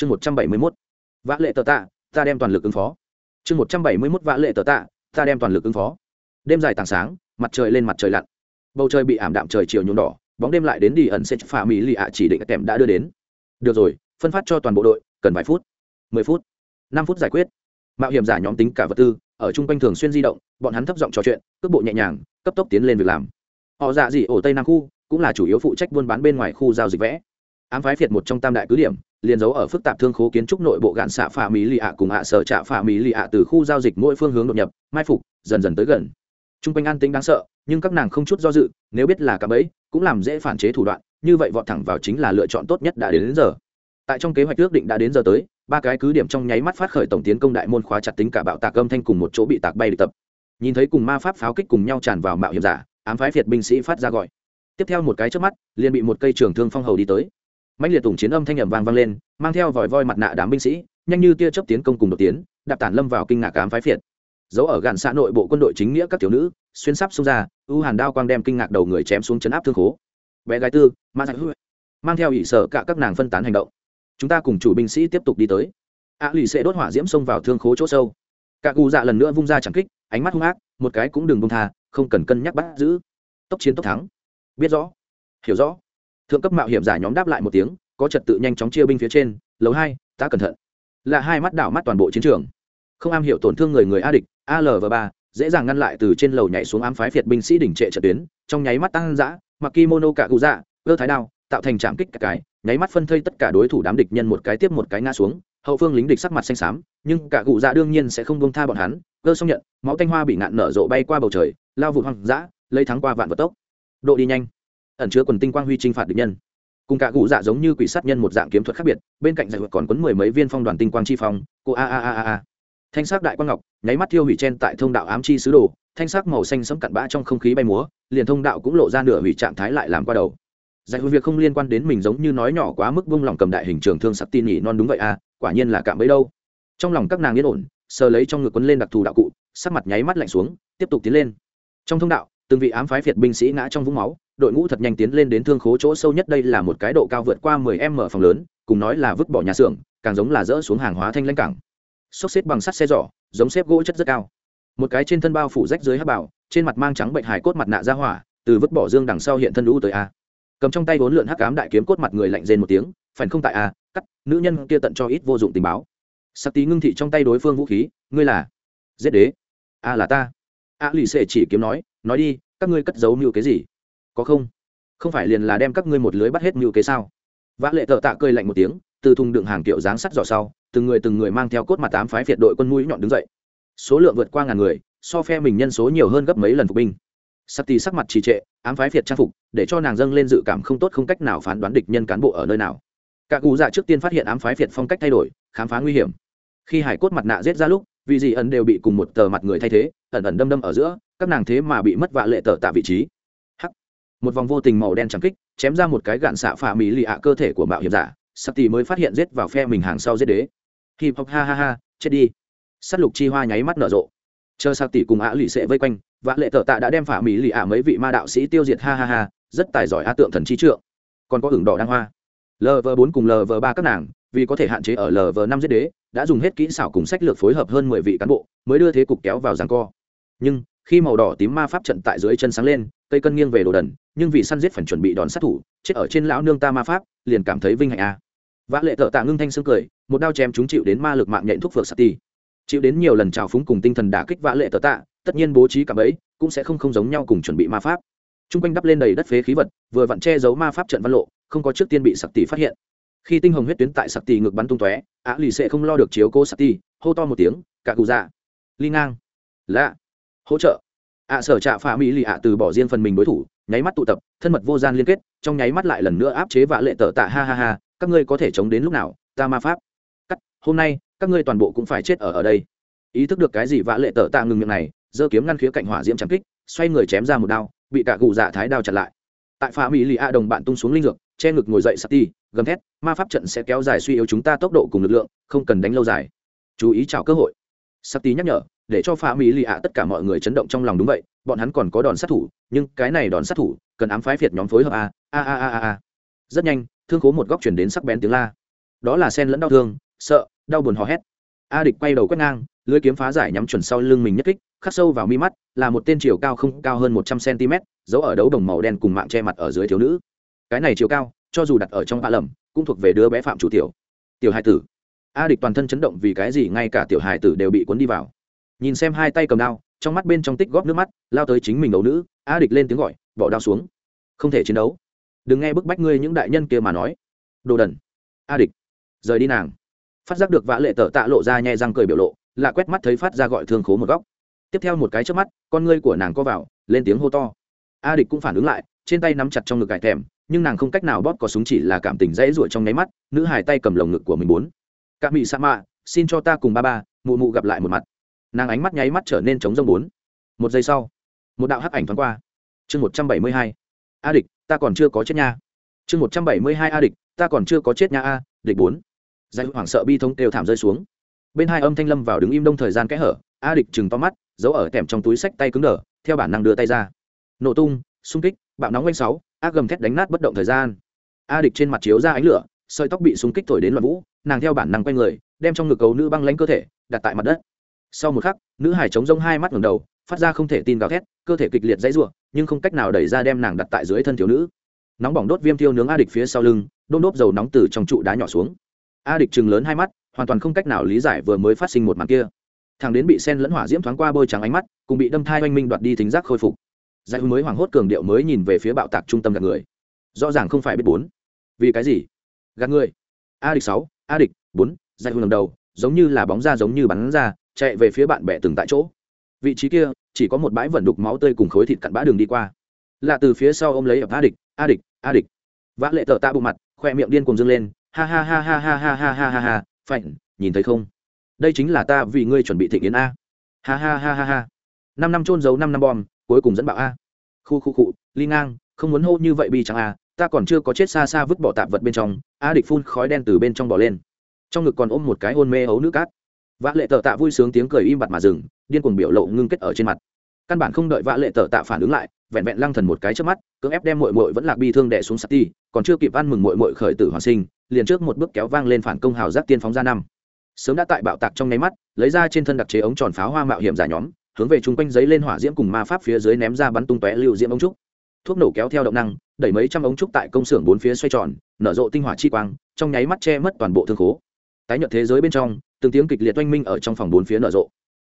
chương một trăm bảy mươi mốt. Vã lệ tờ tạ, ta đem toàn lực ứng phó. Chương một trăm bảy mươi mốt vã lệ tờ tạ, ta đem toàn lực ứng phó. Đêm dài tảng sáng, mặt trời lên mặt trời lặn. Bầu trời bị ảm đạm trời chiều nhuộm đỏ, bóng đêm lại đến đi ẩn sẽ phà mỹ lì ạ chỉ định kèm đã đưa đến. Được rồi, phân phát cho toàn bộ đội, cần vài phút? mười phút. Năm phút giải quyết. Mạo hiểm giả nhóm tính cả vật tư, ở chung quanh thường xuyên di động, bọn hắn thấp giọng trò chuyện, cước bộ nhẹ nhàng, cấp tốc tiến lên việc làm. Họ dạ dị ổ tây nam khu, cũng là chủ yếu phụ trách buôn bán bên ngoài khu giao dịch vẽ. Ám phái phiệt một trong tam đại cứ điểm liền giấu ở phức tạp thương khố kiến trúc nội bộ gạn xạ phà mỹ lì ạ cùng ạ sở trạ phà mỹ lì ạ từ khu giao dịch mỗi phương hướng đột nhập mai phục dần dần tới gần. T r u n g quanh an tính đáng sợ nhưng các nàng không chút do dự nếu biết là cạm ấy cũng làm dễ phản chế thủ đoạn như vậy vọt thẳng vào chính là lựa chọn tốt nhất đã đến, đến giờ. Tại trong kế hoạch ước định đã đến giờ tới ba cái cứ điểm trong nháy mắt phát khởi tổng tiến công đại môn khóa chặt tính cả bạo tạc âm thanh cùng một chỗ bị tạc bay đi tập. Nhìn thấy cùng ma pháp pháo kích cùng nhau tràn vào mạo hiểm giả ám phái việt binh sĩ phát ra gọi. Tiếp theo một cái trước mắt liền bị một cây trường thương phong hầu đi tới mạnh liệt tùng chiến âm thanh ẩm vang vang lên, mang theo vòi voi mặt nạ đám binh sĩ, nhanh như tia chớp tiến công cùng đột tiến, đạp tản lâm vào kinh ngạc cám phái phiệt. Giấu ở gạn xã nội bộ quân đội chính nghĩa các tiểu nữ, xuyên sắp xông ra, ưu hàn đao quang đem kinh ngạc đầu người chém xuống chấn áp thương khố. Bé gái tư, ma dạy mang theo ỷ sợ cả các nàng phân tán hành động. Chúng ta cùng chủ binh sĩ tiếp tục đi tới. A lì sẽ đốt hỏa diễm xông vào thương khố chỗ sâu. Cả cụ dạ lần nữa vung ra chẳng kích, ánh mắt hung ác, một cái cũng đừng bông tha, không cần cân nhắc bắt giữ. Tốc chiến tốc thắng. Biết rõ. Hiểu rõ thượng cấp mạo hiểm giả nhóm đáp lại một tiếng, có trật tự nhanh chóng chia binh phía trên, lầu hai ta cẩn thận. Là hai mắt đảo mắt toàn bộ chiến trường. Không am hiểu tổn thương người người a địch al và ba, dễ dàng ngăn lại từ trên lầu nhảy xuống ám phái việt binh sĩ đỉnh trệ trận tuyến, trong nháy mắt tăng dã, mặc kimono cả cụ dạ ơ thái đao, tạo thành trạm kích cả cái, nháy mắt phân thây tất cả đối thủ đám địch nhân một cái tiếp một cái ngã xuống, hậu phương lính địch sắc mặt xanh xám, nhưng cả cụ dạ đương nhiên sẽ không buông tha bọn hắn, cơ xong nhận, máu tanh hoa bị ngạn nở rộ bay qua bầu trời, lao vụt hoang dã, lấy thắng qua vạn vật tốc. Độ đi nhanh ẩn chứa quần tinh quang huy chinh phạt địch nhân. Cùng cả cụ dạ giống như quỷ sát nhân một dạng kiếm thuật khác biệt, bên cạnh giải thuật còn quấn mười mấy viên phong đoàn tinh quang chi phong, cô a a a a a. Thanh sắc đại quang ngọc, nháy mắt thiêu hủy trên tại thông đạo ám chi sứ đồ, thanh sắc màu xanh sẫm cặn bã trong không khí bay múa, liền thông đạo cũng lộ ra nửa hủy trạng thái lại làm qua đầu. Giải hữu việc không liên quan đến mình giống như nói nhỏ quá mức vung lòng cầm đại hình trường thương sắc tin nhỉ, non đúng vậy à quả nhiên là cạm bẫy đâu. Trong lòng các nàng yên ổn, sờ lấy trong ngực quấn lên đặc thù đạo cụ, sắc mặt nháy mắt lạnh xuống, tiếp tục tiến lên. Trong thông đạo, từng vị ám phái phiệt binh sĩ ngã trong vũng máu đội ngũ thật nhanh tiến lên đến thương khố chỗ sâu nhất, đây là một cái độ cao vượt qua 10 m phòng lớn, cùng nói là vứt bỏ nhà xưởng, càng giống là dỡ xuống hàng hóa thanh lãnh cảng. Xốc xếp bằng sắt xe giỏ, giống xếp gỗ chất rất cao. Một cái trên thân bao phủ rách dưới hắc bảo, trên mặt mang trắng bệnh hài cốt mặt nạ ra hỏa, từ vứt bỏ dương đằng sau hiện thân lũ tới a. Cầm trong tay bốn lượn hắc ám đại kiếm cốt mặt người lạnh rên một tiếng, phản không tại a, cắt, nữ nhân kia tận cho ít vô dụng tình báo. Sắc tí ngưng thị trong tay đối phương vũ khí, ngươi là giết đế. A là ta. A lì xệ chỉ kiếm nói nói đi, các ngươi cất giấu mưu cái gì? Có không? Không phải liền là đem các ngươi một lưới bắt hết mưu kế sao? Vã lệ thợ tạ cười lạnh một tiếng, từ thùng đựng hàng kiểu dáng sắt giỏ sau, từng người từng người mang theo cốt mặt tám phái phiệt đội quân mũi nhọn đứng dậy. Số lượng vượt qua ngàn người, so phe mình nhân số nhiều hơn gấp mấy lần phục binh. Sắc tì sắc mặt trì trệ, ám phái phiệt trang phục, để cho nàng dâng lên dự cảm không tốt không cách nào phán đoán địch nhân cán bộ ở nơi nào. Các cụ dạ trước tiên phát hiện ám phái phiệt phong cách thay đổi, khám phá nguy hiểm. Khi hải cốt mặt nạ giết ra lúc vì gì ẩn đều bị cùng một tờ mặt người thay thế, ẩn ẩn đâm đâm ở giữa, các nàng thế mà bị mất vạ lệ tờ tạ vị trí một vòng vô tình màu đen chẳng kích, chém ra một cái gạn xạ phà mỹ lì ạ cơ thể của bạo hiểm giả. Sắc tì mới phát hiện giết vào phe mình hàng sau giết đế. Hip hop ha ha ha, chết đi. S lục chi hoa nháy mắt nở rộ. Chờ sắc tỷ cùng ạ lì sẽ vây quanh vạ lệ tờ tạ đã đem phả mỹ lì ạ mấy vị ma đạo sĩ tiêu diệt ha ha ha, rất tài giỏi a tượng thần chi trượng. Còn có hưởng đỏ đăng hoa. Lv bốn cùng lv ba các nàng, vì có thể hạn chế ở lv năm giết đế, đã dùng hết kỹ xảo cùng sách lược phối hợp hơn mười vị cán bộ, mới đưa thế cục kéo vào giằng co. Nhưng khi màu đỏ tím ma pháp trận tại dưới chân sáng lên, cây cân nghiêng về đồ đần, nhưng vì săn giết phần chuẩn bị đòn sát thủ, chết ở trên lão nương ta ma pháp, liền cảm thấy vinh hạnh a vã lệ thợ tạ ngưng thanh xương cười, một đao chém chúng chịu đến ma lực mạng nhện thuốc phược sạt ti chịu đến nhiều lần trào phúng cùng tinh thần đả kích vã lệ thợ tạ, tất nhiên bố trí cả ấy cũng sẽ không không giống nhau cùng chuẩn bị ma pháp. T r u n g quanh đắp lên đầy đất phế khí vật, vừa vặn che giấu ma pháp trận văn lộ, không có trước tiên bị sặc tỷ phát hiện. Khi tinh hồng huyết tuyến tại sặc tỷ ngực bắn tung tóe, á lì sẽ không lo được chiếu cô sặc tỷ hô to một tiếng, cả cụ dạ ly ngang. Lạ hỗ trợ. Ạ sở trạ phà mỹ lì ạ từ bỏ riêng phần mình đối thủ, nháy mắt tụ tập, thân mật vô gian liên kết, trong nháy mắt lại lần nữa áp chế vạ lệ tờ tạ, ha ha ha, các ngươi có thể chống đến lúc nào, ta ma pháp. Cắt, hôm nay, các ngươi toàn bộ cũng phải chết ở ở đây. Ý thức được cái gì vạ lệ tờ tạ ngừng miệng này, giơ kiếm ngăn khía cạnh hỏa diễm trắng kích, xoay người chém ra một đao, bị cả cụ dạ thái đao chặn lại. Tại phà mỹ lì ạ đồng bạn tung xuống linh dược, che ngực ngồi dậy sắt ti, gầm thét, ma pháp trận sẽ kéo dài suy yếu chúng ta tốc độ cùng lực lượng, không cần đánh lâu dài. Chú ý chào cơ hội sắc tí nhắc nhở, để cho phá mỹ lì ạ tất cả mọi người chấn động trong lòng đúng vậy, bọn hắn còn có đòn sát thủ, nhưng cái này đòn sát thủ, cần ám phái phiệt nhóm phối hợp a a a a a rất nhanh, thương khố một góc chuyển đến sắc bén tiếng la. Đó là sen lẫn đau thương, sợ, đau buồn hò hét. A địch quay đầu quét ngang, lưới kiếm phá giải nhắm chuẩn sau lưng mình nhất kích, khắc sâu vào mi mắt, là một tên chiều cao không cao hơn một trăm cm giấu ở đấu đồng màu đen cùng mạng che mặt ở dưới thiếu nữ. Cái này chiều cao, cho dù đặt ở trong ba lầm, cũng thuộc về đứa bé phạm chủ tiểu. Tiểu hai tử a địch toàn thân chấn động vì cái gì ngay cả tiểu hài tử đều bị cuốn đi vào. Nhìn xem hai tay cầm đao, trong mắt bên trong tích góp nước mắt, lao tới chính mình đấu nữ, a địch lên tiếng gọi, bỏ đao xuống. Không thể chiến đấu. Đừng nghe bức bách ngươi những đại nhân kia mà nói. Đồ đần. A địch. Rời đi nàng. Phát giác được vã lệ tở tạ lộ ra nhẹ răng cười biểu lộ, lạ quét mắt thấy phát ra gọi thương khố một góc. Tiếp theo một cái trước mắt, con ngươi của nàng co vào, lên tiếng hô to. A địch cũng phản ứng lại, trên tay nắm chặt trong ngực cải thèm, nhưng nàng không cách nào bóp có súng chỉ là cảm tình dãy ruổi trong nháy mắt, nữ hài tay cầm lồng ngực của mình bốn các mỹ sa mạ xin cho ta cùng ba ba, mụ mụ gặp lại một mặt. Nàng ánh mắt nháy mắt trở nên trống rông bốn. Một giây sau, một đạo hắc ảnh thoáng qua. Chương một trăm bảy mươi hai. A địch, ta còn chưa có chết nha. Chương một trăm bảy mươi hai a địch, ta còn chưa có chết nha a, địch bốn. Danh hoảng sợ bi thống đều thảm rơi xuống. Bên hai âm thanh lâm vào đứng im đông thời gian kẽ hở, a địch chừng to mắt, giấu ở kèm trong túi sách tay cứng đờ, theo bản năng đưa tay ra. Nổ tung, xung kích, bạo nóng quanh sáu, ác gầm thét đánh nát bất động thời gian. A địch trên mặt chiếu ra ánh lửa, sợi tóc bị xung kích thổi đến loạn vũ nàng theo bản năng quay người, đem trong ngực cầu nữ băng lánh cơ thể đặt tại mặt đất. Sau một khắc, nữ hải chống rông hai mắt ngầm đầu, phát ra không thể tin gào thét, cơ thể kịch liệt dãy ruộng nhưng không cách nào đẩy ra đem nàng đặt tại dưới thân thiếu nữ. Nóng bỏng đốt viêm thiêu nướng a địch phía sau lưng, đôn đốt dầu nóng từ trong trụ đá nhỏ xuống. A địch chừng lớn hai mắt, hoàn toàn không cách nào lý giải vừa mới phát sinh một màn kia. Thằng đến bị sen lẫn hỏa diễm thoáng qua bôi trắng ánh mắt, cùng bị đâm thai oanh minh đoạt đi thính giác khôi phục. Giải mới hoảng hốt cường điệu mới nhìn về phía bạo tạc trung tâm gạt người. Rõ ràng không phải biết bốn. Vì cái gì? Gạt người. A địch sáu a địch bốn giải hùng lần đầu giống như là bóng ra giống như bắn ra chạy về phía bạn bè từng tại chỗ vị trí kia chỉ có một bãi vẩn đục máu tươi cùng khối thịt cặn bã đường đi qua Lạ từ phía sau ô m lấy ập a địch a địch a địch vã lệ tờ tạ bộ mặt khoe miệng điên cùng dâng lên ha ha ha ha ha ha ha ha ha ha phạnh nhìn thấy không đây chính là ta vì ngươi chuẩn bị thị kiến a ha ha ha ha ha năm năm trôn giấu năm năm bom cuối cùng dẫn bạo a khu khu cụ ly ngang không muốn hô như vậy bi chẳng a ta còn chưa có chết xa xa vứt bỏ tạp vật bên trong, a địch phun khói đen từ bên trong bỏ lên. Trong ngực còn ôm một cái hôn mê ấu nước cát. Vã lệ tờ tạ vui sướng tiếng cười im bặt mà dừng, điên cuồng biểu lộ ngưng kết ở trên mặt. Căn bản không đợi vã lệ tờ tạ phản ứng lại, vẹn vẹn lăng thần một cái trước mắt, cưỡng ép đem mội mội vẫn lạc bi thương đẻ xuống sắt ti, còn chưa kịp ăn mừng mội mội khởi tử hoàn sinh, liền trước một bước kéo vang lên phản công hào giác tiên phóng ra năm. Sớm đã tại bạo tạc trong nháy mắt, lấy ra trên thân đặc chế ống tròn pháo hoa mạo hiểm giả nhóm, hướng về chung quanh giấy lên hỏa diễm cùng ma pháp phía dưới ném ra bắn tung tóe lưu diễm ống trúc. Thuốc nổ kéo theo động năng đẩy mấy trăm ống trúc tại công xưởng bốn phía xoay tròn, nở rộ tinh hỏa chi quang, trong nháy mắt che mất toàn bộ thương khố. Tái nhợt thế giới bên trong, từng tiếng kịch liệt oanh minh ở trong phòng bốn phía nở rộ.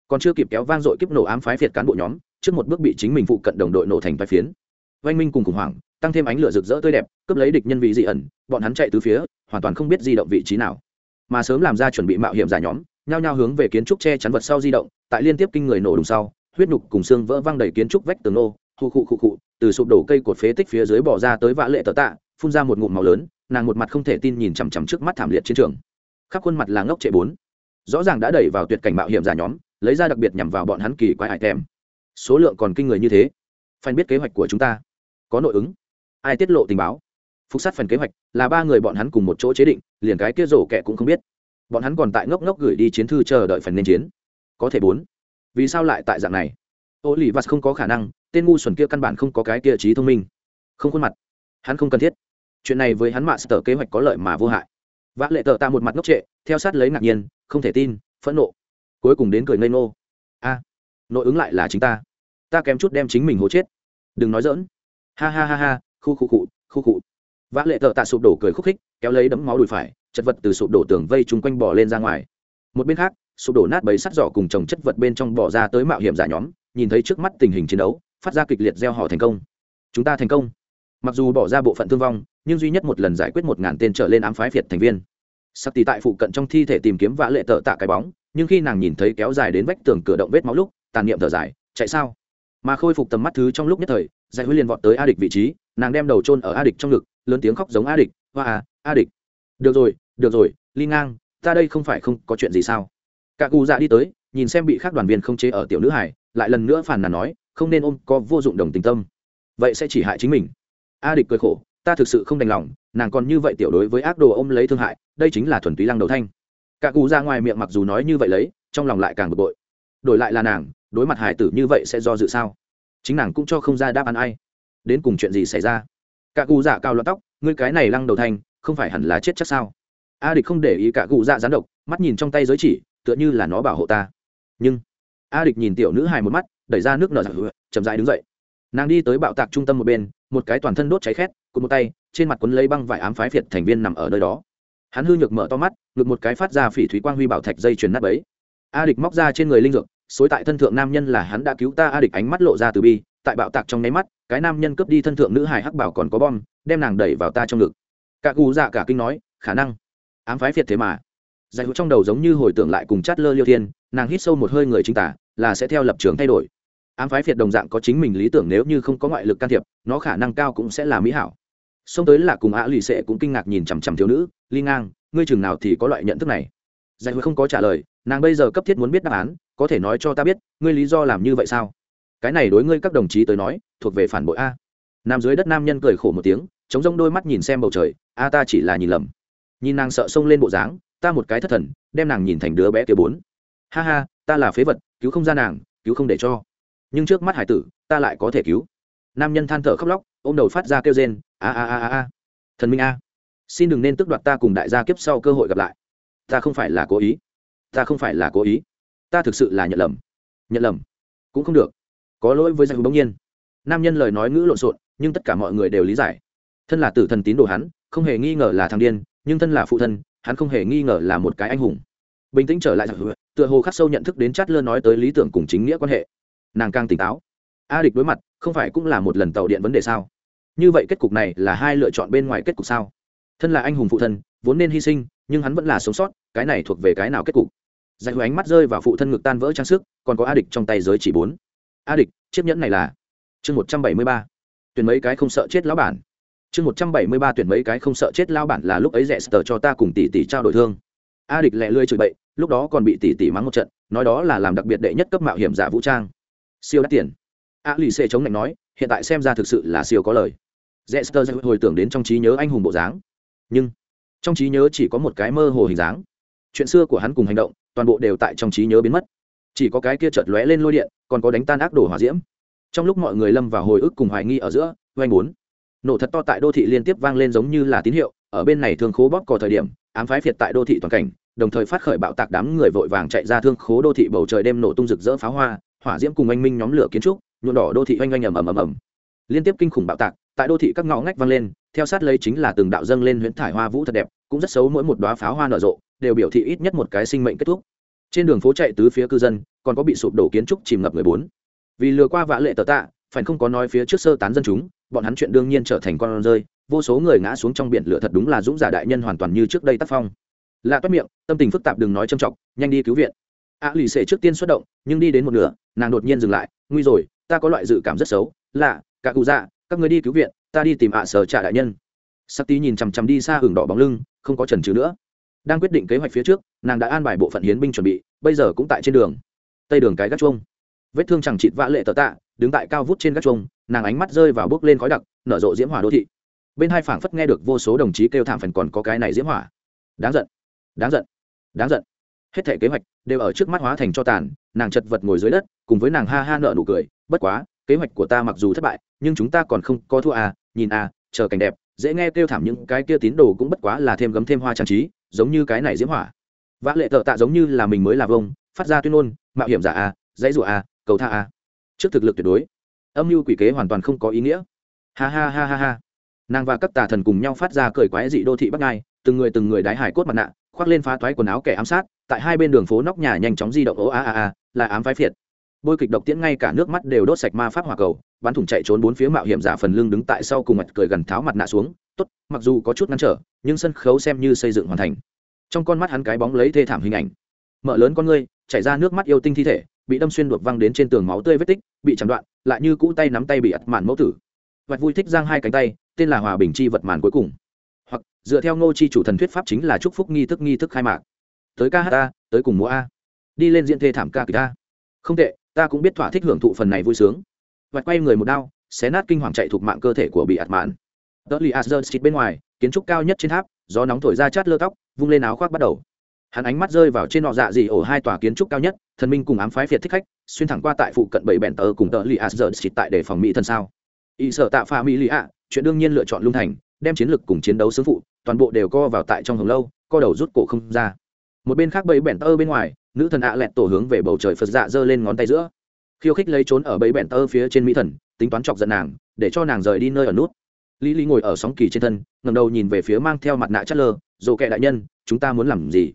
Còn chưa kịp kéo vang dội kiếp nổ ám phái phiệt cán bộ nhóm, trước một bước bị chính mình phụ cận đồng đội nổ thành vai phiến. Oanh minh cùng khủng hoảng, tăng thêm ánh lửa rực rỡ tươi đẹp, cướp lấy địch nhân vị dị ẩn, bọn hắn chạy từ phía, hoàn toàn không biết di động vị trí nào. Mà sớm làm ra chuẩn bị mạo hiểm giả nhóm, nhao nhao hướng về kiến trúc che chắn vật sau di động, tại liên tiếp kinh người nổ đùng sau, huyết nhục cùng xương vỡ văng đầy kiến trúc vách tường nô, khu khu khu khu từ sụp đổ cây cột phế tích phía dưới bỏ ra tới vã lệ tờ tạ, phun ra một ngụm màu lớn, nàng một mặt không thể tin nhìn chằm chằm trước mắt thảm liệt chiến trường. Khắp khuôn mặt là ngốc trệ bốn. Rõ ràng đã đẩy vào tuyệt cảnh mạo hiểm giả nhóm, lấy ra đặc biệt nhằm vào bọn hắn kỳ quái hại tem số lượng còn kinh người như thế. Phan biết kế hoạch của chúng ta. Có nội ứng. Ai tiết lộ tình báo. Phục sát phần kế hoạch, là ba người bọn hắn cùng một chỗ chế định, liền cái kia rổ kẹ cũng không biết. Bọn hắn còn tại ngốc ngốc gửi đi chiến thư chờ đợi phần nên chiến. Có thể bốn. Vì sao lại tại dạng này? Ô lì vắt không có khả năng, tên ngu xuẩn kia căn bản không có cái kia trí thông minh. Không khuôn mặt. Hắn không cần thiết. Chuyện này với hắn mạ sở kế hoạch có lợi mà vô hại. Vã lệ tờ ta một mặt ngốc trệ, theo sát lấy ngạc nhiên, không thể tin, phẫn nộ. Cuối cùng đến cười ngây ngô. A, nội ứng lại là chính ta. Ta kém chút đem chính mình hố chết. Đừng nói dỡn ha ha ha ha, khu khu cụ khu cụ vã lệ tờ tạ sụp đổ cười khúc khích, kéo lấy đấm máu đùi phải, chật vật từ sụp đổ tường vây chung quanh bỏ lên ra ngoài. Một bên khác, sụp đổ nát bấy sắt giỏ cùng chồng chất vật bên trong bỏ ra tới mạo hiểm giả nhóm nhìn thấy trước mắt tình hình chiến đấu, phát ra kịch liệt gieo họ thành công. Chúng ta thành công. Mặc dù bỏ ra bộ phận thương vong, nhưng duy nhất một lần giải quyết một ngàn tên trở lên ám phái việt thành viên. Sắc tỷ tại phụ cận trong thi thể tìm kiếm vã lệ tợ tạ cái bóng, nhưng khi nàng nhìn thấy kéo dài đến vách tường cửa động vết máu lúc, tàn niệm thở dài, chạy sao? Mà khôi phục tầm mắt thứ trong lúc nhất thời, giải huy liền vọt tới a địch vị trí, nàng đem đầu trôn ở a địch trong ngực, lớn tiếng khóc giống a địch, hoa à a địch. Được rồi được rồi, ly ngang, ta đây không phải không có chuyện gì sao? Cả cụ dạ đi tới nhìn xem bị khác đoàn viên không chế ở tiểu nữ hải, lại lần nữa phàn nàn nói, không nên ôm, có vô dụng đồng tình tâm. Vậy sẽ chỉ hại chính mình. A địch cười khổ, ta thực sự không đành lòng, nàng còn như vậy tiểu đối với ác đồ ôm lấy thương hại, đây chính là thuần túy lăng đầu thanh. Cả cụ ra ngoài miệng mặc dù nói như vậy lấy, trong lòng lại càng bực bội. Đổi lại là nàng, đối mặt hải tử như vậy sẽ do dự sao? Chính nàng cũng cho không ra đáp án ai. Đến cùng chuyện gì xảy ra? Cả cụ giả cao loạn tóc, ngươi cái này lăng đầu thanh, không phải hẳn là chết chắc sao? A địch không để ý cả cụ dạ gián độc, mắt nhìn trong tay giới chỉ, tựa như là nó bảo hộ ta nhưng, a địch nhìn tiểu nữ hài một mắt, đẩy ra nước nở giặc chậm dại đứng dậy. Nàng đi tới bạo tạc trung tâm một bên, một cái toàn thân đốt cháy khét cụt một tay, trên mặt quấn lấy băng vải ám phái phiệt thành viên nằm ở nơi đó. Hắn hư nhược mở to mắt, ngực một cái phát ra phỉ thúy quang huy bảo thạch dây chuyền nát bấy. A địch móc ra trên người linh dược, xối tại thân thượng nam nhân là hắn đã cứu ta. A địch ánh mắt lộ ra từ bi, tại bạo tạc trong nháy mắt, cái nam nhân cướp đi thân thượng nữ hài hắc bảo còn có bom, đem nàng đẩy vào ta trong ngực. Cả cù dạ cả kinh nói, khả năng, ám phái phiệt thế mà. Giải hữu trong đầu giống như hồi tưởng lại cùng chát lơ liêu thiên nàng hít sâu một hơi người chính tả, là sẽ theo lập trường thay đổi. Ám phái phiệt đồng dạng có chính mình lý tưởng nếu như không có ngoại lực can thiệp, nó khả năng cao cũng sẽ là mỹ hảo. Xông tới là cùng ạ lì xệ cũng kinh ngạc nhìn chằm chằm thiếu nữ, ly ngang, ngươi chừng nào thì có loại nhận thức này? Giải hứa không có trả lời, nàng bây giờ cấp thiết muốn biết đáp án, có thể nói cho ta biết, ngươi lý do làm như vậy sao? Cái này đối ngươi các đồng chí tới nói, thuộc về phản bội a. Nằm dưới đất nam nhân cười khổ một tiếng, chống rông đôi mắt nhìn xem bầu trời, a ta chỉ là nhìn lầm. Nhìn nàng sợ xông lên bộ dáng, ta một cái thất thần, đem nàng nhìn thành đứa bé kia bốn ha ha, ta là phế vật, cứu không ra nàng, cứu không để cho. Nhưng trước mắt hải tử, ta lại có thể cứu. Nam nhân than thở khóc lóc, ôm đầu phát ra kêu rên, a a a a a. Thần minh a. Xin đừng nên tức đoạt ta cùng đại gia kiếp sau cơ hội gặp lại. Ta không phải là cố ý. Ta không phải là cố ý. Ta thực sự là nhận lầm. Nhận lầm. Cũng không được. Có lỗi với danh bỗng nhiên. Nam nhân lời nói ngữ lộn xộn, nhưng tất cả mọi người đều lý giải. Thân là tử thần tín đồ hắn, không hề nghi ngờ là thằng điên, nhưng thân là phụ thân, hắn không hề nghi ngờ là một cái anh hùng bình tĩnh trở lại giặc tựa hồ khắc sâu nhận thức đến chát lơ nói tới lý tưởng cùng chính nghĩa quan hệ. Nàng càng tỉnh táo. A địch đối mặt, không phải cũng là một lần tàu điện vấn đề sao? Như vậy kết cục này là hai lựa chọn bên ngoài kết cục sao? Thân là anh hùng phụ thân, vốn nên hy sinh, nhưng hắn vẫn là sống sót, cái này thuộc về cái nào kết cục? Giải hứa ánh mắt rơi vào phụ thân ngực tan vỡ trang sức, còn có a địch trong tay giới chỉ bốn. A địch, chiếc nhẫn này là chương một trăm bảy mươi ba. Tuyển mấy cái không sợ chết lão bản? Chương một trăm bảy mươi ba tuyển mấy cái không sợ chết lao bản là lúc ấy rẻ sờ cho ta cùng tỷ tỷ trao đổi thương. A địch lẹ lươi chửi bậy lúc đó còn bị tỷ tỷ mắng một trận, nói đó là làm đặc biệt đệ nhất cấp mạo hiểm giả vũ trang. Siêu đắt tiền. A lì xê chống lạnh nói, hiện tại xem ra thực sự là siêu có lời. Rẽ hồi tưởng đến trong trí nhớ anh hùng bộ dáng. Nhưng, trong trí nhớ chỉ có một cái mơ hồ hình dáng. Chuyện xưa của hắn cùng hành động, toàn bộ đều tại trong trí nhớ biến mất. Chỉ có cái kia chợt lóe lên lôi điện, còn có đánh tan ác đồ hỏa diễm. Trong lúc mọi người lâm vào hồi ức cùng hoài nghi ở giữa, oanh bốn. Nổ thật to tại đô thị liên tiếp vang lên giống như là tín hiệu, ở bên này thường khố bóp cò thời điểm, ám phái phiệt tại đô thị toàn cảnh đồng thời phát khởi bạo tạc đám người vội vàng chạy ra thương khố đô thị bầu trời đêm nổ tung rực rỡ pháo hoa, hỏa diễm cùng anh minh nhóm lửa kiến trúc, nhuộm đỏ đô thị oanh oanh ầm ầm ầm ầm. Liên tiếp kinh khủng bạo tạc, tại đô thị các ngõ ngách vang lên, theo sát lấy chính là từng đạo dâng lên huyễn thải hoa vũ thật đẹp, cũng rất xấu mỗi một đóa pháo hoa nở rộ, đều biểu thị ít nhất một cái sinh mệnh kết thúc. Trên đường phố chạy tứ phía cư dân, còn có bị sụp đổ kiến trúc chìm ngập người bốn. Vì lừa qua vã lệ tờ tạ, phải không có nói phía trước sơ tán dân chúng, bọn hắn chuyện đương nhiên trở thành con rơi, vô số người ngã xuống trong biển lửa thật đúng là dũng giả đại nhân hoàn toàn như trước đây tác phong lạ toát miệng, tâm tình phức tạp đừng nói trầm trọng, nhanh đi cứu viện. A lì xệ trước tiên xuất động, nhưng đi đến một nửa, nàng đột nhiên dừng lại, nguy rồi, ta có loại dự cảm rất xấu, lạ, cả cụ dạ các người đi cứu viện, ta đi tìm ạ sở trả đại nhân. Sắc tí nhìn chằm chằm đi xa hưởng đỏ bóng lưng, không có trần trừ nữa. Đang quyết định kế hoạch phía trước, nàng đã an bài bộ phận hiến binh chuẩn bị, bây giờ cũng tại trên đường. Tây đường cái gác chuông. Vết thương chẳng chịt vã lệ tờ tạ, đứng tại cao vút trên gác chuông, nàng ánh mắt rơi vào bước lên khói đặc, nở rộ diễm hỏa đô thị. Bên hai phảng phất nghe được vô số đồng chí kêu thảm phần còn có cái này diễm hỏa. Đáng giận đáng giận. Đáng giận. Hết thể kế hoạch đều ở trước mắt hóa thành cho tàn nàng chật vật ngồi dưới đất cùng với nàng ha ha nợ nụ cười bất quá kế hoạch của ta mặc dù thất bại nhưng chúng ta còn không có thua à nhìn à chờ cảnh đẹp dễ nghe kêu thảm những cái kia tín đồ cũng bất quá là thêm gấm thêm hoa trang trí giống như cái này diễm hỏa. Vã lệ tợ tạ giống như là mình mới là vông phát ra tuyên ngôn mạo hiểm giả à, dãy rủa à cầu tha à. trước thực lực tuyệt đối âm mưu quỷ kế hoàn toàn không có ý nghĩa. Ha ha ha ha ha. Nàng và các tà thần cùng nhau phát ra cười quái dị đô thị bắc ngai từng người từng người đái hải cốt mặt nạ khoác lên phá toái quần áo kẻ ám sát, tại hai bên đường phố nóc nhà nhanh chóng di động ố a a a, là ám phái phiệt. Bôi kịch độc tiễn ngay cả nước mắt đều đốt sạch ma pháp hỏa cầu, bắn thủng chạy trốn bốn phía mạo hiểm giả phần lưng đứng tại sau cùng mặt cười gần tháo mặt nạ xuống, tốt, mặc dù có chút ngăn trở, nhưng sân khấu xem như xây dựng hoàn thành. Trong con mắt hắn cái bóng lấy thê thảm hình ảnh. Mở lớn con ngươi, chảy ra nước mắt yêu tinh thi thể, bị đâm xuyên đột văng đến trên tường máu tươi vết tích, bị chặn đoạn, lại như cũ tay nắm tay bị ặt màn mẫu tử. Vạch vui thích giang hai cánh tay, tên là hòa bình chi vật màn cuối cùng dựa theo ngô chi chủ thần thuyết pháp chính là chúc phúc nghi thức nghi thức khai mạc. Tới ca hát a tới cùng múa a. Đi lên diện thê thảm ca kỳ ta. Không tệ, ta cũng biết thỏa thích hưởng thụ phần này vui sướng. Vạch quay người một đao, xé nát kinh hoàng chạy thuộc mạng cơ thể của bị ạt mạn. Tớ li asher bên ngoài, kiến trúc cao nhất trên tháp, gió nóng thổi ra chát lơ tóc, vung lên áo khoác bắt đầu. Hắn ánh mắt rơi vào trên nọ dạ dị ổ hai tòa kiến trúc cao nhất, thần minh cùng ám phái phiệt thích khách, xuyên thẳng qua tại phụ cận bảy bèn tờ cùng tờ li asher tại để phòng mỹ thân sao. Y sợ tạ pha mỹ lì ạ, chuyện đương nhiên lựa chọn lung thành, đem chiến lược cùng chiến đấu sướng phụ toàn bộ đều co vào tại trong hồng lâu, co đầu rút cổ không ra. Một bên khác bẫy bẹn tơ bên ngoài, nữ thần ạ lẹt tổ hướng về bầu trời phật dạ giơ lên ngón tay giữa. Khiêu khích lấy trốn ở bẫy bẹn tơ phía trên mỹ thần, tính toán chọc giận nàng, để cho nàng rời đi nơi ở nút. Lý lý ngồi ở sóng kỳ trên thân ngầm đầu nhìn về phía mang theo mặt nạ chất lơ dồ kệ đại nhân, chúng ta muốn làm gì?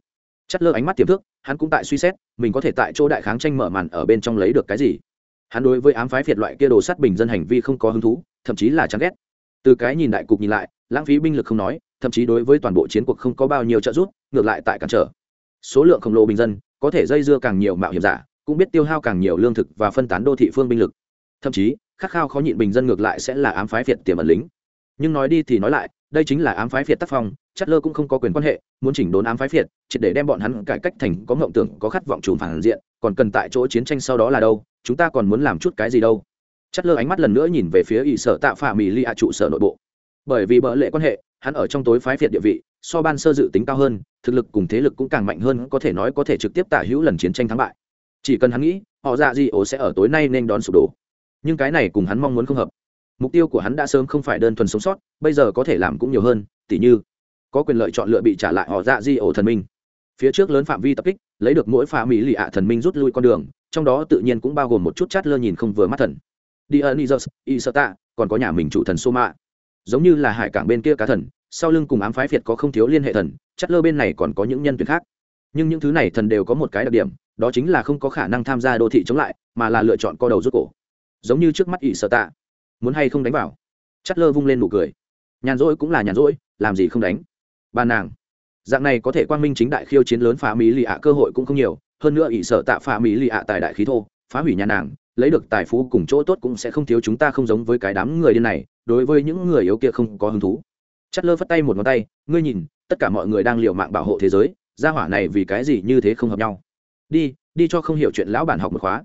Chất lơ ánh mắt tiềm thức, hắn cũng tại suy xét, mình có thể tại chỗ đại kháng tranh mở màn ở bên trong lấy được cái gì. Hắn đối với ám phái phiệt loại kia đồ sắt bình dân hành vi không có hứng thú, thậm chí là chán ghét. Từ cái nhìn đại cục nhìn lại lãng phí binh lực không nói thậm chí đối với toàn bộ chiến cuộc không có bao nhiêu trợ giúp ngược lại tại cản trở. Số lượng khổng lồ bình dân có thể dây dưa càng nhiều mạo hiểm giả cũng biết tiêu hao càng nhiều lương thực và phân tán đô thị phương binh lực. Thậm chí khát khao khó nhịn bình dân ngược lại sẽ là ám phái việt tiềm ẩn lính. Nhưng nói đi thì nói lại đây chính là ám phái việt tác phong chất lơ cũng không có quyền quan hệ muốn chỉnh đốn ám phái việt, chỉ để đem bọn hắn cải cách thành có ngộng tưởng có khát vọng trùm phản diện còn cần tại chỗ chiến tranh sau đó là đâu chúng ta còn muốn làm chút cái gì đâu. Chất lơ ánh mắt lần nữa nhìn về phía ỵ sở tạ phà mỹ li ạ trụ sở nội bộ bởi vì bợ lệ quan hệ hắn ở trong tối phái phiệt địa vị so ban sơ dự tính cao hơn thực lực cùng thế lực cũng càng mạnh hơn có thể nói có thể trực tiếp tả hữu lần chiến tranh thắng bại. Chỉ cần hắn nghĩ họ dạ gì ổ sẽ ở tối nay nên đón sụp đổ. Nhưng cái này cùng hắn mong muốn không hợp. Mục tiêu của hắn đã sớm không phải đơn thuần sống sót bây giờ có thể làm cũng nhiều hơn tỉ như có quyền lợi chọn lựa bị trả lại họ dạ di ổ thần minh. Phía trước lớn phạm vi tập kích lấy được mỗi pha mỹ lì ạ thần minh rút lui con đường trong đó tự nhiên cũng bao gồm một chút chát lơ nhìn không vừa mắt thần. Dionysus, Isata, còn có nhà mình chủ thần Soma. Giống như là hải cảng bên kia cá thần, sau lưng cùng ám phái Việt có không thiếu liên hệ thần, chất lơ bên này còn có những nhân tuyển khác. Nhưng những thứ này thần đều có một cái đặc điểm, đó chính là không có khả năng tham gia đô thị chống lại, mà là lựa chọn co đầu rút cổ. Giống như trước mắt Isata, muốn hay không đánh vào. chất lơ vung lên nụ cười. Nhàn rỗi cũng là nhàn rỗi, làm gì không đánh. Bà nàng, dạng này có thể quang minh chính đại khiêu chiến lớn phá mỹ lì ạ cơ hội cũng không nhiều hơn nữa ỷ sở tạ phá mỹ lì ạ tài đại khí thô phá hủy nhà nàng lấy được tài phú cùng chỗ tốt cũng sẽ không thiếu chúng ta không giống với cái đám người điên này, đối với những người yếu kia không có hứng thú. Chất lơ phất tay một ngón tay, ngươi nhìn, tất cả mọi người đang liều mạng bảo hộ thế giới, gia hỏa này vì cái gì như thế không hợp nhau? Đi đi cho không hiểu chuyện lão bản học một khóa.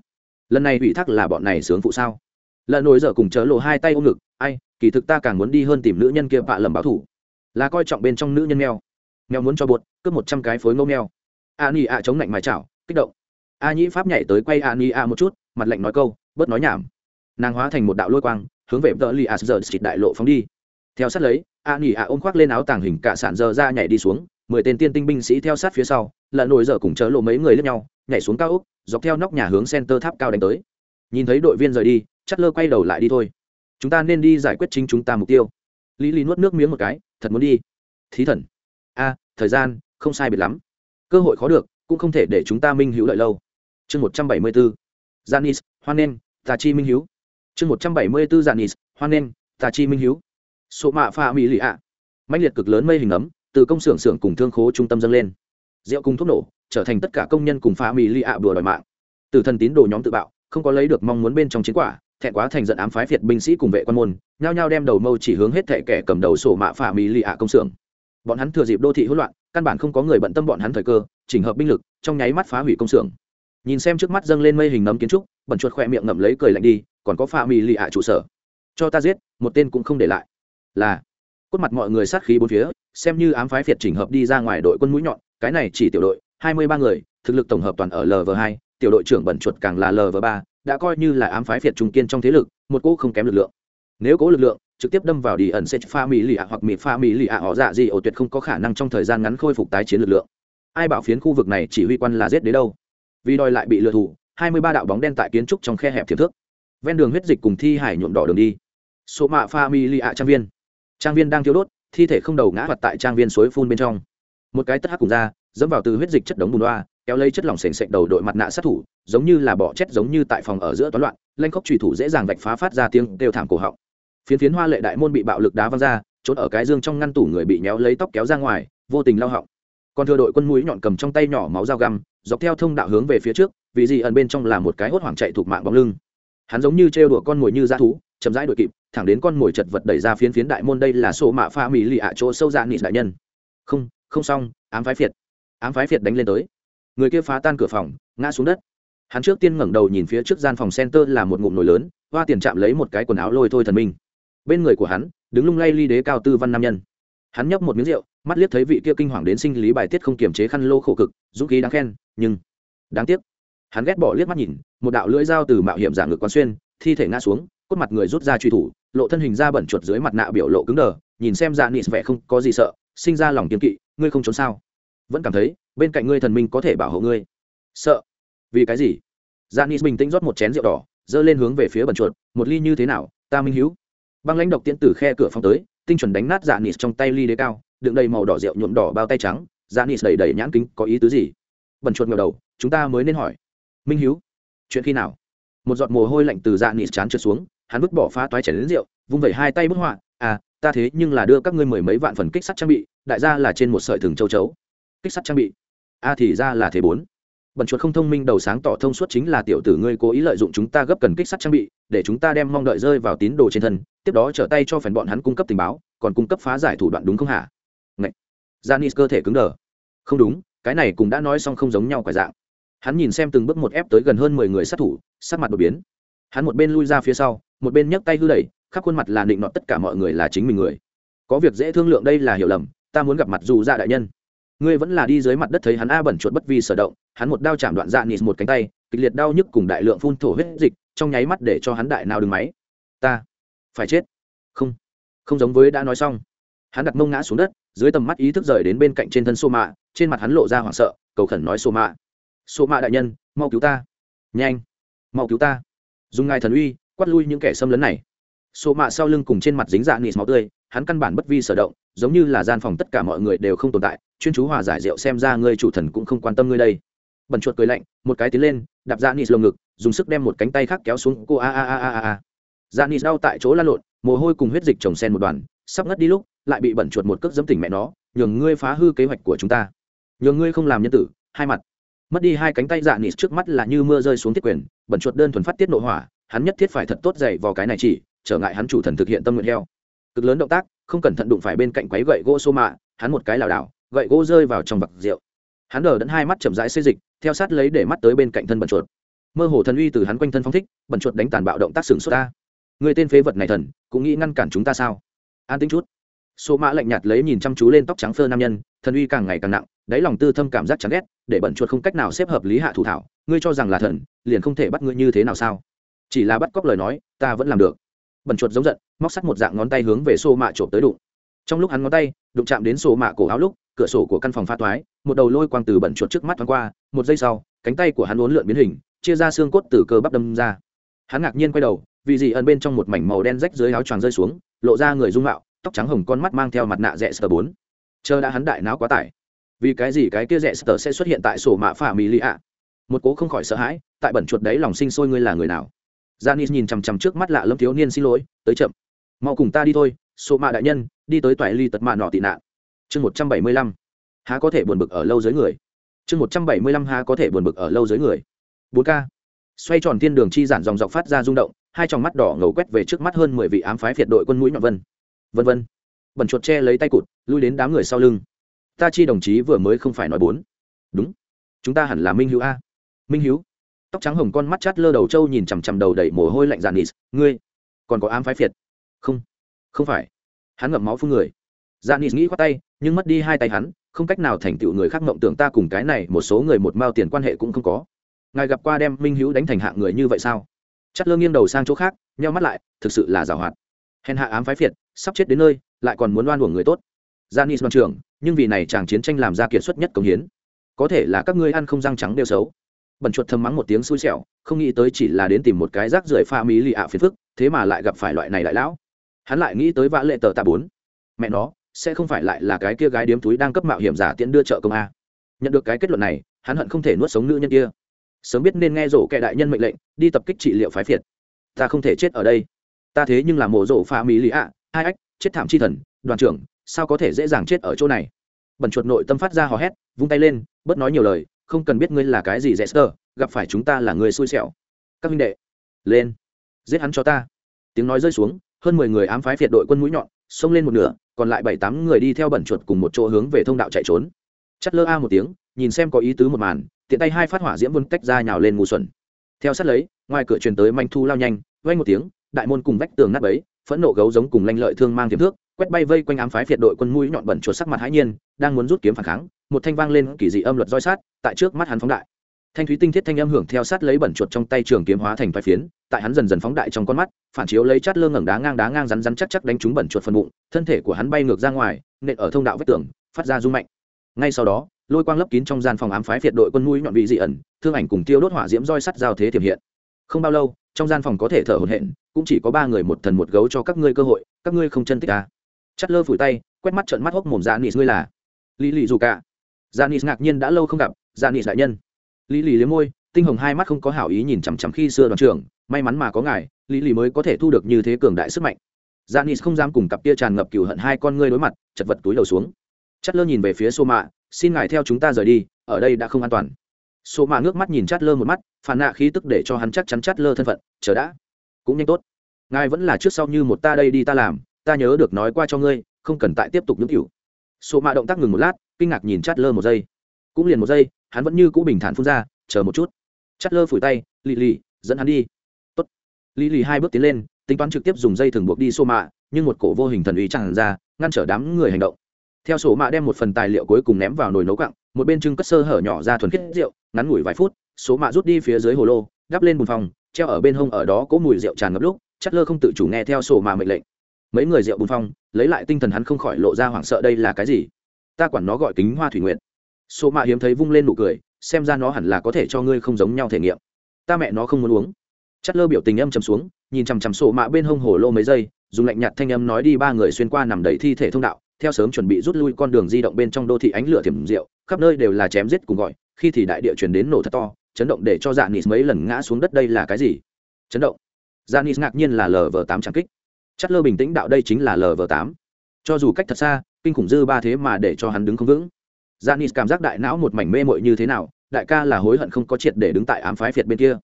Lần này ủy thác là bọn này sướng phụ sao? Lợn nổi dở cùng chớ lộ hai tay ôm ngực, ai, kỳ thực ta càng muốn đi hơn tìm nữ nhân kia bạ lầm báo thủ. Là coi trọng bên trong nữ nhân mèo. Mèo muốn cho bột cướp một trăm cái phối ngô mèo. A ni a chống lạnh mái chảo, kích động. A nhĩ pháp nhảy tới quay a ni a một chút mặt lạnh nói câu, bớt nói nhảm. Nàng hóa thành một đạo lôi quang, hướng về vợ li a giờ xịt đại lộ phóng đi. Theo sát lấy, a nỉ a ôm khoác lên áo tàng hình cả sản giờ ra nhảy đi xuống, mười tên tiên tinh binh sĩ theo sát phía sau, là nổi giờ cùng chớ lộ mấy người lướt nhau, nhảy xuống cao úc dọc theo nóc nhà hướng center tháp cao đánh tới. Nhìn thấy đội viên rời đi chắt lơ quay đầu lại đi thôi. Chúng ta nên đi giải quyết chính chúng ta mục tiêu. Lý lý nuốt nước miếng một cái, thật muốn đi. Thí thần. A, thời gian, không sai biệt lắm. Cơ hội khó được, cũng không thể để chúng ta minh hữu lợi lâu. Chương một trăm bảy mươi bốn janis hoan nghênh, tà chi minh Hiếu. chương một trăm bảy mươi bốn janis hoan nghênh, tà chi minh Hiếu. số mạ pha mỹ lì ạ. Mạnh liệt cực lớn mây hình ấm, từ công xưởng xưởng cùng thương khố trung tâm dâng lên. Rượu cùng thuốc nổ, trở thành tất cả công nhân cùng pha mỹ lì ạ đùa đòi mạng. Từ thần tín đồ nhóm tự bạo, không có lấy được mong muốn bên trong chiến quả, thẹn quá thành giận ám phái phiệt binh sĩ cùng vệ quan môn, nhao nhao đem đầu mâu chỉ hướng hết thệ kẻ cầm đầu sổ mạ phả mỹ lì ạ công xưởng. Bọn hắn thừa dịp đô thị hỗn loạn, căn bản không có người bận tâm bọn hắn thời cơ, chỉnh hợp binh lực, trong nháy mắt phá hủy công xưởng nhìn xem trước mắt dâng lên mây hình nấm kiến trúc, bẩn chuột khoe miệng ngậm lấy cười lạnh đi, còn có pha mì lì ạ trụ sở. Cho ta giết, một tên cũng không để lại. Là, cốt mặt mọi người sát khí bốn phía, xem như ám phái phiệt chỉnh hợp đi ra ngoài đội quân mũi nhọn, cái này chỉ tiểu đội, hai mươi ba người, thực lực tổng hợp toàn ở lv hai, tiểu đội trưởng bẩn chuột càng là lv ba, đã coi như là ám phái phiệt trung kiên trong thế lực, một cỗ không kém lực lượng. Nếu cố lực lượng, trực tiếp đâm vào đi ẩn sẽ pha mỹ lì ạ hoặc mỹ pha mỹ lì ạ họ dạ gì, ổ tuyệt không có khả năng trong thời gian ngắn khôi phục tái chiến lực lượng. Ai bảo phiến khu vực này chỉ huy quan là giết đến đâu? Vì đòi lại bị lừa thủ hai mươi ba đạo bóng đen tại kiến trúc trong khe hẹp thiệp thước. Ven đường huyết dịch cùng thi hải nhuộm đỏ đường đi. Số mạ pha mi li ạ trang viên. Trang viên đang thiếu đốt thi thể không đầu ngã mặt tại trang viên suối phun bên trong. Một cái tất hắc cùng ra dẫm vào từ huyết dịch chất đống bùn loa, kéo lấy chất lỏng sền sệt đầu đội mặt nạ sát thủ giống như là bỏ chết giống như tại phòng ở giữa toán loạn lanh khóc trùy thủ dễ dàng vạch phá phát ra tiếng đều thảm cổ họng. Phiến phiến hoa lệ đại môn bị bạo lực đá văng ra trốn ở cái dương trong ngăn tủ người bị nhéo lấy tóc kéo ra ngoài vô tình lao họng còn thừa đội quân mũi nhọn cầm trong tay nhỏ máu dao găm, dọc theo thông đạo hướng về phía trước, vì gì ẩn bên trong là một cái hốt hoảng chạy thuộc mạng bóng lưng. Hắn giống như trêu đùa con mồi như dã thú, chậm rãi đội kịp, thẳng đến con mồi chật vật đẩy ra phiến phiến đại môn đây là sổ mạ pha mỹ lì ạ chỗ sâu dạ nị đại nhân. Không không xong, ám phái phiệt, ám phái phiệt đánh lên tới. Người kia phá tan cửa phòng, ngã xuống đất. Hắn trước tiên ngẩng đầu nhìn phía trước gian phòng center là một ngụm nồi lớn, hoa tiền chạm lấy một cái quần áo lôi thôi thần minh. Bên người của hắn, đứng lung lay ly đế cao tư văn nam nhân. Hắn nhấp một miếng rượu mắt liếc thấy vị kia kinh hoàng đến sinh lý bài tiết không kiềm chế khăn lô khổ cực, dũng khí đáng khen, nhưng đáng tiếc. Hắn ghét bỏ liếc mắt nhìn, một đạo lưỡi dao từ mạo hiểm giả ngực quán xuyên, thi thể ngã xuống, cốt mặt người rút ra truy thủ, lộ thân hình ra bẩn chuột dưới mặt nạ biểu lộ cứng đờ, nhìn xem dạ nị vẻ không có gì sợ, sinh ra lòng kiên kỵ, ngươi không trốn sao? Vẫn cảm thấy, bên cạnh ngươi thần minh có thể bảo hộ ngươi. Sợ? Vì cái gì? Dạ Janis bình tĩnh rót một chén rượu đỏ dơ lên hướng về phía bẩn chuột, một ly như thế nào, ta minh hiếu. Băng lãnh độc tiễn từ khe cửa phong tới, tinh chuẩn đánh nát dạ Janis trong tay ly đế cao đựng đầy màu đỏ rượu nhuộm đỏ bao tay trắng, Janis đầy đầy nhãn kính, có ý tứ gì? Bẩn chuột ngẩng đầu, chúng ta mới nên hỏi. Minh hiếu, chuyện khi nào? Một giọt mồ hôi lạnh từ Janis chán trượt xuống, hắn vứt bỏ phá toái chảy đến rượu, vung vẩy hai tay bức họa à ta thế nhưng là đưa các ngươi mười mấy vạn phần kích sắt trang bị, đại gia là trên một sợi thừng châu chấu. Kích sắt trang bị? A thì ra là thế bốn. Bẩn chuột không thông minh đầu sáng tỏ thông suốt chính là tiểu tử ngươi cố ý lợi dụng chúng ta gấp cần kích sắt trang bị, để chúng ta đem mong đợi rơi vào tín đồ trên thân, tiếp đó trở tay cho phần bọn hắn cung cấp tình báo, còn cung cấp phá giải thủ đoạn đúng không hả? Janis cơ thể cứng đờ. Không đúng, cái này cũng đã nói xong không giống nhau quả dạng. Hắn nhìn xem từng bước một ép tới gần hơn mười người sát thủ sát mặt đột biến. Hắn một bên lui ra phía sau, một bên nhấc tay hư đẩy, khắp khuôn mặt là định nọt tất cả mọi người là chính mình người. Có việc dễ thương lượng đây là hiểu lầm, ta muốn gặp mặt dù dạ đại nhân. Ngươi vẫn là đi dưới mặt đất thấy hắn a bẩn chuột bất vi sở động, hắn một đao chạm đoạn dạ nịt một cánh tay, kịch liệt đau nhức cùng đại lượng phun thổ huyết dịch, trong nháy mắt để cho hắn đại nào đừng máy. Ta, phải chết. Không không giống với đã nói xong. Hắn đặt mông ngã xuống đất dưới tầm mắt ý thức rời đến bên cạnh trên thân sô mạ trên mặt hắn lộ ra hoảng sợ, cầu khẩn nói sô mạ sô mạ đại nhân, mau cứu ta. Nhanh, mau cứu ta. Dùng ngài thần uy, quát lui những kẻ xâm lấn này. Sô mạ sau lưng cùng trên mặt dính dạ nịt máu tươi, hắn căn bản bất vi sở động, giống như là gian phòng tất cả mọi người đều không tồn tại, chuyên chú hòa giải rượu xem ra ngươi chủ thần cũng không quan tâm ngươi đây. Bẩn chuột cười lạnh, một cái tiến lên, đạp dạ nịt lồng ngực, dùng sức đem một cánh tay khác kéo xuống, cô a a a a a. Dạ nịt đau tại chỗ la lộn, mồ hôi cùng huyết dịch chồng sen một đoàn, sắp ngất đi lúc lại bị bẩn chuột một cước dẫm tỉnh mẹ nó, nhường ngươi phá hư kế hoạch của chúng ta. Nhường ngươi không làm nhân tử, hai mặt. Mất đi hai cánh tay dạ nịt trước mắt là như mưa rơi xuống thiết quyền, bẩn chuột đơn thuần phát tiết nội hỏa, hắn nhất thiết phải thật tốt dày vào cái này chỉ, trở ngại hắn chủ thần thực hiện tâm nguyện heo. Cực lớn động tác, không cẩn thận đụng phải bên cạnh quấy gậy gỗ xô mạ, hắn một cái lảo đảo, gậy gỗ rơi vào trong vặc rượu. Hắn đờ đẫn hai mắt chậm rãi xê dịch, theo sát lấy để mắt tới bên cạnh thân bẩn chuột. Mơ hồ thần uy từ hắn quanh thân phong thích, bẩn chuột đánh tàn bạo động tác sừng sốt ta. Người tên phế vật này thần, cũng nghĩ ngăn cản chúng ta sao? An tính chút số mã lạnh nhạt lấy nhìn chăm chú lên tóc trắng phơ nam nhân, thần uy càng ngày càng nặng, đáy lòng tư thâm cảm giác chán ghét, để bẩn chuột không cách nào xếp hợp lý hạ thủ thảo, ngươi cho rằng là thần, liền không thể bắt ngươi như thế nào sao? Chỉ là bắt cóc lời nói, ta vẫn làm được. Bẩn chuột giống giận, móc sắt một dạng ngón tay hướng về Sô Mã chộp tới đụng. Trong lúc hắn ngón tay, đụng chạm đến Sô Mã cổ áo lúc, cửa sổ của căn phòng pha toái, một đầu lôi quang từ bẩn chuột trước mắt thoáng qua, một giây sau, cánh tay của hắn uốn lượn biến hình, chia ra xương cốt từ cơ bắp đâm ra. Hắn ngạc nhiên quay đầu, vì gì ẩn bên trong một mảnh màu đen rách dưới áo choàng rơi xuống, lộ ra người dung mạo tóc trắng hồng con mắt mang theo mặt nạ rẽ sờ bốn. Chờ đã hắn đại não quá tải. Vì cái gì cái kia rẽ sờ sẽ xuất hiện tại sổ mạ phả mỹ lì ạ? Một cố không khỏi sợ hãi, tại bẩn chuột đấy lòng sinh sôi ngươi là người nào? Janis nhìn chằm chằm trước mắt lạ lâm thiếu niên xin lỗi, tới chậm. Mau cùng ta đi thôi, sổ mạ đại nhân, đi tới toại ly tật mạ nọ tị nạn. Chương một trăm bảy mươi lăm. Há có thể buồn bực ở lâu dưới người. Chương một trăm bảy mươi lăm há có thể buồn bực ở lâu dưới người. Bốn k xoay tròn thiên đường chi giản dòng dọc phát ra rung động, hai tròng mắt đỏ ngầu quét về trước mắt hơn mười vị ám phái phiệt đội quân mũi nhọn vân vân vân. Bẩn chuột che lấy tay cụt, lui đến đám người sau lưng. Ta chi đồng chí vừa mới không phải nói bốn. Đúng. Chúng ta hẳn là minh hữu a. Minh hữu. Tóc trắng hồng con mắt chát lơ đầu trâu nhìn chằm chằm đầu đẩy mồ hôi lạnh dàn nịt. Ngươi, còn có ám phái phiệt. Không không phải. Hắn ngậm máu phun người. Dạ nịt nghĩ khoát tay, nhưng mất đi hai tay hắn, không cách nào thành tựu người khác mộng tưởng ta cùng cái này một số người một mao tiền quan hệ cũng không có. Ngài gặp qua đem minh hữu đánh thành hạng người như vậy sao? Chát lơ nghiêng đầu sang chỗ khác, nheo mắt lại, thực sự là giảo hoạt hèn hạ ám phái phiệt sắp chết đến nơi, lại còn muốn loan uổng người tốt. Janis đoàn trưởng, nhưng vì này chàng chiến tranh làm ra kiệt xuất nhất công hiến. Có thể là các ngươi ăn không răng trắng đều xấu. Bẩn chuột thầm mắng một tiếng xui xẻo, không nghĩ tới chỉ là đến tìm một cái rác rưởi pha mỹ lì ạ phiền phức, thế mà lại gặp phải loại này đại lão. Hắn lại nghĩ tới vã lệ tờ tạ bốn. Mẹ nó, sẽ không phải lại là cái kia gái điếm túi đang cấp mạo hiểm giả tiễn đưa trợ công a. Nhận được cái kết luận này, hắn hận không thể nuốt sống nữ nhân kia. Sớm biết nên nghe rổ kẻ đại nhân mệnh lệnh, đi tập kích trị liệu phái phiệt. Ta không thể chết ở đây. Ta thế nhưng là mổ rổ pha mỹ lì ạ hai ách, chết thảm chi thần, đoàn trưởng, sao có thể dễ dàng chết ở chỗ này? Bẩn chuột nội tâm phát ra hò hét, vung tay lên, bớt nói nhiều lời, không cần biết ngươi là cái gì dễ sơ gặp phải chúng ta là người xui xẻo. Các minh đệ, lên, giết hắn cho ta. Tiếng nói rơi xuống, hơn mười người ám phái phiệt đội quân mũi nhọn, xông lên một nửa, còn lại bảy tám người đi theo bẩn chuột cùng một chỗ hướng về thông đạo chạy trốn. Chắt lơ a một tiếng, nhìn xem có ý tứ một màn, tiện tay hai phát hỏa diễm vân cách ra nhào lên ngu xuẩn. Theo sát lấy, ngoài cửa truyền tới manh thu lao nhanh vay một tiếng đại môn cùng vách tường nát bấy, phẫn nộ gấu giống cùng lanh lợi thương mang kiếm thước, quét bay vây quanh ám phái phiệt đội quân mũi nhọn bẩn chuột sắc mặt hãi nhiên, đang muốn rút kiếm phản kháng, một thanh vang lên kỳ dị âm luật roi sát, tại trước mắt hắn phóng đại. Thanh thúy tinh thiết thanh âm hưởng theo sát lấy bẩn chuột trong tay trường kiếm hóa thành vài phiến, tại hắn dần dần phóng đại trong con mắt, phản chiếu lấy chát lơ ngẩng đá ngang đá ngang rắn rắn chắc chắc đánh trúng bẩn chuột phần bụng, thân thể của hắn bay ngược ra ngoài, nện ở thông đạo vách tường, phát ra rung mạnh. Ngay sau đó, lôi quang lấp kín trong gian phòng ám phái phiệt đội quân mũi nhọn vị dị ẩn, thương ảnh cùng tiêu đốt hỏa diễm roi sắt giao thế thiểm hiện. Không bao lâu, trong gian phòng có thể thở hổn hển cũng chỉ có ba người một thần một gấu cho các ngươi cơ hội, các ngươi không chân tích à? ta chắt lơ phủi tay, quét mắt trận mắt hốc mồm dạ nịt ngươi là lý lì dù cả. Dạ nịt ngạc nhiên đã lâu không gặp dạ nịt đại nhân. Lý lì liếm môi, tinh hồng hai mắt không có hảo ý nhìn chằm chằm khi xưa đoàn trưởng, may mắn mà có ngài, lý lì mới có thể thu được như thế cường đại sức mạnh. Dạ nịt không dám cùng cặp kia tràn ngập cừu hận hai con ngươi đối mặt, chật vật túi đầu xuống. Chắt lơ nhìn về phía Xô mạ, xin ngài theo chúng ta rời đi, ở đây đã không an toàn. Xô mạ ngước mắt nhìn chát lơ một mắt, phản nạ khí tức để cho hắn chắc chắn chát lơ thân phận, chờ đã cũng nhanh tốt. Ngài vẫn là trước sau như một ta đây đi ta làm, ta nhớ được nói qua cho ngươi, không cần tại tiếp tục nhũng cửu số mạ động tác ngừng một lát, kinh ngạc nhìn chát lơ một giây. Cũng liền một giây, hắn vẫn như cũ bình thản phun ra, chờ một chút. Chát lơ phủi tay, lì lì, dẫn hắn đi. Tốt. Lì lì hai bước tiến lên, tính toán trực tiếp dùng dây thừng buộc đi số mạ, nhưng một cổ vô hình thần uy chẳng ra, ngăn trở đám người hành động. Theo sổ mạ đem một phần tài liệu cuối cùng ném vào nồi nấu cặng một bên trưng cất sơ hở nhỏ ra thuần khiết rượu, ngắn ngủi vài phút số mạ rút đi phía dưới hồ lô, đắp lên bùn phòng treo ở bên hông ở đó có mùi rượu tràn ngập lúc chất lơ không tự chủ nghe theo sổ mà mệnh lệnh. Mấy người rượu bùn phong, lấy lại tinh thần hắn không khỏi lộ ra hoảng sợ đây là cái gì? Ta quản nó gọi kính hoa thủy nguyện sổ mạ hiếm thấy vung lên nụ cười, xem ra nó hẳn là có thể cho ngươi không giống nhau thể nghiệm. Ta mẹ nó không muốn uống. Chất lơ biểu tình âm chầm xuống, nhìn chằm chằm sổ mạ bên hông hồ lô mấy giây, dùng lạnh nhạt thanh âm nói đi ba người xuyên qua nằm đầy thi thể thông đạo, theo sớm chuẩn bị rút lui con đường di động bên trong đô thị ánh lửa thiểm rượu, khắp nơi đều là chém giết cùng gọi, khi thì đại địa chuyển đến nổ thật to chấn động để cho dạ nịt mấy lần ngã xuống đất đây là cái gì? Chấn động. Dạ nịt ngạc nhiên là lv tám trang kích. Chất lơ bình tĩnh đạo đây chính là lv tám. Cho dù cách thật xa, kinh khủng dư ba thế mà để cho hắn đứng không vững. Dạ nịt cảm giác đại não một mảnh mê mội như thế nào, đại ca là hối hận không có triệt để đứng tại ám phái phiệt bên kia.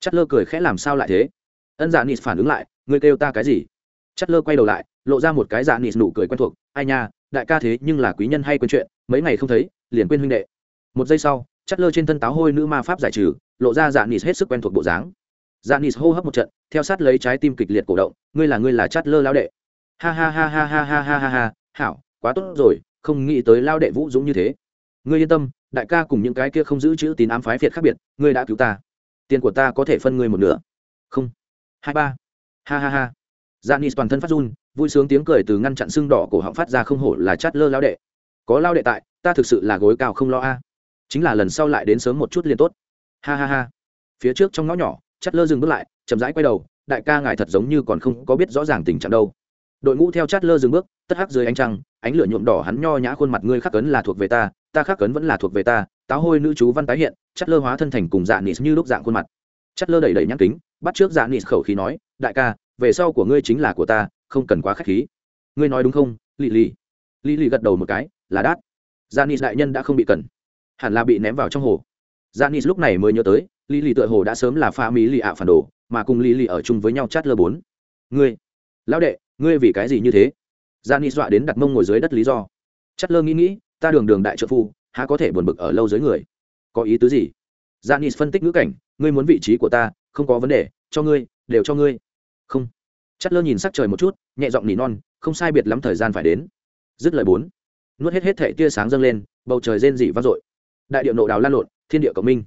Chất lơ cười khẽ làm sao lại thế? Ân dạ nịt phản ứng lại, ngươi kêu ta cái gì? Chất lơ quay đầu lại, lộ ra một cái dạ nịt nụ cười quen thuộc, ai nha, đại ca thế nhưng là quý nhân hay quên chuyện, mấy ngày không thấy, liền quên huynh đệ. Một giây sau chất lơ trên thân táo hôi nữ ma pháp giải trừ lộ ra dạ nịt hết sức quen thuộc bộ dáng. Dạ nịt hô hấp một trận theo sát lấy trái tim kịch liệt cổ động ngươi là ngươi là chất lơ lao đệ. Ha ha ha ha ha ha ha ha ha hảo quá tốt rồi không nghĩ tới lao đệ vũ dũng như thế. Ngươi yên tâm đại ca cùng những cái kia không giữ chữ tín ám phái phiệt khác biệt ngươi đã cứu ta. Tiền của ta có thể phân ngươi một nửa. Không. Hai ba. Ha ha ha. Dạ Janis toàn thân phát run, vui sướng tiếng cười từ ngăn chặn xương đỏ cổ họng phát ra không hổ là chát lơ lao đệ. Có lao đệ tại, ta thực sự là gối cao không lo a. Chính là lần sau lại đến sớm một chút liền tốt. Ha ha ha. Phía trước trong ngõ nhỏ, chát lơ dừng bước lại, chậm rãi quay đầu, đại ca ngài thật giống như còn không có biết rõ ràng tình trạng đâu. Đội ngũ theo chát lơ dừng bước, tất hắc dưới ánh trăng, ánh lửa nhuộm đỏ hắn nho nhã khuôn mặt ngươi khắc cấn là thuộc về ta, ta khắc cấn vẫn là thuộc về ta, táo hôi nữ chú văn tái hiện, chát lơ hóa thân thành cùng dạ nịt như lúc dạng khuôn mặt. Chát lơ đẩy đẩy nhãn kính, bắt trước dạ nịt khẩu khí nói, đại ca, về sau của ngươi chính là của ta không cần quá k h á c h khí ngươi nói đúng không lì lì lì lì gật đầu một cái là đát dạ janis đại nhân đã không bị cần hẳn là bị ném vào trong hồ. Janis lúc này mới nhớ tới lì lì tựa hồ đã sớm là pha mỹ lì ạ phản đồ, mà cùng lì lì ở chung với nhau chát lơ bốn. Ngươi, lão đệ, ngươi vì cái gì như thế? Janis dọa đến đặt mông ngồi dưới đất lý do. Chát lơ nghĩ nghĩ, ta đường đường đại trợ phu, há có thể buồn bực ở lâu dưới người? Có ý tứ gì? Janis phân tích ngữ cảnh, ngươi muốn vị trí của ta, không có vấn đề, cho ngươi, đều cho ngươi. Không. Chát lơ nhìn sắc trời một chút, nhẹ giọng nỉ non, không sai biệt lắm thời gian phải đến. Dứt lời bốn. Nuốt hết hết thệ tia sáng dâng lên, bầu trời rên dị vang dội đại điệu nộ đào lan lộn, thiên địa cộng minh.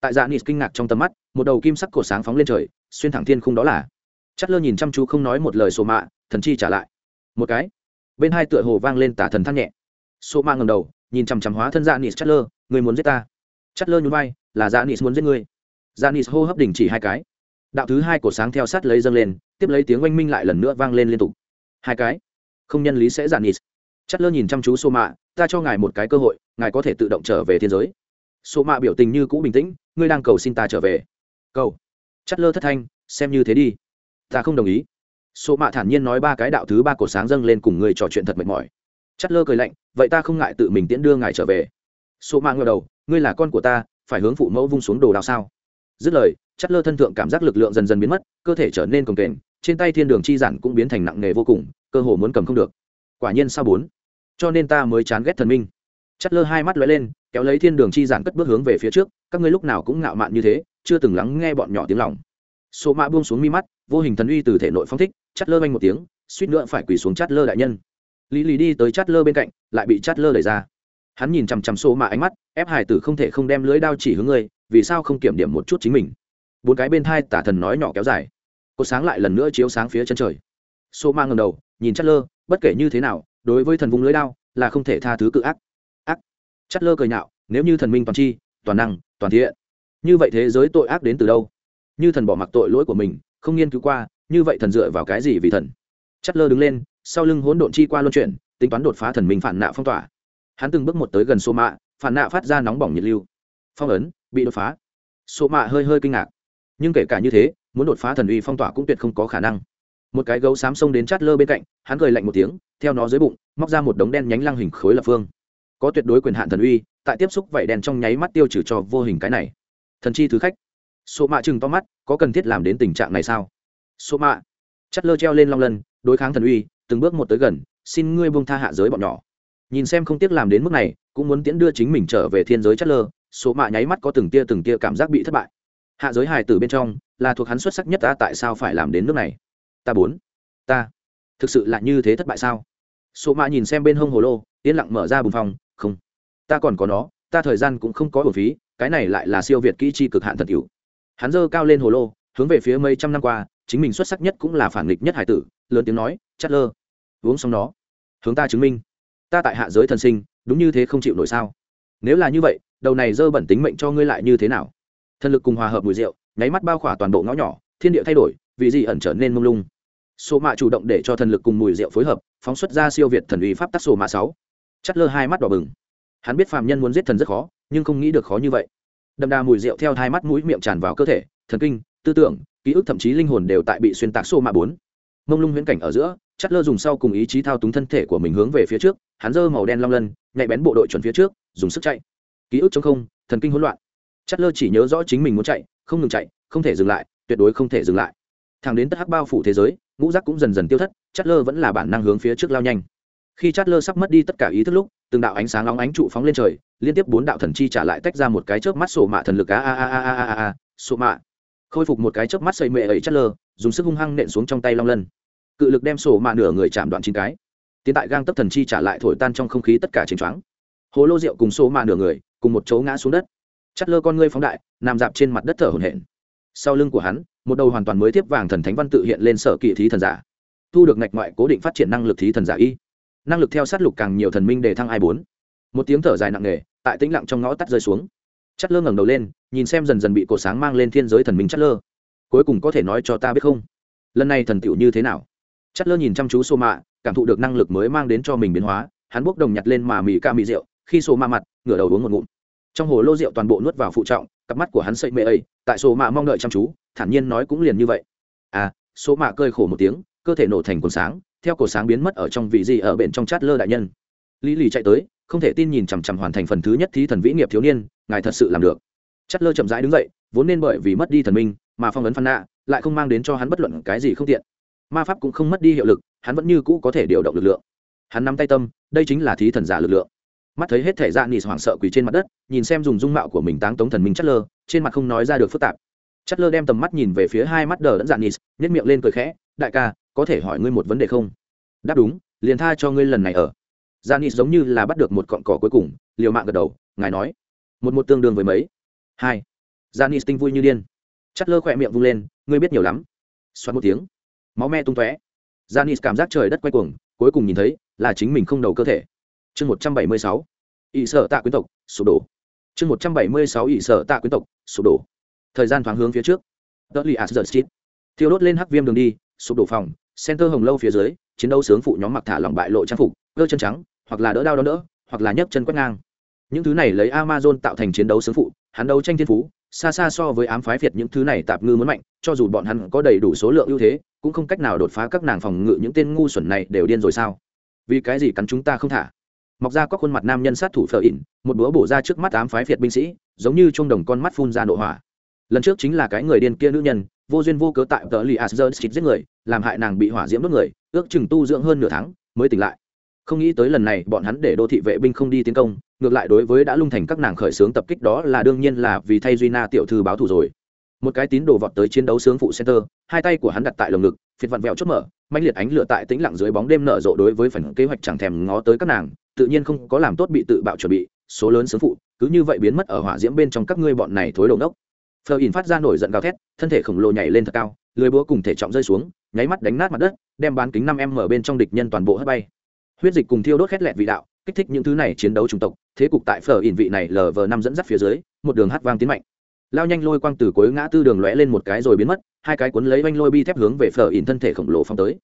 Tại dạ nịt kinh ngạc trong tầm mắt, một đầu kim sắc cổ sáng phóng lên trời, xuyên thẳng thiên khung đó là. Chất lơ nhìn chăm chú không nói một lời sổ mạ, thần chi trả lại. Một cái. Bên hai tựa hồ vang lên tả thần thắt nhẹ. Sổ mạ ngầm đầu, nhìn chằm chằm hóa thân dạ nịt chất lơ, người muốn giết ta. Chất lơ nhún vai, là dạ nịt muốn giết người. Dạ nịt hô hấp đình chỉ hai cái. Đạo thứ hai cổ sáng theo sát lấy dâng lên, tiếp lấy tiếng oanh minh lại lần nữa vang lên liên tục. Hai cái. Không nhân lý sẽ dạ nịt chất lơ nhìn chăm chú sô mạ ta cho ngài một cái cơ hội, ngài có thể tự động trở về thiên giới. Sô mạ biểu tình như cũ bình tĩnh, ngươi đang cầu xin ta trở về. Cầu? Chất lơ thất thanh, xem như thế đi. Ta không đồng ý. Sô mạ thản nhiên nói ba cái đạo thứ ba cổ sáng dâng lên cùng người trò chuyện thật mệt mỏi. Chất lơ cười lạnh, vậy ta không ngại tự mình tiễn đưa ngài trở về. Sô mạ ngờ đầu, ngươi là con của ta, phải hướng phụ mẫu vung xuống đồ đào sao? Dứt lời chất lơ thân thượng cảm giác lực lượng dần dần biến mất, cơ thể trở nên cồng kềnh, trên tay thiên đường chi giản cũng biến thành nặng nề vô cùng, cơ hồ muốn cầm không được quả nhiên sao bốn? Cho nên ta mới chán ghét thần minh. Chất lơ hai mắt lóe lên, kéo lấy thiên đường chi giản cất bước hướng về phía trước, các ngươi lúc nào cũng ngạo mạn như thế, chưa từng lắng nghe bọn nhỏ tiếng lòng. Số mã buông xuống mi mắt, vô hình thần uy từ thể nội phong thích chất lơ vanh một tiếng, suýt nữa phải quỳ xuống chát lơ đại nhân. Lý lý đi tới chát lơ bên cạnh, lại bị chát lơ đẩy ra. Hắn nhìn chằm chằm số mã ánh mắt, ép hải tử không thể không đem lưới đao chỉ hướng ngươi, vì sao không kiểm điểm một chút chính mình? Bốn cái bên thai tả thần nói nhỏ kéo dài. Cột sáng lại lần nữa chiếu sáng phía chân trời. Số mang ngầm đầu, nhìn chất lơ bất kể như thế nào đối với thần vùng lưới đao là không thể tha thứ cự ác. Ác. Chất lơ cười nhạo nếu như thần minh toàn chi, toàn năng toàn thiện như vậy thế giới tội ác đến từ đâu? Như thần bỏ mặc tội lỗi của mình không nghiên cứu qua như vậy thần dựa vào cái gì vì thần? Chất lơ đứng lên sau lưng hỗn độn chi qua luân chuyển tính toán đột phá thần minh phản nạ phong tỏa. Hắn từng bước một tới gần số mạ phản nạ phát ra nóng bỏng nhiệt lưu. Phong ấn bị đột phá. Số mạ hơi hơi kinh ngạc. Nhưng kể cả như thế muốn đột phá thần uy phong tỏa cũng tuyệt không có khả năng một cái gấu xám xông đến chát lơ bên cạnh, hắn cười lạnh một tiếng, theo nó dưới bụng, móc ra một đống đen nhánh lăng hình khối lập phương. Có tuyệt đối quyền hạn thần uy, tại tiếp xúc vảy đen trong nháy mắt tiêu trừ cho vô hình cái này. Thần chi thứ khách. Số mạ chừng to mắt, có cần thiết làm đến tình trạng này sao? Số mạ. Chát lơ treo lên long lân, đối kháng thần uy, từng bước một tới gần, xin ngươi buông tha hạ giới bọn nhỏ. Nhìn xem không tiếc làm đến mức này, cũng muốn tiễn đưa chính mình trở về thiên giới chát lơ số mạ nháy mắt có từng tia từng tia cảm giác bị thất bại. Hạ giới hài tử bên trong, là thuộc hắn xuất sắc nhất ta tại sao phải làm đến nước này? Ta bốn. Ta. Thực sự là như thế thất bại sao? Số mạ nhìn xem bên hông hồ lô, yên lặng mở ra bùng phòng không. Ta còn có nó, ta thời gian cũng không có bổ phí, cái này lại là siêu việt kỹ chi cực hạn thật cửu hắn dơ cao lên hồ lô, hướng về phía mấy trăm năm qua, chính mình xuất sắc nhất cũng là phản nghịch nhất hải tử, lớn tiếng nói chát lơ uống xong nó. Hướng ta chứng minh. Ta tại hạ giới thần sinh, đúng như thế không chịu nổi sao? Nếu là như vậy, đầu này dơ bẩn tính mệnh cho ngươi lại như thế nào? Thần lực cùng hòa hợp mùi rượu, nháy mắt bao khỏa toàn bộ ngõ nhỏ, thiên địa thay đổi, vì gì ẩn trở nên mông lung? Sổ mạ chủ động để cho thần lực cùng mùi rượu phối hợp, phóng xuất ra siêu việt thần uy pháp tắc sổ mạ sáu. Chắt lơ hai mắt đỏ bừng. Hắn biết phàm nhân muốn giết thần rất khó, nhưng không nghĩ được khó như vậy. Đậm đà mùi rượu theo hai mắt mũi miệng tràn vào cơ thể, thần kinh, tư tưởng, ký ức thậm chí linh hồn đều tại bị xuyên tạc sổ mạ bốn. Mông lung huyễn cảnh ở giữa chắt lơ dùng sau cùng ý chí thao túng thân thể của mình hướng về phía trước, hắn giơ màu đen long lân, nhạy bén bộ đội chuẩn phía trước, dùng sức chạy. Ký ức trong không, thần kinh hỗn loạn. Chắt lơ chỉ nhớ rõ chính mình muốn chạy, không ngừng chạy, không thể dừng lại, tuyệt đối không thể dừng lại. Thằng đến tất hắc bao phủ thế giới ngũ giác cũng dần dần tiêu thất chát lơ vẫn là bản năng hướng phía trước lao nhanh. Khi chát lơ sắp mất đi tất cả ý thức lúc, từng đạo ánh sáng nóng ánh trụ phóng lên trời, liên tiếp bốn đạo thần chi trả lại tách ra một cái chớp mắt sổ mạ thần lực. A a a a a a a, sổ mạ. Khôi phục một cái chớp mắt xây mệ ấy chát lơ dùng sức hung hăng nện xuống trong tay long lân. Cự lực đem sổ mạ nửa người chạm đoạn chín cái. Tiến tại gang tấp thần chi trả lại thổi tan trong không khí tất cả chiến choáng. Hồ lô rượu cùng sổ mạ nửa người, cùng một chỗ ngã xuống đất. Chát lơ con ngươi phóng đại, nằm dạp trên mặt đất thở hổn hển. Sau lưng của hắn một đầu hoàn toàn mới tiếp vàng thần thánh văn tự hiện lên sở kỵ thí thần giả. Thu được ngạch ngoại cố định phát triển năng lực thí thần giả y. Năng lực theo sát lục càng nhiều thần minh đề thăng hai bốn. Một tiếng thở dài nặng nề, tại tĩnh lặng trong ngõ tắt rơi xuống. Chất lơ ngẩng đầu lên, nhìn xem dần dần bị cổ sáng mang lên thiên giới thần minh chất lơ. Cuối cùng có thể nói cho ta biết không? Lần này thần tựu như thế nào? Chất lơ nhìn chăm chú sô mạ cảm thụ được năng lực mới mang đến cho mình biến hóa. Hắn bốc đồng nhặt lên mà mì ca mì rượu, khi sô mạ mặt, ngửa đầu uống một ngụm trong hồ lô rượu toàn bộ nuốt vào phụ trọng, cặp mắt của hắn sậy mê ấy tại số mạ mong đợi chăm chú, thản nhiên nói cũng liền như vậy. À số mạ cơi khổ một tiếng, cơ thể nổ thành cồn sáng, theo cổ sáng biến mất ở trong vị gì ở bên trong chát lơ đại nhân. Lý lì chạy tới, không thể tin nhìn chằm chằm hoàn thành phần thứ nhất thí thần vĩ nghiệp thiếu niên, ngài thật sự làm được. Chát lơ chậm rãi đứng dậy, vốn nên bởi vì mất đi thần minh, mà phong ấn phan nạ, lại không mang đến cho hắn bất luận cái gì không tiện. Ma pháp cũng không mất đi hiệu lực, hắn vẫn như cũ có thể điều động lực lượng. Hắn nắm tay tâm, đây chính là thí thần giả lực lượng mắt thấy hết thể dạ nịt hoảng sợ quỳ trên mặt đất nhìn xem dùng dung mạo của mình táng tống thần minh chất lơ trên mặt không nói ra được phức tạp. Chất lơ đem tầm mắt nhìn về phía hai mắt đờ đẫn dạ nịt, nhét miệng lên cười khẽ đại ca có thể hỏi ngươi một vấn đề không? Đáp đúng liền tha cho ngươi lần này ở. Dạ nịt giống như là bắt được một cọn cỏ cuối cùng liều mạng gật đầu ngài nói một một tương đương với mấy? Hai. Dạ nịt tinh vui như điên. Chất lơ khỏe miệng vung lên ngươi biết nhiều lắm. Xoắn một tiếng máu me tung tóe. Dạ nịt cảm giác trời đất quay cuồng cuối cùng nhìn thấy là chính mình không đầu cơ thể chương một trăm bảy mươi sáu ỵ sở tạ quyến tộc, sụp đổ. Chương một trăm bảy mươi sáu ỵ sở tạ quyến tộc, sụp đổ. Thời gian thoáng hướng phía trước. Đỡ li asder street thiêu đốt lên hắc viêm đường đi, sụp đổ phòng, center hồng lâu phía dưới, chiến đấu sướng phụ nhóm mặc thả lỏng bại lộ trang phục cơ chân trắng, hoặc là đỡ đao đỡ đỡ, hoặc là nhấc chân quét ngang. Những thứ này lấy amazon tạo thành chiến đấu sướng phụ, hắn đấu tranh thiên phú, xa xa so với ám phái việt những thứ này tạp ngư muốn mạnh, cho dù bọn hắn có đầy đủ số lượng ưu thế, cũng không cách nào đột phá các nàng phòng ngự những tên ngu xuẩn này đều điên rồi sao? Vì cái gì cắn chúng ta không thả? Mọc ra có khuôn mặt nam nhân sát thủ phở ỉn, một búa bổ ra trước mắt ám phái việt binh sĩ, giống như trung đồng con mắt phun ra nội hỏa. Lần trước chính là cái người điên kia nữ nhân, vô duyên vô cớ tại tờ li asger giết người, làm hại nàng bị hỏa diễm đốt người, ước chừng tu dưỡng hơn nửa tháng, mới tỉnh lại. Không nghĩ tới lần này bọn hắn để đô thị vệ binh không đi tiến công, ngược lại đối với đã lung thành các nàng khởi xướng tập kích đó là đương nhiên là vì thay duy na tiểu thư báo thù rồi. Một cái tín đồ vọt tới chiến đấu sướng phụ center, hai tay của hắn đặt tại lồng ngực, phiệt vặn vẹo chốt mở mạnh liệt ánh lửa tại tĩnh lặng dưới bóng đêm nở rộ đối với phần kế hoạch chẳng thèm ngó tới các nàng tự nhiên không có làm tốt bị tự bạo chuẩn bị, số lớn sướng phụ, cứ như vậy biến mất ở hỏa diễm bên trong các ngươi bọn này thối đầu nốc. phờ ỉn phát ra nổi giận gào thét, thân thể khổng lồ nhảy lên thật cao, lưới búa cùng thể trọng rơi xuống, nháy mắt đánh nát mặt đất, đem bán kính năm em mở bên trong địch nhân toàn bộ hất bay. Huyết dịch cùng thiêu đốt khét lẹt vị đạo, kích thích những thứ này chiến đấu chủng tộc, thế cục tại phở ỉn vị này lờ vờ năm dẫn dắt phía dưới, một đường hát vang tiến mạnh. Lao nhanh lôi quang từ cuối ngã tư đường lóe lên một cái rồi biến mất, hai cái cuốn lấy oanh lôi bi thép hướng về phở ỉn thân thể khổng lồ phong tới.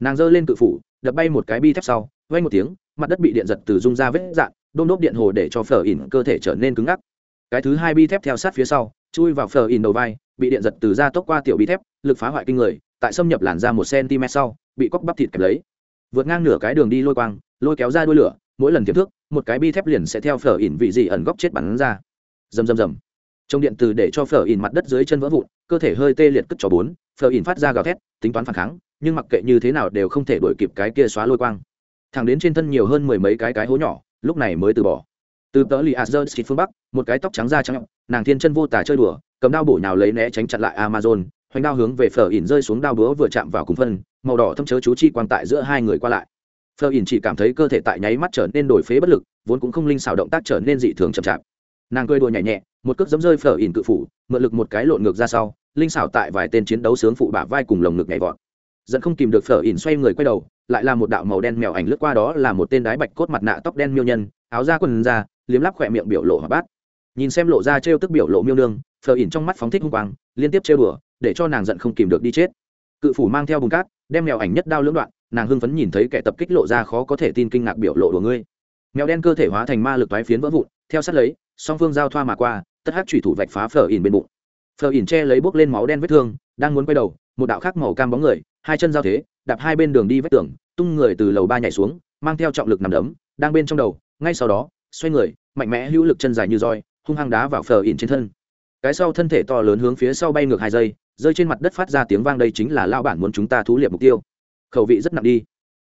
Nàng giơ lên cự phủ, đập bay một cái bi thép sau vay một tiếng mặt đất bị điện giật từ rung ra vết dạn, đôm đốt điện hồ để cho phở ỉn cơ thể trở nên cứng ngắc. Cái thứ hai bi thép theo sát phía sau, chui vào phở ỉn đầu vai, bị điện giật từ da tốc qua tiểu bi thép, lực phá hoại kinh người, tại xâm nhập làn ra một cm sau, bị cóc bắp thịt kẹp lấy. Vượt ngang nửa cái đường đi lôi quang, lôi kéo ra đuôi lửa, mỗi lần tiềm thước, một cái bi thép liền sẽ theo phở ỉn vị dị ẩn góc chết bắn ra. Rầm rầm rầm. Trong điện từ để cho phở ỉn mặt đất dưới chân vỡ vụn, cơ thể hơi tê liệt cất cho bốn, phở ỉn phát ra gào thét, tính toán phản kháng, nhưng mặc kệ như thế nào đều không thể đuổi kịp cái kia xóa lôi quang thẳng đến trên thân nhiều hơn mười mấy cái cái hố nhỏ, lúc này mới từ bỏ. Từ tớ lì azơ xịt phương bắc, một cái tóc trắng da trắng, nàng thiên chân vô tả chơi đùa, cầm đao bổ nhào lấy né tránh chặn lại amazon, hoành đao hướng về phở ỉn rơi xuống đao búa vừa chạm vào cùng phân, màu đỏ thâm chớ chú chi quang tại giữa hai người qua lại. Phở ỉn chỉ cảm thấy cơ thể tại nháy mắt trở nên đổi phế bất lực, vốn cũng không linh xảo động tác trở nên dị thường chậm chạp. Nàng cười đùa nhẹ nhẹ, một cước giấm rơi phở ỉn cự phủ, mượn lực một cái lộn ngược ra sau, linh xảo tại vài tên chiến đấu sướng phụ bả vai cùng lồng ngực nhảy vọt. Dẫn không kìm được phở ỉn xoay người quay đầu lại là một đạo màu đen mèo ảnh lướt qua đó là một tên đái bạch cốt mặt nạ tóc đen miêu nhân, áo da quần da, liếm lắp khỏe miệng biểu lộ hoạt bát. Nhìn xem lộ ra trêu tức biểu lộ miêu nương phở ỉn trong mắt phóng thích hung quang, liên tiếp trêu đùa, để cho nàng giận không kìm được đi chết. Cự phủ mang theo bùn cát, đem mèo ảnh nhất đao lưỡng đoạn, nàng hưng phấn nhìn thấy kẻ tập kích lộ ra khó có thể tin kinh ngạc biểu lộ của ngươi. Mèo đen cơ thể hóa thành ma lực toái phiến vỡ vụn, theo sát lấy, song phương giao thoa mà qua, tất hát thủy thủ vạch phá phở ỉn bên bụng. Phở ỉn che lấy bốc lên máu đen vết thương, đang muốn quay đầu, một đạo khác màu cam bóng người hai chân giao thế, đạp hai bên đường đi vách tường, tung người từ lầu ba nhảy xuống, mang theo trọng lực nằm đấm, đang bên trong đầu, ngay sau đó, xoay người, mạnh mẽ hữu lực chân dài như roi, hung hăng đá vào phở ỉn trên thân. Cái sau thân thể to lớn hướng phía sau bay ngược hai giây, rơi trên mặt đất phát ra tiếng vang đây chính là lao bản muốn chúng ta thú liệp mục tiêu. Khẩu vị rất nặng đi.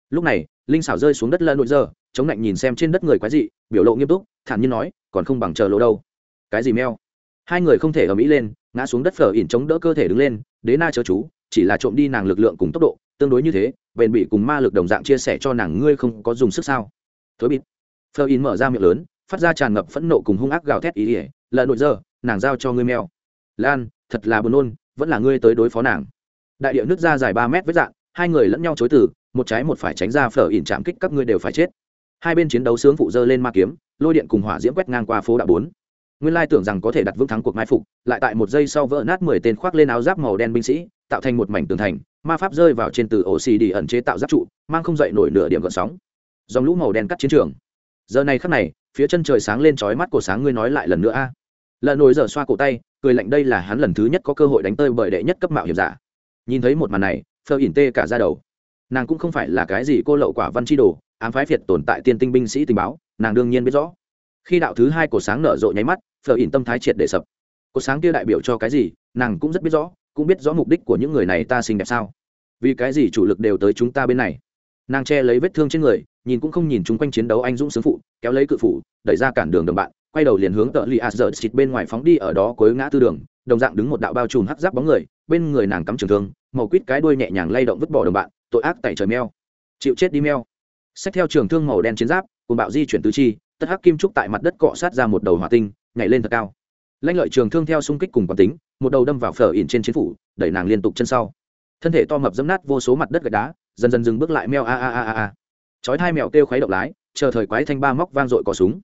Lúc này, linh xảo rơi xuống đất lân nội giờ, chống lạnh nhìn xem trên đất người quái dị, biểu lộ nghiêm túc, thản nhiên nói, còn không bằng chờ lỗ đâu. Cái gì meo? Hai người không thể ở mỹ lên, ngã xuống đất phở ỉn chống đỡ cơ thể đứng lên, đế na chớ chú chỉ là trộm đi nàng lực lượng cùng tốc độ, tương đối như thế, bền bị cùng ma lực đồng dạng chia sẻ cho nàng ngươi không có dùng sức sao? Thối bịt. Phờ in mở ra miệng lớn, phát ra tràn ngập phẫn nộ cùng hung ác gào thét ý ỉa lợn nội giờ, nàng giao cho ngươi mèo. Lan, thật là buồn nôn, vẫn là ngươi tới đối phó nàng. Đại điệu nước ra dài ba mét với dạng, hai người lẫn nhau chối từ, một trái một phải tránh ra phở ỉn chạm kích các ngươi đều phải chết. Hai bên chiến đấu sướng phụ dơ lên ma kiếm, lôi điện cùng hỏa diễm quét ngang qua phố đạo bốn nguyên lai tưởng rằng có thể đặt vững thắng cuộc mai phục, lại tại một giây sau vỡ nát mười tên khoác lên áo giáp màu đen binh sĩ, tạo thành một mảnh tường thành, ma pháp rơi vào trên từ ổ xì đi ẩn chế tạo giáp trụ, mang không dậy nổi nửa điểm gợn sóng. Dòng lũ màu đen cắt chiến trường. Giờ này khắc này, phía chân trời sáng lên trói mắt cổ sáng ngươi nói lại lần nữa a. À. lợn nổi giờ xoa cổ tay, cười lạnh đây là hắn lần thứ nhất có cơ hội đánh tơi bởi đệ nhất cấp mạo hiểm giả. Nhìn thấy một màn này phơ ỉn tê cả ra đầu. Nàng cũng không phải là cái gì cô lậu quả văn chi đồ, ám phái việt tồn tại tiên tinh binh sĩ tình báo, nàng đương nhiên biết rõ. Khi đạo thứ hai cổ sáng nở rộ nháy mắt phở ỉn tâm thái triệt để sập. Có sáng kia đại biểu cho cái gì, nàng cũng rất biết rõ, cũng biết rõ mục đích của những người này ta xinh đẹp sao. Vì cái gì chủ lực đều tới chúng ta bên này? Nàng che lấy vết thương trên người, nhìn cũng không nhìn chung quanh chiến đấu anh dũng sướng phụ, kéo lấy cự phủ, đẩy ra cản đường đồng bạn, quay đầu liền hướng tợ li asờ xịt bên ngoài phóng đi ở đó cuối ngã tư đường, đồng dạng đứng một đạo bao trùm hắc giáp bóng người, bên người nàng cắm trường thương, màu quýt cái đuôi nhẹ nhàng lay động vứt bỏ đồng bạn, tội ác tại trời meo. Chịu chết đi meo. Xét theo trường thương màu đen chiến giáp, cùng bạo di chuyển tứ chi, tất hắc kim trúc tại mặt đất cọ sát ra một đầu hỏa tinh nhảy lên thật cao. Lãnh lợi trường thương theo xung kích cùng quán tính, một đầu đâm vào phở ỉn trên chiến phủ, đẩy nàng liên tục chân sau. Thân thể to mập dẫm nát vô số mặt đất gạch đá, dần dần dừng bước lại meo a a a a a. Chói hai mèo kêu khuấy động lái, chờ thời quái thanh ba móc vang dội cò súng.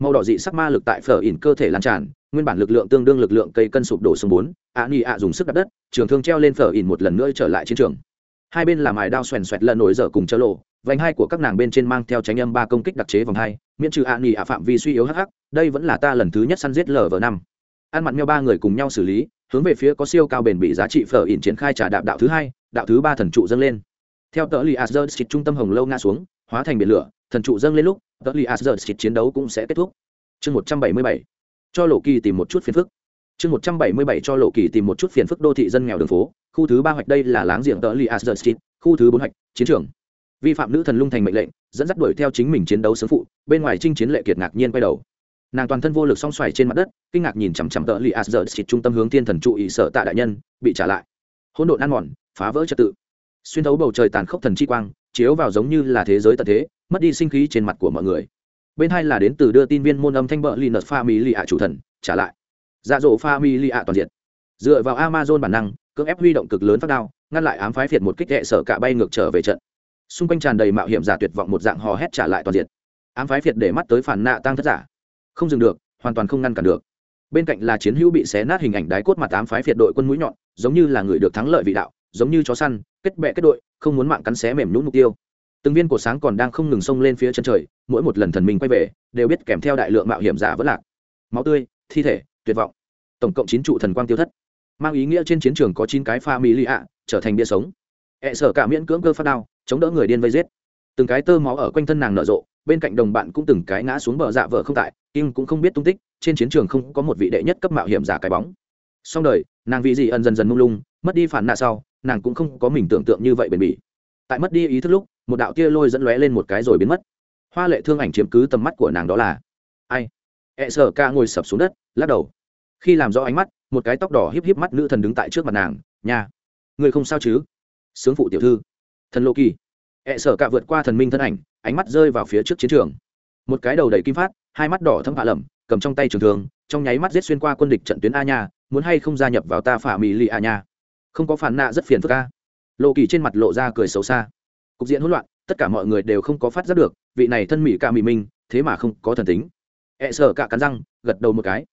Màu đỏ dị sắc ma lực tại phở ỉn cơ thể lan tràn, nguyên bản lực lượng tương đương lực lượng cây cân sụp đổ xuống bốn ạ nỉ ạ dùng sức đặt đất, trường thương treo lên phở ỉn một lần nữa trở lại chiến trường hai bên làm mài đao xoèn xoẹt lần nổi dở cùng chớ lộ, vành hai của các nàng bên trên mang theo tránh âm ba công kích đặc chế vòng hai, miễn trừ ạ nỉ ạ phạm vi suy yếu hắc hắc, đây vẫn là ta lần thứ nhất săn giết lở vờ năm. Ăn mặn meo ba người cùng nhau xử lý, hướng về phía có siêu cao bền bị giá trị phở ỉn triển khai trả đạp đạo thứ hai, đạo thứ ba thần trụ dâng lên. Theo tờ li asger xịt trung tâm hồng lâu nga xuống, hóa thành biển lửa, thần trụ dâng lên lúc, tờ li asger xịt chiến đấu cũng sẽ kết thúc. Chương một trăm bảy mươi bảy. Cho lộ kỳ tìm một chút phiền phức chương một trăm bảy mươi bảy cho lộ kỳ tìm một chút phiền phức đô thị dân nghèo đường phố, khu thứ ba hoạch đây là láng giềng tờ li asger street, khu thứ bốn hoạch, chiến trường. Vi phạm nữ thần lung thành mệnh lệnh, dẫn dắt đuổi theo chính mình chiến đấu sướng phụ, bên ngoài trinh chiến lệ kiệt ngạc nhiên quay đầu. Nàng toàn thân vô lực song xoài trên mặt đất, kinh ngạc nhìn chằm chằm tợ li asger street trung tâm hướng thiên thần trụ ý sở tạ đại nhân, bị trả lại. Hỗn độn ăn mòn, phá vỡ trật tự. Xuyên thấu bầu trời tàn khốc thần chi quang, chiếu vào giống như là thế giới tận thế, mất đi sinh khí trên mặt của mọi người. Bên hai là đến từ đưa tin viên môn âm thanh bợ linus pha mỹ lì ạ chủ thần, trả lại dạ dỗ pha mi li ạ toàn diện. Dựa vào amazon bản năng, cưỡng ép huy động cực lớn phát đao, ngăn lại ám phái phiệt một kích hệ sở cả bay ngược trở về trận. Xung quanh tràn đầy mạo hiểm giả tuyệt vọng một dạng hò hét trả lại toàn diện. Ám phái phiệt để mắt tới phản nạ tăng thất giả. Không dừng được, hoàn toàn không ngăn cản được. Bên cạnh là chiến hữu bị xé nát hình ảnh đái cốt mặt ám phái phiệt đội quân mũi nhọn, giống như là người được thắng lợi vị đạo, giống như chó săn, kết bệ kết đội, không muốn mạng cắn xé mềm nhũng mục tiêu. Từng viên của sáng còn đang không ngừng xông lên phía chân trời, mỗi một lần thần mình quay về, đều biết kèm theo đại lượng mạo hiểm giả vẫn lạc. Máu tươi, thi thể tuyệt vọng. Tổng cộng chín trụ thần quang tiêu thất. Mang ý nghĩa trên chiến trường có chín cái pha mỹ lì ạ, trở thành bia sống. Ẹ sở cả miễn cưỡng cơ phát đao, chống đỡ người điên vây giết. Từng cái tơ máu ở quanh thân nàng nở rộ, bên cạnh đồng bạn cũng từng cái ngã xuống bờ dạ vợ không tại nhưng cũng không biết tung tích, trên chiến trường không có một vị đệ nhất cấp mạo hiểm giả cái bóng. Xong đời, nàng vì gì ân dần dần mông lung, mất đi phản nạ sau, nàng cũng không có mình tưởng tượng như vậy bền bỉ. Tại mất đi ý thức lúc, một đạo tia lôi dẫn lóe lên một cái rồi biến mất. Hoa lệ thương ảnh chiếm cứ tầm mắt của nàng đó là ai? E sở ca ngồi sập xuống đất, lắc đầu. Khi làm rõ ánh mắt, một cái tóc đỏ híp híp mắt nữ thần đứng tại trước mặt nàng nhà người không sao chứ? Sướng phụ tiểu thư. Thần lô kỳ. E Ẹ sở ca vượt qua thần minh thân ảnh, ánh mắt rơi vào phía trước chiến trường. Một cái đầu đầy kim phát, hai mắt đỏ thâm hạ lẩm, cầm trong tay trường thường trong nháy mắt giết xuyên qua quân địch trận tuyến a nha, muốn hay không gia nhập vào ta phả mỹ lì a nha? Không có phản nạ rất phiền phức a. Lộ kỳ trên mặt lộ ra cười xấu xa. Cục diện hỗn loạn, tất cả mọi người đều không có phát giác được, vị này thân mỹ ca mỹ minh thế mà không có thần tính. E ẹ sợ cả cắn răng, gật đầu một cái.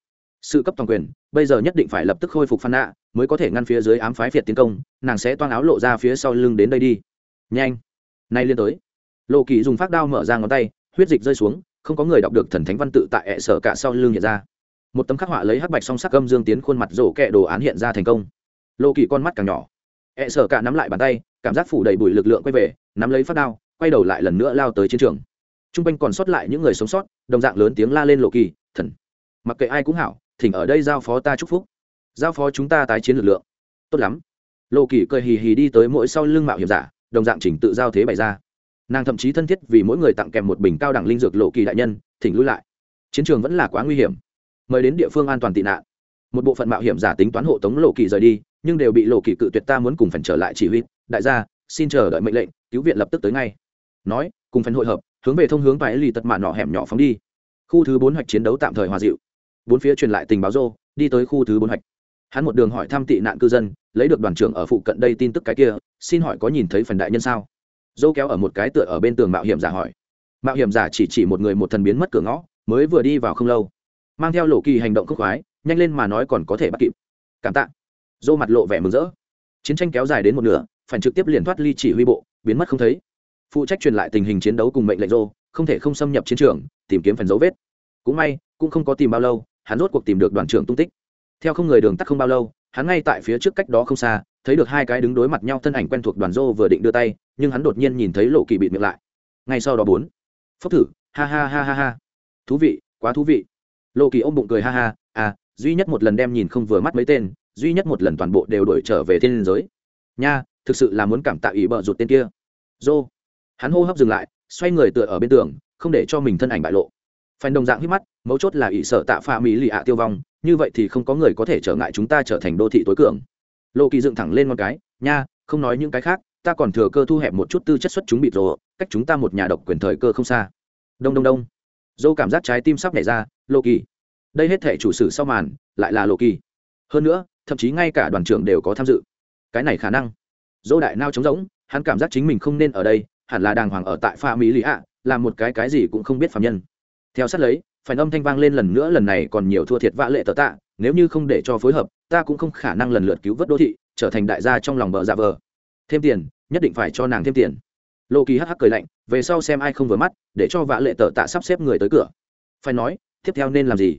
Sự cấp toàn quyền, bây giờ nhất định phải lập tức khôi phục phan nạ mới có thể ngăn phía dưới ám phái phiệt tiến công, nàng sẽ toan áo lộ ra phía sau lưng đến đây đi. Nhanh. Nay liên tới. Lộ kỳ dùng phát đao mở ra ngón tay, huyết dịch rơi xuống, không có người đọc được thần thánh văn tự tại e ẹ sở cả sau lưng hiện ra. Một tấm khắc họa lấy hắc bạch song sắc gâm dương tiến khuôn mặt rổ kẹ đồ án hiện ra thành công. Lộ kỳ con mắt càng nhỏ. E ẹ sở cả nắm lại bàn tay, cảm giác phủ đầy bụi lực lượng quay về, nắm lấy phát đao, quay đầu lại lần nữa lao tới chiến trường t r u n g quanh còn sót lại những người sống sót, đồng dạng lớn tiếng la lên lộ kỳ, thần, mặc kệ ai cũng hảo, thỉnh ở đây giao phó ta chúc phúc. Giao phó chúng ta tái chiến lực lượng. Tốt lắm. Lộ kỳ cười hì hì đi tới mỗi sau lưng mạo hiểm giả, đồng dạng chỉnh tự giao thế bày ra. Nàng thậm chí thân thiết vì mỗi người tặng kèm một bình cao đẳng linh dược lộ kỳ đại nhân, thỉnh lui lại. Chiến trường vẫn là quá nguy hiểm. Mời đến địa phương an toàn tị nạn. Một bộ phận mạo hiểm giả tính toán hộ tống lộ kỳ rời đi, nhưng đều bị lộ kỳ cự tuyệt ta muốn cùng phần trở lại chỉ huy. Đại gia, xin chờ đợi mệnh lệnh, cứu viện lập tức tới ngay. Nói, cùng phần hội hợp hướng về thông hướng bãi lì tật mạn nọ hẻm nhỏ phóng đi. Khu thứ bốn hoạch chiến đấu tạm thời hòa dịu. Bốn phía truyền lại tình báo rô, đi tới khu thứ bốn hoạch. Hắn một đường hỏi thăm tị nạn cư dân, lấy được đoàn trưởng ở phụ cận đây tin tức cái kia, xin hỏi có nhìn thấy phần đại nhân sao? Dô kéo ở một cái tựa ở bên tường mạo hiểm giả hỏi. Mạo hiểm giả chỉ chỉ một người một thần biến mất cửa ngõ, mới vừa đi vào không lâu. Mang theo lộ kỳ hành động khốc khoái, nhanh lên mà nói còn có thể bắt kịp. Cảm tạ. Dô mặt lộ vẻ mừng rỡ. Chiến tranh kéo dài đến một nửa, phải trực tiếp liền thoát ly chỉ huy bộ, biến mất không thấy phụ trách truyền lại tình hình chiến đấu cùng mệnh lệnh Rô, không thể không xâm nhập chiến trường tìm kiếm phần dấu vết. Cũng may cũng không có tìm bao lâu hắn rốt cuộc tìm được đoàn trưởng tung tích. Theo không người đường tắt không bao lâu hắn ngay tại phía trước cách đó không xa thấy được hai cái đứng đối mặt nhau thân ảnh quen thuộc đoàn Rô vừa định đưa tay nhưng hắn đột nhiên nhìn thấy lộ kỳ bị miệng lại. Ngay sau đó bốn. Phốc thử ha ha ha ha ha. Thú vị quá thú vị. Lộ kỳ ôm bụng cười ha ha à duy nhất một lần đem nhìn không vừa mắt mấy tên duy nhất một lần toàn bộ đều đổi trở về thiên giới. Nha thực sự là muốn cảm tạ ý bợ rụt tên kia. Dô hắn hô hấp dừng lại, xoay người tựa ở bên tường, không để cho mình thân ảnh bại lộ. Phanh đồng dạng hít mắt, mấu chốt là ỷ sợ tạ pha mỹ lì ạ tiêu vong, như vậy thì không có người có thể trở ngại chúng ta trở thành đô thị tối cường. Lộ kỳ dựng thẳng lên một cái, nha, không nói những cái khác, ta còn thừa cơ thu hẹp một chút tư chất xuất chúng bị rồ, cách chúng ta một nhà độc quyền thời cơ không xa. Đông đông đông. Dâu cảm giác trái tim sắp nảy ra lộ kỳ. Đây hết thể chủ sử sau màn, lại là lộ kỳ. Hơn nữa, thậm chí ngay cả đoàn trưởng đều có tham dự. Cái này khả năng. Dỗ đại nao trống rỗng, hắn cảm giác chính mình không nên ở đây hẳn là đàng hoàng ở tại pha mỹ lý ạ làm một cái cái gì cũng không biết phạm nhân. Theo sát lấy phải âm thanh vang lên lần nữa, lần này còn nhiều thua thiệt vã lệ tờ tạ, nếu như không để cho phối hợp, ta cũng không khả năng lần lượt cứu vớt đô thị, trở thành đại gia trong lòng bờ dạ vờ. Thêm tiền, nhất định phải cho nàng thêm tiền. Lô kỳ hắc cười lạnh, về sau xem ai không vừa mắt, để cho vã lệ tờ tạ sắp xếp người tới cửa. Phải nói, tiếp theo nên làm gì?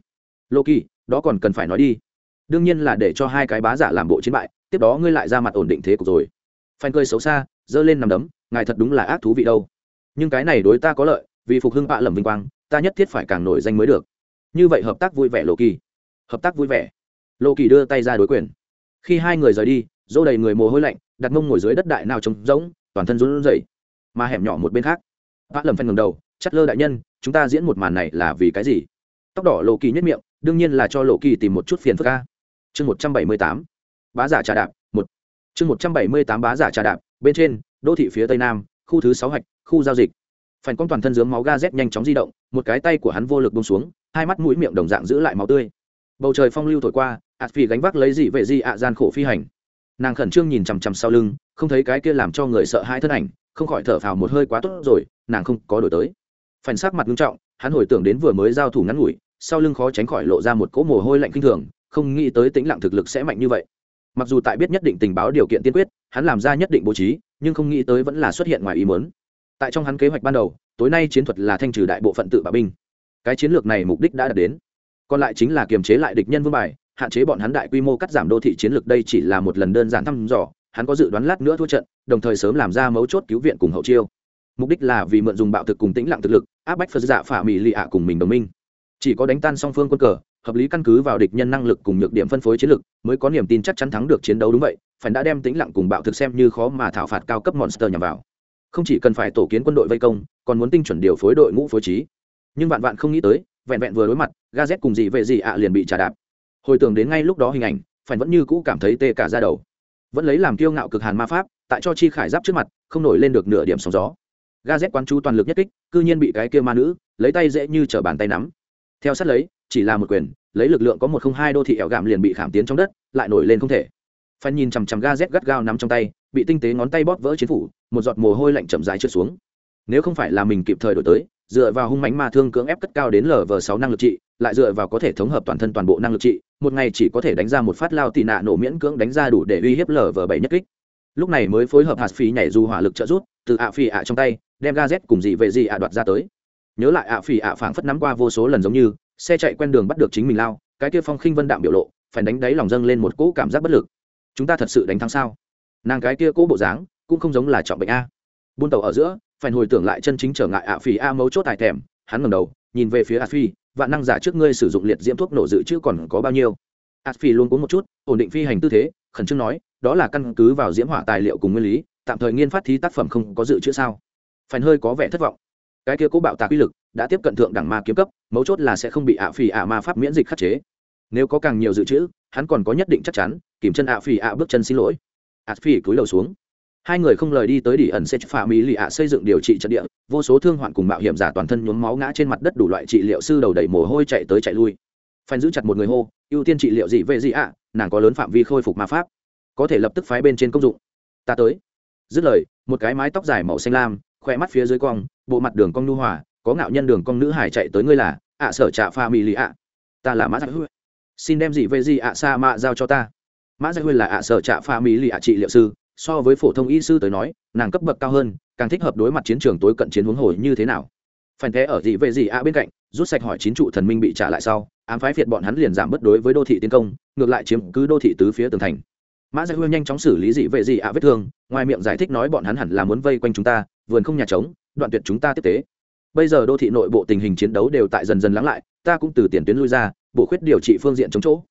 Lô kỳ, đó còn cần phải nói đi. Đương nhiên là để cho hai cái bá giả làm bộ chiến bại, tiếp đó ngươi lại ra mặt ổn định thế cục rồi. Phanh cười xấu xa, giơ lên nằm đấm ngài thật đúng là ác thú vị đâu. Nhưng cái này đối ta có lợi, vì phục hưng bạ lầm vinh quang, ta nhất thiết phải càng nổi danh mới được. Như vậy hợp tác vui vẻ lộ kỳ. Hợp tác vui vẻ. Lộ kỳ đưa tay ra đối quyền. Khi hai người rời đi, dỗ đầy người mồ hôi lạnh, đặt mông ngồi dưới đất đại nào trống rỗng, toàn thân run rẩy, mà hẻm nhỏ một bên khác. Bạ lầm phanh ngầm đầu, chắt lơ đại nhân, chúng ta diễn một màn này là vì cái gì? Tóc đỏ lộ kỳ nhất miệng, đương nhiên là cho lộ kỳ tìm một chút phiền phức ca chương một trăm bảy mươi tám. Bá giả trà đạp, một. Chương một trăm bảy mươi tám bá giả trà đạp, bên trên đô thị phía tây nam, khu thứ sáu hạch khu giao dịch. Phản con toàn thân dướng máu ga z nhanh chóng di động, một cái tay của hắn vô lực bông xuống, hai mắt mũi miệng đồng dạng giữ lại máu tươi. Bầu trời phong lưu thổi qua ạt phi gánh vác lấy gì vệ gì ạ gian khổ phi hành. Nàng khẩn trương nhìn chằm chằm sau lưng, không thấy cái kia làm cho người sợ hai thân ảnh, không khỏi thở phào một hơi quá tốt rồi, nàng không có đổi tới. Phản sắc mặt nghiêm trọng, hắn hồi tưởng đến vừa mới giao thủ ngắn ngủi, sau lưng khó tránh khỏi lộ ra một cỗ mồ hôi lạnh kinh thường, không nghĩ tới tĩnh lặng thực lực sẽ mạnh như vậy mặc dù tại biết nhất định tình báo điều kiện tiên quyết, hắn làm ra nhất định bố trí, nhưng không nghĩ tới vẫn là xuất hiện ngoài ý muốn. Tại trong hắn kế hoạch ban đầu, tối nay chiến thuật là thanh trừ đại bộ phận tự bạo binh. Cái chiến lược này mục đích đã đạt đến. Còn lại chính là kiềm chế lại địch nhân vương bài, hạn chế bọn hắn đại quy mô cắt giảm đô thị chiến lược đây chỉ là một lần đơn giản thăm dò, hắn có dự đoán lát nữa thua trận, đồng thời sớm làm ra mấu chốt cứu viện cùng hậu chiêu. Mục đích là vì mượn dùng bạo thực cùng tĩnh lặng thực lực, áp bách phật giả phả mỹ lì ạ cùng mình đồng minh chỉ có đánh tan song phương quân cờ, hợp lý căn cứ vào địch nhân năng lực cùng nhược điểm phân phối chiến lược, mới có niềm tin chắc chắn thắng được chiến đấu đúng vậy, phải đã đem tĩnh lặng cùng bạo thực xem như khó mà thảo phạt cao cấp monster nhằm vào. Không chỉ cần phải tổ kiến quân đội vây công, còn muốn tinh chuẩn điều phối đội ngũ phối trí. Nhưng vạn vạn không nghĩ tới, vẹn vẹn vừa đối mặt ga z cùng gì về gì ạ liền bị trả đạp. Hồi tưởng đến ngay lúc đó hình ảnh, phải vẫn như cũ cảm thấy tê cả ra đầu. Vẫn lấy làm kiêu ngạo cực hàn ma pháp, tại cho chi khải giáp trước mặt, không nổi lên được nửa điểm sóng gió. Ga z quán chú toàn lực nhất kích, cư nhiên bị cái kia ma nữ, lấy tay dễ như t bàn tay nắm theo sát lấy, chỉ là một quyền, lấy lực lượng có một không hai đô thị ẻo gạm liền bị khảm tiến trong đất, lại nổi lên không thể. Phan nhìn chằm chằm ga z gắt gao nắm trong tay, bị tinh tế ngón tay bóp vỡ chiến phủ, một giọt mồ hôi lạnh chậm dài trượt xuống. Nếu không phải là mình kịp thời đổi tới, dựa vào hung mánh ma thương cưỡng ép cất cao đến lv sáu năng lực trị, lại dựa vào có thể thống hợp toàn thân toàn bộ năng lực trị, một ngày chỉ có thể đánh ra một phát lao tị nạ nổ miễn cưỡng đánh ra đủ để uy hiếp lv bảy nhất kích. Lúc này mới phối hợp hạt phi nhảy dù hỏa lực trợ rút từ ạ phi ạ trong tay, đem ga z cùng dị vệ dị ạ đoạt ra tới nhớ lại ạ phỉ ạ phảng phất nắm qua vô số lần giống như, xe chạy quen đường bắt được chính mình lao, cái kia phong khinh vân đạm biểu lộ, phải đánh đáy lòng dâng lên một cỗ cảm giác bất lực. Chúng ta thật sự đánh thắng sao? Nàng cái kia cỗ bộ dáng, cũng không giống là trọng bệnh a. Buôn tàu ở giữa, phải hồi tưởng lại chân chính trở ngại ạ phỉ a mấu chốt tài thèm, hắn ngẩng đầu, nhìn về phía a phi vạn năng giả trước ngươi sử dụng liệt diễm thuốc nổ dự trữ còn có bao nhiêu? A phi luôn cố một chút, ổn định phi hành tư thế, khẩn trương nói, đó là căn cứ vào diễm hỏa tài liệu cùng nguyên lý, tạm thời nghiên phát thí tác phẩm không có dự trữ sao? Phải hơi có vẻ thất vọng cái kia cố bạo tạc uy lực đã tiếp cận thượng đẳng ma kiếm cấp, mấu chốt là sẽ không bị ạ phì ạ ma pháp miễn dịch khắc chế. Nếu có càng nhiều dự trữ, hắn còn có nhất định chắc chắn, kìm chân ạ phì ạ bước chân xin lỗi. Ạ phì cúi đầu xuống. Hai người không lời đi tới đỉ ẩn sẽ phà mỹ lì ạ xây dựng điều trị trận địa, vô số thương hoạn cùng mạo hiểm giả toàn thân nhuốm máu ngã trên mặt đất đủ loại trị liệu sư đầu đầy mồ hôi chạy tới chạy lui. Phanh giữ chặt một người hô, ưu tiên trị liệu gì về gì ạ? Nàng có lớn phạm vi khôi phục ma pháp, có thể lập tức phái bên trên công dụng. Ta tới. Dứt lời, một cái mái tóc dài màu xanh lam khoe mắt phía dưới cong, bộ mặt đường cong nu hòa, có ngạo nhân đường cong nữ hải chạy tới ngươi là, ạ sở trạ pha mì lì ạ. Ta là mã gia huy. Xin đem gì về gì ạ sa mạ giao cho ta. Mã gia huy là ạ sở trạ pha mì lì ạ trị liệu sư, so với phổ thông y sư tới nói, nàng cấp bậc cao hơn, càng thích hợp đối mặt chiến trường tối cận chiến huống hồi như thế nào. Phản thế ở gì về gì ạ bên cạnh, rút sạch hỏi chín trụ thần minh bị trả lại sau, ám phái phiệt bọn hắn liền giảm bất đối với đô thị tiến công, ngược lại chiếm cứ đô thị tứ phía tường thành. Mã gia huy nhanh chóng xử lý dị vệ dị ạ vết thương, ngoài miệng giải thích nói bọn hắn hẳn là muốn vây quanh chúng ta vườn không nhà trống, đoạn tuyệt chúng ta tiếp tế. Bây giờ đô thị nội bộ tình hình chiến đấu đều tại dần dần lắng lại, ta cũng từ tiền tuyến lui ra, bổ khuyết điều trị phương diện chống chỗ.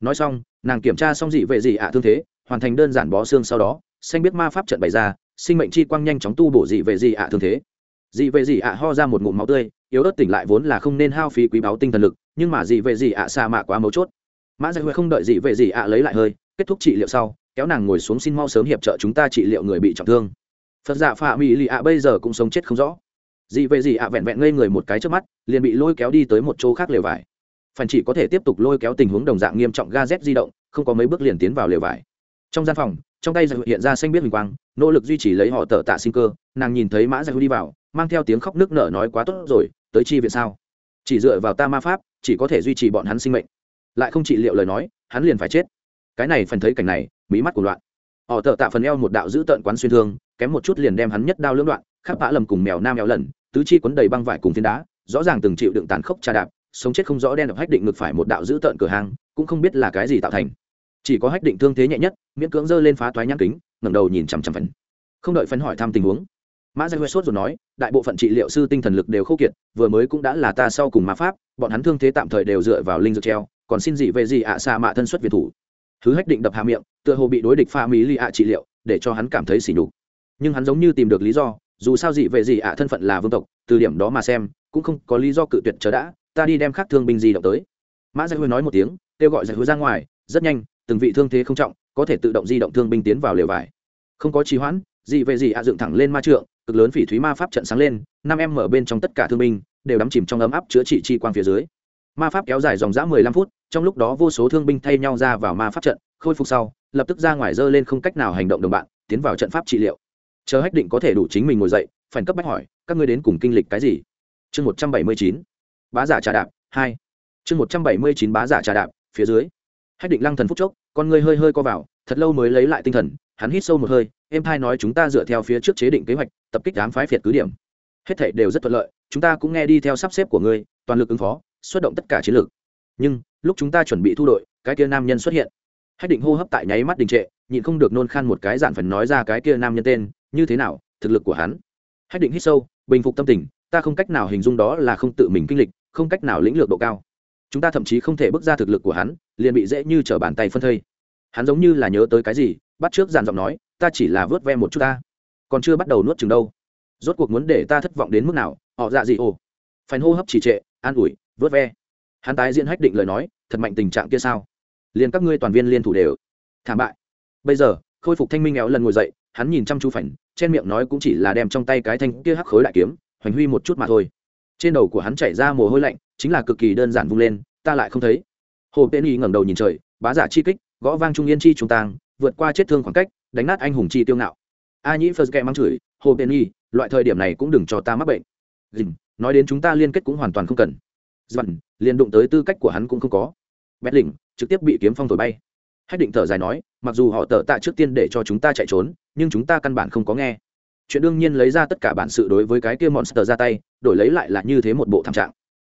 Nói xong, nàng kiểm tra xong dị vệ dị ạ thương thế, hoàn thành đơn giản bó xương sau đó, xanh biết ma pháp trận bày ra, sinh mệnh chi quang nhanh chóng tu bổ dị vệ dị ạ thương thế. Dị vệ dị ạ ho ra một ngụm máu tươi, yếu ớt tỉnh lại vốn là không nên hao phí quý báu tinh thần lực, nhưng mà dị vệ dị ạ xa mạ quá mấu chốt. Mã dạ giải huệ không đợi dị vệ dị ạ lấy lại hơi, kết thúc trị liệu sau, kéo nàng ngồi xuống xin mau sớm hiệp trợ chúng ta trị liệu người bị trọng thương phật giả phạ mỹ lì ạ bây giờ cũng sống chết không rõ. Dị về dị ạ vẹn vẹn ngây người một cái trước mắt, liền bị lôi kéo đi tới một chỗ khác lều vải. Phần chỉ có thể tiếp tục lôi kéo tình huống đồng dạng nghiêm trọng ga z di động, không có mấy bước liền tiến vào lều vải. Trong gian phòng, trong tay giải hiện ra xanh biết huỳnh quang, nỗ lực duy trì lấy họ tờ tạ sinh cơ, nàng nhìn thấy mã giải đi vào, mang theo tiếng khóc nước nở nói quá tốt rồi, tới chi viện sao? Chỉ dựa vào ta ma pháp, chỉ có thể duy trì bọn hắn sinh mệnh. Lại không trị liệu lời nói, hắn liền phải chết. Cái này phần thấy cảnh này mỹ mắt của loạn họ thợ tạ phần eo một đạo giữ tợn quán xuyên thương, kém một chút liền đem hắn nhất đao lưỡng đoạn khắc bã lầm cùng mèo nam mèo lần, tứ chi quấn đầy băng vải cùng phiến đá, rõ ràng từng chịu đựng tàn khốc trà đạp, sống chết không rõ đen độc hách định ngực phải một đạo giữ tợn cửa hàng, cũng không biết là cái gì tạo thành. Chỉ có hách định thương thế nhẹ nhất, miễn cưỡng giơ lên phá toái nhãn kính, ngẩng đầu nhìn chằm chằm phần. Không đợi phấn hỏi thăm tình huống, mã giai huệ sốt rồi nói, đại bộ phận trị liệu sư tinh thần lực đều khô kiệt, vừa mới cũng đã là ta sau cùng ma pháp, bọn hắn thương thế tạm thời đều dựa vào linh dược treo, còn xin gì về gì ạ xa mạ thân xuất việt thủ thứ hách định đập hạ miệng, tựa hồ bị đối địch pha mỹ lì ạ trị liệu, để cho hắn cảm thấy sỉ nhục. Nhưng hắn giống như tìm được lý do, dù sao gì về gì ạ thân phận là vương tộc, từ điểm đó mà xem, cũng không có lý do cự tuyệt chờ đã, ta đi đem khác thương binh di động tới. Mã giải hứa nói một tiếng, kêu gọi giải hứa ra ngoài, rất nhanh, từng vị thương thế không trọng, có thể tự động di động thương binh tiến vào lều vải. Không có trì hoãn gì về gì ạ dựng thẳng lên ma trượng, cực lớn phỉ thúy ma pháp trận sáng lên, năm em mở bên trong tất cả thương binh, đều đắm chìm trong ấm áp chữa trị chi quang phía dưới. Ma pháp kéo dài dòng dã mười lăm phút trong lúc đó vô số thương binh thay nhau ra vào ma pháp trận, khôi phục sau, lập tức ra ngoài dơ lên không cách nào hành động đồng bạn, tiến vào trận pháp trị liệu. Chờ hách định có thể đủ chính mình ngồi dậy, phản cấp bách hỏi, các ngươi đến cùng kinh lịch cái gì? Chương một trăm bảy mươi chín. Bá giả trà đạp, hai. Chương một trăm bảy mươi chín bá giả trà đạp, phía dưới. Hách định lăng thần phúc chốc, con ngươi hơi hơi co vào, thật lâu mới lấy lại tinh thần, hắn hít sâu một hơi, em hai nói chúng ta dựa theo phía trước chế định kế hoạch, tập kích đám phái phiệt cứ điểm. Hết thảy đều rất thuận lợi, chúng ta cũng nghe đi theo sắp xếp của ngươi, toàn lực ứng phó, xuất động tất cả chiến lược nhưng lúc chúng ta chuẩn bị thu đội, cái kia nam nhân xuất hiện. Hách định hô hấp tại nháy mắt đình trệ, nhịn không được nôn khan một cái dạn phần nói ra cái kia nam nhân tên, như thế nào, thực lực của hắn. Hách định hít sâu, bình phục tâm tình, ta không cách nào hình dung đó là không tự mình kinh lịch, không cách nào lĩnh lược độ cao. Chúng ta thậm chí không thể bước ra thực lực của hắn, liền bị dễ như t r ở bàn tay phân thây. Hắn giống như là nhớ tới cái gì, bắt trước dàn giọng nói, ta chỉ là vớt ve một chút ta, còn chưa bắt đầu nuốt chừng đâu. Rốt cuộc muốn để ta thất vọng đến mức nào, họ dạ gì ồ. Phành hô hấp trì trệ, an ủi, vớt ve hắn tái diễn hách định lời nói thật mạnh tình trạng kia sao? Liền các ngươi toàn viên liên thủ đều. Thảm bại. Bây giờ khôi phục thanh minh éo lần ngồi dậy hắn nhìn chăm chú phảnh trên miệng nói cũng chỉ là đem trong tay cái thanh kia hắc khối đại kiếm hoành huy một chút mà thôi. Trên đầu của hắn chảy ra mồ hôi lạnh chính là cực kỳ đơn giản vung lên ta lại không thấy. Hồ tên y ngẩng đầu nhìn trời bá giả chi kích gõ vang trung yên chi trung tàng vượt qua chết thương khoảng cách đánh nát anh hùng chi tiêu ngạo. A nhĩ phật kẹ mang chửi hồ tên y loại thời điểm này cũng đừng cho ta mắc bệnh. Dình, nói đến chúng ta liên kết cũng hoàn toàn không cần dần liền đụng tới tư cách của hắn cũng không có. Bét lỉnh trực tiếp bị kiếm phong thổi bay. Hách định thở dài nói mặc dù họ tờ tạ trước tiên để cho chúng ta chạy trốn nhưng chúng ta căn bản không có nghe. Chuyện đương nhiên lấy ra tất cả bản sự đối với cái kia monster ra tay đổi lấy lại là như thế một bộ thảm trạng.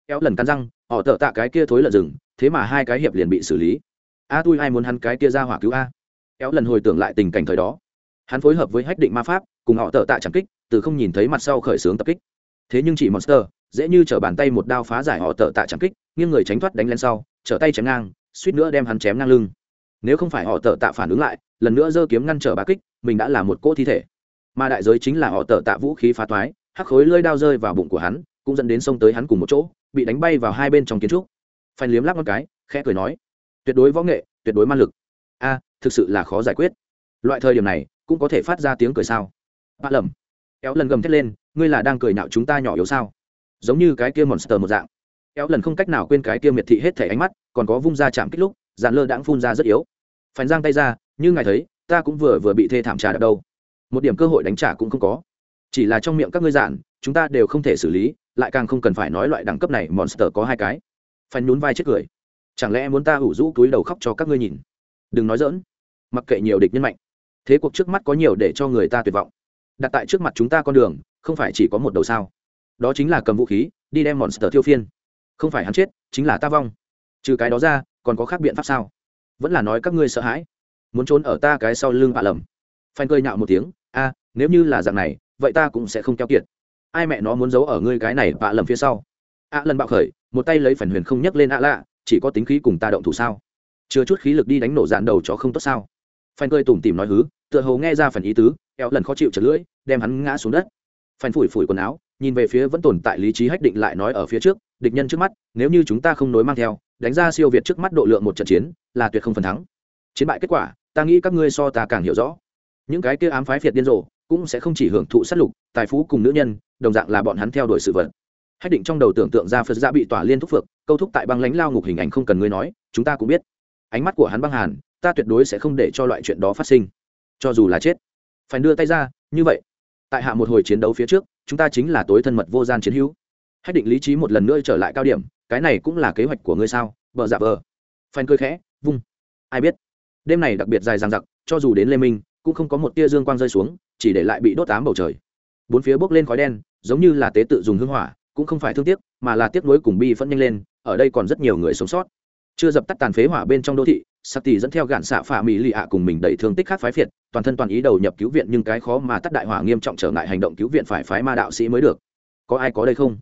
Kéo lần cắn răng họ tờ tạ cái kia thối lợn rừng thế mà hai cái hiệp liền bị xử lý. A à, tui ai muốn hắn cái kia ra hỏa cứu a? Kéo lần hồi tưởng lại tình cảnh thời đó. Hắn phối hợp với hách định ma pháp cùng họ tờ tạ chẳng kích từ không nhìn thấy mặt sau khởi xướng tập kích. Thế nhưng chỉ monster dễ như chở bàn tay một đao phá giải họ tợ tạ chẳng kích, nghiêng người tránh thoát đánh lên sau, trở tay chém ngang, suýt nữa đem hắn chém ngang lưng. Nếu không phải họ tợ tạ phản ứng lại, lần nữa giơ kiếm ngăn trở bá kích, mình đã là một cỗ thi thể. Mà đại giới chính là họ tợ tạ vũ khí phá toái, hắc khối lơi đao rơi vào bụng của hắn, cũng dẫn đến sông tới hắn cùng một chỗ, bị đánh bay vào hai bên trong kiến trúc. Phanh liếm lắp một cái, khẽ cười nói, tuyệt đối võ nghệ, tuyệt đối man lực. A, thực sự là khó giải quyết. Loại thời điểm này, cũng có thể phát ra tiếng cười sao? Bạ lầm. Éo lần gầm thét lên, ngươi là đang cười nạo chúng ta nhỏ yếu sao? Giống như cái kia monster một dạng. Éo lần không cách nào quên cái kia miệt thị hết thể ánh mắt, còn có vung ra chạm kích lúc dàn lơ đãng phun ra rất yếu. Phanh giang tay ra, như ngài thấy, ta cũng vừa vừa bị thê thảm trà đập đâu. Một điểm cơ hội đánh trả cũng không có. Chỉ là trong miệng các ngươi giản, chúng ta đều không thể xử lý, lại càng không cần phải nói loại đẳng cấp này, monster có hai cái. Phanh nhún vai chết cười. Chẳng lẽ muốn ta ủ rũ túi đầu khóc cho các ngươi nhìn? Đừng nói dỡn mặc kệ nhiều địch nhân mạnh. Thế cuộc trước mắt có nhiều để cho người ta tuyệt vọng. Đặt tại trước mặt chúng ta con đường, không phải chỉ có một đầu sao đó chính là cầm vũ khí, đi đem monster thiêu phiên. Không phải hắn chết, chính là ta vong. Trừ cái đó ra, còn có khác biện pháp sao? Vẫn là nói các ngươi sợ hãi. Muốn trốn ở ta cái sau lưng bạ lầm. Phanh cơi nhạo một tiếng, a, nếu như là dạng này, vậy ta cũng sẽ không keo kiệt. Ai mẹ nó muốn giấu ở ngươi cái này bạ lầm phía sau? A lần bạo khởi, một tay lấy phần huyền không nhấc lên a lạ, chỉ có tính khí cùng ta động thủ sao? Chưa chút khí lực đi đánh nổ dạn đầu chó không tốt sao? Phanh cơi tủm tỉm nói hứ, tựa hồ nghe ra phần ý tứ, eo lần khó chịu chật lưỡi, đem hắn ngã xuống đất. Phanh phủi phủi quần áo nhìn về phía vẫn tồn tại lý trí hách định lại nói ở phía trước, địch nhân trước mắt, nếu như chúng ta không nối mang theo, đánh ra siêu việt trước mắt độ lượng một trận chiến, là tuyệt không phần thắng. Chiến bại kết quả, ta nghĩ các ngươi so ta càng hiểu rõ. Những cái kia ám phái phiệt điên rồ, cũng sẽ không chỉ hưởng thụ sát lục, tài phú cùng nữ nhân, đồng dạng là bọn hắn theo đuổi sự vật. Hách định trong đầu tưởng tượng ra phật gia bị tỏa liên thúc phược, câu thúc tại băng lãnh lao ngục hình ảnh không cần ngươi nói, chúng ta cũng biết. Ánh mắt của hắn băng hàn, ta tuyệt đối sẽ không để cho loại chuyện đó phát sinh. Cho dù là chết. Phải đưa tay ra, như vậy. Tại hạ một hồi chiến đấu phía trước chúng ta chính là tối thân mật vô gian chiến hữu. Hách định lý trí một lần nữa trở lại cao điểm, cái này cũng là kế hoạch của ngươi sao? Vợ dạ vờ. Phanh cơ khẽ, vung. Ai biết? Đêm này đặc biệt dài dằng dặc, cho dù đến lê minh, cũng không có một tia dương quang rơi xuống, chỉ để lại bị đốt tám bầu trời. Bốn phía bốc lên khói đen, giống như là tế tự dùng hưng hỏa, cũng không phải thương tiếc, mà là tiếc nuối cùng bi phẫn nhanh lên, ở đây còn rất nhiều người sống sót. Chưa dập tắt tàn phế hỏa bên trong đô thị sắc tỷ dẫn theo gạn xạ phả mỹ lì ạ cùng mình đẩy thương tích khác phái phiệt toàn thân toàn ý đầu nhập cứu viện nhưng cái khó mà tắt đại hỏa nghiêm trọng trở ngại hành động cứu viện phải phái ma đạo sĩ mới được. Có ai có đây không?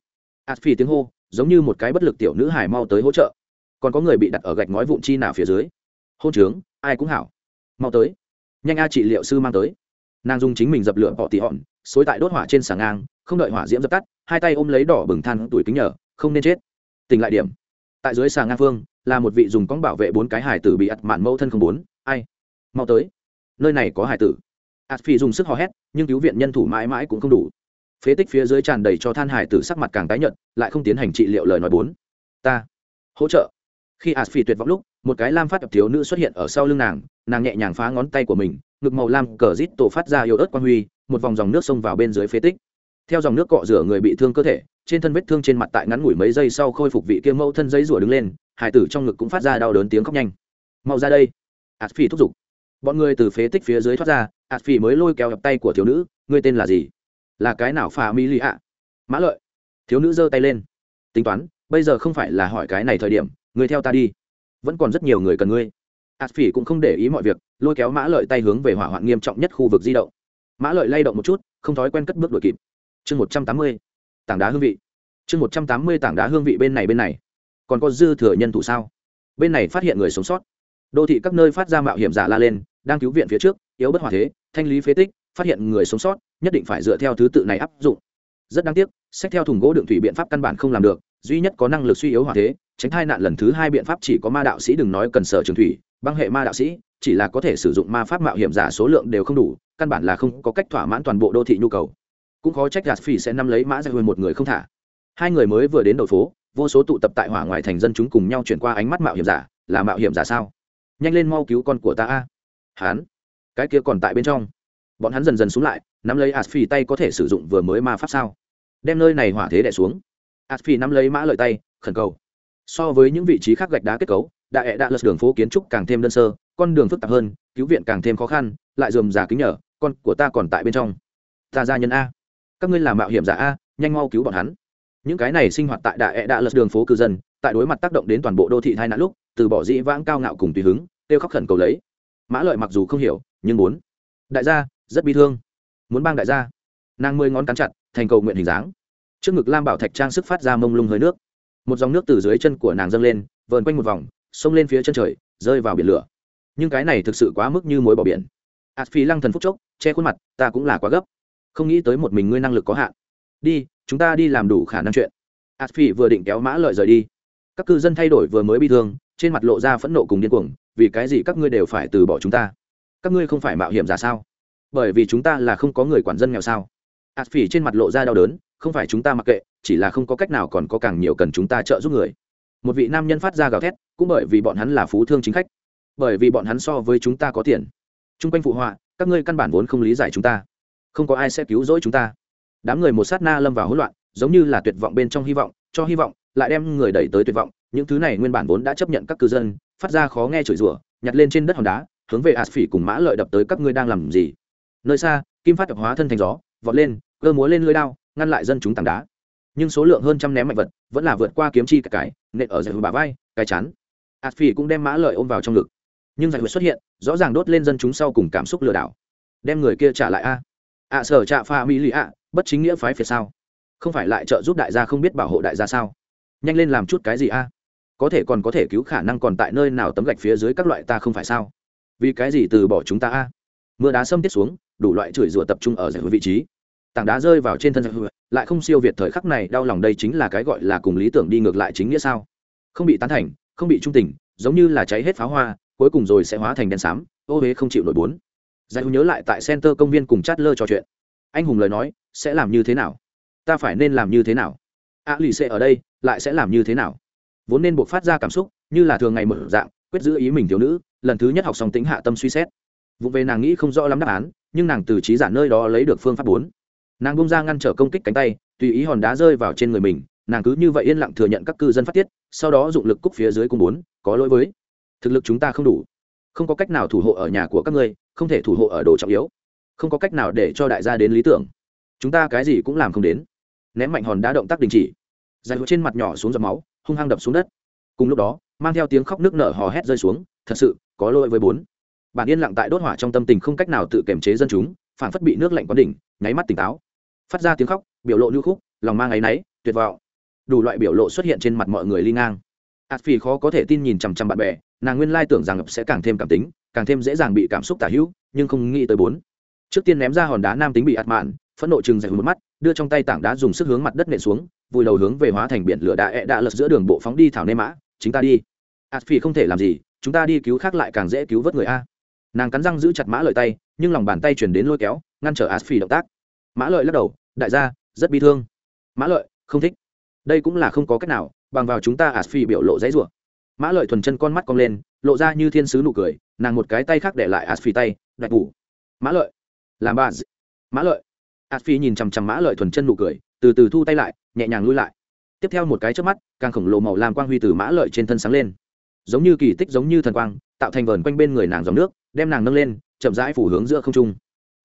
Ạt phi tiếng hô, giống như một cái bất lực tiểu nữ hải mau tới hỗ trợ. Còn có người bị đặt ở gạch ngói vụn chi nào phía dưới. Hôn trướng, ai cũng hảo. Mau tới. Nhanh a trị liệu sư mang tới. Nàng dùng chính mình dập lửa bỏ tỉ hòn, xối tại đốt hỏa trên sàng ngang, không đợi hỏa diễm dập tắt, hai tay ôm lấy đỏ bừng than tuổi kính nhở không nên chết. Tình lại điểm. Tại dưới sàng ngang phương là một vị dùng cóng bảo vệ bốn cái hải tử bị ặt mạn mẫu thân không bốn ai? Mau tới. Nơi này có hải tử. Ạt phi dùng sức hò hét, nhưng cứu viện nhân thủ mãi mãi cũng không đủ. Phế tích phía dưới tràn đầy cho than hải tử sắc mặt càng tái nhợt, lại không tiến hành trị liệu lời nói bốn. Ta hỗ trợ. Khi ạt phi tuyệt vọng lúc, một cái lam phát thiếu nữ xuất hiện ở sau lưng nàng nàng nhẹ nhàng phá ngón tay của mình, ngực màu lam cờ rít tổ phát ra yếu ớt quang huy, một vòng dòng nước xông vào bên dưới phế tích. Theo dòng nước cọ rửa người bị thương cơ thể trên thân vết thương trên mặt tại ngắn ngủi mấy giây sau khôi phục vị kia mẫu thân giấy rủa đứng lên, hải tử trong ngực cũng phát ra đau đớn tiếng khóc nhanh. Mau ra đây. Ạt phi thúc giục. Bọn người từ phế tích phía dưới thoát ra ạt phi mới lôi kéo gặp tay của thiếu nữ, ngươi tên là gì? Là cái nào phà mi lì ạ? Mã lợi. Thiếu nữ giơ tay lên. Tính toán, bây giờ không phải là hỏi cái này thời điểm, ngươi theo ta đi. Vẫn còn rất nhiều người cần ngươi. Ạt phỉ cũng không để ý mọi việc, lôi kéo mã lợi tay hướng về hỏa hoạn nghiêm trọng nhất khu vực di động. Mã lợi lay động một chút, không thói quen cất bước đuổi kịp. Chương một trăm tám mươi tảng đá hương vị. Chương một trăm tám mươi tảng đá hương vị bên này bên này. Còn có dư thừa nhân thủ sao? Bên này phát hiện người sống sót. Đô thị các nơi phát ra mạo hiểm giả la lên, đang cứu viện phía trước, yếu bất hòa thế, thanh lý phế tích, phát hiện người sống sót, nhất định phải dựa theo thứ tự này áp dụng. Rất đáng tiếc, xét theo thùng gỗ đựng thủy biện pháp căn bản không làm được, duy nhất có năng lực suy yếu hòa thế, tránh hai nạn lần thứ hai biện pháp chỉ có ma đạo sĩ đừng nói cần sở trường thủy, băng hệ ma đạo sĩ, chỉ là có thể sử dụng ma pháp mạo hiểm giả số lượng đều không đủ, căn bản là không có cách thỏa mãn toàn bộ đô thị nhu cầu cũng khó trách gạt phỉ sẽ nắm lấy mã ra hơn một người không thả. Hai người mới vừa đến đầu phố, vô số tụ tập tại hỏa ngoài thành dân chúng cùng nhau chuyển qua ánh mắt mạo hiểm giả, là mạo hiểm giả sao? Nhanh lên mau cứu con của ta a. Hán cái kia còn tại bên trong. Bọn hắn dần dần xuống lại, nắm lấy asphi tay có thể sử dụng vừa mới ma pháp sao? Đem nơi này hỏa thế đẻ xuống. Asphi nắm lấy mã lợi tay, khẩn cầu. So với những vị trí khác gạch đá kết cấu đại hệ đã lật đường phố kiến trúc càng thêm đơn sơ, con đường phức tạp hơn, cứu viện càng thêm khó khăn, lại dườm giả kính nhở con của ta còn tại bên trong. Ta gia nhân a các ngươi làm mạo hiểm giả a, nhanh mau cứu bọn hắn. Những cái này sinh hoạt tại đại hệ e đã lật đường phố cư dân, tại đối mặt tác động đến toàn bộ đô thị hai nạn lúc, từ bỏ dĩ vãng cao ngạo cùng tùy hứng, kêu khóc khẩn cầu lấy. Mã lợi mặc dù không hiểu, nhưng muốn. Đại gia, rất bi thương. Muốn bang đại gia. Nàng mười ngón cắn chặt, thành cầu nguyện hình dáng. Trước ngực lam bảo thạch trang sức phát ra mông lung hơi nước. Một dòng nước từ dưới chân của nàng dâng lên, vờn quanh một vòng, xông lên phía chân trời, rơi vào biển lửa. Nhưng cái này thực sự quá mức như mối bỏ biển. Ạt phi lăng thần phúc chốc, che khuôn mặt, ta cũng là quá gấp không nghĩ tới một mình ngươi năng lực có hạn. Đi, chúng ta đi làm đủ khả năng chuyện. Ạt vừa định kéo mã lợi rời đi. Các cư dân thay đổi vừa mới bị thương, trên mặt lộ ra phẫn nộ cùng điên cuồng, vì cái gì các ngươi đều phải từ bỏ chúng ta? Các ngươi không phải mạo hiểm giả sao? Bởi vì chúng ta là không có người quản dân nghèo sao? Ạt phỉ trên mặt lộ ra đau đớn, không phải chúng ta mặc kệ, chỉ là không có cách nào còn có càng nhiều cần chúng ta trợ giúp người. Một vị nam nhân phát ra gào thét, cũng bởi vì bọn hắn là phú thương chính khách. Bởi vì bọn hắn so với chúng ta có tiền. T r u n g quanh phụ họa, các ngươi căn bản vốn không lý giải chúng ta không có ai sẽ cứu rỗi chúng ta. Đám người một sát na lâm vào hỗn loạn, giống như là tuyệt vọng bên trong hy vọng, cho hy vọng, lại đem người đẩy tới tuyệt vọng. Những thứ này nguyên bản vốn đã chấp nhận các cư dân, phát ra khó nghe chửi rủa, nhặt lên trên đất hòn đá, hướng về ạt phỉ cùng mã lợi đập tới các ngươi đang làm gì? Nơi xa, kim phát đập hóa thân thành gió, vọt lên, cơ múa lên lưới đao, ngăn lại dân chúng tảng đá. Nhưng số lượng hơn trăm ném mạnh vật, vẫn là vượt qua kiếm chi cái nện ở giải bà vai, cái chán. ạt phỉ cũng đem mã lợi ôm vào trong ngực. Nhưng giải xuất hiện, rõ ràng đốt lên dân chúng sau cùng cảm xúc lừa đảo. Đem người kia trả lại a ạ sở trạ pha mỹ lì ạ, bất chính nghĩa phái phía sao không phải lại trợ giúp đại gia không biết bảo hộ đại gia sao? Nhanh lên làm chút cái gì a? Có thể còn có thể cứu khả năng còn tại nơi nào tấm gạch phía dưới các loại ta không phải sao? Vì cái gì từ bỏ chúng ta a? Mưa đá xâm tiết xuống, đủ loại chửi rủa tập trung ở giải vị trí. Tảng đá rơi vào trên thân giải lại không siêu việt thời khắc này, đau lòng đây chính là cái gọi là cùng lý tưởng đi ngược lại chính nghĩa sao? Không bị tán thành, không bị trung tình, giống như là cháy hết pháo hoa, cuối cùng rồi sẽ hóa thành đen xám, ô huế không chịu nổi bốn giải nhớ lại tại center công viên cùng chát lơ trò chuyện. Anh hùng lời nói, sẽ làm như thế nào? Ta phải nên làm như thế nào? A lì xệ ở đây, lại sẽ làm như thế nào? Vốn nên buộc phát ra cảm xúc, như là thường ngày mở dạng, quyết giữ ý mình thiếu nữ, lần thứ nhất học xong tính hạ tâm suy xét. Vụ về nàng nghĩ không rõ lắm đáp án, nhưng nàng từ trí giả nơi đó lấy được phương pháp bốn. Nàng bung ra ngăn trở công kích cánh tay, tùy ý hòn đá rơi vào trên người mình, nàng cứ như vậy yên lặng thừa nhận các cư dân phát tiết, sau đó dụng lực cúc phía dưới cung bốn, có lỗi với. Thực lực chúng ta không đủ. Không có cách nào thủ hộ ở nhà của các ngươi không thể thủ hộ ở đồ trọng yếu. Không có cách nào để cho đại gia đến lý tưởng. Chúng ta cái gì cũng làm không đến. Ném mạnh hòn đá động tác đình chỉ. Dài hữu trên mặt nhỏ xuống giọt máu, hung hăng đập xuống đất. Cùng lúc đó, mang theo tiếng khóc nước nở hò hét rơi xuống, thật sự, có lỗi với bốn. Bản yên lặng tại đốt hỏa trong tâm tình không cách nào tự kiềm chế dân chúng phản phất bị nước lạnh quán đỉnh, nháy mắt tỉnh táo. Phát ra tiếng khóc, biểu lộ lưu khúc, lòng mang áy náy, tuyệt vọng. Đủ loại biểu lộ xuất hiện trên mặt mọi người ly ngang. Ạt phì khó có thể tin nhìn chằm chằm bạn bè, nàng nguyên lai tưởng rằng sẽ càng thêm cảm tính càng thêm dễ dàng bị cảm xúc tả hữu, nhưng không nghĩ tới bốn. Trước tiên ném ra hòn đá nam tính bị ạt mạn, phẫn nộ chừng dày một mắt, đưa trong tay tảng đá dùng sức hướng mặt đất nện xuống, vùi đầu hướng về hóa thành biển lửa đã ẹ đã lật giữa đường bộ phóng đi thảo nê mã, chính ta đi. Ạt phi không thể làm gì, chúng ta đi cứu khác lại càng dễ cứu vớt người a. Nàng cắn răng giữ chặt mã lợi tay, nhưng lòng bàn tay chuyển đến lôi kéo, ngăn trở ạt phi động tác. Mã lợi lắc đầu, đại gia, rất bi thương. Mã lợi, không thích. Đây cũng là không có cách nào, bằng vào chúng ta ạt phi biểu lộ dãy rủa mã lợi thuần chân con mắt cong lên, lộ ra như thiên sứ nụ cười, nàng một cái tay khác để lại ạt phi tay đặt bù. Mã lợi. Làm bà mã lợi. Ạt phi nhìn chằm chằm mã lợi thuần chân nụ cười, từ từ thu tay lại, nhẹ nhàng lui lại. Tiếp theo một cái trước mắt, càng khổng lồ màu lam quang huy từ mã lợi trên thân sáng lên. Giống như kỳ tích, giống như thần quang, tạo thành vờn quanh bên người nàng dòng nước, đem nàng nâng lên, chậm rãi phủ hướng giữa không trung.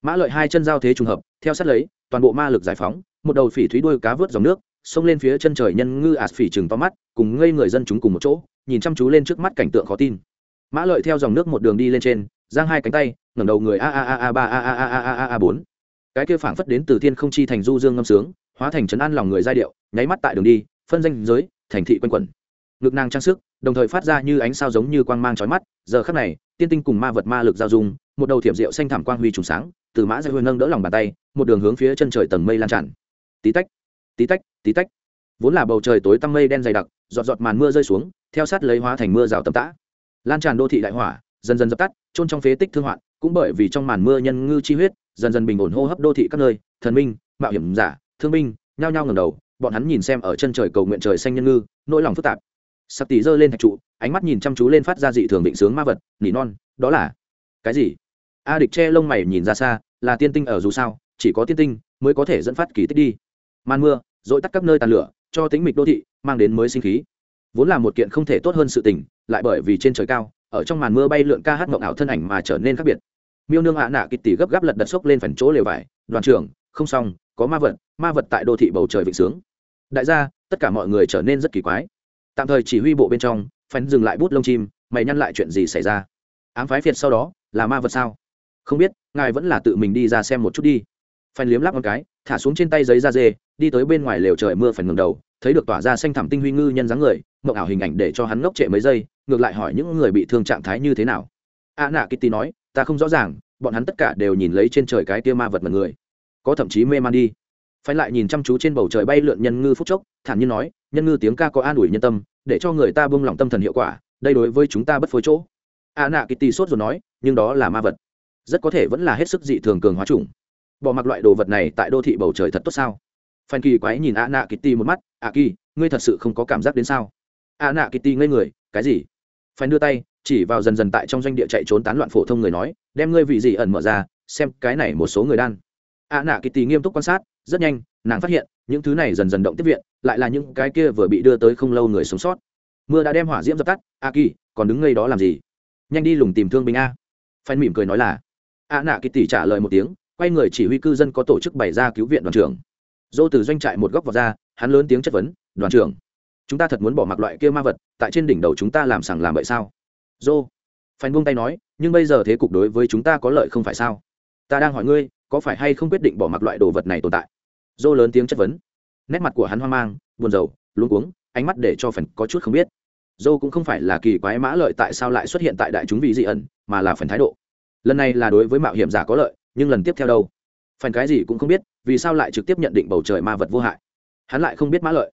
Mã lợi hai chân giao thế trùng hợp, theo sát lấy, toàn bộ ma lực giải phóng, một đầu phỉ thúy đuôi cá vớt dòng nước, xông lên phía chân trời nhân ngư ạt phỉ chừng to mắt, cùng ngây người dân chúng cùng một chỗ nhìn chăm chú lên trước mắt cảnh tượng khó tin. Mã lợi theo dòng nước một đường đi lên trên, giang hai cánh tay, ngẩng đầu người a a a a ba a a a a a a bốn. Cái kia phảng phất đến từ thiên không chi thành du dương ngâm sướng, hóa thành trấn an lòng người giai điệu, nháy mắt tại đường đi, phân danh giới, thành thị quanh quẩn. Ngực nàng trang sức, đồng thời phát ra như ánh sao giống như quang mang chói mắt, giờ khắc này, tiên tinh cùng ma vật ma lực giao dung, một đầu thiểm rượu xanh thảm quang huy trùng sáng, từ mã dây huyền nâng đỡ lòng bàn tay, một đường hướng phía chân trời tầng mây lan tràn. Tí tách tí tách tí tách. Vốn là bầu trời tối tăm mây đen dày đặc, giọt giọt màn mưa rơi xuống theo sát lấy hóa thành mưa rào tầm tã. Lan tràn đô thị đại hỏa, dần dần dập tắt trôn trong phế tích thương hoạn, cũng bởi vì trong màn mưa nhân ngư chi huyết, dần dần bình ổn hô hấp đô thị các nơi, thần minh, mạo hiểm giả, thương minh nhao nhao ngầm đầu, bọn hắn nhìn xem ở chân trời cầu nguyện trời xanh nhân ngư, nỗi lòng phức tạp. Sắp tỷ giơ lên thạch trụ, ánh mắt nhìn chăm chú lên phát ra dị thường định sướng ma vật, nỉ non, đó là cái gì? A địch che lông mày nhìn ra xa, là tiên tinh ở dù sao, chỉ có tiên tinh mới có thể dẫn phát kỳ tích đi. Màn mưa, dội tắt các nơi tàn lửa, cho tính mịch đô thị, mang đến mới sinh khí vốn là một kiện không thể tốt hơn sự tình, lại bởi vì trên trời cao, ở trong màn mưa bay lượn ca hát mộng ảo thân ảnh mà trở nên khác biệt. Miêu nương ạ nạ kịch tỷ gấp gáp lật đật sốc lên phần chỗ lều vải, đoàn trưởng, không xong, có ma vật ma vật tại đô thị bầu trời vịnh sướng. Đại gia, tất cả mọi người trở nên rất kỳ quái. Tạm thời chỉ huy bộ bên trong, phấn dừng lại bút lông chim, mày nhăn lại chuyện gì xảy ra? Ám phái phiệt sau đó, là ma vật sao? Không biết, ngài vẫn là tự mình đi ra xem một chút đi. Phanh liếm lắp một cái, thả xuống trên tay giấy da dê, đi tới bên ngoài lều trời mưa phần ngừng đầu thấy được tỏa ra xanh thẳm tinh huy ngư nhân dáng người, mộng ảo hình ảnh để cho hắn ngốc trệ mấy giây, ngược lại hỏi những người bị thương trạng thái như thế nào. A nạ kitty nói, ta không rõ ràng, bọn hắn tất cả đều nhìn lấy trên trời cái tia ma vật mật người. Có thậm chí mê man đi. Phanh lại nhìn chăm chú trên bầu trời bay lượn nhân ngư phút chốc, thản nhiên nói, nhân ngư tiếng ca có an ủi nhân tâm, để cho người ta buông lòng tâm thần hiệu quả, đây đối với chúng ta bất phối chỗ. A nạ kitty sốt rồi nói, nhưng đó là ma vật. Rất có thể vẫn là hết sức dị thường cường hóa chủng. Bỏ mặc loại đồ vật này tại đô thị bầu trời thật tốt sao? Phan kỳ quái nhìn a nạ kitty một mắt a kỳ, ngươi thật sự không có cảm giác đến sao? A nạ kitty ngây người, cái gì? Phan đưa tay, chỉ vào dần dần tại trong doanh địa chạy trốn tán loạn phổ thông người nói, đem ngươi vị gì ẩn mở ra, xem cái này một số người đan. A nạ kitty nghiêm túc quan sát, rất nhanh, nàng phát hiện, những thứ này dần dần động tiếp viện, lại là những cái kia vừa bị đưa tới không lâu người sống sót. Mưa đã đem hỏa diễm dập tắt a kỳ, còn đứng ngây đó làm gì? Nhanh đi lùng tìm thương binh a. Phan mỉm cười nói là. A nạ kitty trả lời một tiếng, quay người chỉ huy cư dân có tổ chức bày ra cứu viện đoàn trưởng dô từ doanh trại một góc vào ra, hắn lớn tiếng chất vấn, đoàn trưởng, chúng ta thật muốn bỏ mặc loại kia ma vật, tại trên đỉnh đầu chúng ta làm sằng làm vậy sao? Dô phanh buông tay nói, nhưng bây giờ thế cục đối với chúng ta có lợi không phải sao? Ta đang hỏi ngươi, có phải hay không quyết định bỏ mặc loại đồ vật này tồn tại? Dô lớn tiếng chất vấn. Nét mặt của hắn hoang mang, buồn rầu, luống cuống, ánh mắt để cho phần có chút không biết. Dô cũng không phải là kỳ quái mã lợi tại sao lại xuất hiện tại đại chúng vị dị ẩn, mà là phần thái độ. Lần này là đối với mạo hiểm giả có lợi, nhưng lần tiếp theo đâu? Phần cái gì cũng không biết vì sao lại trực tiếp nhận định bầu trời ma vật vô hại? Hắn lại không biết mã lợi.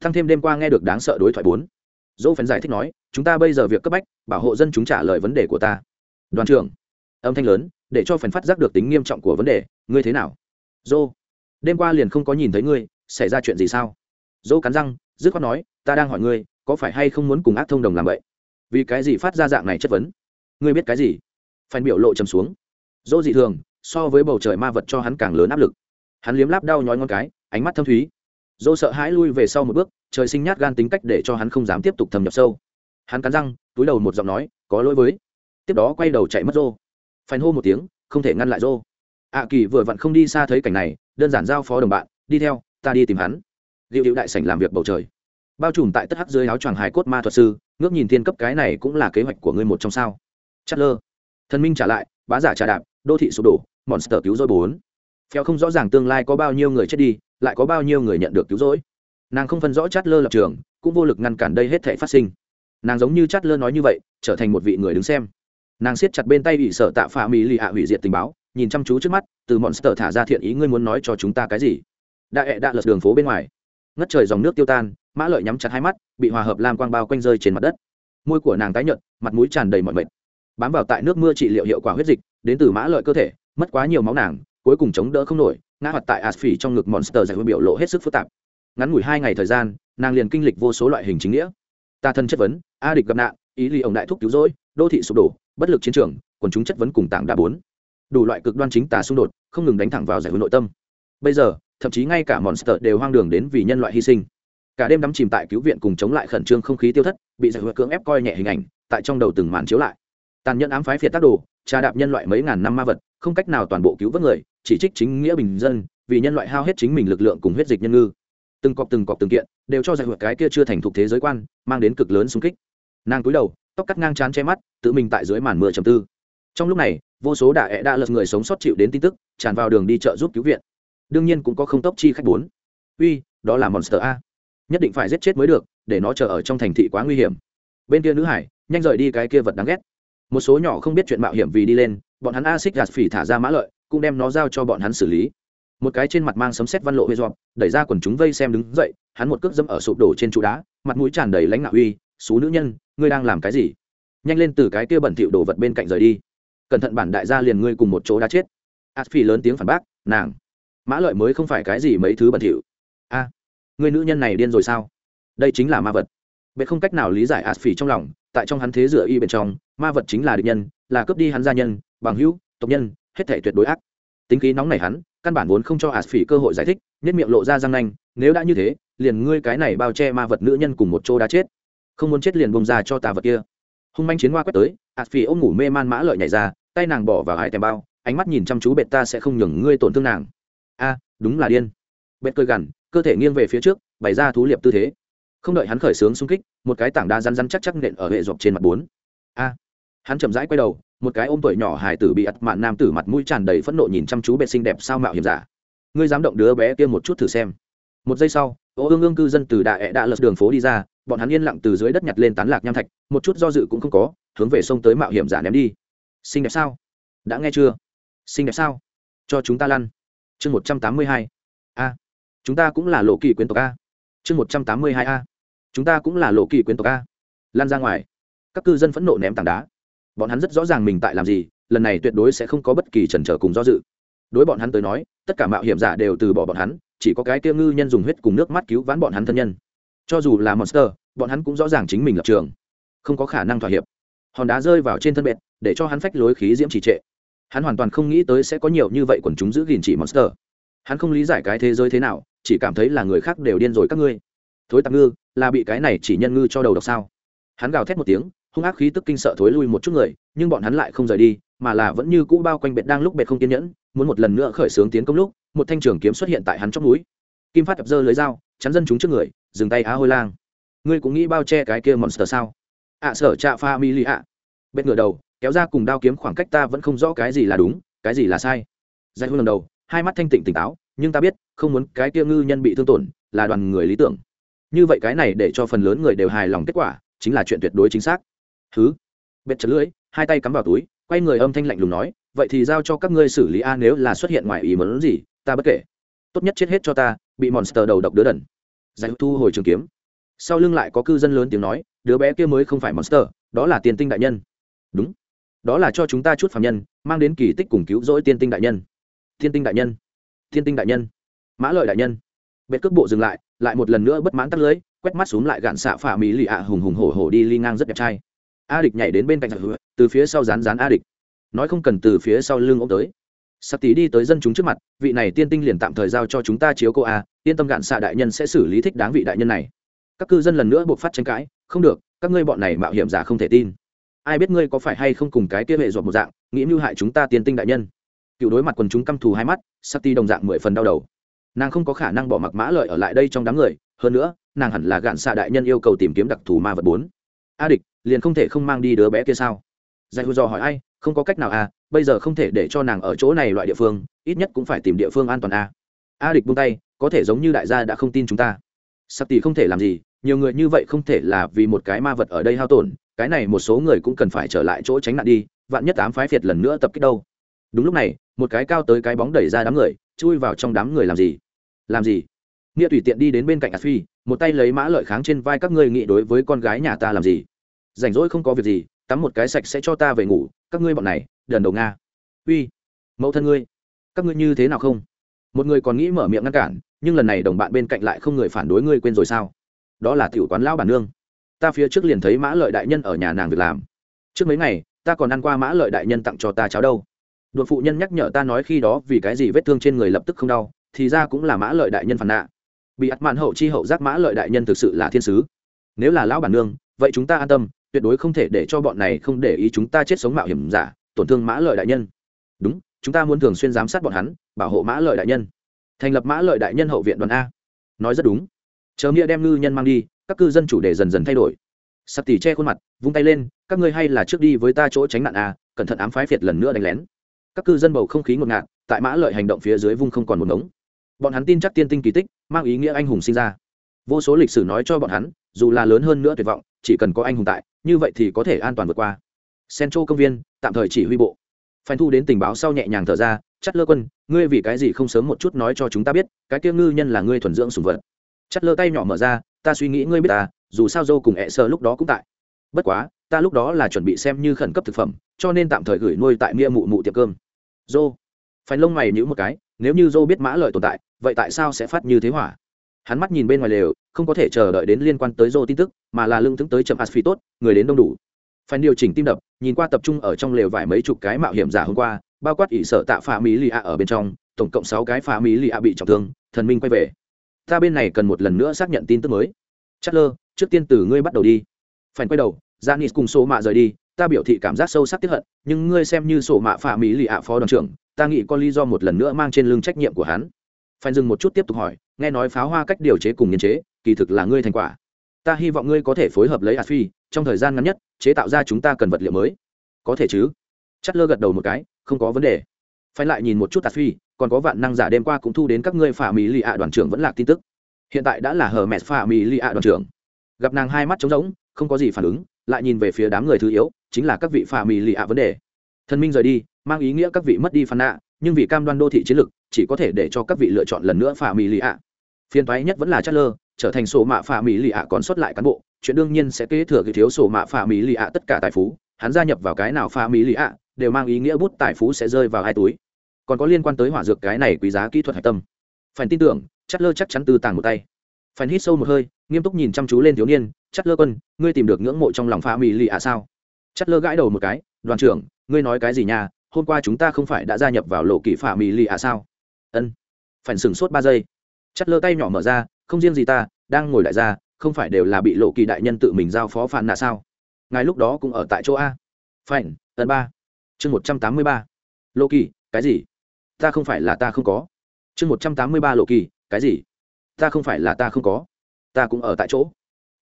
Thăng thêm đêm qua nghe được đáng sợ đối thoại bốn. Dỗ phèn giải thích nói, chúng ta bây giờ việc cấp bách, bảo hộ dân chúng trả lời vấn đề của ta. Đoàn trưởng, âm thanh lớn, để cho phèn phát giác được tính nghiêm trọng của vấn đề, ngươi thế nào? Dô đêm qua liền không có nhìn thấy ngươi, xảy ra chuyện gì sao? Dô cắn răng, dứt khoát nói, ta đang hỏi ngươi, có phải hay không muốn cùng ác thông đồng làm vậy? Vì cái gì phát ra dạng này chất vấn? Ngươi biết cái gì? Phèn biểu lộ trầm xuống. Dô dị thường, so với bầu trời ma vật cho hắn càng lớn áp lực hắn liếm láp đau nhói ngon cái, ánh mắt thâm thúy. Dô sợ hãi lui về sau một bước, trời sinh nhát gan tính cách để cho hắn không dám tiếp tục thâm nhập sâu. Hắn cắn răng, túi đầu một giọng nói, có lỗi với. Tiếp đó quay đầu chạy mất rô phanh hô một tiếng, không thể ngăn lại rô ạ kỳ vừa vặn không đi xa thấy cảnh này, đơn giản giao phó đồng bạn, đi theo, ta đi tìm hắn. Liệu hiệu đại sảnh làm việc bầu trời. Bao trùm tại tất hắc dưới áo choàng hài cốt ma thuật sư, ngước nhìn thiên cấp cái này cũng là kế hoạch của ngươi một trong sao. Chất lơ. Thần minh trả lại, bá giả trả đạp, đô thị sụp đổ, monster cứu rỗi bốn phèo không rõ ràng tương lai có bao nhiêu người chết đi, lại có bao nhiêu người nhận được cứu rỗi. Nàng không phân rõ chát lơ lập trường, cũng vô lực ngăn cản đây hết thể phát sinh. Nàng giống như chát lơ nói như vậy, trở thành một vị người đứng xem. Nàng siết chặt bên tay bị sở tạ phà mỹ lì hạ hủy diệt tình báo, nhìn chăm chú trước mắt, từ monster thả ra thiện ý ngươi muốn nói cho chúng ta cái gì? Đã ẹ đã lật đường phố bên ngoài. Ngất trời dòng nước tiêu tan, mã lợi nhắm chặt hai mắt, bị hòa hợp lam quang bao quanh rơi trên mặt đất. Môi của nàng tái nhợt, mặt mũi tràn đầy mọi mệt. Bám vào tại nước mưa trị liệu hiệu quả huyết dịch, đến từ mã lợi cơ thể, mất quá nhiều máu nàng cuối cùng chống đỡ không nổi, ngã hoạt tại asphỉ trong ngực monster giải biểu lộ hết sức phức tạp. Ngắn ngủi hai ngày thời gian, nàng liền kinh lịch vô số loại hình chính nghĩa. Ta thân chất vấn, a địch gặp nạn, ý ly ông đại thúc cứu rỗi, đô thị sụp đổ, bất lực chiến trường, quần chúng chất vấn cùng tảng đá bốn. Đủ loại cực đoan chính tà xung đột, không ngừng đánh thẳng vào giải hữu nội tâm. Bây giờ, thậm chí ngay cả monster đều hoang đường đến vì nhân loại hy sinh. Cả đêm đắm chìm tại cứu viện cùng chống lại khẩn trương không khí tiêu thất, bị giải hữu cưỡng ép coi nhẹ hình ảnh, tại trong đầu từng màn chiếu lại. Tàn nhẫn ám phái phiệt tác đồ trà đạp nhân loại mấy ngàn năm ma vật, không cách nào toàn bộ cứu vớt người, chỉ trích chính nghĩa bình dân, vì nhân loại hao hết chính mình lực lượng cùng huyết dịch nhân ngư. Từng cọc từng cọc từng kiện, đều cho giải hữu cái kia chưa thành thục thế giới quan, mang đến cực lớn xung kích. Nàng cúi đầu, tóc cắt ngang chán che mắt, tự mình tại dưới màn mưa trầm tư. Trong lúc này, vô số đạ ẹ đã lật người sống sót chịu đến tin tức, tràn vào đường đi chợ giúp cứu viện. Đương nhiên cũng có không tốc chi khách bốn. Uy, đó là monster a. Nhất định phải giết chết mới được, để nó chờ ở trong thành thị quá nguy hiểm. Bên kia nữ hải, nhanh rời đi cái kia vật đáng ghét một số nhỏ không biết chuyện mạo hiểm vì đi lên, bọn hắn a xích gạt phỉ thả ra mã lợi, cũng đem nó giao cho bọn hắn xử lý. Một cái trên mặt mang sấm sét văn lộ hê dọn đẩy ra quần chúng vây xem đứng dậy, hắn một cước dẫm ở sụp đổ trên trụ đá, mặt mũi tràn đầy lãnh ngạo uy, xú nữ nhân, ngươi đang làm cái gì? Nhanh lên từ cái kia bẩn thỉu đồ vật bên cạnh rời đi. Cẩn thận bản đại gia liền ngươi cùng một chỗ đã chết. A phi lớn tiếng phản bác, nàng, mã lợi mới không phải cái gì mấy thứ bẩn thỉu. A người nữ nhân này điên rồi sao? Đây chính là ma vật bệ không cách nào lý giải át phi trong lòng, tại trong hắn thế rửa y bên trong, ma vật chính là địch nhân, là cướp đi hắn gia nhân, bằng hữu, tộc nhân, hết thể tuyệt đối ác. Tính khí nóng này hắn, căn bản vốn không cho át phi cơ hội giải thích, nhất miệng lộ ra răng nanh, nếu đã như thế, liền ngươi cái này bao che ma vật nữ nhân cùng một chỗ đã chết. Không muốn chết liền bông ra cho tà vật kia. Hung manh chiến hoa quét tới át phi ôm ngủ mê man mã lợi nhảy ra, tay nàng bỏ vào hai tèm bao, ánh mắt nhìn chăm chú bệt ta sẽ không nhường ngươi tổn thương nàng. A, đúng là điên. Bệt cơi gằn, cơ thể nghiêng về phía trước, bày ra thú liệp tư thế không đợi hắn khởi sướng xung kích, một cái tảng đá rắn rắn chắc chắc nện ở hệ dọc trên mặt bốn. A! Hắn chậm rãi quay đầu, một cái ôm tuổi nhỏ hài tử bị ắt mạn nam tử mặt mũi tràn đầy phẫn nộ nhìn chăm chú bệ xinh đẹp sao mạo hiểm giả. Ngươi dám động đứa bé kia một chút thử xem. Một giây sau, ô ương ương cư dân từ đại ẹ đã lật đường phố đi ra, bọn hắn yên lặng từ dưới đất nhặt lên tán lạc nham thạch, một chút do dự cũng không có, hướng về sông tới mạo hiểm giả ném đi. Xinh đẹp sao? Đã nghe chưa? Xinh đẹp sao? Cho chúng ta lăn. Chương một trăm tám mươi hai. A! Chúng ta cũng là lộ kỳ quyến tộc a. Chương một trăm tám mươi hai a chúng ta cũng là lộ kỳ quyến tộc a. Lan ra ngoài. Các cư dân phẫn nộ ném tảng đá. Bọn hắn rất rõ ràng mình tại làm gì, lần này tuyệt đối sẽ không có bất kỳ trần trở cùng do dự. Đối bọn hắn tới nói, tất cả mạo hiểm giả đều từ bỏ bọn hắn, chỉ có cái kia ngư nhân dùng huyết cùng nước mắt cứu vãn bọn hắn thân nhân. Cho dù là monster, bọn hắn cũng rõ ràng chính mình lập trường. Không có khả năng thỏa hiệp. Hòn đá rơi vào trên thân bệt, để cho hắn phách lối khí diễm trì trệ. Hắn hoàn toàn không nghĩ tới sẽ có nhiều như vậy quần chúng giữ gìn chỉ monster. Hắn không lý giải cái thế giới thế nào, chỉ cảm thấy là người khác đều điên rồi các ngươi thối tạp ngư là bị cái này chỉ nhân ngư cho đầu độc sao? Hắn gào thét một tiếng hung ác khí tức kinh sợ thối lui một chút người nhưng bọn hắn lại không rời đi mà là vẫn như cũ bao quanh bệt đang lúc bệt không kiên nhẫn muốn một lần nữa khởi xướng tiến công lúc một thanh trường kiếm xuất hiện tại hắn trong núi. Kim phát đập dơ lưới dao chắn dân chúng trước người dừng tay á hôi lang. Ngươi cũng nghĩ bao che cái kia monster sao? Ạ à, sở trạ pha mi lì ạ. Bệt ngửa đầu kéo ra cùng đao kiếm khoảng cách ta vẫn không rõ cái gì là đúng cái gì là sai. Giải hôn lần đầu hai mắt thanh tịnh tỉnh táo nhưng ta biết không muốn cái kia ngư nhân bị thương tổn là đoàn người lý tưởng như vậy cái này để cho phần lớn người đều hài lòng kết quả, chính là chuyện tuyệt đối chính xác. Thứ bệt chật lưỡi, hai tay cắm vào túi, quay người âm thanh lạnh lùng nói, vậy thì giao cho các ngươi xử lý a nếu là xuất hiện ngoài ý muốn gì, ta bất kể. Tốt nhất chết hết cho ta, bị monster đầu độc đứa đần. Giải thu hồi trường kiếm. Sau lưng lại có cư dân lớn tiếng nói, đứa bé kia mới không phải monster, đó là tiền tinh đại nhân. Đúng. Đó là cho chúng ta chút phạm nhân, mang đến kỳ tích cùng cứu rỗi tiên tinh đại nhân. Tiên tinh đại nhân. Tiên tinh đại nhân. Mã lợi đại nhân bệt cước bộ dừng lại lại một lần nữa bất mãn tắt lưới, quét mắt xuống lại gạn xạ phả mỹ lì ạ, hùng hùng hổ hổ đi ly ngang rất đẹp trai. A địch nhảy đến bên cạnh giặc hứa, từ phía sau rán rán a địch. Nói không cần từ phía sau lưng ông tới. Sắc tí đi tới dân chúng trước mặt, vị này tiên tinh liền tạm thời giao cho chúng ta chiếu cô a, yên tâm gạn xạ đại nhân sẽ xử lý thích đáng vị đại nhân này. Các cư dân lần nữa buộc phát tranh cãi, không được, các ngươi bọn này mạo hiểm giả không thể tin. Ai biết ngươi có phải hay không cùng cái kia hệ dọn một dạng, nghĩ mưu hại chúng ta tiên tinh đại nhân. Cựu đối mặt quần chúng căm thù hai mắt sắc tí đồng dạng mười phần đau đầu nàng không có khả năng bỏ mặc mã lợi ở lại đây trong đám người, hơn nữa, nàng hẳn là gạn xạ đại nhân yêu cầu tìm kiếm đặc thù ma vật bốn. A địch, liền không thể không mang đi đứa bé kia sao? Giải hù dò hỏi ai, không có cách nào à bây giờ không thể để cho nàng ở chỗ này loại địa phương, ít nhất cũng phải tìm địa phương an toàn a a địch buông tay, có thể giống như đại gia đã không tin chúng ta. Sắp tỷ không thể làm gì, nhiều người như vậy không thể là vì một cái ma vật ở đây hao tổn, cái này một số người cũng cần phải trở lại chỗ tránh nạn đi, vạn nhất tám phái phiệt lần nữa tập kích đâu. Đúng lúc này, một cái cao tới cái bóng đẩy ra đám người chui vào trong đám người làm gì? Làm gì? Nghĩa tùy tiện đi đến bên cạnh a phi, một tay lấy mã lợi kháng trên vai các ngươi nghĩ đối với con gái nhà ta làm gì? Rảnh rỗi không có việc gì, tắm một cái sạch sẽ cho ta về ngủ, các ngươi bọn này, đần đầu nga. Uy, mẫu thân ngươi, các ngươi như thế nào không? Một người còn nghĩ mở miệng ngăn cản, nhưng lần này đồng bạn bên cạnh lại không người phản đối ngươi quên rồi sao? Đó là tiểu quán lão bản nương. Ta phía trước liền thấy mã lợi đại nhân ở nhà nàng việc làm. Trước mấy ngày, ta còn ăn qua mã lợi đại nhân tặng cho ta cháo đâu đột phụ nhân nhắc nhở ta nói khi đó vì cái gì vết thương trên người lập tức không đau, thì ra cũng là mã lợi đại nhân phản nạ. Bị ắt mạn hậu chi hậu giác mã lợi đại nhân thực sự là thiên sứ. Nếu là lão bản nương, vậy chúng ta an tâm, tuyệt đối không thể để cho bọn này không để ý chúng ta chết sống mạo hiểm giả, tổn thương mã lợi đại nhân. Đúng, chúng ta muốn thường xuyên giám sát bọn hắn, bảo hộ mã lợi đại nhân. Thành lập mã lợi đại nhân hậu viện đoàn a. Nói rất đúng. Chờ nghĩa đem ngư nhân mang đi, các cư dân chủ đề dần dần thay đổi. Sắp tỉ che khuôn mặt, vung tay lên, các ngươi hay là trước đi với ta chỗ tránh nạn a, cẩn thận ám phái phiệt lần nữa đánh lén các cư dân bầu không khí ngột ngạt, tại mã lợi hành động phía dưới vung không còn một ngống. Bọn hắn tin chắc tiên tinh kỳ tích, mang ý nghĩa anh hùng sinh ra. Vô số lịch sử nói cho bọn hắn, dù là lớn hơn nữa tuyệt vọng, chỉ cần có anh hùng tại, như vậy thì có thể an toàn vượt qua. Central công viên, tạm thời chỉ huy bộ. Phanh thu đến tình báo sau nhẹ nhàng thở ra chất lơ quân, ngươi vì cái gì không sớm một chút nói cho chúng ta biết, cái kia ngư nhân là ngươi thuần dưỡng sùng vật? Chất lơ tay nhỏ mở ra, ta suy nghĩ ngươi biết ta, dù sao dâu cùng ẹ sơ lúc đó cũng tại. Bất quá, ta lúc đó là chuẩn bị xem như khẩn cấp thực phẩm, cho nên tạm thời gửi nuôi tại nghĩa mụ mụ tiệm cơm dô. Phanh lông mày nhữ một cái, nếu như dô biết mã lợi tồn tại, vậy tại sao sẽ phát như thế hỏa? Hắn mắt nhìn bên ngoài lều, không có thể chờ đợi đến liên quan tới dô tin tức, mà là lưng thức tới chậm asphi tốt, người đến đông đủ. Phải điều chỉnh tim đập, nhìn qua tập trung ở trong lều vài mấy chục cái mạo hiểm giả hôm qua, bao quát ỷ sợ tạ phá mỹ lì ạ ở bên trong, tổng cộng sáu cái phá mỹ lì ạ bị trọng thương, thần minh quay về. Ta bên này cần một lần nữa xác nhận tin tức mới. Chất lơ trước tiên từ ngươi bắt đầu đi. Phải quay đầu Janis cùng số mạ rời đi ta biểu thị cảm giác sâu sắc tiếp hận, nhưng ngươi xem như sổ mạ phá mỹ lì ạ phó đoàn trưởng, ta nghĩ có lý do một lần nữa mang trên lưng trách nhiệm của hắn. Phải dừng một chút tiếp tục hỏi, nghe nói pháo hoa cách điều chế cùng nghiên chế, kỳ thực là ngươi thành quả. Ta hy vọng ngươi có thể phối hợp lấy a phi trong thời gian ngắn nhất, chế tạo ra chúng ta cần vật liệu mới. Có thể chứ? Chất lơ gật đầu một cái, không có vấn đề. Phải lại nhìn một chút a phi còn có vạn năng giả đêm qua cũng thu đến các ngươi phà mỹ lì ạ đoàn trưởng vẫn là tin tức. Hiện tại đã là hờ mẹ phà mỹ lì ạ đoàn trưởng. Gặp nàng hai mắt trống rỗng, không có gì phản ứng, lại nhìn về phía đám người thứ yếu chính là các vị phà mì lì ạ vấn đề. Thần minh rời đi, mang ý nghĩa các vị mất đi phản nạ nhưng vì cam đoan đô thị chiến lược, chỉ có thể để cho các vị lựa chọn lần nữa phà mì lì ạ. Phiên thoái nhất vẫn là chất lơ trở thành sổ mạ phà mì lì ạ còn sót lại cán bộ. Chuyện đương nhiên sẽ kế thừa cái thiếu sổ mạ phà mì lì ạ tất cả tài phú. Hắn gia nhập vào cái nào phà mì lì ạ, đều mang ý nghĩa bút tài phú sẽ rơi vào hai túi. Còn có liên quan tới hỏa dược cái này quý giá kỹ thuật hạch tâm. Phải tin tưởng chất lơ chắc chắn tư tàng một tay. Phải hít sâu một hơi, nghiêm túc nhìn chăm chú lên thiếu niên chất lơ quân, ngươi tìm được ngưỡng mộ trong lòng phà mì lì ạ sao? Chất lơ gãi đầu một cái đoàn trưởng ngươi nói cái gì nhà hôm qua chúng ta không phải đã gia nhập vào lộ kỷ phả mỹ lì à sao? Ân. Phản sửng sốt ba giây. Chất lơ tay nhỏ mở ra không riêng gì ta đang ngồi đại gia không phải đều là bị lộ kỳ đại nhân tự mình giao phó phản nạ sao? Ngài lúc đó cũng ở tại chỗ a. Phản, Ân ba. Chương một trăm tám mươi ba. Lộ kỳ cái gì? Ta không phải là ta không có. Chương một trăm tám mươi ba lộ kỳ cái gì? Ta không phải là ta không có. Ta cũng ở tại chỗ.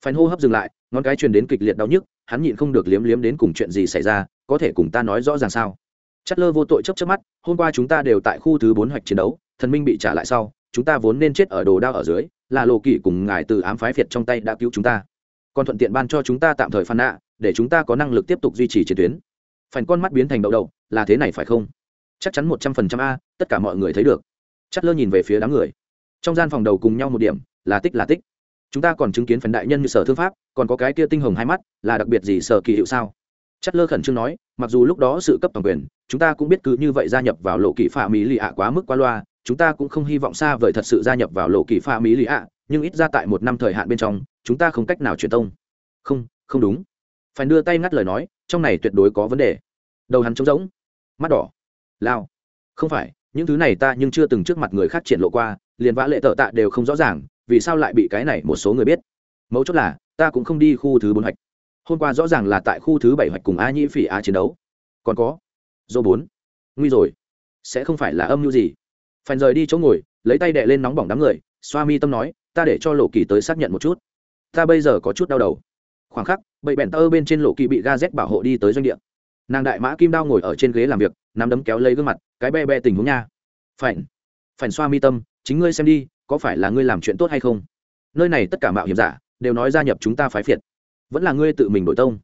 Phản hô hấp dừng lại ngón cái truyền đến kịch liệt đau nhức, hắn nhịn không được liếm liếm đến cùng chuyện gì xảy ra, có thể cùng ta nói rõ ràng sao? Chất lơ vô tội chấp chấp mắt, hôm qua chúng ta đều tại khu thứ bốn hoạch chiến đấu, thần minh bị trả lại sau, chúng ta vốn nên chết ở đồ đao ở dưới, là lộ kỷ cùng ngài từ ám phái phiệt trong tay đã cứu chúng ta. Còn thuận tiện ban cho chúng ta tạm thời phan nạ, để chúng ta có năng lực tiếp tục duy trì chiến tuyến. Phản con mắt biến thành đậu đậu, là thế này phải không? Chắc chắn một trăm phần trăm a, tất cả mọi người thấy được. Chất lơ nhìn về phía đám người. Trong gian phòng đầu cùng nhau một điểm, là tích là tích chúng ta còn chứng kiến phần đại nhân như sở thương pháp, còn có cái kia tinh hồng hai mắt, là đặc biệt gì sở kỳ hiệu sao? Chất lơ khẩn trương nói, mặc dù lúc đó sự cấp toàn quyền, chúng ta cũng biết cứ như vậy gia nhập vào lộ kỳ phạm mỹ lì ạ quá mức qua loa, chúng ta cũng không hy vọng xa vời thật sự gia nhập vào lộ kỳ pha mỹ lì ạ, nhưng ít ra tại một năm thời hạn bên trong, chúng ta không cách nào truyền tông. Không không đúng. Phải đưa tay ngắt lời nói, trong này tuyệt đối có vấn đề. Đầu hắn trống rỗng, mắt đỏ, lao. Không phải, những thứ này ta nhưng chưa từng trước mặt người khác triển lộ qua, liền vã lệ tợ tạ đều không rõ ràng vì sao lại bị cái này một số người biết? Mấu chốt là, ta cũng không đi khu thứ bốn hoạch. Hôm qua rõ ràng là tại khu thứ bảy hoạch cùng a nhĩ phỉ a chiến đấu. Còn có, dô bốn. Nguy rồi. Sẽ không phải là âm mưu gì. Phèn rời đi chỗ ngồi, lấy tay đệ lên nóng bỏng đám người, xoa mi tâm nói, ta để cho lộ kỳ tới xác nhận một chút. Ta bây giờ có chút đau đầu. Khoảng khắc, bậy bẹn tơ bên trên lộ kỳ bị ga z bảo hộ đi tới doanh địa. Nàng đại mã kim đao ngồi ở trên ghế làm việc, nắm đấm kéo lấy gương mặt, cái be be tình huống nha. Phảnh phảnh xoa mi tâm, chính ngươi xem đi có phải là ngươi làm chuyện tốt hay không? Nơi này tất cả mạo hiểm giả đều nói gia nhập chúng ta phái phiệt. Vẫn là ngươi tự mình đổi tông.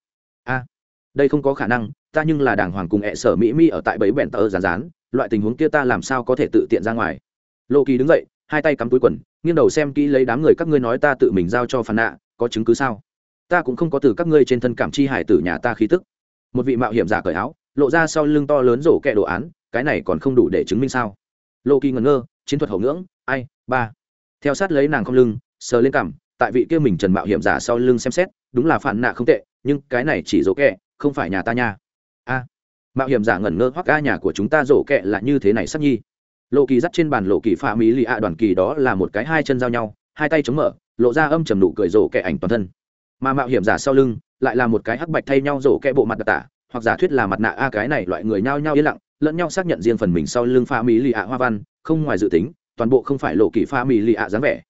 A, đây không có khả năng, ta nhưng là đảng hoàng cùng ẹ sở mỹ mi ở tại bẫy bẹn tờ rán rán loại tình huống kia ta làm sao có thể tự tiện ra ngoài? Lô kỳ đứng dậy, hai tay cắm túi quần, nghiêng đầu xem kỹ lấy đám người các ngươi nói ta tự mình giao cho phản nạ, có chứng cứ sao? Ta cũng không có từ các ngươi trên thân cảm chi hải tử nhà ta khí tức. Một vị mạo hiểm giả cởi áo, lộ ra sau lưng to lớn rổ kẹ đồ án, cái này còn không đủ để chứng minh sao? Lô kỳ ngẩn ngơ, chiến thuật hậu ngưỡng, ai ba. Theo sát lấy nàng không lưng, sờ lên cằm, tại vị kia mình trần mạo hiểm giả sau lưng xem xét, đúng là phản nạ không tệ, nhưng cái này chỉ dỗ kẹ, không phải nhà ta nha. A. Mạo hiểm giả ngẩn ngơ hoặc a nhà của chúng ta dỗ kẹ là như thế này sắc nhi. Lộ kỳ dắt trên bàn lộ kỳ pha mỹ lì ạ đoàn kỳ đó là một cái hai chân giao nhau, hai tay chống mở, lộ ra âm trầm nụ cười rổ kẻ ảnh toàn thân. Mà mạo hiểm giả sau lưng lại là một cái hắc bạch thay nhau rổ kẻ bộ mặt đặc tả, hoặc giả thuyết là mặt nạ a cái này loại người nhao nhao yên lặng, lẫn nhau xác nhận riêng phần mình sau lưng pha mỹ lì ạ hoa văn, không ngoài dự tính toàn bộ không phải lộ kỳ pha mì lì ạ dáng vẻ.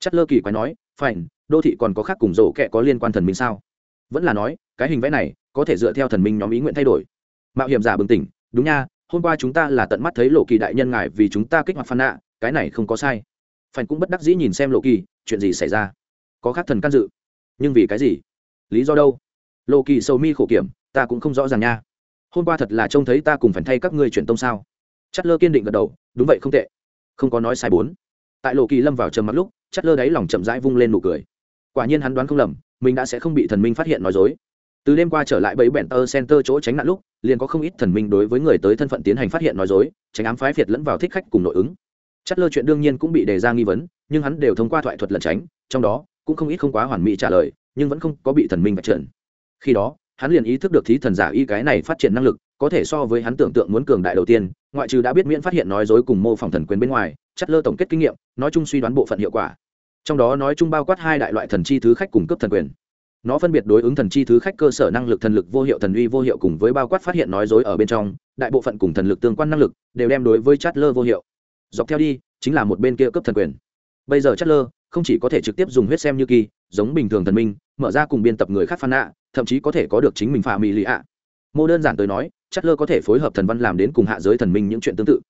Chất lơ kỳ quái nói phải đô thị còn có khác cùng rổ kẹ có liên quan thần minh sao? Vẫn là nói, cái hình vẽ này có thể dựa theo thần minh nhóm ý nguyện thay đổi. Mạo hiểm giả bừng tỉnh, đúng nha, hôm qua chúng ta là tận mắt thấy lộ kỳ đại nhân ngài vì chúng ta kích hoạt phan nạ cái này không có sai. Phản cũng bất đắc dĩ nhìn xem lộ kỳ, chuyện gì xảy ra? Có khác thần can dự. Nhưng vì cái gì? Lý do đâu? Lộ kỳ sầu mi khổ kiểm, ta cũng không rõ ràng nha. Hôm qua thật là trông thấy ta cùng phải thay các ngươi chuyển tông sao? Chất lơ kiên định gật đầu, đúng vậy, không tệ không có nói sai bốn. Tại lộ kỳ lâm vào trầm mặt lúc chất lơ đáy lòng chậm rãi vung lên nụ cười. Quả nhiên hắn đoán không lầm, mình đã sẽ không bị thần minh phát hiện nói dối. Từ đêm qua trở lại bẫy bẹn tơ center chỗ tránh nạn lúc, liền có không ít thần minh đối với người tới thân phận tiến hành phát hiện nói dối, tránh ám phái phiệt lẫn vào thích khách cùng nội ứng. Chất lơ chuyện đương nhiên cũng bị đề ra nghi vấn, nhưng hắn đều thông qua thoại thuật lẩn tránh, trong đó cũng không ít không quá hoàn mỹ trả lời, nhưng vẫn không có bị thần minh vạch trần. Khi đó, hắn liền ý thức được thí thần giả y cái này phát triển năng lực có thể so với hắn tưởng tượng muốn cường đại đầu tiên, ngoại trừ đã biết miễn phát hiện nói dối cùng mô phỏng thần quyền bên ngoài, chất lơ tổng kết kinh nghiệm, nói chung suy đoán bộ phận hiệu quả. Trong đó nói chung bao quát hai đại loại thần chi thứ khách cung cấp thần quyền. Nó phân biệt đối ứng thần chi thứ khách cơ sở năng lực thần lực vô hiệu thần uy vô hiệu cùng với bao quát phát hiện nói dối ở bên trong, đại bộ phận cùng thần lực tương quan năng lực đều đem đối với chất lơ vô hiệu. Dọc theo đi, chính là một bên kia cấp thần quyền. Bây giờ chất lơ không chỉ có thể trực tiếp dùng huyết xem như kỳ, giống bình thường thần minh, mở ra cùng biên tập người khác phan nạ, thậm chí có thể có được chính mình phà mỹ lì ạ. Mô đơn giản tới nói Chất lơ có thể phối hợp thần văn làm đến cùng hạ giới thần minh những chuyện tương tự.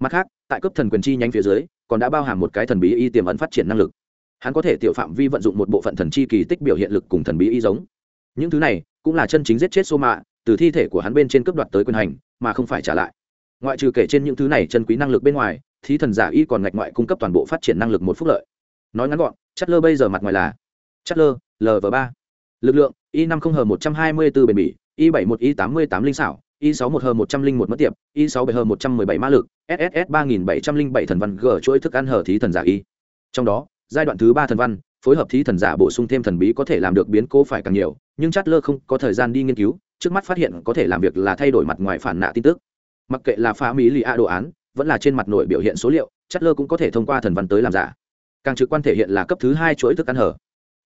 Mặt khác, tại cấp thần quyền chi nhánh phía dưới, còn đã bao hàm một cái thần bí y tiềm ẩn phát triển năng lực. Hắn có thể tiểu phạm vi vận dụng một bộ phận thần chi kỳ tích biểu hiện lực cùng thần bí y giống. Những thứ này cũng là chân chính giết chết sô mạ từ thi thể của hắn bên trên cấp đoạt tới quyền hành, mà không phải trả lại. Ngoại trừ kể trên những thứ này chân quý năng lực bên ngoài thì thần giả y còn ngạch ngoại cung cấp toàn bộ phát triển năng lực một phúc lợi. Nói ngắn gọn chất lơ bây giờ mặt ngoài là chất lơ lv ba. Lực lượng, y năm không hờ một trăm hai mươi bốn bền bỉ, y bảy một y tám mươi tám linh xảo y sáu một hờ một trăm linh một mất tiệp y sáu bảy h một trăm mười bảy ma lực sss ba nghìn bảy trăm linh bảy thần văn g chuỗi thức ăn hở thí thần giả y. Trong đó, giai đoạn thứ ba thần văn, phối hợp thí thần giả bổ sung thêm thần bí có thể làm được biến cố phải càng nhiều, nhưng chát lơ không có thời gian đi nghiên cứu, trước mắt phát hiện có thể làm việc là thay đổi mặt ngoài phản nạ tin tức. Mặc kệ là phá mỹ lì a đồ án, vẫn là trên mặt nội biểu hiện số liệu chát lơ cũng có thể thông qua thần văn tới làm giả. Càng trực quan thể hiện là cấp thứ hai chuỗi thức ăn hở.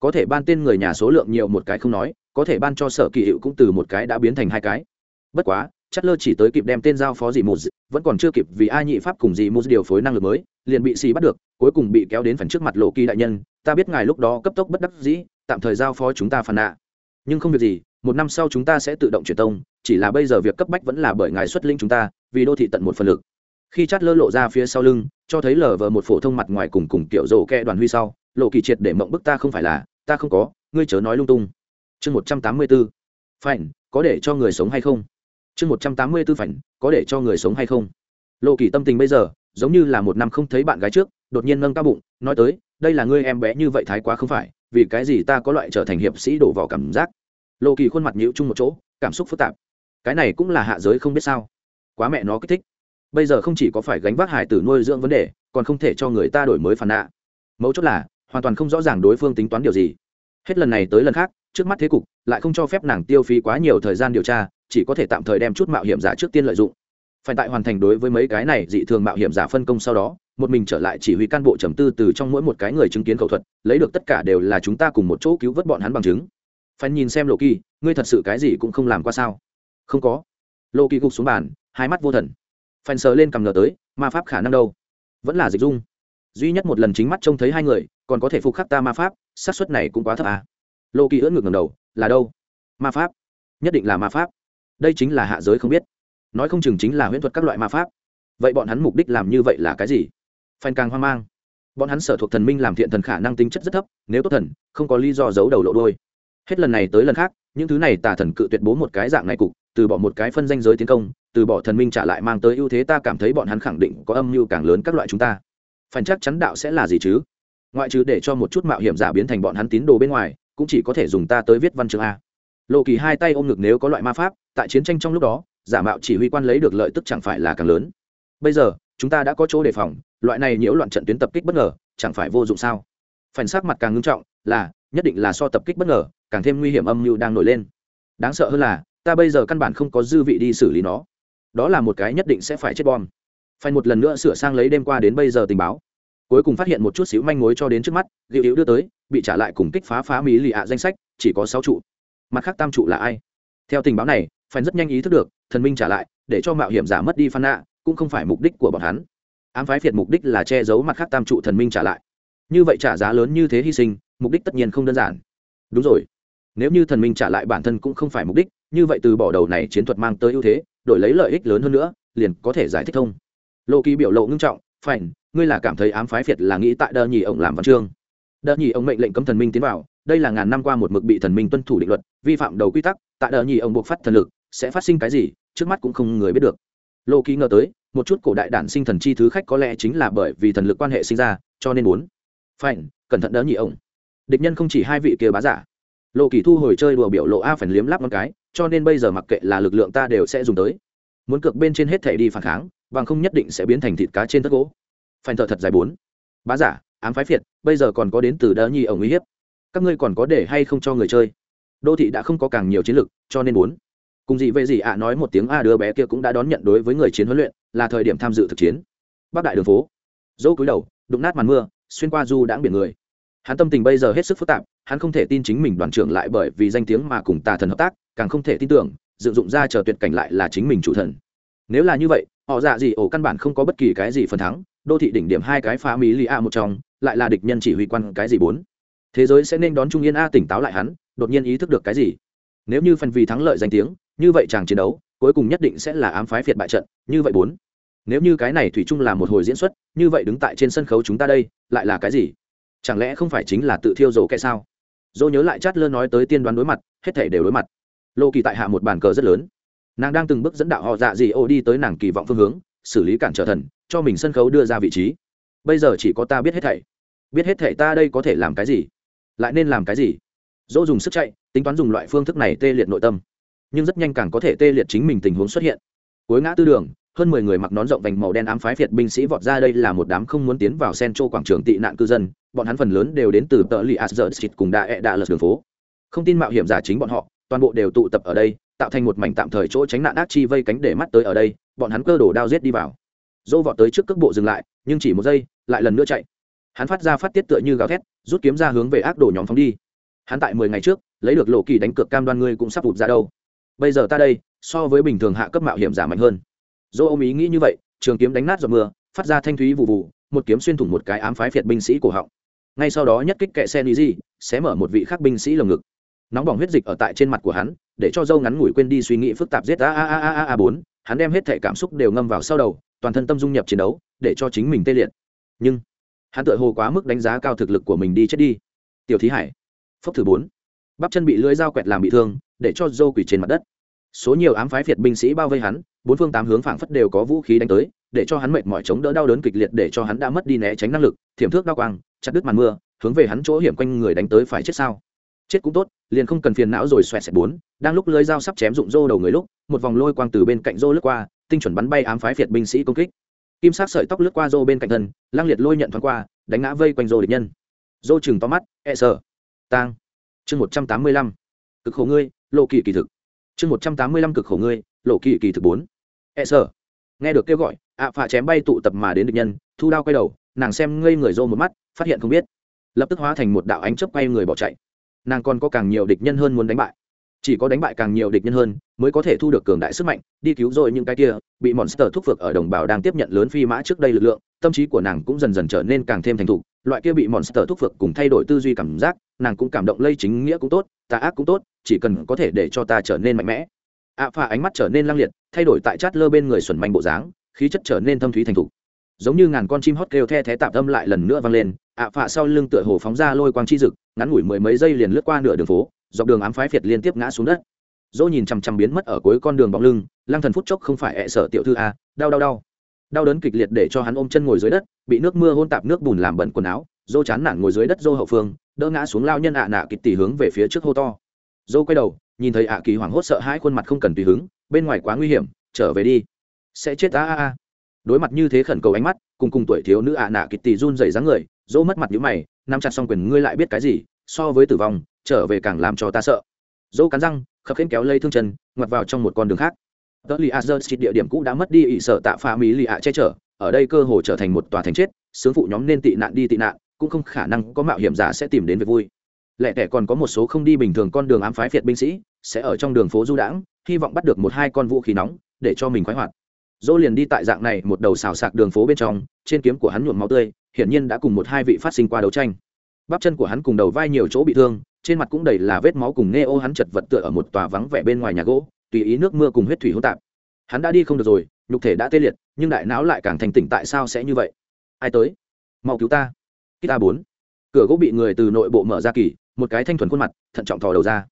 Có thể ban tên người nhà số lượng nhiều một cái không nói, có thể ban cho sở kỳ hiệu cũng từ một cái đã biến thành hai cái bất quá chất lơ chỉ tới kịp đem tên giao phó dì mù vẫn còn chưa kịp vì ai nhị pháp cùng dì mù điều phối năng lực mới, liền bị xì bắt được, cuối cùng bị kéo đến phần trước mặt lộ kỳ đại nhân, ta biết ngài lúc đó cấp tốc bất đắc dĩ, tạm thời giao phó chúng ta phản nạ. Nhưng không việc gì, một năm sau chúng ta sẽ tự động truyền tông, chỉ là bây giờ việc cấp bách vẫn là bởi ngài xuất linh chúng ta, vì đô thị tận một phần lực. Khi chát lơ lộ ra phía sau lưng, cho thấy lờ vờ một phổ thông mặt ngoài cùng cùng kiểu rổ kẹ đoàn huy sau, lộ kỳ triệt để mộng bức ta không phải là, ta không có, ngươi chớ nói lung tung. Chương một trăm tám mươi bốn phải có để cho người sống hay không? Chương một trăm tám mươi tư phảnh, có để cho người sống hay không? Lộ kỳ tâm tình bây giờ, giống như là một năm không thấy bạn gái trước, đột nhiên nâng cao bụng, nói tới, đây là ngươi em bé như vậy thái quá không phải, vì cái gì ta có loại trở thành hiệp sĩ đổ vào cảm giác? Lộ kỳ khuôn mặt nhịu chung một chỗ, cảm xúc phức tạp. Cái này cũng là hạ giới không biết sao. Quá mẹ nó kích thích. Bây giờ không chỉ có phải gánh vác hải tử nuôi dưỡng vấn đề, còn không thể cho người ta đổi mới phản nạ. Mấu chốt là, hoàn toàn không rõ ràng đối phương tính toán điều gì. Hết lần này tới lần khác, trước mắt thế cục, lại không cho phép nàng tiêu phí quá nhiều thời gian điều tra chỉ có thể tạm thời đem chút mạo hiểm giả trước tiên lợi dụng. Phải tại hoàn thành đối với mấy cái này dị thường mạo hiểm giả phân công sau đó, một mình trở lại chỉ huy can bộ trầm tư từ trong mỗi một cái người chứng kiến khẩu thuật, lấy được tất cả đều là chúng ta cùng một chỗ cứu vớt bọn hắn bằng chứng. Phải nhìn xem lộ kỳ ngươi thật sự cái gì cũng không làm qua sao? Không có. Lộ kỳ gục xuống bàn, hai mắt vô thần. Phèn sờ lên cầm ngờ tới, ma pháp khả năng đâu? Vẫn là dịch dung. Duy nhất một lần chính mắt trông thấy hai người, còn có thể phục khắc ta ma pháp, xác suất này cũng quá thấp à. lộ kỳ ưỡn ngược ngầm đầu, là đâu? Ma pháp. Nhất định là ma pháp đây chính là hạ giới không biết. Nói không chừng chính là huyễn thuật các loại ma pháp. Vậy bọn hắn mục đích làm như vậy là cái gì? Phanh càng hoang mang. Bọn hắn sở thuộc thần minh làm thiện thần khả năng tính chất rất thấp, nếu tốt thần, không có lý do giấu đầu lộ đôi hết lần này tới lần khác, những thứ này tà thần cự tuyệt bố một cái dạng này cục, từ bỏ một cái phân danh giới tiến công, từ bỏ thần minh trả lại mang tới ưu thế ta cảm thấy bọn hắn khẳng định có âm mưu càng lớn các loại chúng ta. Phần chắc chắn đạo sẽ là gì chứ? Ngoại trừ để cho một chút mạo hiểm giả biến thành bọn hắn tín đồ bên ngoài, cũng chỉ có thể dùng ta tới viết văn chương a. Lộ kỳ hai tay ôm ngực nếu có loại ma pháp tại chiến tranh trong lúc đó, giả mạo chỉ huy quan lấy được lợi tức chẳng phải là càng lớn. Bây giờ, chúng ta đã có chỗ đề phòng, loại này nhiễu loạn trận tuyến tập kích bất ngờ, chẳng phải vô dụng sao? Phản sắc mặt càng ngưng trọng, là, nhất định là so tập kích bất ngờ, càng thêm nguy hiểm âm mưu đang nổi lên. Đáng sợ hơn là, ta bây giờ căn bản không có dư vị đi xử lý nó. Đó là một cái nhất định sẽ phải chết bom. Phải một lần nữa sửa sang lấy đêm qua đến bây giờ tình báo. Cuối cùng phát hiện một chút xíu manh mối cho đến trước mắt liệu hữu đưa tới, bị trả lại cùng kích phá phá mỹ lì ạ danh sách, chỉ có sáu trụ. Mặt khác tam trụ là ai? Theo tình báo này phèn rất nhanh ý thức được, thần minh trả lại, để cho mạo hiểm giả mất đi phan nạ, cũng không phải mục đích của bọn hắn. Ám phái phiệt mục đích là che giấu mặt khác tam trụ thần minh trả lại. Như vậy trả giá lớn như thế hy sinh, mục đích tất nhiên không đơn giản. Đúng rồi. Nếu như thần minh trả lại bản thân cũng không phải mục đích, như vậy từ bỏ đầu này chiến thuật mang tới ưu thế, đổi lấy lợi ích lớn hơn nữa, liền có thể giải thích thông. Lộ kỳ biểu lộ ngưng trọng phản ngươi là cảm thấy ám phái phiệt là nghĩ tại đờ nhì ông làm văn chương. Đờ nhì ông mệnh lệnh cấm thần minh tiến vào, đây là ngàn năm qua một mực bị thần minh tuân thủ định luật, vi phạm đầu quy tắc, tại đờ nhì ông buộc phát thần lực sẽ phát sinh cái gì, trước mắt cũng không người biết được. Lô kỳ ngờ tới, một chút cổ đại đản sinh thần chi thứ khách có lẽ chính là bởi vì thần lực quan hệ sinh ra, cho nên muốn phải cẩn thận đỡ nhị ông. Địch nhân không chỉ hai vị kia bá giả. Lộ kỳ thu hồi chơi đùa biểu lộ a phải liếm lắp một cái, cho nên bây giờ mặc kệ là lực lượng ta đều sẽ dùng tới. Muốn cược bên trên hết thể đi phản kháng, bằng không nhất định sẽ biến thành thịt cá trên tất gỗ. Phải thợ thật dài bốn. Bá giả, ám phái phiệt, bây giờ còn có đến từ đỡ nhi ổng uy hiếp. Các ngươi còn có để hay không cho người chơi? Đô thị đã không có càng nhiều chiến lược cho nên bốn cùng gì về gì ạ nói một tiếng, a, đứa bé kia cũng đã đón nhận đối với người chiến huấn luyện, là thời điểm tham dự thực chiến. Bắc đại đường phố. Dỗ cúi đầu, đụng nát màn mưa, xuyên qua du đãng biển người. Hắn tâm tình bây giờ hết sức phức tạp, hắn không thể tin chính mình đoàn trưởng lại bởi vì danh tiếng mà cùng tà thần hợp tác, càng không thể tin tưởng, dựng dụng ra chờ tuyệt cảnh lại là chính mình chủ thần. Nếu là như vậy, họ dạ gì ổ căn bản không có bất kỳ cái gì phần thắng, đô thị đỉnh điểm hai cái phá mỹ lì a một trong, lại là địch nhân chỉ huy quan cái gì bốn. Thế giới sẽ nên đón trung yên a tỉnh táo lại hắn, đột nhiên ý thức được cái gì? Nếu như phần vì thắng lợi danh tiếng như vậy chàng chiến đấu, cuối cùng nhất định sẽ là ám phái phiệt bại trận, như vậy bốn. Nếu như cái này thủy chung là một hồi diễn xuất, như vậy đứng tại trên sân khấu chúng ta đây, lại là cái gì? Chẳng lẽ không phải chính là tự thiêu rồ kệ sao? Dô nhớ lại chát lơ nói tới tiên đoán đối mặt, hết thể đều đối mặt. Lô kỳ tại hạ một bàn cờ rất lớn. Nàng đang từng bước dẫn đạo họ dạ dị ô đi tới nàng kỳ vọng phương hướng, xử lý cản trở thần, cho mình sân khấu đưa ra vị trí. Bây giờ chỉ có ta biết hết thảy. Biết hết thảy ta đây có thể làm cái gì? Lại nên làm cái gì? Dỗ dùng sức chạy, tính toán dùng loại phương thức này tê liệt nội tâm nhưng rất nhanh càng có thể tê liệt chính mình tình huống xuất hiện. Cuối ngã tư đường, hơn mười người mặc nón rộng vành màu đen ám phái phiệt binh sĩ vọt ra đây là một đám không muốn tiến vào Sencho quảng trường tị nạn cư dân, bọn hắn phần lớn đều đến từ tờ li cùng đa e đa lật đường phố. Không tin mạo hiểm giả chính bọn họ, toàn bộ đều tụ tập ở đây, tạo thành một mảnh tạm thời chỗ tránh nạn ác chi vây cánh để mắt tới ở đây, bọn hắn cơ đổ đao giết đi vào. Dô vọt tới trước cước bộ dừng lại, nhưng chỉ một giây, lại lần nữa chạy. Hắn phát ra phát tiết tựa như gào thét, rút kiếm ra hướng về ác đổ nhóm phóng đi. Hắn tại mười ngày trước, lấy được lộ kỳ đánh cược cam đoan ngươi cũng sắp vụt ra đâu bây giờ ta đây, so với bình thường hạ cấp mạo hiểm giả mạnh hơn. Dô ôm ý nghĩ như vậy, trường kiếm đánh nát giọt mưa, phát ra thanh thúy vụ vụ một kiếm xuyên thủng một cái ám phái phiệt binh sĩ cổ họng. Ngay sau đó nhất kích kệ sen ý gì xé mở một vị khắc binh sĩ lồng ngực. Nóng bỏng huyết dịch ở tại trên mặt của hắn, để cho dâu ngắn ngủi quên đi suy nghĩ phức tạp giết a a a a a bốn, hắn đem hết thể cảm xúc đều ngâm vào sau đầu, toàn thân tâm dung nhập chiến đấu, để cho chính mình tê liệt. Nhưng, hắn tự hồ quá mức đánh giá cao thực lực của mình đi chết đi. Tiểu thí hải, phốc thử bốn. Bắp chân bị lưới dao quẹt làm bị thương để cho dâu quỷ trên mặt đất. Số nhiều ám phái phiệt binh sĩ bao vây hắn, bốn phương tám hướng phảng phất đều có vũ khí đánh tới, để cho hắn mệt mỏi chống đỡ đau đớn kịch liệt để cho hắn đã mất đi né tránh năng lực, thiểm thước đau quang, chặt đứt màn mưa, hướng về hắn chỗ hiểm quanh người đánh tới phải chết sao? Chết cũng tốt, liền không cần phiền não rồi xoẹt xẹt bốn, đang lúc lưới dao sắp chém rụng rô đầu người lúc, một vòng lôi quang từ bên cạnh rô lướt qua, tinh chuẩn bắn bay ám phái phiệt binh sĩ công kích. Kim sát sợi tóc lướt qua rô bên cạnh thân, lang liệt lôi nhận thoáng qua, đánh ngã vây quanh rô địch nhân. Rô chừng to mắt e sợ tang. Chương một trăm tám mươi lăm. Cực khổ ngươi lộ kỳ kỳ thực. Chương một trăm tám mươi lăm cực khổ ngươi, lộ kỳ kỳ thực bốn. E sợ nghe được kêu gọi, ạ phạ chém bay tụ tập mà đến địch nhân, thu đao quay đầu, nàng xem ngây người rô một mắt, phát hiện không biết. Lập tức hóa thành một đạo ánh chớp quay người bỏ chạy. Nàng còn có càng nhiều địch nhân hơn muốn đánh bại. Chỉ có đánh bại càng nhiều địch nhân hơn, mới có thể thu được cường đại sức mạnh, đi cứu rồi những cái kia, bị monster thúc phược ở đồng bào đang tiếp nhận lớn phi mã trước đây lực lượng, tâm trí của nàng cũng dần dần trở nên càng thêm thành thục. Loại kia bị monster thúc phược cùng thay đổi tư duy cảm giác, nàng cũng cảm động lây chính nghĩa cũng tốt tà ác cũng tốt, chỉ cần có thể để cho ta trở nên mạnh mẽ. Ạ à ánh mắt trở nên lăng liệt, thay đổi tại chát lơ bên người xuẩn manh bộ dáng, khí chất trở nên thâm thúy thành thục. Giống như ngàn con chim hót kêu the thé tạm tâm lại lần nữa vang lên, ạ à sau lưng tựa hồ phóng ra lôi quang chi rực ngắn ngủi mười mấy giây liền lướt qua nửa đường phố, dọc đường ám phái phiệt liên tiếp ngã xuống đất. Dỗ nhìn chằm chằm biến mất ở cuối con đường bóng lưng, lăng thần phút chốc không phải ẹ sợ tiểu thư a, đau đau đau. Đau đớn kịch liệt để cho hắn ôm chân ngồi dưới đất, bị nước mưa hôn tạp nước bùn làm bẩn quần áo dô chán nản ngồi dưới đất dô hậu phương đỡ ngã xuống lao nhân ạ nạ kịch tỉ hướng về phía trước hô to. Dâu quay đầu, nhìn thấy ạ kỳ hoảng hốt sợ hai khuôn mặt không cần tùy hứng, bên ngoài quá nguy hiểm, trở về đi. Sẽ chết a a a. Đối mặt như thế khẩn cầu ánh mắt, cùng cùng tuổi thiếu nữ ạ nạ kịch tỉ run rẩy dáng người, dỗ mất mặt nhíu mày, nắm chặt xong quyền ngươi lại biết cái gì, so với tử vong, trở về càng làm cho ta sợ. Dỗ cắn răng, khập khiễng kéo lây thương chân, ngoặt vào trong một con đường khác. Tớ li azơ xịt địa điểm cũ đã mất đi ỵ sợ tạ pha mỹ lì ạ che chở, ở đây cơ hồ trở thành một tòa thành chết, sướng phụ nhóm nên tị nạn đi tị nạn cũng không khả năng có mạo hiểm giả sẽ tìm đến việc vui. Lẽ tẻ còn có một số không đi bình thường con đường ám phái phiệt binh sĩ, sẽ ở trong đường phố du đãng, hy vọng bắt được một hai con vũ khí nóng, để cho mình khoái hoạt. Dỗ liền đi tại dạng này một đầu xào sạc đường phố bên trong, trên kiếm của hắn nhuộm máu tươi, hiển nhiên đã cùng một hai vị phát sinh qua đấu tranh. Bắp chân của hắn cùng đầu vai nhiều chỗ bị thương, trên mặt cũng đầy là vết máu cùng nghe ô hắn chật vật tựa ở một tòa vắng vẻ bên ngoài nhà gỗ, tùy ý nước mưa cùng huyết thủy hỗn tạp. Hắn đã đi không được rồi, nhục thể đã tê liệt, nhưng đại não lại càng thành tỉnh tại sao sẽ như vậy? Ai tới? Mau cứu ta. Kita bốn. Cửa gỗ bị người từ nội bộ mở ra kỳ, một cái thanh thuần khuôn mặt, thận trọng thò đầu ra.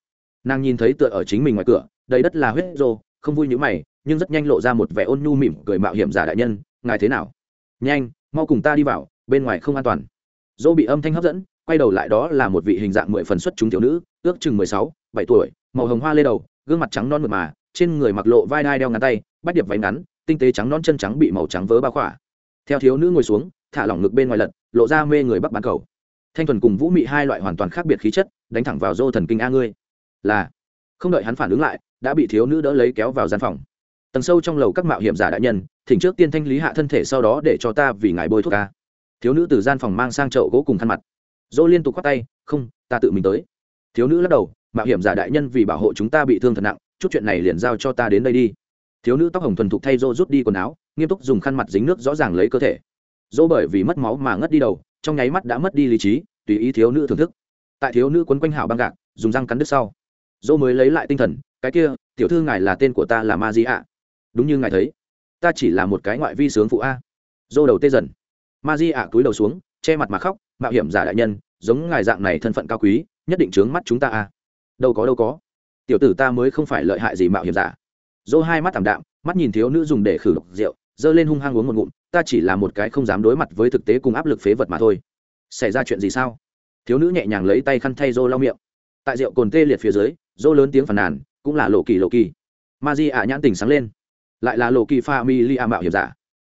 Nàng nhìn thấy tựa ở chính mình ngoài cửa, đầy đất là huyết rô, không vui như mày, nhưng rất nhanh lộ ra một vẻ ôn nhu mỉm cười mạo hiểm giả đại nhân, ngài thế nào? Nhanh, mau cùng ta đi vào, bên ngoài không an toàn. Dô bị âm thanh hấp dẫn, quay đầu lại đó là một vị hình dạng mười phần xuất chúng thiếu nữ, ước chừng mười sáu, bảy tuổi, màu hồng hoa lê đầu, gương mặt trắng non mượt mà, trên người mặc lộ vai đai đeo ngắn tay bắt điệp váy ngắn, tinh tế trắng non chân trắng bị màu trắng vớ bao khỏa. Theo thiếu nữ ngồi xuống thả lỏng ngực bên ngoài lật, lộ ra mê người bắc bán cầu. Thanh thuần cùng vũ mị hai loại hoàn toàn khác biệt khí chất, đánh thẳng vào dô thần kinh a ngươi. Là, không đợi hắn phản ứng lại, đã bị thiếu nữ đỡ lấy kéo vào gian phòng. Tầng sâu trong lầu các mạo hiểm giả đại nhân, thỉnh trước tiên thanh lý hạ thân thể sau đó để cho ta vì ngài bôi thuốc ca thiếu nữ từ gian phòng mang sang chậu gỗ cùng khăn mặt. Dô liên tục khoác tay, không, ta tự mình tới. Thiếu nữ lắc đầu, mạo hiểm giả đại nhân vì bảo hộ chúng ta bị thương thật nặng, chút chuyện này liền giao cho ta đến đây đi. Thiếu nữ tóc hồng thuần thục thay dô rút đi quần áo, nghiêm túc dùng khăn mặt dính nước rõ ràng lấy cơ thể dỗ bởi vì mất máu mà ngất đi đầu, trong nháy mắt đã mất đi lý trí, tùy ý thiếu nữ thưởng thức. Tại thiếu nữ quấn quanh hảo băng gạc, dùng răng cắn đứt sau, dỗ mới lấy lại tinh thần, cái kia, tiểu thư ngài là tên của ta là ma di ạ. Đúng như ngài thấy, ta chỉ là một cái ngoại vi sướng phụ a. Dô đầu tê dần. Ma di ạ cúi đầu xuống, che mặt mà khóc, mạo hiểm giả đại nhân, giống ngài dạng này thân phận cao quý, nhất định trướng mắt chúng ta a. Đâu có đâu có. Tiểu tử ta mới không phải lợi hại gì mạo hiểm giả. Dô hai mắt thảm đạm, mắt nhìn thiếu nữ dùng để khử độc rượu, giơ lên hung hăng uống một ngụm ta chỉ là một cái không dám đối mặt với thực tế cùng áp lực phế vật mà thôi. Xảy ra chuyện gì sao? Thiếu nữ nhẹ nhàng lấy tay khăn thay dô lau miệng. Tại rượu cồn tê liệt phía dưới dô lớn tiếng phàn nàn, cũng là lộ kỳ lộ kỳ ma di ạ nhãn tình sáng lên. Lại là lộ kỳ pha mi li a mạo hiểm giả.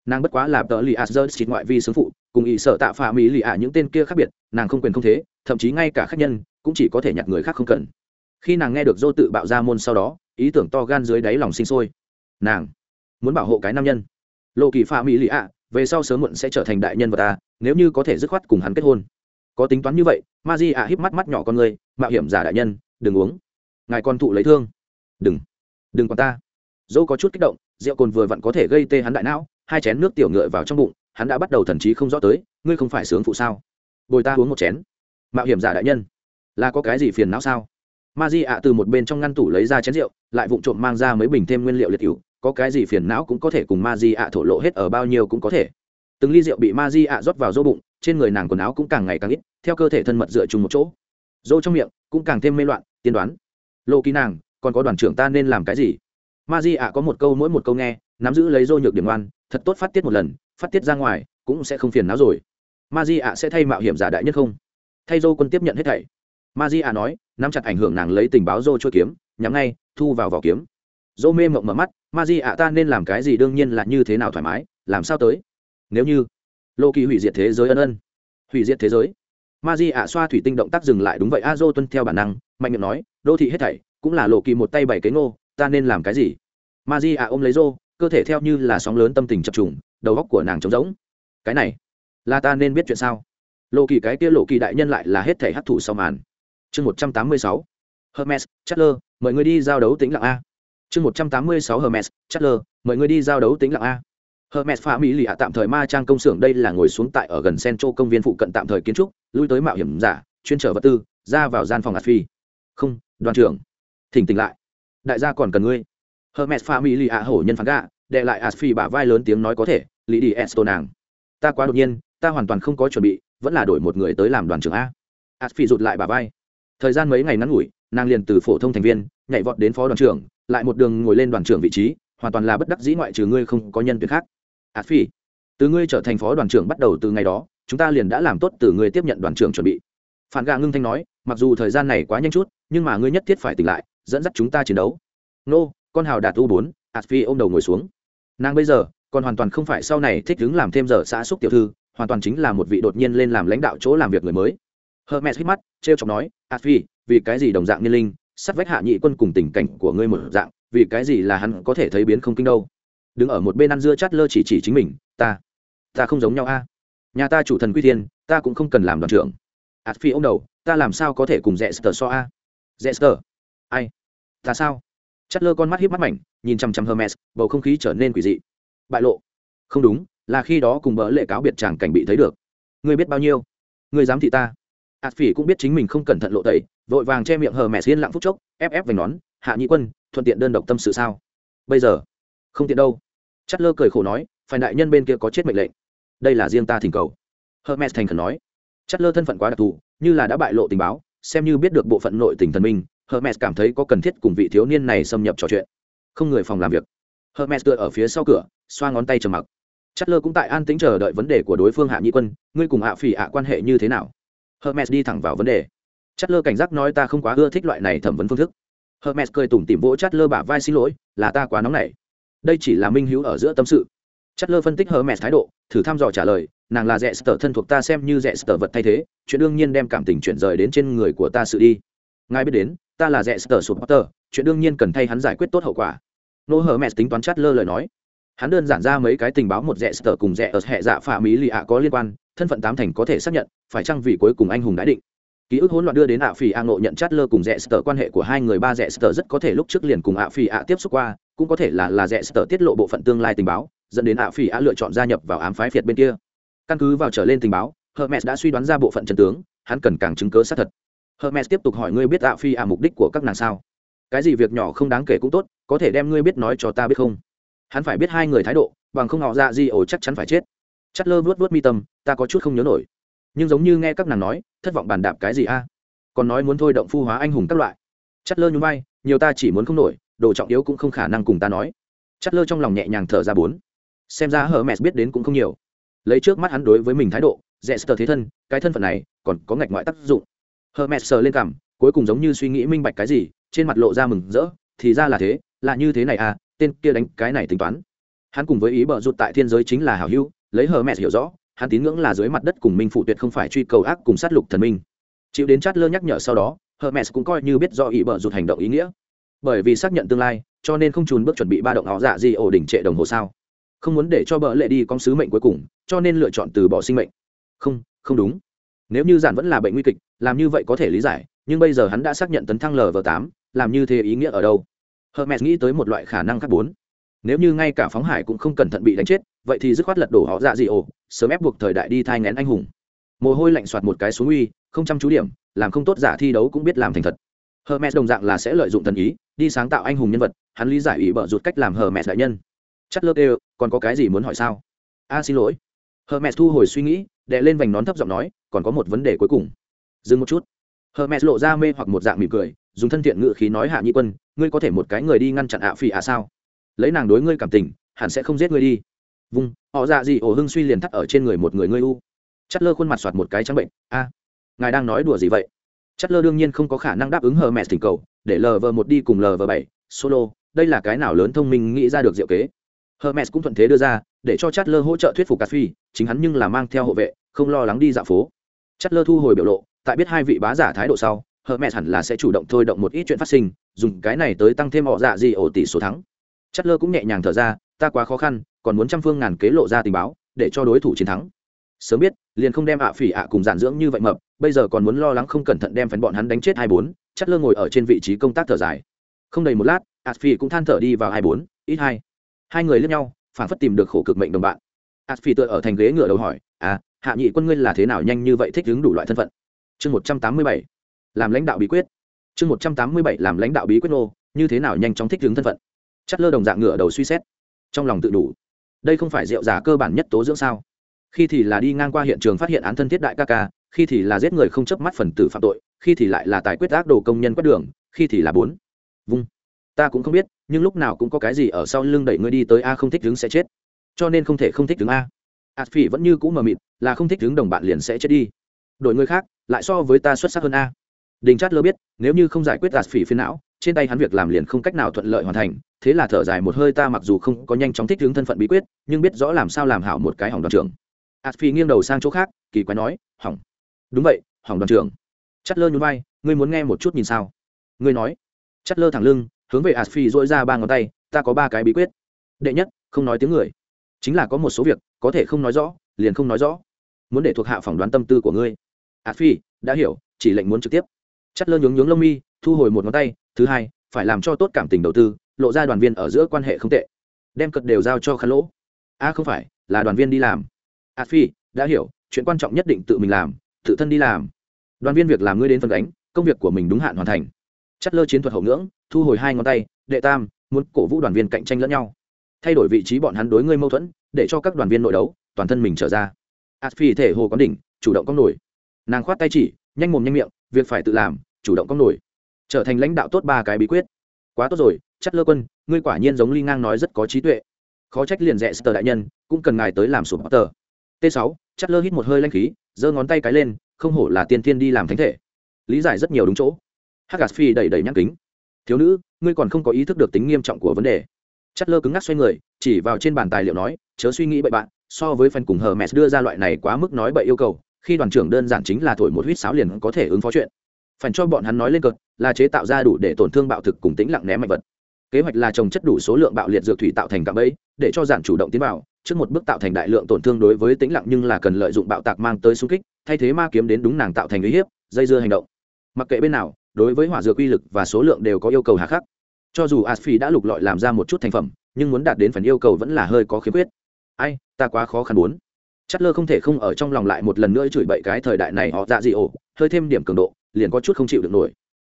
Nàng bất quá là tờ li a dơ xịt ngoại vi sướng phụ, cùng ý sợ tạ pha mi li a những tên kia khác biệt, nàng không quyền không thế, thậm chí ngay cả khách nhân cũng chỉ có thể nhặt người khác không cần. Khi nàng nghe được dô tự bạo ra môn sau đó, ý tưởng to gan dưới đáy lòng sinh sôi. Nàng muốn bảo hộ cái nam nhân lộ kỳ pha mỹ lì ạ, về sau sớm muộn sẽ trở thành đại nhân vật ta, nếu như có thể dứt khoát cùng hắn kết hôn. Có tính toán như vậy, ma di ạ híp mắt mắt nhỏ con người, mạo hiểm giả đại nhân, đừng uống. Ngài con thụ lấy thương. Đừng. Đừng còn ta. Dẫu có chút kích động, rượu cồn vừa vặn có thể gây tê hắn đại não, hai chén nước tiểu ngựa vào trong bụng, hắn đã bắt đầu thần trí không rõ tới, ngươi không phải sướng phụ sao? Bồi ta uống một chén. Mạo hiểm giả đại nhân. Là có cái gì phiền não sao? Ma di ạ từ một bên trong ngăn tủ lấy ra chén rượu, lại vụng trộm mang ra mấy bình thêm nguyên liệu liệt cựu có cái gì phiền não cũng có thể cùng ma di ạ thổ lộ hết ở bao nhiêu cũng có thể. Từng ly rượu bị ma di ạ rót vào rô bụng, trên người nàng quần áo cũng càng ngày càng ít, theo cơ thể thân mật dựa chung một chỗ. Rô trong miệng cũng càng thêm mê loạn, tiên đoán. Lộ kỳ nàng, còn có đoàn trưởng ta nên làm cái gì? Ma di ạ có một câu mỗi một câu nghe, nắm giữ lấy rô nhược điểm oan, thật tốt phát tiết một lần, phát tiết ra ngoài, cũng sẽ không phiền não rồi. Ma di ạ sẽ thay mạo hiểm giả đại nhất không? Thay dô quân tiếp nhận hết thảy. Ma di ạ nói, nắm chặt ảnh hưởng nàng lấy tình báo dô chua kiếm, nhắm ngay, thu vào vỏ kiếm dỗ mê mộng mở mắt, ma di ạ, ta nên làm cái gì? Đương nhiên là như thế nào thoải mái, làm sao tới? Nếu như lô kỳ hủy diệt thế giới ân ân, hủy diệt thế giới, ma di ạ, xoa thủy tinh động tác dừng lại đúng vậy. A dô tuân theo bản năng, mạnh miệng nói, đô thị hết thảy cũng là lộ kỳ một tay bảy cái ngô, ta nên làm cái gì? Ma di ạ ôm lấy dô, cơ thể theo như là sóng lớn tâm tình chập trùng, đầu góc của nàng trống rỗng. Cái này là ta nên biết chuyện sao? Lộ kỳ, cái kia lộ kỳ đại nhân lại là hết thảy hấp thụ sau màn. Chương một trăm tám mươi sáu, hermes, chatler, mời người đi giao đấu tính lặng a chương một trăm tám mươi sáu hermes, chatler, mời người đi giao đấu tính lặng a. Hermes pha mỹ lì ạ, tạm thời ma trang công xưởng đây là ngồi xuống tại ở gần centro công viên phụ cận tạm thời kiến trúc, lui tới mạo hiểm giả, chuyên trở vật tư, ra vào gian phòng ạt phi. Không, đoàn trưởng. Thỉnh tỉnh lại. Đại gia còn cần ngươi. Hermes pha mỹ lì ạ hổ nhân phán gạ, đệ lại ạt phi bả vai lớn tiếng nói có thể, lý đi, esto nàng. Ta quá đột nhiên, ta hoàn toàn không có chuẩn bị, vẫn là đổi một người tới làm đoàn trưởng a. Ạt phi rụt lại bả vai. Thời gian mấy ngày ngắn ngủi, nàng liền từ phổ thông thành viên, nhảy vọt đến phó đoàn trưởng lại một đường ngồi lên đoàn trưởng vị trí, hoàn toàn là bất đắc dĩ ngoại trừ ngươi không có nhân tuyển khác. Ạt phi, từ ngươi trở thành phó đoàn trưởng bắt đầu từ ngày đó, chúng ta liền đã làm tốt từ ngươi tiếp nhận đoàn trưởng chuẩn bị. Phản gà ngưng thanh nói, mặc dù thời gian này quá nhanh chút, nhưng mà ngươi nhất thiết phải tỉnh lại, dẫn dắt chúng ta chiến đấu. Nô, con hào đạt u bốn ạt phi ôm đầu ngồi xuống. Nàng bây giờ, còn hoàn toàn không phải sau này thích đứng làm thêm giờ xã xúc tiểu thư, hoàn toàn chính là một vị đột nhiên lên làm lãnh đạo chỗ làm việc người mới. Hermes hít mắt t r e o chọc nói ạt phi, vì cái gì đồng dạng niên linh sát vách hạ nhị quân cùng tình cảnh của ngươi một dạng, vì cái gì là hắn có thể thấy biến không kinh đâu? Đứng ở một bên ăn dưa chát lơ chỉ chỉ chính mình, ta ta không giống nhau a. Nhà ta chủ thần quy thiên, ta cũng không cần làm đoàn trưởng. Ạt phi ông đầu, ta làm sao có thể cùng rẽ sờ so a? Rẽ sờ, ai? Ta sao? Chát lơ con mắt hiếp mắt mảnh, nhìn chằm chằm hermes, bầu không khí trở nên quỷ dị. Bại lộ. Không đúng, là khi đó cùng bỡ lệ cáo biệt chàng cảnh bị thấy được. Ngươi biết bao nhiêu? Ngươi dám thị ta ạt phỉ cũng biết chính mình không cẩn thận lộ tẩy, vội vàng che miệng hờ mẹ xiên lặng phúc chốc, ép ép vành nón, hạ nhị quân, thuận tiện đơn độc tâm sự sao? Bây giờ? Không tiện đâu. Chất lơ cười khổ nói phải đại nhân bên kia có chết mệnh lệnh. Đây là riêng ta thỉnh cầu. Hermes thành khẩn nói. Chất lơ thân phận quá đặc thù, như là đã bại lộ tình báo, xem như biết được bộ phận nội tình thần minh hermes cảm thấy có cần thiết cùng vị thiếu niên này xâm nhập trò chuyện. Không người phòng làm việc. Hermes tựa ở phía sau cửa, xoa ngón tay trầm mặc. Chất lơ cũng tại an tĩnh chờ đợi vấn đề của đối phương hạ nhị quân, ngươi cùng hạ phỉ hạ quan hệ như thế nào? Hermes đi thẳng vào vấn đề. Chất lơ cảnh giác nói ta không quá ưa thích loại này thẩm vấn phương thức. Hermes cười tủm tỉm vỗ chất lơ bả vai xin lỗi, là ta quá nóng nảy. Đây chỉ là minh hữu ở giữa tâm sự. Chất lơ phân tích hermes thái độ, thử thăm dò trả lời, nàng là rẻ sở thân thuộc ta xem như rẻ sở vật thay thế, chuyện đương nhiên đem cảm tình chuyển rời đến trên người của ta sự đi. Ngài biết đến, ta là rẻ sở supporter, chuyện đương nhiên cần thay hắn giải quyết tốt hậu quả. Nô Hermes tính toán chát lơ lời nói hắn đơn giản ra mấy cái tình báo một rẻ sở cùng rẻ ở hệ dạ phạ mỹ lì ạ có liên quan, thân phận tám thành có thể xác nhận, phải chăng vì cuối cùng anh hùng đã định. Ký ức hỗn loạn đưa đến ạ phỉ ạ ngộ nhận chát lơ cùng rẽ sờ quan hệ của hai người ba rẽ sờ rất có thể lúc trước liền cùng ạ phỉ ạ tiếp xúc qua, cũng có thể là là rẽ sờ tiết lộ bộ phận tương lai tình báo, dẫn đến ạ phỉ ạ lựa chọn gia nhập vào ám phái phiệt bên kia. Căn cứ vào trở lên tình báo, hermes đã suy đoán ra bộ phận trận tướng, hắn cần càng chứng cớ xác thật. Hermes tiếp tục hỏi ngươi biết ạ phi ạ mục đích của các nàng sao? Cái gì việc nhỏ không đáng kể cũng tốt, có thể đem ngươi biết nói cho ta biết không? Hắn phải biết hai người thái độ, bằng không họ ra gì ổ chắc chắn phải chết. Chất lơ vuốt vuốt mi tâm, ta có chút không nhớ nổi. Nhưng giống như nghe các nàng nói, thất vọng bàn đạp cái gì a? Còn nói muốn thôi động phu hóa anh hùng các loại. Chất lơ nhún vai, nhiều ta chỉ muốn không nổi, đồ trọng yếu cũng không khả năng cùng ta nói. Chất lơ trong lòng nhẹ nhàng thở ra bốn. Xem ra hờ mẹ biết đến cũng không nhiều. Lấy trước mắt hắn đối với mình thái độ dễ sờ thế thân, cái thân phận này còn có ngạch ngoại tác dụng. Hờ mẹ sờ lên cằm, cuối cùng giống như suy nghĩ minh bạch cái gì, trên mặt lộ ra mừng rỡ, thì ra là thế, là như thế này à tên kia đánh cái này tính toán. Hắn cùng với ý bợ rụt tại thiên giới chính là hảo hữu, lấy hờ mẹ hiểu rõ, hắn tín ngưỡng là dưới mặt đất cùng minh phụ tuyệt không phải truy cầu ác cùng sát lục thần minh. Chịu đến chát lơ nhắc nhở sau đó, hờ mẹ cũng coi như biết do ý bợ rụt hành động ý nghĩa. Bởi vì xác nhận tương lai, cho nên không trùn bước chuẩn bị ba động họ dạ gì ổ đỉnh trệ đồng hồ sao. Không muốn để cho bợ lệ đi con sứ mệnh cuối cùng, cho nên lựa chọn từ bỏ sinh mệnh. Không không đúng. Nếu như giản vẫn là bệnh nguy kịch, làm như vậy có thể lý giải, nhưng bây giờ hắn đã xác nhận tấn thăng lv tám, làm như thế ý nghĩa ở đâu? Hermes nghĩ tới một loại khả năng khác bốn. Nếu như ngay cả phóng hải cũng không cẩn thận bị đánh chết, vậy thì dứt khoát lật đổ họ dạ gì ổ, sớm ép buộc thời đại đi thai nghén anh hùng. Mồ hôi lạnh xoạt một cái xuống uy, không chăm chú điểm, làm không tốt giả thi đấu cũng biết làm thành thật. Hermes đồng dạng là sẽ lợi dụng thần ý, đi sáng tạo anh hùng nhân vật, hắn lý giải ý bợ rụt cách làm hermes đại nhân. Chắc lơ đều còn có cái gì muốn hỏi sao? A, xin lỗi. Hermes thu hồi suy nghĩ, đè lên vành nón thấp giọng nói, còn có một vấn đề cuối cùng. Dừng một chút. Hermes lộ ra mê hoặc một dạng mỉm cười dùng thân thiện ngự khí nói hạ nhị quân, ngươi có thể một cái người đi ngăn chặn ạ phi ạ sao? Lấy nàng đối ngươi cảm tình, hẳn sẽ không giết ngươi đi. Vung, họ dạ gì ổ hưng suy liền thắt ở trên người một người ngươi u. Chất lơ khuôn mặt soạt một cái trắng bệnh, a, ngài đang nói đùa gì vậy? Chất lơ đương nhiên không có khả năng đáp ứng hờ mẹ thỉnh cầu, để lờ vờ một đi cùng lờ vờ bảy, solo, đây là cái nào lớn thông minh nghĩ ra được diệu kế. Hermes cũng thuận thế đưa ra, để cho chát lơ hỗ trợ thuyết phục cà phi chính hắn nhưng là mang theo hộ vệ, không lo lắng đi dạo phố. Chát lơ thu hồi biểu lộ, tại biết hai vị bá giả thái độ sau hermes hẳn là sẽ chủ động thôi động một ít chuyện phát sinh, dùng cái này tới tăng thêm họ dạ gì ổ tỷ số thắng. Chất lơ cũng nhẹ nhàng thở ra, ta quá khó khăn, còn muốn trăm phương ngàn kế lộ ra tình báo, để cho đối thủ chiến thắng. Sớm biết, liền không đem ạ phỉ ạ cùng giản dưỡng như vậy mập, bây giờ còn muốn lo lắng không cẩn thận đem phấn bọn hắn đánh chết hai bốn Chất lơ ngồi ở trên vị trí công tác thở dài. Không đầy một lát, ạ phỉ cũng than thở đi vào hai bốn, ít hai. Hai người liếc nhau phản phất tìm được khổ cực mệnh đồng bạn. Ạ phỉ tựa ở thành ghế ngựa đầu hỏi à hạ nhị quân ngươi là thế nào nhanh như vậy thích ứng đủ loại thân phận? Chương một trăm tám mươi bảy làm lãnh đạo bí quyết. Chương một trăm tám mươi bảy, làm lãnh đạo bí quyết nô, như thế nào nhanh chóng thích ứng thân phận? Chất lơ đồng dạng ngựa đầu suy xét. Trong lòng tự đủ. Đây không phải rượu giả cơ bản nhất tố dưỡng sao? Khi thì là đi ngang qua hiện trường phát hiện án thân thiết đại ca ca, khi thì là giết người không chấp mắt phần tử phạm tội, khi thì lại là tài quyết ác đồ công nhân quét đường, khi thì là bốn. Vung. Ta cũng không biết, nhưng lúc nào cũng có cái gì ở sau lưng đẩy ngươi đi tới a không thích đứng sẽ chết. Cho nên không thể không thích đứng a. Ạt phỉ vẫn như cũ mờ mịt, là không thích đứng đồng bạn liền sẽ chết đi. Đội người khác, lại so với ta xuất sắc hơn a đình chát lơ biết, nếu như không giải quyết ạt phỉ phiến não, trên tay hắn việc làm liền không cách nào thuận lợi hoàn thành, thế là thở dài một hơi ta mặc dù không có nhanh chóng thích ứng thân phận bí quyết, nhưng biết rõ làm sao làm hảo một cái hỏng đoàn trưởng. Ạt phi nghiêng đầu sang chỗ khác, kỳ quái nói, hỏng. Đúng vậy, hỏng đoàn trưởng. Chất lơ nhún vai, ngươi muốn nghe một chút nhìn sao? Ngươi nói. Chất lơ thẳng lưng, hướng về ạt phi dỗi ra ba ngón tay, ta có ba cái bí quyết. Đệ nhất, không nói tiếng người. Chính là có một số việc, có thể không nói rõ, liền không nói rõ. Muốn để thuộc hạ phỏng đoán tâm tư của ngươi. A phi đã hiểu, chỉ lệnh muốn trực tiếp chất lơ nhướng nhướng lông mi, thu hồi một ngón tay, thứ hai, phải làm cho tốt cảm tình đầu tư, lộ ra đoàn viên ở giữa quan hệ không tệ. Đem cật đều giao cho khăn lỗ. A không phải, là đoàn viên đi làm. A phi, đã hiểu, chuyện quan trọng nhất định tự mình làm, tự thân đi làm. Đoàn viên việc làm ngươi đến phần đánh công việc của mình đúng hạn hoàn thành. Chất lơ chiến thuật hậu ngưỡng, thu hồi hai ngón tay, đệ tam, muốn cổ vũ đoàn viên cạnh tranh lẫn nhau. Thay đổi vị trí bọn hắn đối ngươi mâu thuẫn, để cho các đoàn viên nội đấu, toàn thân mình trở ra. A phi thể hồ có đỉnh, chủ động có nổi. Nàng khoát tay chỉ, nhanh mồm nhanh miệng, việc phải tự làm chủ động có nổi, trở thành lãnh đạo tốt ba cái bí quyết. Quá tốt rồi chất lơ quân, ngươi quả nhiên giống ly ngang nói rất có trí tuệ. Khó trách liền rẽ sờ đại nhân, cũng cần ngài tới làm sụp tờ t 6 chất lơ hít một hơi lanh khí, giơ ngón tay cái lên, không hổ là tiên tiên đi làm thánh thể. Lý giải rất nhiều đúng chỗ. Hắc phi đẩy đẩy nhắc kính. Thiếu nữ, ngươi còn không có ý thức được tính nghiêm trọng của vấn đề. Chất lơ cứng ngắc xoay người, chỉ vào trên bàn tài liệu nói, chớ suy nghĩ bậy bạn, so với phần cùng hờ mẹ đưa ra loại này quá mức nói bậy yêu cầu, khi đoàn trưởng đơn giản chính là thổi một huýt sáo liền có thể ứng phó chuyện phần cho bọn hắn nói lên cợt, là chế tạo ra đủ để tổn thương bạo thực cùng tĩnh lặng ném mạnh vật. Kế hoạch là trồng chất đủ số lượng bạo liệt dược thủy tạo thành cạm bẫy, để cho giản chủ động tiến vào. Trước một bước tạo thành đại lượng tổn thương đối với tĩnh lặng nhưng là cần lợi dụng bạo tạc mang tới xung kích, thay thế ma kiếm đến đúng nàng tạo thành uy hiếp, dây dưa hành động. Mặc kệ bên nào, đối với hỏa dược uy lực và số lượng đều có yêu cầu hà khắc. Cho dù asphi đã lục lọi làm ra một chút thành phẩm, nhưng muốn đạt đến phần yêu cầu vẫn là hơi có khiếm khuyết. Ai, ta quá khó khăn muốn. Chất lơ không thể không ở trong lòng lại một lần nữa chửi bậy cái thời đại này họ dạ dị ổ, hơi thêm điểm cường độ liền có chút không chịu được nổi.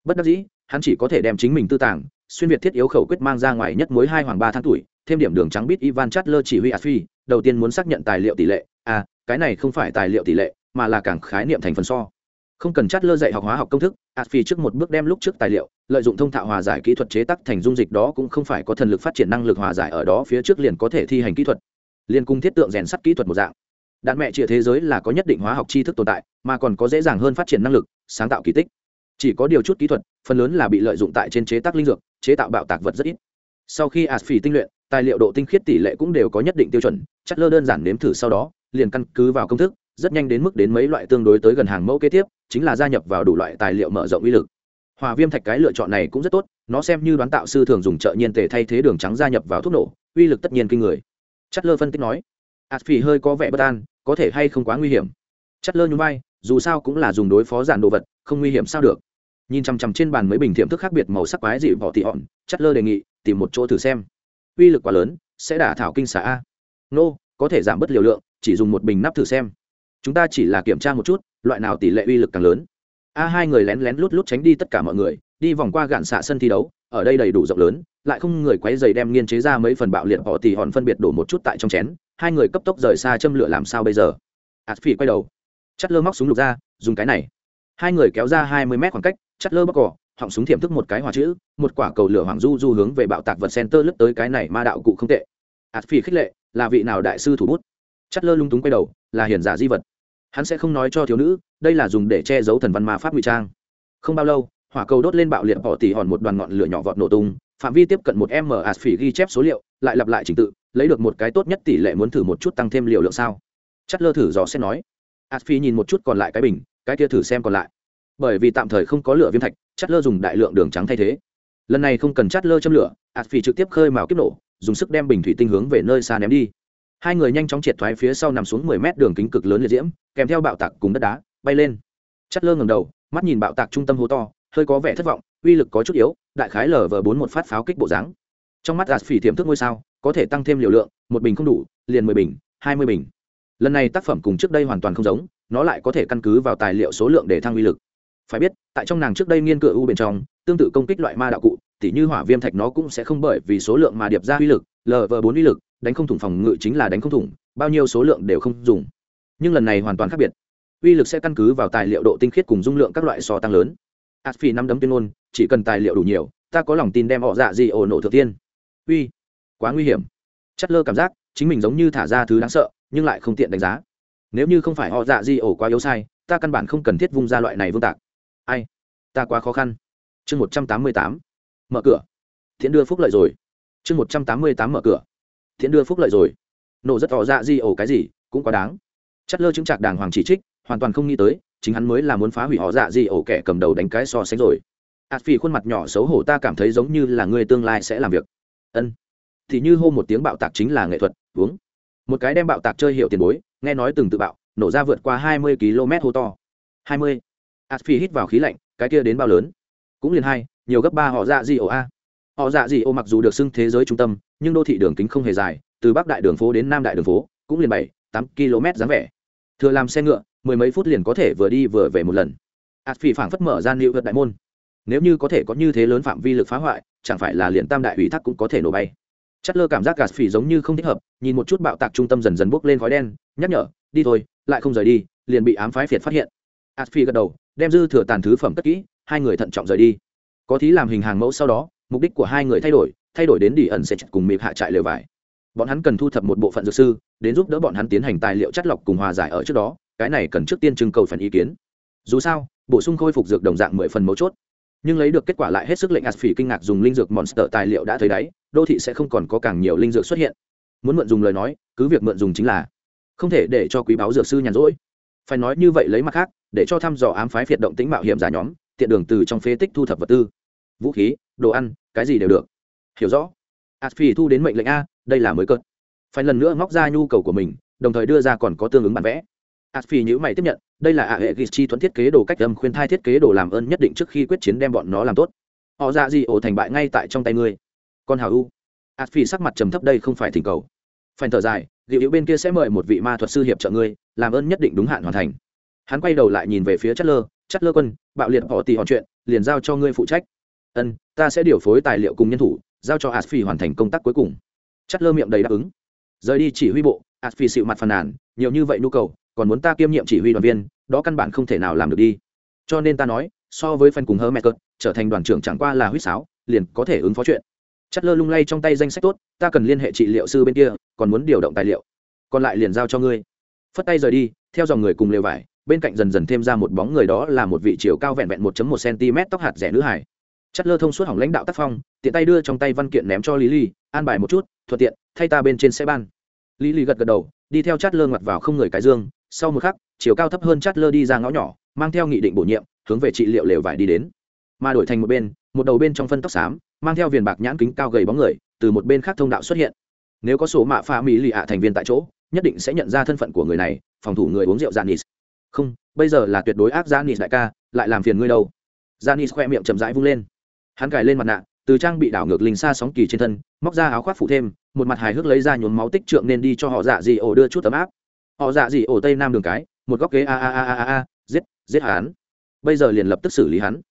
Bất đắc dĩ, hắn chỉ có thể đem chính mình tư tàng, xuyên việt thiết yếu khẩu quyết mang ra ngoài nhất mối hai hoàng ba tháng tuổi, thêm điểm đường trắng bít ivan chatler chỉ huy asfi, đầu tiên muốn xác nhận tài liệu tỷ lệ. À cái này không phải tài liệu tỷ lệ, mà là cảng khái niệm thành phần so. Không cần chatler dạy học hóa học công thức, asfi trước một bước đem lúc trước tài liệu, lợi dụng thông thạo hòa giải kỹ thuật chế tác thành dung dịch đó cũng không phải có thần lực phát triển năng lực hòa giải ở đó phía trước liền có thể thi hành kỹ thuật. Liên cung thiết tượng rèn sắt kỹ thuật một dạng. Đạn mẹ chia thế giới là có nhất định hóa học tri thức tồn tại, mà còn có dễ dàng hơn phát triển năng lực sáng tạo kỳ tích. Chỉ có điều chút kỹ thuật, phần lớn là bị lợi dụng tại trên chế tác linh dược, chế tạo bạo tạc vật rất ít. Sau khi asphỉ tinh luyện, tài liệu độ tinh khiết tỷ lệ cũng đều có nhất định tiêu chuẩn, chất lơ đơn giản nếm thử sau đó, liền căn cứ vào công thức, rất nhanh đến mức đến mấy loại tương đối tới gần hàng mẫu kế tiếp, chính là gia nhập vào đủ loại tài liệu mở rộng uy lực. Hòa viêm thạch cái lựa chọn này cũng rất tốt, nó xem như đoán tạo sư thường dùng trợ nhiên tề thay thế đường trắng gia nhập vào thuốc nổ, uy lực tất nhiên kinh người. Chất lơ phân tích nói asphỉ hơi có vẻ bất an, có thể hay không quá nguy hiểm. Chất lơ nhún vai dù sao cũng là dùng đối phó giản đồ vật, không nguy hiểm sao được. Nhìn chằm chằm trên bàn mấy bình thiệm thức khác biệt màu sắc quái dị vỏ tị hòn chắt lơ đề nghị, tìm một chỗ thử xem. Uy lực quá lớn, sẽ đả thảo kinh xả a. Nô, có thể giảm bớt liều lượng, chỉ dùng một bình nắp thử xem. Chúng ta chỉ là kiểm tra một chút, loại nào tỷ lệ uy lực càng lớn. A hai người lén lén lút lút tránh đi tất cả mọi người, đi vòng qua gạn xạ sân thi đấu, ở đây đầy đủ rộng lớn, lại không người quấy dày đem nghiên chế ra mấy phần bạo liệt họ tỉ hòn phân biệt đổ một chút tại trong chén. Hai người cấp tốc rời xa châm lửa làm sao bây giờ? Ạt phỉ quay đầu chắt lơ móc súng lục ra, dùng cái này. Hai người kéo ra hai mươi mét khoảng cách, chắt lơ bóc cỏ họng súng thiểm thức một cái hòa chữ, một quả cầu lửa hoàng du du hướng về bạo tạc vật center lướt tới cái này ma đạo cụ không tệ. Ạt phi khích lệ, là vị nào đại sư thủ bút? Chắt lơ lung túng quay đầu, là hiền giả di vật. Hắn sẽ không nói cho thiếu nữ, đây là dùng để che giấu thần văn ma pháp ngụy trang. Không bao lâu, hỏa cầu đốt lên bạo liệt bỏ tỉ hòn một đoàn ngọn lửa nhỏ vọt nổ tung, phạm vi tiếp cận một m ạt phỉ ghi chép số liệu, lại lặp lại trình tự, lấy được một cái tốt nhất tỷ lệ muốn thử một chút tăng thêm liều lượng sao? Chất lơ thử dò xét nói ạt nhìn một chút còn lại cái bình, cái kia thử xem còn lại. Bởi vì tạm thời không có lửa viêm thạch Chát lơ dùng đại lượng đường trắng thay thế. Lần này không cần Chát lơ châm lửa ạt trực tiếp khơi mào kiếp nổ, dùng sức đem bình thủy tinh hướng về nơi xa ném đi. Hai người nhanh chóng triệt thoái phía sau nằm xuống mười mét đường kính cực lớn liệt diễm, kèm theo bạo tạc cùng đất đá, bay lên. Chát lơ ngẩng đầu, mắt nhìn bạo tạc trung tâm hố to, hơi có vẻ thất vọng, uy lực có chút yếu, đại khái lở vở bốn một phát pháo kích bộ dáng. Trong mắt ạt tiềm thức ngôi sao, có thể tăng thêm liều lượng, một bình không đủ, liền mười bình, hai mươi bình lần này tác phẩm cùng trước đây hoàn toàn không giống, nó lại có thể căn cứ vào tài liệu số lượng để thăng uy lực. Phải biết, tại trong nàng trước đây nghiên cựa u bên trong, tương tự công kích loại ma đạo cụ, tỉ như hỏa viêm thạch nó cũng sẽ không bởi vì số lượng mà điệp ra uy lực lv bốn uy lực, đánh không thủng phòng ngự chính là đánh không thủng, bao nhiêu số lượng đều không dùng. Nhưng lần này hoàn toàn khác biệt. Uy lực sẽ căn cứ vào tài liệu độ tinh khiết cùng dung lượng các loại so tăng lớn. Ạt phi năm đấm tuyên ngôn, chỉ cần tài liệu đủ nhiều, ta có lòng tin đem họ dạ gì ổ nổ thượng tiên uy, quá nguy hiểm. Chất lơ cảm giác, chính mình giống như thả ra thứ đáng sợ nhưng lại không tiện đánh giá. Nếu như không phải họ dạ di ổ quá yếu sai, ta căn bản không cần thiết vung ra loại này vương tạc. Ai? Ta quá khó khăn. Chương một trăm tám mươi tám. Mở cửa. Thiện đưa phúc lợi rồi. Chương một trăm tám mươi tám mở cửa. Thiện đưa phúc lợi rồi. Nổ rất họ dạ di ổ cái gì, cũng quá đáng. Chất lơ chứng trạc đàng hoàng chỉ trích, hoàn toàn không nghĩ tới, chính hắn mới là muốn phá hủy họ dạ di ổ kẻ cầm đầu đánh cái so sánh rồi. Ạt phi khuôn mặt nhỏ xấu hổ ta cảm thấy giống như là người tương lai sẽ làm việc. Ân. Thì như hô một tiếng bạo tạc chính là nghệ thuật, uống một cái đem bạo tạc chơi hiệu tiền bối, nghe nói từng tự bạo, nổ ra vượt qua hai mươi km hô to. Hai mươi. Aspi hít vào khí lạnh, cái kia đến bao lớn? Cũng liền hai, nhiều gấp ba họ dạ gì ổ a. Họ dạ gì ổ mặc dù được xưng thế giới trung tâm, nhưng đô thị đường kính không hề dài, từ bắc đại đường phố đến nam đại đường phố, cũng liền bảy, tám km dáng vẻ. Thừa làm xe ngựa, mười mấy phút liền có thể vừa đi vừa về một lần. Aspi phảng phất mở ra liệu vật đại môn. Nếu như có thể có như thế lớn phạm vi lực phá hoại, chẳng phải là liền tam đại ủy thác cũng có thể nổ bay chất lơ cảm giác gạt phỉ giống như không thích hợp, nhìn một chút bạo tạc trung tâm dần dần bốc lên khói đen, nhắc nhở, đi thôi, lại không rời đi, liền bị ám phái phiệt phát hiện. Ạt phi gật đầu, đem dư thừa tàn thứ phẩm cất kỹ, hai người thận trọng rời đi. Có thí làm hình hàng mẫu sau đó, mục đích của hai người thay đổi thay đổi đến đi ẩn sẽ chặt cùng mịp hạ trại lều vải. Bọn hắn cần thu thập một bộ phận dược sư, đến giúp đỡ bọn hắn tiến hành tài liệu chất lọc cùng hòa giải ở trước đó, cái này cần trước tiên trưng cầu phần ý kiến. Dù sao, bổ sung khôi phục dược đồng dạng mười phần mấu chốt nhưng lấy được kết quả lại hết sức lệnh ạt kinh ngạc dùng linh dược monster tài liệu đã thấy đáy, đô thị sẽ không còn có càng nhiều linh dược xuất hiện. Muốn mượn dùng lời nói, cứ việc mượn dùng chính là không thể để cho quý báo dược sư nhàn rỗi. Phải nói như vậy lấy mặt khác, để cho thăm dò ám phái phiệt động tính mạo hiểm giả nhóm, tiện đường từ trong phế tích thu thập vật tư, vũ khí, đồ ăn, cái gì đều được. Hiểu rõ. Ạt thu đến mệnh lệnh a, đây là mới cợt. Phải lần nữa móc ra nhu cầu của mình, đồng thời đưa ra còn có tương ứng bản vẽ ạt phỉ nhữ mày tiếp nhận, đây là ạ hệ ghi chi thuẫn thiết kế đồ cách âm khuyên thai thiết kế đồ làm ơn nhất định trước khi quyết chiến đem bọn nó làm tốt. Họ dạ ra gì ổ thành bại ngay tại trong tay ngươi. Con hào u. Ạt phỉ sắc mặt trầm thấp đây không phải thỉnh cầu. Phanh thở dài liệu hữu bên kia sẽ mời một vị ma thuật sư hiệp trợ ngươi, làm ơn nhất định đúng hạn hoàn thành. Hắn quay đầu lại nhìn về phía chất lơ chất lơ quân, bạo liệt họ tì họ chuyện, liền giao cho ngươi phụ trách. Ân, ta sẽ điều phối tài liệu cùng nhân thủ, giao cho aspi hoàn thành công tác cuối cùng. Chất lơ miệng đầy đáp ứng. Rời đi chỉ huy bộ aspi xịu mặt phàn nàn, nhiều như vậy nhu cầu còn muốn ta kiêm nhiệm chỉ huy đoàn viên, đó căn bản không thể nào làm được đi. Cho nên ta nói, so với phần cùng hơ mẹ cợt, trở thành đoàn trưởng chẳng qua là huýt sáo, liền có thể ứng phó chuyện. Chất lơ lung lay trong tay danh sách tốt, ta cần liên hệ trị liệu sư bên kia, còn muốn điều động tài liệu. Còn lại liền giao cho ngươi. Phất tay rời đi, theo dòng người cùng lều vải, bên cạnh dần dần thêm ra một bóng người đó là một vị chiều cao vẹn vẹn 1 một cm tóc hạt rẻ nữ hải chất lơ thông suốt hỏng lãnh đạo tác phong, tiện tay đưa trong tay văn kiện ném cho lý lý an bài một chút, thuận tiện, thay ta bên trên xe ban. Lý lý gật gật đầu, đi theo chát lơ ngoặt vào không người cái dương sau một khắc, chiều cao thấp hơn chát lơ đi ra ngõ nhỏ, mang theo nghị định bổ nhiệm, hướng về trị liệu lều vải đi đến. Mà đổi thành một bên, một đầu bên trong phân tóc xám, mang theo viền bạc nhãn kính cao gầy bóng người, từ một bên khác thông đạo xuất hiện. Nếu có số mạ pha mỹ lì ạ thành viên tại chỗ, nhất định sẽ nhận ra thân phận của người này, phòng thủ người uống rượu janis không, bây giờ là tuyệt đối ác janis đại ca, lại làm phiền ngươi đâu. Janis khoe miệng chậm rãi vung lên. Hắn cài lên mặt nạ, từ trang bị đảo ngược linh xa sóng kỳ trên thân, móc ra áo khoác phủ thêm, một mặt hài hước lấy ra nhuốm máu tích trượng nên đi cho họ dạ gì ổ đưa chút tấm áp họ dạ dị ổ tây nam đường cái, một góc ghế a a a a a giết giết hắn. Bây giờ liền lập tức xử lý hắn.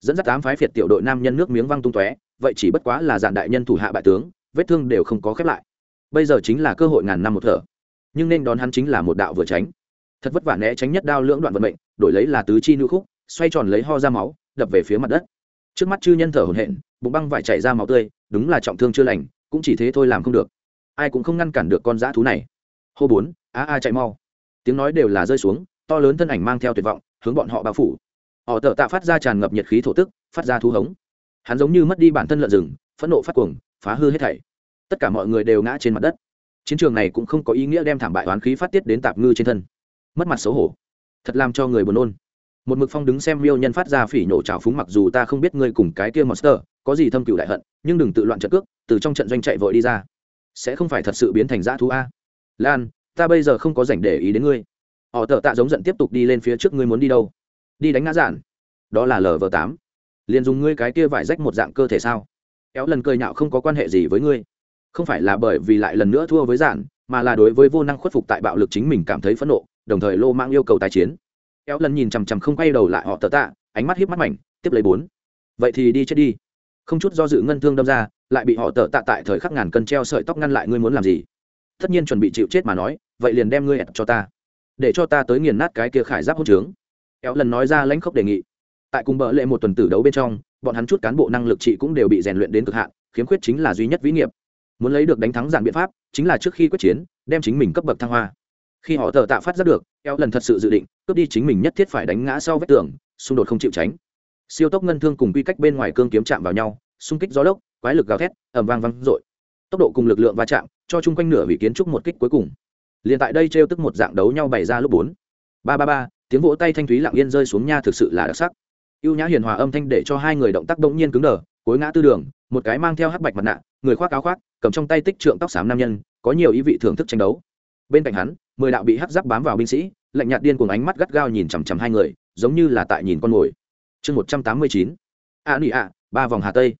Dẫn dắt tám phái phiệt tiểu đội nam nhân nước miếng văng tung tóe, vậy chỉ bất quá là dạn đại nhân thủ hạ bại tướng, vết thương đều không có khép lại. Bây giờ chính là cơ hội ngàn năm một thở. Nhưng nên đón hắn chính là một đạo vừa tránh. Thật vất vả né tránh nhất đao lưỡng đoạn vận mệnh, đổi lấy là tứ chi nữ khúc, xoay tròn lấy ho ra máu, đập về phía mặt đất. Trước mắt chư nhân thở hổn hển, bụng băng vải chảy ra máu tươi, đúng là trọng thương chưa lành, cũng chỉ thế thôi làm không được. Ai cũng không ngăn cản được con dã thú này. Hô bốn a a chạy mau. Tiếng nói đều là rơi xuống, to lớn thân ảnh mang theo tuyệt vọng, hướng bọn họ bao phủ. Họ tờ tạ phát ra tràn ngập nhiệt khí thổ tức, phát ra thu hống. Hắn giống như mất đi bản thân lợn rừng, phẫn nộ phát cuồng, phá hư hết thảy. Tất cả mọi người đều ngã trên mặt đất. Chiến trường này cũng không có ý nghĩa đem thảm bại oán khí phát tiết đến tạp ngư trên thân. Mất mặt xấu hổ. Thật làm cho người buồn nôn. Một mực phong đứng xem miêu nhân phát ra phỉ nhổ trào phúng mặc dù ta không biết ngươi cùng cái kia monster có gì thâm cựu đại hận, nhưng đừng tự loạn trận cước, từ trong trận doanh chạy vội đi ra. Sẽ không phải thật sự biến thành dã thú a. Lan ta bây giờ không có rảnh để ý đến ngươi. Họ tợ tạ giống giận tiếp tục đi lên phía trước ngươi muốn đi đâu? Đi đánh ngã giản. Đó là lv tám. Liền dùng ngươi cái kia vải rách một dạng cơ thể sao? Kéo lần cười nhạo không có quan hệ gì với ngươi. Không phải là bởi vì lại lần nữa thua với giản, mà là đối với vô năng khuất phục tại bạo lực chính mình cảm thấy phẫn nộ, đồng thời lô mang yêu cầu tái chiến. Kéo lần nhìn chằm chằm không quay đầu lại họ tờ tạ, ánh mắt hiếp mắt mảnh, tiếp lấy bốn. Vậy thì đi chết đi. Không chút do dự ngân thương đâm ra, lại bị họ tờ tạ tại thời khắc ngàn cân treo sợi tóc ngăn lại ngươi muốn làm gì? Tất nhiên chuẩn bị chịu chết mà nói vậy liền đem ngươi ẹt cho ta. Để cho ta tới nghiền nát cái kia khải giáp hỗn trướng. Éo lần nói ra lãnh khốc đề nghị. Tại cùng bỡ lệ một tuần tử đấu bên trong, bọn hắn chút cán bộ năng lực trị cũng đều bị rèn luyện đến cực hạn, khiếm khuyết chính là duy nhất vĩ nghiệp. Muốn lấy được đánh thắng giản biện pháp, chính là trước khi quyết chiến, đem chính mình cấp bậc thăng hoa. Khi họ tờ tạ phát ra được eo lần thật sự dự định, cướp đi chính mình nhất thiết phải đánh ngã sau vách tường, xung đột không chịu tránh. Siêu tốc ngân thương cùng quy cách bên ngoài cương kiếm chạm vào nhau, xung kích gió lốc, quái lực gào thét ẩm vang vang dội. Tốc độ cùng lực lượng va chạm, cho chung quanh nửa hủy kiến trúc một kích cuối cùng liền tại đây trêu tức một dạng đấu nhau bày ra lúc bốn. Ba ba ba, tiếng vỗ tay thanh thúy lặng yên rơi xuống nha thực sự là đặc sắc. Ưu nhã hiền hòa âm thanh để cho hai người động tác bỗng nhiên cứng đờ, cối ngã tư đường, một cái mang theo hắc bạch mặt nạ, người khoác áo khoác, cầm trong tay tích trượng tóc xám nam nhân, có nhiều ý vị thưởng thức tranh đấu. Bên cạnh hắn, mười đạo bị hắc giáp bám vào binh sĩ, lạnh nhạt điên cùng ánh mắt gắt gao nhìn chằm chằm hai người, giống như là tại nhìn con mồi. Chương một trăm tám mươi chín. A nị ạ, ba vòng hà tây.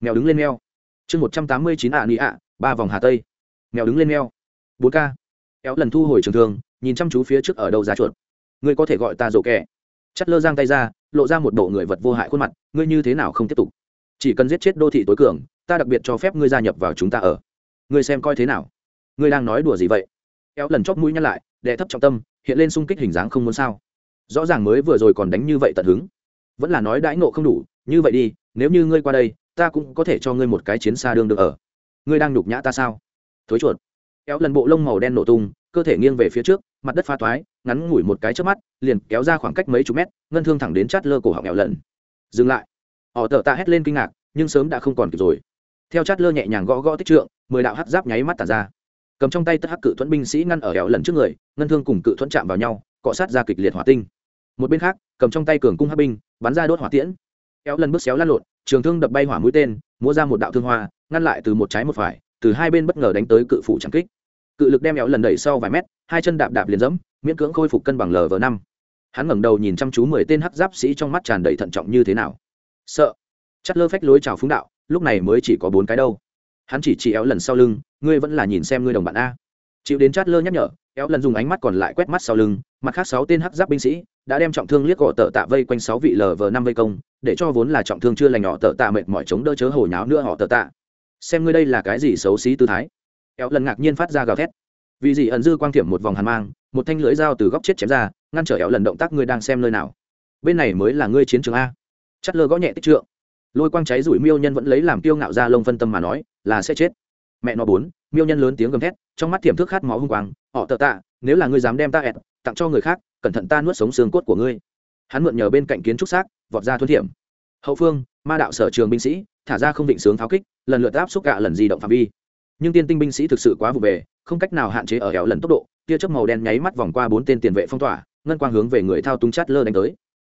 Mèo đứng lên mèo. Chương một trăm tám mươi chín a nị ạ, ba vòng hà tây. Mèo đứng lên mèo. Bốn k Éo lần thu hồi trường thương, nhìn chăm chú phía trước ở đâu ra chuột. Ngươi có thể gọi ta rổ kẻ. Chất lơ giang tay ra, lộ ra một bộ người vật vô hại khuôn mặt, ngươi như thế nào không tiếp tục? Chỉ cần giết chết đô thị tối cường, ta đặc biệt cho phép ngươi gia nhập vào chúng ta ở. Ngươi xem coi thế nào? Ngươi đang nói đùa gì vậy? Éo lần chóp mũi nhăn lại, đè thấp trọng tâm, hiện lên xung kích hình dáng không muốn sao. Rõ ràng mới vừa rồi còn đánh như vậy tận hứng. Vẫn là nói đãi nộ không đủ, như vậy đi, nếu như ngươi qua đây, ta cũng có thể cho ngươi một cái chiến xa đương được ở. Ngươi đang nhục nhã ta sao? Thối chuột kéo lần bộ lông màu đen nổ tung, cơ thể nghiêng về phía trước, mặt đất pha toái ngắn ngủi một cái trước mắt, liền kéo ra khoảng cách mấy chục mét, ngân thương thẳng đến chát lơ cổ họng éo lần dừng lại. Họ tờ ta hét lên kinh ngạc, nhưng sớm đã không còn kịp rồi. Theo chát lơ nhẹ nhàng gõ gõ tích trượng, mười đạo hắc giáp nháy mắt tàn ra. Cầm trong tay tất hắc cự thuẫn binh sĩ ngăn ở éo lần trước người, ngân thương cùng cự thuẫn chạm vào nhau, cọ sát ra kịch liệt hỏa tinh. Một bên khác, cầm trong tay cường cung hắc binh, bắn ra đốt hỏa tiễn. Éo lần bước xéo lăn lộn, trường thương đập bay hỏa mũi tên, múa ra một đạo thương hoa, ngăn lại từ một trái một phải từ hai bên bất ngờ đánh tới cự phủ trắng kích. Cự lực đem éo lần đẩy sau vài mét, hai chân đạp đạp liền dẫm miễn cưỡng khôi phục cân bằng lv năm. Hắn ngẩng đầu nhìn chăm chú mười tên hắc giáp sĩ trong mắt tràn đầy thận trọng như thế nào. Sợ. Chắt lơ phách lối chào phúng đạo, lúc này mới chỉ có bốn cái đâu. Hắn chỉ chỉ éo lần sau lưng, ngươi vẫn là nhìn xem ngươi đồng bạn a. Chịu đến chát lơ nhắc nhở éo lần dùng ánh mắt còn lại quét mắt sau lưng, mặt khác sáu tên hắc giáp binh sĩ đã đem trọng thương liếc gọ tợ tạ vây quanh sáu vị lv năm vây công, để cho vốn là trọng thương chưa lành họ tợ tạ mệt mỏi chống đỡ chớ hồi nháo nữa họ tợ tạ xem ngươi đây là cái gì xấu xí tư thái. Éo lần ngạc nhiên phát ra gào thét. Vì gì ẩn dư quang thiểm một vòng hàn mang, một thanh lưỡi dao từ góc chết chém ra, ngăn trở éo lần động tác ngươi đang xem nơi nào. Bên này mới là ngươi chiến trường a. Chất lơ gõ nhẹ tích trượng. Lôi quang cháy rủi miêu nhân vẫn lấy làm kiêu ngạo ra lông phân tâm mà nói, là sẽ chết. Mẹ nó bốn, miêu nhân lớn tiếng gầm thét, trong mắt tiềm thức khát máu hung quang, họ tợ tạ, nếu là ngươi dám đem ta ẹt, tặng cho người khác, cẩn thận ta nuốt sống xương cốt của ngươi. Hắn mượn nhờ bên cạnh kiến trúc xác, vọt ra thuấn thiểm. Hậu phương, ma đạo sở trường binh sĩ, thả ra không định sướng pháo kích lần lượt áp xúc cả lần di động phạm vi. Nhưng tiên tinh binh sĩ thực sự quá vụ về, không cách nào hạn chế ở hẻo lần tốc độ, tia chớp màu đen nháy mắt vòng qua bốn tên tiền vệ phong tỏa, ngân quang hướng về người thao túng chát lơ đánh tới.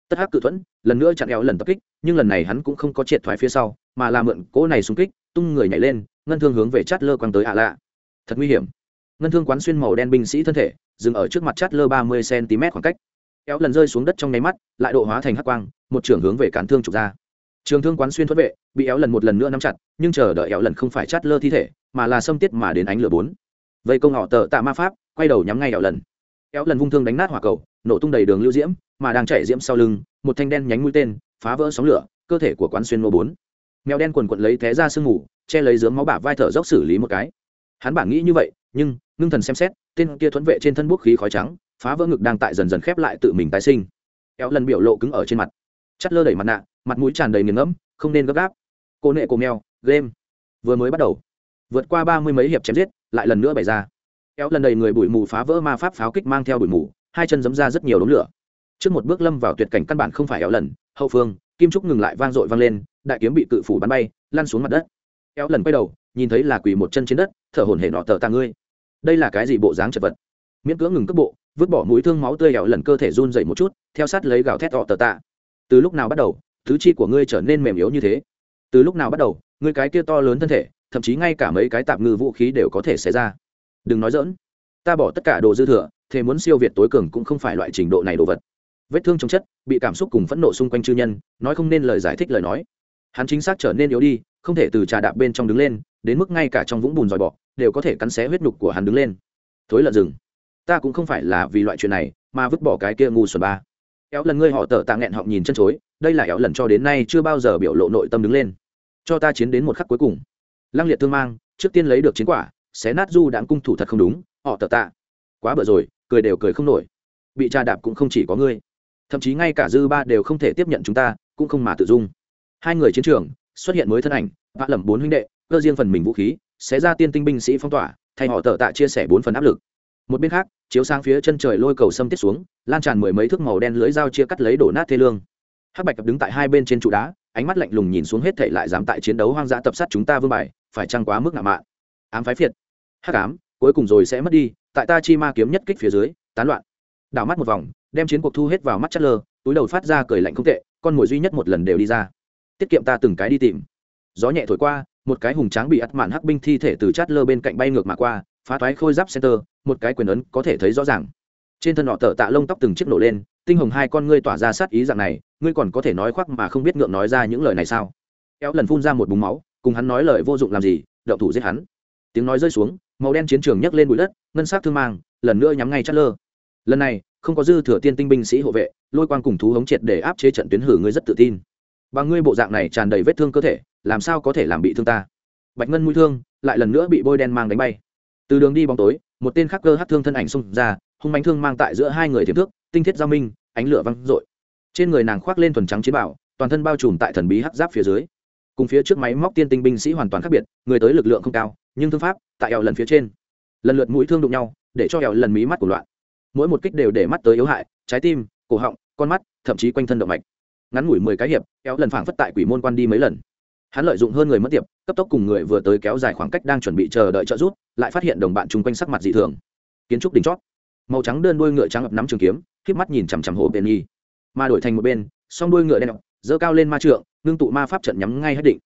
Tất hắc cự thuẫn, lần nữa chặn hẻo lần tập kích, nhưng lần này hắn cũng không có triệt thoái phía sau, mà là mượn cỗ này xung kích, tung người nhảy lên, ngân thương hướng về chát lơ quăng tới ạ lạ. Thật nguy hiểm. Ngân thương quán xuyên màu đen binh sĩ thân thể, dừng ở trước mặt chát lơ ba mươi cm khoảng cách. Kéo lần rơi xuống đất trong nháy mắt, lại độ hóa thành hắc quang, một trưởng hướng về cản thương trục ra trường thương quán xuyên thuất vệ, bị éo lần một lần nữa nắm chặt, nhưng chờ đợi éo lần không phải chát lơ thi thể, mà là xâm tiết mà đến ánh lửa bốn. Vây công họ tờ tạ ma pháp, quay đầu nhắm ngay éo lần. Éo lần vung thương đánh nát hỏa cầu, nổ tung đầy đường lưu diễm, mà đang chạy diễm sau lưng, một thanh đen nhánh mũi tên, phá vỡ sóng lửa, cơ thể của quán xuyên nô bốn. Mèo đen quần quận lấy té ra sương ngủ che lấy dướng máu bả vai thở dốc xử lý một cái. Hắn bản nghĩ như vậy, nhưng, ngưng thần xem xét, tên kia thuẫn vệ trên thân bút khí khói trắng, phá vỡ ngực đang tại dần dần khép lại tự mình tái sinh. Éo lần biểu lộ cứng ở trên mặt. Chắt lơ đẩy mặt nạ mặt mũi tràn đầy nghiền ngẫm, không nên gấp gáp. Cô nệ cô mèo, game. Vừa mới bắt đầu. Vượt qua ba mươi mấy hiệp chém giết, lại lần nữa bày ra. Éo lần đầy người bụi mù phá vỡ ma pháp pháo kích mang theo bụi mù, hai chân giấm ra rất nhiều đống lửa. Trước một bước lâm vào tuyệt cảnh căn bản không phải éo lần, hậu phương, kim trúc ngừng lại vang dội vang lên, đại kiếm bị cự phủ bắn bay, lăn xuống mặt đất. Éo lần quay đầu, nhìn thấy là quỳ một chân trên đất, thở hổn hển nọ tờ ta ngươi. Đây là cái gì bộ dáng chật vật? Miễn cưỡng ngừng cước bộ, vứt bỏ mũi thương máu tươi éo lần cơ thể run dậy một chút, theo sát lấy gào thét nọ tờ tạ từ lúc nào bắt đầu thứ chi của ngươi trở nên mềm yếu như thế. Từ lúc nào bắt đầu, ngươi cái kia to lớn thân thể, thậm chí ngay cả mấy cái tạm ngư vũ khí đều có thể xé ra. Đừng nói dỡn ta bỏ tất cả đồ dư thừa, thế muốn siêu việt tối cường cũng không phải loại trình độ này đồ vật. Vết thương trong chất, bị cảm xúc cùng phẫn nộ xung quanh chư nhân, nói không nên lời giải thích lời nói. Hắn chính xác trở nên yếu đi, không thể từ trà đạp bên trong đứng lên, đến mức ngay cả trong vũng bùn dòi bọ, đều có thể cắn xé huyết nhục của hắn đứng lên. Thối lợn rừng. Ta cũng không phải là vì loại chuyện này, mà vứt bỏ cái kia ngu xuẩn ba éo lần ngươi họ tờ tạ nghẹn họng nhìn chân chối, đây là éo lần cho đến nay chưa bao giờ biểu lộ nội tâm đứng lên. Cho ta chiến đến một khắc cuối cùng. Lăng liệt thương mang, trước tiên lấy được chiến quả, xé nát du đãng cung thủ thật không đúng, họ tờ tạ. Quá bở rồi, cười đều cười không nổi. Bị trà đạp cũng không chỉ có ngươi. Thậm chí ngay cả dư ba đều không thể tiếp nhận chúng ta, cũng không mà tự dung. Hai người chiến trường, xuất hiện mới thân ảnh, vạ lầm bốn huynh đệ, cơ riêng phần mình vũ khí, xé ra tiên tinh binh sĩ phong tỏa, thay họ tờ tạ chia sẻ bốn phần áp lực một bên khác, chiếu sang phía chân trời lôi cầu xâm tiết xuống, lan tràn mười mấy thước màu đen lưới dao chia cắt lấy đổ nát thê lương. Hắc bạch đứng tại hai bên trên trụ đá, ánh mắt lạnh lùng nhìn xuống hết thể lại dám tại chiến đấu hoang dã tập sát chúng ta vương bài, phải chăng quá mức ngạo mạn? Ám phái phiệt. Hắc ám, cuối cùng rồi sẽ mất đi, tại ta chi ma kiếm nhất kích phía dưới, tán loạn. Đảo mắt một vòng, đem chiến cuộc thu hết vào mắt chất lơ, túi đầu phát ra cười lạnh không tệ, con mồi duy nhất một lần đều đi ra. Tiết kiệm ta từng cái đi tìm. Gió nhẹ thổi qua, một cái hùng tráng bị ắt mạn hắc binh thi thể từ chát lơ bên cạnh bay ngược mà qua phá Toái khôi giáp center, một cái quyền ấn có thể thấy rõ ràng. Trên thân họ tờ tạ lông tóc từng chiếc nổ lên, tinh hồng hai con ngươi tỏa ra sát ý dạng này, ngươi còn có thể nói khoác mà không biết ngượng nói ra những lời này sao? Kéo lần phun ra một búng máu, cùng hắn nói lời vô dụng làm gì, động thủ giết hắn. Tiếng nói rơi xuống, màu đen chiến trường nhấc lên bụi đất, ngân Sát thương mang, lần nữa nhắm ngay chát lơ lần này, không có dư thừa tiên tinh binh sĩ hộ vệ, lôi quang cùng thú hống triệt để áp chế trận tuyến hử ngươi rất tự tin. Bằng ngươi bộ dạng này tràn đầy vết thương cơ thể, làm sao có thể làm bị thương ta? Bạch ngân mũi thương lại lần nữa bị bôi đen mang đánh bay từ đường đi bóng tối, một tên khắc cơ hát thương thân ảnh xông ra, hung bánh thương mang tại giữa hai người thiếp thước, tinh thiết giao minh, ánh lửa văng r trên người nàng khoác lên thuần trắng chiến bảo, toàn thân bao trùm tại thần bí hắc giáp phía dưới. Cùng phía trước máy móc tiên tinh binh sĩ hoàn toàn khác biệt, người tới lực lượng không cao, nhưng thương pháp, tại eo lần phía trên. Lần lượt mũi thương đụng nhau, để cho eo lần mí mắt của loạn. Mỗi một kích đều để mắt tới yếu hại, trái tim, cổ họng, con mắt, thậm chí quanh thân động mạch. Ngắn ngủi mười cái hiệp, eo lần phảng phất tại quỷ môn quan đi mấy lần. Hắn lợi dụng hơn người mất tiệp, cấp tốc cùng người vừa tới kéo dài khoảng cách đang chuẩn bị chờ đợi trợ giúp lại phát hiện đồng bạn chung quanh sắc mặt dị thường. Kiến trúc đỉnh chót. Màu trắng đơn đuôi ngựa trắng ập nắm trường kiếm, khiếp mắt nhìn chằm chằm hồ bền nhi. Mà đổi thành một bên, song đuôi ngựa đen dơ cao lên ma trượng, ngưng tụ ma pháp trận nhắm ngay hết định.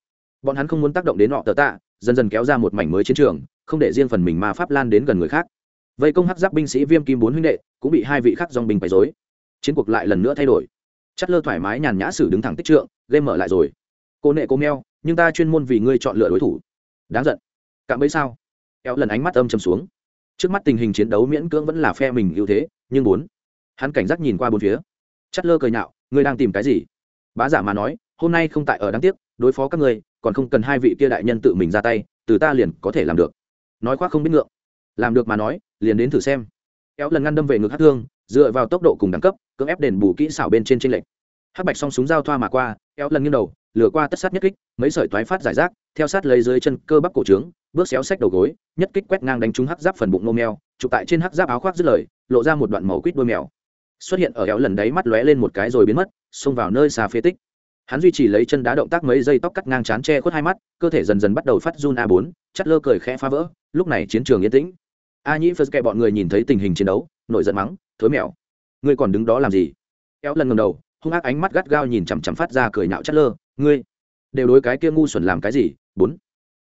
Bọn hắn không muốn tác động đến họ tờ tạ, dần dần kéo ra một mảnh mới chiến trường, không để riêng phần mình ma pháp lan đến gần người khác. Vây công hắc giáp binh sĩ viêm kim bốn huynh đệ, cũng bị hai vị khác dòng binh bày dối chiến cuộc lại lần nữa thay đổi. Chất lơ thoải mái nhàn nhã sử đứng thẳng tích trượng, game mở lại rồi. Cô nệ cô meo, nhưng ta chuyên môn vì ngươi chọn lựa đối thủ. Đáng giận. Cạm bấy sao? Eo lần ánh mắt âm châm xuống. Trước mắt tình hình chiến đấu miễn cưỡng vẫn là phe mình ưu thế, nhưng bốn, hắn cảnh giác nhìn qua bốn phía. Chắt lơ cười nhạo, ngươi đang tìm cái gì? Bá giả mà nói, hôm nay không tại ở đáng tiếc, đối phó các ngươi, còn không cần hai vị kia đại nhân tự mình ra tay, từ ta liền có thể làm được. Nói khoác không biết ngượng. Làm được mà nói, liền đến thử xem. Kéo lần ngăn đâm về ngực hát thương, dựa vào tốc độ cùng đẳng cấp, cưỡng ép đền bù kỹ xảo bên trên tranh lệch hắc bạch song súng giao thoa mà qua, kéo lần nghiêng đầu lửa qua tất sát nhất kích, mấy sợi toái phát giải rác, theo sát lấy dưới chân cơ bắp cổ trướng, bước xéo xách đầu gối, nhất kích quét ngang đánh trúng hắc giáp phần bụng nô mèo, chụp tại trên hắc giáp áo khoác dứt lời, lộ ra một đoạn màu quýt đôi mèo. Xuất hiện ở kéo lần đấy mắt lóe lên một cái rồi biến mất, xông vào nơi xa phế tích. Hắn duy trì lấy chân đá động tác mấy giây tóc cắt ngang chán che khuất hai mắt, cơ thể dần dần bắt đầu phát run a bốn, chắt lơ cười khẽ phá vỡ, lúc này chiến trường yên tĩnh. A nhĩ phật kệ bọn người nhìn thấy tình hình chiến đấu, nổi giận mắng, thối mèo, ngươi còn đứng đó làm gì? Kéo lần ngầm đầu hung ác ánh mắt gắt gao nhìn chằm chằm phát ra cười nhạo chất lơ. Ngươi, đều đối cái kia ngu xuẩn làm cái gì? Bốn,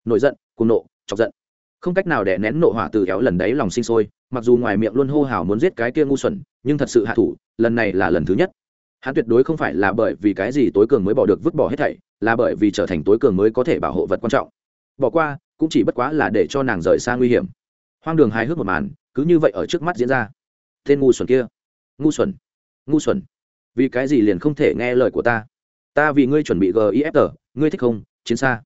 nổi giận cùng nộ, chọc giận. Không cách nào để nén nộ hỏa từ kéo lần đấy lòng sinh sôi, mặc dù ngoài miệng luôn hô hào muốn giết cái kia ngu xuẩn, nhưng thật sự hạ thủ, lần này là lần thứ nhất. Hắn tuyệt đối không phải là bởi vì cái gì tối cường mới bỏ được vứt bỏ hết thảy, là bởi vì trở thành tối cường mới có thể bảo hộ vật quan trọng. Bỏ qua, cũng chỉ bất quá là để cho nàng rời xa nguy hiểm. Hoang đường hài hước một màn, cứ như vậy ở trước mắt diễn ra. Tên ngu xuẩn kia. Ngu xuẩn. Ngu xuẩn vì cái gì liền không thể nghe lời của ta? Ta vì ngươi chuẩn bị gif ngươi thích không? Chiến xa.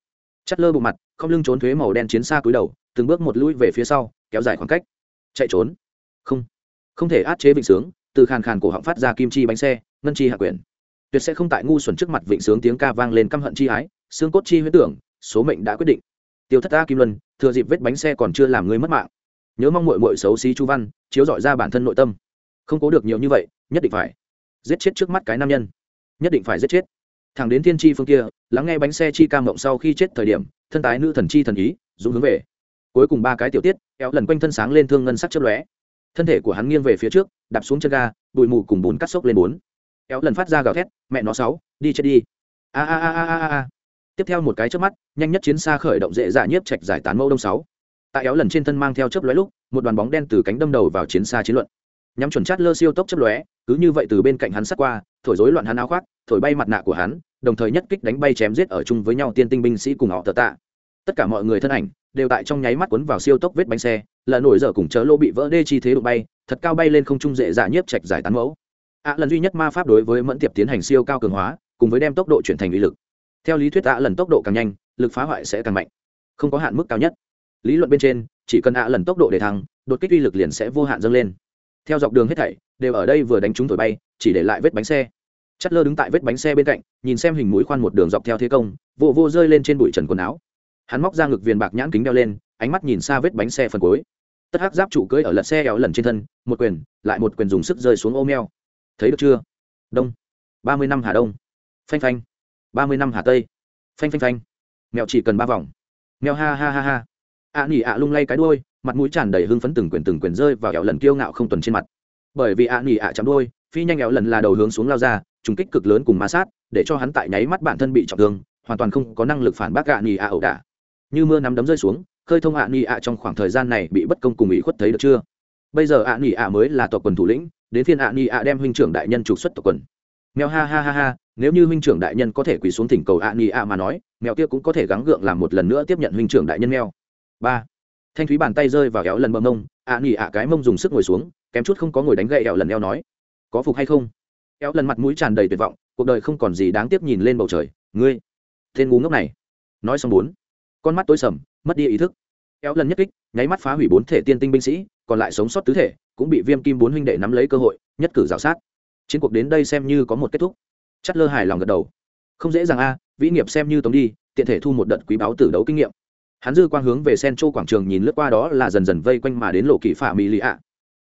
Chắt lơ bộ mặt, không lưng trốn thuế màu đen chiến xa cúi đầu, từng bước một lũi về phía sau, kéo dài khoảng cách. Chạy trốn. Không. Không thể át chế vịnh sướng, từ khàn khàn cổ họng phát ra kim chi bánh xe, ngân chi hạ quyền tuyệt sẽ không tại ngu xuẩn trước mặt vịnh sướng tiếng ca vang lên căm hận chi ái, xương cốt chi huyết tưởng, số mệnh đã quyết định. Tiêu thất ta kim luân, thừa dịp vết bánh xe còn chưa làm ngươi mất mạng. Nhớ mong mội mội xấu xí chu văn, chiếu dọi ra bản thân nội tâm. Không cố được nhiều như vậy, nhất định phải giết chết trước mắt cái nam nhân. Nhất định phải giết chết. Thằng đến thiên tri phương kia, lắng nghe bánh xe chi ca mộng sau khi chết thời điểm, thân tái nữ thần chi thần ý, dũng hướng về. Cuối cùng ba cái tiểu tiết, kéo lần quanh thân sáng lên thương ngân sắc chất lóe. Thân thể của hắn nghiêng về phía trước, đạp xuống chân ga, bụi mù cùng bùn cắt sốc lên bốn. Kéo lần phát ra gào thét, mẹ nó sáu, đi chết đi. A a a a a a tiếp theo một cái trước mắt, nhanh nhất chiến xa khởi động dễ dạ nhiếp trạch giải tán mẫu đông sáu. Tại éo lần trên thân mang theo chớp lóe lúc, một đoàn bóng đen từ cánh đâm đầu vào chiến xa chiến luận nhắm chuẩn chát lơ siêu tốc chớp lóe, cứ như vậy từ bên cạnh hắn sát qua, thổi rối loạn hắn áo khoác, thổi bay mặt nạ của hắn, đồng thời nhất kích đánh bay chém giết ở chung với nhau tiên tinh binh sĩ cùng họ tờ tạ. Tất cả mọi người thân ảnh đều tại trong nháy mắt cuốn vào siêu tốc vết bánh xe, là nổi dở cùng chớ lô bị vỡ đê chi thế đụng bay, thật cao bay lên không trung dễ dạ nhiếp trạch giải tán mẫu. Ạ lần duy nhất ma pháp đối với mẫn tiệp tiến hành siêu cao cường hóa, cùng với đem tốc độ chuyển thành uy lực. Theo lý thuyết ạ lần tốc độ càng nhanh, lực phá hoại sẽ càng mạnh, không có hạn mức cao nhất. Lý luận bên trên, chỉ cần ạ lần tốc độ để thăng, đột kích uy lực liền sẽ vô hạn dâng lên theo dọc đường hết thảy, đều ở đây vừa đánh chúng thổi bay, chỉ để lại vết bánh xe. Chất lơ đứng tại vết bánh xe bên cạnh, nhìn xem hình mũi khoan một đường dọc theo thế công vô vô rơi lên trên bụi trần quần áo. Hắn móc ra ngực viền bạc nhãn kính đeo lên, ánh mắt nhìn xa vết bánh xe phần cuối. Tất hắc giáp trụ cưỡi ở lật xe éo lần trên thân, một quyền, lại một quyền dùng sức rơi xuống ô meo. Thấy được chưa? Đông. Ba mươi năm hà đông. Phanh phanh. Ba mươi năm hà tây. Phanh phanh phanh. Mèo chỉ cần ba vòng. Mèo ha ha ha ha ạ nỉ ạ lung lay cái đôi mặt mũi tràn đầy hưng phấn từng quyền từng quyền rơi vào éo lần kiêu ngạo không tuần trên mặt. Bởi vì ạ nỉ ạ chạm đôi phi nhanh éo lần là đầu hướng xuống lao ra, trùng kích cực lớn cùng ma sát, để cho hắn tại nháy mắt bản thân bị trọng thương, hoàn toàn không có năng lực phản bác ạ nỉ ạ ẩu đả. Như mưa nắm đấm rơi xuống, khơi thông ạ nỉ ạ trong khoảng thời gian này bị bất công cùng ủy khuất thấy được chưa? Bây giờ ạ nỉ ạ mới là tộc quần thủ lĩnh, đến phiên ạ nỉ ạ đem huynh trưởng đại nhân trục xuất tộc quần. Mèo ha ha ha ha, nếu như huynh trưởng đại nhân có thể quỳ xuống thỉnh cầu ạ nỉ ạ mà nói, mèo kia cũng có thể gắng gượng làm một lần nữa tiếp nhận huynh trưởng đại nhân mèo ba. Thanh thúy bàn tay rơi vào éo lần bờ mông, ạ nghỉ ạ cái mông dùng sức ngồi xuống, kém chút không có ngồi đánh gậy éo lần eo nói. Có phục hay không? Éo lần mặt mũi tràn đầy tuyệt vọng, cuộc đời không còn gì đáng tiếc nhìn lên bầu trời. Ngươi, tên ngu ngốc này. Nói xong bốn. Con mắt tối sầm, mất đi ý thức. Éo lần nhất kích, nháy mắt phá hủy bốn thể tiên tinh binh sĩ, còn lại sống sót tứ thể, cũng bị viêm kim bốn huynh đệ nắm lấy cơ hội, nhất cử rào sát. Chiến cuộc đến đây xem như có một kết thúc. Chất lơ hài lòng gật đầu. Không dễ dàng a, vĩ nghiệp xem như tống đi, tiện thể thu một đợt quý báo tử đấu kinh nghiệm hắn dư quang hướng về sen châu quảng trường nhìn lướt qua đó là dần dần vây quanh mà đến lộ kỷ phả mỹ lì ạ.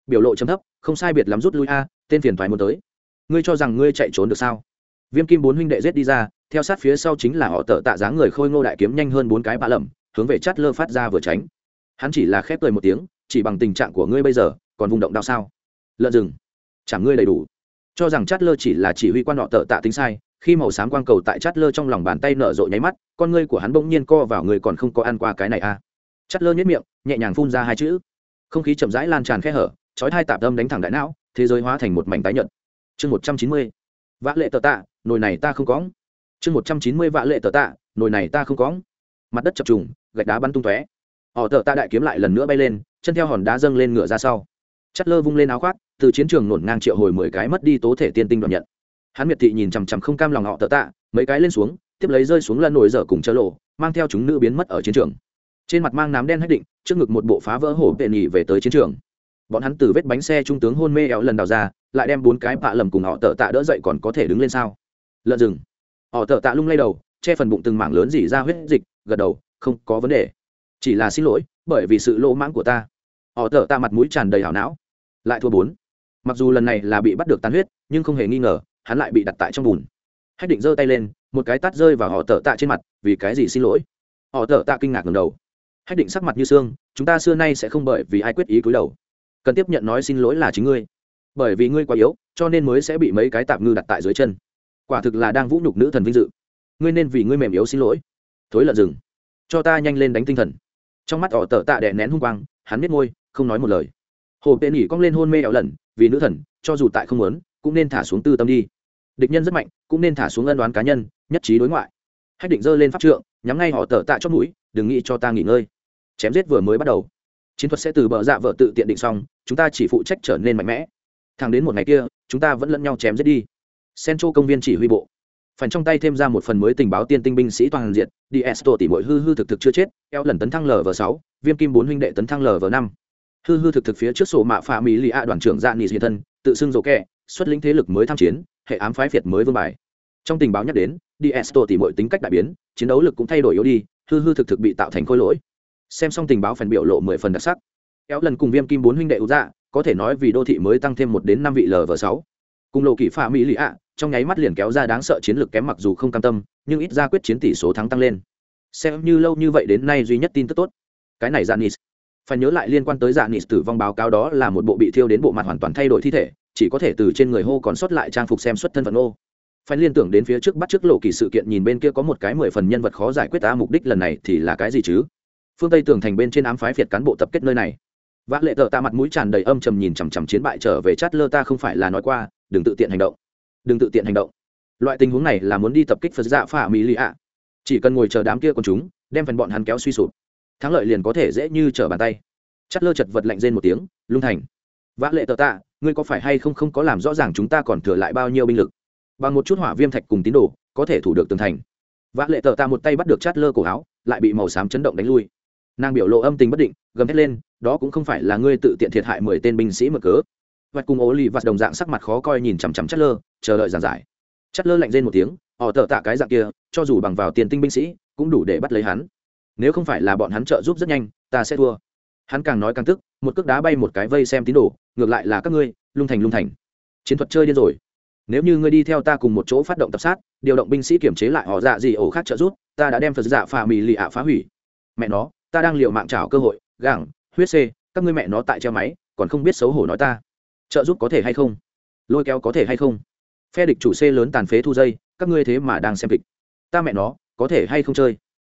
Biểu lộ chấm thấp, không sai biệt lắm rút lui a, tên phiền thoái muốn tới. Ngươi cho rằng ngươi chạy trốn được sao? Viêm kim bốn huynh đệ giết đi ra, theo sát phía sau chính là họ tợ tạ dáng người khôi ngô đại kiếm nhanh hơn bốn cái bạ lầm, hướng về chát lơ phát ra vừa tránh. Hắn chỉ là khép cười một tiếng, chỉ bằng tình trạng của ngươi bây giờ, còn vùng động đau sao? Lợn rừng. Chẳng ngươi đầy đủ. Cho rằng chát lơ chỉ là chỉ huy quan họ tợ tạ tính sai khi màu xám quang cầu tại chát lơ trong lòng bàn tay nở rộ nháy mắt, con ngươi của hắn bỗng nhiên co vào người còn không có ăn qua cái này a à. chát lơ nhất miệng, nhẹ nhàng phun ra hai chữ. Không khí chậm rãi lan tràn khe hở, chói hai tạp âm đánh thẳng đại não, thế giới hóa thành một mảnh tái nhợt. Chương một trăm chín mươi, vã lệ tờ tạ, nồi này ta không có chương một trăm chín mươi vã lệ tờ tạ, nồi này ta không có mặt đất chập trùng, gạch đá bắn tung tóe. Họ tờ tạ đại kiếm lại lần nữa bay lên, chân theo hòn đá dâng lên ngựa ra sau. Chất lơ vung lên áo khoác, từ chiến trường nổn ngang triệu hồi mười cái mất đi tố thể tiên tinh đoạn nhận hắn miệt thị nhìn chằm chằm không cam lòng họ tờ tạ, mấy cái lên xuống, tiếp lấy rơi xuống lần nổi dở cùng chớ lộ, mang theo chúng nữ biến mất ở chiến trường. Trên mặt mang nám đen hách định, trước ngực một bộ phá vỡ hổ vệ nhì về tới chiến trường. Bọn hắn từ vết bánh xe trung tướng hôn mê éo lần đào ra, lại đem bốn cái bạ lầm cùng họ tờ tạ đỡ dậy còn có thể đứng lên sao? Lợn rừng. Họ tờ tạ lung lay đầu, che phần bụng từng mảng lớn dỉ ra huyết dịch, gật đầu, không có vấn đề. Chỉ là xin lỗi, bởi vì sự lỗ mãng của ta. Họ tờ tạ mặt mũi tràn đầy hảo não. Lại thua bốn. Mặc dù lần này là bị bắt được tan huyết, nhưng không hề nghi ngờ hắn lại bị đặt tại trong bùn. Hách định giơ tay lên, một cái tát rơi vào họ tờ tạ trên mặt, vì cái gì xin lỗi? Họ tờ tạ kinh ngạc ngầm đầu. Hách định sắc mặt như xương, chúng ta xưa nay sẽ không bởi vì ai quyết ý cúi đầu. Cần tiếp nhận nói xin lỗi là chính ngươi. Bởi vì ngươi quá yếu, cho nên mới sẽ bị mấy cái tạm ngư đặt tại dưới chân. Quả thực là đang vũ nhục nữ thần vinh dự. Ngươi nên vì ngươi mềm yếu xin lỗi. Thối lợn rừng. Cho ta nhanh lên đánh tinh thần. Trong mắt họ tờ tạ đè nén hung quang, hắn biết ngôi không nói một lời. Hồ tệ nỉ cong lên hôn mê ảo lần vì nữ thần, cho dù tại không muốn cũng nên thả xuống tư tâm đi. Địch nhân rất mạnh, cũng nên thả xuống ân đoán cá nhân, nhất trí đối ngoại. Hách định dơ lên pháp trượng, nhắm ngay họ tờ tạ chót mũi, đừng nghĩ cho ta nghỉ ngơi. Chém giết vừa mới bắt đầu. Chiến thuật sẽ từ bờ dạ vợ tự tiện định xong, chúng ta chỉ phụ trách trở nên mạnh mẽ. Thẳng đến một ngày kia, chúng ta vẫn lẫn nhau chém giết đi. Central công viên chỉ huy bộ. Phần trong tay thêm ra một phần mới tình báo tiên tinh binh sĩ toàn diện đi esto tỷ mỗi hư hư thực thực chưa chết, eo lần tấn thăng lv sáu, viêm kim bốn huynh đệ tấn thăng lv năm. Hư hư thực thực phía trước sổ mạ phạm mỹ lì a đoàn trưởng dạ nị hiện thân, tự xưng dỗ kẹ xuất lĩnh thế lực mới tham chiến hệ ám phái phiệt mới vương bài. Trong tình báo nhắc đến đi esto tỷ mỗi tính cách đại biến chiến đấu lực cũng thay đổi yếu đi hư hư thực thực bị tạo thành khối lỗi. Xem xong tình báo phần biểu lộ mười phần đặc sắc. Kéo lần cùng viêm kim bốn huynh đệ ưu dạ có thể nói vì đô thị mới tăng thêm một đến năm vị lv sáu. Cùng lộ kỷ pha mỹ lì ạ, trong nháy mắt liền kéo ra đáng sợ chiến lược kém mặc dù không cam tâm nhưng ít ra quyết chiến tỷ số thắng tăng lên. Xem như lâu như vậy đến nay duy nhất tin tức tốt. Cái này dạ nis phải nhớ lại liên quan tới dạ nis tử vong báo cáo đó là một bộ bị thiêu đến bộ mặt hoàn toàn thay đổi thi thể chỉ có thể từ trên người hô còn sót lại trang phục xem xuất thân phận ô. Phải liên tưởng đến phía trước bắt trước lộ kỳ sự kiện nhìn bên kia có một cái mười phần nhân vật khó giải quyết ta mục đích lần này thì là cái gì chứ? Phương tây tường thành bên trên ám phái việt cán bộ tập kết nơi này. Vã lệ tờ ta mặt mũi tràn đầy âm trầm nhìn chằm chằm chiến bại trở về chát lơ ta không phải là nói qua, đừng tự tiện hành động. Đừng tự tiện hành động. Loại tình huống này là muốn đi tập kích phật dạ phả mỹ lì ạ. Chỉ cần ngồi chờ đám kia còn chúng, đem phần bọn hắn kéo suy sụp. Thắng lợi liền có thể dễ như trở bàn tay. Chát lơ chật vật lạnh rên một tiếng, lung thành. Vã lệ tờ tạ ngươi có phải hay không không có làm rõ ràng chúng ta còn thừa lại bao nhiêu binh lực? Bằng một chút hỏa viêm thạch cùng tín đồ, có thể thủ được tường thành. Vã lệ tờ ta một tay bắt được chát lơ cổ áo, lại bị màu xám chấn động đánh lui. Nàng biểu lộ âm tình bất định, gầm hét lên, đó cũng không phải là ngươi tự tiện thiệt hại mười tên binh sĩ mở cớ. Vạch cùng ố lì vặt đồng dạng sắc mặt khó coi nhìn chằm chằm chát lơ, chờ đợi giàn giải. Chát lơ lạnh rên một tiếng, họ tờ tạ cái dạng kia, cho dù bằng vào tiền tinh binh sĩ, cũng đủ để bắt lấy hắn. Nếu không phải là bọn hắn trợ giúp rất nhanh, ta sẽ thua. Hắn càng nói càng tức một cước đá bay một cái vây xem tín đồ, ngược lại là các ngươi, lung thành lung thành. Chiến thuật chơi điên rồi. Nếu như ngươi đi theo ta cùng một chỗ phát động tập sát, điều động binh sĩ kiểm chế lại họ dạ gì ổ khác trợ giúp, ta đã đem phật dạ phà mì lì ạ phá hủy. Mẹ nó, ta đang liệu mạng trảo cơ hội, gẳng, huyết xê, các ngươi mẹ nó tại treo máy, còn không biết xấu hổ nói ta. Trợ giúp có thể hay không? Lôi kéo có thể hay không? Phe địch chủ c lớn tàn phế thu dây, các ngươi thế mà đang xem kịch. Ta mẹ nó, có thể hay không chơi?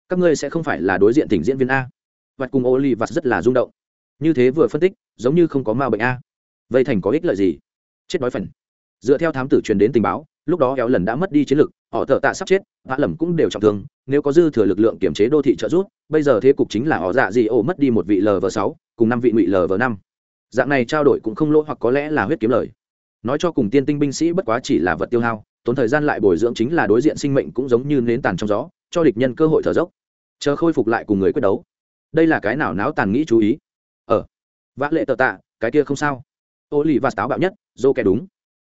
Các ngươi sẽ không phải là đối diện tỉnh diễn viên a. Vặt cùng ô ly vặt rất là rung động như thế vừa phân tích, giống như không có ma bệnh a. Vậy thành có ích lợi gì? Chết đói phần. Dựa theo thám tử truyền đến tình báo, lúc đó éo lần đã mất đi chiến lực, họ thợ tạ sắp chết vã lầm cũng đều trọng thương, nếu có dư thừa lực lượng kiểm chế đô thị trợ giúp, bây giờ thế cục chính là họ dạ gì ổ mất đi một vị lv sáu, cùng năm vị ngụy lv năm. Dạng này trao đổi cũng không lỗ hoặc có lẽ là huyết kiếm lời. Nói cho cùng tiên tinh binh sĩ bất quá chỉ là vật tiêu hao, tốn thời gian lại bồi dưỡng chính là đối diện sinh mệnh cũng giống như nến tàn trong gió, cho địch nhân cơ hội thở dốc. Chờ khôi phục lại cùng người quyết đấu. Đây là cái nào náo tàn nghĩ chú ý? Vã lệ tờ tạ, cái kia không sao. Ô lì và táo bạo nhất, dô kẻ đúng.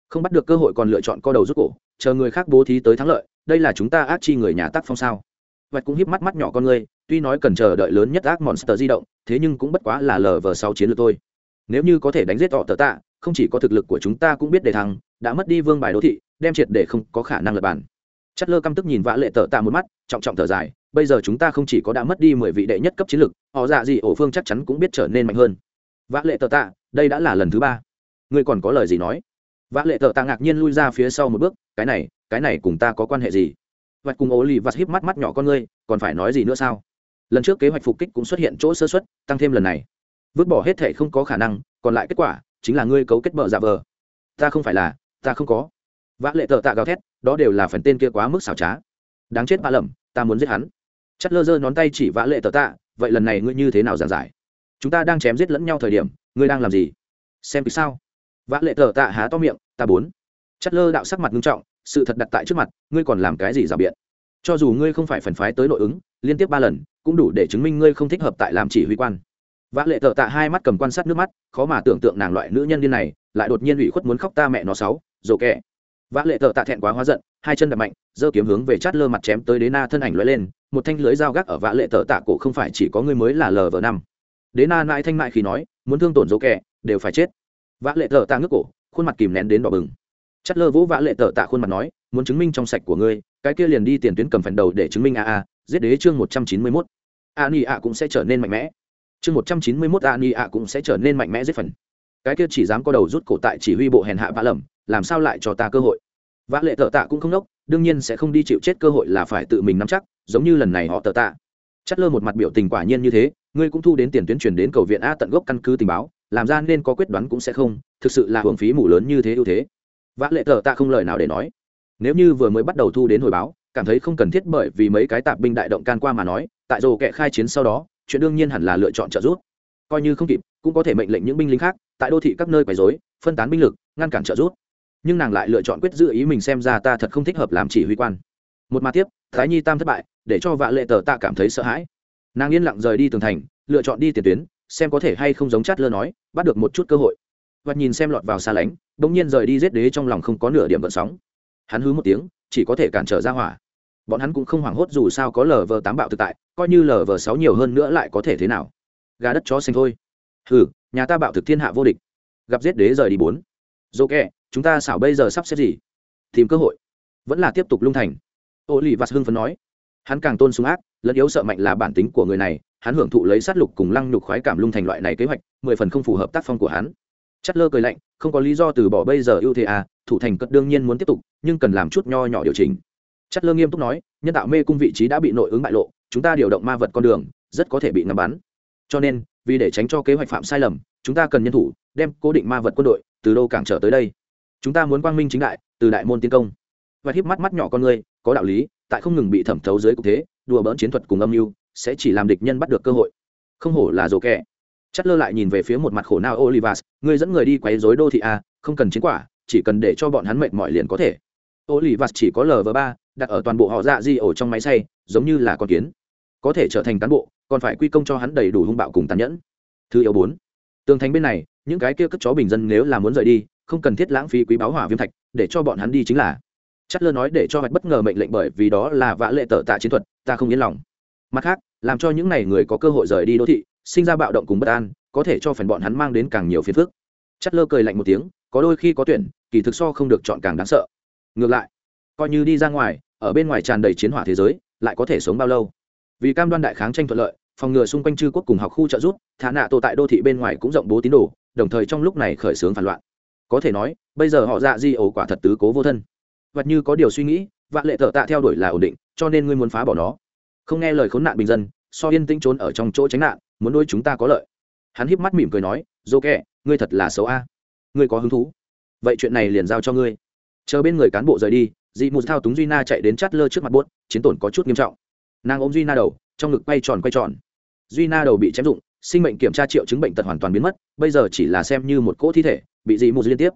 Không bắt được cơ hội còn lựa chọn co đầu rút cổ, chờ người khác bố thí tới thắng lợi, đây là chúng ta ác chi người nhà tác phong sao. Vạch cũng híp mắt mắt nhỏ con người, tuy nói cần chờ đợi lớn nhất ác monster di động, thế nhưng cũng bất quá là lờ vờ sau chiến lược thôi. Nếu như có thể đánh giết họ tờ tạ, không chỉ có thực lực của chúng ta cũng biết đề thăng đã mất đi vương bài đô thị, đem triệt để không có khả năng lật bàn. Chất lơ căm tức nhìn vã lệ tờ tạ một mắt, trọng trọng thở dài, bây giờ chúng ta không chỉ có đã mất đi mười vị đệ nhất cấp chiến lược, họ dạ gì ổ phương chắc chắn cũng biết trở nên mạnh hơn vã lệ tờ tạ, đây đã là lần thứ ba. Ngươi còn có lời gì nói? Vã lệ tờ tạ ngạc nhiên lui ra phía sau một bước, cái này cái này cùng ta có quan hệ gì? Vạch cùng ố lì vặt híp mắt mắt nhỏ con ngươi, còn phải nói gì nữa sao? Lần trước kế hoạch phục kích cũng xuất hiện chỗ sơ xuất tăng thêm lần này. Vứt bỏ hết thể không có khả năng, còn lại kết quả chính là ngươi cấu kết bợ giả vờ. Ta không phải là, ta không có. Vã lệ tờ tạ gào thét, đó đều là phần tên kia quá mức xảo trá. Đáng chết ba lầm, ta muốn giết hắn. Chất lơ giơ ngón tay chỉ vã lệ tờ tạ, vậy lần này ngươi như thế nào giảng giải? Chúng ta đang chém giết lẫn nhau thời điểm, ngươi đang làm gì? Xem vì sao? Vã lệ thờ tạ há to miệng, ta bốn. Chất lơ đạo sắc mặt nghiêm trọng, sự thật đặt tại trước mặt, ngươi còn làm cái gì rào biện? Cho dù ngươi không phải phần phái tới nội ứng, liên tiếp ba lần, cũng đủ để chứng minh ngươi không thích hợp tại làm chỉ huy quan. Vã lệ tờ tạ hai mắt cầm quan sát nước mắt, khó mà tưởng tượng nàng loại nữ nhân điên này, lại đột nhiên ủy khuất muốn khóc ta mẹ nó sáu, dồ kẹ vã lệ tờ tạ thẹn quá hóa giận, hai chân đập mạnh, giơ kiếm hướng về chát lơ mặt chém tới đế na thân ảnh lóe lên, một thanh lưới dao gác ở vã lệ tờ tạ cổ không phải chỉ có ngươi mới là lờ vờ năm đế na Nãi thanh mại khi nói, muốn thương tổn dỗ kẹ đều phải chết. Vã lệ thợ tạ ngước cổ, khuôn mặt kìm nén đến đỏ bừng. Chất lơ vũ vã lệ thợ tạ khuôn mặt nói, muốn chứng minh trong sạch của ngươi, cái kia liền đi tiền tuyến cầm phần đầu để chứng minh a a, giết đế chương một trăm chín mươi mốt. A ni a cũng sẽ trở nên mạnh mẽ. Chương một trăm chín mươi mốt a ni a cũng sẽ trở nên mạnh mẽ giết phần. Cái kia chỉ dám có đầu rút cổ tại chỉ huy bộ hèn hạ vã lầm, làm sao lại cho ta cơ hội? Vã lệ thợ tạ cũng không nốc, đương nhiên sẽ không đi chịu chết cơ hội là phải tự mình nắm chắc, giống như lần này họ tờ tạ. Chất lơ một mặt biểu tình quả nhiên như thế ngươi cũng thu đến tiền tuyến truyền đến cầu viện a tận gốc căn cứ tình báo, làm ra nên có quyết đoán cũng sẽ không, thực sự là hưởng phí mù lớn như thế ưu thế. Vã lệ tờ tạ không lời nào để nói. Nếu như vừa mới bắt đầu thu đến hồi báo, cảm thấy không cần thiết bởi vì mấy cái tạp binh đại động can qua mà nói, tại rồ kệ khai chiến sau đó, chuyện đương nhiên hẳn là lựa chọn trợ giúp. Coi như không kịp, cũng có thể mệnh lệnh những binh lính khác, tại đô thị các nơi quấy rối, phân tán binh lực, ngăn cản trợ giúp. Nhưng nàng lại lựa chọn quyết giữ ý mình xem ra ta thật không thích hợp làm chỉ huy quan. Một mà tiếp, thái nhi tam thất bại, để cho vạ lệ tờ tạ cảm thấy sợ hãi nàng yên lặng rời đi tường thành, lựa chọn đi tiền tuyến, xem có thể hay không giống chát lơ nói, bắt được một chút cơ hội. Và nhìn xem lọt vào xa lánh, bỗng nhiên rời đi giết đế trong lòng không có nửa điểm vận sóng. Hắn hứ một tiếng, chỉ có thể cản trở ra hỏa. Bọn hắn cũng không hoảng hốt dù sao có lờ vờ tám bạo thực tại, coi như lờ vờ sáu nhiều hơn nữa lại có thể thế nào. Gà đất chó xanh thôi. Hừ, nhà ta bạo thực thiên hạ vô địch. Gặp giết đế rời đi bốn. Dô kẹ, chúng ta xảo bây giờ sắp xếp gì? Tìm cơ hội. Vẫn là tiếp tục lung thành. Ô lì vạt hưng phấn nói hắn càng tôn súng ác, lẫn yếu sợ mạnh là bản tính của người này, hắn hưởng thụ lấy sát lục cùng lăng nhục khoái cảm lung thành loại này kế hoạch, mười phần không phù hợp tác phong của hắn. Chất lơ cười lạnh, không có lý do từ bỏ bây giờ ưu thế à thủ thành cất đương nhiên muốn tiếp tục, nhưng cần làm chút nho nhỏ điều chỉnh. Chất lơ nghiêm túc nói, nhân tạo mê cung vị trí đã bị nội ứng bại lộ, chúng ta điều động ma vật con đường, rất có thể bị ngắm bắn. Cho nên, vì để tránh cho kế hoạch phạm sai lầm, chúng ta cần nhân thủ, đem cố định ma vật quân đội, từ đâu cảng trở tới đây? Chúng ta muốn quang minh chính đại, từ đại môn tiến công. Và hiếp mắt mắt nhỏ con người, có đạo lý tại không ngừng bị thẩm thấu dưới cục thế, đùa bỡn chiến thuật cùng âm mưu, sẽ chỉ làm địch nhân bắt được cơ hội. Không hổ là dồ kẹ chất lơ lại nhìn về phía một mặt khổ nào olivas người dẫn người đi quấy rối đô thị a không cần chiến quả, chỉ cần để cho bọn hắn mệt mỏi liền có thể. Olivas chỉ có lv ba, đặt ở toàn bộ họ dạ di ổ trong máy xay, giống như là con kiến. Có thể trở thành cán bộ, còn phải quy công cho hắn đầy đủ hung bạo cùng tàn nhẫn. Thứ yếu bốn, tường thành bên này, những cái kia cất chó bình dân nếu là muốn rời đi, không cần thiết lãng phí quý báo hỏa viêm thạch, để cho bọn hắn đi chính là chất lơ nói để cho hoạch bất ngờ mệnh lệnh bởi vì đó là vã lệ tờ tạ chiến thuật, ta không yên lòng. Mặt khác, làm cho những n à y người có cơ hội rời đi đô thị, sinh ra bạo động cùng bất an, có thể cho phần bọn hắn mang đến càng nhiều phiền phức. Chất lơ cười lạnh một tiếng, có đôi khi có tuyển, kỳ thực so không được chọn càng đáng sợ. Ngược lại, coi như đi ra ngoài, ở bên ngoài tràn đầy chiến hỏa thế giới, lại có thể sống bao lâu? Vì cam đoan đại kháng tranh thuận lợi, phòng ngừa xung quanh chư quốc cùng học khu trợ giúp, thả nạ tổ tại đô thị bên ngoài cũng rộng bố tín đồ, đồng thời trong lúc này khởi xướng phản loạn. Có thể nói, bây giờ họ dạ di ổ quả thật tứ cố vô thân vật như có điều suy nghĩ, vạn lệ thợ tạ theo đuổi là ổn định, cho nên ngươi muốn phá bỏ nó. Không nghe lời khốn nạn bình dân, so yên tĩnh trốn ở trong chỗ tránh nạn, muốn nuôi chúng ta có lợi. Hắn híp mắt mỉm cười nói, dô kẹ, ngươi thật là xấu a. Ngươi có hứng thú? Vậy chuyện này liền giao cho ngươi. Chờ bên người cán bộ rời đi, dị mù thao túng duy na chạy đến chát lơ trước mặt buốt, chiến tổn có chút nghiêm trọng. Nàng ôm duy na đầu, trong ngực quay tròn quay tròn. Duy na đầu bị chém dụng, sinh mệnh kiểm tra triệu chứng bệnh tật hoàn toàn biến mất, bây giờ chỉ là xem như một cỗ thi thể, bị dị mù liên tiếp.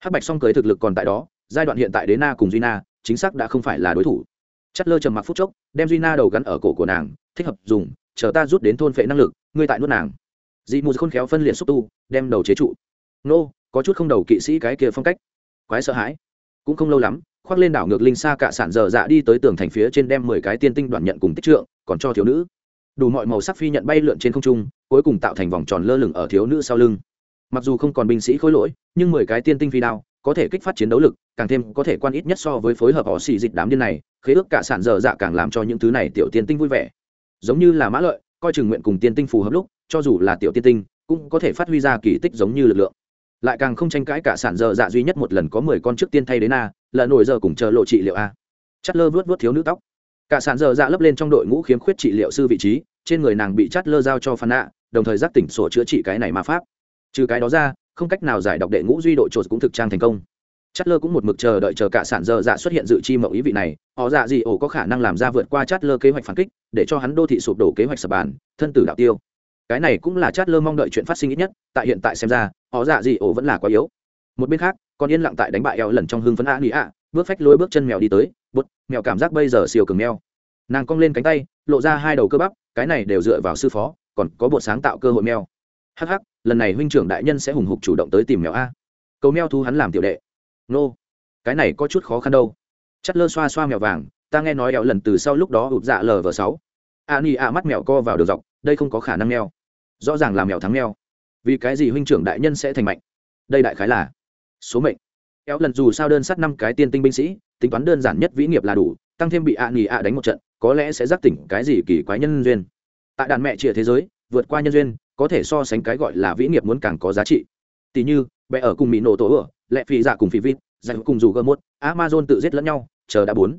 Hắc bạch song cưới thực lực còn tại đó giai đoạn hiện tại đến na cùng duy na, chính xác đã không phải là đối thủ. Chất lơ trầm mặc phút chốc, đem duy na đầu gắn ở cổ của nàng, thích hợp dùng, chờ ta rút đến thôn phệ năng lực, ngươi tại nuốt nàng. Dị mù khôn khéo phân liệt xúc tu, đem đầu chế trụ. Nô, có chút không đầu kỵ sĩ cái kia phong cách. Quái sợ hãi. Cũng không lâu lắm, khoác lên đảo ngược linh xa cả sản dở dạ đi tới tường thành phía trên đem mười cái tiên tinh đoạn nhận cùng tích trượng, còn cho thiếu nữ. Đủ mọi màu sắc phi nhận bay lượn trên không trung, cuối cùng tạo thành vòng tròn lơ lửng ở thiếu nữ sau lưng. Mặc dù không còn binh sĩ khối lỗi, nhưng mười cái tiên tinh phi đao có thể kích phát chiến đấu lực, càng thêm có thể quan ít nhất so với phối hợp họ xì dịch đám điên này, khế ước cả sản dở dạ càng làm cho những thứ này tiểu tiên tinh vui vẻ. Giống như là mã lợi, coi chừng nguyện cùng tiên tinh phù hợp lúc, cho dù là tiểu tiên tinh, cũng có thể phát huy ra kỳ tích giống như lực lượng. Lại càng không tranh cãi cả sản dở dạ duy nhất một lần có mười con trước tiên thay đến a, là nổi giờ cùng chờ lộ trị liệu a. Chất lơ vớt vớt thiếu nữ tóc. Cả sản dở dạ lấp lên trong đội ngũ khiếm khuyết trị liệu sư vị trí, trên người nàng bị chát lơ giao cho phan nạ, đồng thời giác tỉnh sổ chữa trị cái này ma pháp. Trừ cái đó ra không cách nào giải đọc đệ ngũ duy độ trột cũng thực trang thành công. Chát lơ cũng một mực chờ đợi chờ cả sản dơ dạ xuất hiện dự chi mậu ý vị này. Họ dạ gì ổ có khả năng làm ra vượt qua chát lơ kế hoạch phản kích, để cho hắn đô thị sụp đổ kế hoạch sập bàn, thân tử đạo tiêu. Cái này cũng là chát lơ mong đợi chuyện phát sinh ít nhất, tại hiện tại xem ra, họ dạ gì ổ vẫn là quá yếu. Một bên khác còn yên lặng tại đánh bại eo lần trong hương phấn a nghĩ ạ bước phách lối bước chân mèo đi tới bút mèo cảm giác bây giờ siêu cường mèo. Nàng cong lên cánh tay, lộ ra hai đầu cơ bắp, cái này đều dựa vào sư phó, còn có bộ sáng tạo cơ hội mèo. Hắc hắc lần này huynh trưởng đại nhân sẽ hùng hục chủ động tới tìm mèo a. Cầu mèo thu hắn làm tiểu đệ. Nô, cái này có chút khó khăn đâu. Chắt lơ xoa xoa mèo vàng, ta nghe nói ẹo lần từ sau lúc đó ụt dạ lờ vờ sáu. A ni a mắt mèo co vào đường dọc, đây không có khả năng mèo. Rõ ràng là mèo thắng mèo. Vì cái gì huynh trưởng đại nhân sẽ thành mạnh? Đây đại khái là số mệnh. Eo lần dù sao đơn sát năm cái tiên tinh binh sĩ, tính toán đơn giản nhất vĩ nghiệp là đủ, tăng thêm bị a ni a đánh một trận, có lẽ sẽ giác tỉnh cái gì kỳ quái nhân duyên. Tại đàn mẹ trịa thế giới, vượt qua nhân duyên có thể so sánh cái gọi là vĩ nghiệp muốn càng có giá trị. Tỷ như bé ở cùng mỹ nổ tổ ở lệ phi dạ cùng phi vít giải cùng dù gơ mốt amazon tự giết lẫn nhau chờ đã bốn.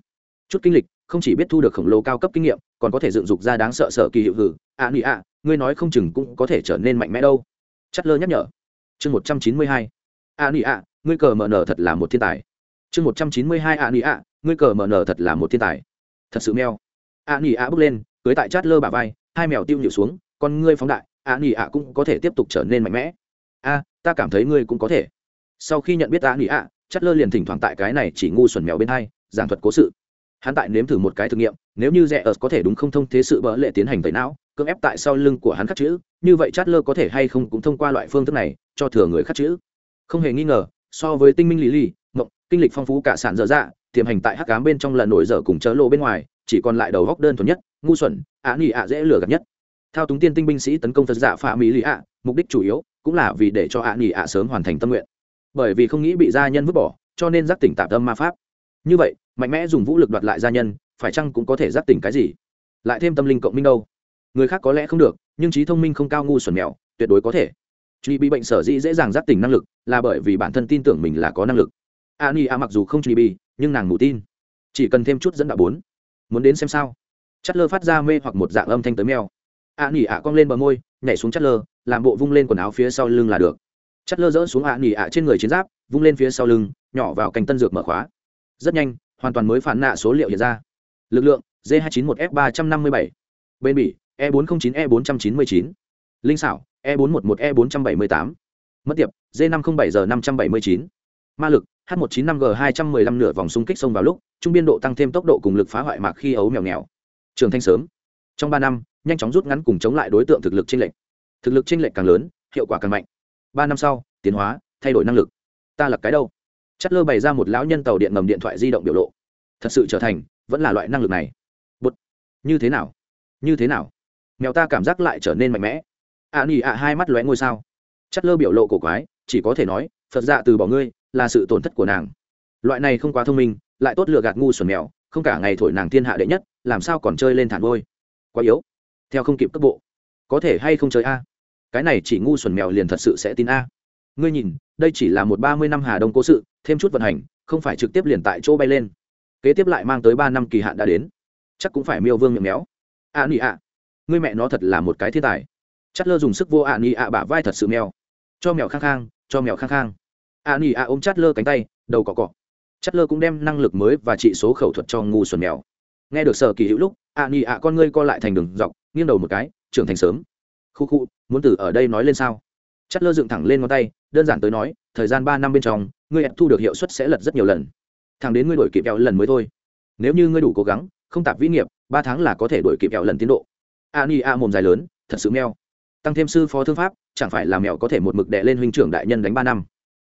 Chút kinh lịch không chỉ biết thu được khổng lồ cao cấp kinh nghiệm còn có thể dựng dục ra đáng sợ sợ kỳ hiệu hử. Ạ nị ạ, ngươi nói không chừng cũng có thể trở nên mạnh mẽ đâu. Chất lơ nhắc nhở. Chương một trăm chín mươi hai. Ạ nị ạ, ngươi cờ mở nở thật là một thiên tài. Chương một trăm chín mươi hai ạ nị ạ, ngươi cờ mở nở thật là một thiên tài. Thật sự meo. Ạ nị ạ bước lên cưới tại chát lơ bà vai hai mèo tiêu nhịu xuống con ngươi phóng đại a nghỉ a cũng có thể tiếp tục trở nên mạnh mẽ. A, ta cảm thấy ngươi cũng có thể. Sau khi nhận biết a nghỉ a chất lơ liền thỉnh thoảng tại cái này chỉ ngu xuẩn mèo bên hai, giảng thuật cố sự. Hắn tại nếm thử một cái thử nghiệm, nếu như rẻ ớt có thể đúng không thông thế sự bỡ lệ tiến hành tẩy não, cưỡng ép tại sau lưng của hắn khắc chữ, như vậy chát lơ có thể hay không cũng thông qua loại phương thức này, cho thừa người khắc chữ. Không hề nghi ngờ, so với tinh minh lý lý mộng, kinh lịch phong phú cả sản dở dạ tiềm hành tại hắc cám bên trong lần nổi dở cùng chớ lộ bên ngoài, chỉ còn lại đầu góc đơn thuần nhất, ngu xuẩn ạ nghỉ ạ dễ lừa gạt nhất thao túng tiên tinh binh sĩ tấn công phật giả phạm mỹ lý ạ, mục đích chủ yếu cũng là vì để cho ạ nghỉ ạ sớm hoàn thành tâm nguyện. Bởi vì không nghĩ bị gia nhân vứt bỏ, cho nên giác tỉnh tạm tâm ma pháp. Như vậy, mạnh mẽ dùng vũ lực đoạt lại gia nhân, phải chăng cũng có thể giác tỉnh cái gì? Lại thêm tâm linh cộng minh đâu? Người khác có lẽ không được, nhưng trí thông minh không cao ngu xuẩn mèo, tuyệt đối có thể. Truy bị bệnh sở dĩ dễ dàng giác tỉnh năng lực là bởi vì bản thân tin tưởng mình là có năng lực. A ni a mặc dù không truy bị, nhưng nàng ngủ tin. Chỉ cần thêm chút dẫn đạo bốn. Muốn đến xem sao? Chất lơ phát ra mê hoặc một dạng âm thanh tới mèo ạ nỉ ạ cong lên bờ môi, nhảy xuống chất lơ, làm bộ vung lên quần áo phía sau lưng là được. Chất lơ dỡ xuống ạ nỉ ạ trên người chiến giáp, vung lên phía sau lưng, nhỏ vào cành tân dược mở khóa. Rất nhanh, hoàn toàn mới phản nạ số liệu hiện ra. Lực lượng d 291 f 357 bên bỉ e 409 e 499 linh xảo e 411 e 478 mất tiệp d 507 giờ 579 ma lực, h 195 g 215 nửa vòng xung kích xông vào lúc, trung biên độ tăng thêm tốc độ cùng lực phá hoại mạc khi ấu mèo nghèo. Trường thanh sớm. Trong ba năm nhanh chóng rút ngắn cùng chống lại đối tượng thực lực chênh lệch. Thực lực chênh lệch càng lớn, hiệu quả càng mạnh. Ba năm sau, tiến hóa, thay đổi năng lực. Ta là cái đâu? Chất lơ bày ra một lão nhân tàu điện ngầm điện thoại di động biểu lộ. Thật sự trở thành, vẫn là loại năng lực này. Bụt. như thế nào? Như thế nào? Mèo ta cảm giác lại trở nên mạnh mẽ. A nỉ ạ, hai mắt lóe ngôi sao. Chất lơ biểu lộ cổ quái, chỉ có thể nói, phật dạ từ bỏ ngươi, là sự tổn thất của nàng. Loại này không quá thông minh, lại tốt lựa gạt ngu xuẩn mèo, không cả ngày thổi nàng thiên hạ đệ nhất, làm sao còn chơi lên thản vôi quá yếu theo không kịp cấp bộ. Có thể hay không chơi a? Cái này chỉ ngu xuẩn mèo liền thật sự sẽ tin a. Ngươi nhìn, đây chỉ là một ba mươi năm hà đông cố sự, thêm chút vận hành, không phải trực tiếp liền tại chỗ bay lên. Kế tiếp lại mang tới ba năm kỳ hạn đã đến. Chắc cũng phải miêu vương miệng méo. A nị ạ. Ngươi mẹ nó thật là một cái thiên tài. Chất lơ dùng sức vô a nỉ ạ bả vai thật sự mèo. Cho mèo khang khang, cho mèo khang khang. A nỉ ạ ôm chát lơ cánh tay, đầu cọ cọ. Chất lơ cũng đem năng lực mới và trị số khẩu thuật cho ngu xuẩn mèo. Nghe được sở kỳ hữu lúc, a nỉ ạ con ngươi co lại thành đường dọc nghiêng đầu một cái, trưởng thành sớm. Khu khu, muốn từ ở đây nói lên sao? Chất lơ dựng thẳng lên ngón tay, đơn giản tới nói, thời gian ba năm bên trong, ngươi thu được hiệu suất sẽ lật rất nhiều lần. Thẳng đến ngươi đổi kịp kẹo lần mới thôi. Nếu như ngươi đủ cố gắng, không tạp vĩ nghiệp, ba tháng là có thể đổi kịp kẹo lần tiến độ. A ni a mồm dài lớn, thật sự meo. Tăng thêm sư phó thương pháp, chẳng phải là mèo có thể một mực đệ lên huynh trưởng đại nhân đánh ba năm?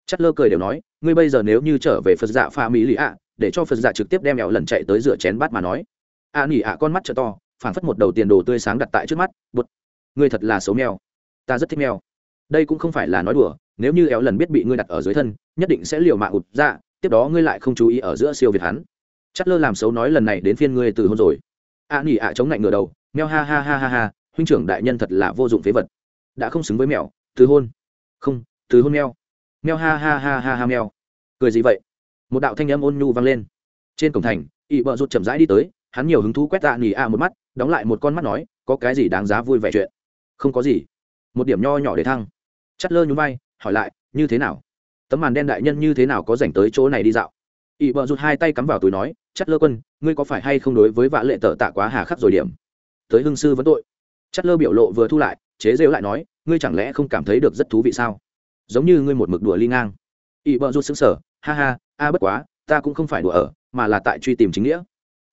Chất lơ cười đều nói, ngươi bây giờ nếu như trở về phật dạ pha mỹ lì ạ, để cho phật dạ trực tiếp đem mèo lần chạy tới rửa chén bát mà nói. A nỉ ạ con mắt t to phản phất một đầu tiền đồ tươi sáng đặt tại trước mắt bút ngươi thật là xấu mèo. Ta rất thích mèo. Đây cũng không phải là nói đùa, nếu như éo lần biết bị ngươi đặt ở dưới thân, nhất định sẽ liều mạng ụt ra tiếp đó ngươi lại không chú ý ở giữa siêu việt hắn. Chất lơ làm xấu nói lần này đến phiên ngươi từ hôn rồi. A nỉ ạ chống lạnh ngửa đầu, mèo ha ha ha ha ha, huynh trưởng đại nhân thật là vô dụng phế vật. Đã không xứng với mèo, từ hôn. Không, từ hôn mèo. Mèo ha ha ha ha ha mèo. Cười gì vậy? Một đạo thanh âm ôn nhu vang lên. Trên cổng thành ỵ bợ rụt chậm rãi đi tới hắn nhiều hứng thú quét tạ nỉ ạ một mắt, đóng lại một con mắt nói, có cái gì đáng giá vui vẻ chuyện? Không có gì. Một điểm nho nhỏ để thăng. Chất lơ nhún vai, hỏi lại, như thế nào? Tấm màn đen đại nhân như thế nào có dành tới chỗ này đi dạo? Ỵ bợ rụt hai tay cắm vào túi nói chất lơ quân, ngươi có phải hay không đối với vã lệ tờ tạ quá hà khắc rồi điểm? Tới hưng sư vẫn tội. Chất lơ biểu lộ vừa thu lại, chế rêu lại nói, ngươi chẳng lẽ không cảm thấy được rất thú vị sao? Giống như ngươi một mực đùa ly ngang. Ỵ bợ rụt xứng sở ha ha, a bất quá, ta cũng không phải đùa ở, mà là tại truy tìm chính nghĩa.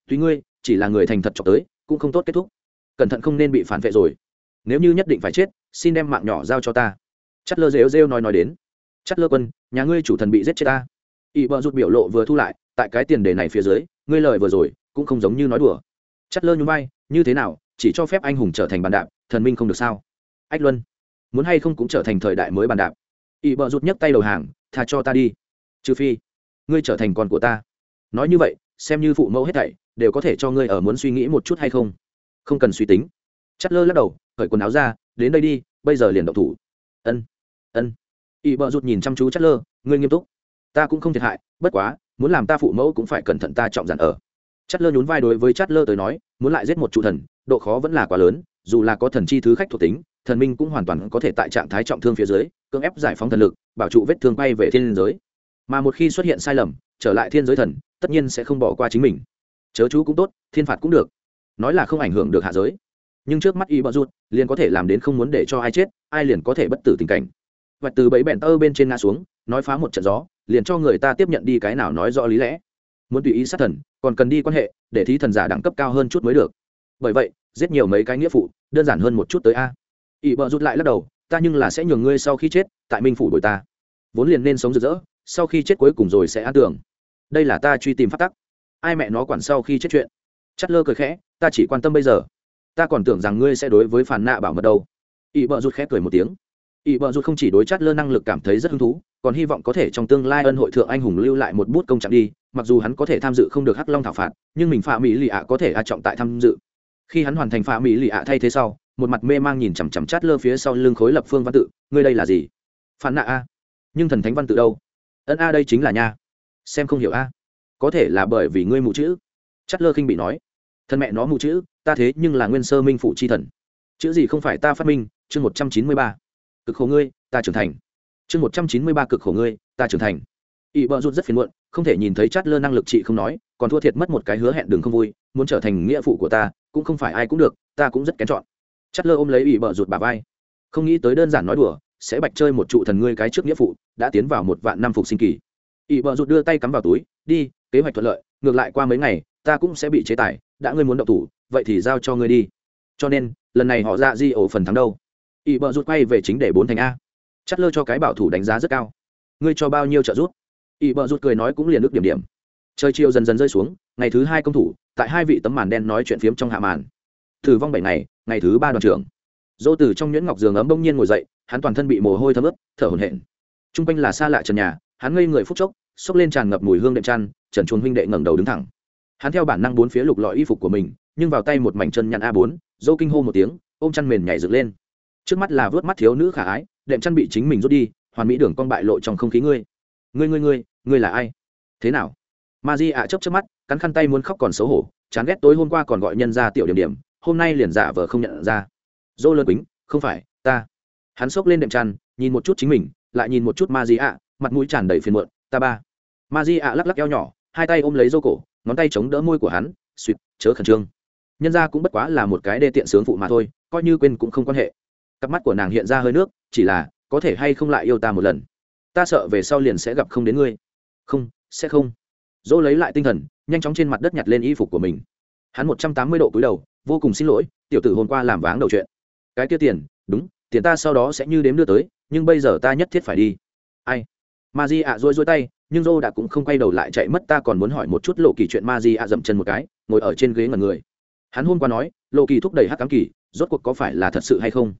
Tuy ngươi chỉ là người thành thật chọc tới, cũng không tốt kết thúc. Cẩn thận không nên bị phản vệ rồi. Nếu như nhất định phải chết, xin đem mạng nhỏ giao cho ta. Chất lơ rêu rêu nói nói đến. Chất lơ quân, nhà ngươi chủ thần bị giết chết ta. Ỵ bợ rụt biểu lộ vừa thu lại, tại cái tiền đề này phía dưới, ngươi lời vừa rồi, cũng không giống như nói đùa. Chất lơ nhún vai, như thế nào, chỉ cho phép anh hùng trở thành bàn đạp, thần minh không được sao? Ách luân, muốn hay không cũng trở thành thời đại mới bàn đạp. Ỵ bợ rụt nhấc tay đầu hàng, tha cho ta đi. Trừ phi, ngươi trở thành con của ta. Nói như vậy xem như phụ mẫu hết thảy, đều có thể cho ngươi ở muốn suy nghĩ một chút hay không. Không cần suy tính. Chắt lơ lắc đầu khởi quần áo ra, đến đây đi, bây giờ liền động thủ. Ân ân. Ỵ bợ rụt nhìn chăm chú chắt lơ, ngươi nghiêm túc. Ta cũng không thiệt hại, bất quá, muốn làm ta phụ mẫu cũng phải cẩn thận ta trọng dặn ở. Chắt lơ nhún vai đối với chắt lơ tới nói, muốn lại giết một trụ thần, độ khó vẫn là quá lớn, dù là có thần chi thứ khách thuộc tính, thần minh cũng hoàn toàn có thể tại trạng thái trọng thương phía dưới, cưỡng ép giải phóng thần lực, bảo trụ vết thương bay về thiên giới. Mà một khi xuất hiện sai lầm, trở lại thiên giới thần tất nhiên sẽ không bỏ qua chính mình. Chớ chú cũng tốt, thiên phạt cũng được. Nói là không ảnh hưởng được hạ giới. Nhưng trước mắt y bờ rút liền có thể làm đến không muốn để cho ai chết, ai liền có thể bất tử tình cảnh. Và từ bẫy bẹn tơ bên trên ngã xuống, nói phá một trận gió, liền cho người ta tiếp nhận đi cái nào nói rõ lý lẽ. Muốn tùy ý sát thần, còn cần đi quan hệ, để thí thần giả đẳng cấp cao hơn chút mới được. Bởi vậy, giết nhiều mấy cái nghĩa phụ, đơn giản hơn một chút tới a. Ỵ bợ rút lại lắc đầu, ta nhưng là sẽ nhường ngươi sau khi chết, tại minh phủ đổi ta. Vốn liền nên sống rực rỡ, sau khi chết cuối cùng rồi sẽ an tưởng đây là ta truy tìm phát tắc. Ai mẹ nó quản sau khi chết chuyện. Chất lơ cười khẽ, ta chỉ quan tâm bây giờ. Ta còn tưởng rằng ngươi sẽ đối với phản nạ bảo mật đâu. Ỵ bợ rút khẽ cười một tiếng. Ỵ bợ rút không chỉ đối chất lơ năng lực cảm thấy rất hứng thú, còn hy vọng có thể trong tương lai ân hội thượng anh hùng lưu lại một bút công trạng đi, mặc dù hắn có thể tham dự không được hắc long thảo phạt, nhưng mình phạm mỹ lì ạ có thể a trọng tại tham dự. Khi hắn hoàn thành phạm mỹ lì ạ thay thế sau, một mặt mê mang nhìn chằm chằm chát lơ phía sau lưng khối lập phương văn tự, ngươi đây là gì? Phản nạ a. Nhưng thần thánh văn tự đâu? Ân a, đây chính là nha xem không hiểu a. Có thể là bởi vì ngươi mù chữ. Chất lơ khinh bị nói. Thân mẹ nó mù chữ, ta thế nhưng là nguyên sơ minh phụ chi thần. Chữ gì không phải ta phát minh, chương một trăm chín mươi ba. Cực khổ ngươi, ta trưởng thành. Chương một trăm chín mươi ba cực khổ ngươi, ta trưởng thành. Ỵ bợ rút rất phiền muộn, không thể nhìn thấy chát lơ năng lực chị không nói, còn thua thiệt mất một cái hứa hẹn đừng không vui, muốn trở thành nghĩa phụ của ta, cũng không phải ai cũng được, ta cũng rất kén chọn. Chát lơ ôm lấy ỵ bợ rụt bà vai. Không nghĩ tới đơn giản nói đùa, sẽ bạch chơi một trụ thần ngươi cái trước nghĩa phụ, đã tiến vào một vạn năm phục sinh kỳ ỵ bờ rụt đưa tay cắm vào túi, đi, kế hoạch thuận lợi, ngược lại qua mấy ngày, ta cũng sẽ bị chế tài, đã ngươi muốn động thủ, vậy thì giao cho ngươi đi. Cho nên, lần này họ ra di ổ phần thắng đâu? ỵ bờ rụt quay về chính để bốn thành a. Chắt lơ cho cái bảo thủ đánh giá rất cao. Ngươi cho bao nhiêu trợ giúp? ỵ bờ rụt cười nói cũng liền nước điểm điểm. Trời chiều dần dần rơi xuống, ngày thứ hai công thủ, tại hai vị tấm màn đen nói chuyện phiếm trong hạ màn. Thử vong bảy ngày ngày thứ ba đoàn trưởng. Dỗ từ trong nhuyễn ngọc giường ấm bỗng nhiên ngồi dậy, hắn toàn thân bị mồ hôi thấm ướt, thở hổn hển. T r u n g quanh là xa lạ trần nhà, hắn ngây người phút chốc xốc lên tràn ngập mùi hương đệm chăn, trần chuồn huynh đệ ngẩng đầu đứng thẳng. Hắn theo bản năng bốn phía lục lọi y phục của mình, nhưng vào tay một mảnh chân nhăn a bốn, dâu kinh hô một tiếng, ôm chăn mền nhảy dựng lên. Trước mắt là vớt mắt thiếu nữ khả ái, đệm chăn bị chính mình rút đi, hoàn mỹ đường con bại lộ trong không khí ngươi. Ngươi ngươi ngươi ngươi là ai? Thế nào? Ma di ạ chấp chấp mắt, cắn khăn tay muốn khóc còn xấu hổ, chán ghét tối hôm qua còn gọi nhân ra tiểu điểm điểm, hôm nay liền giả vờ không nhận ra. Dô lơ quýnh không phải, ta. Hắn xốc lên đệm chăn, nhìn một chút chính mình, lại nhìn một chút ma di ạ, mặt mũi tràn đầy phiền muộn ta ba. Ma di ạ lắc lắc eo nhỏ, hai tay ôm lấy dô cổ, ngón tay chống đỡ môi của hắn suỵt chớ khẩn trương. Nhân ra cũng bất quá là một cái đê tiện sướng phụ mà thôi, coi như quên cũng không quan hệ. Cặp mắt của nàng hiện ra hơi nước, chỉ là, có thể hay không lại yêu ta một lần? Ta sợ về sau liền sẽ gặp không đến ngươi. Không, sẽ không. Dỗ lấy lại tinh thần, nhanh chóng trên mặt đất nhặt lên y phục của mình. Hắn một trăm tám mươi độ cúi đầu, vô cùng xin lỗi, tiểu tử hôm qua làm váng đầu chuyện. Cái kia tiền, đúng, tiền ta sau đó sẽ như đếm đưa tới, nhưng bây giờ ta nhất thiết phải đi. Ai? Ma di ạ rôi rôi tay, nhưng dô đã cũng không quay đầu lại chạy mất, ta còn muốn hỏi một chút lộ kỳ chuyện ma di ạ dậm chân một cái, ngồi ở trên ghế ngần người. Hắn hôm qua nói, lộ kỳ thúc đẩy hắc cám kỳ, rốt cuộc có phải là thật sự hay không?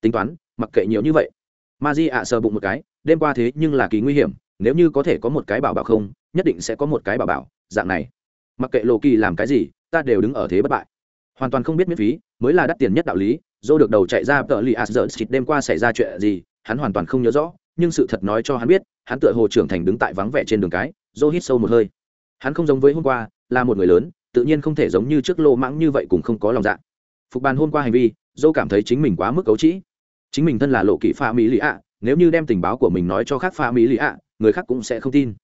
Tính toán, mặc kệ nhiều như vậy. Ma di ạ sờ bụng một cái, đêm qua thế nhưng là kỳ nguy hiểm, nếu như có thể có một cái bảo bảo không, nhất định sẽ có một cái bảo bảo, dạng này. Mặc kệ lộ kỳ làm cái gì, ta đều đứng ở thế bất bại. Hoàn toàn không biết miễn phí, mới là đắt tiền nhất đạo lý dô được đầu chạy ra tờ li as đêm qua xảy ra chuyện gì, hắn hoàn toàn không nhớ rõ nhưng sự thật nói cho hắn biết, hắn tựa hồ trưởng thành đứng tại vắng vẻ trên đường cái, dô hít sâu một hơi. Hắn không giống với hôm qua, là một người lớn, tự nhiên không thể giống như trước lô mãng như vậy cũng không có lòng dạ. Phục bàn hôm qua hành vi, dô cảm thấy chính mình quá mức cấu trĩ. Chính mình thân là lộ kỵ pha mỹ lì ạ, nếu như đem tình báo của mình nói cho khác pha mỹ lì ạ, người khác cũng sẽ không tin.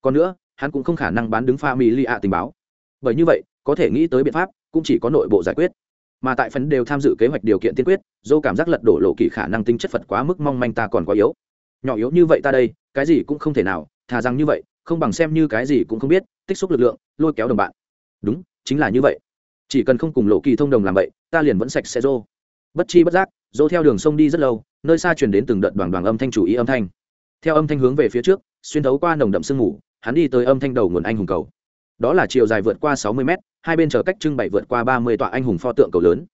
Còn nữa, hắn cũng không khả năng bán đứng pha mỹ lì ạ tình báo. Bởi như vậy, có thể nghĩ tới biện pháp, cũng chỉ có nội bộ giải quyết. Mà tại phần đều tham dự kế hoạch điều kiện tiên quyết, dô cảm giác lật đổ lộ kỳ khả năng tinh chất phật quá mức mong manh ta còn quá yếu nhỏ yếu như vậy ta đây, cái gì cũng không thể nào, thà rằng như vậy, không bằng xem như cái gì cũng không biết, tích xúc lực lượng, lôi kéo đồng bạn. Đúng, chính là như vậy. Chỉ cần không cùng lộ kỳ thông đồng làm vậy, ta liền vẫn sạch sẽ rô. bất chi bất giác rô theo đường sông đi rất lâu, nơi xa truyền đến từng đợt đoàn đoàn âm thanh chủ ý âm thanh. Theo âm thanh hướng về phía trước, xuyên thấu qua nồng đậm sương mù, hắn đi tới âm thanh đầu nguồn anh hùng cầu. Đó là chiều dài vượt qua sáu mươi mét, hai bên chờ cách trưng bày vượt qua ba mươi tọa anh hùng pho tượng cầu lớn.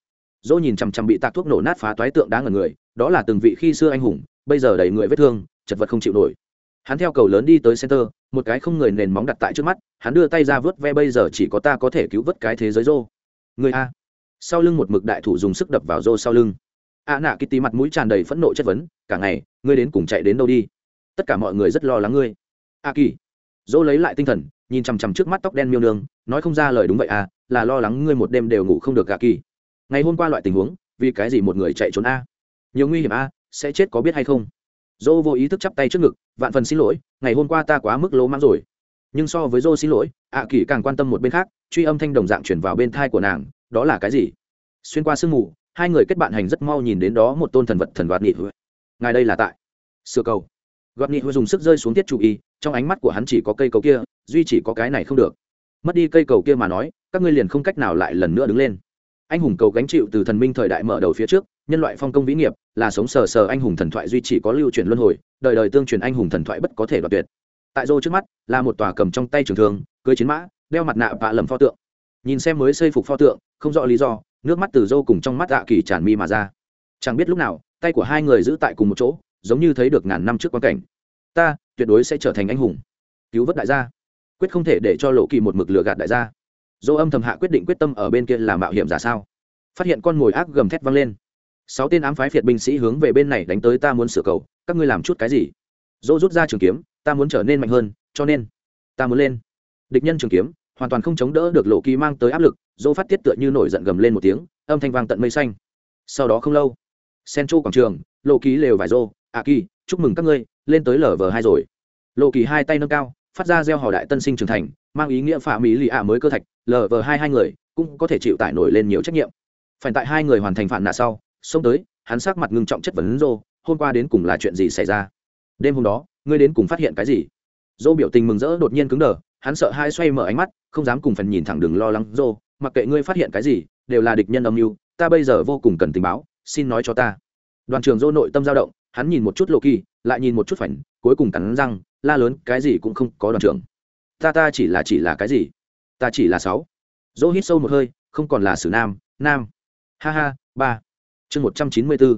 Dỗ nhìn chằm chằm bị tạc thuốc nổ nát phá toái tượng đá ngần người, đó là từng vị khi xưa anh hùng bây giờ đầy người vết thương, chật vật không chịu nổi. Hắn theo cầu lớn đi tới center, một cái không người nền móng đặt tại trước mắt, hắn đưa tay ra vớt ve bây giờ chỉ có ta có thể cứu vớt cái thế giới rô. Người a. Sau lưng một mực đại thủ dùng sức đập vào rô sau lưng. A nạ kitty mặt mũi tràn đầy phẫn nộ chất vấn, cả ngày, ngươi đến cùng chạy đến đâu đi? Tất cả mọi người rất lo lắng ngươi. A kỳ. Dỗ lấy lại tinh thần, nhìn chằm chằm trước mắt tóc đen miêu nương, nói không ra lời đúng vậy à là lo lắng ngươi một đêm đều ngủ không được gà kỳ. Ngày hôm qua loại tình huống, vì cái gì một người chạy trốn a? Nhiều nguy hiểm a sẽ chết có biết hay không? Dô vô ý thức chắp tay trước ngực, vạn phần xin lỗi, ngày hôm qua ta quá mức lố mãng rồi. Nhưng so với dô xin lỗi, ạ kỳ càng quan tâm một bên khác, truy âm thanh đồng dạng chuyển vào bên thai của nàng, đó là cái gì? Xuyên qua sương mù, hai người kết bạn hành rất mau nhìn đến đó một tôn thần vật thần đoạt nghị ngài đây là tại sửa cầu. Gọt nghị dùng sức rơi xuống tiết chủ y, trong ánh mắt của hắn chỉ có cây cầu kia, duy chỉ có cái này không được. Mất đi cây cầu kia mà nói, các ngươi liền không cách nào lại lần nữa đứng lên anh hùng cầu gánh chịu từ thần minh thời đại mở đầu phía trước, nhân loại phong công vĩ nghiệp, là sống sờ sờ anh hùng thần thoại duy chỉ có lưu truyền luân hồi, đời đời tương truyền anh hùng thần thoại bất có thể đoạt tuyệt. Tại rô trước mắt, là một tòa cầm trong tay trường thương, cưới chiến mã, đeo mặt nạ vạ lầm pho tượng. Nhìn xem mới xây phục pho tượng, không rõ lý do, nước mắt từ rô cùng trong mắt Dạ kỳ tràn mi mà ra. Chẳng biết lúc nào, tay của hai người giữ tại cùng một chỗ, giống như thấy được ngàn năm trước quan cảnh. Ta, tuyệt đối sẽ trở thành anh hùng. Cứu vớt đại gia. Quyết không thể để cho lộ kỳ một mực lừa gạt đại gia dỗ âm thầm hạ quyết định quyết tâm ở bên kia là mạo hiểm giả sao? Phát hiện con mồi ác gầm thét vang lên. Sáu tên ám phái phiệt binh sĩ hướng về bên này đánh tới, ta muốn sửa cầu, các ngươi làm chút cái gì? Dỗ rút ra trường kiếm, ta muốn trở nên mạnh hơn, cho nên ta muốn lên. Địch nhân trường kiếm, hoàn toàn không chống đỡ được lộ kỳ mang tới áp lực, dỗ phát tiết tựa như nổi giận gầm lên một tiếng, âm thanh vang tận mây xanh. Sau đó không lâu, sen châu quảng trường, lộ ký lều vải rô, a kỳ, chúc mừng các ngươi, lên tới lv hai rồi. Lộ kỳ hai tay nâng cao, phát ra gieo hò đại tân sinh trưởng thành, mang ý nghĩa phạm mỹ lì ạ mới cơ thạch lv hai hai người cũng có thể chịu tải nổi lên nhiều trách nhiệm. Phải tại hai người hoàn thành phản nạ sau, xông tới, hắn sắc mặt ngưng trọng chất vấn rô hôm qua đến cùng là chuyện gì xảy ra? Đêm hôm đó, ngươi đến cùng phát hiện cái gì? Dô biểu tình mừng rỡ đột nhiên cứng đờ, hắn sợ hai xoay mở ánh mắt, không dám cùng phần nhìn thẳng đường lo lắng dô mặc kệ ngươi phát hiện cái gì, đều là địch nhân âm mưu, ta bây giờ vô cùng cần tình báo, xin nói cho ta. Đoàn trường dô nội tâm dao động, hắn nhìn một chút lộ kỳ, lại nhìn một chút phảnh, cuối cùng cắn răng, la lớn, cái gì cũng không có đoàn trưởng. Ta ta chỉ là chỉ là cái gì? Ta chỉ là sáu. Dỗ hít sâu một hơi, không còn là sử nam nam. Ha ha, ba. Chương một trăm chín mươi b ố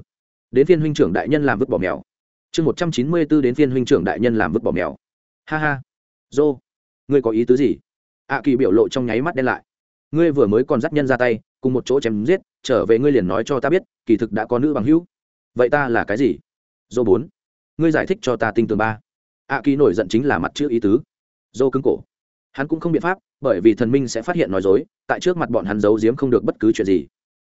đến phiên huynh trưởng đại nhân làm vứt bỏ mèo. Chương một trăm chín mươi b ố đến phiên huynh trưởng đại nhân làm vứt bỏ mèo. Ha ha. Dô ngươi có ý tứ gì? Ạ kỳ biểu lộ trong nháy mắt đen lại. Ngươi vừa mới còn dắt nhân ra tay, cùng một chỗ chém giết, trở về ngươi liền nói cho ta biết, kỳ thực đã có nữ bằng hữu. Vậy ta là cái gì? Dô bốn. Ngươi giải thích cho ta tinh tường ba. Ạ kỳ nổi giận chính là mặt chữ ý tứ. Dô cứng cổ hắn cũng không biện pháp, bởi vì thần minh sẽ phát hiện nói dối, tại trước mặt bọn hắn giấu giếm không được bất cứ chuyện gì.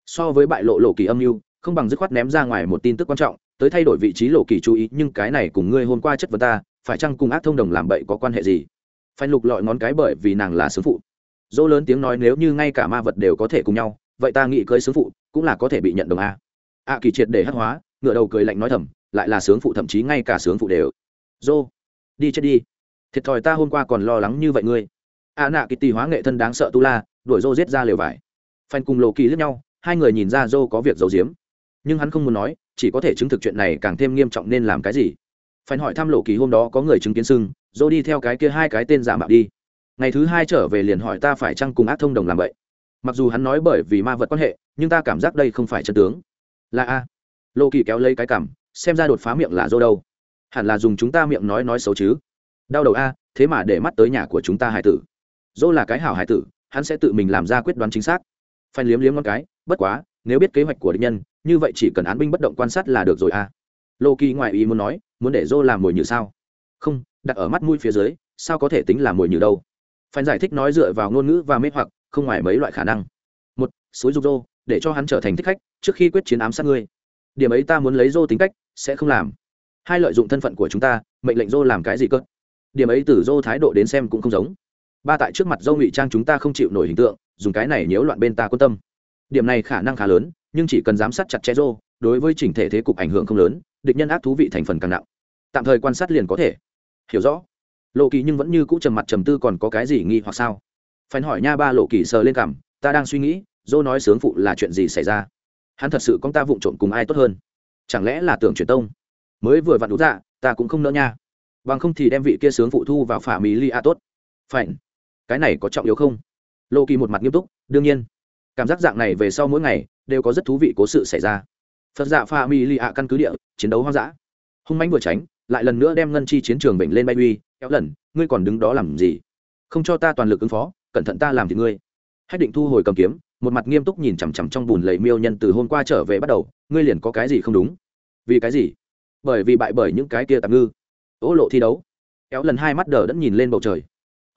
So với bại lộ lộ kỳ âm mưu, không bằng dứt khoát ném ra ngoài một tin tức quan trọng, tới thay đổi vị trí lộ kỳ chú ý, nhưng cái này cùng ngươi hôm qua chất vấn ta, phải chăng cùng ác thông đồng làm bậy có quan hệ gì? Phanh lục lọi ngón cái bởi vì nàng là sướng phụ. Dỗ lớn tiếng nói nếu như ngay cả ma vật đều có thể cùng nhau, vậy ta nghĩ cưới sướng phụ cũng là có thể bị nhận đồng a. A kỳ triệt để hắc hóa ngựa đầu cười lạnh nói thầm, lại là sướng phụ thậm chí ngay cả sướng phụ đều. Dô, đi chết đi thiệt thòi ta hôm qua còn lo lắng như vậy ngươi. A nạ kỳ tì hóa nghệ thân đáng sợ tu la, đuổi dô giết ra lều vải. Phanh cùng lộ kỳ lướt nhau, hai người nhìn ra dô có việc giấu giếm. Nhưng hắn không muốn nói, chỉ có thể chứng thực chuyện này càng thêm nghiêm trọng nên làm cái gì. Phanh hỏi thăm lộ kỳ hôm đó có người chứng kiến sưng dô đi theo cái kia hai cái tên giả mạo đi. Ngày thứ hai trở về liền hỏi ta phải chăng cùng ác thông đồng làm vậy. Mặc dù hắn nói bởi vì ma vật quan hệ, nhưng ta cảm giác đây không phải chân tướng. Là a. Lộ kỳ kéo lấy cái cảm xem ra đột phá miệng là dô đâu. Hẳn là dùng chúng ta miệng nói nói xấu chứ đau đầu a, thế mà để mắt tới nhà của chúng ta hải tử. Dô là cái hảo hải tử, hắn sẽ tự mình làm ra quyết đoán chính xác. Phanh liếm liếm con cái, bất quá, nếu biết kế hoạch của địch nhân, như vậy chỉ cần án binh bất động quan sát là được rồi a. Lô kỳ ngoại ý muốn nói, muốn để dô làm mồi nhử sao? Không, đặt ở mắt mũi phía dưới, sao có thể tính là mồi nhử đâu? Phanh giải thích nói dựa vào ngôn ngữ và mê hoặc, không ngoài mấy loại khả năng. Một suối dục dô, để cho hắn trở thành thích khách, trước khi quyết chiến ám sát ngươi. Điểm ấy ta muốn lấy dô tính cách, sẽ không làm. Hai lợi dụng thân phận của chúng ta, mệnh lệnh dô làm cái gì cơ? Điểm ấy từ dô thái độ đến xem cũng không giống. Ba tại trước mặt dâu ngụy trang chúng ta không chịu nổi hình tượng, dùng cái này nhiễu loạn bên ta quan tâm. Điểm này khả năng khá lớn, nhưng chỉ cần giám sát chặt chẽ dô, đối với chỉnh thể thế cục ảnh hưởng không lớn, địch nhân ác thú vị thành phần càng nặng. Tạm thời quan sát liền có thể. Hiểu rõ. Lộ kỳ nhưng vẫn như cũ trầm mặt trầm tư còn có cái gì nghi hoặc sao? Phải hỏi nha ba lộ kỳ sờ lên cảm ta đang suy nghĩ, dô nói sướng phụ là chuyện gì xảy ra? Hắn thật sự con ta vụng trộn cùng ai tốt hơn? Chẳng lẽ là tưởng truyền tông? Mới vừa vặn đủ dạ ta cũng không nỡ nha bằng không thì đem vị kia sướng phụ thu vào phả mỹ li a tốt. Phải cái này có trọng yếu không? Lộ kỳ một mặt nghiêm túc, đương nhiên. Cảm giác dạng này về sau mỗi ngày, đều có rất thú vị cố sự xảy ra. Phật dạ pha mi li ạ căn cứ địa, chiến đấu hoang dã. Hung mánh vừa tránh, lại lần nữa đem ngân chi chiến trường bệnh lên bay uy, kéo lần ngươi còn đứng đó làm gì? Không cho ta toàn lực ứng phó, cẩn thận ta làm thì ngươi. Hách định thu hồi cầm kiếm, một mặt nghiêm túc nhìn chằm chằm trong bùn lầy miêu nhân từ hôm qua trở về bắt đầu, ngươi liền có cái gì không đúng? Vì cái gì? Bởi vì bại bởi những cái kia tạm ngư ô lộ thi đấu. Éo lần hai mắt đờ đẫn nhìn lên bầu trời.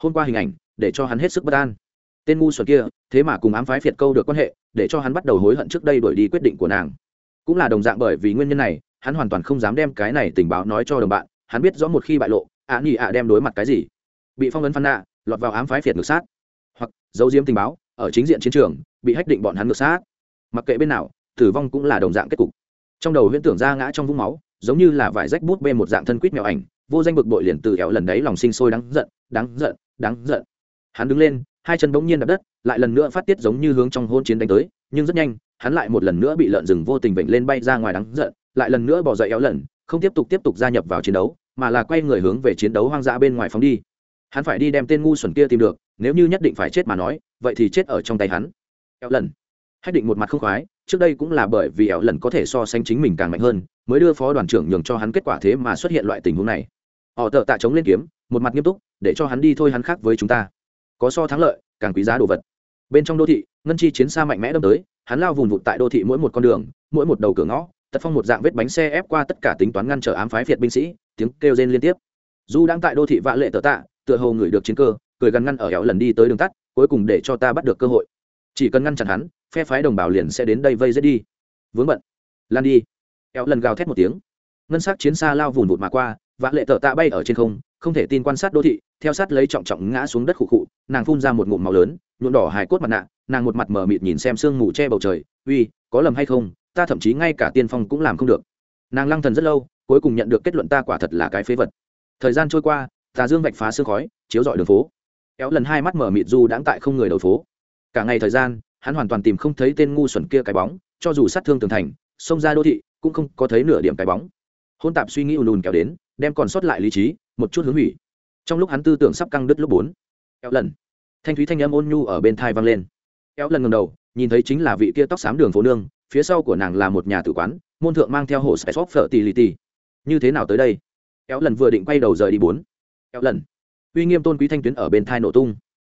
Hôm qua hình ảnh, để cho hắn hết sức bất an. Tên ngu xuẩn kia, thế mà cùng ám phái phiệt câu được quan hệ, để cho hắn bắt đầu hối hận trước đây đổi đi quyết định của nàng. Cũng là đồng dạng bởi vì nguyên nhân này, hắn hoàn toàn không dám đem cái này tình báo nói cho đồng bạn. Hắn biết rõ một khi bại lộ, ạ nghỉ ạ đem đối mặt cái gì. Bị phong ấn phan nạ, lọt vào ám phái phiệt ngược sát. Hoặc, giấu diếm tình báo, ở chính diện chiến trường, bị hách định bọn hắn ngược sát. Mặc kệ bên nào, tử vong cũng là đồng dạng kết cục. Trong đầu huyễn tưởng ra ngã trong vũng máu, giống như là vải rách bút bê một dạng thân quýt mèo ảnh vô danh bực bội liền từ éo lần đấy lòng sinh sôi đáng giận đáng giận đáng giận. Hắn đứng lên, hai chân bỗng nhiên đập đất, lại lần nữa phát tiết giống như hướng trong hôn chiến đánh tới, nhưng rất nhanh, hắn lại một lần nữa bị lợn rừng vô tình bệnh lên bay ra ngoài đáng giận, lại lần nữa bỏ dậy éo lần, không tiếp tục tiếp tục gia nhập vào chiến đấu, mà là quay người hướng về chiến đấu hoang dã bên ngoài phóng đi. Hắn phải đi đem tên ngu xuẩn kia tìm được, nếu như nhất định phải chết mà nói, vậy thì chết ở trong tay hắn. Éo lần. Hách định một mặt không khoái, trước đây cũng là bởi vì éo lần có thể so sánh chính mình càng mạnh hơn, mới đưa phó đoàn trưởng nhường cho hắn kết quả thế mà xuất hiện loại tình huống này họ tợ tạ chống lên kiếm, một mặt nghiêm túc, để cho hắn đi thôi hắn khác với chúng ta. Có so thắng lợi, càng quý giá đồ vật. Bên trong đô thị, ngân chi chiến xa mạnh mẽ đâm tới, hắn lao vùng vụt tại đô thị mỗi một con đường, mỗi một đầu cửa ngõ, tật phong một dạng vết bánh xe ép qua tất cả tính toán ngăn trở ám phái việt binh sĩ, tiếng kêu rên liên tiếp. Du đang tại đô thị vạ lệ tờ tạ, tựa hồ người được chiến cơ, cười gần ngăn ở hẻo lần đi tới đường tắt, cuối cùng để cho ta bắt được cơ hội. Chỉ cần ngăn chặn hắn, phe phái đồng bào liền sẽ đến đây vây giết đi. Vướng bận. Lan đi. Hẻo lần gào thét một tiếng. Ngân sắc chiến xa lao vùn vụt mà qua vã lệ tờ tạ bay ở trên không không thể tin quan sát đô thị, theo sát lấy trọng trọng ngã xuống đất khụ khụ, nàng phun ra một ngụm màu lớn, nhuộm đỏ hài cốt mặt nạ, nàng một mặt mờ mịt nhìn xem sương mù che bầu trời, uy, có lầm hay không? Ta thậm chí ngay cả tiên phong cũng làm không được. Nàng lăng thần rất lâu, cuối cùng nhận được kết luận ta quả thật là cái phế vật. Thời gian trôi qua, tà dương vạch phá sương khói, chiếu rọi đường phố. Kéo lần hai mắt mở mịt du đãng tại không người đầu phố. Cả ngày thời gian, hắn hoàn toàn tìm không thấy tên ngu xuẩn kia cái bóng, cho dù sát thương tường thành, xông ra đô thị, cũng không có thấy nửa điểm cái bóng. Hôn tạp suy nghĩ ùn ùn kéo đến đem còn sót lại lý trí, một chút hướng hủy. Trong lúc hắn tư tưởng sắp căng đứt lúc bốn, kéo lần. Thanh thúy thanh âm ôn nhu ở bên thai vang lên. Kéo lần ngầm đầu, nhìn thấy chính là vị kia tóc xám đường phố nương, phía sau của nàng là một nhà tử quán, môn thượng mang theo hồ sài xóp phở tì lì tì. Như thế nào tới đây? Kéo lần vừa định quay đầu rời đi bốn. Kéo lần. Uy nghiêm tôn quý thanh tuyến ở bên thai nổ tung.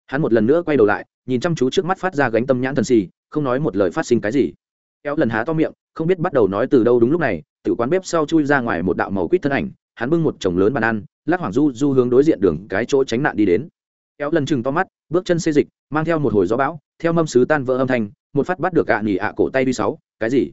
Hắn một lần nữa quay đầu lại, nhìn chăm chú trước mắt phát ra gánh tâm nhãn thần xì, không nói một lời phát sinh cái gì. Kéo lần há to miệng, không biết bắt đầu nói từ đâu đúng lúc này, tử quán bếp sau chui ra ngoài một đạo màu quýt thân ảnh hắn bưng một chồng lớn bàn ăn, lắc hoàng du du hướng đối diện đường cái chỗ tránh nạn đi đến. Kéo lần chừng to mắt, bước chân xê dịch, mang theo một hồi gió bão, theo mâm sứ tan vỡ âm thanh, một phát bắt được ạ à nỉ ạ cổ tay đi sáu, cái gì?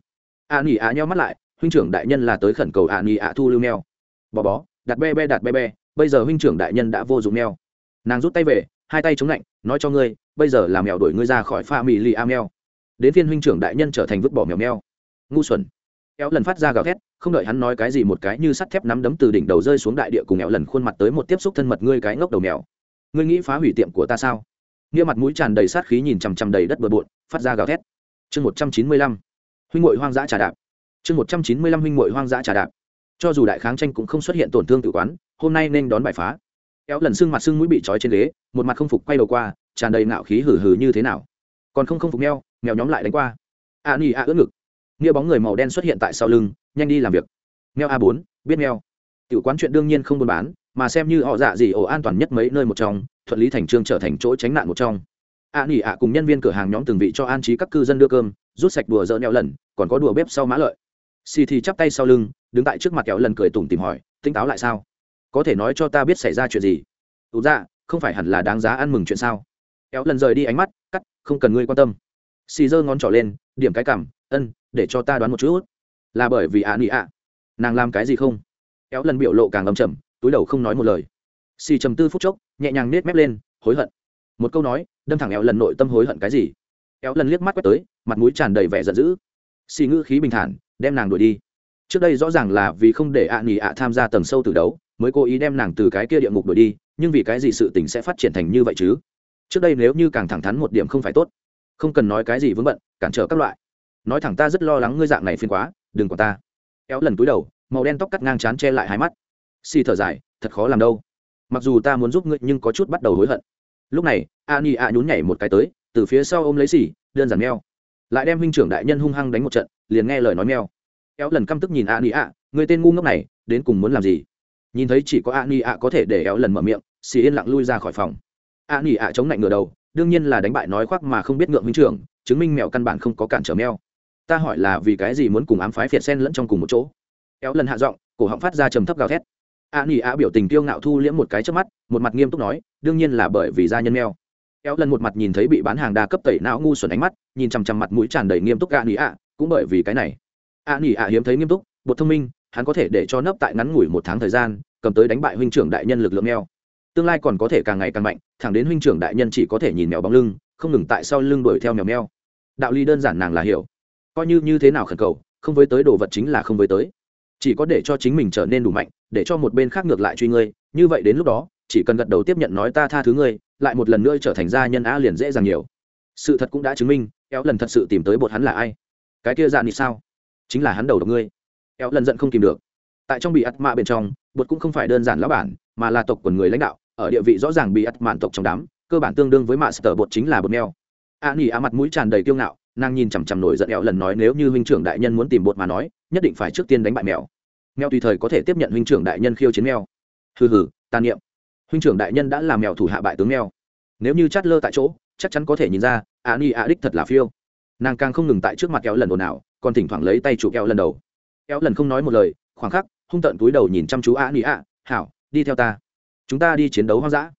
Ạ nỉ ạ nheo mắt lại, huynh trưởng đại nhân là tới khẩn cầu ạ nỉ ạ thu lưu mèo. Bò bó đặt be be đặt be be, bây giờ huynh trưởng đại nhân đã vô dụng mèo. Nàng rút tay về, hai tay chống lạnh, nói cho ngươi, bây giờ là mèo đuổi ngươi ra khỏi pha mì lì a mèo. Đến phiên huynh trưởng đại nhân trở thành vứt bỏ mèo mèo. Ngu xuẩn éo lần phát ra gào thét, không đợi hắn nói cái gì một cái như sắt thép nắm đấm từ đỉnh đầu rơi xuống đại địa cùng éo lần khuôn mặt tới một tiếp xúc thân mật ngươi cái ngốc đầu mèo. Ngươi nghĩ phá hủy tiệm của ta sao? Nghĩa mặt mũi tràn đầy sát khí nhìn chằm chằm đầy đất bừa bộn, phát ra gào thét. Chương một trăm chín mươi lăm. Huynh ngội hoang dã trà đạp. Chương một trăm chín mươi lăm huynh ngội hoang dã trà đạp. Cho dù đại kháng tranh cũng không xuất hiện tổn thương tự quán, hôm nay nên đón bài phá. Éo lần xương mặt xương mũi bị trói trên ghế, một mặt không phục quay đầu qua, tràn đầy ngạo khí hử hử như thế nào. Còn không không phục mèo mèo nhóm lại đánh qua. A ni a ưỡn ngực nghĩa bóng người màu đen xuất hiện tại sau lưng, nhanh đi làm việc. Mèo a bốn, biết mèo. Tiểu quán chuyện đương nhiên không buôn bán, mà xem như họ dạ gì ổ an toàn nhất mấy nơi một trong, thuận lý thành trương trở thành chỗ tránh nạn một trong. A nỉ ạ cùng nhân viên cửa hàng nhóm từng vị cho an trí các cư dân đưa cơm, rút sạch đùa dỡ neo lần, còn có đùa bếp sau mã lợi. Xì thì chắp tay sau lưng, đứng tại trước mặt kéo lần cười tủm tìm hỏi, tỉnh táo lại sao? Có thể nói cho ta biết xảy ra chuyện gì? Ủ ra dạ, không phải hẳn là đáng giá ăn mừng chuyện sao? Kéo lần rời đi ánh mắt, cắt, không cần ngươi quan tâm. Xì giơ ngón trỏ lên, điểm cái cảm, ân để cho ta đoán một chút. Là bởi vì ạ nị ạ. Nàng làm cái gì không? Éo lần biểu lộ càng ầm trầm, túi đầu không nói một lời. Xì trầm tư phút chốc, nhẹ nhàng nết mép lên, hối hận. Một câu nói, đâm thẳng éo lần nội tâm hối hận cái gì? Éo lần liếc mắt quét tới, mặt mũi tràn đầy vẻ giận dữ. Xì ngữ khí bình thản, đem nàng đuổi đi. Trước đây rõ ràng là vì không để ạ à ạ tham gia tầng sâu từ đấu, mới cố ý đem nàng từ cái kia địa ngục đuổi đi, nhưng vì cái gì sự tình sẽ phát triển thành như vậy chứ? Trước đây nếu như càng thẳng thắn một điểm không phải tốt, không cần nói cái gì vướng bận, cản trở các loại nói thẳng ta rất lo lắng ngươi dạng này phiền quá, đừng còn ta. Éo lần túi đầu, màu đen tóc cắt ngang chán che lại hai mắt. Xì thở dài, thật khó làm đâu. Mặc dù ta muốn giúp ngươi nhưng có chút bắt đầu hối hận. Lúc này, a ni a nhún nhảy một cái tới, từ phía sau ôm lấy xì, đơn giản meo. Lại đem huynh trưởng đại nhân hung hăng đánh một trận, liền nghe lời nói meo. Éo lần căm tức nhìn a ni a, người tên ngu ngốc này, đến cùng muốn làm gì? Nhìn thấy chỉ có a ni a có thể để éo lần mở miệng, xì yên lặng lui ra khỏi phòng. A ni a chống lạnh ngửa đầu, đương nhiên là đánh bại nói khoác mà không biết ngượng huynh trưởng, chứng minh mèo căn bản không có cản trở meo ta hỏi là vì cái gì muốn cùng ám phái phiệt sen lẫn trong cùng một chỗ? Éo lần hạ giọng, cổ họng phát ra trầm thấp gào thét. A nỉ a biểu tình tiêu ngạo thu liễm một cái trước mắt, một mặt nghiêm túc nói, đương nhiên là bởi vì gia nhân meo éo lần một mặt nhìn thấy bị bán hàng đa cấp tẩy não ngu xuẩn ánh mắt, nhìn chằm chằm mặt mũi tràn đầy nghiêm túc a nỉ a, cũng bởi vì cái này. A nỉ a hiếm thấy nghiêm túc, bột thông minh, hắn có thể để cho nấp tại ngắn ngủi một tháng thời gian, cầm tới đánh bại huynh trưởng đại nhân lực lượng meo tương lai còn có thể càng ngày càng mạnh, thẳng đến huynh trưởng đại nhân chỉ có thể nhìn mèo bóng lưng, không ngừng tại sau lưng đuổi theo mèo meo đạo lý đơn giản nàng là hiểu coi như như thế nào khẩn cầu, không với tới đồ vật chính là không với tới. Chỉ có để cho chính mình trở nên đủ mạnh, để cho một bên khác ngược lại truy ngươi, như vậy đến lúc đó, chỉ cần gật đầu tiếp nhận nói ta tha thứ ngươi, lại một lần nữa trở thành gia nhân a liền dễ dàng nhiều. Sự thật cũng đã chứng minh éo lần thật sự tìm tới bột hắn là ai? Cái kia dạ nị sao? Chính là hắn đầu độc ngươi. Éo lần giận không kìm được. Tại trong bị ắt mạ bên trong, bột cũng không phải đơn giản lão bản, mà là tộc quần người lãnh đạo, ở địa vị rõ ràng bị ắt mạn tộc trong đám, cơ bản tương đương với mạ sở bột chính là bột neo a nỉ a mặt mũi tràn đầy kiêu ngạo nàng nhìn chằm chằm nổi giận ẹo lần nói, nếu như huynh trưởng đại nhân muốn tìm bột mà nói, nhất định phải trước tiên đánh bại mèo. Mèo tùy thời có thể tiếp nhận huynh trưởng đại nhân khiêu chiến mèo. Hừ hừ tàn niệm. Huynh trưởng đại nhân đã làm mèo thủ hạ bại tướng mèo. Nếu như chát lơ tại chỗ, chắc chắn có thể nhìn ra, a ni a đích thật là phiêu. Nàng càng không ngừng tại trước mặt kéo lần ồn ào, còn thỉnh thoảng lấy tay chụp kéo lần đầu. Kéo lần không nói một lời, khoảng khắc, hung tận túi đầu nhìn chăm chú a ni a, hảo, đi theo ta. Chúng ta đi chiến đấu hoang dã.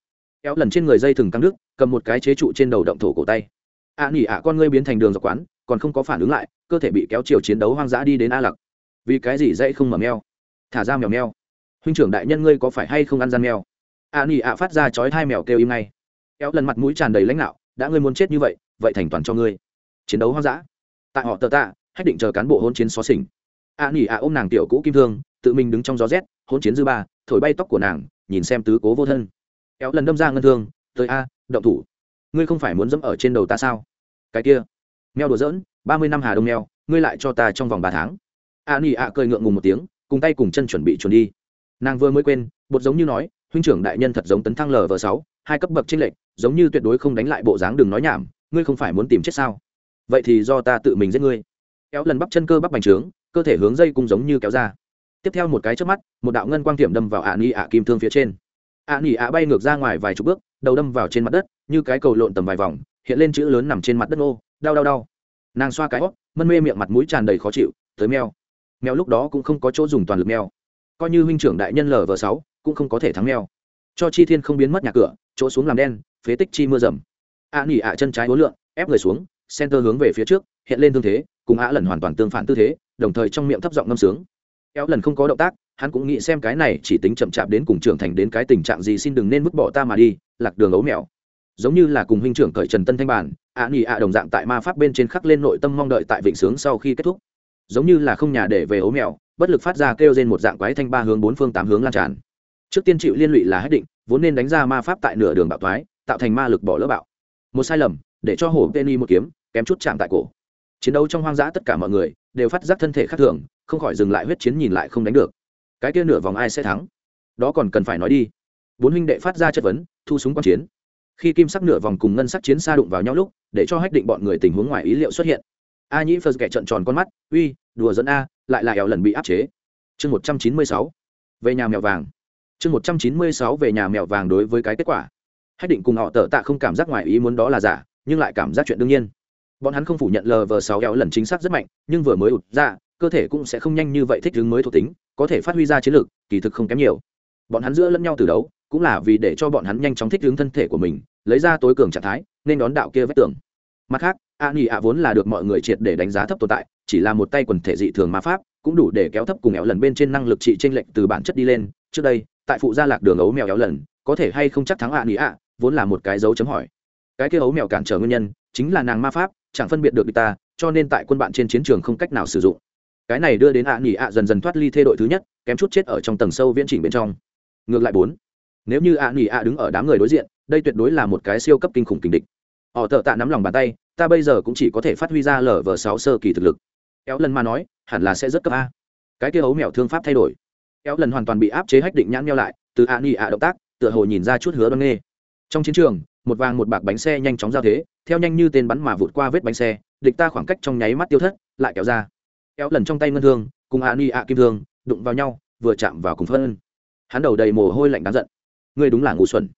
Kéo lần trên người dây thừng căng nước cầm một cái chế trụ trên đầu động thổ cổ tay à nỉ ạ con ngươi biến thành đường dọc quán, còn không có phản ứng lại, cơ thể bị kéo chiều chiến đấu hoang dã đi đến a lặc. Vì cái gì dãy không mở meo? Thả ra mèo meo. Huynh trưởng đại nhân ngươi có phải hay không ăn gian mèo? ạ nỉ ạ phát ra chói hai mèo kêu im ngay. Kéo lần mặt mũi tràn đầy lãnh đạo đã ngươi muốn chết như vậy vậy thành toàn cho ngươi. Chiến đấu hoang dã. Tại họ tờ tạ, hách định chờ cán bộ hôn chiến xó xỉnh. ạ nỉ ạ ôm nàng tiểu cũ kim thương, tự mình đứng trong gió rét hôn chiến dư ba, thổi bay tóc của nàng, nhìn xem tứ cố vô thân. Kéo lần đâm ra ngân thương, tới a, động thủ ngươi không phải muốn dẫm ở trên đầu ta sao? Cái kia, mèo đùa giỡn, ba mươi năm hà đông mèo, ngươi lại cho ta trong vòng ba tháng. A nỉ ạ cười ngượng ngùng một tiếng, cùng tay cùng chân chuẩn bị chuẩn đi. Nàng vừa mới quên, bột giống như nói, huynh trưởng đại nhân thật giống tấn thăng lờ vờ sáu, hai cấp bậc trên lệch, giống như tuyệt đối không đánh lại bộ dáng đừng nói nhảm, ngươi không phải muốn tìm chết sao? Vậy thì do ta tự mình giết ngươi. Kéo lần bắp chân cơ bắp bành trướng, cơ thể hướng dây cung giống như kéo ra. Tiếp theo một cái trước mắt, một đạo ngân quang tiệm đâm vào ạ ni ạ kim thương phía trên. Ạ ni ạ bay ngược ra ngoài vài chục bước đầu đâm vào trên mặt đất, như cái cầu lộn tầm vài vòng, hiện lên chữ lớn nằm trên mặt đất ô đau đau đau. Nàng xoa cái hót, mân mê miệng mặt mũi tràn đầy khó chịu, tới meo meo lúc đó cũng không có chỗ dùng toàn lực meo coi như huynh trưởng đại nhân lv sáu, cũng không có thể thắng meo cho chi thiên không biến mất nhà cửa, chỗ xuống làm đen, phế tích chi mưa rầm. A nỉ ạ chân trái hối lượng ép người xuống, center hướng về phía trước, hiện lên thương thế, cùng ạ lần hoàn toàn tương phản tư thế, đồng thời trong miệng thấp giọng ngâm sướng. Éo lần không có động tác, hắn cũng nghĩ xem cái này chỉ tính chậm chạp đến cùng trưởng thành đến cái tình trạng gì, xin đừng nên vứt bỏ ta mà đi lạc đường ấu mèo. Giống như là cùng huynh trưởng cởi trần tân thanh bản, ạ nghỉ ạ đồng dạng tại ma pháp bên trên khắc lên nội tâm mong đợi tại vịnh sướng sau khi kết thúc. Giống như là không nhà để về ấu mèo, bất lực phát ra kêu trên một dạng quái thanh ba hướng bốn phương tám hướng lan tràn. Trước tiên chịu liên lụy là hết định, vốn nên đánh ra ma pháp tại nửa đường bạo thoái, tạo thành ma lực bỏ lỡ bạo. Một sai lầm, để cho hổ penny một kiếm, kém chút chạm tại cổ. Chiến đấu trong hoang dã tất cả mọi người đều phát giác thân thể khác thường, không khỏi dừng lại huyết chiến nhìn lại không đánh được. Cái kia nửa vòng ai sẽ thắng? Đó còn cần phải nói đi bốn huynh đệ phát ra chất vấn, thu súng quan chiến. Khi kim sắc nửa vòng cùng ngân sắc chiến xa đụng vào nhau lúc, để cho hách định bọn người tình huống ngoài ý liệu xuất hiện. A nhĩ phật kẻ trận tròn con mắt, uy, đùa dẫn a, lại là eo lần bị áp chế. Chương một trăm chín mươi sáu, về nhà mèo vàng. Chương một trăm chín mươi sáu, về nhà mèo vàng đối với cái kết quả. Hách định cùng họ tờ tạ không cảm giác ngoài ý muốn đó là giả, nhưng lại cảm giác chuyện đương nhiên. Bọn hắn không phủ nhận lờ vờ sáu eo lần chính xác rất mạnh, nhưng vừa mới ụt ra cơ thể cũng sẽ không nhanh như vậy thích ứng mới thuộc tính, có thể phát huy ra chiến lược, kỳ thực không kém nhiều. Bọn hắn giữa lẫn nhau từ đấu cũng là vì để cho bọn hắn nhanh chóng thích ứng thân thể của mình, lấy ra tối cường trạng thái, nên đón đạo kia vách tường. Mặt khác, a nghỉ ạ vốn là được mọi người triệt để đánh giá thấp tồn tại, chỉ là một tay quần thể dị thường ma pháp, cũng đủ để kéo thấp cùng éo lần bên trên năng lực trị t r ê n lệch từ bản chất đi lên. Trước đây, tại phụ gia lạc đường ấu mèo éo lần, có thể hay không chắc thắng a nghỉ ạ vốn là một cái dấu chấm hỏi. Cái kia ấu mèo cản trở nguyên nhân, chính là nàng ma pháp, chẳng phân biệt được người ta, cho nên tại quân bạn trên chiến trường không cách nào sử dụng. Cái này đưa đến a nghỉ ạ dần dần thoát ly thê đội thứ nhất, kém chút chết ở trong tầng sâu viễn chỉnh bên trong. Ngược lại bốn nếu như ạ nghỉ ạ đứng ở đám người đối diện, đây tuyệt đối là một cái siêu cấp kinh khủng kình địch. Họ thợ tạ nắm lòng bàn tay, ta bây giờ cũng chỉ có thể phát huy ra lở vờ sáu sơ kỳ thực lực. Éo lần mà nói, hẳn là sẽ rất cấp a. Cái kia ấu mèo thương pháp thay đổi. Éo lần hoàn toàn bị áp chế hách định nhãn nhau lại, từ ạ nghỉ ạ động tác, tựa hồ nhìn ra chút hứa đoan nghê. Trong chiến trường, một vàng một bạc bánh xe nhanh chóng giao thế, theo nhanh như tên bắn mà vụt qua vết bánh xe, địch ta khoảng cách trong nháy mắt tiêu thất, lại kéo ra. Éo lần trong tay ngân thương, cùng ạ nghỉ ạ kim thương, đụng vào nhau, vừa chạm vào cùng phân. Hắn đầu đầy mồ hôi lạnh đáng giận ngươi đúng là ngu xuẩn.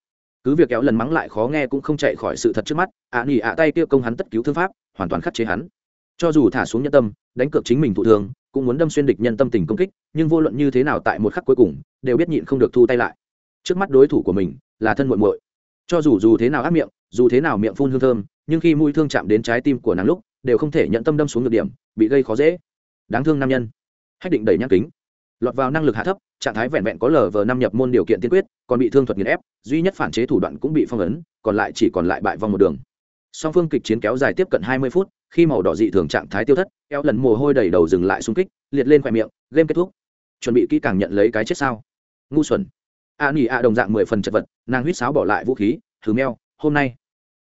Cứ việc kéo lần mắng lại khó nghe cũng không chạy khỏi sự thật trước mắt, ạ nỉ ạ tay kia công hắn tất cứu thương pháp, hoàn toàn khắc chế hắn. Cho dù thả xuống nhân tâm, đánh cược chính mình thụ thường cũng muốn đâm xuyên địch nhân tâm tình công kích, nhưng vô luận như thế nào tại một khắc cuối cùng, đều biết nhịn không được thu tay lại. Trước mắt đối thủ của mình, là thân muội muội. Cho dù dù thế nào ác miệng, dù thế nào miệng phun hương thơm, nhưng khi mũi thương chạm đến trái tim của nàng lúc, đều không thể nhận tâm đâm xuống được điểm, bị gây khó dễ. Đáng thương nam nhân. Hách định đẩy nhắc kính. Lọt vào năng lực hạ thấp, trạng thái vẹn vẹn có lờ vờ năm nhập môn điều kiện tiên quyết còn bị thương thuật nghiền ép, duy nhất phản chế thủ đoạn cũng bị phong ấn, còn lại chỉ còn lại bại vòng một đường. Song phương kịch chiến kéo dài tiếp cận hai mươi phút, khi màu đỏ dị thường trạng thái tiêu thất eo lần mồ hôi đầy đầu dừng lại xung kích, liệt lên khoe miệng, game kết thúc. Chuẩn bị kỹ càng nhận lấy cái chết sao? Ngu xuẩn. A nỉ a đồng dạng mười phần chật vật, nàng huýt sáo bỏ lại vũ khí, thử meo, hôm nay.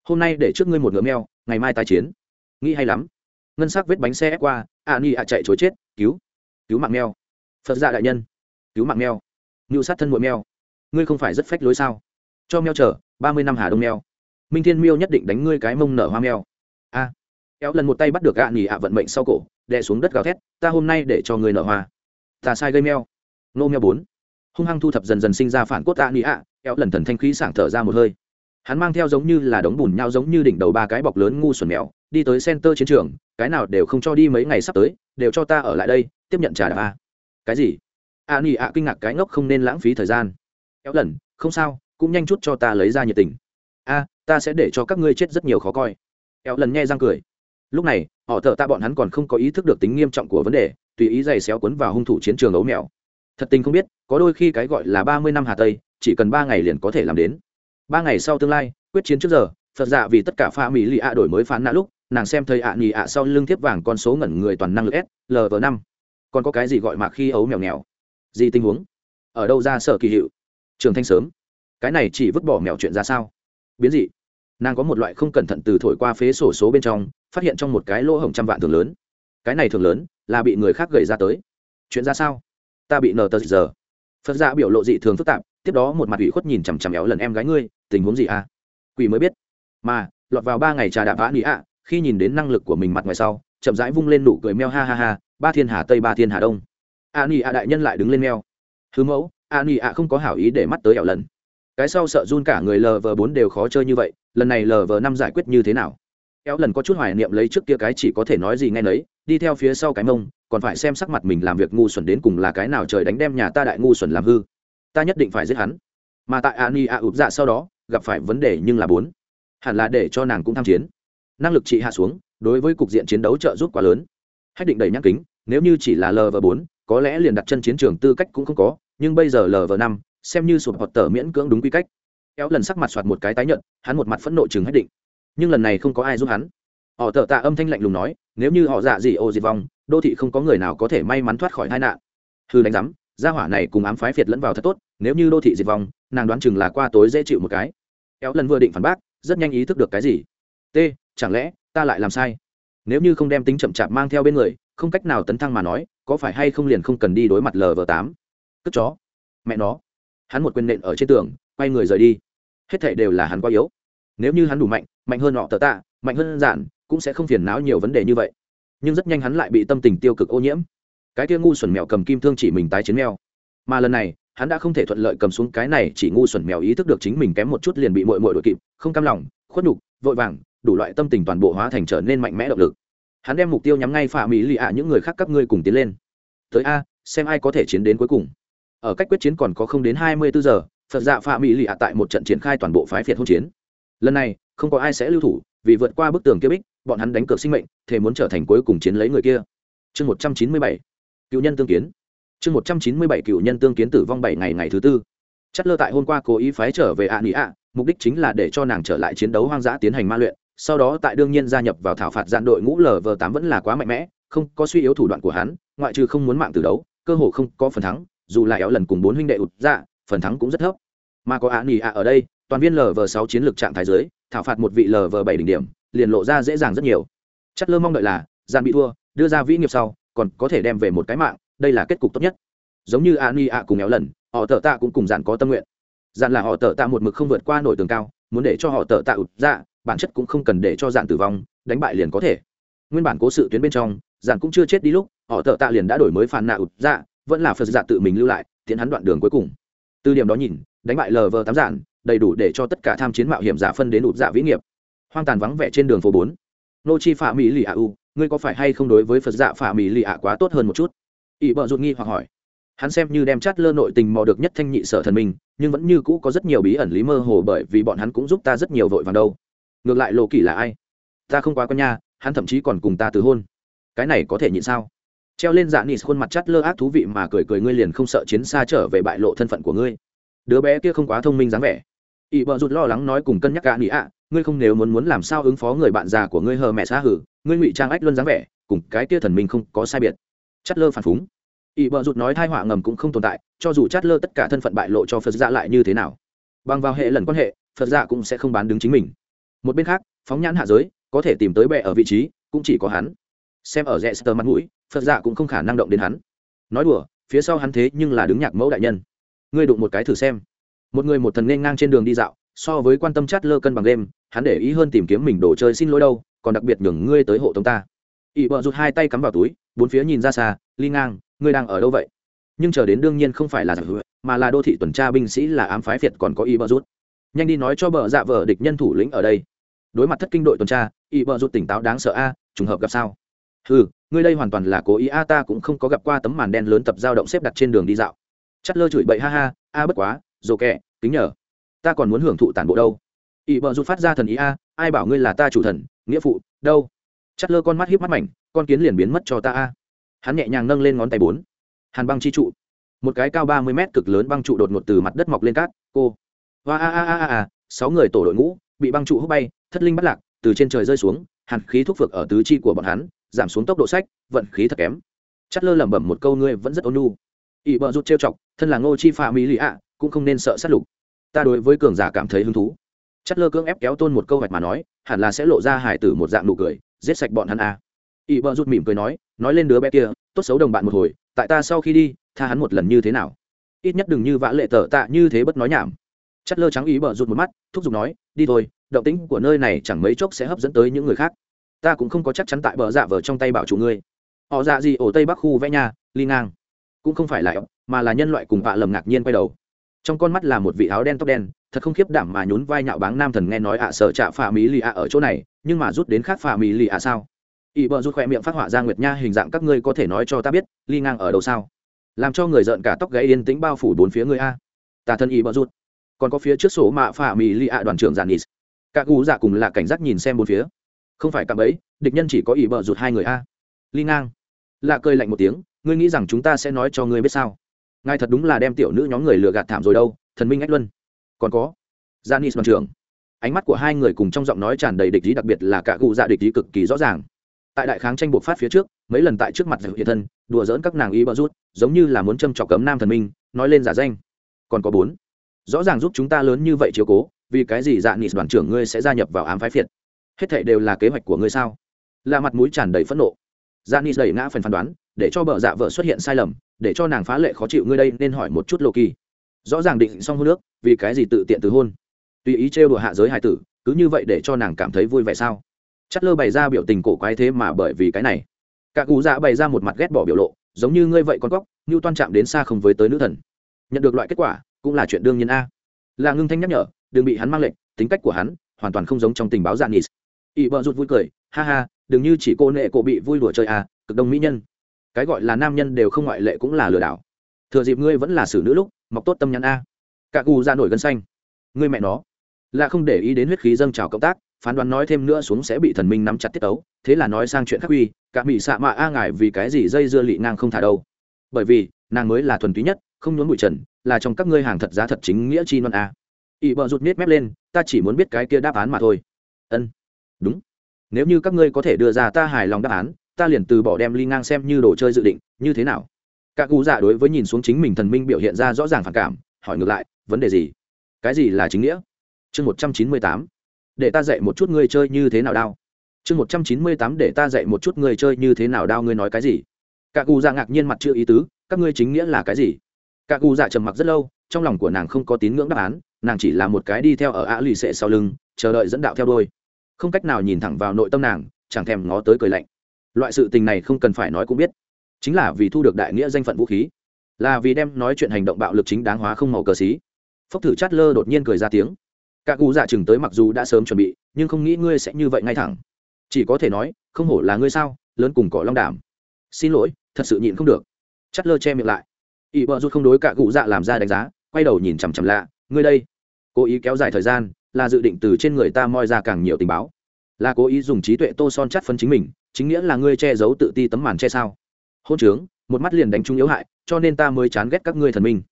Hôm nay để trước ngươi một ngựa meo, ngày mai tai chiến. Nghĩ hay lắm. Ngân sắc vết bánh xe ép qua, a nỉ a chạy chối chết, cứu. Cứu mạng meo. Phật gia đại nhân. Cứu mạng meo. Ngưu sát thân muội meo ngươi không phải rất phách lối sao? Cho meo chờ, ba mươi năm hà đông meo minh thiên miêu nhất định đánh ngươi cái mông nở hoa meo a. À. éo lần một tay bắt được gạ nghỉ ạ vận mệnh sau cổ, đè xuống đất gào thét, ta hôm nay để cho ngươi nở hoa. Ta sai gây meo nô meo bốn. Hung hăng thu thập dần dần sinh ra phản cốt tạ nghỉ ạ éo lần thần thanh khí sảng thở ra một hơi. Hắn mang theo giống như là đống bùn nhau giống như đỉnh đầu ba cái bọc lớn ngu xuẩn mèo, đi tới center chiến trường, cái nào đều không cho đi mấy ngày sắp tới, đều cho ta ở lại đây, tiếp nhận trả đạp a. Cái gì? A nỉ ạ kinh ngạc cái ngốc không nên lãng phí thời gian kéo lần, không sao, cũng nhanh chút cho ta lấy ra nhiệt tình. A, ta sẽ để cho các ngươi chết rất nhiều khó coi. Kéo lần nghe răng cười. Lúc này, họ thợ ta bọn hắn còn không có ý thức được tính nghiêm trọng của vấn đề, tùy ý giày xéo quấn vào hung thủ chiến trường ấu mèo. Thật tình không biết, có đôi khi cái gọi là ba mươi năm hà tây, chỉ cần ba ngày liền có thể làm đến. Ba ngày sau tương lai, quyết chiến trước giờ, phật dạ vì tất cả pha mỹ lì ạ đổi mới phán nã lúc, nàng xem thầy ạ à nhì ạ sau lưng thiếp vàng con số ngẩn người toàn năng lực s lv năm. Còn có cái gì gọi mà khi ấu mèo nghèo? Gì tình huống? Ở đâu ra sở kỳ hiệu? Trường thanh sớm. Cái này chỉ vứt bỏ mèo chuyện ra sao? Biến dị. Nàng có một loại không cẩn thận từ thổi qua phế sổ số bên trong, phát hiện trong một cái lỗ hổng trăm vạn thường lớn. Cái này thường lớn là bị người khác gầy ra tới. Chuyện ra sao? Ta bị nờ tờ giờ. Phật ra biểu lộ dị thường phức tạp, tiếp đó một mặt ủy khuất nhìn chằm chằm éo lần em gái ngươi, tình huống gì à? Quỷ mới biết. Mà, lọt vào ba ngày trà đạp vã nị ạ, khi nhìn đến năng lực của mình mặt ngoài sau, chậm rãi vung lên nụ cười meo ha ha ha, ba thiên hà tây ba thiên hà đông. A nỉ ạ đại nhân lại đứng lên meo. Hứ mẫu a nỉ ạ không có hảo ý để mắt tới ẻo lần. Cái sau sợ run cả người lờ vờ bốn đều khó chơi như vậy, lần này lờ vờ năm giải quyết như thế nào? Éo lần có chút hoài niệm lấy trước kia cái chỉ có thể nói gì nghe nấy, đi theo phía sau cái mông, còn phải xem sắc mặt mình làm việc ngu xuẩn đến cùng là cái nào trời đánh đem nhà ta đại ngu xuẩn làm hư. Ta nhất định phải giết hắn. Mà tại a ni ạ ụp dạ sau đó, gặp phải vấn đề nhưng là bốn. Hẳn là để cho nàng cũng tham chiến. Năng lực chị hạ xuống, đối với cục diện chiến đấu trợ giúp quá lớn. Hách định đầy nhắc kính, nếu như chỉ là lv bốn có lẽ liền đặt chân chiến trường tư cách cũng không có, nhưng bây giờ lv năm, xem như sụp hoặc tờ miễn cưỡng đúng quy cách. Kéo lần sắc mặt soạt một cái tái nhận hắn một mặt phẫn nộ chừng hết định. Nhưng lần này không có ai giúp hắn. Họ thợ tạ âm thanh lạnh lùng nói, nếu như họ dạ gì ô diệt vong, đô thị không có người nào có thể may mắn thoát khỏi tai nạn. Hư đánh giám, gia hỏa này cùng ám phái phiệt lẫn vào thật tốt, nếu như đô thị diệt vong, nàng đoán chừng là qua tối dễ chịu một cái. Kéo lần vừa định phản bác, rất nhanh ý thức được cái gì. T, chẳng lẽ ta lại làm sai? Nếu như không đem tính chậm chạp mang theo bên người, không cách nào tấn thăng mà nói có phải hay không liền không cần đi đối mặt lv tám? Cất chó. Mẹ nó. Hắn một quyền nện ở trên tường, quay người rời đi. Hết thảy đều là hắn quá yếu. Nếu như hắn đủ mạnh mạnh hơn họ tờ tạ, mạnh hơn giản cũng sẽ không phiền não nhiều vấn đề như vậy. Nhưng rất nhanh hắn lại bị tâm tình tiêu cực ô nhiễm. Cái kia ngu xuẩn mèo cầm kim thương chỉ mình tái chiến mèo. Mà lần này, hắn đã không thể thuận lợi cầm xuống cái này, chỉ ngu xuẩn mèo ý thức được chính mình kém một chút liền bị mội mội đội kịp, không cam lòng, khuất nhục, vội vàng, đủ loại tâm tình toàn bộ hóa thành trở nên mạnh mẽ động lực hắn đem mục tiêu nhắm ngay phạm mỹ lì ạ những người khác các ngươi cùng tiến lên. Tới a, xem ai có thể chiến đến cuối cùng. Ở cách quyết chiến còn có không đến hai mươi bốn giờ, phật dạ phạm mỹ lì ạ tại một trận triển khai toàn bộ phái phiệt hỗn chiến. Lần này, không có ai sẽ lưu thủ, vì vượt qua bức tường kia bích, bọn hắn đánh cược sinh mệnh thể muốn trở thành cuối cùng chiến lấy người kia. Chương một trăm chín mươi bảy, cựu nhân tương kiến. Chương một trăm chín mươi bảy, cựu nhân tương kiến tử vong bảy ngày ngày thứ tư. Chất lơ tại hôm qua cố ý phái trở về ạ nị ạ, mục đích chính là để cho nàng trở lại chiến đấu hoang dã tiến hành ma luyện sau đó tại đương nhiên gia nhập vào thảo phạt dạn đội ngũ lv tám vẫn là quá mạnh mẽ, không có suy yếu thủ đoạn của hắn, ngoại trừ không muốn mạng từ đấu, cơ hồ không có phần thắng, dù là éo lần cùng bốn huynh đệ ụt dạ phần thắng cũng rất thấp. Mà có ạ nỉ ạ ở đây, toàn viên lv sáu chiến lược trạng thái giới thảo phạt một vị lv bảy đỉnh điểm, liền lộ ra dễ dàng rất nhiều. Chất lơ mong đợi là gian bị thua, đưa ra vĩ nghiệp sau, còn có thể đem về một cái mạng, đây là kết cục tốt nhất. Giống như a ni ạ cùng éo lần, họ tờ tạ cũng cùng dàn có tâm nguyện. Dàn là họ tờ tạ một mực không vượt qua nổi tường cao, muốn để cho họ tờ tạ ụt dạ bản chất cũng không cần để cho dạn tử vong đánh bại liền có thể. Nguyên bản cố sự tuyến bên trong dạn cũng chưa chết đi lúc họ thợ tạ liền đã đổi mới phản nạ ụt dạ vẫn là phật dạ tự mình lưu lại tiến hắn đoạn đường cuối cùng. Từ điểm đó nhìn đánh bại lv tám dạn, đầy đủ để cho tất cả tham chiến mạo hiểm giả phân đến ụt dạ vĩ nghiệp. Hoang tàn vắng vẻ trên đường phố bốn. Nô chi phạm mỹ lì ạ u ngươi có phải hay không đối với phật dạ phạm mỹ lì ạ quá tốt hơn một chút? Ỵ bợ rụt nghi hoặc hỏi. Hắn xem như đem chát lơ nội tình mò được nhất thanh nhị sở thần minh nhưng vẫn như cũ có rất nhiều bí ẩn lý mơ hồ bởi vì bọn hắn cũng giúp ta rất nhiều vội vàng đâu ngược lại lộ kỳ là ai? Ta không quá con nha, hắn thậm chí còn cùng ta từ hôn. Cái này có thể nhịn sao? Treo lên dạ nỉ khuôn mặt chát lơ ác thú vị mà cười cười ngươi liền không sợ chiến xa trở về bại lộ thân phận của ngươi. Đứa bé kia không quá thông minh dáng vẻ. Ỵ bợ rụt lo lắng nói cùng cân nhắc gạ nị ạ, ngươi không nếu muốn muốn làm sao ứng phó người bạn già của ngươi hờ mẹ xa hử, ngươi ngụy trang ách luôn dáng vẻ, cùng cái kia thần minh không có sai biệt. Chát lơ phản phúng. Ỵ bợ rụt nói thai họa ngầm cũng không tồn tại, cho dù chát lơ tất cả thân phận bại lộ cho phật dạ lại như thế nào. Bằng vào hệ lần quan hệ, phật dạ cũng sẽ không bán đứng chính mình một bên khác, phóng nhãn hạ giới, có thể tìm tới bệ ở vị trí, cũng chỉ có hắn. Xem ở rẽ sơ mặt mũi, phật dạ cũng không khả năng động đến hắn. Nói đùa, phía sau hắn thế nhưng là đứng nhạc mẫu đại nhân. Ngươi đụng một cái thử xem. Một người một thần nên ngang trên đường đi dạo, so với quan tâm chát lơ cân bằng đêm, hắn để ý hơn tìm kiếm mình đồ chơi xin lỗi đâu, còn đặc biệt nhường ngươi tới hộ tống ta. Ỵ vợ rụt hai tay cắm vào túi, bốn phía nhìn ra xa, ly ngang, ngươi đang ở đâu vậy? Nhưng chờ đến đương nhiên không phải là giả hữu mà là đô thị tuần tra binh sĩ là ám phái việt còn có y bờ rút nhanh đi nói cho bờ dạ vợ địch nhân thủ lĩnh ở đây đối mặt thất kinh đội tuần tra y bờ rút tỉnh táo đáng sợ a, trùng hợp gặp sao? Ừ ngươi đây hoàn toàn là cố ý a, ta cũng không có gặp qua tấm màn đen lớn tập giao động xếp đặt trên đường đi dạo. Chắt lơ chửi bậy ha ha, a bất quá dồ kẹ, kính nhờ. Ta còn muốn hưởng thụ tản bộ đâu? Y bờ rút phát ra thần ý a, ai bảo ngươi là ta chủ thần, nghĩa phụ, đâu? Chắt lơ con mắt hiếp mắt mảnh, con kiến liền biến mất cho ta a. Hắn nhẹ nhàng nâng lên ngón tay bốn. Hàn băng chi trụ. Một cái cao ba mươi mét cực lớn băng trụ đột ngột từ mặt đất mọc lên cát, cô. Và a a a a a, sáu người tổ đội ngũ, bị băng trụ hút bay thất linh bắt lạc, từ trên trời rơi xuống, hàn khí thúc phược ở tứ chi của bọn hắn, giảm xuống tốc độ sách, vận khí thật kém. Chất lơ lẩm bẩm một câu ngươi vẫn rất ôn nhu. Ỵ bờ rút trêu chọc, thân là ngô chi phạm mỹ lì ạ, cũng không nên sợ sát lục. Ta đối với cường giả cảm thấy hứng thú. Chất lơ cưỡng ép kéo tôn một câu vạch mà nói, hẳn là sẽ lộ ra hải tử một dạng nụ cười, giết sạch bọn hắn a. Ỵ bờ rút mỉm cười nói nói lên đứa bé kia, tốt xấu đồng bạn một hồi, tại ta sau khi đi, tha hắn một lần như thế nào? Ít nhất đừng như vã lệ tờ tạ như thế bất nói nhảm. Chất lơ trắng ý bờ rụt một mắt, thúc giục nói, đi thôi động tĩnh của nơi này chẳng mấy chốc sẽ hấp dẫn tới những người khác. Ta cũng không có chắc chắn tại bờ dạ vờ trong tay bảo chủ ngươi. Họ dạ gì ở tây bắc khu vẽ nhà, ly ngang. Cũng không phải là mà là nhân loại cùng vạ lầm ngạc nhiên quay đầu. Trong con mắt là một vị áo đen tóc đen, thật không khiếp đảm mà nhún vai nhạo báng nam thần nghe nói ạ sợ trạ phà mỹ lì ạ ở chỗ này, nhưng mà rút đến khác phà mỹ lì ạ sao? Ỵ bờ rút khoe miệng phát họa ra nguyệt nha hình dạng các ngươi có thể nói cho ta biết, ly ngang ở đâu sao? Làm cho người giận cả tóc gáy yên tĩnh bao phủ bốn phía người a. Tà thân ỵ bờ rút còn có phía trước sổ mạ phà mỹ lì ạ đoàn trưởng giàn nis các gu dạ cùng là cảnh giác nhìn xem bốn phía. Không phải cạm ấy địch nhân chỉ có ỵ bờ rụt hai người a. Ly ngang. Lạ cười lạnh một tiếng, ngươi nghĩ rằng chúng ta sẽ nói cho ngươi biết sao? Ngài thật đúng là đem tiểu nữ nhóm người lừa gạt thảm rồi đâu, thần minh ách luân. Còn có dạ janis đoàn trưởng ánh mắt của hai người cùng trong giọng nói tràn đầy địch ý đặc biệt là cả cụ dạ địch ý cực kỳ rõ ràng. Tại đại kháng tranh buộc phát phía trước, mấy lần tại trước mặt dạ giải hiện thân, đùa dỡn các nàng y bờ rút giống như là muốn châm trọc cấm nam thần minh, nói lên giả danh. Còn có bốn, rõ ràng giúp chúng ta lớn như vậy chiếu cố vì cái gì dạ nghị đoàn trưởng ngươi sẽ gia nhập vào ám phái phiệt? Hết thảy đều là kế hoạch của ngươi sao? Là mặt mũi tràn đầy phẫn nộ. Dạ nghị đẩy ngã phần phán đoán, để cho bợ dạ vợ xuất hiện sai lầm, để cho nàng phá lệ khó chịu ngươi đây nên hỏi một chút lộ kỳ rõ ràng định xong hôn nước vì cái gì tự tiện từ hôn? Tùy ý trêu đùa hạ giới hải tử, cứ như vậy để cho nàng cảm thấy vui vẻ sao? Chất lơ bày ra biểu tình cổ quái thế mà bởi vì cái này. Cả cụ dạ bày ra một mặt ghét bỏ biểu lộ, giống như ngươi vậy con cóc như toan chạm đến xa không với tới nữ thần. Nhận được loại kết quả, cũng là chuyện đương nhiên a. Là ngưng thanh nhắc nhở đừng bị hắn mang lệnh tính cách của hắn hoàn toàn không giống trong tình báo dạng nis ỵ vợ rụt vui cười ha ha đừng như chỉ cô nệ cổ bị vui đùa chơi à, cực đông mỹ nhân. Cái gọi là nam nhân đều không ngoại lệ cũng là lừa đảo. Thừa dịp ngươi vẫn là xử nữ lúc mọc tốt tâm nhắn a. Cả cù ra nổi gân xanh. Ngươi mẹ nó. Là không để ý đến huyết khí dâng trào cộng tác phán đoán nói thêm nữa xuống sẽ bị thần minh nắm chặt tiết tấu thế là nói sang chuyện khắc uy cả bị xạ mạ a ngại vì cái gì dây dưa lị ngang không thả đâu. Bởi vì nàng mới là thuần túy nhất không nhốn bụi trần là trong các ngươi hàng thật giá thật chính nghĩa chi non a ỵ bợ rụt miết mép lên, ta chỉ muốn biết cái kia đáp án mà thôi. Ân. Đúng. Nếu như các ngươi có thể đưa ra ta hài lòng đáp án, ta liền từ bỏ đem ly ngang xem như đồ chơi dự định, như thế nào? Các cụ giả đối với nhìn xuống chính mình thần minh biểu hiện ra rõ ràng phản cảm, hỏi ngược lại, vấn đề gì? Cái gì là chính nghĩa? Chương một trăm chín mươi tám. Để ta dạy một chút ngươi chơi như thế nào đao. Chương một trăm chín mươi tám, để ta dạy một chút ngươi chơi như thế nào đao, ngươi nói cái gì? Cả cụ dạ ngạc nhiên mặt chưa ý tứ, các ngươi chính nghĩa là cái gì? Cả cụ dạ trầm mặc rất lâu trong lòng của nàng không có tín ngưỡng đáp án, nàng chỉ là một cái đi theo ở ạ lì xệ sau lưng, chờ đợi dẫn đạo theo đôi không cách nào nhìn thẳng vào nội tâm nàng, chẳng thèm ngó tới cười lạnh. Loại sự tình này không cần phải nói cũng biết. Chính là vì thu được đại nghĩa danh phận vũ khí. Là vì đem nói chuyện hành động bạo lực chính đáng hóa không màu cờ xí. Phốc thử chát lơ đột nhiên cười ra tiếng. Cả cụ dạ chừng tới mặc dù đã sớm chuẩn bị, nhưng không nghĩ ngươi sẽ như vậy ngay thẳng. Chỉ có thể nói, không hổ là ngươi sao, lớn cùng cỏ long đảm. Xin lỗi, thật sự nhịn không được. Chát lơ che miệng lại. Ỵ bợ rút không đối cả cụ dạ làm ra đánh giá quay đầu nhìn chằm chằm lạ, ngươi đây, cố ý kéo dài thời gian, là dự định từ trên người ta moi ra càng nhiều tình báo. Là cố ý dùng trí tuệ tô son chắt phân chính mình, chính nghĩa là ngươi che giấu tự ti tấm màn che sao? Hôn trướng, một mắt liền đánh trúng yếu hại, cho nên ta mới chán ghét các ngươi thần minh.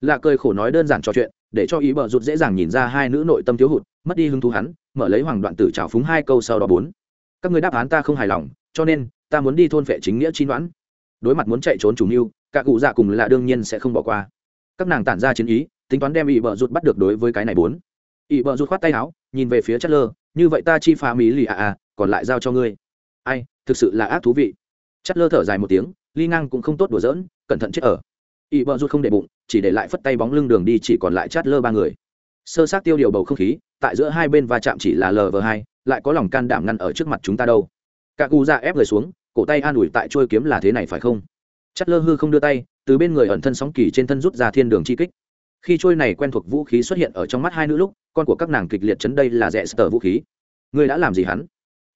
Lạ cười khổ nói đơn giản trò chuyện, để cho ý bờ rụt dễ dàng nhìn ra hai nữ nội tâm thiếu hụt, mất đi hứng thú hắn, mở lấy hoàng đoạn tử trào phúng hai câu sau đó bốn. Các ngươi đáp án ta không hài lòng, cho nên, ta muốn đi thôn vệ chính nghĩa chi đoán đối mặt muốn chạy trốn chủ mưu, cả cụ dạ cùng là đương nhiên sẽ không bỏ qua các nàng tản ra chiến ý, tính toán đem ỵ bờ rụt bắt được đối với cái này bốn. Ỵ bờ rụt khoát tay áo, nhìn về phía chất lơ như vậy ta chi phá mỹ lì à à còn lại giao cho ngươi. Ai, thực sự là ác thú vị. Chất lơ thở dài một tiếng, ly ngang cũng không tốt đùa giỡn, cẩn thận chết ở. Ỵ bờ rụt không để bụng, chỉ để lại phất tay bóng lưng đường đi chỉ còn lại chát lơ ba người. Sơ sát tiêu điều bầu không khí, tại giữa hai bên va chạm chỉ là lv hai, lại có lòng can đảm ngăn ở trước mặt chúng ta đâu. Cả gu ra ép người xuống, cổ tay an ủi tại trôi kiếm là thế này phải không? Chất lơ hư không đưa tay từ bên người ẩn thân sóng kỳ trên thân rút ra thiên đường chi kích. Khi trôi này quen thuộc vũ khí xuất hiện ở trong mắt hai nữ lúc, con của các nàng kịch liệt chấn đây là rẽ sờ vũ khí. Người đã làm gì hắn?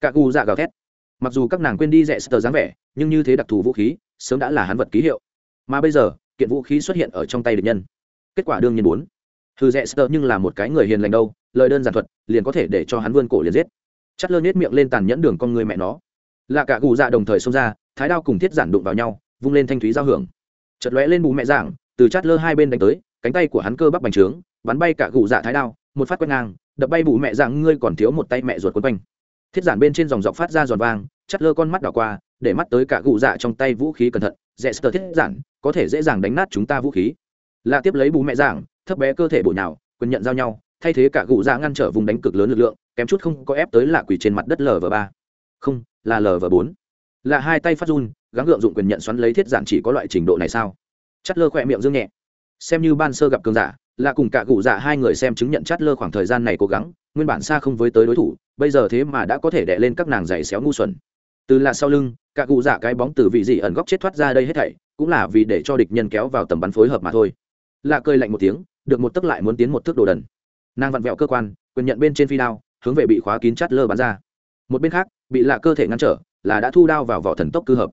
Cả gu dạ gào thét. Mặc dù các nàng quên đi rẽ sờ dáng vẻ, nhưng như thế đặc thù vũ khí, sớm đã là hắn vật ký hiệu. Mà bây giờ, kiện vũ khí xuất hiện ở trong tay địch nhân. Kết quả đương nhiên muốn. Hư rẽ sờ nhưng là một cái người hiền lành đâu, lời đơn giản thuật, liền có thể để cho hắn vươn cổ liền giết. Chắt lơ nhét miệng lên tàn nhẫn đường con người mẹ nó. Là cả gù dạ đồng thời xông ra, thái đao cùng thiết giản đụng vào nhau, vung lên thanh thúy giao hưởng chật lóe lên bù mẹ giảng từ chát lơ hai bên đánh tới, cánh tay của hắn cơ bắp bành trướng, bắn bay cả gù dạ thái đao, một phát quét ngang, đập bay bù mẹ giảng ngươi còn thiếu một tay mẹ ruột quấn quanh. Thiết giản bên trên dòng dọc phát ra giòn vang, chát lơ con mắt đỏ qua, để mắt tới cả gù dạ trong tay vũ khí cẩn thận dễ sờ thiết giản, có thể dễ dàng đánh nát chúng ta vũ khí. Là tiếp lấy bù mẹ giảng thấp bé cơ thể bụi nào quyền nhận giao nhau, thay thế cả gù dạ ngăn trở vùng đánh cực lớn lực lượng, kém chút không có ép tới lạ quỷ trên mặt đất lv ba. Không, là lv bốn. Là hai tay phát run gắng gượng dụng quyền nhận xoắn lấy thiết giản chỉ có loại trình độ này sao? Chắt lơ khỏe miệng dương nhẹ. Xem như ban sơ gặp cường giả, là cùng cả cụ dạ hai người xem chứng nhận chát lơ khoảng thời gian này cố gắng, nguyên bản xa không với tới đối thủ, bây giờ thế mà đã có thể đè lên các nàng giày xéo ngu xuẩn. Từ là sau lưng, cả cụ dạ cái bóng từ vị dị ẩn góc chết thoát ra đây hết thảy, cũng là vì để cho địch nhân kéo vào tầm bắn phối hợp mà thôi. Lạ cười lạnh một tiếng, được một tức lại muốn tiến một thước đồ đần. Nàng vặn vẹo cơ quan, quyền nhận bên trên phi đao, hướng về bị khóa kín chát lơ bắn ra. Một bên khác, bị lạ cơ thể ngăn trở, là đã thu đao vào vỏ thần tốc cư hợp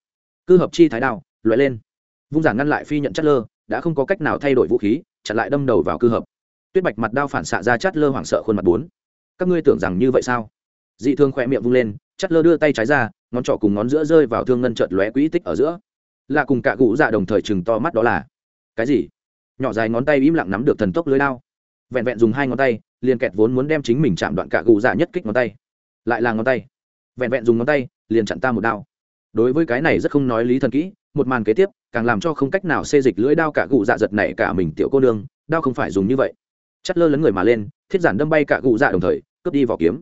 cư hợp chi thái đao, loại lên. Vung giản ngăn lại phi nhận chất lơ, đã không có cách nào thay đổi vũ khí, chặn lại đâm đầu vào cư hợp. Tuyết bạch mặt đao phản xạ ra chất lơ hoảng sợ khuôn mặt bốn. Các ngươi tưởng rằng như vậy sao? Dị thương khỏe miệng vung lên, chất lơ đưa tay trái ra, ngón trỏ cùng ngón giữa rơi vào thương ngân chợt lóe quỹ tích ở giữa. Là cùng cả cụ dạ đồng thời chừng to mắt đó là, cái gì? Nhỏ dài ngón tay im lặng nắm được thần tốc lưới đao. Vẹn vẹn dùng hai ngón tay, liền kẹt vốn muốn đem chính mình chạm đoạn cả cụ dạ nhất kích ngón tay. Lại là ngón tay. Vẹn vẹn dùng ngón tay, liền chặn ta một đao đối với cái này rất không nói lý thần kỹ, một màn kế tiếp càng làm cho không cách nào xê dịch lưỡi đao cả cụ dạ giật này cả mình tiểu cô nương, đao không phải dùng như vậy. Chắt lơ lấn người mà lên, thiết giản đâm bay cả cụ dạ đồng thời, cướp đi vỏ kiếm.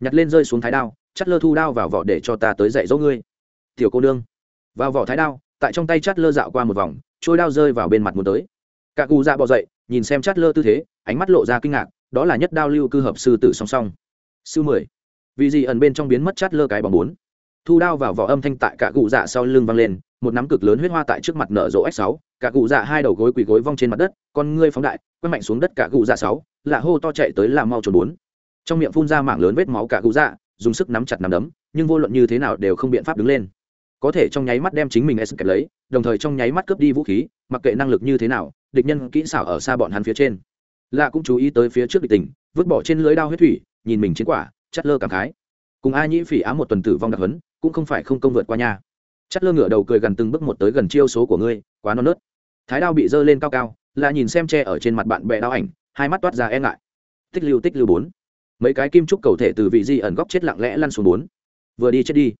Nhặt lên rơi xuống thái đao chắt lơ thu đao vào vỏ để cho ta tới dạy dỗ ngươi. Tiểu cô nương. Vào vỏ thái đao, tại trong tay chát lơ dạo qua một vòng, trôi đao rơi vào bên mặt muốn tới. Cả cụ dạ bỏ dậy, nhìn xem chát lơ tư thế, ánh mắt lộ ra kinh ngạc, đó là nhất đao lưu cư hợp sư tử song song. Sư mười. Vì gì ẩn bên trong biến mất chát lơ cái bóng bốn? Thu đao vào vỏ âm thanh tại cả cụ dạ sau lưng văng lên, một nắm cực lớn huyết hoa tại trước mặt nở rộ x sáu, cả cụ dạ hai đầu gối quỳ gối vong trên mặt đất, con ngươi phóng đại quét mạnh xuống đất cả cụ dạ sáu, lạ hô to chạy tới làm mau trốn bốn. Trong miệng phun ra mảng lớn vết máu cả cụ dạ dùng sức nắm chặt nắm đấm, nhưng vô luận như thế nào đều không biện pháp đứng lên. Có thể trong nháy mắt đem chính mình s kẹp lấy, đồng thời trong nháy mắt cướp đi vũ khí, mặc kệ năng lực như thế nào, địch nhân kỹ xảo ở xa bọn hắn phía trên. Lạ cũng chú ý tới phía trước địch tình, vứt bỏ trên lưới đao huyết thủy, nhìn mình chiến quả chất lơ cảm khái. Cùng a nhĩ phỉ á một tuần tử vong đặc hấn cũng không phải không công vượt qua nhà chất lơ ngửa đầu cười gần từng bước một tới gần chiêu số của ngươi, quá non nớt. Thái đao bị dơ lên cao cao, là nhìn xem che ở trên mặt bạn bè đao ảnh, hai mắt toát ra e ngại. Tích lưu tích lưu bốn. Mấy cái kim trúc cầu thể từ vị di ẩn góc chết lặng lẽ lăn xuống bốn. Vừa đi chết đi.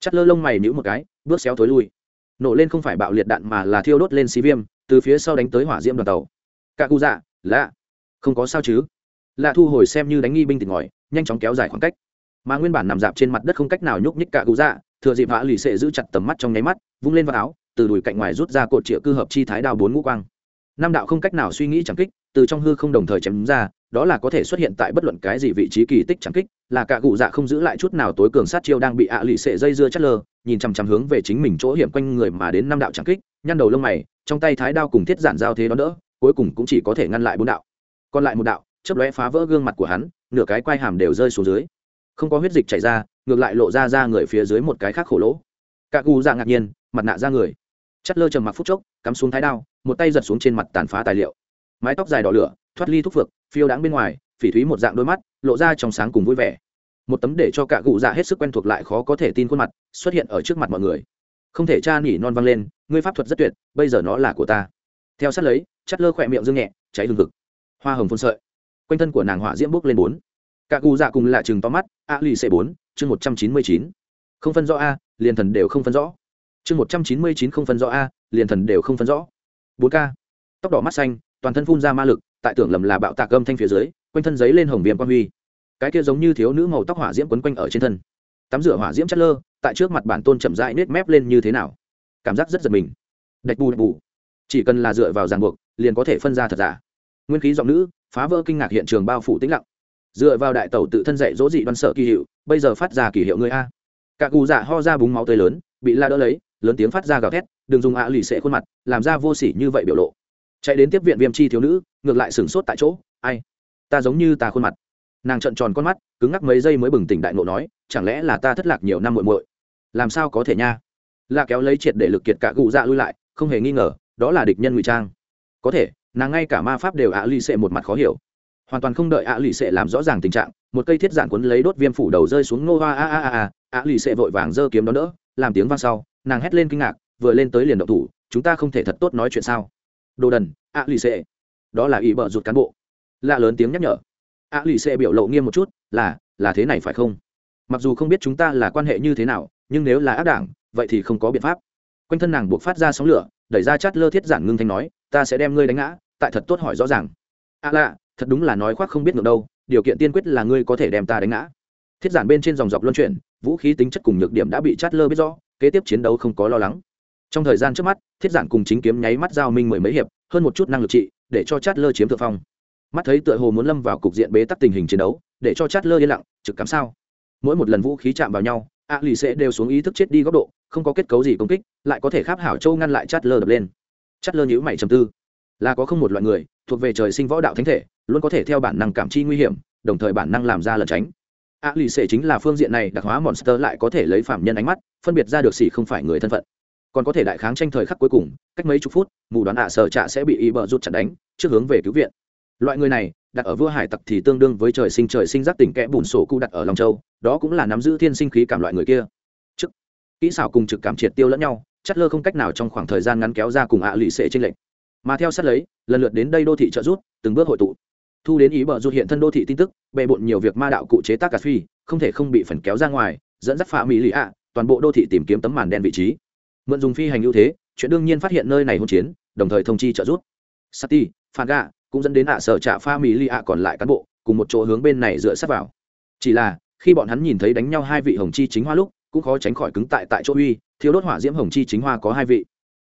Chất lơ lông mày nhũ một cái, bước xéo thối lui. Nổ lên không phải bạo liệt đạn mà là thiêu đốt lên xí viêm, từ phía sau đánh tới hỏa diễm đoàn tàu. Cả cụ dạ lạ. Không có sao chứ. Lạ thu hồi xem như đánh nghi binh tỉnh ngòi nhanh chóng kéo dài khoảng cách mà nguyên bản nằm dạp trên mặt đất không cách nào nhúc nhích cả cụ dạ thừa dịp vã lì xệ giữ chặt tầm mắt trong nháy mắt, vung lên vào áo, từ đùi cạnh ngoài rút ra cột triệu cư hợp chi thái đao bốn ngũ quang. Nam đạo không cách nào suy nghĩ chẳng kích, từ trong hư không đồng thời chém ra, đó là có thể xuất hiện tại bất luận cái gì vị trí kỳ tích chẳng kích, là cả cụ dạ không giữ lại chút nào tối cường sát chiêu đang bị ạ lì xệ dây dưa chất lơ, nhìn chằm chằm hướng về chính mình chỗ hiểm quanh người mà đến năm đạo chẳng kích, nhăn đầu lông mày, trong tay thái đao cùng thiết giản giao thế đó đỡ, cuối cùng cũng chỉ có thể ngăn lại bốn đạo. Còn lại một đạo, chớp lóe phá vỡ gương mặt của hắn, nửa cái quai hàm đều rơi xuống dưới không có huyết dịch chảy ra, ngược lại lộ ra ra người phía dưới một cái khác khổ lỗ. Cả gu dạ ngạc nhiên, mặt nạ ra người. Chất lơ trầm mặc phút chốc, cắm xuống thái đao, một tay giật xuống trên mặt tàn phá tài liệu. Mái tóc dài đỏ lửa, thoát ly thúc phược, phiêu đáng bên ngoài, phỉ thúy một dạng đôi mắt, lộ ra trong sáng cùng vui vẻ. Một tấm để cho cả cụ dạ hết sức quen thuộc lại khó có thể tin khuôn mặt, xuất hiện ở trước mặt mọi người. Không thể cha nỉ non văng lên, ngươi pháp thuật rất tuyệt, bây giờ nó là của ta. Theo sát lấy chắt lơ khỏe miệng dương nhẹ, cháy lừng cực hoa hồng phun sợi. Quanh thân của nàng họa diễm bốc lên bốn cả cụ dạ cùng là chừng to mắt a lì c bốn, chương một trăm chín mươi chín. Không phân rõ a, liền thần đều không phân rõ. Chương một trăm chín mươi chín không phân rõ a, liền thần đều không phân rõ. Bốn k tóc đỏ mắt xanh, toàn thân phun ra ma lực, tại tưởng lầm là bạo tạc âm thanh phía dưới, quanh thân giấy lên hồng viêm quan huy. Cái kia giống như thiếu nữ màu tóc hỏa diễm quấn quanh ở trên thân. Tắm rửa hỏa diễm chất lơ, tại trước mặt bản tôn chậm rãi nết mép lên như thế nào? Cảm giác rất giật mình. Đạch bù đạch bù. Chỉ cần là dựa vào ràng buộc, liền có thể phân ra thật giả. Nguyên khí giọng nữ, phá vỡ kinh ngạc hiện trường bao phủ tĩnh lặng dựa vào đại tẩu tự thân dạy dỗ dị đoan sợ kỳ hiệu, bây giờ phát ra kỳ hiệu người a. Cả cù dạ ho ra búng máu tươi lớn, bị la đỡ lấy, lớn tiếng phát ra gào thét, đừng dùng ạ lì xệ khuôn mặt, làm ra vô sỉ như vậy biểu lộ. Chạy đến tiếp viện viêm chi thiếu nữ, ngược lại sửng sốt tại chỗ, ai? Ta giống như ta khuôn mặt. Nàng trợn tròn con mắt, cứng ngắc mấy giây mới bừng tỉnh đại ngộ nói, chẳng lẽ là ta thất lạc nhiều năm muội muội? Làm sao có thể nha? Là kéo lấy triệt để lực kiệt cả cụ dạ lui lại, không hề nghi ngờ, đó là địch nhân ngụy trang. Có thể, nàng ngay cả ma pháp đều ạ lì xệ một mặt khó hiểu hoàn toàn không đợi ạ lì xệ làm rõ ràng tình trạng, một cây thiết giản quấn lấy đốt viêm phủ đầu rơi xuống nô hoa a a a a, ạ lì xệ vội vàng giơ kiếm đó đỡ, làm tiếng vang sau, nàng hét lên kinh ngạc, vừa lên tới liền động thủ, chúng ta không thể thật tốt nói chuyện sao? Đồ đần, ạ lì xệ. Đó là ý bợ rụt cán bộ. Lạ lớn tiếng nhắc nhở. Ạ lì xệ biểu lộ nghiêm một chút, là là thế này phải không? Mặc dù không biết chúng ta là quan hệ như thế nào, nhưng nếu là ác đảng, vậy thì không có biện pháp. Quanh thân nàng buộc phát ra sóng lửa, đẩy ra chát lơ thiết giản ngưng thanh nói, ta sẽ đem ngươi đánh ngã, tại thật tốt hỏi rõ ràng. Ạ lạ thật đúng là nói khoác không biết ngược đâu, điều kiện tiên quyết là ngươi có thể đem ta đánh ngã. Thiết giản bên trên dòng dọc luân chuyển, vũ khí tính chất cùng nhược điểm đã bị chát lơ biết rõ, kế tiếp chiến đấu không có lo lắng. Trong thời gian trước mắt, thiết giản cùng chính kiếm nháy mắt giao minh mười mấy hiệp, hơn một chút năng lực trị, để cho chát lơ chiếm thượng phong. Mắt thấy tựa hồ muốn lâm vào cục diện bế tắc tình hình chiến đấu, để cho chát lơ yên lặng, trực cắm sao. Mỗi một lần vũ khí chạm vào nhau, a lì sẽ đều xuống ý thức chết đi góc độ, không có kết cấu gì công kích, lại có thể kháp hảo châu ngăn lại chát lơ đập lên. Chát lơ nhữ mày trầm tư. Là có không một loại người, thuộc về trời sinh võ đạo thánh thể luôn có thể theo bản năng cảm chi nguy hiểm, đồng thời bản năng làm ra lẩn tránh. A lì sẽ chính là phương diện này đặc hóa monster lại có thể lấy phạm nhân ánh mắt, phân biệt ra được xỉ không phải người thân phận. Còn có thể đại kháng tranh thời khắc cuối cùng, cách mấy chục phút, mù đoán ạ sở trạ sẽ bị ý bờ rút chặt đánh, trước hướng về cứu viện. Loại người này, đặt ở vua hải tặc thì tương đương với trời sinh trời sinh giác tỉnh kẽ bùn sổ cụ đặt ở long châu, đó cũng là nắm giữ thiên sinh khí cảm loại người kia. Chức kỹ xảo cùng trực cảm triệt tiêu lẫn nhau, chất lơ không cách nào trong khoảng thời gian ngắn kéo ra cùng ạ lì xệ trên lệnh mà theo sát lấy, lần lượt đến đây đô thị trợ rút, từng bước hội tụ thu đến ý bờ rút hiện thân đô thị tin tức, bề bộn nhiều việc ma đạo cụ chế tác cà phi không thể không bị phần kéo ra ngoài, dẫn dắt phạm mỹ lì ạ, toàn bộ đô thị tìm kiếm tấm màn đen vị trí. Mượn dùng phi hành ưu thế, chuyện đương nhiên phát hiện nơi này hôn chiến, đồng thời thông chi trợ giúp. sati, faga cũng dẫn đến ạ sở trạ pha mỹ lì ạ còn lại cán bộ, cùng một chỗ hướng bên này dựa sát vào. Chỉ là, khi bọn hắn nhìn thấy đánh nhau hai vị hồng chi chính hoa lúc, cũng khó tránh khỏi cứng tại tại chỗ uy thiếu đốt hỏa diễm hồng chi chính hoa có hai vị.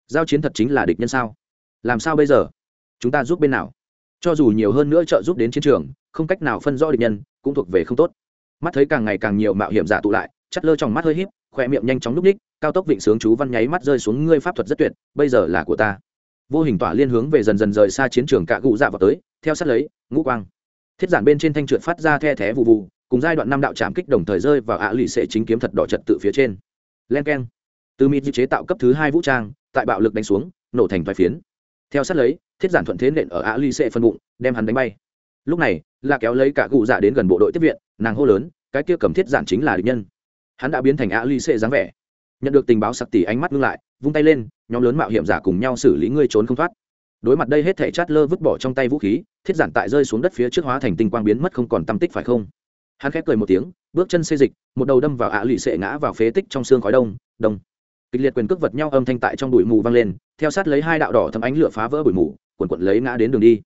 Giao chiến thật chính là địch nhân sao? Làm sao bây giờ? Chúng ta giúp bên nào? Cho dù nhiều hơn nữa trợ giúp đến chiến trường, không cách nào phân rõ địch nhân, cũng thuộc về không tốt. Mắt thấy càng ngày càng nhiều mạo hiểm giả tụ lại, chắt lơ trong mắt hơi híp khoe miệng nhanh chóng núp ních, cao tốc vịnh sướng chú văn nháy mắt rơi xuống ngươi pháp thuật rất tuyệt, bây giờ là của ta. Vô hình tỏa liên hướng về dần dần rời xa chiến trường cạ cụ dạ vào tới, theo sát lấy, ngũ quang. Thiết giản bên trên thanh trượt phát ra the thé vụ vụ cùng giai đoạn năm đạo trạm kích đồng thời rơi vào ạ lì sệ chính kiếm thật đỏ trật tự phía trên. Len k e n từ mịt chế tạo cấp thứ hai vũ trang, tại bạo lực đánh xuống, nổ thành vài phiến theo sát lấy, thiết giản thuận thế nện ở ạ ly xệ phân bụng, đem hắn đánh bay. Lúc này, là kéo lấy cả cụ dạ đến gần bộ đội tiếp viện, nàng hô lớn, cái kia cầm thiết giản chính là địch nhân. Hắn đã biến thành ạ ly xệ dáng vẻ. Nhận được tình báo sặc tỉ ánh mắt ngưng lại, vung tay lên, nhóm lớn mạo hiểm giả cùng nhau xử lý ngươi trốn không thoát. Đối mặt đây hết thể chát lơ vứt bỏ trong tay vũ khí, thiết giản tại rơi xuống đất phía trước hóa thành tinh quang biến mất không còn tâm tích phải không? Hắn khép cười một tiếng, bước chân xê dịch, một đầu đâm vào ạ lụy sệ ngã vào phế tích trong xương khói đông đông kịch liệt quyền cước vật nhau âm thanh tại trong bụi mù vang lên, theo sát lấy hai đạo đỏ thấm ánh lửa phá vỡ bụi mù quần quận lấy ngã đến đường đi.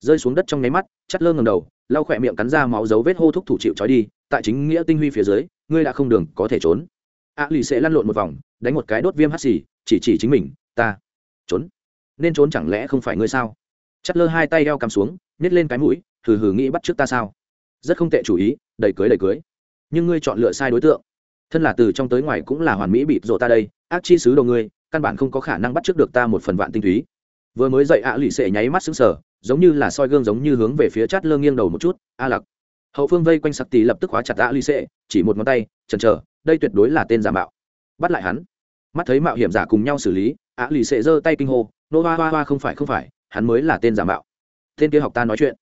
Rơi xuống đất trong nháy mắt, chắt lơ ngầm đầu, lau khỏe miệng cắn ra máu dấu vết hô thúc thủ chịu trói đi, tại chính nghĩa tinh huy phía dưới, ngươi đã không đường có thể trốn. Ạ lì sẽ lăn lộn một vòng, đánh một cái đốt viêm hắt xì, chỉ chỉ chính mình, ta trốn. Nên trốn chẳng lẽ không phải ngươi sao? Chắt lơ hai tay đeo cắm xuống, nhét lên cái mũi, hừ hừ nghĩ bắt trước ta sao? Rất không tệ chủ ý, đầy cưới đầy cưới. Nhưng ngươi chọn lựa sai đối tượng. Thân là từ trong tới ngoài cũng là hoàn mỹ bịt rộ ta đây ác chi sứ đầu ngươi, căn bản không có khả năng bắt trước được ta một phần vạn tinh túy. Vừa mới dậy ạ lì sệ nháy mắt xứng sở giống như là soi gương giống như hướng về phía chát lơ nghiêng đầu một chút, a lặc. Hậu phương vây quanh sặc tì lập tức khóa chặt ạ lì sệ. chỉ một ngón tay, chần chờ, đây tuyệt đối là tên giả mạo. Bắt lại hắn. Mắt thấy mạo hiểm giả cùng nhau xử lý, ạ lì sệ giơ tay kinh hô, nô hoa hoa hoa, không phải không phải, hắn mới là tên giả mạo. Tên kia học ta nói chuyện.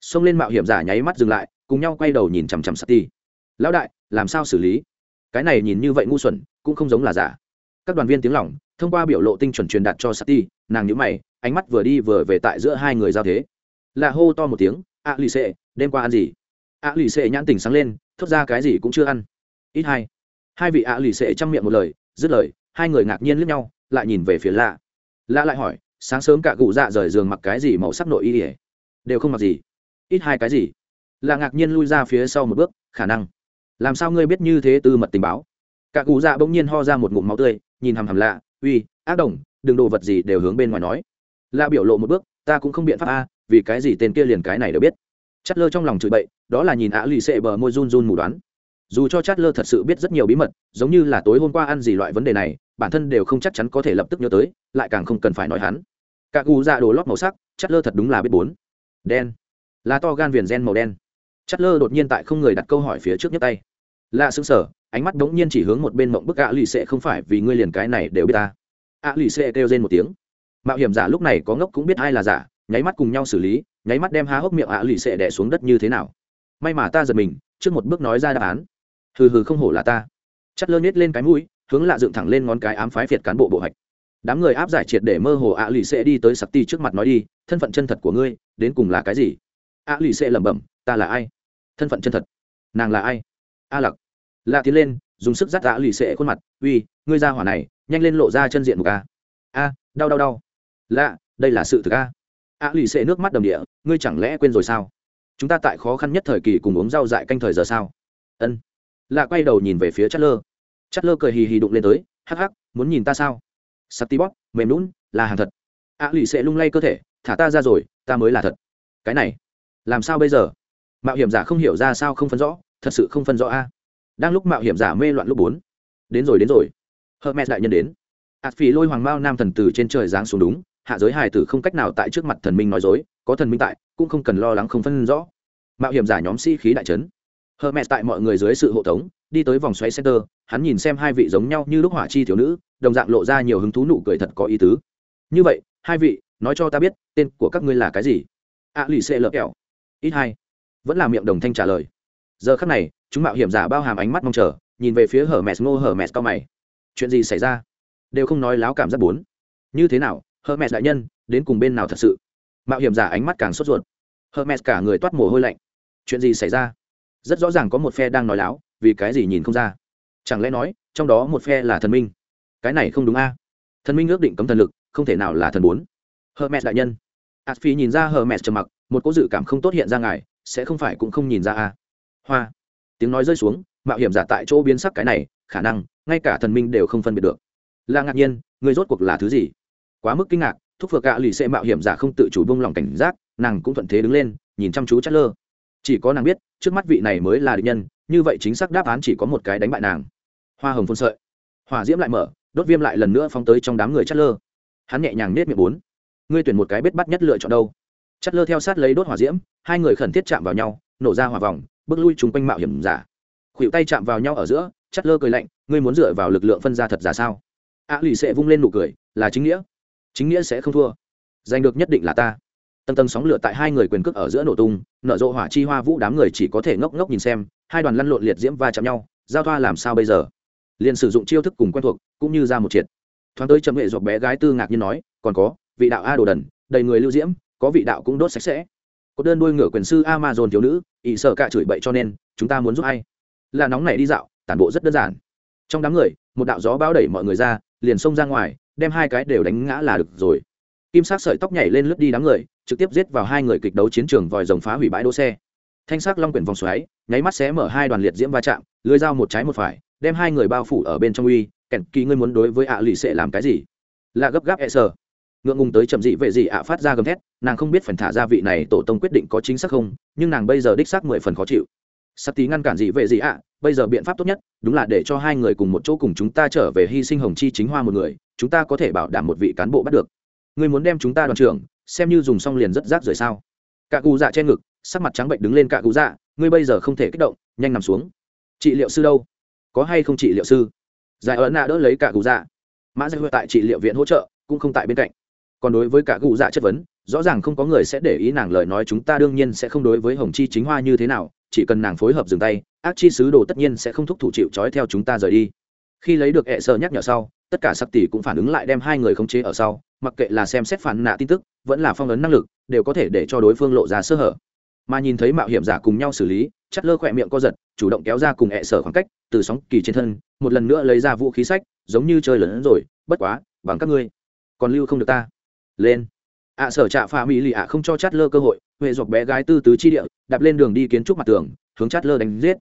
Xông lên mạo hiểm giả nháy mắt dừng lại, cùng nhau quay đầu nhìn chằm chằm sặc tì. Lão đại, làm sao xử lý? Cái này nhìn như vậy ngu xuẩn, cũng không giống là giả các đoàn viên tiếng lỏng, thông qua biểu lộ tinh chuẩn truyền đạt cho sati, nàng nhữ mày, ánh mắt vừa đi vừa về tại giữa hai người giao thế. Là hô to một tiếng, a lì xệ đêm qua ăn gì? A lì xệ nhãn tỉnh sáng lên, thốt ra cái gì cũng chưa ăn. Ít hai hai vị a lì xệ chăm miệng một lời, dứt lời, hai người ngạc nhiên lướt nhau, lại nhìn về phía lạ. Lạ lại hỏi, sáng sớm cả cụ dạ rời giường mặc cái gì màu sắc nội y ỉa đều không mặc gì. Ít hai cái gì? Lạ ngạc nhiên lui ra phía sau một bước, khả năng. Làm sao ngươi biết như thế tư mật tình báo? Cả cụ dạ bỗng nhiên ho ra một ngụm máu tươi, nhìn hằm hằm lạ, uy, ác đồng, đừng đồ vật gì đều hướng bên ngoài nói. Lạ biểu lộ một bước, ta cũng không biện pháp a, vì cái gì tên kia liền cái này đều biết. Chát lơ trong lòng chửi bậy, đó là nhìn ạ lì xệ bờ môi run run mù đoán. Dù cho chát lơ thật sự biết rất nhiều bí mật, giống như là tối hôm qua ăn gì loại vấn đề này, bản thân đều không chắc chắn có thể lập tức nhớ tới, lại càng không cần phải nói hắn. Cả cụ dạ đồ lót màu sắc chát lơ thật đúng là biết bốn. Đen. Là to gan viền gen màu đen. Chát lơ đột nhiên tại không người đặt câu hỏi phía trước nhấc tay lạ xứng sở ánh mắt đống nhiên chỉ hướng một bên mộng bức ạ lì xệ không phải vì ngươi liền cái này đều biết ta. Ạ lì xệ kêu lên một tiếng. Mạo hiểm giả lúc này có ngốc cũng biết ai là giả, nháy mắt cùng nhau xử lý, nháy mắt đem há hốc miệng ạ lì xệ đẻ xuống đất như thế nào. May mà ta giật mình, trước một bước nói ra đáp án. Hừ hừ không hổ là ta. Chất lơ nhét lên cái mũi, hướng lạ dựng thẳng lên ngón cái ám phái phiệt cán bộ bộ hạch. Đám người áp giải triệt để mơ hồ ạ lì xệ đi tới sặc ti trước mặt nói đi, thân phận chân thật của ngươi, đến cùng là cái gì? Ạ lì xệ lẩm bẩm, ta là ai? Thân phận chân thật. Nàng là ai? A lặc lạ tiến lên, dùng sức dắt ạ lì xệ khuôn mặt, uy, ngươi ra hỏa này, nhanh lên lộ ra chân diện một ca a, đau đau đau. Lạ, đây là sự thực a. A lì xệ nước mắt đầm địa, ngươi chẳng lẽ quên rồi sao? Chúng ta tại khó khăn nhất thời kỳ cùng uống rau dại canh thời giờ sao? Ân. Lạ quay đầu nhìn về phía chất lơ. Chất lơ cười hì hì đụng lên tới, hắc hắc, muốn nhìn ta sao? Sắp tí bóp, mềm lún là hàng thật. A lì xệ lung lay cơ thể, thả ta ra rồi, ta mới là thật. Cái này, làm sao bây giờ? Mạo hiểm giả không hiểu ra sao không phân rõ, thật sự không phân rõ a đang lúc mạo hiểm giả mê loạn lúc bốn. Đến rồi đến rồi. Hermes đại nhân đến. Ạt phỉ lôi hoàng mao nam thần từ trên trời giáng xuống đúng, hạ giới hài tử không cách nào tại trước mặt thần minh nói dối, có thần minh tại, cũng không cần lo lắng không phân rõ. Mạo hiểm giả nhóm sĩ、si、khí đại trấn hermes tại mọi người dưới sự hộ tống, đi tới vòng xoáy center, hắn nhìn xem hai vị giống nhau như lúc hỏa chi thiếu nữ, đồng dạng lộ ra nhiều hứng thú nụ cười thật có ý tứ. Như vậy, hai vị, nói cho ta biết, tên của các ngươi là cái gì? A lì xê lợp kẹo. Ít hai. Vẫn là miệng đồng thanh trả lời giờ khắc này, chúng mạo hiểm giả bao hàm ánh mắt mong chờ, nhìn về phía hở mẹt ngô hở mẹt cao mày. Chuyện gì xảy ra? Đều không nói láo cảm giác bốn. Như thế nào, hermes đại nhân, đến cùng bên nào thật sự? Mạo hiểm giả ánh mắt càng sốt ruột. Hermes cả người toát mồ hôi lạnh. Chuyện gì xảy ra? Rất rõ ràng có một phe đang nói láo, vì cái gì nhìn không ra? Chẳng lẽ nói, trong đó một phe là thần minh? Cái này không đúng a. Thần minh ước định cấm thần lực, không thể nào là thần bốn. Hermes đại nhân. Aspi nhìn ra hermes trầm mặc, một cố dự cảm không tốt hiện ra ngài, sẽ không phải cũng không nhìn ra a hoa. Tiếng nói rơi xuống, mạo hiểm giả tại chỗ biến sắc cái này, khả năng, ngay cả thần minh đều không phân biệt được. Là ngạc nhiên, người rốt cuộc là thứ gì? Quá mức kinh ngạc, thúc phượng gạ lì xệ mạo hiểm giả không tự chủ bông lòng cảnh giác, nàng cũng thuận thế đứng lên, nhìn chăm chú chất lơ chỉ có nàng biết, trước mắt vị này mới là địch nhân, như vậy chính xác đáp án chỉ có một cái đánh bại nàng. Hoa hồng phun sợi. Hỏa diễm lại mở, đốt viêm lại lần nữa phóng tới trong đám người chất lơ hắn nhẹ nhàng nết miệng bốn. Ngươi tuyển một cái bết bắt nhất lựa chọn đâu? Chất lơ theo sát lấy đốt hỏa diễm, hai người khẩn thiết chạm vào nhau, nổ ra hỏa vòng bước lui chúng quanh mạo hiểm giả. Khuỷu tay chạm vào nhau ở giữa, chắt lơ cười lạnh, ngươi muốn dựa vào lực lượng phân ra thật giả sao? A lì sẽ vung lên nụ cười, là chính nghĩa. Chính nghĩa sẽ không thua. Giành được nhất định là ta. Tầng tầng sóng lửa tại hai người quyền cước ở giữa nổ tung, nở rộ hỏa chi hoa vũ đám người chỉ có thể ngốc ngốc nhìn xem, hai đoàn lăn lộn liệt diễm va chạm nhau, giao thoa làm sao bây giờ? Liền sử dụng chiêu thức cùng quen thuộc, cũng như ra một triệt. Thoáng tới chấm hệ dọc bé gái tư ngạc như nói, còn có, vị đạo a đồ đần, đầy người lưu diễm, có vị đạo cũng đốt sạch sẽ có đơn đuôi ngựa quyền sư amazon thiếu nữ ỵ sợ cả chửi bậy cho nên, chúng ta muốn giúp ai? Là nóng này đi dạo, tản bộ rất đơn giản. Trong đám người, một đạo gió bao đẩy mọi người ra, liền xông ra ngoài, đem hai cái đều đánh ngã là được rồi. Kim sắc sợi tóc nhảy lên lướt đi đám người, trực tiếp giết vào hai người kịch đấu chiến trường vòi rồng phá hủy bãi đỗ xe. Thanh sắc long quyển vòng xoáy, nháy mắt xé mở hai đoàn liệt diễm va chạm, lưới dao một trái một phải, đem hai người bao phủ ở bên trong uy kẹn kỳ ngươi muốn đối với ạ lì sẽ làm cái gì? Là gấp gáp e sờ ngượng ngùng tới chậm dị vệ dị ạ phát ra gầm thét, nàng không biết phần thả ra vị này tổ tông quyết định có chính xác không, nhưng nàng bây giờ đích xác mười phần khó chịu. Sắc tí ngăn cản dị vệ dị ạ, bây giờ biện pháp tốt nhất, đúng là để cho hai người cùng một chỗ cùng chúng ta trở về hy sinh hồng chi chính hoa một người, chúng ta có thể bảo đảm một vị cán bộ bắt được. Ngươi muốn đem chúng ta đoàn trưởng, xem như dùng xong liền rất rác rời sao? Cả cụ dạ trên ngực, sắc mặt trắng bệnh đứng lên cả cụ dạ ngươi bây giờ không thể kích động, nhanh nằm xuống. Trị liệu sư đâu? Có hay không trị liệu sư? Giải ấn nạ đỡ lấy cả cụ dạ. Mã giải tại trị liệu viện hỗ trợ, cũng không tại bên cạnh còn đối với cả cụ dạ chất vấn, rõ ràng không có người sẽ để ý nàng lời nói chúng ta đương nhiên sẽ không đối với hồng chi chính hoa như thế nào, chỉ cần nàng phối hợp dừng tay, ác chi sứ đồ tất nhiên sẽ không thúc thủ chịu trói theo chúng ta rời đi. Khi lấy được hệ sơ nhắc nhở sau, tất cả sắc tỷ cũng phản ứng lại đem hai người khống chế ở sau, mặc kệ là xem xét phản nạ tin tức, vẫn là phong ấn năng lực, đều có thể để cho đối phương lộ ra sơ hở. Mà nhìn thấy mạo hiểm giả cùng nhau xử lý, chắt lơ khỏe miệng co giật, chủ động kéo ra cùng hệ sở khoảng cách, từ sóng kỳ trên thân, một lần nữa lấy ra vũ khí sách, giống như chơi lớn rồi, bất quá, bằng các ngươi, còn lưu không được ta lên. Ạ sở trạ pha mỹ lì ạ không cho chát lơ cơ hội, huệ dọc bé gái tư tứ chi địa, đạp lên đường đi kiến trúc mặt tường, hướng chát lơ đánh giết.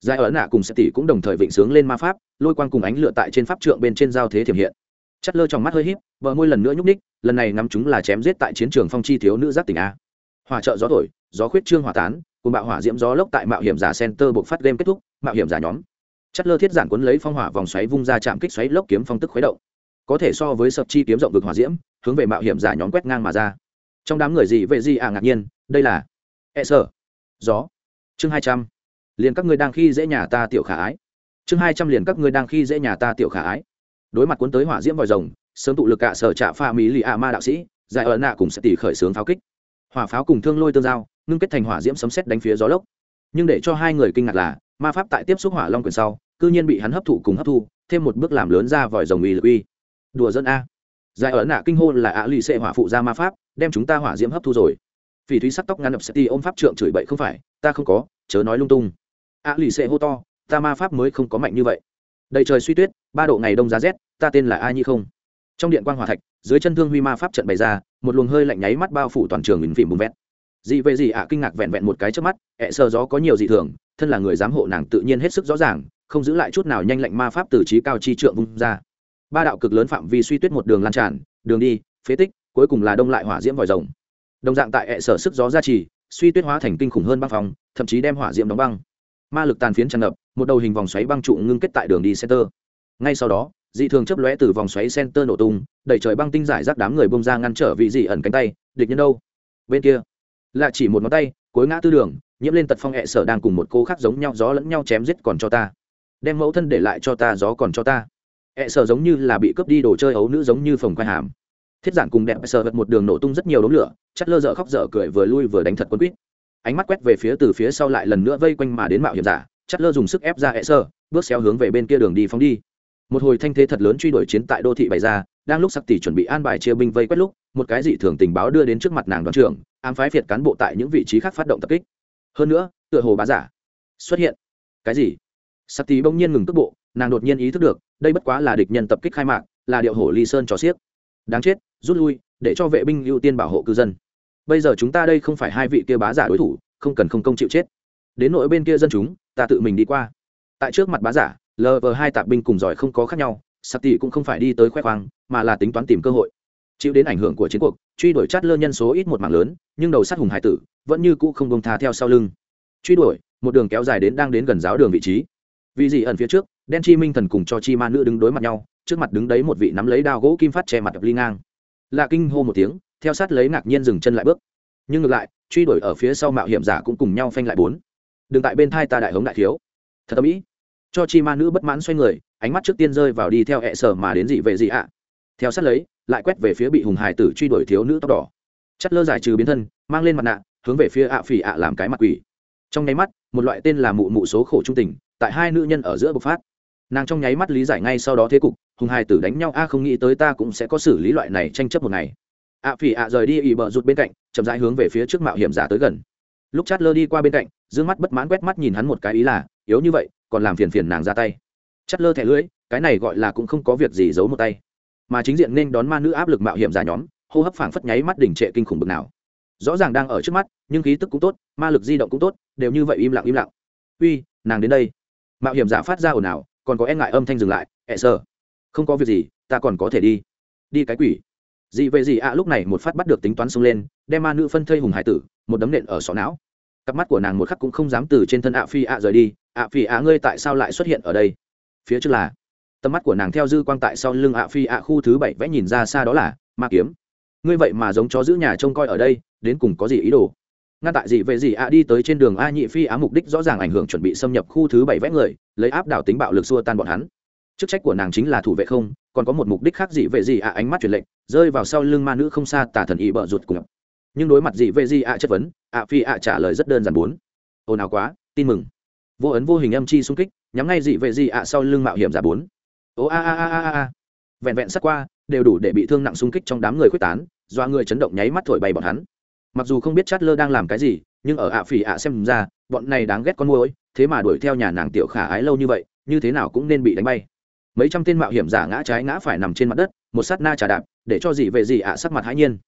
Giải ở nạ cùng sẽ tỷ cũng đồng thời vịnh sướng lên ma pháp, lôi quang cùng ánh lửa tại trên pháp trượng bên trên giao thế thiểm hiện. Chát lơ trong mắt hơi híp, bờ môi lần nữa nhúc ních lần này ngắm chúng là chém giết tại chiến trường phong chi thiếu nữ giác tỉnh a. Hòa trợ gió thổi, gió khuyết trương hỏa tán, cùng bạo hỏa diễm gió lốc tại mạo hiểm giả center buộc phát game kết thúc, mạo hiểm giả nhóm. Chát lơ thiết giản cuốn lấy phong hỏa vòng xoáy vung ra chạm kích xoáy lốc kiếm phong tức khuấy động có thể so với sập chi kiếm rộng vực hỏa diễm, hướng về mạo hiểm giả nhóm quét ngang mà ra. Trong đám người gì về gì à ngạc nhiên, đây là e sở gió. Chương hai trăm. Liền các ngươi đang khi dễ nhà ta tiểu khả ái. Chương hai trăm liền các ngươi đang khi dễ nhà ta tiểu khả ái. Đối mặt cuốn tới hỏa diễm vòi rồng, sớm tụ lực cả sở trạ pha mỹ lì a ma đạo sĩ, giải ở nạ cùng sẽ tỷ khởi xướng pháo kích. Hỏa pháo cùng thương lôi tương giao, ngưng kết thành hỏa diễm sấm xét đánh phía gió lốc. Nhưng để cho hai người kinh ngạc là, ma pháp tại tiếp xúc hỏa long quyền sau, cư nhiên bị hắn hấp thụ cùng hấp thu, thêm một bước làm lớn ra vòi rồng uy lực uy đùa dân a. Giải ở nạ kinh hô là ạ lì xệ hỏa phụ ra ma pháp, đem chúng ta hỏa diễm hấp thu rồi. Phỉ thúy sắc tóc ngăn đập sẽ ti ôm pháp trượng chửi bậy không phải, ta không có, chớ nói lung tung. Ạ lì xệ hô to, ta ma pháp mới không có mạnh như vậy. Đầy trời suy tuyết, ba độ ngày đông giá rét, ta tên là ai nhi không. Trong điện quan hòa thạch, dưới chân thương huy ma pháp trận bày ra, một luồng hơi lạnh nháy mắt bao phủ toàn trường mình phìm bùm vét. Dị về gì ạ kinh ngạc vẹn vẹn một cái trước mắt, ẹ sờ gió có nhiều dị thường, thân là người giám hộ nàng tự nhiên hết sức rõ ràng, không giữ lại chút nào nhanh lạnh ma pháp từ trí cao chi trượng vung ra ba đạo cực lớn phạm vi suy tuyết một đường lan tràn, đường đi, phế tích, cuối cùng là đông lại hỏa diễm vòi rồng. Đồng dạng tại ẹ sở sức gió gia trì, suy tuyết hóa thành kinh khủng hơn băng phòng thậm chí đem hỏa diễm đóng băng. Ma lực tàn phiến tràn ngập, một đầu hình vòng xoáy băng trụ ngưng kết tại đường đi center. Ngay sau đó, dị thường chấp lóe từ vòng xoáy center nổ tung, đẩy trời băng tinh giải rác đám người bông ra ngăn trở vị dị ẩn cánh tay, địch nhân đâu? Bên kia là chỉ một ngón tay, cuối ngã tư đường, nhiễm lên tật phong hệ sở đang cùng một cô khác giống nhau, gió lẫn nhau chém giết còn cho ta. Đem mẫu thân để lại cho ta, gió còn cho ta hẹ sợ giống như là bị cướp đi đồ chơi ấu nữ giống như phòng quay hàm. Thiết giản cùng đẹp sợ vật một đường nổ tung rất nhiều đống lửa, chất lơ dở khóc dở cười vừa lui vừa đánh thật quân quýt. Ánh mắt quét về phía từ phía sau lại lần nữa vây quanh mà đến mạo hiểm giả, chất lơ dùng sức ép ra hẹ sợ bước xéo hướng về bên kia đường đi phóng đi. Một hồi thanh thế thật lớn truy đuổi chiến tại đô thị bày ra, đang lúc sắc tỷ chuẩn bị an bài chia binh vây quét lúc, một cái dị thường tình báo đưa đến trước mặt nàng đoàn trưởng, ám phái phiệt cán bộ tại những vị trí khác phát động tập kích. Hơn nữa, tựa hồ bá giả xuất hiện. Cái gì? Sắc tỷ bỗng nhiên ngừng tốc bộ, nàng đột nhiên ý thức được đây bất quá là địch nhân tập kích khai mạc, là điệu hổ ly sơn trò xiếc. Đáng chết, rút lui, để cho vệ binh ưu tiên bảo hộ cư dân. Bây giờ chúng ta đây không phải hai vị kia bá giả đối thủ, không cần không công chịu chết. Đến nội bên kia dân chúng, ta tự mình đi qua. Tại trước mặt bá giả lv hai tạp binh cùng giỏi không có khác nhau sắc tỷ cũng không phải đi tới khoe khoang, mà là tính toán tìm cơ hội. Chịu đến ảnh hưởng của chiến cuộc, truy đuổi chát lơ nhân số ít một mạng lớn, nhưng đầu sát hùng hải tử, vẫn như cũ không bông tha theo sau lưng. Truy đuổi, một đường kéo dài đến đang đến gần giáo đường vị trí. Vì gì ẩn phía trước đen chi minh thần cùng cho chi ma nữ đứng đối mặt nhau, trước mặt đứng đấy một vị nắm lấy đao gỗ kim phát che mặt ly ngang. Lạ kinh hô một tiếng, theo sát lấy ngạc nhiên dừng chân lại bước. Nhưng ngược lại, truy đuổi ở phía sau mạo hiểm giả cũng cùng nhau phanh lại bốn. Đừng tại bên thai ta đại hống đại thiếu. Thật tâm ý. Cho chi ma nữ bất mãn xoay người, ánh mắt trước tiên rơi vào đi theo hẹ sở mà đến dị về dị ạ. Theo sát lấy, lại quét về phía bị hùng hải tử truy đuổi thiếu nữ tóc đỏ. Chất lơ giải trừ biến thân, mang lên mặt nạ, hướng về phía ạ phỉ ạ làm cái mặt quỷ. Trong nháy mắt, một loại tên là mụ mụ số khổ trung tình, tại hai nữ nhân ở giữa bộc phát nàng trong nháy mắt lý giải ngay sau đó thế cục, hùng hai tử đánh nhau, a, không nghĩ tới ta cũng sẽ có xử lý loại này tranh chấp một ngày. Ạ phỉ ạ rời đi ỉ bờ rụt bên cạnh, chậm rãi hướng về phía trước mạo hiểm giả tới gần. Lúc chát lơ đi qua bên cạnh d mắt bất mãn quét mắt nhìn hắn một cái ý là, yếu như vậy, còn làm phiền phiền nàng ra tay. Chát lơ thẻ lưỡi, cái này gọi là cũng không có việc gì giấu một tay. Mà chính diện nên đón ma nữ áp lực mạo hiểm giả nhóm, hô hấp phảng phất nháy mắt đỉnh trệ kinh khủng bực nào. Rõ ràng đang ở trước mắt, nhưng khí tức cũng tốt, ma lực di động cũng tốt, đều như vậy im lặng im lặng. Uy, nàng đến đây. Mạo hiểm giả phát ra ồn ào còn có e ngại âm thanh dừng lại, ẹ sơ không có việc gì, ta còn có thể đi. Đi cái quỷ. Gì vậy gì ạ lúc này một phát bắt được tính toán xông lên, đem ma nữ phân thây hùng hải tử, một đấm nện ở sọ não. Cặp mắt của nàng một khắc cũng không dám từ trên thân ạ phi ạ rời đi, ạ phi ạ, ngươi tại sao lại xuất hiện ở đây? Phía trước là, tầm mắt của nàng theo dư quang tại sau lưng ạ phi ạ khu thứ bảy vẽ nhìn ra xa đó là ma kiếm. Ngươi vậy mà giống chó giữ nhà trông coi ở đây, đến cùng có gì ý đồ? Ngăn tại gì về gì ạ, đi tới trên đường a nhị phi á mục đích rõ ràng ảnh hưởng chuẩn bị xâm nhập khu thứ bảy vẽ người, lấy áp đảo tính bạo lực xua tan bọn hắn. Chức trách của nàng chính là thủ vệ không, còn có một mục đích khác gì về gì ạ, ánh mắt truyền lệnh rơi vào sau lưng ma nữ không xa tà thần ý bợ rụt cùng nhưng đối mặt gì về gì ạ, chất vấn, ạ phi ạ trả lời rất đơn giản bốn. Ồn ào quá, tin mừng. Vô ấn vô hình âm chi xung kích, nhắm ngay dị vệ dị ạ, sau lưng mạo hiểm giả bốn. Ô a a a a a vẹn vẹn sắc qua, đều đủ để bị thương nặng xung kích trong đám người quyết tán do người chấn động nháy mắt thổi bay bọn hắn mặc dù không biết chát lơ đang làm cái gì, nhưng ở ạ phỉ ạ xem ra, bọn này đáng ghét con môi thế mà đuổi theo nhà nàng tiểu khả ái lâu như vậy, như thế nào cũng nên bị đánh bay. Mấy trăm tên mạo hiểm giả ngã trái ngã phải nằm trên mặt đất, một sát na trà đạp, để cho gì về gì ạ sắc mặt hãi nhiên.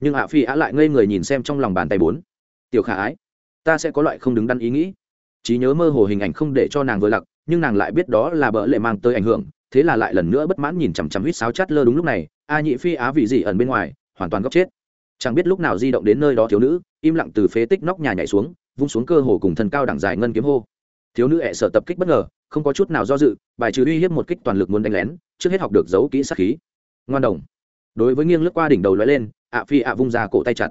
Nhưng ạ Phỉ ạ lại ngây người nhìn xem trong lòng bàn tay bốn. Tiểu khả ái, ta sẽ có loại không đứng đắn ý nghĩ. Trí nhớ mơ hồ hình ảnh không để cho nàng vừa lặc nhưng nàng lại biết đó là bỡ lệ mang tới ảnh hưởng, thế là lại lần nữa bất mãn nhìn chằm chằm huýt sáo chát lơ đúng lúc này, a nhị phi á vị gì ẩn bên ngoài, hoàn toàn góc chết chẳng biết lúc nào di động đến nơi đó thiếu nữ, im lặng từ phế tích nóc nhà nhảy xuống, vung xuống cơ hồ cùng thân cao đẳng dài ngân kiếm hô. Thiếu nữ ẹ sợ tập kích bất ngờ, không có chút nào do dự, bài trừ uy hiếp một kích toàn lực muốn đánh lén, trước hết học được giấu kỹ sát khí. Ngoan đồng. Đối với nghiêng lướt qua đỉnh đầu lóe lên, ạ phi ạ vung ra cổ tay chặt.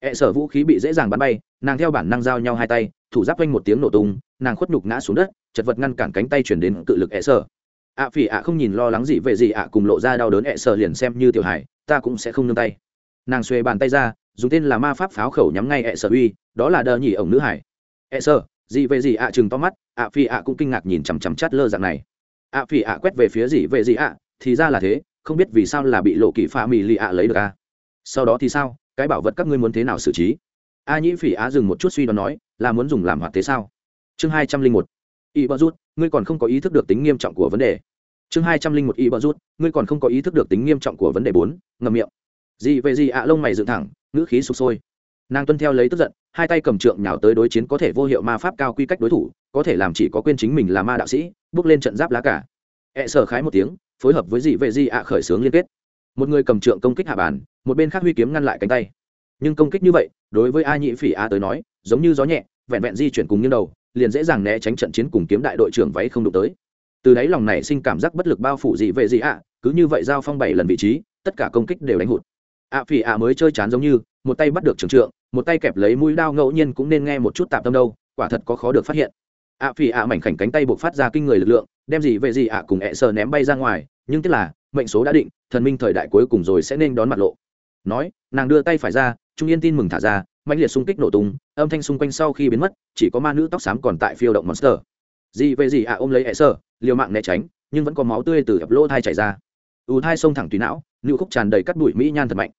Ẹ sợ vũ khí bị dễ dàng bắn bay, nàng theo bản năng giao nhau hai tay, thủ giáp quanh một tiếng nổ tung, nàng khuất nhục ngã xuống đất, chật vật ngăn cản cánh tay chuyển đến cự lực ẹ sợ. Ạ phi ạ không nhìn lo lắng gì về gì ạ, cùng lộ ra đau đớn ẹ sợ liền xem như tiểu hải ta cũng sẽ không nương tay nàng xuề bàn tay ra, dùng tên là ma pháp pháo khẩu nhắm ngay ẹ sợ uy, đó là đờ nhỉ ổng nữ hải. Ẹ sợ gì về gì ạ chừng to mắt, ạ phi ạ cũng kinh ngạc nhìn chằm chằm chát lơ dạng này. Ạ phi ạ quét về phía gì về gì ạ, thì ra là thế, không biết vì sao là bị lộ kỳ pha mì lì ạ lấy được a sau đó thì sao, cái bảo vật các ngươi muốn thế nào xử trí? A nhĩ phỉ á dừng một chút suy đoán nói, là muốn dùng làm hoạt thế sao? Chương hai trăm linh một. Y bơ rút, ngươi còn không có ý thức được tính nghiêm trọng của vấn đề. Chương hai trăm linh một, y bơ rút, ngươi còn không có ý thức được tính nghiêm trọng của vấn đề bốn ngầm miệng gì về gì ạ, lông mày dựng thẳng, ngữ khí sụp sôi. Nàng tuân theo lấy tức giận, hai tay cầm trượng nhào tới đối chiến có thể vô hiệu ma pháp cao quy cách đối thủ, có thể làm chỉ có quên chính mình là ma đạo sĩ, bước lên trận giáp lá cả. Ẹ sở khái một tiếng, phối hợp với dị vệ dị ạ khởi xướng liên kết. Một người cầm trượng công kích hạ bàn, một bên khác huy kiếm ngăn lại cánh tay. Nhưng công kích như vậy, đối với a nhị phỉ a tới nói, giống như gió nhẹ, vẹn vẹn di chuyển cùng như đầu, liền dễ dàng né tránh trận chiến cùng kiếm đại đội trưởng váy không đụng tới. Từ đáy lòng này sinh cảm giác bất lực bao phủ dị vệ dị ạ, cứ như vậy giao phong bảy lần vị trí, tất cả công kích đều đánh hụt. À phỉ à mới chơi chán giống như, một tay bắt được trường trượng, một tay kẹp lấy mũi đao ngẫu nhiên cũng nên nghe một chút tạm tâm đâu, quả thật có khó được phát hiện. À phỉ ạ mảnh khảnh cánh tay buộc phát ra kinh người lực lượng, đem gì về gì ạ cùng ẹ sờ ném bay ra ngoài, nhưng tức là, mệnh số đã định, thần minh thời đại cuối cùng rồi sẽ nên đón mặt lộ. Nói, nàng đưa tay phải ra, trung yên tin mừng thả ra mạnh liệt xung kích nổ tung, âm thanh xung quanh sau khi biến mất, chỉ có ma nữ tóc xám còn tại phiêu động monster. Gì về gì ạ ôm lấy ẹ sờ, liều mạng né tránh, nhưng vẫn có máu tươi từ ập lỗ thai chảy ra ù thai sông thẳng tùy não, nữ khúc tràn đầy cắt bụi mỹ nhan thật mạnh.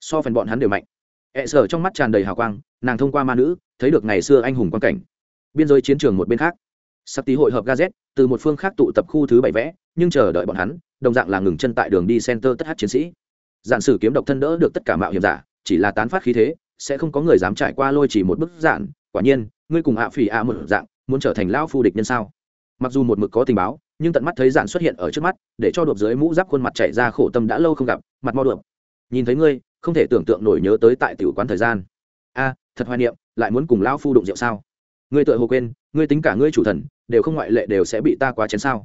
So phần bọn hắn đều mạnh. Ẹ sở trong mắt tràn đầy hào quang, nàng thông qua ma nữ, thấy được ngày xưa anh hùng quan cảnh. Biên giới chiến trường một bên khác. Sắp tí hội hợp gazet từ một phương khác tụ tập khu thứ bảy vẽ, nhưng chờ đợi bọn hắn, đồng dạng là ngừng chân tại đường đi center tất hát chiến sĩ. Giản sử kiếm độc thân đỡ được tất cả mạo hiểm giả, chỉ là tán phát khí thế, sẽ không có người dám trải qua lôi chỉ một bức giản. Quả nhiên, ngươi cùng ạ phỉ ạ một dạng, muốn trở thành lão phu địch nhân sao? Mặc dù một mực có tình báo nhưng tận mắt thấy giản xuất hiện ở trước mắt, để cho đột dưới mũ giáp khuôn mặt chạy ra khổ tâm đã lâu không gặp, mặt mo đượm. Nhìn thấy ngươi, không thể tưởng tượng nổi nhớ tới tại tiểu quán thời gian. A à, thật hoài niệm, lại muốn cùng lão phu đụng rượu sao? Ngươi tự hồ quên, ngươi tính cả ngươi chủ thần, đều không ngoại lệ đều sẽ bị ta quá chén sao?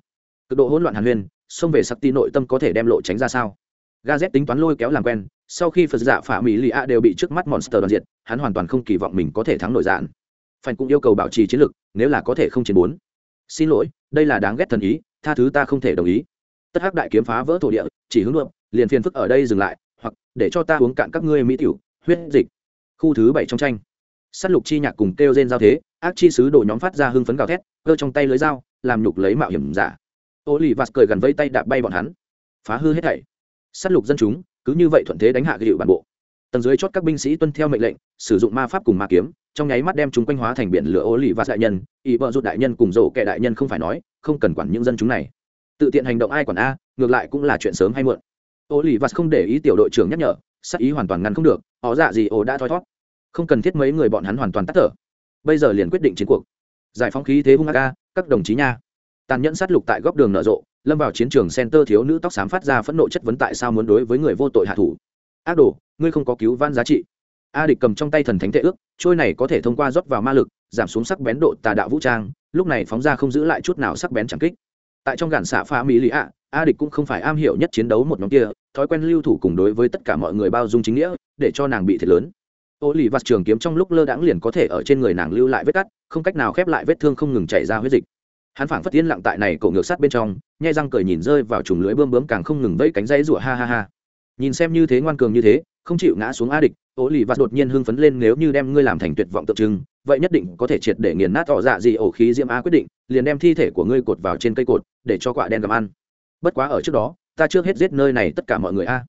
Cực độ hỗn loạn hàn huyên xông về sắc ti nội tâm có thể đem lộ tránh ra sao? Ga z tính toán lôi kéo làm quen, sau khi phật giả phả mỹ lì a đều bị trước mắt monster đoàn diệt, hắn hoàn toàn không kỳ vọng mình có thể thắng nổi dạn phản cũng yêu cầu bảo trì chiến lược, nếu là có thể không chiến bốn. Xin lỗi, đây là đáng ghét thần ý tha thứ ta không thể đồng ý. Tất hắc đại kiếm phá vỡ thổ địa, chỉ hướng đượm liền phiền phức ở đây dừng lại, hoặc để cho ta uống cạn các ngươi mỹ tiểu, huyết dịch. Khu thứ bảy trong tranh. S á t lục chi nhạc cùng kêu rên giao thế, ác chi sứ đổ nhóm phát ra hưng phấn gào thét, cơ trong tay lưới dao, làm nhục lấy mạo hiểm giả. Ô lì vạt cười gần vây tay đạp bay bọn hắn. Phá hư hết thảy. S á t lục dân chúng, cứ như vậy thuận thế đánh hạ gịu bản bộ tầng dưới chót các binh sĩ tuân theo mệnh lệnh, sử dụng ma pháp cùng ma kiếm, trong nháy mắt đem chúng quanh hóa thành biển lửa ô lì và đại nhân ý vợ rụt đại nhân cùng rổ kẻ đại nhân không phải nói, không cần quản những dân chúng này. Tự tiện hành động ai quản a, ngược lại cũng là chuyện sớm hay muộn. Ô lì và không để ý tiểu đội trưởng nhắc nhở, sắc ý hoàn toàn ngăn không được, họ dạ gì ồ đã thoi thót. Không cần thiết mấy người bọn hắn hoàn toàn tắt thở. Bây giờ liền quyết định chiến cuộc. Giải phóng khí thế hung ca các đồng chí nha. Tàn nhẫn sát lục tại góc đường nở rộ, lâm vào chiến trường center thiếu nữ tóc xám phát ra phẫn nộ chất vấn tại sao muốn đối với người vô tội hạ thủ. Ác đồ ngươi không có cứu van giá trị. A địch cầm trong tay thần thánh tệ ước, trôi này có thể thông qua rót vào ma lực, giảm xuống sắc bén độ tà đạo vũ trang, lúc này phóng ra không giữ lại chút nào sắc bén chẳng kích. Tại trong gạn xạ pha mỹ lì ạ, a địch cũng không phải am hiểu nhất chiến đấu một nhóm kia, thói quen lưu thủ cùng đối với tất cả mọi người bao dung chính nghĩa, để cho nàng bị thiệt lớn. Ô lì vặt trường kiếm trong lúc lơ đãng liền có thể ở trên người nàng lưu lại vết cắt, không cách nào khép lại vết thương không ngừng chảy ra huyết dịch. Hắn phảng phất tiến lặng tại này cổ ngược sát bên trong, nhai răng cười nhìn rơi vào trùng lưới bơm bướm càng không ngừng vẫy cánh dây rủa ha ha ha. Nhìn xem như thế ngoan cường như thế không chịu ngã xuống a địch ố lì và đột nhiên hưng phấn lên nếu như đem ngươi làm thành tuyệt vọng tượng trưng, vậy nhất định có thể triệt để nghiền nát tỏ dạ gì ổ khí diễm a quyết định, liền đem thi thể của ngươi cột vào trên cây cột, để cho quả đen gặm ăn. Bất quá ở trước đó, ta trước hết giết nơi này tất cả mọi người a.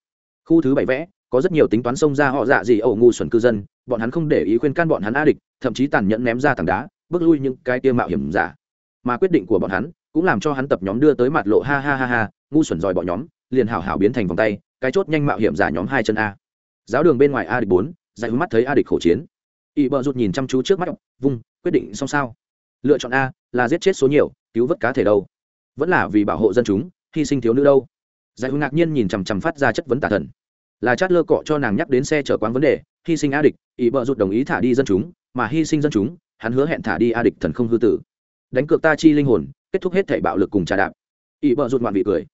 Khu thứ bảy vẽ, có rất nhiều tính toán xông ra họ dạ gì ẩu ngu xuẩn cư dân, bọn hắn không để ý khuyên can bọn hắn a địch, thậm chí tàn nhẫn ném ra tảng đá, bước lui những cái tiêu mạo hiểm giả. Mà quyết định của bọn hắn, cũng làm cho hắn tập nhóm đưa tới mặt lộ ha ha ha ha, ngu xuẩn dòi bọn nhóm, liền hảo hảo biến thành vòng tay, cái chốt nhanh mạo hiểm giả nhóm hai chân a giáo đường bên ngoài a địch bốn, dạy mắt thấy a địch khổ chiến. Ỵ bờ rụt nhìn chăm chú trước mắt, vung, quyết định xong sao? Lựa chọn a là giết chết số nhiều, cứu vớt cá thể đâu? Vẫn là vì bảo hộ dân chúng, hy sinh thiếu nữ đâu? Giải ngạc nhiên nhìn chằm chằm phát ra chất vấn tả thần. Là chát lơ cọ cho nàng nhắc đến xe chở quán vấn đề, hy sinh a địch ỵ bờ rụt đồng ý thả đi dân chúng, mà hy sinh dân chúng, hắn hứa hẹn thả đi a địch thần không hư tử. Đánh cược ta chi linh hồn, kết thúc hết thể bạo lực cùng trà đạp. Ỵ bờ rụt ngoạn vị cười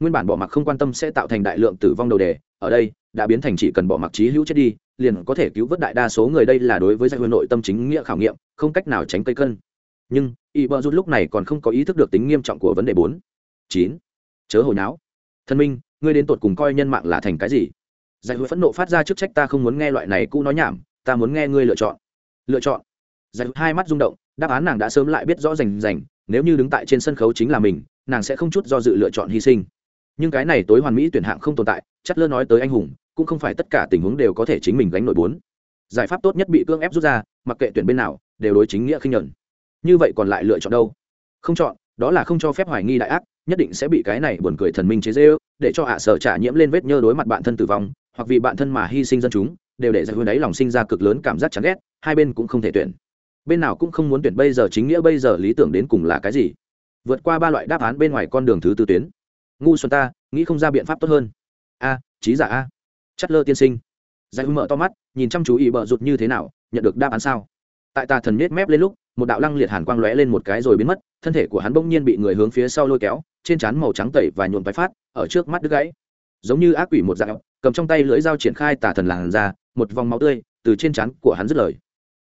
nguyên bản bỏ mặc không quan tâm sẽ tạo thành đại lượng tử vong đầu đề, ở đây, đã biến thành chỉ cần bỏ mặc trí hữu chết đi, liền có thể cứu vớt đại đa số người đây là đối với giai huyền nội tâm chính nghĩa khảo nghiệm, không cách nào tránh cây cân. Nhưng, y bờ rút lúc này còn không có ý thức được tính nghiêm trọng của vấn đề bốn. Chín. Chớ hồi náo. Thân minh, ngươi đến tột cùng coi nhân mạng là thành cái gì? Giải hữu phẫn nộ phát ra chức trách ta không muốn nghe loại này cũ nói nhảm, ta muốn nghe ngươi lựa chọn. Lựa chọn. Giải hai mắt rung động, đáp án nàng đã sớm lại biết rõ rành rành, nếu như đứng tại trên sân khấu chính là mình, nàng sẽ không chút do dự lựa chọn hy sinh nhưng cái này tối hoàn mỹ tuyển hạng không tồn tại, chất lơ nói tới anh hùng, cũng không phải tất cả tình huống đều có thể chính mình gánh nổi bốn. Giải pháp tốt nhất bị cưỡng ép rút ra, mặc kệ tuyển bên nào, đều đối chính nghĩa khinh nhuận như vậy còn lại lựa chọn đâu? Không chọn, đó là không cho phép hoài nghi đại ác, nhất định sẽ bị cái này buồn cười thần minh chế dê để cho hạ sở trả nhiễm lên vết nhơ đối mặt bạn thân tử vong, hoặc vì bạn thân mà hy sinh dân chúng, đều để giải huyền ấy lòng sinh ra cực lớn cảm giác chán ghét, hai bên cũng không thể tuyển. Bên nào cũng không muốn tuyển bây giờ chính nghĩa bây giờ lý tưởng đến cùng là cái gì? Vượt qua ba loại đáp án bên ngoài con đường thứ tư tuyến ngu xuân ta, nghĩ không ra biện pháp tốt hơn. A, trí giả a. Chất lơ tiên sinh. Giải hưng mở to mắt, nhìn chăm chú ý bợ rụt như thế nào, nhận được đáp án sao? Tại tà thần nết mép lên lúc, một đạo lăng liệt hàn quang lóe lên một cái rồi biến mất, thân thể của hắn bỗng nhiên bị người hướng phía sau lôi kéo, trên trán màu trắng tẩy và nhuộn váy phát, ở trước mắt đứt gãy. Giống như ác quỷ một dạng, cầm trong tay lưỡi dao triển khai tà thần làn ra một vòng máu tươi từ trên trán của hắn dứt lời.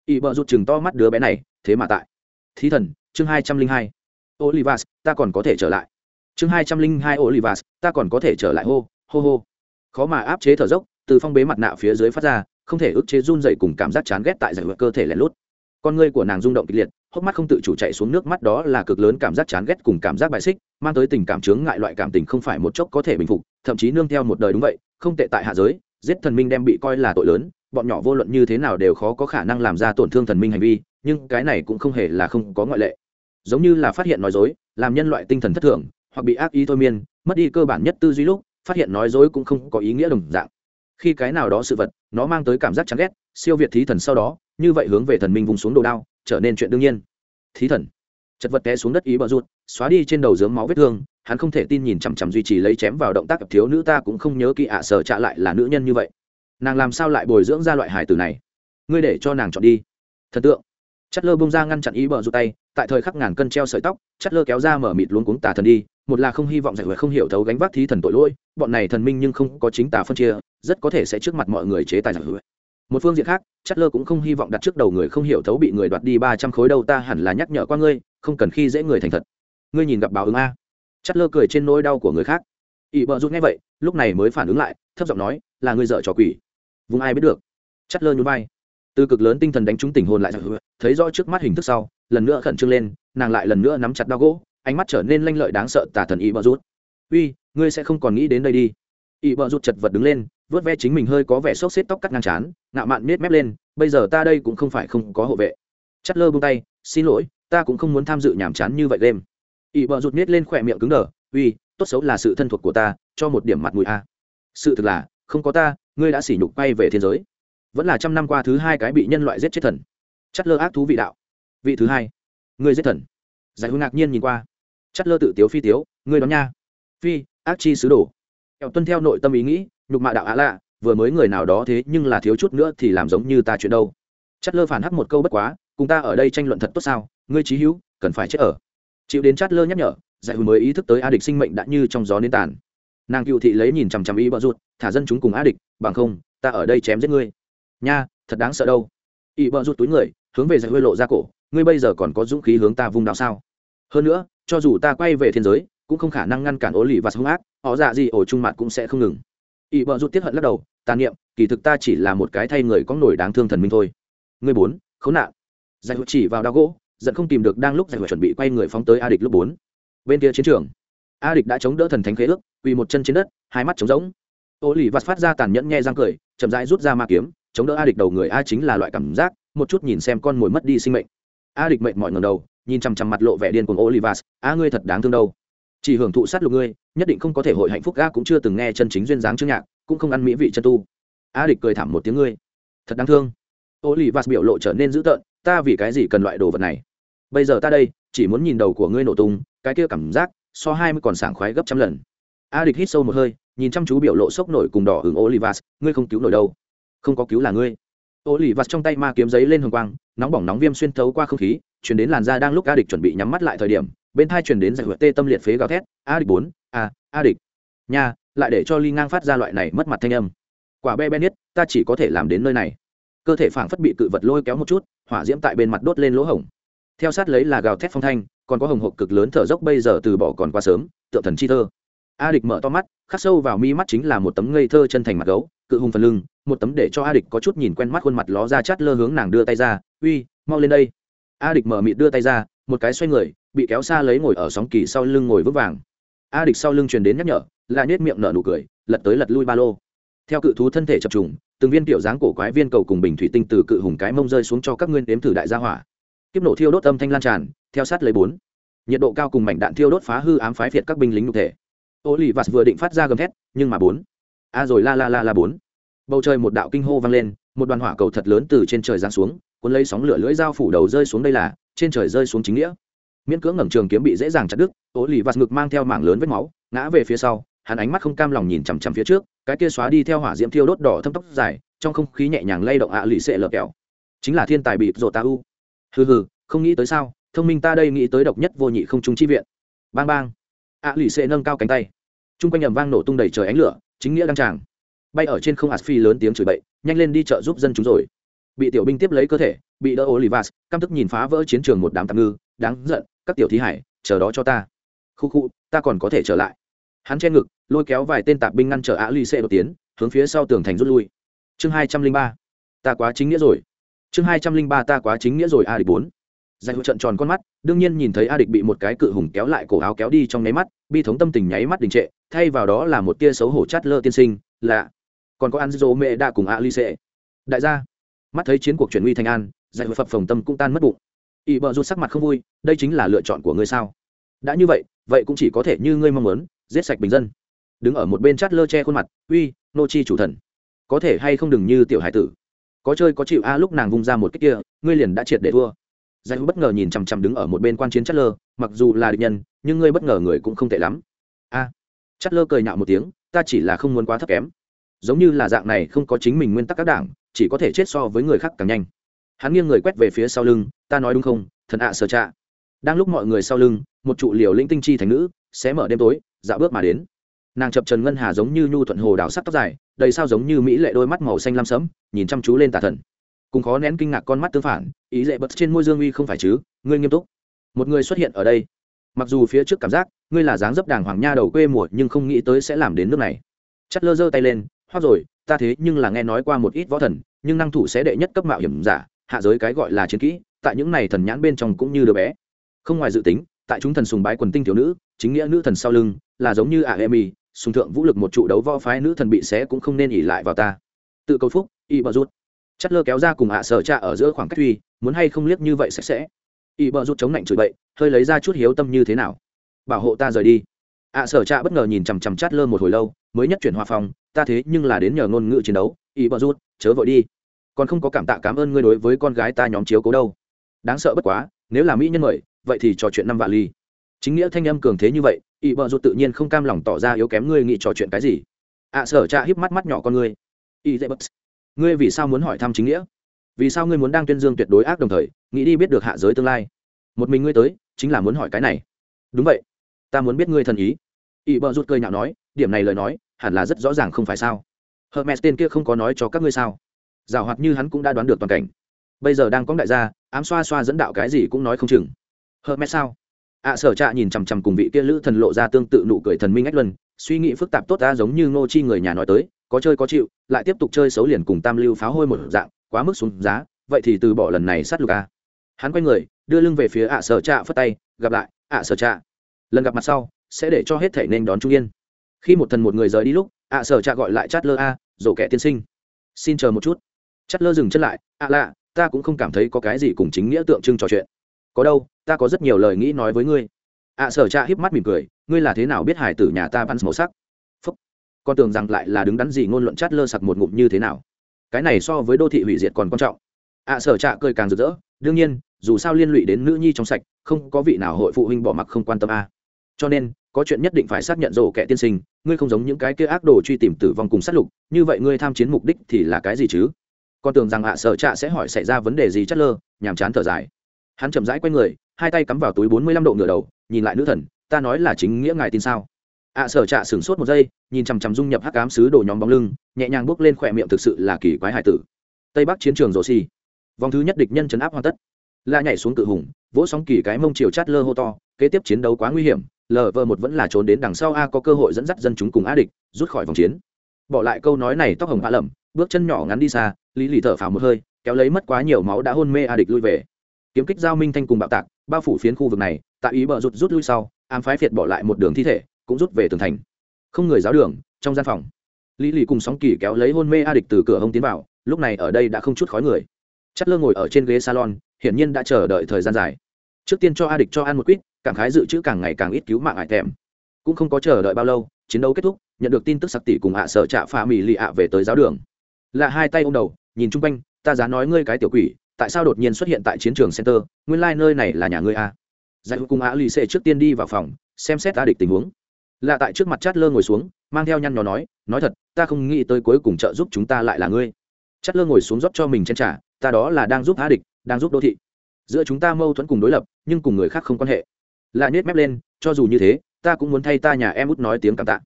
Ỵ bợ rụt chừng to mắt đứa bé này, thế mà tại. Thí thần, chương hai trăm linh hai. Olivas, ta còn có thể trở lại chương hai trăm linh hai olivas, ta còn có thể trở lại hô hô hô. Khó mà áp chế thở dốc, từ phong bế mặt nạ phía dưới phát ra, không thể ức chế run dậy cùng cảm giác chán ghét tại giải vượt cơ thể lén lút. Con ngươi của nàng rung động kịch liệt, hốc mắt không tự chủ chạy xuống nước mắt đó là cực lớn cảm giác chán ghét cùng cảm giác bại xích, mang tới tình cảm chướng ngại loại cảm tình không phải một chốc có thể bình phục, thậm chí nương theo một đời đúng vậy, không tệ tại hạ giới, giết thần minh đem bị coi là tội lớn, bọn nhỏ vô luận như thế nào đều khó có khả năng làm ra tổn thương thần minh hành vi, nhưng cái này cũng không hề là không có ngoại lệ. Giống như là phát hiện nói dối, làm nhân loại tinh thần thất thường hoặc bị ác ý thôi miên, mất đi cơ bản nhất tư duy lúc, phát hiện nói dối cũng không có ý nghĩa đồng dạng. Khi cái nào đó sự vật, nó mang tới cảm giác chán ghét, siêu việt thí thần sau đó, như vậy hướng về thần minh vùng xuống đồ đao, trở nên chuyện đương nhiên. Thí thần. Chật vật té xuống đất ý bờ rút xóa đi trên đầu dướng máu vết thương, hắn không thể tin nhìn chằm chằm duy trì lấy chém vào động tác cặp thiếu nữ ta cũng không nhớ kỳ ạ sở trả lại là nữ nhân như vậy. Nàng làm sao lại bồi dưỡng ra loại hải tử này? Ngươi để cho nàng chọn đi. Thần tượng. Chất lơ bông ra ngăn chặn ý bờ rút tay, tại thời khắc ngàn cân treo sợi tóc, chất lơ kéo ra mở mịt luống cuống tà thần đi một là không hy vọng giải huệ không hiểu thấu gánh vác thí thần tội lỗi, bọn này thần minh nhưng không có chính tà phân chia, rất có thể sẽ trước mặt mọi người chế tài giải huệ. Một phương diện khác, chất lơ cũng không hy vọng đặt trước đầu người không hiểu thấu bị người đoạt đi ba trăm khối đâu, ta hẳn là nhắc nhở qua ngươi, không cần khi dễ người thành thật. Ngươi nhìn gặp báo ứng a. Chất lơ cười trên nỗi đau của người khác. Ỵ bợ rút nghe vậy, lúc này mới phản ứng lại, thấp giọng nói, là ngươi dợ trò quỷ. Vùng ai biết được. Chất lơ nhún vai. Từ cực lớn tinh thần đánh trúng tình hồn lại thấy rõ trước mắt hình thức sau, lần nữa khẩn trương lên, nàng lại lần nữa nắm chặt đao gỗ ánh mắt trở nên lanh lợi đáng sợ tà thần y bờ rút uy, ngươi sẽ không còn nghĩ đến đây đi. Y bờ rút chật vật đứng lên, vớt ve chính mình hơi có vẻ xốc xếp tóc cắt ngang chán ngạo mạn miết mép lên, bây giờ ta đây cũng không phải không có hộ vệ. Chất lơ buông tay, xin lỗi, ta cũng không muốn tham dự nhàm chán như vậy đêm y bờ rút miết lên khỏe miệng cứng đờ, uy, tốt xấu là sự thân thuộc của ta, cho một điểm mặt mũi a. Sự thực là, không có ta, ngươi đã sỉ nhục bay về thiên giới. Vẫn là trăm năm qua thứ hai cái bị nhân loại giết chết thần. Chất lơ ác thú vị đạo. Vị thứ hai. Ngươi giết thần. Giải hữu ngạc nhiên nhìn qua chất lơ tự tiếu phi tiếu, ngươi đó nha. Phi, ác chi sứ đồ. Kẹo tuân theo nội tâm ý nghĩ, nhục mạ đạo á lạ, vừa mới người nào đó thế nhưng là thiếu chút nữa thì làm giống như ta chuyện đâu. Chất lơ phản hắc một câu bất quá, cùng ta ở đây tranh luận thật tốt sao? Ngươi trí hữu, cần phải chết ở. Chịu đến chát lơ nhắc nhở, giải hùi mới ý thức tới a địch sinh mệnh đã như trong gió nến tàn. Nàng cựu thị lấy nhìn chằm chằm ý bợ rụt, thả dân chúng cùng a địch, bằng không, ta ở đây chém giết ngươi. Nha, thật đáng sợ đâu. Ý bợ rụt túi người, hướng về giải huê lộ ra cổ, ngươi bây giờ còn có dũng khí hướng ta vung đạo sao? Hơn nữa, cho dù ta quay về thiên giới, cũng không khả năng ngăn cản ố lì và hung ác, họ dạ gì ổ trung mặt cũng sẽ không ngừng. Ỵ bợ rút tiết hận lắc đầu, tàn niệm, kỳ thực ta chỉ là một cái thay người có nổi đáng thương thần minh thôi. Người bốn, khốn nạn. Giải hụt chỉ vào đao gỗ, giận không tìm được đang lúc giải hụt chuẩn bị quay người phóng tới a địch lúc bốn. Bên kia chiến trường, a địch đã chống đỡ thần thánh khế ước, quỳ một chân trên đất, hai mắt trống rỗng. Ô lì vặt phát ra tàn nhẫn nhe răng cười, chậm rãi rút ra ma kiếm, chống đỡ a địch đầu người. A chính là loại cảm giác, một chút nhìn xem con mồi mất đi sinh mệnh. A địch mệnh mọi ngầm đầu nhìn chằm chằm mặt lộ vẻ điên cuồng olivas, a ngươi thật đáng thương đâu. Chỉ hưởng thụ sát lục ngươi, nhất định không có thể hội hạnh phúc a cũng chưa từng nghe chân chính duyên dáng chương nhạc, cũng không ăn mỹ vị chân tu. A địch cười thảm một tiếng, ngươi, thật đáng thương. Olivas biểu lộ trở nên dữ tợn, ta vì cái gì cần loại đồ vật này? Bây giờ ta đây, chỉ muốn nhìn đầu của ngươi nổ tung, cái kia cảm giác, so hai mươi còn sảng khoái gấp trăm lần. A địch hít sâu một hơi, nhìn chăm chú biểu lộ sốc nổi cùng đỏ hưởng olivas, ngươi không cứu nổi đâu. Không có cứu là ngươi. Olivas trong tay ma kiếm giấy lên hồng quang nóng bỏng nóng viêm xuyên thấu qua không khí, chuyển đến làn da đang lúc a địch chuẩn bị nhắm mắt lại thời điểm, bên thai chuyển đến giải hữu tê tâm liệt phế gào thét, a địch bốn a a địch, nha, lại để cho ly ngang phát ra loại này mất mặt thanh âm. Quả be ben nhất ta chỉ có thể làm đến nơi này. Cơ thể phảng phất bị cự vật lôi kéo một chút, hỏa diễm tại bên mặt đốt lên lỗ hổng. Theo sát lấy là gào thét phong thanh, còn có hồng hộp cực lớn thở dốc bây giờ từ bỏ còn quá sớm tượng thần chi thơ a địch mở to mắt, khắc sâu vào mi mắt chính là một tấm ngây thơ chân thành mặt gấu, cự hùng phần lưng, một tấm để cho a địch có chút nhìn quen mắt khuôn mặt ló ra chát lơ hướng nàng đưa tay ra, uy, mau lên đây. A địch mở mịt đưa tay ra, một cái xoay người, bị kéo xa lấy ngồi ở sóng kỳ sau lưng ngồi vững vàng. A địch sau lưng truyền đến nhắc nhở, là nết miệng nở nụ cười, lật tới lật lui ba lô. Theo cự thú thân thể chập trùng, từng viên tiểu dáng cổ quái viên cầu cùng bình thủy tinh từ cự hùng cái mông rơi xuống cho các nguyên đếm thử đại gia hỏa. Kiếp nổ thiêu đốt âm thanh lan tràn, theo sát lấy bốn. Nhiệt độ cao cùng mảnh đạn thiêu đốt phá hư ám phái việt các binh lính nhục thể ô lì vạt vừa định phát ra gầm thét, nhưng mà bốn. A rồi, la la la la bốn. Bầu trời một đạo kinh hô vang lên, một đoàn hỏa cầu thật lớn từ trên trời giáng xuống, cuốn lấy sóng lửa lưỡi dao phủ đầu rơi xuống đây là, trên trời rơi xuống chính nghĩa. Miễn cưỡng ngẩng trường kiếm bị dễ dàng chặt đứt ô lì vạt ngực mang theo mảng lớn vết máu, ngã về phía sau, hắn ánh mắt không cam lòng nhìn chằm chằm phía trước, cái kia xóa đi theo hỏa diễm thiêu đốt đỏ thâm tóc dài, trong không khí nhẹ nhàng lay động ạ lì xệ lở kẹo. Chính là thiên tài bị rồ ta u. Hừ hừ, không nghĩ tới sao, thông minh ta đây nghĩ tới độc nhất vô nhị không trung chi viện. Bang bang ạ lì xệ nâng cao cánh tay. Chung quanh ầm vang nổ tung đầy trời ánh lửa, chính nghĩa đăng tràng. Bay ở trên không ạt phi lớn tiếng chửi bậy, nhanh lên đi chợ giúp dân chúng rồi. Bị tiểu binh tiếp lấy cơ thể, bị đỡ olivas, căm tức nhìn phá vỡ chiến trường một đám tạm ngư, đáng giận, các tiểu thí hải, chờ đó cho ta. Khu khu, ta còn có thể trở lại. Hắn che ngực, lôi kéo vài tên tạp binh ngăn trở ạ lì xệ đột tiến, hướng phía sau tường thành rút lui. Chương hai trăm linh ba, ta quá chính nghĩa rồi. Chương hai trăm linh ba, ta quá chính nghĩa rồi, a địch bốn giải hữu trận tròn con mắt, đương nhiên nhìn thấy a địch bị một cái cự hùng kéo lại cổ áo kéo đi trong nháy mắt, bi thống tâm tình nháy mắt đình trệ, thay vào đó là một tia xấu hổ chát lơ tiên sinh lạ còn có anzo mẹ đã cùng a ly sệ đại gia, mắt thấy chiến cuộc chuyển uy thành an giải hữu phập phồng tâm cũng tan mất bụng. Ỵ bờ rút sắc mặt không vui, đây chính là lựa chọn của ngươi sao? Đã như vậy vậy cũng chỉ có thể như ngươi mong muốn, giết sạch bình dân. Đứng ở một bên chát lơ che khuôn mặt, uy, nô chi chủ thần. Có thể hay không đừng như tiểu hải tử. Có chơi có chịu a, lúc nàng vung ra một cách kia, ngươi liền đã triệt để thua giải hữu bất ngờ nhìn chằm chằm đứng ở một bên quan chiến chất lơ mặc dù là địch nhân nhưng ngươi bất ngờ người cũng không tệ lắm. A. À, lơ cười nhạo một tiếng ta chỉ là không muốn quá thấp kém. Giống như là dạng này không có chính mình nguyên tắc các đảng chỉ có thể chết so với người khác càng nhanh. Hắn nghiêng người quét về phía sau lưng ta nói đúng không thần ạ à sờ trạ. Đang lúc mọi người sau lưng một trụ liều linh tinh chi thành nữ sẽ mở đêm tối dạo bước mà đến. Nàng chập trần ngân hà giống như nhu thuận hồ đào sắc tóc dài đầy sao giống như mỹ lệ đôi mắt màu xanh lam sẫm nhìn chăm chú lên tà thần cùng khó nén kinh ngạc con mắt tương phản, ý dễ bật trên môi dương uy không phải chứ, ngươi nghiêm túc. Một người xuất hiện ở đây. Mặc dù phía trước cảm giác, ngươi là dáng dấp đàng hoàng nha đầu quê mùa nhưng không nghĩ tới sẽ làm đến nước này. Chất lơ giơ tay lên hoa rồi, ta thế nhưng là nghe nói qua một ít võ thần, nhưng năng thủ sẽ đệ nhất cấp mạo hiểm giả, hạ giới cái gọi là chiến kỹ, tại những này thần nhãn bên trong cũng như đứa bé. Không ngoài dự tính, tại chúng thần sùng bái quần tinh thiếu nữ, chính nghĩa nữ thần sau lưng, là giống như ả emi sùng thượng vũ lực một trụ đấu võ phái nữ thần bị xé cũng không nên ỉ lại vào ta. Tự cầu phúc, y bờ rút chất lơ kéo ra cùng ạ sở cha ở giữa khoảng cách truy muốn hay không liếc như vậy sạch sẽ. Ỵ bờ rút chống lạnh chửi bậy hơi lấy ra chút hiếu tâm như thế nào. Bảo hộ ta rời đi. Ạ sở cha bất ngờ nhìn chằm chằm chát lơ một hồi lâu mới nhất chuyển hòa phòng ta thế nhưng là đến nhờ ngôn ngữ chiến đấu. Ỵ bờ rút chớ vội đi. Còn không có cảm tạ cảm ơn ngươi đối với con gái ta nhóm chiếu cố đâu. Đáng sợ bất quá nếu là mỹ nhân mời vậy thì trò chuyện năm vạn ly. Chính nghĩa thanh âm cường thế như vậy ỵ bờ rút tự nhiên không cam lòng tỏ ra yếu kém ngươi nghĩ trò chuyện cái gì. Ạ à, sở cha híp mắt mắt nhỏ con ngươi. Ỵ dễ bất ngươi vì sao muốn hỏi thăm chính nghĩa? Vì sao ngươi muốn đang tuyên dương tuyệt đối ác đồng thời nghĩ đi biết được hạ giới tương lai? Một mình ngươi tới chính là muốn hỏi cái này. Đúng vậy. Ta muốn biết ngươi thần ý. Ỵ bờ rụt cười nhạo nói điểm này lời nói hẳn là rất rõ ràng không phải sao? Hermes tên kia không có nói cho các ngươi sao? Giảo hoạt như hắn cũng đã đoán được toàn cảnh. Bây giờ đang có đại gia ám xoa xoa dẫn đạo cái gì cũng nói không chừng. Hermes sao? Ạ à, sở trạ nhìn chằm chằm cùng vị kia lữ thần lộ ra tương tự nụ cười thần minh ách luân suy nghĩ phức tạp tốt ta giống như ngô chi người nhà nói tới có chơi có chịu, lại tiếp tục chơi xấu liền cùng tam lưu pháo hôi một dạng, quá mức xuống giá, vậy thì từ bỏ lần này sát lục a. Hắn quay người, đưa lưng về phía ạ à sở trạ phất tay, gặp lại, ạ à sở trạ. Lần gặp mặt sau, sẽ để cho hết thể nên đón trung yên. Khi một thần một người rời đi lúc, ạ sở trạ gọi lại chát lơ a, rổ kẻ tiên sinh. Xin chờ một chút. Chát lơ dừng chân lại ạ lạ, ta cũng không cảm thấy có cái gì cùng chính nghĩa tượng trưng trò chuyện. Có đâu, ta có rất nhiều lời nghĩ nói với ngươi. ạ sở trạ híp mắt mỉm cười, ngươi là thế nào biết hải tử nhà ta bắn màu sắc? Con tưởng rằng lại là đứng đắn gì ngôn luận chát lơ sặc một ngụm như thế nào. Cái này so với đô thị hủy diệt còn quan trọng. Ạ sở trạ cười càng rực rỡ. Đương nhiên, dù sao liên lụy đến nữ nhi trong sạch, không có vị nào hội phụ huynh bỏ mặc không quan tâm a. Cho nên, có chuyện nhất định phải xác nhận rổ kẻ tiên sinh, ngươi không giống những cái kia ác đồ truy tìm tử vong cùng sát lục, như vậy ngươi tham chiến mục đích thì là cái gì chứ? Con tưởng rằng ạ, sở trạ sẽ hỏi xảy ra vấn đề gì chát lơ, nhàm chán thở dài. Hắn chậm rãi q u a y người, hai tay cắm vào túi bốn mươi lăm độ ngửa đầu, nhìn lại nữ thần, ta nói là chính nghĩa ngài tin sao? Ạ sở trạ sửng sốt một giây, nhìn chằm chằm dung nhập hắc cám sứ đồ nhóm bóng lưng, nhẹ nhàng bước lên khỏe miệng thực sự là kỳ quái hải tử. Tây bắc chiến trường rồ xì. Vòng thứ nhất địch nhân chấn áp hoàn tất. La nhảy xuống cự hùng, vỗ sóng kỳ cái mông chiều chát lơ hô to, kế tiếp chiến đấu quá nguy hiểm lờ vờ một vẫn là trốn đến đằng sau a có cơ hội dẫn dắt dân chúng cùng a địch, rút khỏi vòng chiến. Bỏ lại câu nói này tóc hồng hạ lẩm, bước chân nhỏ ngắn đi xa, lý lì thở phào một hơi, kéo lấy mất quá nhiều máu đã hôn mê a địch lui về. Kiếm kích giao minh thanh cùng bạo tạc, bao phủ phiến khu vực này, tại ý bờ rút rút lui sau, ám phái phiệt bỏ lại một đường thi thể cũng rút về tường thành. Không người giáo đường, trong gian phòng. Lý lì cùng sóng kỳ kéo lấy hôn mê a địch từ cửa hông tiến vào, lúc này ở đây đã không chút khói người. Chất lơ ngồi ở trên ghế salon, hiển nhiên đã chờ đợi thời gian dài. Trước tiên cho a địch cho ăn một quýt, cảm khái dự trữ càng ngày càng ít cứu mạng ải thèm. Cũng không có chờ đợi bao lâu, chiến đấu kết thúc, nhận được tin tức sặc tỷ cùng ạ sợ trạ pha mì lì ạ về tới giáo đường. Là hai tay ô m đầu, nhìn chung quanh, ta giá nói ngươi cái tiểu quỷ, tại sao đột nhiên xuất hiện tại chiến trường center? Nguyên lai、like、nơi này là nhà ngươi a. Giải cùng ạ lì xệ trước tiên đi vào phòng, xem xét a địch tình huống là tại trước mặt chát lơ ngồi xuống, mang theo nhăn nhò nói nói thật, ta không nghĩ tới cuối cùng trợ giúp chúng ta lại là ngươi. Chát lơ ngồi xuống rót cho mình chen trả ta đó là đang giúp á địch, đang giúp đô thị. Giữa chúng ta mâu thuẫn cùng đối lập, nhưng cùng người khác không quan hệ. Lạ nhét mép lên, cho dù như thế, ta cũng muốn thay ta nhà em út nói tiếng cảm tạ.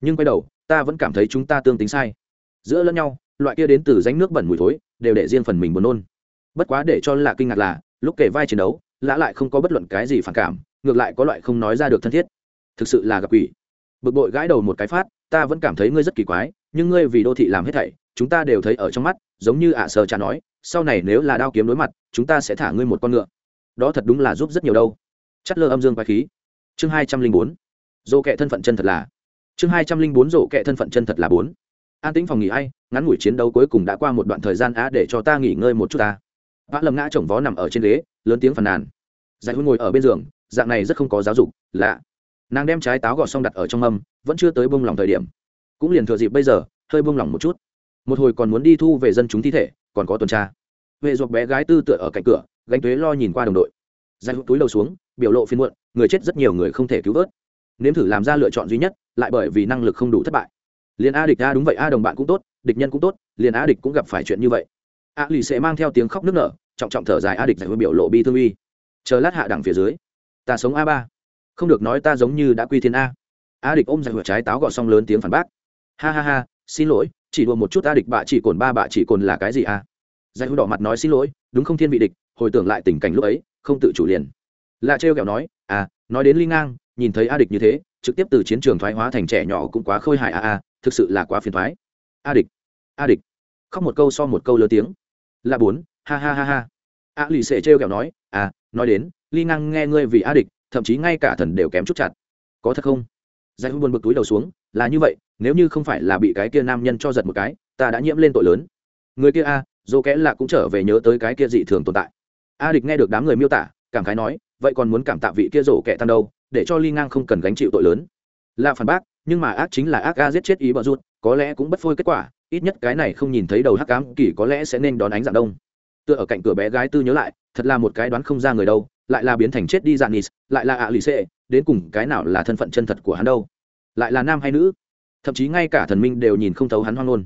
Nhưng quay đầu, ta vẫn cảm thấy chúng ta tương tính sai. Giữa lẫn nhau, loại kia đến từ ránh nước bẩn mùi thối, đều để riêng phần mình buồn nôn. Bất quá để cho lạ kinh ngạc là, lúc kể vai chiến đấu, lã lại không có bất luận cái gì phản cảm, ngược lại có loại không nói ra được thân thiết. Thực sự là gặp quỷ bực bội gãi đầu một cái phát, ta vẫn cảm thấy ngươi rất kỳ quái, nhưng ngươi vì đô thị làm hết thảy, chúng ta đều thấy ở trong mắt, giống như ạ à sờ cha nói, sau này nếu là đao kiếm đối mặt, chúng ta sẽ thả ngươi một con ngựa. Đó thật đúng là giúp rất nhiều đâu. Chất lơ âm dương quái khí. Chương hai trăm linh bốn. Dỗ kệ thân phận chân thật là. Chương hai trăm linh bốn dỗ kệ thân phận chân thật là bốn. An tĩnh phòng nghỉ ai, ngắn ngủi chiến đấu cuối cùng đã qua một đoạn thời gian á để cho ta nghỉ ngơi một chút ta. Vã lầm ngã chồng vó nằm ở trên ghế, lớn tiếng phàn nàn. Giải hôn ngồi ở bên giường, dạng này rất không có giáo dục, lạ nàng đem trái táo gọt xong đặt ở trong mâm, vẫn chưa tới bông lòng thời điểm. Cũng liền thừa dịp bây giờ, hơi bông lòng một chút. Một hồi còn muốn đi thu về dân chúng thi thể, còn có tuần tra. Huệ ruột bé gái tư tựa ở cạnh cửa, gánh tuế lo nhìn qua đồng đội. Giải hút túi đầu xuống, biểu lộ phiên muộn, người chết rất nhiều người không thể cứu vớt. Nếm thử làm ra lựa chọn duy nhất, lại bởi vì năng lực không đủ thất bại. Liền a địch a đúng vậy, a đồng bạn cũng tốt, địch nhân cũng tốt, liền a địch cũng gặp phải chuyện như vậy. A lì sẽ mang theo tiếng khóc nức nở, trọng trọng thở dài a địch giải hút biểu lộ bi thương uy. Chờ lát hạ đẳng phía dưới. Ta sống a ba không được nói ta giống như đã quy thiên a. A địch ôm ra hửa trái táo gọt xong lớn tiếng phản bác. Ha ha ha, xin lỗi, chỉ đùa một chút a địch bạ chỉ cồn ba bạ chỉ cồn là cái gì a? Giải hữu đỏ mặt nói xin lỗi, đúng không thiên vị địch, hồi tưởng lại tình cảnh lúc ấy, không tự chủ liền. Lạ trêu kẹo nói à nói đến ly ngang, nhìn thấy a địch như thế, trực tiếp từ chiến trường thoái hóa thành trẻ nhỏ cũng quá khôi hài a a, thực sự là quá phiền thoái. A địch a địch, khóc một câu so một câu lớn tiếng. Là bốn, ha ha ha ha. A lì sệ trêu kẹo nói à nói đến, ly ngang nghe ngươi vì a địch thậm chí ngay cả thần đều kém chút chặt. Có thật không? Giải hữu buồn bực túi đầu xuống, là như vậy, nếu như không phải là bị cái kia nam nhân cho giật một cái, ta đã nhiễm lên tội lớn. Người kia a dô kẽ lạ cũng trở về nhớ tới cái kia dị thường tồn tại. A địch nghe được đám người miêu tả, cảm khái nói, vậy còn muốn cảm tạ vị kia rổ kẻ tan đâu, để cho ly ngang không cần gánh chịu tội lớn. Là phản bác, nhưng mà ác chính là ác a giết chết ý bờ rút có lẽ cũng bất phôi kết quả, ít nhất cái này không nhìn thấy đầu hắc cám kỳ có lẽ sẽ nên đón ánh dạng đông. Tựa ở cạnh cửa bé gái tư nhớ lại, thật là một cái đoán không ra người đâu lại là biến thành chết đi dạng nis lại là ạ lì xệ đến cùng cái nào là thân phận chân thật của hắn đâu? Lại là nam hay nữ? Thậm chí ngay cả thần minh đều nhìn không thấu hắn hoang ngôn.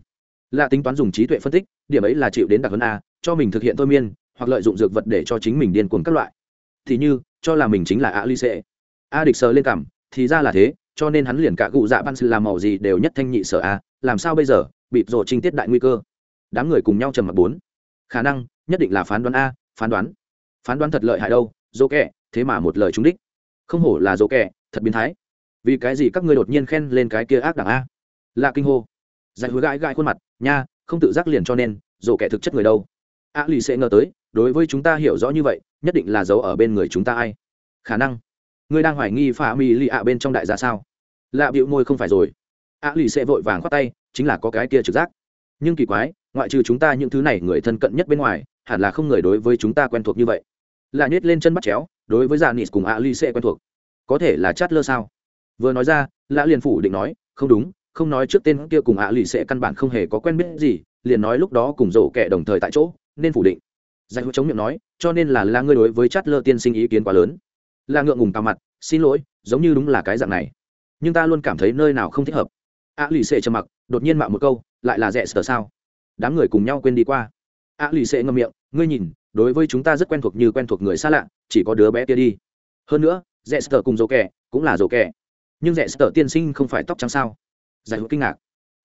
Là tính toán dùng trí tuệ phân tích, điểm ấy là chịu đến đặc hơn a, cho mình thực hiện thôi miên, hoặc lợi dụng dược vật để cho chính mình điên cuồng các loại. Thì như, cho là mình chính là a lì xệ a địch sờ lên cảm, thì ra là thế, cho nên hắn liền cả cụ dạ ban sự làm màu gì đều nhất thanh nhị sở a, làm sao bây giờ, bịp rồ trinh tiết đại nguy cơ. Đám người cùng nhau trầm mặc bốn. Khả năng, nhất định là phán đoán a, phán đoán. Phán đoán thật lợi hại đâu dỗ kẹ, thế mà một lời trúng đích. Không hổ là dỗ kẹ, thật biến thái. Vì cái gì các ngươi đột nhiên khen lên cái kia ác đảng a? Lạ kinh hô. Dạy hứa gãi gãi khuôn mặt, nha, không tự giác liền cho nên dỗ kẻ thực chất người đâu? A lì sẽ ngờ tới, đối với chúng ta hiểu rõ như vậy, nhất định là giấu ở bên người chúng ta ai? Khả năng. Ngươi đang hoài nghi phá mi lì ạ bên trong đại gia sao? Lạ bịu môi không phải rồi. A lì sẽ vội vàng khoát tay, chính là có cái kia trực giác. Nhưng kỳ quái, ngoại trừ chúng ta những thứ này người thân cận nhất bên ngoài, hẳn là không người đối với chúng ta quen thuộc như vậy là nhét lên chân bắt chéo, đối với dạ nịt cùng ạ ly sẽ quen thuộc. Có thể là chát lơ sao? Vừa nói ra, lã liền phủ định nói, không đúng, không nói trước tên kia cùng ạ lì sẽ căn bản không hề có quen biết gì, liền nói lúc đó cùng rổ kẻ đồng thời tại chỗ, nên phủ định. Dạ Giải hữu chống miệng nói, cho nên là là ngươi đối với chát lơ tiên sinh ý kiến quá lớn. Là ngượng ngùng cao mặt, xin lỗi, giống như đúng là cái dạng này. Nhưng ta luôn cảm thấy nơi nào không thích hợp. Ạ lì sẽ trầm mặc, đột nhiên mạo một câu, lại là rẻ sờ sao? Đám người cùng nhau quên đi qua. Ạ lì sẽ ngâm miệng, ngươi nhìn đối với chúng ta rất quen thuộc như quen thuộc người xa lạ, chỉ có đứa bé kia đi. Hơn nữa rẻ sờ cùng dỗ kẻ cũng là dỗ kẻ. Nhưng rẻ sờ tiên sinh không phải tóc trắng sao? Giải hữu kinh ngạc.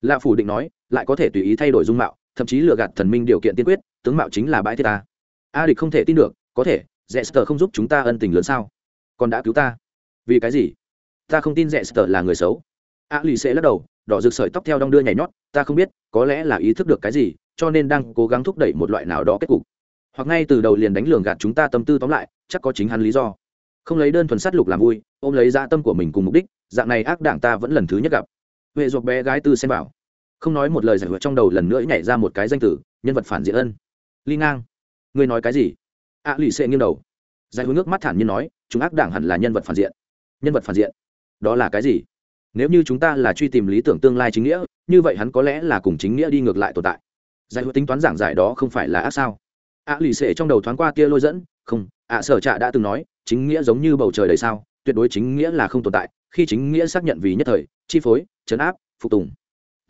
Lạ phủ định nói, lại có thể tùy ý thay đổi dung mạo, thậm chí lừa gạt thần minh điều kiện tiên quyết, tướng mạo chính là bãi thiết ta. A địch không thể tin được, có thể rẽ sờ không giúp chúng ta ân tình lớn sao? Còn đã cứu ta. Vì cái gì? Ta không tin rẽ sờ là người xấu. A lì sẽ lắc đầu, đỏ rực sợi tóc theo đong đưa nhảy nhót, ta không biết, có lẽ là ý thức được cái gì, cho nên đang cố gắng thúc đẩy một loại nào đó kết cục hoặc ngay từ đầu liền đánh lường gạt chúng ta tâm tư tóm lại chắc có chính hắn lý do. Không lấy đơn thuần sát lục làm vui ôm lấy dạ tâm của mình cùng mục đích dạng này ác đảng ta vẫn lần thứ nhất gặp. Huệ ruột bé gái tư xem bảo không nói một lời giải quyết trong đầu lần nữa nhảy ra một cái danh tử nhân vật phản diện ân. Ly ngang. Ngươi nói cái gì? Ạ à, lì xệ nghiêng đầu. Giải hướng nước mắt thản nhiên nói chúng ác đảng hẳn là nhân vật phản diện. Nhân vật phản diện? Đó là cái gì? Nếu như chúng ta là truy tìm lý tưởng tương lai chính nghĩa như vậy hắn có lẽ là cùng chính nghĩa đi ngược lại tồn tại. Giải hữu tính toán giảng giải đó không phải là ác sao? A à, lì xệ trong đầu thoáng qua tia lôi dẫn không ạ à, sở trạ đã từng nói chính nghĩa giống như bầu trời đầy sao tuyệt đối chính nghĩa là không tồn tại khi chính nghĩa xác nhận vì nhất thời chi phối chấn áp phục tùng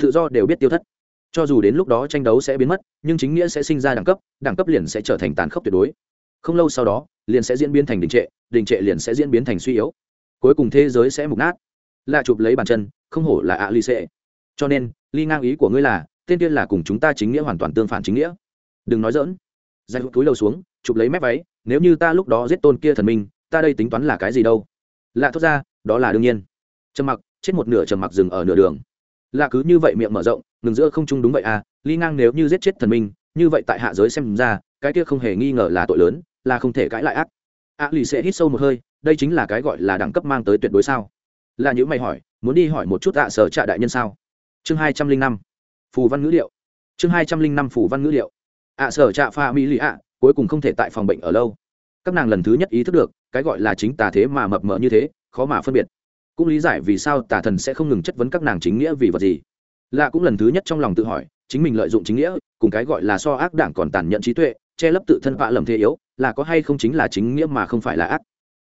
tự do đều biết tiêu thất. Cho dù đến lúc đó tranh đấu sẽ biến mất nhưng chính nghĩa sẽ sinh ra đẳng cấp đẳng cấp liền sẽ trở thành tàn khốc tuyệt đối. Không lâu sau đó liền sẽ diễn biến thành đình trệ đình trệ liền sẽ diễn biến thành suy yếu. Cuối cùng thế giới sẽ mục nát. Lạ chụp lấy bàn chân không hổ là ạ ly xệ. Cho nên ly ngang ý của ngươi là tên tiên là cùng chúng ta chính nghĩa hoàn toàn tương phản chính nghĩa. Đừng nói dỡn giải hụt túi lầu xuống, chụp lấy mép váy, nếu như ta lúc đó giết tôn kia thần minh, ta đây tính toán là cái gì đâu? Lạ thốt ra, đó là đương nhiên. Trầm mặc, chết một nửa trầm mặc dừng ở nửa đường. Lạ cứ như vậy miệng mở rộng, ngừng giữa không trung đúng vậy à ly ngang nếu như giết chết thần minh, như vậy tại hạ giới xem ra, cái kia không hề nghi ngờ là tội lớn, là không thể cãi lại ác. A lì sẽ hít sâu một hơi, đây chính là cái gọi là đẳng cấp mang tới tuyệt đối sao? Là những mày hỏi, muốn đi hỏi một chút ạ, sở trạ đại nhân sao? Chương hai trăm linh năm, phù văn ngữ liệu. Chương hai trăm linh năm phù văn ngữ liệu ạ sở trạ pha mỹ lì ạ, cuối cùng không thể tại phòng bệnh ở lâu. Các nàng lần thứ nhất ý thức được, cái gọi là chính tà thế mà mập mờ như thế, khó mà phân biệt. Cũng lý giải vì sao tà thần sẽ không ngừng chất vấn các nàng chính nghĩa vì vật gì. Lạ cũng lần thứ nhất trong lòng tự hỏi, chính mình lợi dụng chính nghĩa, cùng cái gọi là so ác đảng còn tàn nhẫn trí tuệ, che lấp tự thân vạ lầm thế yếu, là có hay không chính là chính nghĩa mà không phải là ác.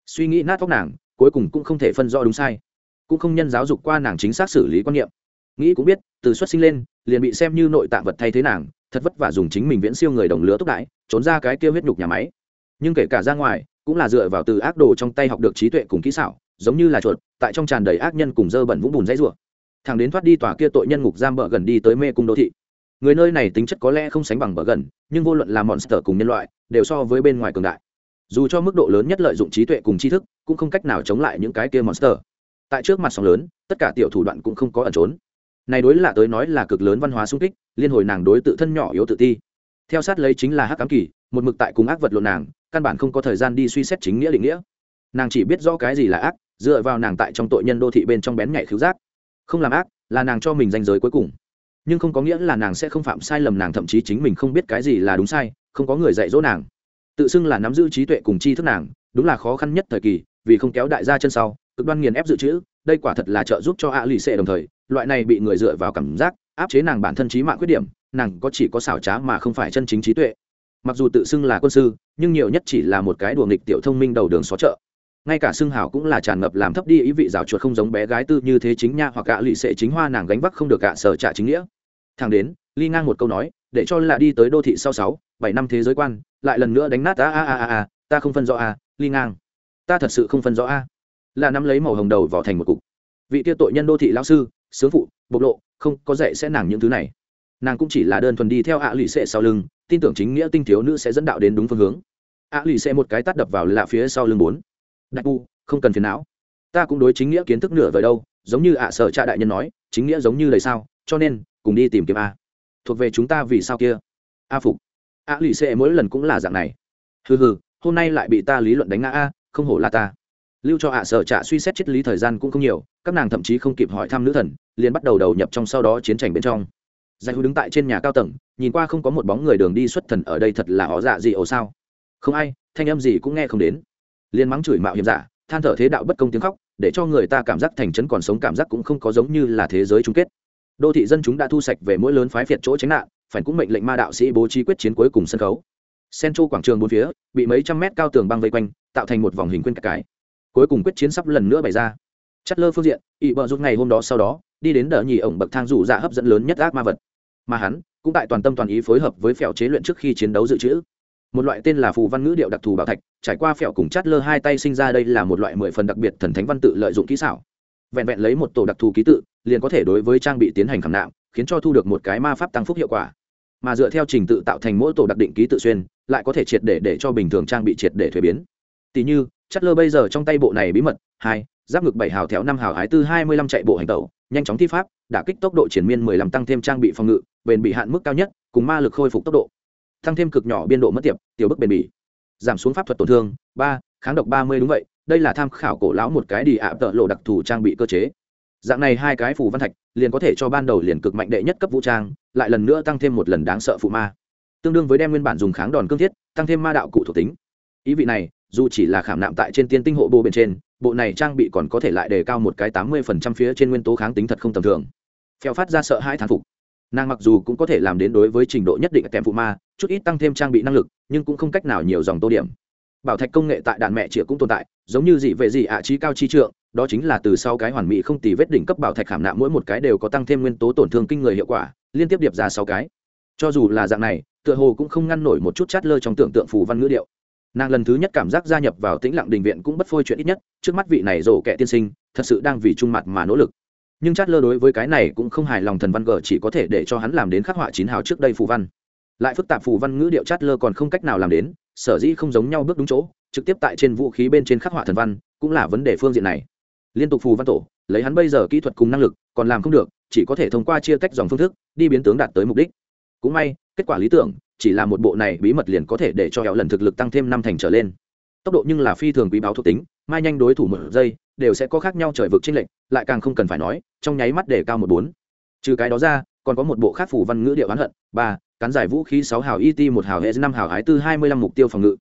Suy nghĩ nát tóc nàng, cuối cùng cũng không thể phân rõ đúng sai. Cũng không nhân giáo dục qua nàng chính xác xử lý quan niệm. Nghĩ cũng biết, từ xuất sinh lên, liền bị xem như nội tạng vật thay thế nàng thật vất vả dùng chính mình viễn siêu người đồng lứa tốc đại trốn ra cái kia huyết nhục nhà máy. Nhưng kể cả ra ngoài, cũng là dựa vào từ ác đồ trong tay học được trí tuệ cùng kỹ xảo, giống như là chuột, tại trong tràn đầy ác nhân cùng dơ bẩn vũng bùn dãy rủa. Thằng đến thoát đi tòa kia tội nhân ngục giam bờ gần đi tới mê cung đô thị. Người nơi này tính chất có lẽ không sánh bằng bờ gần, nhưng vô luận là monster cùng nhân loại, đều so với bên ngoài cường đại. Dù cho mức độ lớn nhất lợi dụng trí tuệ cùng tri thức, cũng không cách nào chống lại những cái kia monster. Tại trước mặt sóng lớn, tất cả tiểu thủ đoạn cũng không có ẩn trốn. Này đối là tới nói là cực lớn văn hóa sung kích liên hồi nàng đối tự thân nhỏ yếu tự ti. Theo sát lấy chính là hắc cám kỳ, một mực tại cùng ác vật lộn nàng, căn bản không có thời gian đi suy xét chính nghĩa định nghĩa. Nàng chỉ biết rõ cái gì là ác, dựa vào nàng tại trong tội nhân đô thị bên trong bén nhạy khiếu giác. Không làm ác, là nàng cho mình danh giới cuối cùng. Nhưng không có nghĩa là nàng sẽ không phạm sai lầm nàng, thậm chí chính mình không biết cái gì là đúng sai, không có người dạy dỗ nàng. Tự xưng là nắm giữ trí tuệ cùng chi thức nàng, đúng là khó khăn nhất thời kỳ, vì không kéo đại gia chân sau, cực đoan nghiền ép dự trữ, đây quả thật là trợ giúp cho ạ lì xệ đồng thời, loại này bị người dựa vào cảm giác áp chế nàng bản thân trí mạng khuyết điểm, nàng có chỉ có xảo trá mà không phải chân chính trí tuệ. Mặc dù tự xưng là quân sư, nhưng nhiều nhất chỉ là một cái đùa nghịch tiểu thông minh đầu đường xó chợ. Ngay cả xưng hảo cũng là tràn ngập làm thấp đi ý vị rào chuột không giống bé gái tư như thế chính nha hoặc gạ lụy sệ chính hoa nàng gánh vác không được gạ sở trả chính nghĩa. Thằng đến, ly ngang một câu nói, để cho là đi tới đô thị sau sáu, bảy năm thế giới quan, lại lần nữa đánh nát a a a a a, ta không phân rõ a, ly ngang. Ta thật sự không phân rõ a. Là nắm lấy màu hồng đầu vào thành một cục. Vị tiêu tội nhân đô thị lão sư, sướng phụ, bộc lộ không có dạy sẽ nàng những thứ này. Nàng cũng chỉ là đơn thuần đi theo ạ lụy sệ sau lưng, tin tưởng chính nghĩa tinh thiếu nữ sẽ dẫn đạo đến đúng phương hướng. Ạ lụy sệ một cái tắt đập vào lạ phía sau lưng bốn. Đại u không cần phiền não. Ta cũng đối chính nghĩa kiến thức nửa vời đâu, giống như ạ sở cha đại nhân nói, chính nghĩa giống như lời sao, cho nên, cùng đi tìm kiếm a. Thuộc về chúng ta vì sao kia? A phục. Ạ lì xệ mỗi lần cũng là dạng này. Hừ hừ, hôm nay lại bị ta lý luận đánh ngã a, không hổ là ta. Lưu cho ạ sở trạ suy xét triết lý thời gian cũng không nhiều các nàng thậm chí không kịp hỏi thăm nữ thần, liền bắt đầu đầu nhập trong sau đó chiến tranh bên trong. Giải hữu đứng tại trên nhà cao tầng, nhìn qua không có một bóng người đường đi xuất thần ở đây thật là họ dạ gì ồ sao? Không ai, thanh âm gì cũng nghe không đến. Liền mắng chửi mạo hiểm giả, than thở thế đạo bất công tiếng khóc, để cho người ta cảm giác thành trấn còn sống cảm giác cũng không có giống như là thế giới chung kết. Đô thị dân chúng đã thu sạch về mỗi lớn phái phiệt chỗ tránh nạn phải cũng mệnh lệnh ma đạo sĩ bố trí quyết chiến cuối cùng sân khấu. Central quảng trường bốn phía, bị mấy trăm mét cao tường băng vây quanh, tạo thành một vòng hình quyên cái. Cuối cùng quyết chiến sắp lần nữa bày ra chất lơ phương diện ỵ bờ rút ngày hôm đó sau đó, đi đến đỡ nhì ổng bậc thang rủ dạ hấp dẫn lớn nhất ác ma vật. Mà hắn, cũng tại toàn tâm toàn ý phối hợp với phèo chế luyện trước khi chiến đấu dự trữ. Một loại tên là phù văn ngữ điệu đặc thù bảo thạch, trải qua phèo cùng chát lơ hai tay sinh ra đây là một loại mười phần đặc biệt thần thánh văn tự lợi dụng kỹ xảo. Vẹn vẹn lấy một tổ đặc thù ký tự, liền có thể đối với trang bị tiến hành khảm nạm, khiến cho thu được một cái ma pháp tăng phúc hiệu quả. Mà dựa theo trình tự tạo thành mỗi tổ đặc định ký tự xuyên, lại có thể triệt để để cho bình thường trang bị triệt để thuế biến. Tỷ như, chất lơ bây giờ trong tay bộ này bí mật, hai giáp ngực bảy hào theo năm hào hái tư hai mươi lăm chạy bộ hành tẩu, nhanh chóng thi pháp, đả kích tốc độ triển miên mười lăm, tăng thêm trang bị phòng ngự, bền bị hạn mức cao nhất, cùng ma lực khôi phục tốc độ. Tăng thêm cực nhỏ biên độ mất tiệp, tiểu bức bền bỉ. Giảm xuống pháp thuật tổn thương, ba, kháng độc ba mươi đúng vậy, đây là tham khảo cổ lão một cái đi ạ, tợ lộ đặc thù trang bị cơ chế. Dạng này hai cái phù văn thạch, liền có thể cho ban đầu liền cực mạnh đệ nhất cấp vũ trang, lại lần nữa tăng thêm một lần đáng sợ phụ ma. Tương đương với đem nguyên bản dùng kháng đòn cương thiết, tăng thêm ma đạo cụ thuộc tính. Ý vị này, dù chỉ là khảm nạm tại trên tiên tinh hộ bô bên trên bộ này trang bị còn có thể lại đề cao một cái tám mươi phần trăm phía trên nguyên tố kháng tính thật không tầm thường. Phèo phát ra sợ hai thán phục. Nàng mặc dù cũng có thể làm đến đối với trình độ nhất định kèm phụ ma, chút ít tăng thêm trang bị năng lực, nhưng cũng không cách nào nhiều dòng tô điểm. Bảo thạch công nghệ tại đàn mẹ chĩa cũng tồn tại, giống như dị vệ dị ạ trí cao chi trượng, đó chính là từ sau cái hoàn mỹ không tì vết đỉnh cấp bảo thạch khảm nạm mỗi một cái đều có tăng thêm nguyên tố tổn thương kinh người hiệu quả, liên tiếp điệp ra sáu cái. Cho dù là dạng này, tựa hồ cũng không ngăn nổi một chút chát lơ trong tưởng tượng phù văn ngữ điệu nàng lần thứ nhất cảm giác gia nhập vào tĩnh lặng đình viện cũng bất phôi chuyện ít nhất, trước mắt vị này rổ kẻ tiên sinh, thật sự đang vì trung mặt mà nỗ lực. Nhưng chát lơ đối với cái này cũng không hài lòng thần văn gờ chỉ có thể để cho hắn làm đến khắc họa chín hào trước đây phù văn. Lại phức tạp phù văn ngữ điệu chát lơ còn không cách nào làm đến, sở dĩ không giống nhau bước đúng chỗ, trực tiếp tại trên vũ khí bên trên khắc họa thần văn, cũng là vấn đề phương diện này. Liên tục phù văn tổ, lấy hắn bây giờ kỹ thuật cùng năng lực, còn làm không được, chỉ có thể thông qua chia tách dòng phương thức, đi biến tướng đạt tới mục đích. Cũng may, kết quả lý tưởng chỉ là một bộ này bí mật liền có thể để cho hẹo lần thực lực tăng thêm năm thành trở lên. Tốc độ nhưng là phi thường quý báo thuộc tính, mai nhanh đối thủ một giây, đều sẽ có khác nhau trời vực trên lệnh lại càng không cần phải nói, trong nháy mắt để cao một bốn. Trừ cái đó ra, còn có một bộ khác phủ văn ngữ điệu oán hận, ba cán giải vũ khí sáu hào it một hào hệ năm hào hái tư, hai mươi lăm mục tiêu phòng ngự.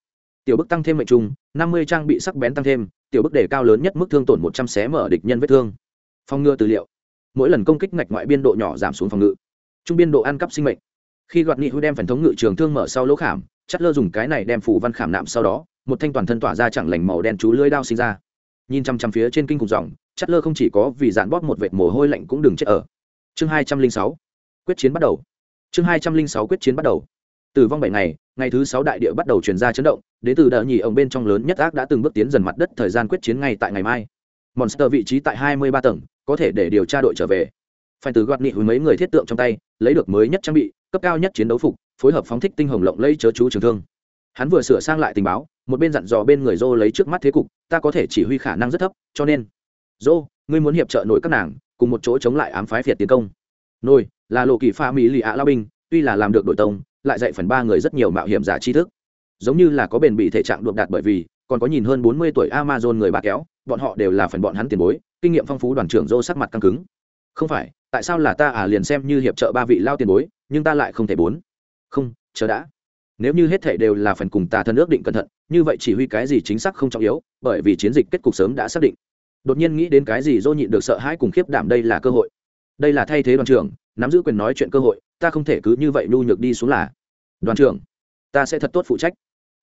Tiểu bức tăng thêm mệnh trung năm mươi trang bị sắc bén tăng thêm, tiểu bức đề cao lớn nhất mức thương tổn một trăm xé mở địch nhân vết thương. Phòng ngừa tư liệu. Mỗi lần công kích ngạch ngoại biên độ nhỏ giảm xuống phòng ngự. Trung biên độ ăn cắp sinh mệnh khi gọt nghị hữu đem phần thống ngự trường thương mở sau lỗ khảm chất lơ dùng cái này đem phủ văn khảm nạm sau đó, một thanh toàn thân tỏa ra chẳng lành màu đen chú lưới đao sinh ra. Nhìn chăm chăm phía trên kinh cùng dòng chất lơ không chỉ có vì dạn bóp một vệt mồ hôi lạnh cũng đừng chết ở. Chương hai trăm linh sáu, quyết chiến bắt đầu. Chương hai trăm linh sáu, quyết chiến bắt đầu. Tử vong bảy ngày ngày thứ sáu đại địa bắt đầu truyền ra chấn động đến từ đợt nhì ông bên trong lớn nhất ác đã từng bước tiến dần mặt đất, thời gian quyết chiến ngay tại ngày mai. Monster vị trí tại hai mươi ba tầng, có thể để điều tra đội trở về. Phải từ gọt nghị với mấy người thiết tượng trong tay, lấy được mới nhất trang bị cấp cao nhất chiến đấu phục, phối hợp phóng thích tinh hồng lộng lấy chớ chú trường thương. Hắn vừa sửa sang lại tình báo, một bên dặn dò bên người dô lấy trước mắt thế cục, ta có thể chỉ huy khả năng rất thấp, cho nên dô ngươi muốn hiệp trợ nổi các nàng, cùng một chỗ chống lại ám phái phiệt tiến công. Nôi, là lộ kỳ pha mỹ lì ạ lao binh, tuy là làm được đội tông, lại dạy phần ba người rất nhiều mạo hiểm giả tri thức. Giống như là có bền bị thể trạng đột đạt bởi vì, còn có nhìn hơn bốn mươi tuổi amazon người bà kéo, bọn họ đều là phần bọn hắn tiền bối, kinh nghiệm phong phú đoàn trưởng dô sắc mặt căng cứng. Không phải tại sao là ta à liền xem như hiệp trợ ba vị lao tiền bối, nhưng ta lại không thể bốn. Không, chờ đã. Nếu như hết thể đều là phần cùng tà thân ước định cẩn thận, như vậy chỉ huy cái gì chính xác không trọng yếu, bởi vì chiến dịch kết cục sớm đã xác định. Đột nhiên nghĩ đến cái gì dô nhịn được sợ hãi cùng khiếp đảm đây là cơ hội. Đây là thay thế đoàn trưởng, nắm giữ quyền nói chuyện cơ hội, ta không thể cứ như vậy nhu nhược đi xuống là. Đoàn trưởng, ta sẽ thật tốt phụ trách.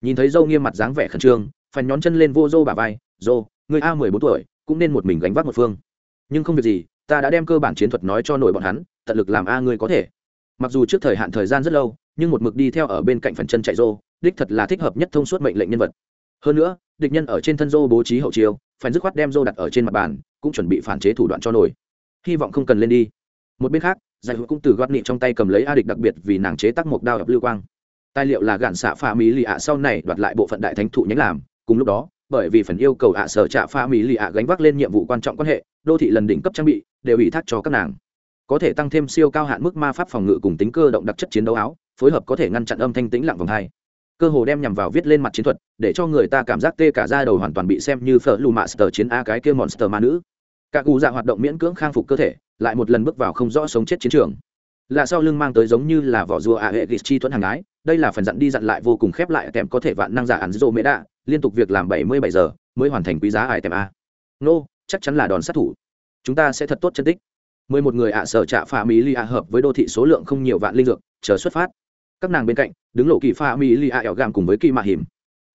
Nhìn thấy dâu nghiêm mặt dáng vẻ khẩn trương phần nhón chân lên vô dô bà vai, dô người a mười bốn tuổi, cũng nên một mình gánh vác một phương. Nhưng không việc gì ta đã đem cơ bản chiến thuật nói cho nổi bọn hắn, tận lực làm a ngươi có thể. Mặc dù trước thời hạn thời gian rất lâu, nhưng một mực đi theo ở bên cạnh phần chân chạy rô, đích thật là thích hợp nhất thông suốt mệnh lệnh nhân vật. Hơn nữa, địch nhân ở trên thân rô bố trí hậu chiêu, phải dứt khoát đem rô đặt ở trên mặt bàn, cũng chuẩn bị phản chế thủ đoạn cho nổi. Hy vọng không cần lên đi. Một bên khác, giải hữu cũng từ gót nị trong tay cầm lấy a địch đặc biệt vì nàng chế tác một đao ập lưu quang. Tài liệu là gạn xạ pha mỹ lì ạ sau này đoạt lại bộ phận đại thánh thụ nhánh làm, cùng lúc đó bởi vì phần yêu cầu ạ sở trạ pha mỹ lì ạ gánh vác lên nhiệm vụ quan trọng quan hệ, đô thị lần đỉnh cấp trang bị, đều ủy thác cho các nàng. Có thể tăng thêm siêu cao hạn mức ma pháp phòng ngự cùng tính cơ động đặc chất chiến đấu áo, phối hợp có thể ngăn chặn âm thanh tĩnh lặng vòng hai. Cơ hồ đem nhằm vào viết lên mặt chiến thuật, để cho người ta cảm giác tê cả ra đầu hoàn toàn bị xem như phở lù mạ sờ chiến a cái kia monster ma nữ. Cả cụ dạ hoạt động miễn cưỡng khang phục cơ thể, lại một lần bước vào không rõ sống chết chiến trường. Là sau lưng mang tới giống như là vỏ rùa a hệ ghis chi thuẫn hàng ái đây là phần dặn đi dặn lại vô cùng khép lại kèm có thể vạn năng giả ẩn rô mễ đạ liên tục việc làm bảy mươi bảy giờ mới hoàn thành quý giá ải tèm a. Nô, chắc chắn là đòn sát thủ. Chúng ta sẽ thật tốt chân tích. mười một người ạ sở trạ pha mỹ lì ạ hợp với đô thị số lượng không nhiều vạn linh dược, chờ xuất phát. Các nàng bên cạnh, đứng lộ kỳ pha mỹ lì ạ ẻo gàm cùng với kỳ mạ hiểm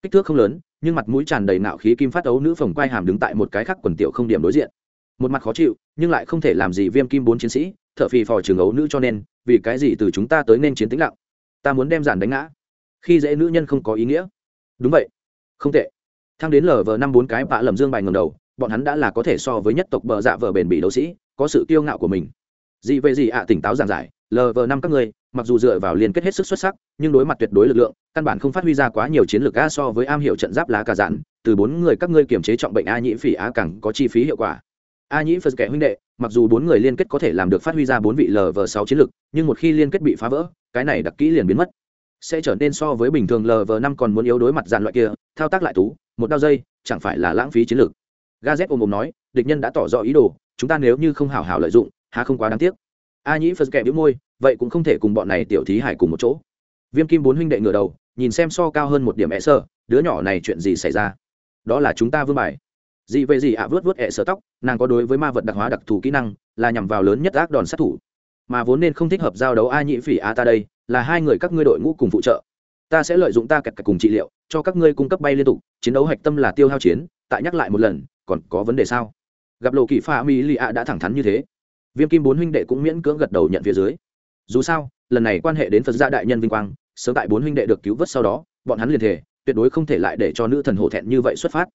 kích thước không lớn, nhưng mặt mũi tràn đầy nạo khí kim phát ấu nữ phồng quai hàm đứng tại một cái khác quần tiểu không điểm đối diện. Một mặt khó chịu, nhưng lại không thể làm gì viêm kim bốn chiến sĩ, thợ phì phò trường ấu nữ cho nên, vì cái gì từ chúng ta tới nên chiến tĩnh lặng? Ta muốn đem giản đánh ngã. Khi dễ nữ nhân không có ý nghĩa. Đúng vậy không tệ. Thang đến lờ vờ năm bốn cái bạ lầm dương bài ngầm đầu, bọn hắn đã là có thể so với nhất tộc bờ dạ vợ bền bỉ đấu sĩ, có sự kiêu ngạo của mình. Dị về dị ạ tỉnh táo giảng giải lv năm các ngươi mặc dù dựa vào liên kết hết sức xuất sắc, nhưng đối mặt tuyệt đối lực lượng, căn bản không phát huy ra quá nhiều chiến lược a so với am hiệu trận giáp lá cà dạn từ bốn người các ngươi kiểm chế trọng bệnh a nhĩ phỉ á càng có chi phí hiệu quả. A nhĩ phật kẻ huynh đệ, mặc dù bốn người liên kết có thể làm được phát huy ra bốn vị lv sáu chiến lược, nhưng một khi liên kết bị phá vỡ, cái này đặc kỹ liền biến mất. Sẽ trở nên so với bình thường lv năm còn muốn yếu đối mặt dàn loại kia thao tác lại tú một đao dây chẳng phải là lãng phí chiến lược. Gazet ôm ôm nói địch nhân đã tỏ rõ ý đồ chúng ta nếu như không hảo hảo lợi dụng há không quá đáng tiếc. A nhĩ phật kẹp bĩu môi vậy cũng không thể cùng bọn này tiểu thí hải cùng một chỗ. Viêm kim bốn huynh đệ ngửa đầu nhìn xem so cao hơn một điểm e sơ đứa nhỏ này chuyện gì xảy ra? Đó là chúng ta vương bài. Dị về gì ạ à, vớt vớt ẹ sơ tóc nàng có đối với ma vật đặc hóa đặc thù kỹ năng là nhằm vào lớn nhất ác đòn sát thủ. Mà vốn nên không thích hợp giao đấu a nhĩ phỉ a ta đây là hai người các ngươi đội ngũ cùng phụ trợ ta sẽ lợi dụng ta kẹt cùng trị liệu, cho các ngươi cung cấp bay liên tục, chiến đấu hạch tâm là tiêu hao chiến, tại nhắc lại một lần, còn có vấn đề sao? Gặp lộ kỳ pha mỹ lì ạ đã thẳng thắn như thế. Viêm kim bốn huynh đệ cũng miễn cưỡng gật đầu nhận phía dưới. Dù sao, lần này quan hệ đến phật gia đại nhân vinh quang, sớm tại bốn huynh đệ được cứu vớt sau đó, bọn hắn liền thể tuyệt đối không thể lại để cho nữ thần hổ thẹn như vậy xuất phát.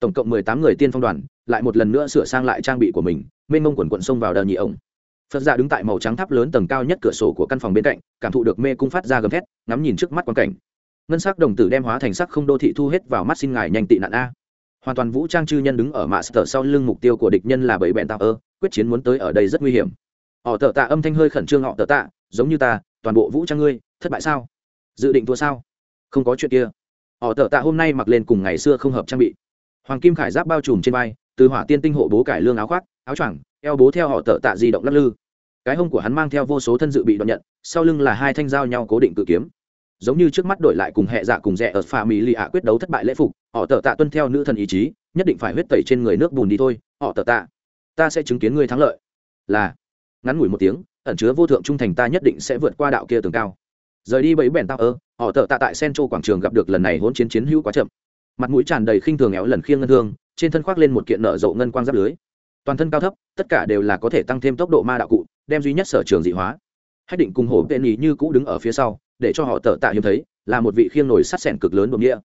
Tổng cộng mười tám người tiên phong đoàn, lại một lần nữa sửa sang lại trang bị của mình, mênh mông quần quận xông vào đờ nhị ổng phật giả đứng tại màu trắng tháp lớn tầng cao nhất cửa sổ của căn phòng bên cạnh, cảm thụ được mê cung phát ra gầm thét, ngắm nhìn trước mắt quan cảnh. Ngân sắc đồng tử đem hóa thành sắc không đô thị thu hết vào mắt xin ngài nhanh tị nạn a. Hoàn toàn vũ trang chư nhân đứng ở mạ sở sau lưng mục tiêu của địch nhân là bảy bẹn tạo ơ, quyết chiến muốn tới ở đây rất nguy hiểm. Họ tờ tạ âm thanh hơi khẩn trương họ tờ tạ, giống như ta, toàn bộ vũ trang ngươi, thất bại sao? Dự định thua sao? Không có chuyện kia. Họ tờ tạ hôm nay mặc lên cùng ngày xưa không hợp trang bị. Hoàng kim khải giáp bao trùm trên vai, từ hỏa tiên tinh hộ bố cải lương áo khoác, áo choàng eo bố theo họ tợ tạ di động lắc lư. Cái hông của hắn mang theo vô số thân dự bị đoạn nhận, sau lưng là hai thanh dao nhau cố định cự kiếm. Giống như trước mắt đổi lại cùng hệ dạ cùng rẽ ở pha mỹ lì ạ quyết đấu thất bại lễ phục, họ tợ tạ tuân theo nữ thần ý chí, nhất định phải huyết tẩy trên người nước bùn đi thôi, họ tợ tạ. Ta sẽ chứng kiến ngươi thắng lợi. Là. Ngắn ngủi một tiếng, ẩn chứa vô thượng trung thành ta nhất định sẽ vượt qua đạo kia tường cao. Rời đi bẫy bèn tao ơ, họ tợ tạ tại centro quảng trường gặp được lần này hỗn chiến chiến hữu quá chậm. Mặt mũi tràn đầy khinh thường éo lần khiêng ngân thương trên thân khoác lên một kiện nở rộ ngân quang giáp lưới toàn thân cao thấp, tất cả đều là có thể tăng thêm tốc độ ma đạo cụ, đem duy nhất sở trường dị hóa. Hách định cùng hổ tên ý như cũ đứng ở phía sau, để cho họ tờ tạ hiếm thấy, là một vị khiêng nổi sắt sẻn cực lớn bồng nghĩa.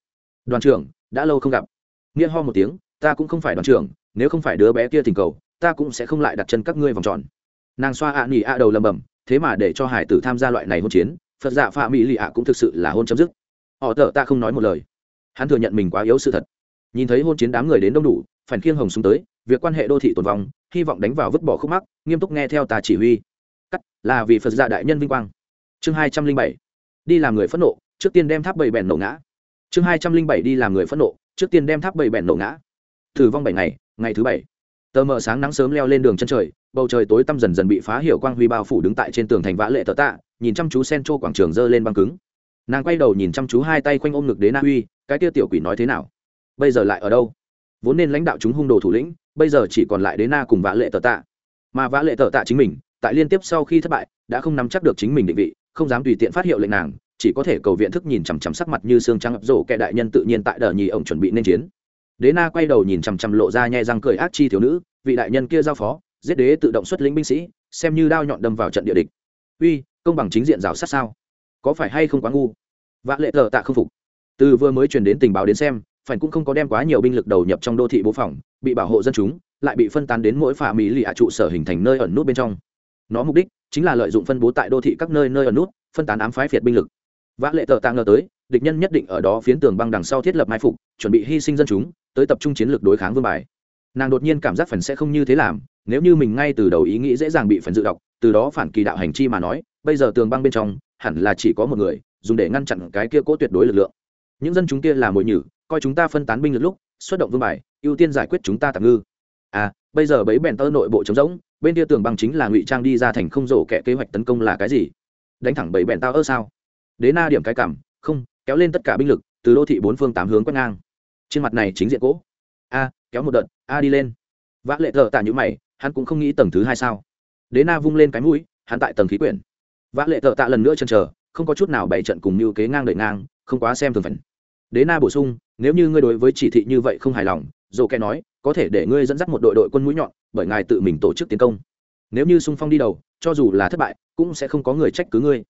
Đoàn trưởng, đã lâu không gặp. Nghĩa ho một tiếng, ta cũng không phải đoàn trưởng, nếu không phải đứa bé kia tình cầu, ta cũng sẽ không lại đặt chân các ngươi vòng tròn. Nàng xoa ạ à nỉ ạ đầu lầm bầm, thế mà để cho hải tử tham gia loại này hôn chiến, phật dạ phạm mỹ lì ạ cũng thực sự là hôn chấm dứt. Họ tờ ta không nói một lời. Hắn thừa nhận mình quá yếu sự thật. Nhìn thấy hôn chiến đám người đến đông đủ, phản khiêng hồng xuống tới việc quan hệ đô thị tồn vong, hy vọng đánh vào vứt bỏ khúc mắc, nghiêm túc nghe theo ta chỉ huy. Cắt, là vì phật gia đại nhân vinh quang. Chương hai trăm linh bảy, đi làm người phẫn nộ, trước tiên đem tháp bầy bèn nổ ngã. Chương hai trăm linh bảy, đi làm người phẫn nộ, trước tiên đem tháp bầy bèn nổ ngã. Thử vong bảy ngày ngày thứ bảy. Tờ mờ sáng nắng sớm leo lên đường chân trời, bầu trời tối tăm dần dần bị phá hiểu quang huy bao phủ đứng tại trên tường thành vã lệ tờ tạ, nhìn chăm chú sen trô quảng trường dơ lên băng cứng. Nàng quay đầu nhìn chăm chú hai tay quanh ôm ngực đế na uy cái kia tiểu quỷ nói thế nào? Bây giờ lại ở đâu? Vốn nên lãnh đạo chúng hung đồ thủ lĩnh bây giờ chỉ còn lại đế na cùng vã lệ tờ tạ. Mà vã lệ tờ tạ chính mình, tại liên tiếp sau khi thất bại, đã không nắm chắc được chính mình định vị, không dám tùy tiện phát hiệu lệnh nàng, chỉ có thể cầu viện thức nhìn chằm chằm sắc mặt như xương trắng ập rổ kẻ đại nhân tự nhiên tại đờ nhì ông chuẩn bị nên chiến. Đế na quay đầu nhìn chằm chằm lộ ra nhai răng cười ác chi thiếu nữ, vị đại nhân kia giao phó, giết đế tự động xuất lĩnh binh sĩ, xem như đao nhọn đâm vào trận địa địch. Uy, công bằng chính diện rào sát sao? Có phải hay không quá ngu? Vã lệ tờ tạ không phục. Từ vừa mới truyền đến tình báo đến xem phản cũng không có đem quá nhiều binh lực đầu nhập trong đô thị bố phòng, bị bảo hộ dân chúng, lại bị phân tán đến mỗi phà mỹ lì hạ trụ sở hình thành nơi ẩn nút bên trong. Nó mục đích chính là lợi dụng phân bố tại đô thị các nơi nơi ẩn nút, phân tán ám phái phiệt binh lực. Vã lệ tờ tàng ngờ tới, địch nhân nhất định ở đó phiến tường băng đằng sau thiết lập mai phục, chuẩn bị hy sinh dân chúng, tới tập trung chiến lược đối kháng vương bài. Nàng đột nhiên cảm giác phần sẽ không như thế làm, nếu như mình ngay từ đầu ý nghĩ dễ dàng bị phần dự đọc, từ đó phản kỳ đạo hành chi mà nói, bây giờ tường băng bên trong, hẳn là chỉ có một người, dùng để ngăn chặn cái kia cố tuyệt đối lực lượng. Những dân chúng kia là mồi nhử coi chúng ta phân tán binh lực lúc, xuất động vương bài, ưu tiên giải quyết chúng ta tạm ngư. À bây giờ bấy bèn tơ nội bộ trống rỗng, bên kia tường băng chính là ngụy trang đi ra thành không rổ kẻ kế hoạch tấn công là cái gì? Đánh thẳng bảy bèn tao ơ sao? Đế na điểm cái cảm, không, kéo lên tất cả binh lực, từ đô thị bốn phương tám hướng quét ngang. Trên mặt này chính diện cỗ. A, kéo một đợt, a đi lên. Vã lệ thợ tạ nhũ mày, hắn cũng không nghĩ tầng thứ hai sao. Đế na vung lên cái mũi, hắn tại tầng khí quyển. Vã lệ thợ tạ lần nữa chân chờ, không có chút nào bày trận cùng như kế ngang đợi ngang, không quá xem thường phần. Đế na bổ sung nếu như ngươi đối với chỉ thị như vậy không hài lòng, dồ kẻ nói, có thể để ngươi dẫn dắt một đội đội quân mũi nhọn, bởi ngài tự mình tổ chức tiến công. Nếu như sung phong đi đầu, cho dù là thất bại, cũng sẽ không có người trách cứ ngươi.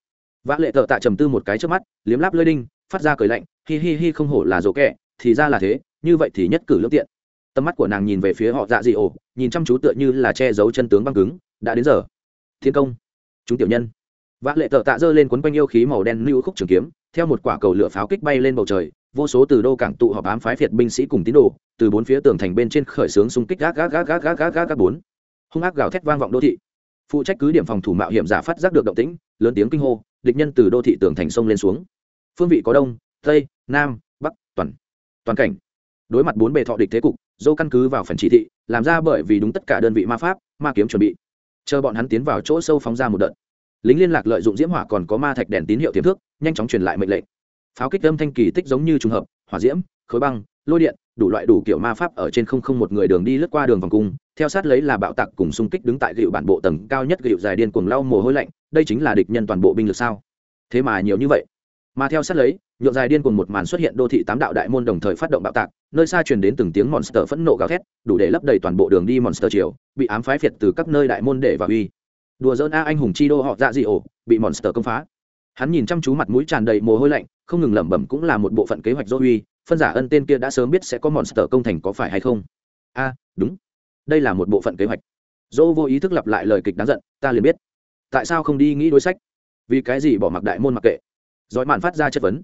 Vã lệ thợ tạ trầm tư một cái trước mắt, liếm láp lơi đinh, phát ra cười lạnh, hi hi hi không hổ là dồ kẻ, thì ra là thế, như vậy thì nhất cử lương tiện. Tầm mắt của nàng nhìn về phía họ dạ dị ổ, nhìn chăm chú tựa như là che giấu chân tướng băng cứng, đã đến giờ. Thiên công. Chúng tiểu nhân. Vã lệ tợ tạ giơ lên quấn quanh yêu khí màu đen lưu khúc trường kiếm theo một quả cầu lửa pháo kích bay lên bầu trời, vô số từ đô cảng tụ họp ám phái phiệt binh sĩ cùng tín đồ, từ bốn phía tường thành bên trên khởi xướng xung kích gác gác gác gác gác gác gác gác bốn. Hung ác gào thét vang vọng đô thị. Phụ trách cứ điểm phòng thủ mạo hiểm giả phát giác được động tĩnh, lớn tiếng kinh hô, địch nhân từ đô thị tường thành sông lên xuống. Phương vị có đông, tây, nam, bắc, toàn toàn cảnh. Đối mặt bốn bề thọ địch thế cục, dô căn cứ vào phần chỉ thị, làm ra bởi vì đúng tất cả đơn vị ma pháp, ma kiếm chuẩn bị. Chờ bọn hắn tiến vào chỗ sâu phóng ra một đợt lính liên lạc lợi dụng diễm hỏa còn có ma thạch đèn tín hiệu tiềm thức, nhanh chóng truyền lại mệnh lệnh. Pháo kích âm thanh kỳ tích giống như trùng hợp, hỏa diễm, khối băng, lôi điện, đủ loại đủ kiểu ma pháp ở trên không không một người đường đi lướt qua đường vòng cung, theo sát lấy là bạo tặc cùng xung kích đứng tại gịu bản bộ tầng cao nhất gịu dài điên cuồng lau mồ hôi lạnh, đây chính là địch nhân toàn bộ binh lực sao? Thế mà nhiều như vậy. Mà theo sát lấy, nhượng dài điên cuồng một màn xuất hiện đô thị tám đạo đại môn đồng thời phát động bạo tạc, nơi xa truyền đến từng tiếng monster phẫn nộ gào thét, đủ để lấp đầy toàn bộ đường đi monster chiều bị ám phái phiệt từ các nơi đại môn để vào uy đùa dỡn a anh hùng chi đô họ dạ dị ổ, bị monster công phá. Hắn nhìn chăm chú mặt mũi tràn đầy mồ hôi lạnh, không ngừng lẩm bẩm cũng là một bộ phận kế hoạch dô uy phân giả ân tên kia đã sớm biết sẽ có monster công thành có phải hay không. A, đúng. Đây là một bộ phận kế hoạch. Dô vô ý thức lặp lại lời kịch đáng giận, ta liền biết. Tại sao không đi nghĩ đối sách? Vì cái gì bỏ mặc đại môn mặc kệ? Giỏi mạn phát ra chất vấn.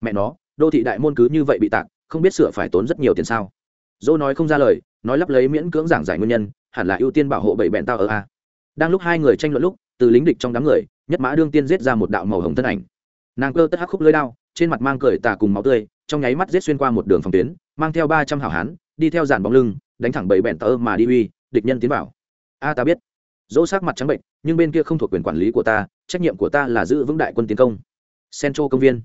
Mẹ nó, đô thị đại môn cứ như vậy bị tạc, không biết sửa phải tốn rất nhiều tiền sao? Dô nói không ra lời, nói lắp lấy miễn cưỡng giảng giải nguyên nhân, hẳn là ưu tiên bảo hộ bảy bẹn tao ở a đang lúc hai người tranh luận lúc, từ lính địch trong đám người, nhất mã đương tiên giết ra một đạo màu hồng thân ảnh. Nàng cơ tất hắc khúc lưới đao, trên mặt mang cười tà cùng máu tươi, trong nháy mắt giết xuyên qua một đường phòng tuyến, mang theo ba trăm hảo hán, đi theo dàn bóng lưng, đánh thẳng bảy bẹn tơ mà đi uy, địch nhân tiến vào. A, ta biết. Dỗ sắc mặt trắng bệnh, nhưng bên kia không thuộc quyền quản lý của ta, trách nhiệm của ta là giữ vững đại quân tiến công. Centro công viên.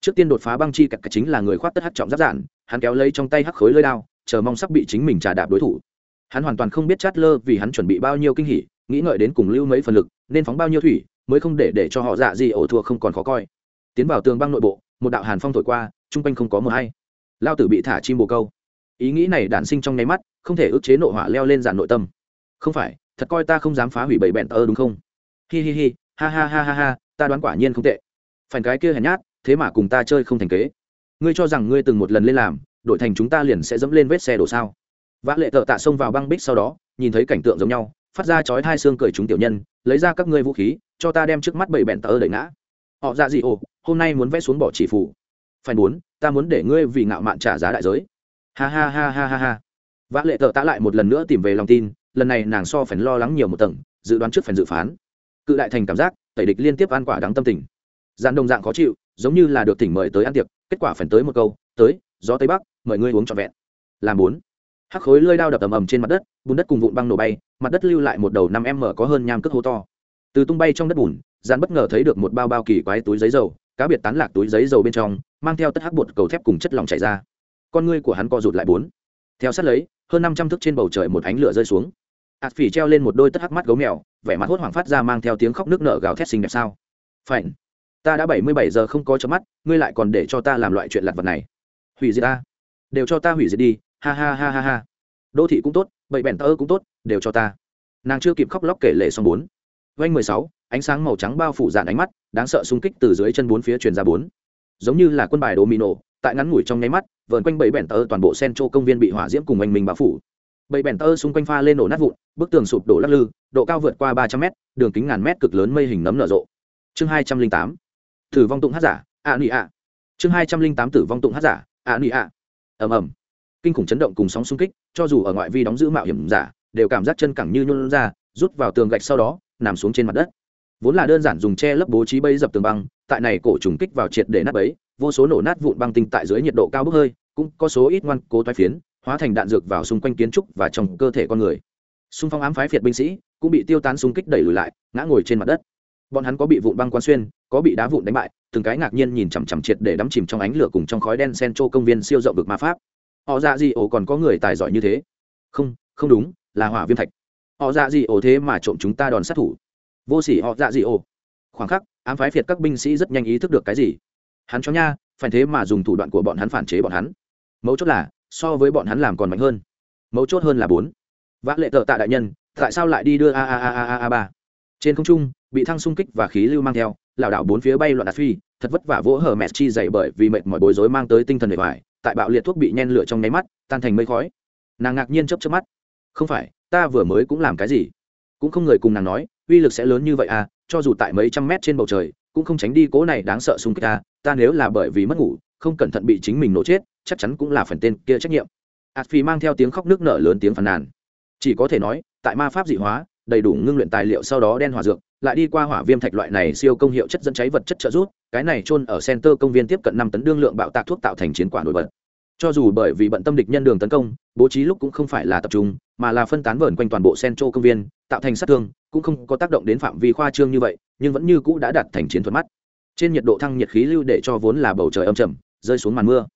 Trước tiên đột phá băng chi cặp chính là người khoát tất hắc trọng giáp giản, hắn kéo lấy trong tay hắc khối lơi đao, chờ mong sắp bị chính mình trà đạp đối thủ. Hắn hoàn toàn không biết chát lơ vì hắn chuẩn bị bao nhiêu kinh hỉ nghĩ ngợi đến cùng lưu mấy phần lực, nên phóng bao nhiêu thủy, mới không để để cho họ dạ gì ổ thua không còn khó coi. Tiến vào tường băng nội bộ, một đạo hàn phong thổi qua, chung quanh không có mờ hay. Lao tử bị thả chim bồ câu. Ý nghĩ này đản sinh trong nháy mắt, không thể ức chế nộ hỏa leo lên dàn nội tâm. Không phải, thật coi ta không dám phá hủy bảy bẹn tơ đúng không? Hi hi hi, ha ha ha ha ha, ta đoán quả nhiên không tệ. Phản cái kia hèn nhát, thế mà cùng ta chơi không thành kế. Ngươi cho rằng ngươi từng một lần lên làm đội thành chúng ta liền sẽ dẫm lên vết xe đổ sao? Vã lệ thợ tạ xông vào băng bích sau đó, nhìn thấy cảnh tượng giống nhau phát ra chói hai xương cười chúng tiểu nhân, lấy ra các ngươi vũ khí, cho ta đem trước mắt bảy bẹn tơ đẩy ngã. Họ dạ ra gì ồ, hôm nay muốn vẽ xuống bỏ chỉ phủ. Phải muốn, ta muốn để ngươi vì ngạo mạn trả giá đại giới. Ha ha ha ha ha ha. Vã lệ tờ tá lại một lần nữa tìm về lòng tin, lần này nàng so phải lo lắng nhiều một tầng, dự đoán trước phần dự phán. Cự đại thành cảm giác, tẩy địch liên tiếp ăn quả đáng tâm tình. Gian đồng dạng khó chịu, giống như là được tỉnh mời tới ăn tiệc, kết quả phèn tới một câu, tới, gió tây bắc, mời ngươi uống trọn vẹn. Làm bốn. Hắc khối lơi đao đập ầm ầm trên mặt đất, bùn đất cùng vụn băng nổ bay mặt đất lưu lại một đầu năm m có hơn nham cước hố to. Từ tung bay trong đất bùn dàn bất ngờ thấy được một bao bao kỳ quái túi giấy dầu, cá biệt tán lạc túi giấy dầu bên trong, mang theo tất hắc bột cầu thép cùng chất lỏng chảy ra. Con ngươi của hắn co rụt lại bốn. Theo sát lấy, hơn năm trăm thước trên bầu trời một ánh lửa rơi xuống. Ạt phỉ treo lên một đôi tất hắc mắt gấu mèo, vẻ mặt hốt hoảng phát ra mang theo tiếng khóc nước nở gào thét xinh đẹp sao? Phải ta đã bảy mươi bảy giờ không có chớp mắt, ngươi lại còn để cho ta làm loại chuyện lặt vật này. Hủy diệt ta. Đều cho ta hủy diệt đi, ha ha ha ha ha. Đô thị cũng tốt, bậy bèn tơ cũng tốt đều cho ta. Nàng chưa kịp khóc lóc kể lệ xong bốn. Vanh mười sáu, ánh sáng màu trắng bao phủ dạn ánh mắt, đáng sợ xung kích từ dưới chân bốn phía truyền ra bốn. Giống như là quân bài đồ mì nổ tại ngắn ngủi trong nháy mắt vợn quanh bảy bèn tơ toàn bộ sen công viên bị hỏa diễm cùng oanh mình bao phủ. Bảy bèn tơ xung quanh pha lên nổ nát vụn, bức tường sụp đổ lắc lư, độ cao vượt qua ba trăm mét, đường kính ngàn mét cực lớn mây hình nấm nở rộ. Chương hai trăm linh tám. Tử vong tụng hát giả, ạ nị ạ. Chương hai trăm linh tám tử vong tụng hát giả, ạ nị ạ. Ầm ầm. Kinh khủng chấn động cùng sóng xung kích, cho dù ở ngoại vi đóng giữ mạo hiểm giả đều cảm giác chân cẳng như nhún ra, rút vào tường gạch sau đó, nằm xuống trên mặt đất. Vốn là đơn giản dùng che lấp bố trí bẫy dập tường băng, tại này cổ trùng kích vào triệt để nát bẫy, vô số nổ nát vụn băng tinh tại dưới nhiệt độ cao bốc hơi, cũng có số ít ngoan cố toái phiến, hóa thành đạn dược vào xung quanh kiến trúc và trong cơ thể con người. Xung phong ám phái phiệt binh sĩ cũng bị tiêu tán xung kích đẩy lùi lại, ngã ngồi trên mặt đất. Bọn hắn có bị vụn băng quan xuyên, có bị đá vụn đánh bại, từng cái ngạc nhiên nhìn chằm chằm triệt để đắm chìm trong ánh lửa cùng trong khói đen sen trô công viên siêu rộng vực ma pháp. Họ dạ gì ổ còn có người tài giỏi như thế? Không không đúng, là hỏa viêm thạch. Họ dạ dị ổ thế mà trộm chúng ta đòn sát thủ. Vô sỉ họ dạ dị ổ. Khoảng khắc, ám phái phiệt các binh sĩ rất nhanh ý thức được cái gì. Hắn cho nha, phải thế mà dùng thủ đoạn của bọn hắn phản chế bọn hắn. Mấu chốt là, so với bọn hắn làm còn mạnh hơn. Mấu chốt hơn là bốn. Vã lệ tợ tạ đại nhân, tại sao lại đi đưa a a a a a ba? Trên không trung, bị thăng xung kích và khí lưu mang theo, lảo đảo bốn phía bay loạn đạt phi, thật vất vả vỗ hở mẹt chi dày bởi vì mệt mỏi bối rối mang tới tinh thần bề ngoài tại bạo liệt thuốc bị nhen lửa trong nháy mắt, tan thành mây khói. Nàng ngạc nhiên chấp chấp mắt không phải, ta vừa mới cũng làm cái gì? Cũng không người cùng nàng nói, uy lực sẽ lớn như vậy à cho dù tại mấy trăm mét trên bầu trời, cũng không tránh đi cố này đáng sợ xung kích ta. Ta nếu là bởi vì mất ngủ, không cẩn thận bị chính mình nổ chết, chắc chắn cũng là phần tên kia trách nhiệm. Ạt phi mang theo tiếng khóc nước nở lớn tiếng phàn nàn. Chỉ có thể nói, tại ma pháp dị hóa, đầy đủ ngưng luyện tài liệu sau đó đen hỏa dược, lại đi qua hỏa viêm thạch loại này siêu công hiệu chất dẫn cháy vật chất trợ rút cái này trôn ở center công viên tiếp cận năm tấn đương lượng bạo tạc thuốc tạo thành chiến quả nổi bật. Cho dù bởi vì bận tâm địch nhân đường tấn công, bố trí lúc cũng không phải là tập trung mà là phân tán vờn quanh toàn bộ centro công viên, tạo thành sát thương, cũng không có tác động đến phạm vi khoa trương như vậy, nhưng vẫn như cũ đã đạt thành chiến thuật mắt. Trên nhiệt độ thăng nhiệt khí lưu để cho vốn là bầu trời âm trầm, rơi xuống màn mưa.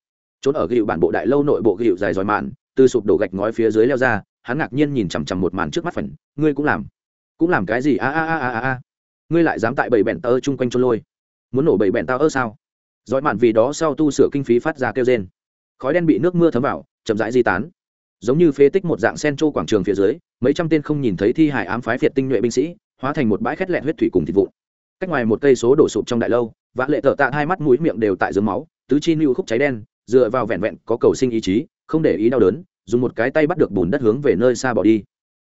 Trốn ở gịu bản bộ đại lâu nội bộ gịu dài dòi màn từ sụp đổ gạch ngói phía dưới leo ra, hắn ngạc nhiên nhìn chằm chằm một màn trước mắt phần, ngươi cũng làm? Cũng làm cái gì? A a a a a ngươi lại dám tại bảy bẹn tơ chung quanh chôn lôi? Muốn nổ bảy bẹn tao ơ sao? Dòi màn vì đó sau tu sửa kinh phí phát ra kêu rên. khói đen bị nước mưa thấm vào, chậm rãi di tán giống như phế tích một dạng sen trô quảng trường phía dưới, mấy trăm tên không nhìn thấy thi hải ám phái phiệt tinh nhuệ binh sĩ, hóa thành một bãi khét lẹn huyết thủy cùng thịt vụn. Cách ngoài một cây số đổ sụp trong đại lâu, vã lệ thợ tạ hai mắt mũi miệng đều tại dưới máu, tứ chi lưu khúc cháy đen, dựa vào vẹn vẹn có cầu sinh ý chí, không để ý đau đớn, dùng một cái tay bắt được bùn đất hướng về nơi xa bỏ đi.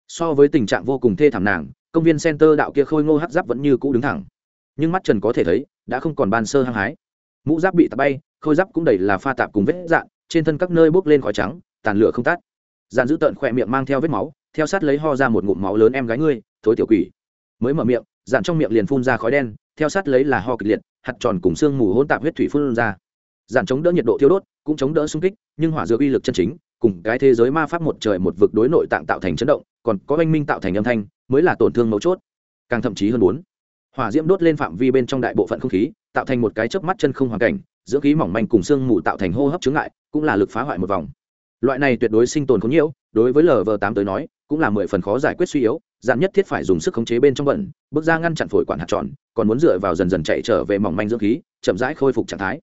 So với tình trạng vô cùng thê thảm nàng, công viên center đạo kia khôi ngô hắc giáp vẫn như cũ đứng thẳng. Nhưng mắt trần có thể thấy, đã không còn ban sơ hăng hái. Mũ giáp bị tạt bay, khôi giáp cũng đầy là pha tạp cùng vết dạn, trên thân các nơi bốc lên khói trắng, tàn lửa không tắt dàn giữ tợn khỏe miệng mang theo vết máu, theo sát lấy ho ra một ngụm máu lớn em gái ngươi, thối tiểu quỷ. Mới mở miệng dàn trong miệng liền phun ra khói đen, theo sát lấy là ho kịch liệt, hạt tròn cùng xương mù hỗn tạp huyết thủy phun ra. Dàn chống đỡ nhiệt độ thiêu đốt, cũng chống đỡ xung kích, nhưng hỏa dược uy lực chân chính, cùng cái thế giới ma pháp một trời một vực đối nội tạng tạo thành chấn động, còn có oanh minh tạo thành âm thanh, mới là tổn thương mấu chốt. Càng thậm chí hơn bốn, hỏa diễm đốt lên phạm vi bên trong đại bộ phận không khí, tạo thành một cái chớp mắt chân không hoàn cảnh giữa khí mỏng manh cùng xương mù tạo thành hô hấp chướng ngại, cũng là lực phá hoại một vòng loại này tuyệt đối sinh tồn khốn nhiễu, đối với lv tám tới nói, cũng là mười phần khó giải quyết suy yếu dạn nhất thiết phải dùng sức khống chế bên trong bẩn, bước ra ngăn chặn phổi quản hạt tròn, còn muốn dựa vào dần dần chạy trở về mỏng manh dưỡng khí, chậm rãi khôi phục trạng thái.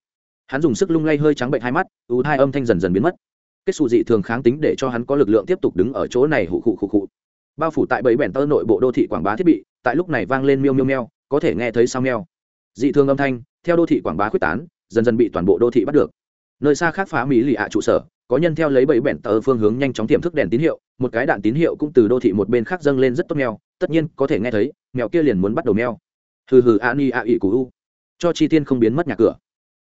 Hắn dùng sức lung lay hơi trắng bệnh hai mắt, ưu hai âm thanh dần dần biến mất. Kết xù dị thường kháng tính để cho hắn có lực lượng tiếp tục đứng ở chỗ này hụ khụ khụ khụ. Bao phủ tại bảy bẻn tơ nội bộ đô thị quảng bá thiết bị, tại lúc này vang lên miêu miêu meo, có thể nghe thấy sao meo. Dị thường âm thanh, theo đô thị quảng bá quyết tán, dần dần bị toàn bộ đô thị bắt được. Nơi xa khác phá mỹ lì ạ trụ sở có nhân theo lấy bảy bẹn tờ phương hướng nhanh chóng tiềm thức đèn tín hiệu một cái đạn tín hiệu cũng từ đô thị một bên khác dâng lên rất tốt mèo tất nhiên có thể nghe thấy mèo kia liền muốn bắt đầu mèo hừ hừ a ni a ị cụ u cho chi tiên không biến mất nhà cửa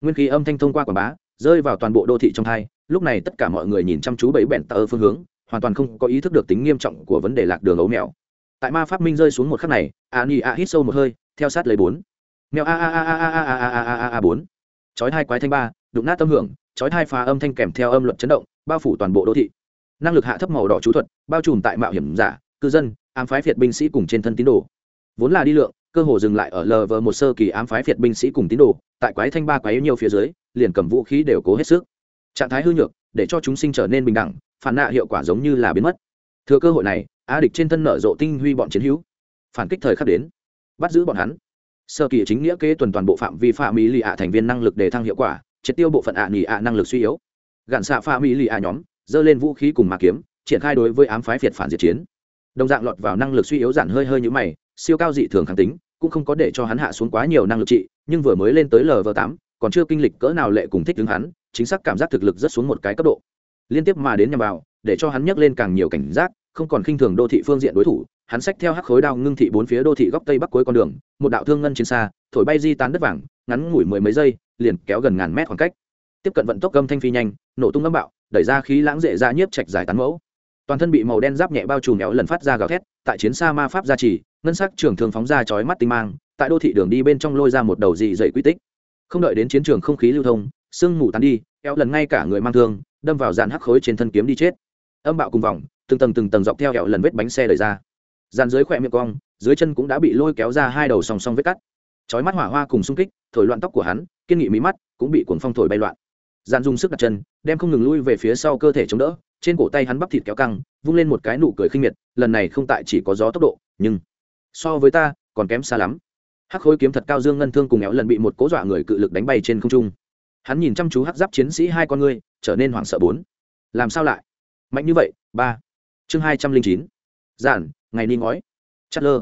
nguyên khí âm thanh thông qua quảng bá rơi vào toàn bộ đô thị trong thai lúc này tất cả mọi người nhìn chăm chú bảy bẹn tờ phương hướng hoàn toàn không có ý thức được tính nghiêm trọng của vấn đề lạc đường ấu mèo tại ma pháp minh rơi xuống một khắc này a ni a hít sâu một hơi theo sát lấy bốn mèo a a a a a a a a a a a bốn chói hai quái thanh ba đụng nát tâm hưởng chói thai phá âm thanh kèm theo âm luật chấn động, bao phủ toàn bộ đô thị. Năng lực hạ thấp màu đỏ chú thuật, bao trùm tại mạo hiểm giả, cư dân, ám phái phiệt binh sĩ cùng trên thân tín đồ. Vốn là đi lượng, cơ hồ dừng lại ở lờ vờ một sơ kỳ ám phái phiệt binh sĩ cùng tín đồ, tại quái thanh ba quái nhiều phía dưới, liền cầm vũ khí đều cố hết sức. Trạng thái hư nhược, để cho chúng sinh trở nên bình đẳng, phản nạ hiệu quả giống như là biến mất. Thừa cơ hội này a địch trên thân nở rộ tinh huy bọn chiến hữu. Phản kích thời khắc đến, bắt giữ bọn hắn. Sơ kỳ chính nghĩa kế tuần toàn bộ phạm vi phạm mỹ lì ạ thành viên năng lực để thăng hiệu quả triệt tiêu bộ phận ạ nghỉ ạ năng lực suy yếu. Gạn xạ pha mỹ lì ạ nhóm dơ lên vũ khí cùng mà kiếm, triển khai đối với ám phái phiệt phản diệt chiến. Đồng dạng lọt vào năng lực suy yếu giản hơi hơi như mày, siêu cao dị thường kháng tính, cũng không có để cho hắn hạ xuống quá nhiều năng lực trị, nhưng vừa mới lên tới lv tám, còn chưa kinh lịch cỡ nào lệ cùng thích đứng hắn, chính xác cảm giác thực lực rất xuống một cái cấp độ. Liên tiếp mà đến nhằm vào, để cho hắn nhắc lên càng nhiều cảnh giác, không còn khinh thường đô thị phương diện đối thủ hắn xách theo hắc khối đao ngưng thị bốn phía đô thị góc tây bắc cuối con đường, một đạo thương ngân trên xa, thổi bay di tán đất vàng, ngắn ngủi mười mấy giây, liền kéo gần ngàn mét khoảng cách. Tiếp cận vận tốc gâm thanh phi nhanh, nổ tung âm bạo, đẩy ra khí lãng dễ ra nhiếp trạch giải tán mẫu. Toàn thân bị màu đen giáp nhẹ bao trùm éo lần phát ra gào thét, tại chiến xa ma pháp gia trì, ngân sắc trường thường phóng ra chói mắt tinh mang, tại đô thị đường đi bên trong lôi ra một đầu dị dậy quy tích. Không đợi đến chiến trường không khí lưu thông, sương mù tán đi éo lần ngay cả người mang thương, đâm vào dàn hắc khối trên thân kiếm đi chết. Âm bạo cùng vòng, từng tầng từng tầng dọc theo éo lần vết bánh xe đẩy ra dàn dưới khỏe miệng cong, dưới chân cũng đã bị lôi kéo ra hai đầu song song vết cắt. Chói mắt hỏa hoa cùng xung kích, thổi loạn tóc của hắn, kiên nghị mí mắt cũng bị cuốn phong thổi bay loạn. Dàn dùng sức đặt chân, đem không ngừng lui về phía sau cơ thể chống đỡ, trên cổ tay hắn bắp thịt kéo căng, vung lên một cái nụ cười khinh miệt, lần này không tại chỉ có gió tốc độ, nhưng so với ta, còn kém xa lắm. Hắc khối kiếm thật cao dương ngân thương cùng éo lần bị một cố dọa người cự lực đánh bay trên không trung. Hắn nhìn chăm chú hắc giáp chiến sĩ hai con ngươi, trở nên hoảng sợ bốn. Làm sao lại? Mạnh như vậy, ba. Chương hai trăm linh chín. Giản ngày ni ngói. Chất lơ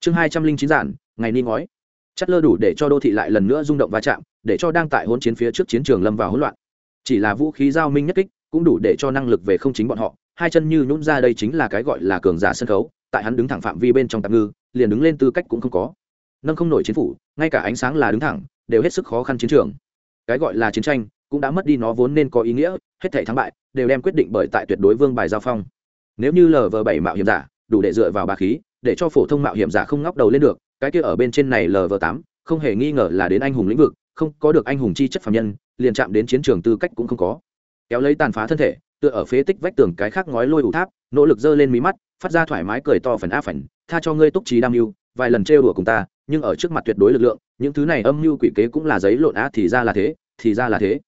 chương hai trăm linh chín giản, ngày ni ngói. Chất lơ đủ để cho đô thị lại lần nữa rung động va chạm, để cho đang tại hỗn chiến phía trước chiến trường lâm vào hỗn loạn. Chỉ là vũ khí giao minh nhất kích, cũng đủ để cho năng lực về không chính bọn họ. Hai chân như nhún ra đây chính là cái gọi là cường giả sân khấu, tại hắn đứng thẳng phạm vi bên trong tạm ngư, liền đứng lên tư cách cũng không có. Nâng không nổi chiến phủ, ngay cả ánh sáng là đứng thẳng, đều hết sức khó khăn chiến trường. Cái gọi là chiến tranh, cũng đã mất đi nó vốn nên có ý nghĩa, hết thể thắng bại, đều đem quyết định bởi tại tuyệt đối vương bài giao phong. Nếu như lv bảy mạo hiểm giả đủ để dựa vào bà khí, để cho phổ thông mạo hiểm giả không ngóc đầu lên được, cái kia ở bên trên này lv tám, không hề nghi ngờ là đến anh hùng lĩnh vực, không có được anh hùng chi chất phạm nhân, liền chạm đến chiến trường tư cách cũng không có. Kéo lấy tàn phá thân thể, tựa ở phế tích vách tường cái khác ngói lôi ủ tháp, nỗ lực giơ lên mí mắt, phát ra thoải mái cười to phần áp phần tha cho ngươi túc trí đam mưu, vài lần trêu đùa cùng ta, nhưng ở trước mặt tuyệt đối lực lượng, những thứ này âm mưu quỷ kế cũng là giấy lộn á, thì ra là thế, thì ra là thế.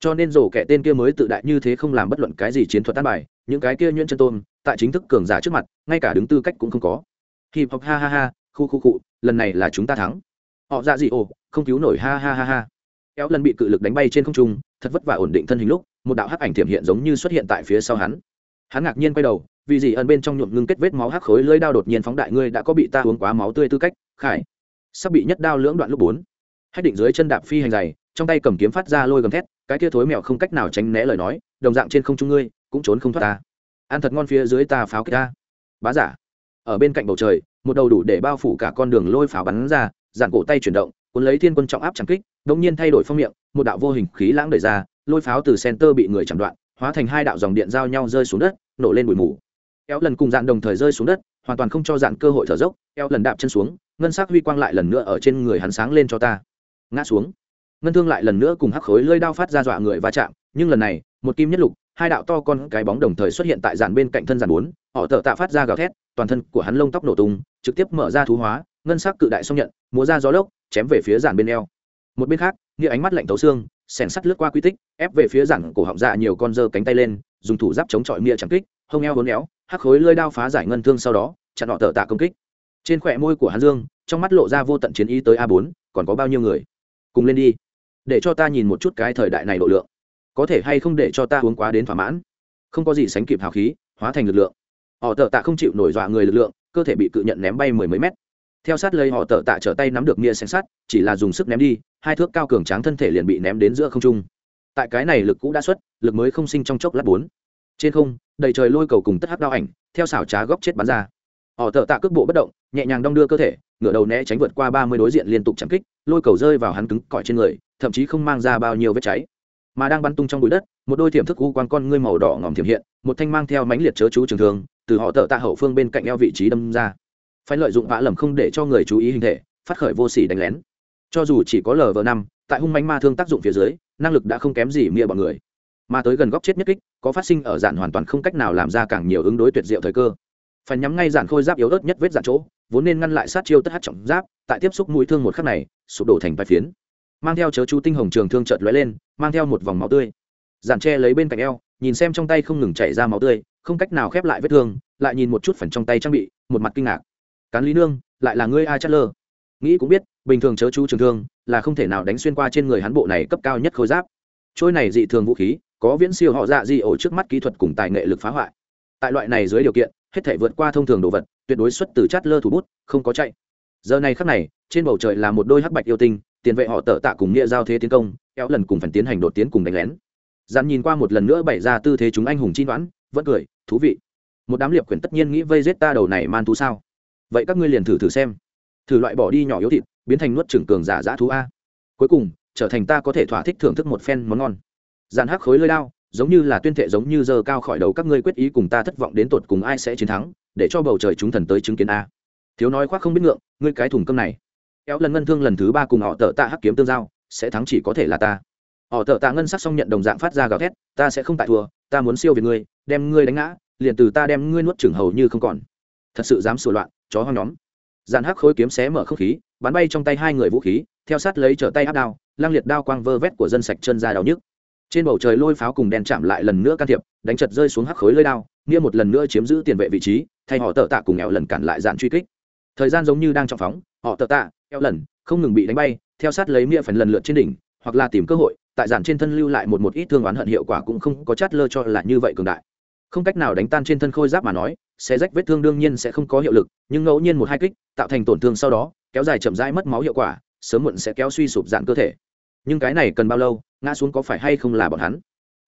Cho nên rổ kẻ tên kia mới tự đại như thế không làm bất luận cái gì chiến thuật tan bài, những cái kia nhuyễn chân tôn tại chính thức cường giả trước mặt, ngay cả đứng tư cách cũng không có. Hip hop, ha ha ha, khu khu cụ lần này là chúng ta thắng. Họ dạ ra gì ồ, không cứu nổi, ha ha ha ha. Kéo lần bị cự lực đánh bay trên không trung, thật vất vả ổn định thân hình lúc, một đạo hắc ảnh thiểm hiện giống như xuất hiện tại phía sau hắn. Hắn ngạc nhiên quay đầu, vì gì ẩn bên trong nhuộm ngưng kết vết máu hắc khối lưỡi đao đột nhiên phóng đại, ngươi đã có bị ta uống quá máu tươi tư cách, khải. Sắp bị nhất đao lưỡng đoạn lúc bốn. Hách định dưới chân đạp phi hành dày trong tay cầm kiếm phát ra lôi gầm thét, cái kia thối mèo không cách nào tránh né lời nói, đồng dạng trên không trung ngươi, cũng trốn không thoát ta ăn thật ngon phía dưới ta pháo kích ta. Bá giả. Ở bên cạnh bầu trời, một đầu đủ để bao phủ cả con đường lôi pháo bắn ra, giản cổ tay chuyển động, cuốn lấy thiên quân trọng áp chẳng kích, đống nhiên thay đổi phong miệng, một đạo vô hình khí lãng đẩy ra, lôi pháo từ center bị người chặn đoạn, hóa thành hai đạo dòng điện giao nhau rơi xuống đất, nổ lên bụi mù. Eo lần cùng dạn đồng thời rơi xuống đất, hoàn toàn không cho dạn cơ hội thở dốc, eo lần đạp chân xuống, ngân sắc huy quang lại lần nữa ở trên người hắn sáng lên cho ta. Ngã xuống. Ngân thương lại lần nữa cùng hắc khối lơi đao phát ra dọa người va chạm, nhưng lần này, một kim nhất lục hai đạo to con cái bóng đồng thời xuất hiện tại dàn bên cạnh thân dàn bốn, họ thợ tạ phát ra gào thét, toàn thân của hắn lông tóc nổ tung, trực tiếp mở ra thú hóa, ngân sắc cự đại song nhận, múa ra gió lốc, chém về phía dàn bên eo. Một bên khác, nghĩa ánh mắt lạnh thấu xương, sèn sắt lướt qua quy tích, ép về phía dàn cổ họng dạ nhiều con dơ cánh tay lên, dùng thủ giáp chống chọi nghĩa chẳng kích, hông eo hốn éo, hắc khối lơi đao phá giải ngân thương sau đó, chặn họ thợ tạ công kích. Trên khỏe môi của hắn dương, trong mắt lộ ra vô tận chiến ý tới a bốn, còn có bao nhiêu người? Cùng lên đi, để cho ta nhìn một chút cái thời đại này độ lượng có thể hay không để cho ta uống quá đến thỏa mãn? Không có gì sánh kịp hào khí, hóa thành lực lượng. Họ tờ tạ không chịu nổi dọa người lực lượng, cơ thể bị cự nhận ném bay mười mấy mét. Theo sát lấy họ tờ tạ trở tay nắm được mia xanh sắt, chỉ là dùng sức ném đi, hai thước cao cường tráng thân thể liền bị ném đến giữa không trung. Tại cái này lực cũ đã xuất, lực mới không sinh trong chốc lát bốn. Trên không, đầy trời lôi cầu cùng tất hắc đao ảnh, theo xảo trá góc chết bắn ra. Họ tờ tạ cước bộ bất động, nhẹ nhàng đong đưa cơ thể, ngửa đầu né tránh vượt qua ba mươi đối diện liên tục chạm kích, lôi cầu rơi vào hắn cứng cỏi trên người, thậm chí không mang ra bao nhiêu vết cháy mà đang bắn tung trong bụi đất, một đôi thiểm thức u quan con ngươi màu đỏ ngòm thiểm hiện, một thanh mang theo mánh liệt chớ chú trường thường từ họ tợ tạ hậu phương bên cạnh eo vị trí đâm ra. Phải lợi dụng vã lầm không để cho người chú ý hình thể, phát khởi vô sỉ đánh lén. Cho dù chỉ có lv năm, tại hung mánh ma thương tác dụng phía dưới, năng lực đã không kém gì mia bọn người. Mà tới gần góc chết nhất kích, có phát sinh ở dạn hoàn toàn không cách nào làm ra càng nhiều ứng đối tuyệt diệu thời cơ. Phải nhắm ngay dạn khôi giáp yếu ớt nhất vết dạn chỗ, vốn nên ngăn lại sát chiêu tất hát trọng giáp, tại tiếp xúc mũi thương một khắc này, sụp đổ thành vài phiến mang theo chớ chú tinh hồng trường thương chợt lóe lên, mang theo một vòng máu tươi. Dàn tre lấy bên cạnh eo, nhìn xem trong tay không ngừng chảy ra máu tươi, không cách nào khép lại vết thương, lại nhìn một chút phần trong tay trang bị, một mặt kinh ngạc. Cán lý nương, lại là ngươi ai chát lơ? Nghĩ cũng biết, bình thường chớ chú trường thương là không thể nào đánh xuyên qua trên người hắn bộ này cấp cao nhất khối giáp. Trôi này dị thường vũ khí, có viễn siêu họ dạ dị ổ trước mắt kỹ thuật cùng tài nghệ lực phá hoại. Tại loại này dưới điều kiện, hết thể vượt qua thông thường đồ vật, tuyệt đối xuất từ chát lơ thủ bút, không có chạy. Giờ này khắc này, trên bầu trời là một đôi hắc bạch yêu tinh tiền vệ họ tở tạ cùng nghĩa giao thế tiến công, kéo lần cùng phần tiến hành đột tiến cùng đánh lén. Dàn nhìn qua một lần nữa bày ra tư thế chúng anh hùng chi đoán, vẫn cười, thú vị. Một đám liệp quyển tất nhiên nghĩ vây giết ta đầu này man thú sao? Vậy các ngươi liền thử thử xem. Thử loại bỏ đi nhỏ yếu thịt, biến thành nuốt trưởng cường giả dã thú a. Cuối cùng, trở thành ta có thể thỏa thích thưởng thức một phen món ngon. Dàn hắc khối lơi lao giống như là tuyên thệ giống như giờ cao khỏi đầu các ngươi quyết ý cùng ta thất vọng đến tột cùng ai sẽ chiến thắng, để cho bầu trời chúng thần tới chứng kiến a. Thiếu nói khoác không biết ngượng, ngươi cái thùng cơm này kéo lần ngân thương lần thứ ba cùng họ tợ tạ hắc kiếm tương giao, sẽ thắng chỉ có thể là ta. Họ tợ tạ ngân sắc xong nhận đồng dạng phát ra gào thét, ta sẽ không tại thua, ta muốn siêu về ngươi, đem ngươi đánh ngã, liền từ ta đem ngươi nuốt chửng hầu như không còn. Thật sự dám sửa loạn, chó hoang nhóm. Dàn hắc khối kiếm xé mở không khí, bắn bay trong tay hai người vũ khí, theo sát lấy trở tay áp đao, lang liệt đao quang vơ vét của dân sạch chân ra đau nhức. Trên bầu trời lôi pháo cùng đèn chạm lại lần nữa can thiệp, đánh chật rơi xuống hắc khối lơi đao, nghĩa một lần nữa chiếm giữ tiền vệ vị trí, thay họ tợ tạ cùng nghèo lần cản lại dàn truy kích. Thời gian giống như đang trọng phóng, họ tợ tạ eo lần, không ngừng bị đánh bay, theo sát lấy mia phần lần lượt trên đỉnh, hoặc là tìm cơ hội, tại giản trên thân lưu lại một một ít thương oán hận hiệu quả cũng không có chát lơ cho là như vậy cường đại. Không cách nào đánh tan trên thân khôi giáp mà nói sẽ rách vết thương đương nhiên sẽ không có hiệu lực, nhưng ngẫu nhiên một hai kích, tạo thành tổn thương sau đó, kéo dài chậm rãi mất máu hiệu quả, sớm muộn sẽ kéo suy sụp dạn cơ thể. Nhưng cái này cần bao lâu, ngã xuống có phải hay không là bọn hắn?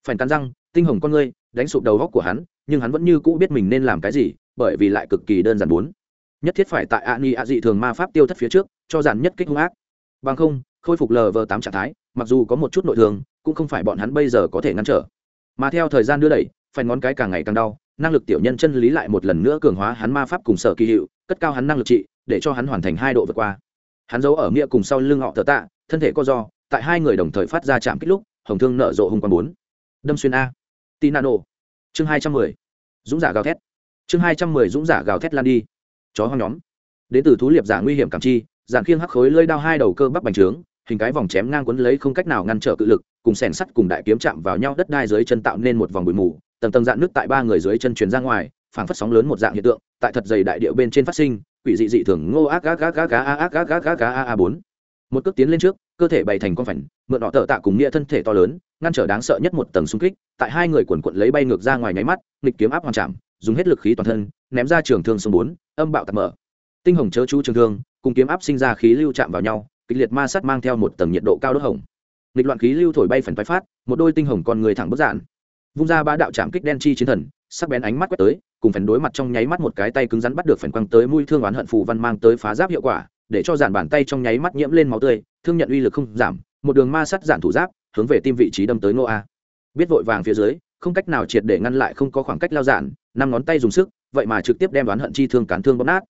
Phải cắn răng, tinh hồng con ngươi, đánh sụp đầu góc của hắn, nhưng hắn vẫn như cũ biết mình nên làm cái gì, bởi vì lại cực kỳ đơn giản bốn nhất thiết phải tại ạ ni ạ dị thường ma pháp tiêu thất phía trước, cho giản nhất kích hung ác. Bằng không, khôi phục lv tám trạng thái, mặc dù có một chút nội thương, cũng không phải bọn hắn bây giờ có thể ngăn trở. Mà theo thời gian đưa đẩy phải ngón cái càng ngày càng đau, năng lực tiểu nhân chân lý lại một lần nữa cường hóa hắn ma pháp cùng sở kỳ hiệu, cất cao hắn năng lực trị, để cho hắn hoàn thành hai độ vượt qua. Hắn giấu ở nghĩa cùng sau lưng họ thợ tạ, thân thể co do, tại hai người đồng thời phát ra chạm kích lúc, hồng thương nợ rộ hung quang bốn. Đâm xuyên a. Tinano chương hai trăm mười. Dũng giả gào thét. Chương hai trăm mười dũng giả gào thét lan đi chó hoang nhóm đến từ thú liệp giả nguy hiểm cảm chi giản khiêng hắc khối lơi đao hai đầu cơ bắp bành trướng hình cái vòng chém ngang quấn lấy không cách nào ngăn trở cự lực cùng sẻn sắt cùng đại kiếm chạm vào nhau đất đai dưới chân tạo nên một vòng bụi mù tầng tầng dạn nước tại ba người dưới chân truyền ra ngoài phảng phất sóng lớn một dạng hiện tượng tại thật dày đại địa bên trên phát sinh quỷ dị dị thường ngô ác ác ác ác ác ác ác ác ác ác a bốn một cước tiến lên trước cơ thể bày thành con phảnh mượn họ tờ tạ cùng nghĩa thân thể to lớn ngăn trở đáng sợ nhất một tầng xung kích tại hai người quần quận lấy bay ngược ra ngoài nháy mắt nghịch kiếm áp hoàn chạm dùng hết lực khí toàn thân, ném ra trường thương sông bốn, âm bạo tạt mở. Tinh hồng chớ chú trường thương, cùng kiếm áp sinh ra khí lưu chạm vào nhau, kịch liệt ma sát mang theo một tầng nhiệt độ cao đốt hồng. Nghịch loạn khí lưu thổi bay phần phái phát, một đôi tinh hồng con người thẳng bất dạn vung ra ba đạo chạm kích đen chi chiến thần, sắc bén ánh mắt quét tới, cùng phần đối mặt trong nháy mắt một cái tay cứng rắn bắt được phần quăng tới mũi thương oán hận phù văn mang tới phá giáp hiệu quả, để cho giản bàn tay trong nháy mắt nhiễm lên máu tươi, thương nhận uy lực không giảm, một đường ma sát giản thủ giáp, hướng về tim vị trí đâm tới nô a biết vội vàng phía dưới, không cách nào triệt để ngăn lại không có khoảng cách lao giản năm ngón tay dùng sức vậy mà trực tiếp đem đoán hận chi thương cán thương bóp nát.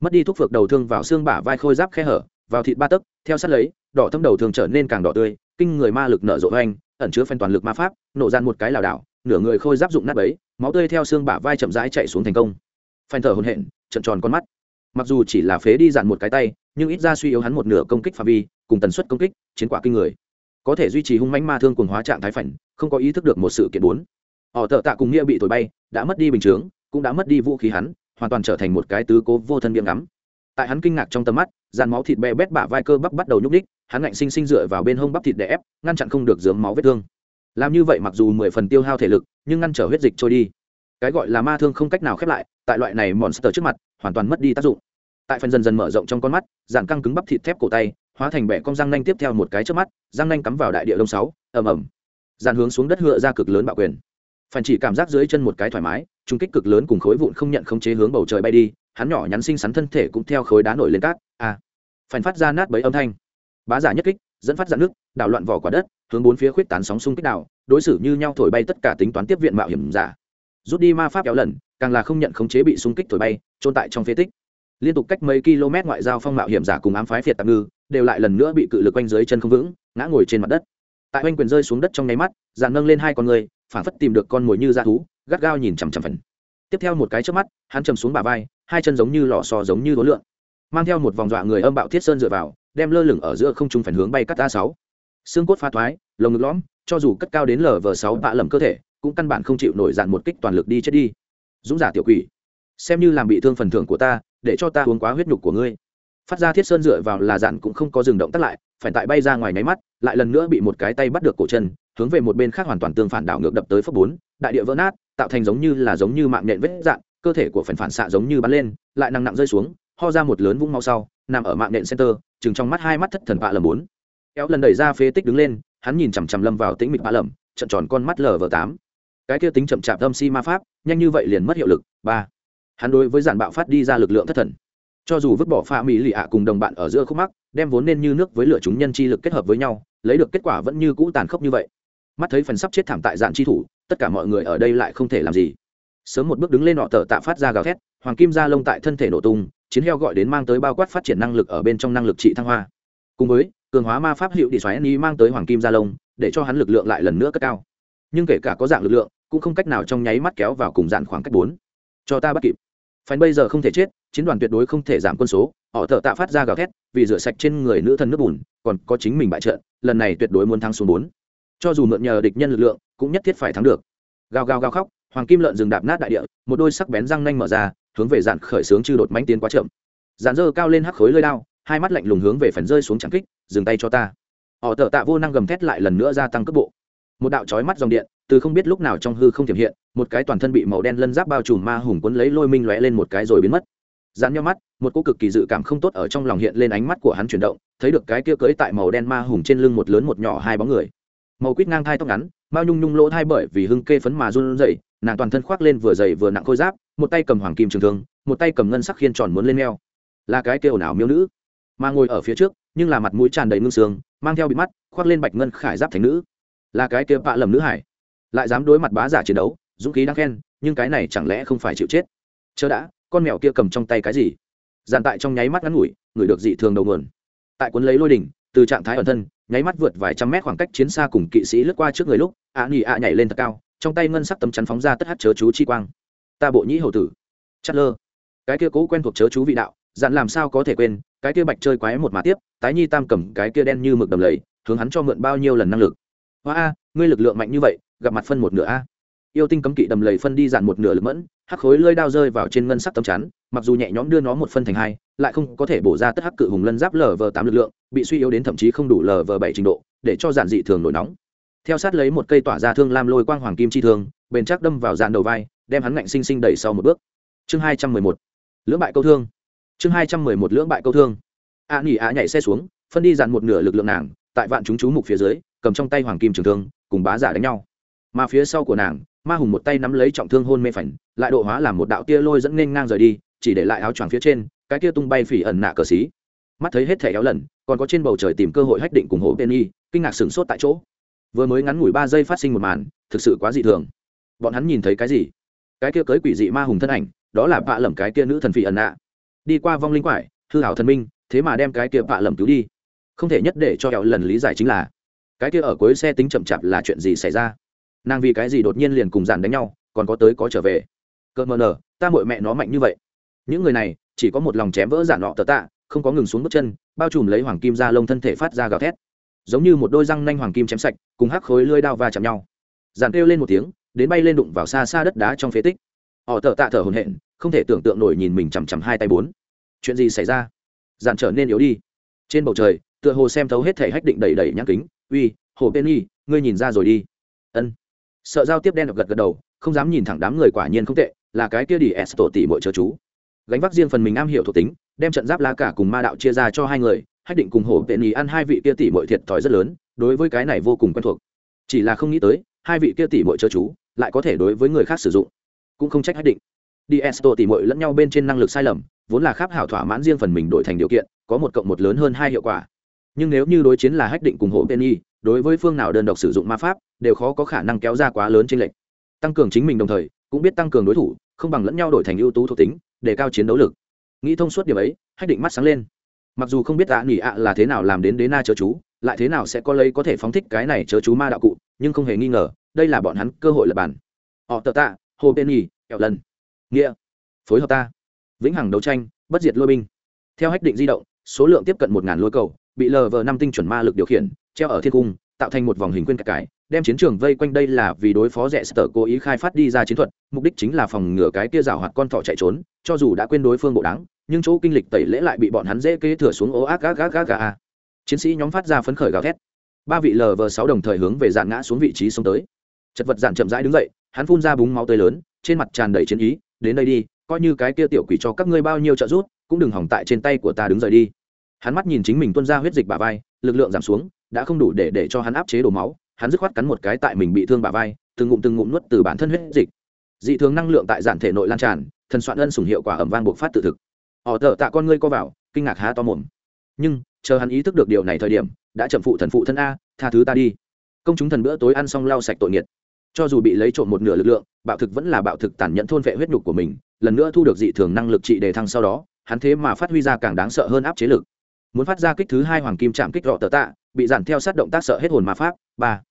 Mất đi thuốc phược đầu thương vào xương bả vai khôi giáp khe hở vào thịt ba tấc theo sát lấy đỏ thâm đầu thường trở nên càng đỏ tươi kinh người ma lực nở rộ hoành, ẩn chứa phen toàn lực ma pháp nổ gian một cái lảo đảo nửa người khôi giáp dụng nát bấy, máu tươi theo xương bả vai chậm rãi chạy xuống thành công. Phanh thở hồn hện trận tròn con mắt. Mặc dù chỉ là phế đi dạn một cái tay nhưng ít ra suy yếu hắn một nửa công kích phạm vi cùng tần suất công kích chiến quả kinh người. Có thể duy trì hung mãnh ma thương quần hóa trạng thái phảnh không có ý thức được một sự kiện bốn họ thợ tạ cùng nghĩa bị thổi bay, đã mất đi bình chướng, cũng đã mất đi vũ khí hắn, hoàn toàn trở thành một cái tứ cố vô thân biếng ngắm. Tại hắn kinh ngạc trong tầm mắt, dàn máu thịt bè bét bả vai cơ bắp bắt đầu nhúc đích hắn ngạnh sinh sinh dựa vào bên hông bắp thịt đè ép, ngăn chặn không được dướng máu vết thương. Làm như vậy mặc dù mười phần tiêu hao thể lực, nhưng ngăn trở huyết dịch trôi đi. Cái gọi là ma thương không cách nào khép lại, tại loại này monster trước mặt, hoàn toàn mất đi tác dụng. Tại phần dần dần mở rộng trong con mắt, dàn căng cứng bắp thịt thép cổ tay, hóa thành bẻ cong răng nanh tiếp theo một cái trước mắt, răng nanh cắm vào đại địa đông sáu, ầm ầm. Dàn hướng xuống đất hựa ra cực lớn bạo quyền phản chỉ cảm giác dưới chân một cái thoải mái trung kích cực lớn cùng khối vụn không nhận không chế hướng bầu trời bay đi, hắn nhỏ nhắn xinh xắn thân thể cũng theo khối đá nổi lên cát. A à. phần phát ra nát bấy âm thanh. Bá giả nhất kích, dẫn phát dạn nước, đảo loạn vỏ quả đất, hướng bốn phía khuyết tán sóng xung kích đảo, đối xử như nhau thổi bay tất cả tính toán tiếp viện mạo hiểm giả. Rút đi ma pháp kéo lần, càng là không nhận khống chế bị xung kích thổi bay trôn tại trong phế tích. Liên tục cách mấy km ngoại giao phong mạo hiểm giả cùng ám phái phiệt tạm ngư, đều lại lần nữa bị cự lực quanh dưới chân không vững, ngã ngồi trên mặt đất. Tại oanh quyền rơi xuống đất trong nháy mắt giàn nâng lên hai con người phản phất tìm được con mồi như da thú, gắt gao nhìn chằm chằm phần. Tiếp theo một cái trước mắt, hắn chầm xuống bả vai, hai chân giống như lò xo giống như đối lượng mang theo một vòng dọa người âm bạo thiết sơn dựa vào, đem lơ lửng ở giữa không trung phản hướng bay cắt a sáu. Xương cốt pha thoái, lồng ngực lõm, cho dù cất cao đến lv sáu bạ lầm cơ thể, cũng căn bản không chịu nổi dạn một kích toàn lực đi chết đi. Dũng giả tiểu quỷ, xem như làm bị thương phần thưởng của ta, để cho ta uống quá huyết nhục của ngươi. Phát ra thiết sơn dựa vào là dạn cũng không có dừng động tắt lại, phải tại bay ra ngoài nháy mắt, lại lần nữa bị một cái tay bắt được cổ chân hướng về một bên khác hoàn toàn tương phản đảo ngược đập tới phấp bốn, đại địa vỡ nát, tạo thành giống như là giống như mạng nhện vết dạn cơ thể của phần phản xạ giống như bắn lên, lại nặng nặng rơi xuống, ho ra một lớn vũng mau sau, nằm ở mạng nhện center, chừng trong mắt hai mắt thất thần bạ lầm bốn. Kéo lần đẩy ra phế tích đứng lên, hắn nhìn chằm chằm lâm vào tĩnh mịch bạ lầm, trận tròn con mắt lờ vờ tám. Cái kia tính chậm chạp âm si ma pháp, nhanh như vậy liền mất hiệu lực, ba. Hắn đối với giản bạo phát đi ra lực lượng thất thần. Cho dù vứt bỏ pha mỹ lì ạ cùng đồng bạn ở giữa khúc mắc, đem vốn nên như nước với lửa chúng nhân chi lực kết hợp với nhau, lấy được kết quả vẫn như cũ tàn khốc như vậy mắt thấy phần sắp chết thảm tại dạn chi thủ, tất cả mọi người ở đây lại không thể làm gì. Sớm một bước đứng lên họ tờ tạ phát ra gào thét, hoàng kim da lông tại thân thể nổ tung, chiến heo gọi đến mang tới bao quát phát triển năng lực ở bên trong năng lực trị thăng hoa. Cùng với, cường hóa ma pháp hiệu đi xoáy ni mang tới hoàng kim da lông để cho hắn lực lượng lại lần nữa cất cao. Nhưng kể cả có dạng lực lượng, cũng không cách nào trong nháy mắt kéo vào cùng dạn khoảng cách bốn. Cho ta bắt kịp. Phản bây giờ không thể chết, chiến đoàn tuyệt đối không thể giảm quân số, họ thợ tạ phát ra gào thét, vì rửa sạch trên người nữ thần nước bùn, còn có chính mình bại trận, lần này tuyệt đối muốn thắng xuống bốn cho dù mượn nhờ địch nhân lực lượng, cũng nhất thiết phải thắng được. Gào gào gào khóc, hoàng kim lợn rừng đạp nát đại địa, một đôi sắc bén răng nanh mở ra, hướng về dạn khởi sướng chư đột mánh tiến quá chậm. Dạn dơ cao lên hắc khối lơi đao, hai mắt lạnh lùng hướng về phần rơi xuống trắng kích, dừng tay cho ta. Họ thợ tạ vô năng gầm thét lại lần nữa gia tăng cấp bộ. Một đạo chói mắt dòng điện, từ không biết lúc nào trong hư không thể hiện, một cái toàn thân bị màu đen lân giáp bao trùm ma hùng quấn lấy lôi minh lóe lên một cái rồi biến mất. Dán nhau mắt, một cô cực kỳ dự cảm không tốt ở trong lòng hiện lên ánh mắt của hắn chuyển động, thấy được cái kia cưỡi tại màu đen ma hùng trên lưng một lớn một nhỏ hai bóng người màu quýt ngang thai tóc ngắn, mao nhung nhung lỗ thai bởi vì hưng kê phấn mà run rẩy, nàng toàn thân khoác lên vừa dày vừa nặng khôi giáp, một tay cầm hoàng kim trường thương, một tay cầm ngân sắc khiên tròn muốn lên neo. Là cái kêu nào miêu nữ? Mà ngồi ở phía trước, nhưng là mặt mũi tràn đầy ngưng sương, mang theo bị mắt, khoác lên bạch ngân khải giáp thành nữ. Là cái kêu bạ lầm nữ hải. Lại dám đối mặt bá giả chiến đấu, dũng khí đáng khen, nhưng cái này chẳng lẽ không phải chịu chết? Chớ đã, con mèo kia cầm trong tay cái gì? Dàn tại trong nháy mắt ngắn ngủi, người được dị thường đầu nguồn. Tại cuốn lấy lôi đỉnh từ trạng thái ẩn thân, nháy mắt vượt vài trăm mét khoảng cách chiến xa cùng kỵ sĩ lướt qua trước người lúc, ạ nghỉ ạ nhảy lên thật cao, trong tay ngân sắc tấm chắn phóng ra tất hát chớ chú chi quang. Ta bộ nhĩ hầu tử. Chất lơ cái kia cố quen thuộc chớ chú vị đạo, dặn làm sao có thể quên, cái kia bạch chơi quái một mà tiếp, tái nhi tam cầm cái kia đen như mực đầm lầy, hướng hắn cho mượn bao nhiêu lần năng lực. Hoa a, ngươi lực lượng mạnh như vậy, gặp mặt phân một nửa a. Yêu tinh cấm kỵ đầm lầy phân đi dạn một nửa lực mẫn, hắc khối lơi đao rơi vào trên ngân sắc tấm chắn, mặc dù nhẹ nhõm đưa nó một phân thành hai lại không có thể bổ ra tất hắc cự hùng lân giáp lv tám lực lượng, bị suy yếu đến thậm chí không đủ lv bảy trình độ, để cho giản dị thường nổi nóng. Theo sát lấy một cây tỏa ra thương lam lôi quang hoàng kim chi thương, bền chắc đâm vào dàn đầu vai, đem hắn ngạnh sinh sinh đẩy sau một bước. Chương hai trăm mười một, lưỡng bại câu thương. Chương hai trăm mười một, lưỡng bại câu thương. A nghỉ a nhảy xe xuống, phân đi dàn một nửa lực lượng nàng, tại vạn chúng chú mục phía dưới, cầm trong tay hoàng kim trường thương, cùng bá giả đánh nhau. Mà phía sau của nàng, ma hùng một tay nắm lấy trọng thương hôn mê phảnh, lại độ hóa làm một đạo tia lôi dẫn nên ngang rời đi, chỉ để lại áo choàng phía trên cái kia tung bay phỉ ẩn nạ cờ xí. Mắt thấy hết thẻ éo lần còn có trên bầu trời tìm cơ hội hách định cùng hổ penny kinh ngạc sửng sốt tại chỗ. Vừa mới ngắn ngủi ba giây phát sinh một màn thực sự quá dị thường. Bọn hắn nhìn thấy cái gì? Cái kia cưới quỷ dị ma hùng thân ảnh đó là bạ lẩm cái kia nữ thần phỉ ẩn nạ. Đi qua vong linh quải hư hảo thần minh thế mà đem cái kia bạ lẩm cứu đi. Không thể nhất để cho éo lần lý giải chính là cái kia ở cuối xe tính chậm chạp là chuyện gì xảy ra? Nàng vì cái gì đột nhiên liền cùng dàn đánh nhau còn có tới có trở về? Cơn mờ nở, ta mội mẹ nó mạnh như vậy. Những người này chỉ có một lòng chém vỡ giản nọ tờ tạ, không có ngừng xuống bước chân, bao trùm lấy hoàng kim ra lông thân thể phát ra gào thét. Giống như một đôi răng nanh hoàng kim chém sạch, cùng hắc khối lưới đao va chạm nhau. Giản kêu lên một tiếng, đến bay lên đụng vào xa xa đất đá trong phế tích. Họ tờ tạ thở hồn hện không thể tưởng tượng nổi nhìn mình chằm chằm hai tay bốn. Chuyện gì xảy ra? Giản trở nên yếu đi. Trên bầu trời, tựa hồ xem thấu hết thể hách định đầy đầy nhãn kính. Uy, hồ penny, ngươi nhìn ra rồi đi. Ân. Sợ giao tiếp đen gật gật đầu, không dám nhìn thẳng đám người quả nhiên không tệ, là cái kia đi s tổ tỷ mọi chớ chú gánh vác riêng phần mình am hiểu thuộc tính đem trận giáp lá cả cùng ma đạo chia ra cho hai người hách định cùng hổ tệ nhì ăn hai vị kia tỷ mọi thiệt thòi rất lớn đối với cái này vô cùng quen thuộc. Chỉ là không nghĩ tới hai vị kia tỷ mọi chớ chú lại có thể đối với người khác sử dụng. Cũng không trách hách định. Đi esto tỷ mọi lẫn nhau bên trên năng lực sai lầm vốn là khác hảo thỏa mãn riêng phần mình đổi thành điều kiện có một cộng một lớn hơn hai hiệu quả. Nhưng nếu như đối chiến là hách định cùng hộ y, đối với phương nào đơn độc sử dụng ma pháp đều khó có khả năng kéo ra quá lớn trên lệnh tăng cường chính mình đồng thời cũng biết tăng cường đối thủ, không bằng lẫn nhau đổi thành ưu tú thuộc tính, để cao chiến đấu lực. Nghĩ thông suốt điểm ấy, hách định mắt sáng lên. Mặc dù không biết ạ nghỉ ạ là thế nào làm đến đế na chớ chú, lại thế nào sẽ có lấy có thể phóng thích cái này chớ chú ma đạo cụ, nhưng không hề nghi ngờ, đây là bọn hắn cơ hội lập bản họ tờ tạ, hồ bên nhì, kẹo lần. Nghĩa. Phối hợp ta. Vĩnh hằng đấu tranh, bất diệt lôi binh. Theo hách định di động, số lượng tiếp cận một ngàn lôi cầu, bị lờ vờ năm tinh chuẩn ma lực điều khiển, treo ở thiên cung tạo thành một vòng hình quyên cải cải đem chiến trường vây quanh đây là vì đối phó rẽ sở cố ý khai phát đi ra chiến thuật, mục đích chính là phòng ngừa cái kia rào hoạt con thỏ chạy trốn, cho dù đã quên đối phương bộ đáng nhưng chỗ kinh lịch tẩy lễ lại bị bọn hắn dễ kế thừa xuống ố ác gác gác gác gà chiến sĩ nhóm phát ra phấn khởi gào thét. Ba vị lờ vờ sáu đồng thời hướng về dạn ngã xuống vị trí sống tới. Chật vật dạn chậm rãi đứng dậy, hắn phun ra búng máu tươi lớn, trên mặt tràn đầy chiến ý, đến đây đi, coi như cái kia tiểu quỷ cho các ngươi bao nhiêu trợ giúp, cũng đừng hỏng tại trên tay của ta đứng rời đi. Hắn mắt nhìn chính mình tuân ra huyết dịch bả vai lực lượng giảm xuống, đã không đủ để để cho hắn áp chế đổ máu, hắn dứt khoát cắn một cái tại mình bị thương bả vai, từng ngụm từng ngụm nuốt từ bản thân huyết dịch. Dị thường năng lượng tại giản thể nội lan tràn, thần soạn ân sủng hiệu quả ẩm vang buộc phát tự thực. Họ thợ tạ con ngươi co vào, kinh ngạc há to mồm. Nhưng, chờ hắn ý thức được điều này thời điểm, đã chậm phụ thần phụ thân a, tha thứ ta đi. Công chúng thần bữa tối ăn xong lau sạch tội nghiệt. Cho dù bị lấy trộm một nửa lực lượng, bạo thực vẫn là bạo thực tàn nhẫn thôn vệ huyết nhục của mình, lần nữa thu được dị thường năng lực trị đề thăng sau đó, hắn thế mà phát huy ra càng đáng sợ hơn áp chế lực muốn phát ra kích thứ hai hoàng kim chạm kích rọ tờ tạ, bị dàn theo sát động tác sợ hết hồn ma pháp. Ba.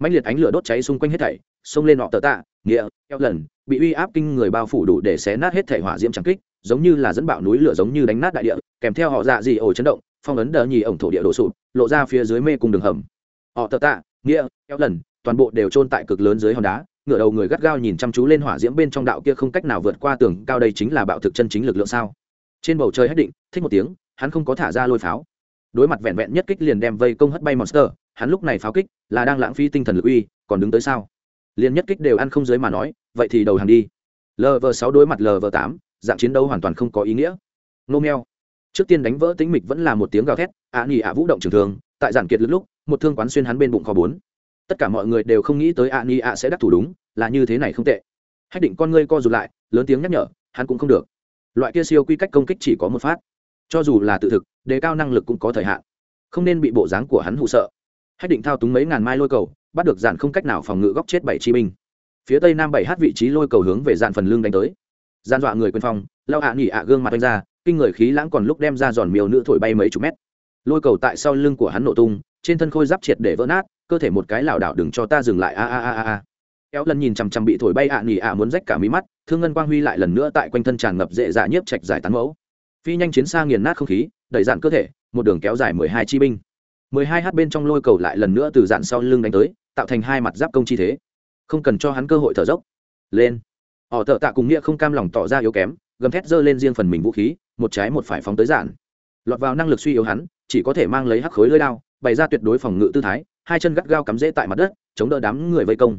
Mạnh liệt ánh lửa đốt cháy xung quanh hết thảy, xông lên họ tờ tạ, nghĩa, eo lần, bị uy áp kinh người bao phủ đủ để xé nát hết thảy hỏa diễm trắng kích, giống như là dẫn bạo núi lửa giống như đánh nát đại địa, kèm theo họ dạ dị ổ chấn động, phong ấn đờ nhì ổng thổ địa đổ sụp, lộ ra phía dưới mê cung đường hầm. Họ tờ tạ, nghĩa, eo lần, toàn bộ đều chôn tại cực lớn dưới hòn đá, ngửa đầu người gắt gao nhìn chăm chú lên hỏa diễm bên trong đạo kia không cách nào vượt qua tường, cao đây chính là bạo thực chân chính lực lượng sao? Trên bầu trời hết định, thích một tiếng hắn không có thả ra lôi pháo. Đối mặt vẹn vẹn nhất kích liền đem vây công hất bay monster hắn lúc này pháo kích là đang lãng phí tinh thần lực uy còn đứng tới sao? Liền nhất kích đều ăn không dưới mà nói vậy thì đầu hàng đi. Lv sáu đối mặt lv tám dạng chiến đấu hoàn toàn không có ý nghĩa. Nô meo trước tiên đánh vỡ tính mịch vẫn là một tiếng gào thét ạ à, nghỉ ạ vũ động trường thường tại giản kiệt lúc lúc một thương quán xuyên hắn bên bụng kho bốn. Tất cả mọi người đều không nghĩ tới ạ nghỉ ạ sẽ đắc thủ đúng là như thế này không tệ. Hách định con ngươi co rụt lại lớn tiếng nhắc nhở hắn cũng không được. Loại kia siêu quy cách công kích chỉ có một phát cho dù là tự thực, đề cao năng lực cũng có thời hạn. Không nên bị bộ dáng của hắn hụ sợ. Hách định thao túng mấy ngàn mai lôi cầu, bắt được dàn không cách nào phòng ngự góc chết bảy chi binh. Phía tây nam bảy hát vị trí lôi cầu hướng về dàn phần lưng đánh tới. Gian dọa người quân phong lao hạ nghỉ ạ gương mặt anh ra, kinh người khí lãng còn lúc đem ra giòn miều nữ thổi bay mấy chục mét. Lôi cầu tại sau lưng của hắn nổ tung, trên thân khôi giáp triệt để vỡ nát, cơ thể một cái lảo đảo đừng cho ta dừng lại a a a a. Kéo lần nhìn chằm chằm bị thổi bay ạ nghỉ ạ muốn rách cả mí mắt, thương ngân quang huy lại lần nữa tại quanh thân tràn ngập dễ dạ nhiếp trạch giải tán mẫu phi nhanh chiến xa nghiền nát không khí, đẩy dạn cơ thể, một đường kéo dài mười hai chi binh. mười hai h bên trong lôi cầu lại lần nữa từ dạn sau lưng đánh tới, tạo thành hai mặt giáp công chi thế. Không cần cho hắn cơ hội thở dốc. Lên. Họ thợ tạ cùng nghĩa không cam lòng tỏ ra yếu kém, gầm thét giơ lên riêng phần mình vũ khí, một trái một phải phóng tới dạn. Lọt vào năng lực suy yếu hắn, chỉ có thể mang lấy hắc khối lưỡi đao, bày ra tuyệt đối phòng ngự tư thái, hai chân gắt gao cắm rễ tại mặt đất, chống đỡ đám người vây công.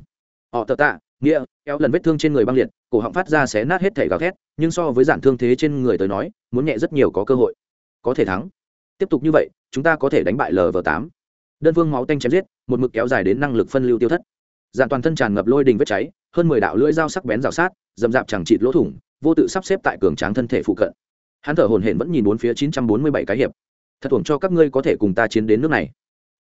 Họ thợ tạ, nghĩa, kéo lần vết thương trên người băng liệt, cổ họng phát ra xé nát hết thể gào thét nhưng so với giản thương thế trên người tới nói, muốn nhẹ rất nhiều có cơ hội. Có thể thắng. Tiếp tục như vậy, chúng ta có thể đánh bại lv tám. Đơn vương máu tanh chém giết, một mực kéo dài đến năng lực phân lưu tiêu thất. Dàn toàn thân tràn ngập lôi đình vết cháy, hơn mười đạo lưỡi dao sắc bén rào sát dầm dạp chẳng chịt lỗ thủng, vô tự sắp xếp tại cường tráng thân thể phụ cận. Hắn thở hồn hển vẫn nhìn bốn phía chín trăm bốn mươi bảy cái hiệp. Thật thuồng cho các ngươi có thể cùng ta chiến đến nước này.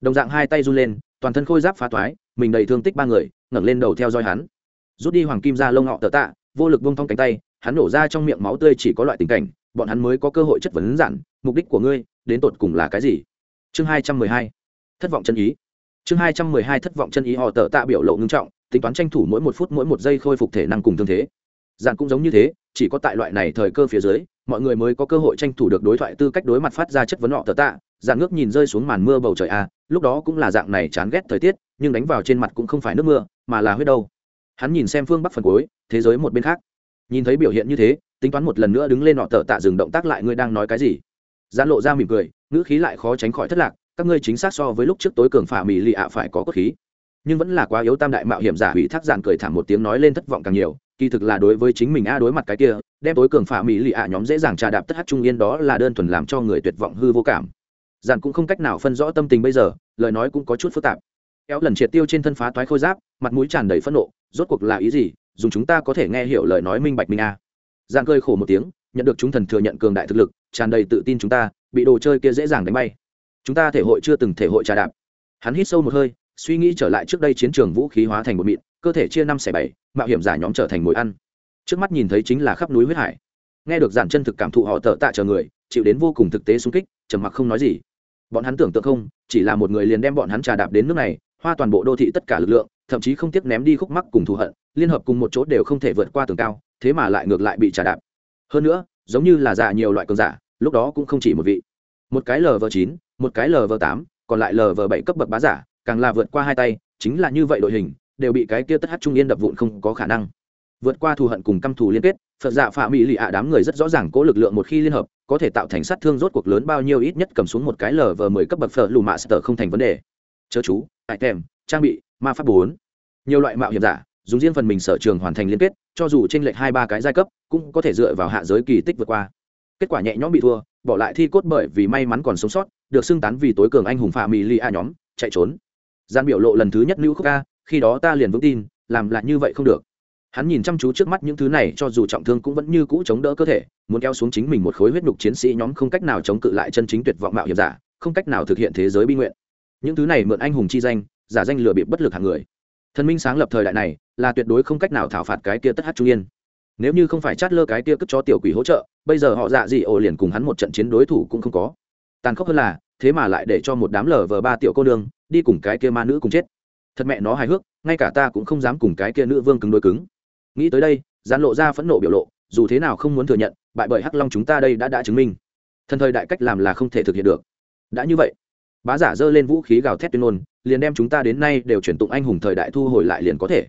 Đồng dạng hai tay run lên, toàn thân khôi giáp phá toái, mình đầy thương tích ba người, ngẩng lên đầu theo dõi hắn. Rút đi hoàng kim ra lông họ tờ tạ, vô lực bông thong cánh tay hắn nổ ra trong miệng máu tươi chỉ có loại tình cảnh, bọn hắn mới có cơ hội chất vấn giản, mục đích của ngươi, đến tột cùng là cái gì? Chương hai trăm mười hai. Thất vọng chân ý. Chương hai trăm mười hai thất vọng chân ý họ tờ tạ biểu lộ ngưng trọng, tính toán tranh thủ mỗi một phút mỗi một giây khôi phục thể năng cùng thương thế. Giản cũng giống như thế, chỉ có tại loại này thời cơ phía dưới, mọi người mới có cơ hội tranh thủ được đối thoại tư cách đối mặt phát ra chất vấn họ tờ tạ. Giản ngước nhìn rơi xuống màn mưa bầu trời a, lúc đó cũng là dạng này chán ghét thời tiết, nhưng đánh vào trên mặt cũng không phải nước mưa, mà là huyết đâu hắn nhìn xem phương bắc phần cuối, thế giới một bên khác nhìn thấy biểu hiện như thế, tính toán một lần nữa đứng lên nọ tờ tạ dừng động tác lại ngươi đang nói cái gì? Dạn lộ ra mỉm cười, ngữ khí lại khó tránh khỏi thất lạc, các ngươi chính xác so với lúc trước tối cường phả mỹ lì ạ phải có cốt khí. Nhưng vẫn là quá yếu tam đại mạo hiểm giả hủy thác giản cười thảm một tiếng nói lên thất vọng càng nhiều, kỳ thực là đối với chính mình a đối mặt cái kia, đem tối cường phả mỹ lì ạ nhóm dễ dàng trà đạp tất hát trung yên đó là đơn thuần làm cho người tuyệt vọng hư vô cảm. Giản cũng không cách nào phân rõ tâm tình bây giờ, lời nói cũng có chút phức tạp. Kéo lần triệt tiêu trên thân phá toái khôi giáp, mặt mũi tràn đầy phẫn nộ, rốt cuộc là ý gì? Dùng chúng ta có thể nghe hiểu lời nói minh bạch minh a. Giang cười khổ một tiếng, nhận được chúng thần thừa nhận cường đại thực lực, tràn đầy tự tin chúng ta, bị đồ chơi kia dễ dàng đánh bay. Chúng ta thể hội chưa từng thể hội trà đạp. Hắn hít sâu một hơi, suy nghĩ trở lại trước đây chiến trường vũ khí hóa thành một mịn, cơ thể chia năm xẻ bảy, mạo hiểm giả nhóm trở thành mồi ăn. Trước mắt nhìn thấy chính là khắp núi huyết hải. Nghe được giản chân thực cảm thụ họ tợ tạ chờ người, chịu đến vô cùng thực tế xung kích, trầm mặc không nói gì. Bọn hắn tưởng tượng không, chỉ là một người liền đem bọn hắn trà đạp đến nước này, hoa toàn bộ đô thị tất cả lực lượng thậm chí không tiếc ném đi khúc mắc cùng thù hận, liên hợp cùng một chỗ đều không thể vượt qua tường cao, thế mà lại ngược lại bị trả đạp. Hơn nữa, giống như là giả nhiều loại cường giả, lúc đó cũng không chỉ một vị. Một cái lv chín, một cái lv tám, còn lại lv bảy cấp bậc bá giả, càng là vượt qua hai tay, chính là như vậy đội hình, đều bị cái kia tất hát trung yên đập vụn không có khả năng. Vượt qua thù hận cùng căm thù liên kết, phật dạ phạm mỹ lì ạ đám người rất rõ ràng cố lực lượng một khi liên hợp, có thể tạo thành sát thương rốt cuộc lớn bao nhiêu ít nhất cầm xuống một cái lv mười cấp bậc phở lù mạ sở không thành vấn đề. Chớ chú hại kèm trang bị ma pháp bốn. Nhiều loại mạo hiểm giả, dùng riêng phần mình sở trường hoàn thành liên kết, cho dù trên lệch hai ba cái giai cấp, cũng có thể dựa vào hạ giới kỳ tích vượt qua. Kết quả nhẹ nhõm bị thua, bỏ lại thi cốt bởi vì may mắn còn sống sót, được xưng tán vì tối cường anh hùng phạm mỹ li a nhóm, chạy trốn. Gian biểu lộ lần thứ nhất nữ khúc ca khi đó ta liền vững tin, làm lại như vậy không được. Hắn nhìn chăm chú trước mắt những thứ này, cho dù trọng thương cũng vẫn như cũ chống đỡ cơ thể, muốn kéo xuống chính mình một khối huyết nhục chiến sĩ nhóm không cách nào chống cự lại chân chính tuyệt vọng mạo hiểm giả, không cách nào thực hiện thế giới bi nguyện. Những thứ này mượn anh hùng chi danh giả danh lừa bịp bất lực hàng người. Thần minh sáng lập thời đại này là tuyệt đối không cách nào thảo phạt cái kia tất hát trung yên nếu như không phải chát lơ cái kia cất cho tiểu quỷ hỗ trợ, bây giờ họ dạ gì ổ liền cùng hắn một trận chiến đối thủ cũng không có. Tàn khốc hơn là, thế mà lại để cho một đám lờ vờ ba tiểu cô nương đi cùng cái kia ma nữ cùng chết. Thật mẹ nó hài hước, ngay cả ta cũng không dám cùng cái kia nữ vương cứng đối cứng. Nghĩ tới đây, gián lộ ra phẫn nộ biểu lộ, dù thế nào không muốn thừa nhận, bại bởi hắc long chúng ta đây đã đã chứng minh. Thần thời đại cách làm là không thể thực hiện được. Đã như vậy bá giả giơ lên vũ khí gào thét tuyên ngôn, liền đem chúng ta đến nay đều chuyển tụng anh hùng thời đại thu hồi lại liền có thể.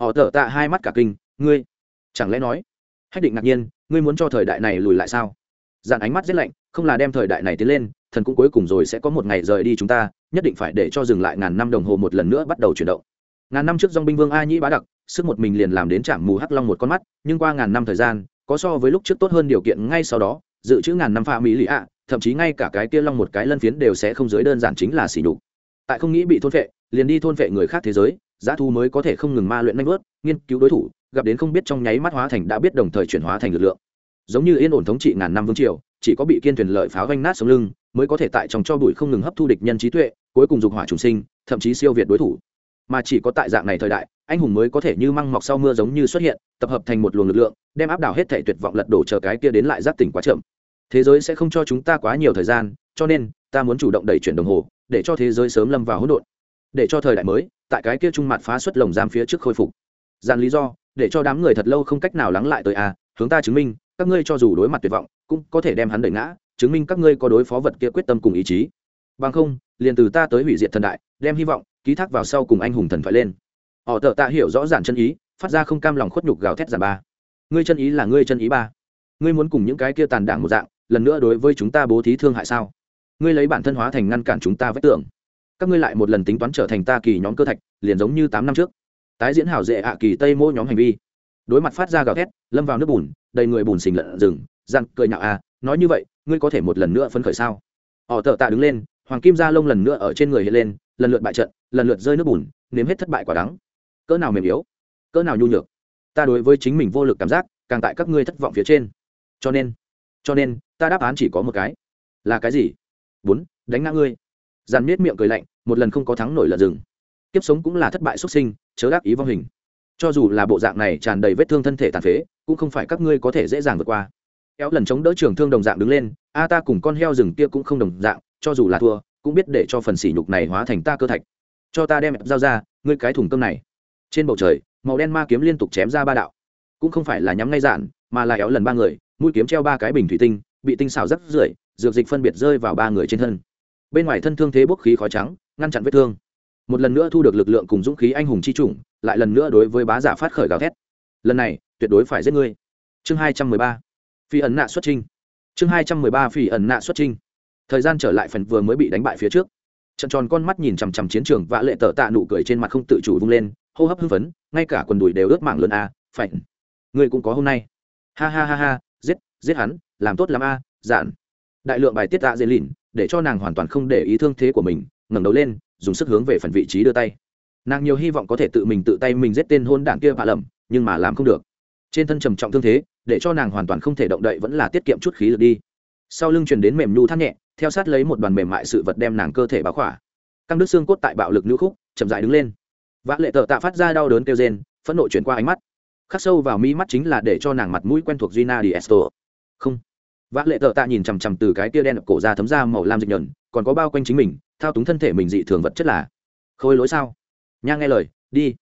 Họ thở tạ hai mắt cả kinh, ngươi chẳng lẽ nói hách định ngạc nhiên, ngươi muốn cho thời đại này lùi lại sao? Dàn ánh mắt rét lạnh, không là đem thời đại này tiến lên, thần cũng cuối cùng rồi sẽ có một ngày rời đi chúng ta, nhất định phải để cho dừng lại ngàn năm đồng hồ một lần nữa bắt đầu chuyển động. Ngàn năm trước dong binh vương a nhĩ bá đặc, sức một mình liền làm đến trạm mù hắc long một con mắt, nhưng qua ngàn năm thời gian, có so với lúc trước tốt hơn điều kiện ngay sau đó, dự trữ ngàn năm pha mỹ lì ạ thậm chí ngay cả cái kia long một cái lân phiến đều sẽ không dưới đơn giản chính là xỉ nhục. Tại không nghĩ bị thôn vệ liền đi thôn vệ người khác thế giới, giá thu mới có thể không ngừng ma luyện nanh vớt nghiên cứu đối thủ, gặp đến không biết trong nháy mắt hóa thành đã biết đồng thời chuyển hóa thành lực lượng. Giống như yên ổn thống trị ngàn năm vương triều, chỉ có bị kiên thuyền lợi pháo vanh nát sống lưng, mới có thể tại trong cho bụi không ngừng hấp thu địch nhân trí tuệ, cuối cùng dục hỏa trùng sinh, thậm chí siêu việt đối thủ. Mà chỉ có tại dạng này thời đại, anh hùng mới có thể như măng mọc sau mưa giống như xuất hiện, tập hợp thành một luồng lực lượng, đem áp đảo hết thể tuyệt vọng lật đổ chờ cái kia đến lại giáp tỉnh quá chậm thế giới sẽ không cho chúng ta quá nhiều thời gian cho nên ta muốn chủ động đẩy chuyển đồng hồ để cho thế giới sớm lâm vào hỗn độn. Để cho thời đại mới tại cái kia trung mặt phá xuất lồng giam phía trước khôi phục. Gian lý do để cho đám người thật lâu không cách nào lắng lại tới a à, hướng ta chứng minh các ngươi cho dù đối mặt tuyệt vọng cũng có thể đem hắn đẩy ngã chứng minh các ngươi có đối phó vật kia quyết tâm cùng ý chí. Bằng không liền từ ta tới hủy diệt thần đại đem hy vọng ký thác vào sau cùng anh hùng thần phải lên. Họ tợ tạ hiểu rõ ràng chân ý phát ra không cam lòng khuất nhục gào thét giàn ba. Ngươi chân ý là ngươi chân ý ba. Ngươi muốn cùng những cái kia tàn đảng một dạng lần nữa đối với chúng ta bố thí thương hại sao? Ngươi lấy bản thân hóa thành ngăn cản chúng ta vách tưởng các ngươi lại một lần tính toán trở thành ta kỳ nhóm cơ thạch, liền giống như tám năm trước. Tái diễn hảo dễ ạ kỳ tây mô nhóm hành vi. Đối mặt phát ra gào thét, lâm vào nước bùn, đầy người bùn xình lợn rừng dặn cười nhạo à nói như vậy, ngươi có thể một lần nữa phấn khởi sao? Họ tợ tạ đứng lên, hoàng kim da lông lần nữa ở trên người hiện lên, lần lượt bại trận, lần lượt rơi nước bùn, nếm hết thất bại quả đắng. Cỡ nào mềm yếu, cỡ nào nhu nhược. Ta đối với chính mình vô lực cảm giác, càng tại các ngươi thất vọng phía trên. Cho nên cho nên ta đáp án chỉ có một cái. Là cái gì? Bốn, đánh ngã ngươi. Dàn miết miệng cười lạnh, một lần không có thắng nổi lợn rừng kiếp sống cũng là thất bại xuất sinh, chớ đáp ý vong hình. Cho dù là bộ dạng này tràn đầy vết thương thân thể tàn phế, cũng không phải các ngươi có thể dễ dàng vượt qua. Kéo lần chống đỡ trường thương đồng dạng đứng lên, a ta cùng con heo rừng kia cũng không đồng dạng, cho dù là thua, cũng biết để cho phần sỉ nhục này hóa thành ta cơ thạch. Cho ta đem giao ra, ngươi cái thùng cơm này. Trên bầu trời, màu đen ma kiếm liên tục chém ra ba đạo. Cũng không phải là nhắm ngay dạn, mà là kéo lần ba người mũi kiếm treo ba cái bình thủy tinh, bị tinh xảo rắc rưởi, dược dịch phân biệt rơi vào ba người trên thân. Bên ngoài thân thương thế bốc khí khói trắng, ngăn chặn vết thương. Một lần nữa thu được lực lượng cùng dũng khí anh hùng chi chủng, lại lần nữa đối với bá giả phát khởi gào thét. Lần này, tuyệt đối phải giết ngươi. Chương hai trăm mười ba. Phi ẩn nạ xuất trinh chương hai trăm mười ba phi ẩn nạ xuất trinh thời gian trở lại phần vừa mới bị đánh bại phía trước. Trận tròn con mắt nhìn chằm chằm chiến trường vã lệ tờ tạ nụ cười trên mặt không tự chủ vung lên, hô hấp hưng phấn, ngay cả quần đùi đều ướt mạng lớn a, phải. Ngươi cũng có hôm nay. Ha ha ha ha giết giết hắn, làm tốt làm a giản đại lượng bài tiết tạ dễ lìn, để cho nàng hoàn toàn không để ý thương thế của mình, ngẩng đầu lên, dùng sức hướng về phần vị trí đưa tay. Nàng nhiều hy vọng có thể tự mình tự tay mình giết tên hôn đảng kia bạ lầm, nhưng mà làm không được. Trên thân trầm trọng thương thế, để cho nàng hoàn toàn không thể động đậy vẫn là tiết kiệm chút khí lực đi. Sau lưng truyền đến mềm nhu thắt nhẹ, theo sát lấy một đoàn mềm mại sự vật đem nàng cơ thể báo khỏa. Căng đứt xương cốt tại bạo lực nữ khúc, chậm dại đứng lên. Vã lệ tợ tạ phát ra đau đớn kêu rên, phẫn nộ chuyển qua ánh mắt khắc sâu vào mi mắt chính là để cho nàng mặt mũi quen thuộc gina di esto. Không. Vã lệ tợ tạ nhìn chằm chằm từ cái tia đen cổ ra thấm ra màu lam dịch nhờn còn có bao quanh chính mình, thao túng thân thể mình dị thường vật chất là. Khôi lỗi sao? Nha nghe lời, đi.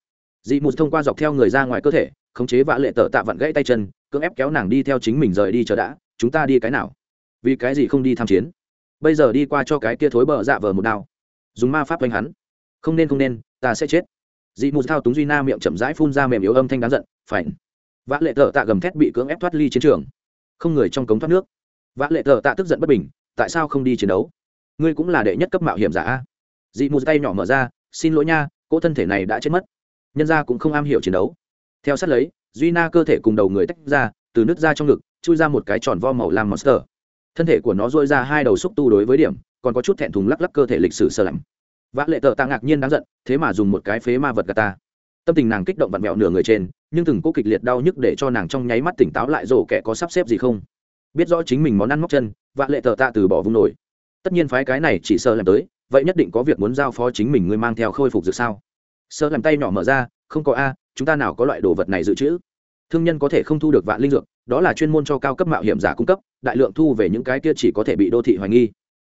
Dị mù thông qua dọc theo người ra ngoài cơ thể, khống chế vã lệ tợ tạ vặn gãy tay chân, cưỡng ép kéo nàng đi theo chính mình rời đi chờ đã. Chúng ta đi cái nào? Vì cái gì không đi tham chiến? Bây giờ đi qua cho cái kia thối bờ dạ vờ một đao. Dùng ma pháp đánh hắn. Không nên không nên, ta sẽ chết dị mù thao túng duy na miệng chậm rãi phun ra mềm yếu âm thanh đáng giận phải vã lệ thợ tạ gầm thét bị cưỡng ép thoát ly chiến trường. Không người trong cống thoát nước. Vã lệ thợ tạ tức giận bất bình, tại sao không đi chiến đấu? Ngươi cũng là đệ nhất cấp mạo hiểm giả a. Dị mù tay nhỏ mở ra, xin lỗi nha, cỗ thân thể này đã chết mất. Nhân ra cũng không am hiểu chiến đấu. Theo sát lấy, duy na cơ thể cùng đầu người tách ra, từ nước ra trong ngực, chui ra một cái tròn vo màu làm monster. Thân thể của nó dôi ra hai đầu xúc tu đối với điểm, còn có chút thẹn thùng lắc lắc cơ thể lịch sử sơ lạnh vã lệ tờ tạ ngạc nhiên đáng giận, thế mà dùng một cái phế ma vật gà ta. Tâm tình nàng kích động vặn vẹo nửa người trên, nhưng từng cố kịch liệt đau nhức để cho nàng trong nháy mắt tỉnh táo lại rổ kẻ có sắp xếp gì không. Biết rõ chính mình món ăn móc chân, vã lệ tờ tạ từ bỏ vung nổi. Tất nhiên phái cái này chỉ sơ làm tới, vậy nhất định có việc muốn giao phó chính mình ngươi mang theo khôi phục dược sao? Sơ làm tay nhỏ mở ra, không có a, chúng ta nào có loại đồ vật này dự trữ? Thương nhân có thể không thu được vạn linh dược, đó là chuyên môn cho cao cấp mạo hiểm giả cung cấp, đại lượng thu về những cái kia chỉ có thể bị đô thị hoài nghi.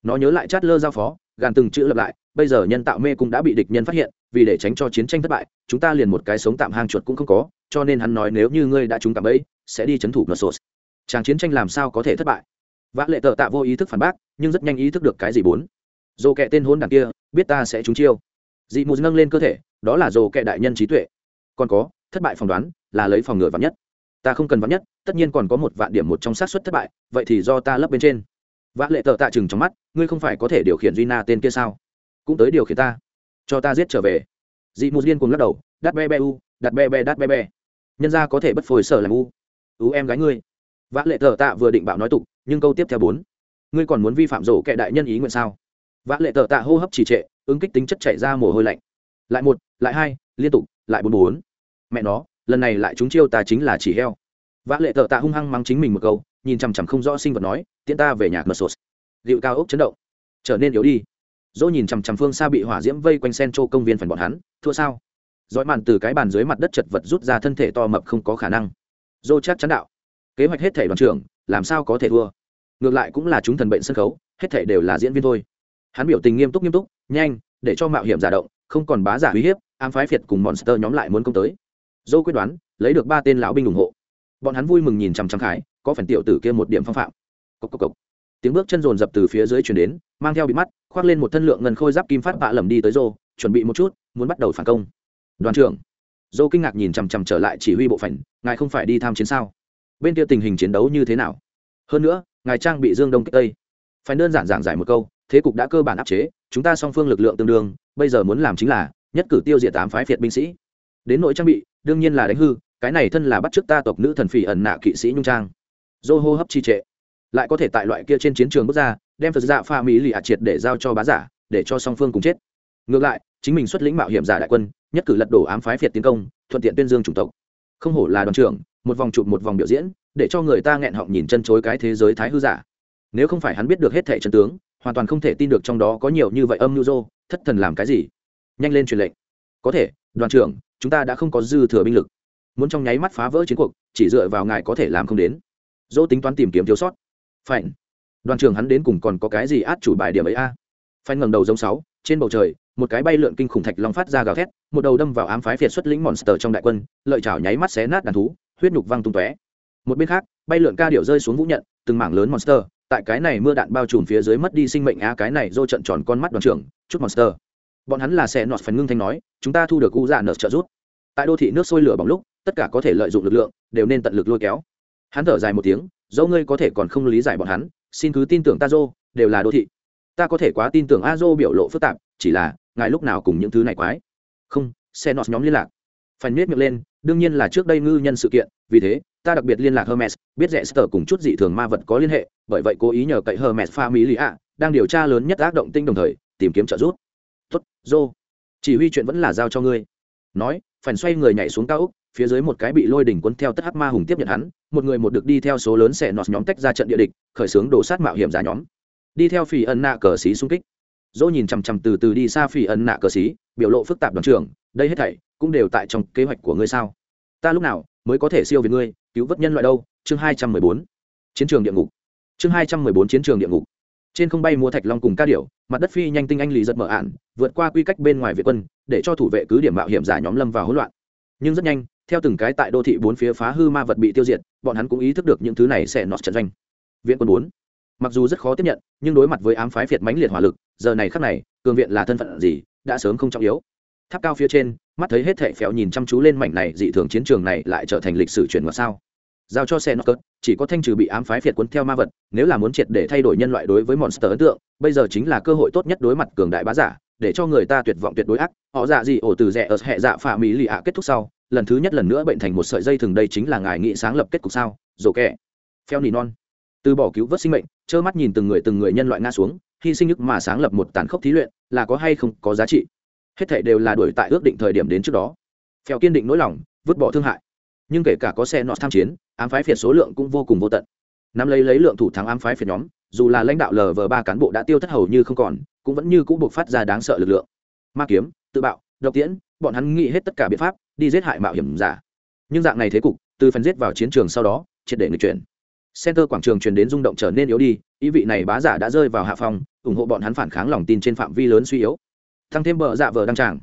Nó nhớ lại chát lơ giao phó, gàn từng chữ lập lại bây giờ nhân tạo mê cung đã bị địch nhân phát hiện, vì để tránh cho chiến tranh thất bại, chúng ta liền một cái sống tạm hang chuột cũng không có, cho nên hắn nói nếu như ngươi đã trúng cảm ấy sẽ đi chấn thủ ngật sột chàng chiến tranh làm sao có thể thất bại? Vã lệ tờ tạ vô ý thức phản bác, nhưng rất nhanh ý thức được cái gì bốn. Dồ kẹ tên hôn đằng kia, biết ta sẽ trúng chiêu. Dị mù nâng lên cơ thể, đó là dồ kẹ đại nhân trí tuệ. Còn có, thất bại phỏng đoán, là lấy phòng ngừa vắn nhất. Ta không cần vắn nhất, tất nhiên còn có một vạn điểm một trong xác suất thất bại, vậy thì do ta lấp bên trên. Vã lệ tờ tạ chừng trong mắt, ngươi không phải có thể điều khiển duy na tên kia sao? Cũng tới điều khiển ta. Cho ta giết trở về. Dị mù Diên cùng lắc đầu, đắt be be u đặt be be đắt be be. Nhân ra có thể bất phổi sở làm u. U em gái ngươi. Vã lệ thờ tạ vừa định bạo nói tục, nhưng câu tiếp theo bốn. Ngươi còn muốn vi phạm rổ kệ đại nhân ý nguyện sao? Vã lệ thờ tạ hô hấp trì trệ, ứng kích tính chất chảy ra mồ hôi lạnh. Lại một, lại hai, liên tục, lại bốn bốn. Mẹ nó, lần này lại chúng chiêu ta chính là chỉ heo. Vã lệ tợ tạ hung hăng mắng chính mình một câu, nhìn chằm chằm không rõ sinh vật nói, tiễn ta về nhà mật sột. Liệu cao ốc chấn động. Trở nên yếu đi dỗ nhìn chằm chằm phương xa bị hỏa diễm vây quanh sen châu công viên phần bọn hắn, thua sao? Dõi màn từ cái bàn dưới mặt đất chật vật rút ra thân thể to mập không có khả năng. Dô chắc chắn đạo, kế hoạch hết thể đoàn trưởng, làm sao có thể thua? Ngược lại cũng là chúng thần bệnh sân khấu, hết thể đều là diễn viên thôi. Hắn biểu tình nghiêm túc nghiêm túc, nhanh, để cho mạo hiểm giả động, không còn bá giả uy hiếp, ám phái phiệt cùng monster nhóm lại muốn công tới. Dô quyết đoán, lấy được ba tên lão binh ủng hộ. Bọn hắn vui mừng nhìn chằm chằm khải, có phần tiểu tử kia một điểm phong phạm. Cốc cốc cốc. tiếng bước chân rồn rập từ phía dưới chuyển đến, mang theo bị mắt khoác lên một thân lượng ngân khôi giáp kim phát bạ lầm đi tới rô chuẩn bị một chút, muốn bắt đầu phản công. Đoàn trưởng dô kinh ngạc nhìn chằm chằm trở lại chỉ huy bộ phảnh ngài không phải đi tham chiến sao? Bên kia tình hình chiến đấu như thế nào? Hơn nữa, ngài trang bị dương đông kích tây. Phải đơn giản giảng giải một câu, thế cục đã cơ bản áp chế, chúng ta song phương lực lượng tương đương, bây giờ muốn làm chính là, nhất cử tiêu diệt tám phái phiệt binh sĩ. Đến nội trang bị, đương nhiên là đánh hư, cái này thân là bắt chước ta tộc nữ thần phỉ ẩn nạ kỵ sĩ nhung trang. Dô hô hấp chi trệ. Lại có thể tại loại kia trên chiến trường bước ra đem phật dạ pha mỹ lì ạ triệt để giao cho bá giả, để cho song phương cùng chết. Ngược lại, chính mình xuất lĩnh mạo hiểm giả đại quân, nhất cử lật đổ ám phái phiệt tiến công, thuận tiện tuyên dương chủng tộc. Không hổ là đoàn trưởng, một vòng chụp một vòng biểu diễn, để cho người ta nghẹn họng nhìn chân chối cái thế giới thái hư giả. Nếu không phải hắn biết được hết thẻ chân tướng, hoàn toàn không thể tin được trong đó có nhiều như vậy âm mưu dô, thất thần làm cái gì? Nhanh lên truyền lệnh. Có thể, đoàn trưởng, chúng ta đã không có dư thừa binh lực. Muốn trong nháy mắt phá vỡ chiến cuộc, chỉ dựa vào ngài có thể làm không đến. Dỗ tính toán tìm kiếm thiếu sót. Phải đoàn trưởng hắn đến cùng còn có cái gì át chủ bài điểm ấy a? À? phanh ngẩng đầu giống sáu, trên bầu trời, một cái bay lượn kinh khủng thạch long phát ra gào thét, một đầu đâm vào ám phái phiệt xuất lĩnh monster trong đại quân, lợi chảo nháy mắt xé nát đàn thú, huyết nhục văng tung tóe. Một bên khác, bay lượn ca điệu rơi xuống vũ nhận, từng mảng lớn monster, tại cái này mưa đạn bao trùm phía dưới mất đi sinh mệnh á, cái này do trận tròn con mắt đoàn trưởng, chút monster. Bọn hắn là sẽ nọt phần ngưng thanh nói, chúng ta thu được u dạ nợ trợ rút tại đô thị nước sôi lửa bỏng lúc, tất cả có thể lợi dụng lực lượng, đều nên tận lực lôi kéo. Hắn thở dài một tiếng, dẫu ngươi có thể còn không lý giải bọn hắn xin cứ tin tưởng ta dô đều là đô thị. Ta có thể quá tin tưởng a dô biểu lộ phức tạp, chỉ là, ngài lúc nào cùng những thứ này quái. Không xe nọt nhóm liên lạc. Phải nết miệng lên, đương nhiên là trước đây ngư nhân sự kiện, vì thế, ta đặc biệt liên lạc hermes, biết rẻ sờ cùng chút dị thường ma vật có liên hệ, bởi vậy cố ý nhờ cậy hermes pha mỹ lý ạ đang điều tra lớn nhất ác động tinh đồng thời, tìm kiếm trợ giúp. Tuất dô chỉ huy chuyện vẫn là giao cho ngươi nói phản xoay người nhảy xuống cao úc phía dưới một cái bị lôi đỉnh cuốn theo tất hắc ma hùng tiếp nhận hắn, một người một được đi theo số lớn sẽ nọt nhóm tách ra trận địa địch, khởi xướng đổ sát mạo hiểm giả nhóm. Đi theo phỉ ân nạ cờ xí xung kích. Dỗ nhìn chằm chằm từ từ đi xa phỉ ân nạ cờ xí, biểu lộ phức tạp đoàn trường đây hết thảy cũng đều tại trong kế hoạch của ngươi sao? Ta lúc nào mới có thể siêu về ngươi, cứu vớt nhân loại đâu? Chương hai trăm mười bốn. Chiến trường địa ngục. Chương hai trăm mười bốn chiến trường địa ngục trên không bay mua thạch long cùng ca điểu, mặt đất phi nhanh tinh anh lì giật mở ạn, vượt qua quy cách bên ngoài việt quân, để cho thủ vệ cứ điểm mạo hiểm giả nhóm lâm vào hỗn loạn. Nhưng rất nhanh, theo từng cái tại đô thị bốn phía phá hư ma vật bị tiêu diệt, bọn hắn cũng ý thức được những thứ này sẽ nọt trận doanh. Viện quân bốn. Mặc dù rất khó tiếp nhận, nhưng đối mặt với ám phái việt mãnh liệt hỏa lực, giờ này khắc này, cường viện là thân phận gì, đã sớm không trọng yếu. Tháp cao phía trên, mắt thấy hết thệ phèo nhìn chăm chú lên mảnh này dị thường chiến trường này lại trở thành lịch sử chuyển ngược sao giao cho xe nó cất chỉ có thanh trừ bị ám phái việt cuốn theo ma vật, nếu là muốn triệt để thay đổi nhân loại đối với monster ấn tượng, bây giờ chính là cơ hội tốt nhất đối mặt cường đại bá giả, để cho người ta tuyệt vọng tuyệt đối ác. Họ dạ gì ổ từ rẻ ở hệ dạ phà mỹ lì ạ kết thúc sau, lần thứ nhất lần nữa bệnh thành một sợi dây thường đây chính là ngài nghị sáng lập kết cục sao? Dồ kẻ phèo nỉ non. Từ bỏ cứu vớt sinh mệnh, trơ mắt nhìn từng người từng người nhân loại nga xuống, hy sinh nhức mà sáng lập một tàn khốc thí luyện, là có hay không có giá trị? Hết thể đều là đuổi tại ước định thời điểm đến trước đó. Phèo kiên định nỗi lòng, vứt bỏ thương hại. Nhưng kể cả có xe nọ tham chiến ám phái phiệt số lượng cũng vô cùng vô tận. Nắm lấy lấy lượng thủ thắng ám phái phiệt nhóm, dù là lãnh đạo lv ba cán bộ đã tiêu thất hầu như không còn, cũng vẫn như cũng buộc phát ra đáng sợ lực lượng. Ma kiếm, tự bạo, độc tiễn, bọn hắn nghĩ hết tất cả biện pháp, đi giết hại mạo hiểm giả. Nhưng dạng này thế cục, từ phần giết vào chiến trường sau đó, triệt để người chuyển. Center quảng trường truyền đến rung động trở nên yếu đi, ý vị này bá giả đã rơi vào hạ phòng ủng hộ bọn hắn phản kháng lòng tin trên phạm vi lớn suy yếu. Thăng thêm bờ dạ vờ đăng tràng.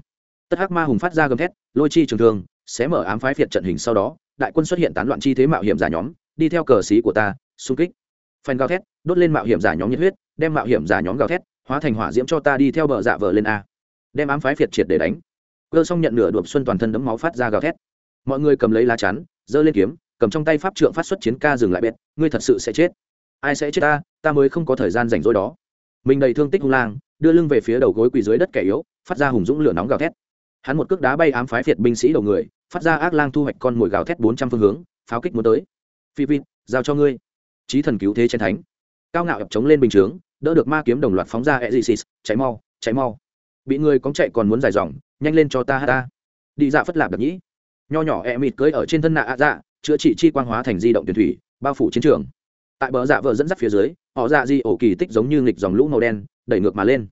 Tất hắc ma hùng phát ra gầm thét, lôi chi trường thương sẽ mở ám phái phiệt trận hình sau đó đại quân xuất hiện tán loạn chi thế mạo hiểm giả nhóm, đi theo cờ xí của ta, xung kích. Phanh gào thét, đốt lên mạo hiểm giả nhóm nhiệt huyết, đem mạo hiểm giả nhóm gào thét, hóa thành hỏa diễm cho ta đi theo bờ dạ vờ lên a. Đem ám phái phiệt triệt để đánh. Cơ xong nhận nửa đuộm xuân toàn thân đấm máu phát ra gào thét. Mọi người cầm lấy lá chắn, giơ lên kiếm, cầm trong tay pháp trượng phát xuất chiến ca dừng lại bét ngươi thật sự sẽ chết. Ai sẽ chết ta ta mới không có thời gian rảnh rỗi đó. Mình đầy thương tích hung lang, đưa lưng về phía đầu gối quỳ dưới đất kẻ yếu, phát ra hùng dũng lửa nóng gào thét. Hắn một cước đá bay ám phái phiệt binh sĩ đầu người phát ra ác lang thu hoạch con mồi gào thét bốn trăm phương hướng, pháo kích muốn tới. Phi phi giao cho ngươi. Trí thần cứu thế chiến thánh. Cao ngạo ập chống lên bình chướng, đỡ được ma kiếm đồng loạt phóng ra exis cháy mau cháy mau. Bị người cóng chạy còn muốn dài dòng, nhanh lên cho ta ha ta. Đi dạ phất lạp đặc nhĩ. Nho nhỏ e mịt cưới ở trên thân nạ ạ dạ chữa trị chi quang hóa thành di động tuyển thủy, bao phủ chiến trường. Tại bờ dạ vợ dẫn dắt phía dưới, họ dạ di ổ kỳ tích giống như nghịch dòng lũ màu đen, đẩy ngược mà lên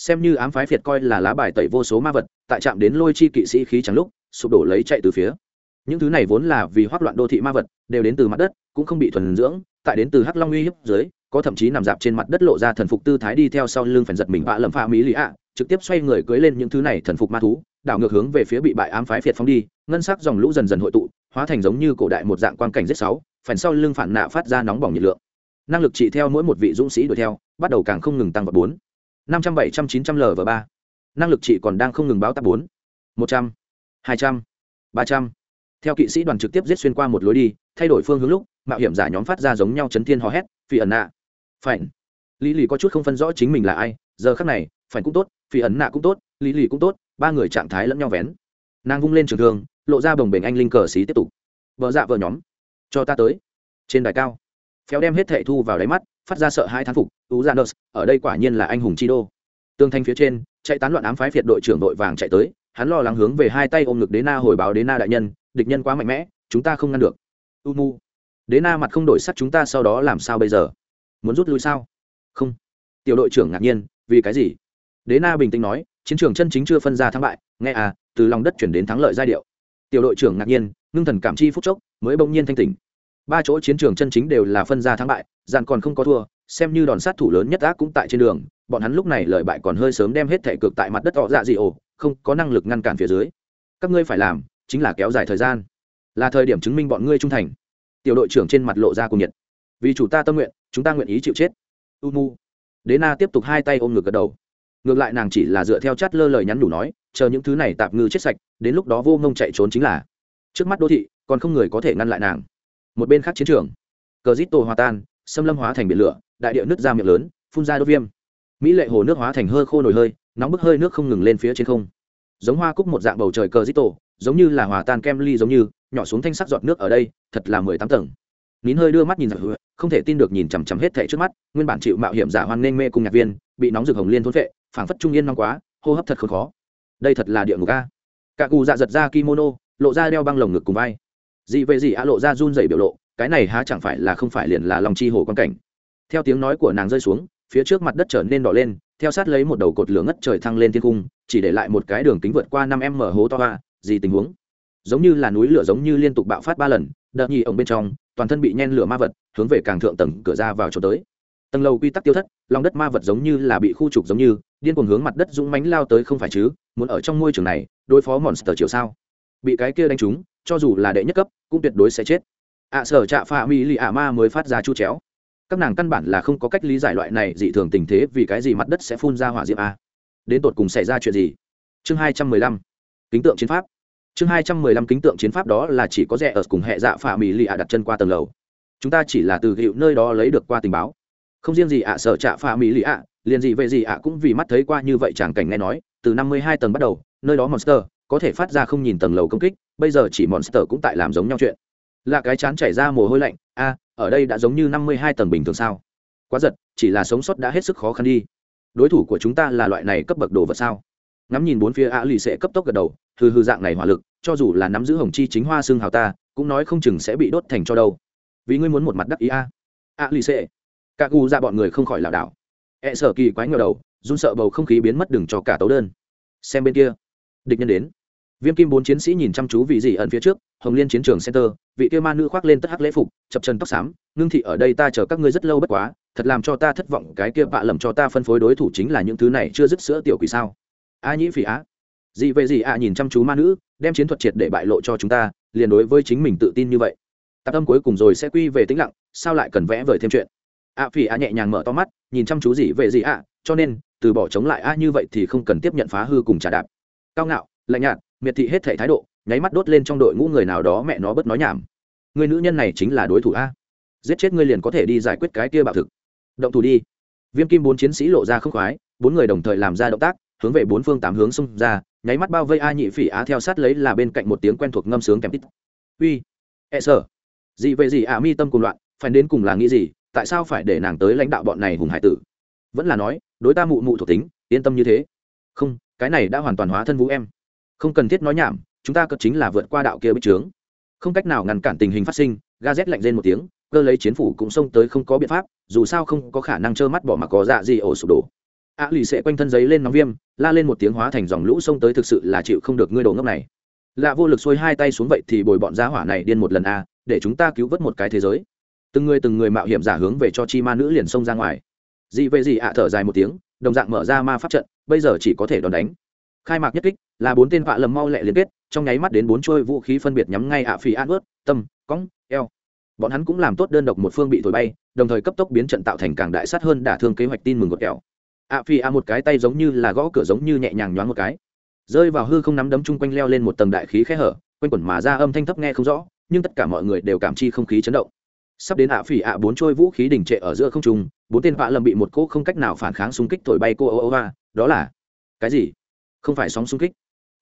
xem như ám phái phiệt coi là lá bài tẩy vô số ma vật, tại chạm đến lôi chi kỵ sĩ khí trắng lúc, sụp đổ lấy chạy từ phía. Những thứ này vốn là vì hoác loạn đô thị ma vật, đều đến từ mặt đất, cũng không bị thuần dưỡng, tại đến từ hắc long uy hiếp dưới, có thậm chí nằm dạp trên mặt đất lộ ra thần phục tư thái đi theo sau lưng phèn giật mình. Vạ lầm pha mỹ lý ạ, trực tiếp xoay người cưới lên những thứ này thần phục ma thú, đảo ngược hướng về phía bị bại ám phái phiệt phóng đi, ngân sắc dòng lũ dần dần hội tụ, hóa thành giống như cổ đại một dạng quan cảnh giết sáu, phèn sau lưng phản nạ phát ra nóng bỏng nhiệt lượng. Năng lực trị theo mỗi một vị dũng sĩ đuổi theo, bắt đầu càng không ngừng tăng vào bốn năm trăm bảy trăm chín trăm l và ba. Năng lực chị còn đang không ngừng báo táp bốn. Một trăm, hai trăm, ba trăm. Theo kỵ sĩ đoàn trực tiếp giết xuyên qua một lối đi, thay đổi phương hướng lúc, mạo hiểm giả nhóm phát ra giống nhau chấn thiên hò hét, phi ẩn nạ. Phản. Lý lì có chút không phân rõ chính mình là ai, giờ khác này, phản cũng tốt, phi ẩn nạ cũng tốt, lý lì cũng tốt, ba người trạng thái lẫn nhau vén. Nàng vung lên trường thương, lộ ra bồng bềnh anh linh cờ xí tiếp tục. Vợ dạ vợ nhóm, cho ta tới. Trên đài cao, phéo đem hết thệ thu vào đáy mắt phát ra sợ hai thán phục tú ra nợ ở đây quả nhiên là anh hùng chi đô. Tương thanh phía trên, chạy tán loạn ám phái phiệt đội trưởng đội vàng chạy tới, hắn lo lắng hướng về hai tay ôm ngực đế na hồi báo đế na đại nhân, địch nhân quá mạnh mẽ, chúng ta không ngăn được. U mu đế na mặt không đổi sắc chúng ta sau đó làm sao bây giờ? Muốn rút lui sao? Không. Tiểu đội trưởng ngạc nhiên, vì cái gì? Đế na bình tĩnh nói, chiến trường chân chính chưa phân ra thắng bại, nghe à từ lòng đất chuyển đến thắng lợi giai điệu. Tiểu đội trưởng ngạc nhiên, ngưng thần cảm chi phúc chốc, mới bỗng nhiên thanh tỉnh ba chỗ chiến trường chân chính đều là phân ra thắng bại dàn còn không có thua, xem như đòn sát thủ lớn nhất ác cũng tại trên đường, bọn hắn lúc này lợi bại còn hơi sớm đem hết thể cược tại mặt đất họ dạ dị ổ, không có năng lực ngăn cản phía dưới. Các ngươi phải làm, chính là kéo dài thời gian. Là thời điểm chứng minh bọn ngươi trung thành. Tiểu đội trưởng trên mặt lộ ra cùng nhiệt. Vì chủ ta tâm nguyện, chúng ta nguyện ý chịu chết. U mu. Đế na tiếp tục hai tay ôm ngực gật đầu. Ngược lại nàng chỉ là dựa theo chát lơ lời nhắn đủ nói, chờ những thứ này tạp ngư chết sạch, đến lúc đó vô ngông chạy trốn chính là. Trước mắt đô thị, còn không người có thể ngăn lại nàng một bên khác chiến trường. Cờ rít tổ hòa tan, xâm lâm hóa thành biển lửa, đại địa nước ra miệng lớn, phun ra đốt viêm. Mỹ lệ hồ nước hóa thành hơi khô nổi hơi, nóng bức hơi nước không ngừng lên phía trên không. Giống hoa cúc một dạng bầu trời cờ rít tổ giống như là hòa tan kem ly giống như, nhỏ xuống thanh sắc giọt nước ở đây, thật là mười tám tầng. Nín hơi đưa mắt nhìn giặc không thể tin được nhìn chằm chằm hết thẻ trước mắt, nguyên bản chịu mạo hiểm giả hoan nghênh mê cùng nhạc viên, bị nóng rực hồng liên thôn vệ phảng phất trung yên nóng quá, hô hấp thật không khó. Đây thật là địa ngục a. Cả cù dạ giật ra kimono, lộ ra đeo băng lồng ngực cùng vai dị về gì a lộ ra run dày biểu lộ, cái này há chẳng phải là không phải liền là lòng chi hồ quan cảnh. Theo tiếng nói của nàng rơi xuống, phía trước mặt đất trở nên đỏ lên, theo sát lấy một đầu cột lửa ngất trời thăng lên thiên cung chỉ để lại một cái đường kính vượt qua năm m hố to hoa, gì tình huống? Giống như là núi lửa giống như liên tục bạo phát ba lần, đợt nhì ổng bên trong, toàn thân bị nhen lửa ma vật, hướng về càng thượng tầng cửa ra vào chỗ tới. Tầng lầu quy tắc tiêu thất, lòng đất ma vật giống như là bị khu trục giống như, điên cuồng hướng mặt đất dũng mánh lao tới không phải chứ, muốn ở trong môi trường này, đối phó monster chiều sao? Bị cái kia đánh trúng cho dù là đệ nhất cấp, cũng tuyệt đối sẽ chết. Ạ sở trạ pha mỹ lì ạ ma mới phát ra chu chéo. Các nàng căn bản là không có cách lý giải loại này dị thường tình thế, vì cái gì mặt đất sẽ phun ra hỏa diệm a? Đến tột cùng xảy ra chuyện gì? Chương hai trăm mười lăm. Kính tượng chiến pháp. Chương hai trăm mười lăm kính tượng chiến pháp đó là chỉ có rẻ ở cùng hệ dạ phà mỹ lì ạ đặt chân qua tầng lầu. Chúng ta chỉ là từ hiệu nơi đó lấy được qua tình báo. Không riêng gì ạ sợ trạ phà mỹ lì ạ, liền gì về gì ạ cũng vì mắt thấy qua như vậy chẳng cảnh nghe nói. Từ năm mươi hai tầng bắt đầu, nơi đó monster có thể phát ra không nhìn tầng lầu công kích bây giờ chỉ monster cũng tại làm giống nhau chuyện. Là cái chán chảy ra mồ hôi lạnh, a, ở đây đã giống như năm mươi hai tầng bình thường sao? Quá giật, chỉ là sống sót đã hết sức khó khăn đi. Đối thủ của chúng ta là loại này cấp bậc đồ vật sao? Ngắm nhìn bốn phía a lì sẽ cấp tốc gật đầu hư hư dạng này hỏa lực, cho dù là nắm giữ hồng chi chính hoa xương hào ta, cũng nói không chừng sẽ bị đốt thành cho đâu. Vì ngươi muốn một mặt đắc ý a. A lì sẽ. Cả gu ra bọn người không khỏi lảo đảo. E sợ kỳ quái ngờ đầu, run sợ bầu không khí biến mất đừng cho cả tấu đơn. Xem bên kia. Địch nhân đến viêm kim bốn chiến sĩ nhìn chăm chú vị gì ẩn phía trước, hồng liên chiến trường center, vị kia ma nữ khoác lên tất hắc lễ phục, chập chân tóc xám, ngưng thị, ở đây ta chờ các ngươi rất lâu bất quá, thật làm cho ta thất vọng, cái kia bạ lầm cho ta phân phối đối thủ chính là những thứ này chưa dứt sữa tiểu quỷ sao? A nhĩ phỉ á. Dị về gì ạ? nhìn chăm chú ma nữ, đem chiến thuật triệt để bại lộ cho chúng ta, liền đối với chính mình tự tin như vậy. Tạp âm cuối cùng rồi sẽ quy về tĩnh lặng, sao lại cần vẽ vời thêm chuyện? A phỉ a nhẹ nhàng mở to mắt, nhìn chăm chú dị về gì ạ? Cho nên, từ bỏ chống lại a như vậy thì không cần tiếp nhận phá hư cùng trả đạp. Cao ngạo, lạnh nhạt miệt thị hết thể thái độ, nháy mắt đốt lên trong đội ngũ người nào đó mẹ nó bất nói nhảm. Người nữ nhân này chính là đối thủ a. Giết chết ngươi liền có thể đi giải quyết cái kia bạo thực. Động thủ đi. Viêm kim bốn chiến sĩ lộ ra không khoái, bốn người đồng thời làm ra động tác, hướng về bốn phương tám hướng xung ra, nháy mắt bao vây a nhị phỉ á theo sát lấy là bên cạnh một tiếng quen thuộc ngâm sướng kèm tít. Uy. E sợ gì vậy gì à mi tâm cùng loạn, phải đến cùng là nghĩ gì, tại sao phải để nàng tới lãnh đạo bọn này hùng hải tử? Vẫn là nói, đối ta mụ mụ thuộc tính, yên tâm như thế. Không, cái này đã hoàn toàn hóa thân vũ em không cần thiết nói nhảm, chúng ta cất chính là vượt qua đạo kia bích trướng. Không cách nào ngăn cản tình hình phát sinh ga z lạnh lên một tiếng, cơ lấy chiến phủ cũng xông tới không có biện pháp, dù sao không có khả năng trơ mắt bỏ mà có dạ gì ổ sụp đổ. A lì sẽ quanh thân giấy lên nóng viêm, la lên một tiếng hóa thành dòng lũ xông tới thực sự là chịu không được ngươi đồ ngốc này. Lạ vô lực xuôi hai tay xuống vậy thì bồi bọn giá hỏa này điên một lần a, để chúng ta cứu vớt một cái thế giới. Từng người từng người mạo hiểm giả hướng về cho chi ma nữ liền xông ra ngoài. Dị về gì ạ thở dài một tiếng, đồng dạng mở ra ma pháp trận, bây giờ chỉ có thể đòn đánh khai mạc nhất kích là bốn tên vạ lầm mau lẹ liên kết, trong nháy mắt đến bốn trôi vũ khí phân biệt nhắm ngay ạ phi an ướt tâm, cong, eo. Bọn hắn cũng làm tốt đơn độc một phương bị thổi bay, đồng thời cấp tốc biến trận tạo thành càng đại sát hơn đả thương kế hoạch tin mừng gột kẹo. ạ phi a một cái tay giống như là gõ cửa giống như nhẹ nhàng nhoáng một cái. Rơi vào hư không nắm đấm chung quanh leo lên một tầng đại khí khẽ hở, quanh quẩn mà ra âm thanh thấp nghe không rõ, nhưng tất cả mọi người đều cảm chi không khí chấn động. Sắp đến ạ phỉ ạ bốn trôi vũ khí đình trệ ở giữa không trung, bốn tên vạ lâm bị một cỗ không cách nào phản kháng xung kích thổi bay cô ô ô va đó là cái gì? Không phải sóng xung kích.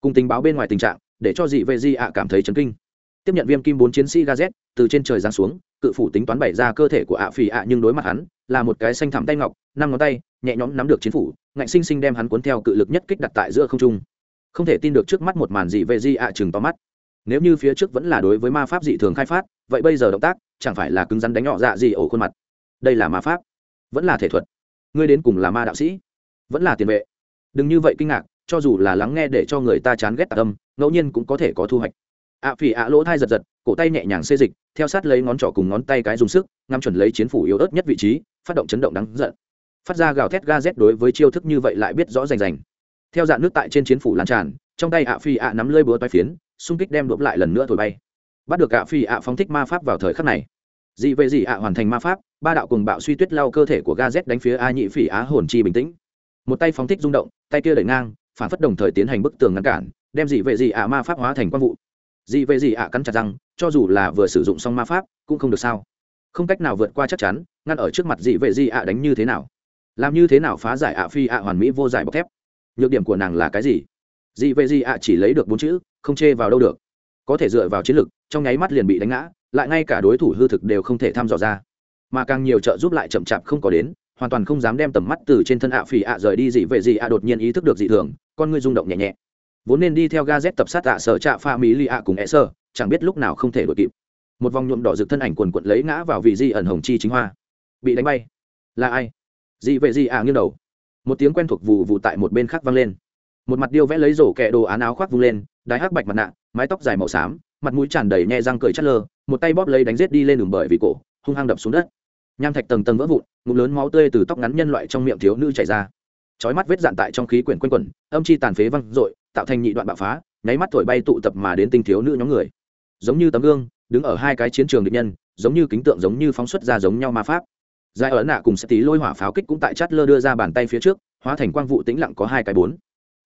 Cùng tình báo bên ngoài tình trạng, để cho dị vệ di ạ cảm thấy chấn kinh. Tiếp nhận viêm kim bốn chiến sĩ gazet từ trên trời giáng xuống, cự phủ tính toán bày ra cơ thể của ạ phỉ ạ nhưng đối mặt hắn, là một cái xanh thẳm tay ngọc, năm ngón tay, nhẹ nhõm nắm được chiến phủ, ngạnh sinh sinh đem hắn cuốn theo cự lực nhất kích đặt tại giữa không trung. Không thể tin được trước mắt một màn dị vệ di ạ chừng to mắt. Nếu như phía trước vẫn là đối với ma pháp dị thường khai phát, vậy bây giờ động tác, chẳng phải là cứng rắn đánh nhỏ dạ gì ổ khuôn mặt. Đây là ma pháp. Vẫn là thể thuật. Ngươi đến cùng là ma đạo sĩ. Vẫn là tiền vệ. Đừng như vậy kinh ngạc cho dù là lắng nghe để cho người ta chán ghét tạ tâm ngẫu nhiên cũng có thể có thu hoạch. Ạ phỉ ạ lỗ thai giật giật, cổ tay nhẹ nhàng xê dịch, theo sát lấy ngón trỏ cùng ngón tay cái dùng sức, ngắm chuẩn lấy chiến phủ yếu ớt nhất vị trí, phát động chấn động đáng giận. Phát ra gào thét ga z đối với chiêu thức như vậy lại biết rõ rành rành. Theo dạng nước tại trên chiến phủ lan tràn, trong tay ạ phi ạ nắm lơi búa toai phiến, xung kích đem đụp lại lần nữa thổi bay. Bắt được ạ phi ạ phóng thích ma pháp vào thời khắc này. Dị về dị ạ hoàn thành ma pháp, ba đạo cùng bạo suy tuyết lao cơ thể của ga z đánh phía a nhị phỉ á hồn chi bình tĩnh. Một tay phóng thích rung động, tay kia đẩy ngang phản phất đồng thời tiến hành bức tường ngăn cản đem dị vệ dị ạ ma pháp hóa thành quang vụ. Dị vệ dị ạ cắn chặt răng cho dù là vừa sử dụng xong ma pháp cũng không được sao. Không cách nào vượt qua chắc chắn ngăn ở trước mặt dị vệ dị ạ đánh như thế nào? Làm như thế nào phá giải ạ phi ạ hoàn mỹ vô giải bọc thép? Nhược điểm của nàng là cái gì? Dị vệ dị ạ chỉ lấy được bốn chữ không chê vào đâu được. Có thể dựa vào chiến lực, trong nháy mắt liền bị đánh ngã lại ngay cả đối thủ hư thực đều không thể thăm dò ra. Mà càng nhiều trợ giúp lại chậm chạp không có đến hoàn toàn không dám đem tầm mắt từ trên thân ạ phỉ ạ rời đi gì về gì ạ đột nhiên ý thức được dị thường, con ngươi rung động nhẹ nhẹ. Vốn nên đi theo ga z tập sát ạ sở trạ pha mỹ li ạ cùng e sơ, chẳng biết lúc nào không thể đội kịp. Một vòng nhuộm đỏ rực thân ảnh quần quận lấy ngã vào vị di ẩn hồng chi chính hoa. Bị đánh bay. Là ai? Dị vệ dị ạ nghiêng đầu. Một tiếng quen thuộc vụ vụ tại một bên khác vang lên. Một mặt điêu vẽ lấy rổ kẹ đồ án áo khoác vung lên, đái hắc bạch mặt nạ, mái tóc dài màu xám, mặt mũi tràn đầy nhe răng cười chắt lơ, một tay bóp lấy đánh rết đi lên đường bởi vì cổ, hung hăng đập xuống đất nham thạch tầng tầng vỡ vụn, ngụm lớn máu tươi từ tóc ngắn nhân loại trong miệng thiếu nữ chảy ra. Chói mắt vết dạn tại trong khí quyển quanh quẩn, âm chi tàn phế văng dội, tạo thành nhị đoạn bạo phá, nháy mắt thổi bay tụ tập mà đến tinh thiếu nữ nhóm người. Giống như tấm gương, đứng ở hai cái chiến trường địch nhân, giống như kính tượng giống như phóng xuất ra giống nhau ma pháp. Giải ở nạ cùng sẽ tí lôi hỏa pháo kích cũng tại chát lơ đưa ra bàn tay phía trước, hóa thành quang vụ tĩnh lặng có hai cái bốn.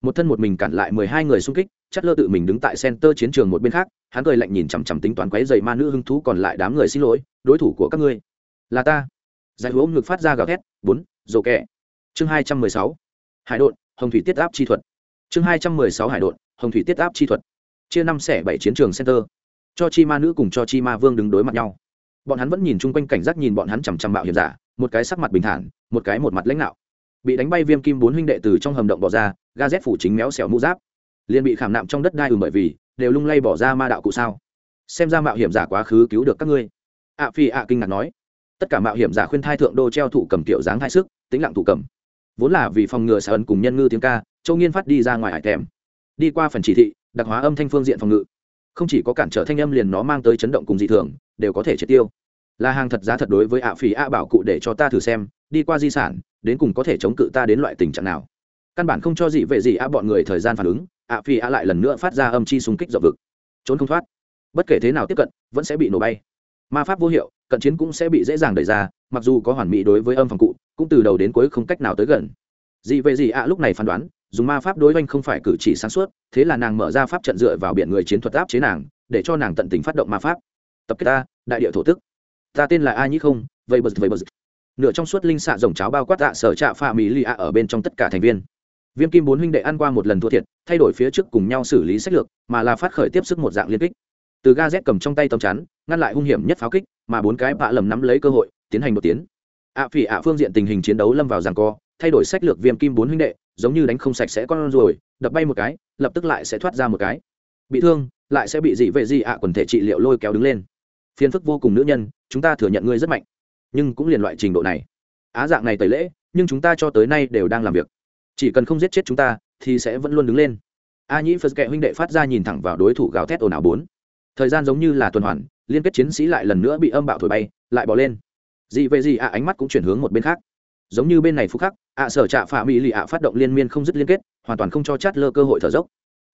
Một thân một mình cản lại mười hai người xung kích, chát lơ tự mình đứng tại center chiến trường một bên khác, hắn cười lạnh nhìn chằm chằm tính toán quấy dày ma nữ hưng thú còn lại đám người xin lỗi, đối thủ của các ngươi là ta. Giải hữu ngực phát ra gào thét bốn rổ kẹ. Chương hai trăm mười sáu. Hải đội, hồng thủy tiết áp chi thuật. Chương hai trăm mười sáu hải đội, hồng thủy tiết áp chi thuật. Chia năm xẻ bảy chiến trường center. Cho chi ma nữ cùng cho chi ma vương đứng đối mặt nhau. Bọn hắn vẫn nhìn chung quanh cảnh giác nhìn bọn hắn chằm chằm mạo hiểm giả một cái sắc mặt bình thản một cái một mặt lãnh đạo. Bị đánh bay viêm kim bốn huynh đệ từ trong hầm động bỏ ra ga z phủ chính méo xẻo mũ giáp. Liền bị khảm nạm trong đất đai ừ bởi vì đều lung lay bỏ ra ma đạo cụ sao. Xem ra mạo hiểm giả quá khứ cứu được các ngươi. Ạ phi ạ kinh ngạc nói tất cả mạo hiểm giả khuyên thai thượng đô treo thủ cầm tiểu dáng hai sức, tĩnh lặng thủ cầm. Vốn là vì phòng ngừa sở ấn cùng nhân ngư tiếng ca, châu nghiên phát đi ra ngoài hải thèm. Đi qua phần chỉ thị, đặc hóa âm thanh phương diện phòng ngự. Không chỉ có cản trở thanh âm liền nó mang tới chấn động cùng dị thường, đều có thể triệt tiêu. Là hàng thật giá thật đối với ạ phỉ ạ bảo cụ để cho ta thử xem, đi qua di sản, đến cùng có thể chống cự ta đến loại tình trạng nào. Căn bản không cho gì về gì ạ bọn người thời gian phản ứng, ạ phỉ ạ lại lần nữa phát ra âm chi xung kích dọc vực. Trốn không thoát. Bất kể thế nào tiếp cận, vẫn sẽ bị nổ bay ma pháp vô hiệu, cận chiến cũng sẽ bị dễ dàng đẩy ra, mặc dù có hoàn mỹ đối với âm phòng cụ, cũng từ đầu đến cuối không cách nào tới gần. Dị về dị ạ lúc này phán đoán, dùng ma pháp đối oanh không phải cử chỉ sáng suốt, thế là nàng mở ra pháp trận dựa vào biển người chiến thuật áp chế nàng, để cho nàng tận tình phát động ma pháp. Tập kết ta, đại địa thổ tức. Ta tên là a nhĩ không vậy bật vậy bật nửa trong suốt linh xạ rồng cháo bao quát tạ sở trạ pha mỹ lì ạ ở bên trong tất cả thành viên. Viêm kim bốn huynh đệ ăn qua một lần thua thiệt, thay đổi phía trước cùng nhau xử lý sách lược, mà là phát khởi tiếp sức một dạng liên kích từ ga z cầm trong tay tầm chắn, ngăn lại hung hiểm nhất pháo kích, mà bốn cái bạ lầm nắm lấy cơ hội, tiến hành một tiến. Ạ phỉ ạ phương diện tình hình chiến đấu lâm vào giằng co, thay đổi sách lược viêm kim bốn huynh đệ, giống như đánh không sạch sẽ con rồi đập bay một cái, lập tức lại sẽ thoát ra một cái. Bị thương, lại sẽ bị dị vệ dị ạ quần thể trị liệu lôi kéo đứng lên. Phiền phức vô cùng nữ nhân, chúng ta thừa nhận ngươi rất mạnh. Nhưng cũng liền loại trình độ này. Á dạng này tẩy lễ, nhưng chúng ta cho tới nay đều đang làm việc. Chỉ cần không giết chết chúng ta, thì sẽ vẫn luôn đứng lên. A nhĩ phật kệ huynh đệ phát ra nhìn thẳng vào đối thủ gào thét ồn ào bốn thời gian giống như là tuần hoàn, liên kết chiến sĩ lại lần nữa bị âm bạo thổi bay, lại bỏ lên. Dị về dị ạ ánh mắt cũng chuyển hướng một bên khác. Giống như bên này phúc khắc, ạ sở trạ phạ mỹ lì ạ phát động liên miên không dứt liên kết, hoàn toàn không cho chát lơ cơ hội thở dốc.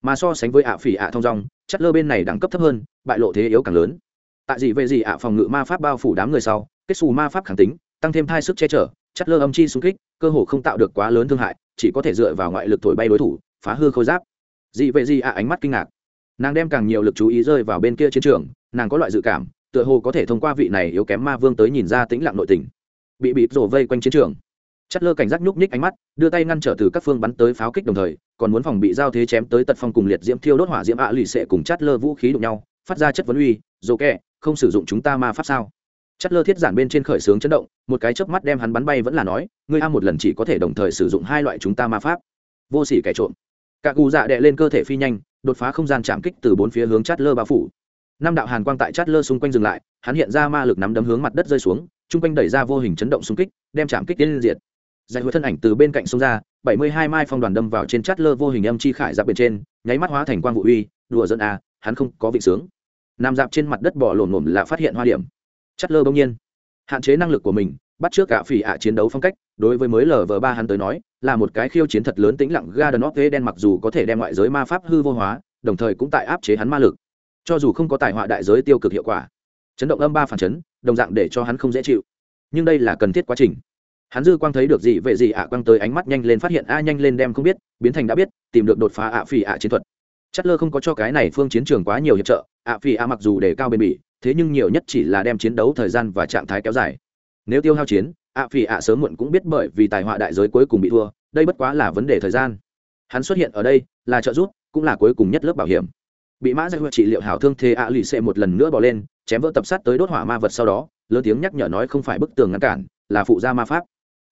Mà so sánh với ạ phỉ ạ thông dong, chát lơ bên này đẳng cấp thấp hơn, bại lộ thế yếu càng lớn. Tại dị về dị ạ phòng ngự ma pháp bao phủ đám người sau, kết xù ma pháp khẳng tính, tăng thêm thai sức che chở, chát lơ âm chi xung kích, cơ hồ không tạo được quá lớn thương hại, chỉ có thể dựa vào ngoại lực thổi bay đối thủ, phá hư khôi giáp. Dị về dị ạ ánh mắt kinh ngạc nàng đem càng nhiều lực chú ý rơi vào bên kia chiến trường, nàng có loại dự cảm, tựa hồ có thể thông qua vị này yếu kém ma vương tới nhìn ra tĩnh lặng nội tình. Bị bịp rổ vây quanh chiến trường. Chất lơ cảnh giác nhúc nhích ánh mắt, đưa tay ngăn trở từ các phương bắn tới pháo kích đồng thời, còn muốn phòng bị giao thế chém tới tật phong cùng liệt diễm thiêu đốt hỏa diễm ạ lì xệ cùng chát lơ vũ khí đụng nhau, phát ra chất vấn uy, dồ kẹ, không sử dụng chúng ta ma pháp sao? Chất lơ thiết giản bên trên khởi xướng chấn động, một cái chớp mắt đem hắn bắn bay vẫn là nói, ngươi a một lần chỉ có thể đồng thời sử dụng hai loại chúng ta ma pháp. Vô sỉ kẻ trộm cả cù dạ đệ lên cơ thể phi nhanh, đột phá không gian chạm kích từ bốn phía hướng chát lơ bao phủ. Năm đạo hàn quang tại chát lơ xung quanh dừng lại, hắn hiện ra ma lực nắm đấm hướng mặt đất rơi xuống chung quanh đẩy ra vô hình chấn động xung kích, đem chạm kích tiến diệt. Giải hứa thân ảnh từ bên cạnh sông ra, bảy mươi hai mai phong đoàn đâm vào trên chát lơ vô hình âm chi khải ra bên trên, nháy mắt hóa thành quang vụ uy, đùa dẫn a à, hắn không có vị sướng. Nằm dạp trên mặt đất bỏ lổm lổm là phát hiện hoa điểm. Chát lơ bỗng nhiên hạn chế năng lực của mình bắt trước cả phỉ ạ chiến đấu phong cách, đối với mới lv ba hắn tới nói, là một cái khiêu chiến thật lớn tĩnh lặng, garden of đen mặc dù có thể đem ngoại giới ma pháp hư vô hóa, đồng thời cũng tại áp chế hắn ma lực. Cho dù không có tài họa đại giới tiêu cực hiệu quả, chấn động âm ba phản chấn, đồng dạng để cho hắn không dễ chịu. Nhưng đây là cần thiết quá trình. Hắn dư quang thấy được gì về gì ạ quang tới ánh mắt nhanh lên phát hiện, a nhanh lên đem không biết, biến thành đã biết, tìm được đột phá ạ phỉ ạ chiến thuật. Chất lơ không có cho cái này phương chiến trường quá nhiều hiệp trợ, ạ phỉ ạ mặc dù để cao bền bỉ, thế nhưng nhiều nhất chỉ là đem chiến đấu thời gian và trạng thái kéo dài nếu tiêu hao chiến, ạ phỉ ạ sớm muộn cũng biết bởi vì tài họa đại giới cuối cùng bị thua, đây bất quá là vấn đề thời gian. Hắn xuất hiện ở đây là trợ giúp, cũng là cuối cùng nhất lớp bảo hiểm. Bị mã giải trị liệu hảo thương thế ạ lì xệ một lần nữa bỏ lên, chém vỡ tập sát tới đốt hỏa ma vật sau đó, lớn tiếng nhắc nhở nói không phải bức tường ngăn cản, là phụ gia ma pháp.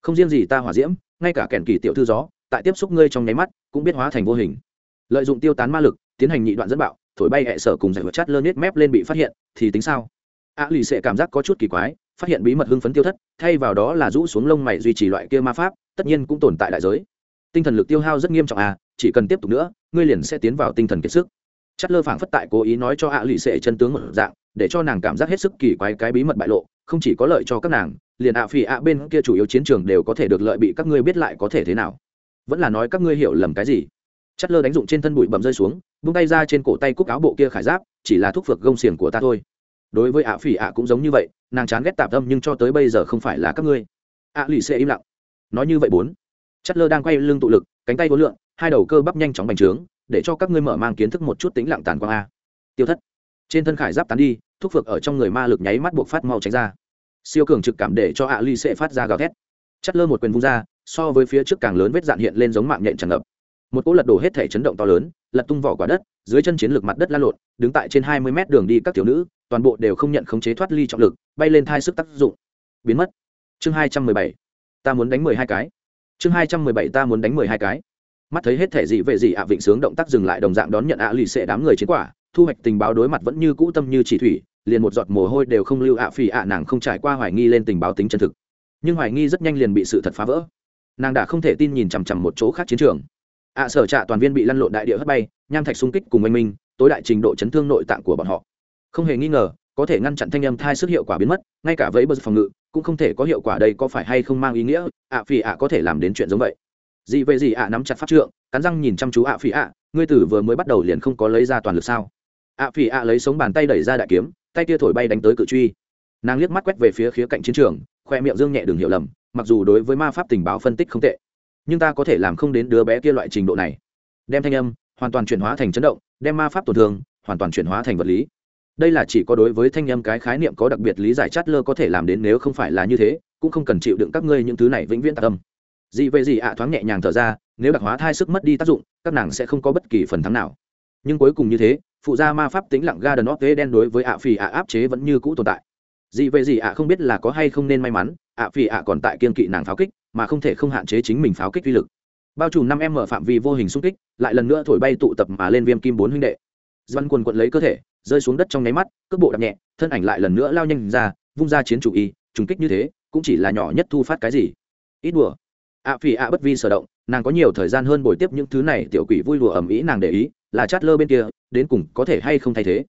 Không riêng gì ta hỏa diễm, ngay cả kèn kỳ tiểu thư gió, tại tiếp xúc ngươi trong nháy mắt, cũng biết hóa thành vô hình. Lợi dụng tiêu tán ma lực, tiến hành nhị đoạn dẫn bạo, thổi bay hệ sở cùng giải vật chát lơ nết mép lên bị phát hiện, thì tính sao? a lì sẽ cảm giác có chút kỳ quái phát hiện bí mật hưng phấn tiêu thất, thay vào đó là rũ xuống lông mày duy trì loại kia ma pháp, tất nhiên cũng tồn tại đại giới. Tinh thần lực tiêu hao rất nghiêm trọng à chỉ cần tiếp tục nữa, ngươi liền sẽ tiến vào tinh thần kiệt sức. Chất lơ phảng phất tại cố ý nói cho a lì sệ chân tướng một dạng, để cho nàng cảm giác hết sức kỳ quái cái bí mật bại lộ, không chỉ có lợi cho các nàng, liền ạ phi ạ bên kia chủ yếu chiến trường đều có thể được lợi bị các ngươi biết lại có thể thế nào. Vẫn là nói các ngươi hiểu lầm cái gì? Chất lơ đánh dụng trên thân bụi bầm rơi xuống bung tay ra trên cổ tay cúc áo bộ kia khải giáp, chỉ là thuốc phược gông xiềng của ta thôi đối với ạ phỉ ạ cũng giống như vậy, nàng chán ghét tạp tâm nhưng cho tới bây giờ không phải là các ngươi. ạ lì xê im lặng. Nói như vậy bốn. Chất lơ đang quay lưng tụ lực, cánh tay vốn lượn hai đầu cơ bắp nhanh chóng bành trướng, để cho các ngươi mở mang kiến thức một chút tính lặng tàn quang a. Tiêu thất. Trên thân khải giáp tán đi, thúc phược ở trong người ma lực nháy mắt buộc phát mau tránh ra. Siêu cường trực cảm để cho ạ lì sẽ phát ra gào thét. Chất lơ một quyền vung ra, so với phía trước càng lớn vết dạn hiện lên giống mạng nhện tràn ngập. Một cỗ lật đổ hết thể chấn động to lớn, lật tung vỏ quả đất, dưới chân chiến lược mặt đất la lộn, đứng tại trên hai mươi mét đường đi các tiểu nữ toàn bộ đều không nhận khống chế thoát ly trọng lực, bay lên thai sức tác dụng. Biến mất. Chương hai trăm mười bảy. Ta muốn đánh mười hai cái. Chương hai trăm mười bảy, ta muốn đánh mười hai cái. Mắt thấy hết thể gì về gì ạ vịnh sướng động tác dừng lại đồng dạng đón nhận ạ lì xệ đám người chiến quả, thu hoạch tình báo đối mặt vẫn như cũ tâm như chỉ thủy, liền một giọt mồ hôi đều không lưu ạ phì ạ nàng không trải qua hoài nghi lên tình báo tính chân thực. Nhưng hoài nghi rất nhanh liền bị sự thật phá vỡ. Nàng đã không thể tin nhìn chằm chằm một chỗ khác chiến trường. Ạ sở trạ toàn viên bị lăn lộn đại địa hất bay, nham thạch xung kích cùng oanh minh, tối đại trình độ chấn thương nội tạng của bọn họ không hề nghi ngờ, có thể ngăn chặn thanh âm thai sức hiệu quả biến mất, ngay cả với bờ phòng ngự cũng không thể có hiệu quả đây có phải hay không mang ý nghĩa, ạ phỉ ạ có thể làm đến chuyện giống vậy. Gì vậy gì ạ nắm chặt pháp trượng, cắn răng nhìn chăm chú ạ phỉ ạ, ngươi tử vừa mới bắt đầu liền không có lấy ra toàn lực sao? ạ phỉ ạ lấy sống bàn tay đẩy ra đại kiếm, tay kia thổi bay đánh tới cự truy. Nàng liếc mắt quét về phía khía cạnh chiến trường, khoe miệng dương nhẹ đừng hiểu lầm, mặc dù đối với ma pháp tình báo phân tích không tệ, nhưng ta có thể làm không đến đứa bé kia loại trình độ này. Đem thanh âm hoàn toàn chuyển hóa thành chấn động, đem ma pháp tổn thương hoàn toàn chuyển hóa thành vật lý đây là chỉ có đối với thanh âm cái khái niệm có đặc biệt lý giải chát lơ có thể làm đến nếu không phải là như thế, cũng không cần chịu đựng các ngươi những thứ này vĩnh viễn tạc âm. Dị về dị ạ thoáng nhẹ nhàng thở ra, nếu đặc hóa thai sức mất đi tác dụng, các nàng sẽ không có bất kỳ phần thắng nào. Nhưng cuối cùng như thế, phụ gia ma pháp tính lặng ga đần tế đen đối với ạ phì ạ áp chế vẫn như cũ tồn tại. Dị về dị ạ không biết là có hay không nên may mắn, ạ phì ạ còn tại kiên kỵ nàng pháo kích, mà không thể không hạn chế chính mình pháo kích uy lực. Bao trùm năm em mở phạm vi vô hình xung kích, lại lần nữa thổi bay tụ tập mà lên viêm kim bốn huynh đệ doan quần quận lấy cơ thể, rơi xuống đất trong nháy mắt, cước bộ đạp nhẹ, thân ảnh lại lần nữa lao nhanh ra, vung ra chiến chủ y, trùng kích như thế, cũng chỉ là nhỏ nhất thu phát cái gì. Ít đùa. Ạ phì ạ bất vi sở động, nàng có nhiều thời gian hơn bồi tiếp những thứ này, tiểu quỷ vui đùa ầm ĩ nàng để ý, là chát lơ bên kia, đến cùng có thể hay không thay thế.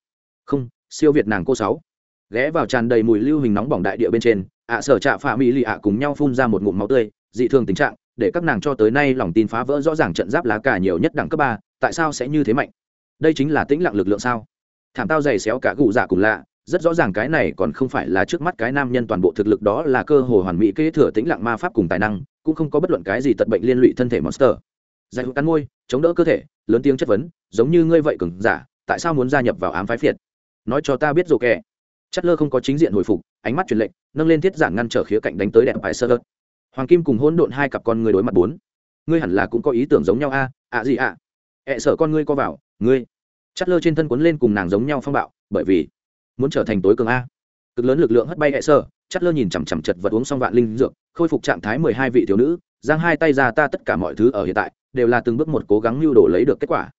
Không, siêu việt nàng cô sáu. Ghé vào tràn đầy mùi lưu hình nóng bỏng đại địa bên trên ạ sở trạ phạ mỹ lì ạ cùng nhau phun ra một ngụm máu tươi, dị thường tình trạng, để các nàng cho tới nay lòng tin phá vỡ rõ ràng trận giáp lá cả nhiều nhất đẳng cấp ba, tại sao sẽ như thế mạnh? Đây chính là tĩnh lặng lực lượng sao? Thảm tao dày xéo cả gù dạ cùng lạ, rất rõ ràng cái này còn không phải là trước mắt cái nam nhân toàn bộ thực lực đó là cơ hồ hoàn mỹ kế thừa tĩnh lặng ma pháp cùng tài năng, cũng không có bất luận cái gì tật bệnh liên lụy thân thể monster. Giải hữu cắn môi, chống đỡ cơ thể, lớn tiếng chất vấn, giống như ngươi vậy cứng giả, tại sao muốn gia nhập vào ám phái phiệt? Nói cho ta biết rồi kẻ chất lơ không có chính diện hồi phục, ánh mắt truyền lệnh nâng lên thiết giản ngăn trở khía cạnh đánh tới đẹp bài sơ ớt hoàng kim cùng hôn độn hai cặp con người đối mặt bốn. Ngươi hẳn là cũng có ý tưởng giống nhau a, ạ gì ạ? Ẹ sợ con ngươi co vào, ngươi. Chắt lơ trên thân quấn lên cùng nàng giống nhau phong bạo, bởi vì muốn trở thành tối cường a. Cực lớn lực lượng hất bay ẹ sợ chắt lơ nhìn chằm chằm chật vật uống xong vạn linh dược, khôi phục trạng thái mười hai vị thiếu nữ, giang hai tay ra ta tất cả mọi thứ ở hiện tại, đều là từng bước một cố gắng lưu đồ lấy được kết quả.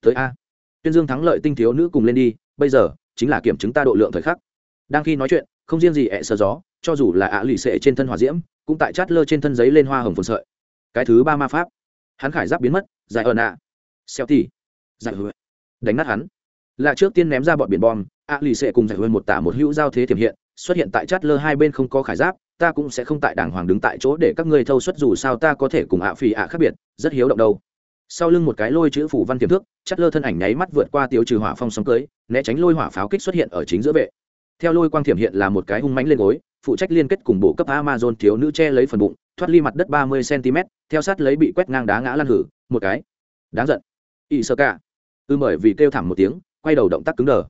Tới a. Tuyên dương thắng lợi tinh thiếu nữ cùng lên đi, bây giờ chính là kiểm chứng ta độ lượng thời khắc. Đang khi nói chuyện, không riêng gì ẹ sợ gió, cho dù là ạ lì xệ trên thân hòa diễm, cũng tại chát lơ trên thân giấy lên hoa hồng phồn sợi. Cái thứ ba ma pháp. Hắn khải giáp biến mất dài ơn ạ xeo tỉ giải hứa đánh nát hắn. Là trước tiên ném ra bọn biển bom a lì sẽ cùng giải hứa một tả một hữu giao thế thiểm hiện xuất hiện tại chát lơ hai bên không có khải giáp ta cũng sẽ không tại đàng hoàng đứng tại chỗ để các ngươi thâu xuất dù sao ta có thể cùng ạ phì ạ khác biệt rất hiếu động đâu. Sau lưng một cái lôi chữ phủ văn tiềm thức, chát lơ thân ảnh nháy mắt vượt qua tiêu trừ hỏa phong sóng cưới né tránh lôi hỏa pháo kích xuất hiện ở chính giữa vệ. Theo lôi quang thiểm hiện là một cái hung mãnh lên gối phụ trách liên kết cùng bộ cấp amazon thiếu nữ che lấy phần bụng thoát ly mặt đất ba mươi cm theo sát lấy bị quét ngang đá ngã lăn hử một cái. Đáng giận ỵ sơ cả. Ư bởi vì kêu thảm một tiếng, quay đầu động tác cứng đờ.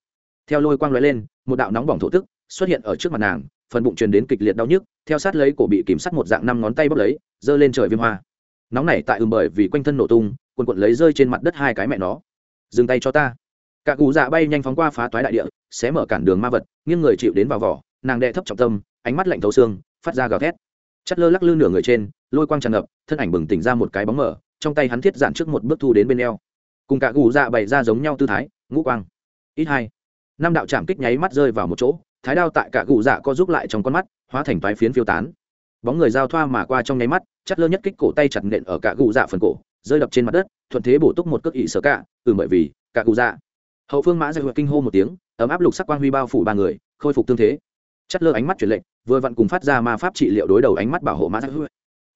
Theo lôi quang lóe lên, một đạo nóng bỏng thổ tức xuất hiện ở trước mặt nàng, phần bụng truyền đến kịch liệt đau nhức, theo sát lấy cổ bị kìm sắt một dạng năm ngón tay bốc lấy, giơ lên trời viêm hoa. Nóng này tại ừm bởi vì quanh thân nổ tung quần quận lấy rơi trên mặt đất hai cái mẹ nó. Dừng tay cho ta. Cả cụ dạ bay nhanh phóng qua phá toái đại địa, xé mở cản đường ma vật, nghiêng người chịu đến vào vỏ, nàng đệ thấp trọng tâm, ánh mắt lạnh thấu xương, phát ra gào thét. Chất lơ lắc lư nửa người trên, lôi quang tràn ngập, thân ảnh bừng tỉnh ra một cái bóng mở trong tay hắn thiết dạn trước một bước thu đến bên eo cùng cả gù dạ bày ra giống nhau tư thái, ngũ quang. Ít hai, năm đạo chạm kích nháy mắt rơi vào một chỗ, thái đao tại cả gù dạ co giúp lại trong con mắt, hóa thành toái phiến phiêu tán. Bóng người giao thoa mà qua trong nháy mắt, chất lơ nhất kích cổ tay chặt nện ở cả gù dạ phần cổ, rơi đập trên mặt đất, thuận thế bổ túc một cước ỵ sở cả ừ bởi vì, cả gù dạ. Hậu phương mã dạy kinh hô một tiếng, ấm áp lục sắc quang huy bao phủ ba người, khôi phục tương thế. Chất lơ ánh mắt chuyển lệnh vừa vặn cùng phát ra ma pháp trị liệu đối đầu ánh mắt bảo hộ mã dạy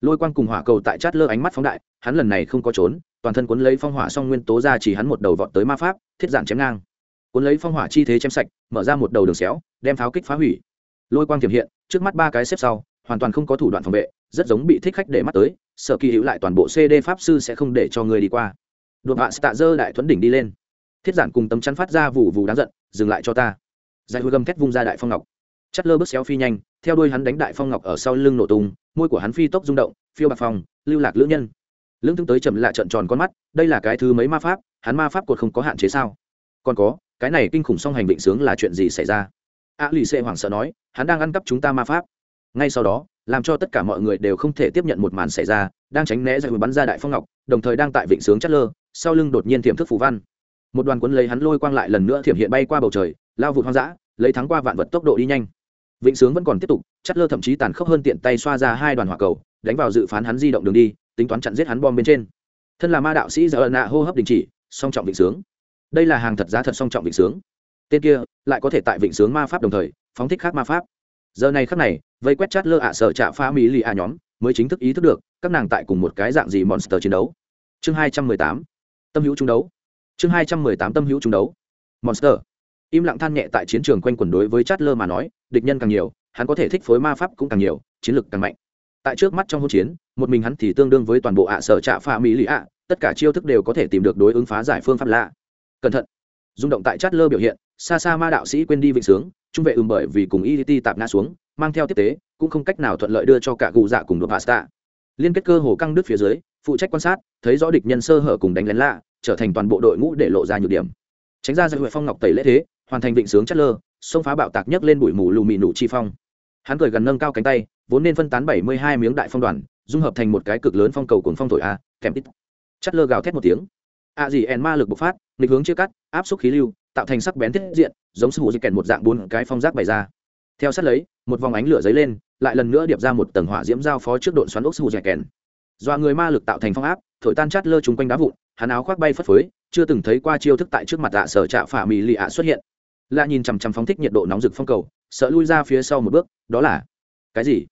lôi quang cùng hỏa cầu tại chát lơ ánh mắt phóng đại, hắn lần này không có trốn toàn thân cuốn lấy phong hỏa xong nguyên tố ra chỉ hắn một đầu vọt tới ma pháp, thiết giản chém ngang. Cuốn lấy phong hỏa chi thế chém sạch, mở ra một đầu đường xéo, đem pháo kích phá hủy. Lôi quang tiềm hiện, trước mắt ba cái xếp sau, hoàn toàn không có thủ đoạn phòng vệ, rất giống bị thích khách để mắt tới sợ kỳ hữu lại toàn bộ cd pháp sư sẽ không để cho người đi qua. Đột hạ tạ dơ đại thuẫn đỉnh đi lên. Thiết giản cùng tấm chắn phát ra vù vù đáng giận, dừng lại cho ta. Giải hôi gầm thét vung ra đại phong ngọc. Chất lơ bước xéo phi nhanh, theo đuôi hắn đánh đại phong ngọc ở sau lưng nổ tung, môi của hắn phi tốc rung động, phiêu bạc phong, lưu lạc lữ nhân lưỡng tướng tới chậm lại trận tròn con mắt, đây là cái thứ mấy ma pháp, hắn ma pháp cột không có hạn chế sao? Còn có, cái này kinh khủng song hành định sướng là chuyện gì xảy ra? A lì xê hoảng sợ nói, hắn đang ăn cắp chúng ta ma pháp. Ngay sau đó, làm cho tất cả mọi người đều không thể tiếp nhận một màn xảy ra, đang tránh né ra bắn ra đại phong ngọc, đồng thời đang tại vịnh sướng chất lơ, sau lưng đột nhiên thiểm thức phù văn. Một đoàn cuốn lấy hắn lôi quang lại lần nữa thiểm hiện bay qua bầu trời, lao vụt hoang dã, lấy thắng qua vạn vật tốc độ đi nhanh vịnh sướng vẫn còn tiếp tục chắt lơ thậm chí tàn khốc hơn tiện tay xoa ra hai đoàn hỏa cầu, đánh vào dự phán hắn di động đường đi, tính toán chặn giết hắn bom bên trên. Thân là ma đạo sĩ giờ nạ hô hấp đình chỉ, song trọng vịnh sướng. Đây là hàng thật giá thật song trọng vịnh sướng. Tên kia lại có thể tại vịnh sướng ma pháp đồng thời, phóng thích khác ma pháp. Giờ này khắc này, vây quét chát lơ ạ sở trạ pha mỹ lì ạ nhóm, mới chính thức ý thức được, các nàng tại cùng một cái dạng gì monster chiến đấu. Chương hai trăm mười tám, tâm hữu trung đấu. Chương hai trăm mười tám, tâm hữu trung đấu. Monster im lặng than nhẹ tại chiến trường quanh quần đối với chát lơ mà nói, địch nhân càng nhiều, hắn có thể thích phối ma pháp cũng càng nhiều, chiến lược càng mạnh. Tại trước mắt trong hỗn chiến, một mình hắn thì tương đương với toàn bộ ạ sở trạ pha mỹ lì ạ, tất cả chiêu thức đều có thể tìm được đối ứng phá giải phương pháp lạ. Cẩn thận! Rung động tại chát lơ biểu hiện, xa xa ma đạo sĩ quên đi vịnh sướng, trung vệ ừm bởi vì cùng idt tạp ngã xuống, mang theo tiếp tế, cũng không cách nào thuận lợi đưa cho cả cụ dạ cùng đột pasta liên kết cơ hồ căng đứt phía dưới, phụ trách quan sát, thấy rõ địch nhân sơ hở cùng đánh lén lạ, trở thành toàn bộ đội ngũ để lộ ra nhược điểm. Tránh ra giải huệ phong ngọc tẩy lễ thế hoàn thành vịnh sướng chất lơ, xông phá bạo tạc nhấc lên bụi mù lù mị nụ chi phong. Hắn cười gần nâng cao cánh tay, vốn nên phân tán bảy mươi hai miếng đại phong đoàn, dung hợp thành một cái cực lớn phong cầu cuồng phong thổi a, kèm tít. Chất lơ gào thét một tiếng. A gì en ma lực bộc phát, nghịch hướng chia cắt, áp suất khí lưu, tạo thành sắc bén thiết diện, giống sư hụ di kèn một dạng bốn cái phong rác bày ra. Theo sát lấy, một vòng ánh lửa dấy lên, lại lần nữa điệp ra một tầng hỏa diễm giao phó trước độn xoắn ốc sư hụ di kèn do người ma lực tạo thành phong áp, thổi tan chát lơ chung quanh đá vụn, hắn áo khoác bay phất phới, chưa từng thấy qua chiêu thức tại trước mặt dạ sở trạ phả mì lì ạ xuất hiện lạ nhìn chằm chằm phóng thích nhiệt độ nóng rực phong cầu, sợ lui ra phía sau một bước, đó là, cái gì?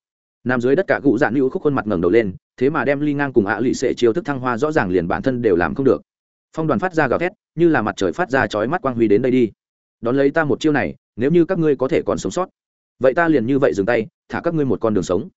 Nằm dưới đất cả cụ dạn lưu khúc khuôn mặt ngẩng đầu lên, thế mà đem ly ngang cùng ạ lụy sệ chiêu thức thăng hoa rõ ràng liền bản thân đều làm không được. Phong đoàn phát ra gào thét, như là mặt trời phát ra chói mắt quang huy đến đây đi. Đón lấy ta một chiêu này, nếu như các ngươi có thể còn sống sót, vậy ta liền như vậy dừng tay, thả các ngươi một con đường sống.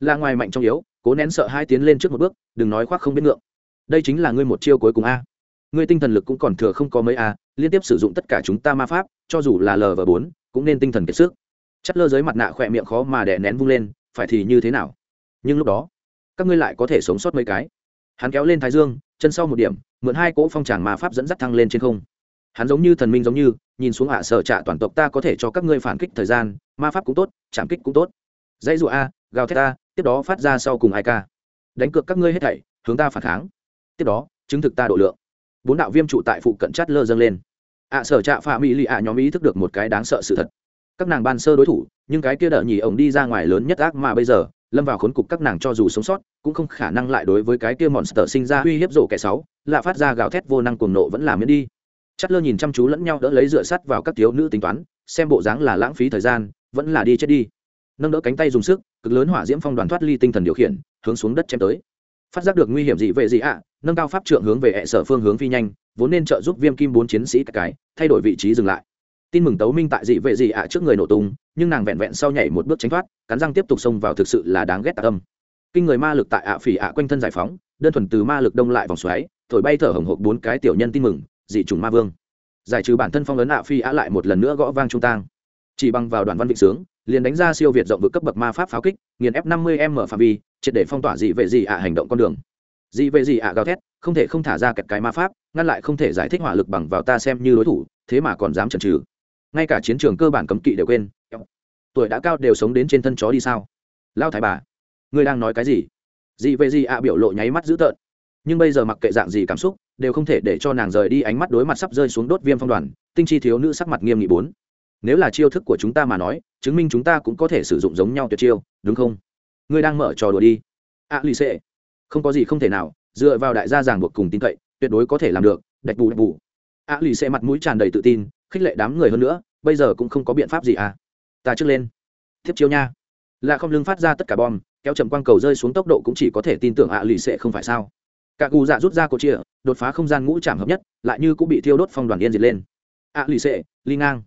Là ngoài mạnh trong yếu, cố nén sợ hai tiến lên trước một bước, đừng nói khoác không biết ngượng. Đây chính là ngươi một chiêu cuối cùng a ngươi tinh thần lực cũng còn thừa không có mấy a, liên tiếp sử dụng tất cả chúng ta ma pháp, cho dù là lv bốn, cũng nên tinh thần kiệt sức. Chất lơ dưới mặt nạ khỏe miệng khó mà đè nén vung lên, phải thì như thế nào? Nhưng lúc đó, các ngươi lại có thể sống sót mấy cái. Hắn kéo lên thái dương, chân sau một điểm, mượn hai cỗ phong tràng ma pháp dẫn dắt thăng lên trên không. Hắn giống như thần minh giống như, nhìn xuống hạ sở trạ toàn tộc ta có thể cho các ngươi phản kích thời gian, ma pháp cũng tốt chạm kích cũng tốt. Dãy dụ a, gào thét a, tiếp đó phát ra sau cùng ai ca. Đánh cược các ngươi hết thảy, hướng ta phản kháng. Tiếp đó, chứng thực ta độ lượng bốn đạo viêm trụ tại phụ cận chát lơ dâng lên. Ạ sở trạ phạm mỹ lì ạ nhóm ý thức được một cái đáng sợ sự thật. Các nàng ban sơ đối thủ, nhưng cái kia đỡ nhì ổng đi ra ngoài lớn nhất ác mà bây giờ, lâm vào khốn cục các nàng cho dù sống sót, cũng không khả năng lại đối với cái kia monster sinh ra uy hiếp rộ kẻ sáu, lạ phát ra gào thét vô năng cuồng nộ vẫn làm miễn đi. Chát lơ nhìn chăm chú lẫn nhau đỡ lấy dựa sắt vào các thiếu nữ tính toán, xem bộ dáng là lãng phí thời gian, vẫn là đi chết đi. Nâng đỡ cánh tay dùng sức, cực lớn hỏa diễm phong đoàn thoát ly tinh thần điều khiển, hướng xuống đất chém tới. Phát giác được nguy hiểm gì về gì ạ nâng cao pháp trượng hướng về hệ sở phương hướng phi nhanh, vốn nên trợ giúp viêm kim bốn chiến sĩ cái, thay đổi vị trí dừng lại. Tin mừng tấu minh tại dị vệ dị ạ trước người nổ tung, nhưng nàng vẹn vẹn sau nhảy một bước tránh thoát, cắn răng tiếp tục xông vào thực sự là đáng ghét tạc âm kinh người ma lực tại ạ phỉ ạ quanh thân giải phóng, đơn thuần từ ma lực đông lại vòng xoáy, thổi bay thở hồng hộc bốn cái tiểu nhân tin mừng, dị trùng ma vương. Giải trừ bản thân phong ấn ạ phi ạ lại một lần nữa gõ vang trung tang. Chỉ bằng vào đoàn văn vịnh sướng, liền đánh ra siêu việt rộng vực cấp bậc ma pháp pháo kích, nghiền f 50 m phạm vi, triệt để phong tỏa dị vệ dị ạ hành động con đường dị vệ gì ạ gào thét không thể không thả ra kẹt cái ma pháp ngăn lại không thể giải thích hỏa lực bằng vào ta xem như đối thủ thế mà còn dám chần trừ ngay cả chiến trường cơ bản cấm kỵ đều quên. Tuổi đã cao đều sống đến trên thân chó đi sao? Lao thái bà ngươi đang nói cái gì? Dị vệ dị ạ biểu lộ nháy mắt dữ tợn. Nhưng bây giờ mặc kệ dạng gì cảm xúc đều không thể để cho nàng rời đi ánh mắt đối mặt sắp rơi xuống đốt viêm phong đoàn tinh chi thiếu nữ sắc mặt nghiêm nghị bốn. Nếu là chiêu thức của chúng ta mà nói chứng minh chúng ta cũng có thể sử dụng giống nhau tuyệt chiêu đúng không? Ngươi đang mở trò đùa đi. Ạ à, lì xệ không có gì không thể nào dựa vào đại gia giảng buộc cùng tin cậy tuyệt đối có thể làm được đạch bù đạch bù. A à, lì xệ mặt mũi tràn đầy tự tin khích lệ đám người hơn nữa bây giờ cũng không có biện pháp gì à. Ta trước lên. Tiếp chiếu nha. Là không lưng phát ra tất cả bom kéo chậm quang cầu rơi xuống tốc độ cũng chỉ có thể tin tưởng ạ à lì xệ không phải sao. Cả cụ dạ rút ra cổ chia đột phá không gian ngũ trảm hợp nhất lại như cũng bị thiêu đốt phong đoàn yên diệt lên. Ạ à lì xệ ly ngang.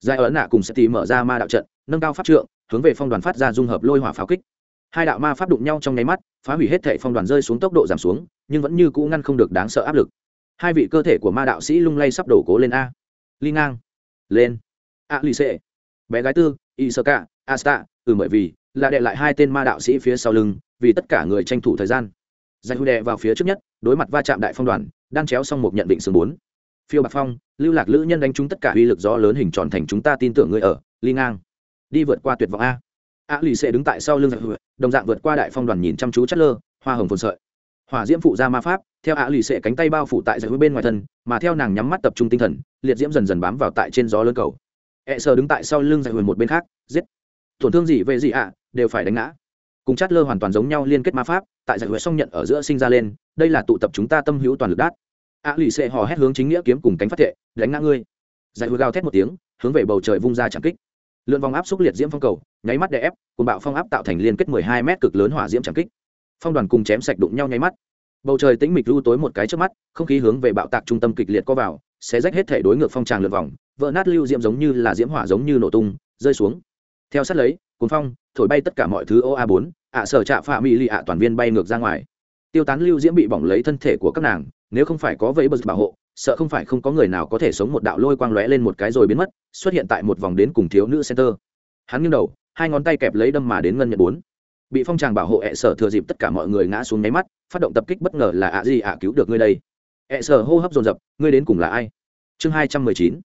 Giải ấn nạ cùng sẽ tì mở ra ma đạo trận nâng cao pháp trượng hướng về phong đoàn phát ra dung hợp lôi hỏa pháo kích hai đạo ma pháp đụng nhau trong nháy mắt, phá hủy hết thệ phong đoàn rơi xuống tốc độ giảm xuống, nhưng vẫn như cũ ngăn không được đáng sợ áp lực. Hai vị cơ thể của ma đạo sĩ lung lay sắp đổ cố lên a. Ly ngang. Lên. A lì xệ bé gái tư y sơ ca asta ừ bởi vì là đệ lại hai tên ma đạo sĩ phía sau lưng, vì tất cả người tranh thủ thời gian. Giải hư đệ vào phía trước nhất, đối mặt va chạm đại phong đoàn, đang chéo xong một nhận định sườn bốn. Phiêu bạc phong, lưu lạc lữ nhân đánh chúng tất cả uy lực gió lớn hình tròn thành chúng ta tin tưởng người ở. Ly ngang. Đi vượt qua tuyệt vọng a a lì sẽ đứng tại sau lưng dạ giặc hụi đồng dạng vượt qua đại phong đoàn nhìn chăm chú chất lơ, hoa hồng phồn sợi. Hỏa diễm phụ ra ma pháp, theo a lì sẽ cánh tay bao phủ tại dạ giặc hụi bên ngoài thân, mà theo nàng nhắm mắt tập trung tinh thần, liệt diễm dần dần bám vào tại trên gió lớn cầu. E sờ đứng tại sau lưng dạ giặc hụi một bên khác, giết. Tổn thương gì về gì ạ, đều phải đánh ngã. Cùng chát lơ hoàn toàn giống nhau liên kết ma pháp, tại giải huệ song nhận ở giữa sinh ra lên, đây là tụ tập chúng ta tâm hữu toàn lực đát. A lì xệ hò hét hướng chính nghĩa kiếm cùng cánh phát thệ, đánh ngã ngươi. Giải huệ gào thét một tiếng, hướng về bầu trời vung ra chạm kích lượn vòng áp xúc liệt diễm phong cầu, nháy mắt đè ép cùng bạo phong áp tạo thành liên kết mười hai mét cực lớn hỏa diễm chạm kích. Phong đoàn cùng chém sạch đụng nhau nháy mắt. Bầu trời tĩnh mịch lưu tối một cái trước mắt, không khí hướng về bạo tạc trung tâm kịch liệt co vào sẽ rách hết thể đối ngược phong tràng lượn vòng, vỡ nát lưu diễm giống như là diễm hỏa giống như nổ tung, rơi xuống. Theo sát lấy cuốn phong, thổi bay tất cả mọi thứ ô a bốn, ạ sở trạ phạm mỹ lì ạ toàn viên bay ngược ra ngoài. Tiêu tán lưu diễm bị bỏng lấy thân thể của các nàng, nếu không phải có vẫy bờ bảo hộ sợ không phải không có người nào có thể sống một đạo lôi quang lóe lên một cái rồi biến mất, xuất hiện tại một vòng đến cùng thiếu nữ center. Hắn nghiêng đầu, hai ngón tay kẹp lấy đâm mà đến ngân nhận bốn. Bị phong tràng bảo hộ ẹ sở thừa dịp tất cả mọi người ngã xuống nháy mắt, phát động tập kích bất ngờ là ạ gì ạ cứu được ngươi đây. Ẹ sở hô hấp dồn dập, ngươi đến cùng là ai? Chương hai trăm mười chín.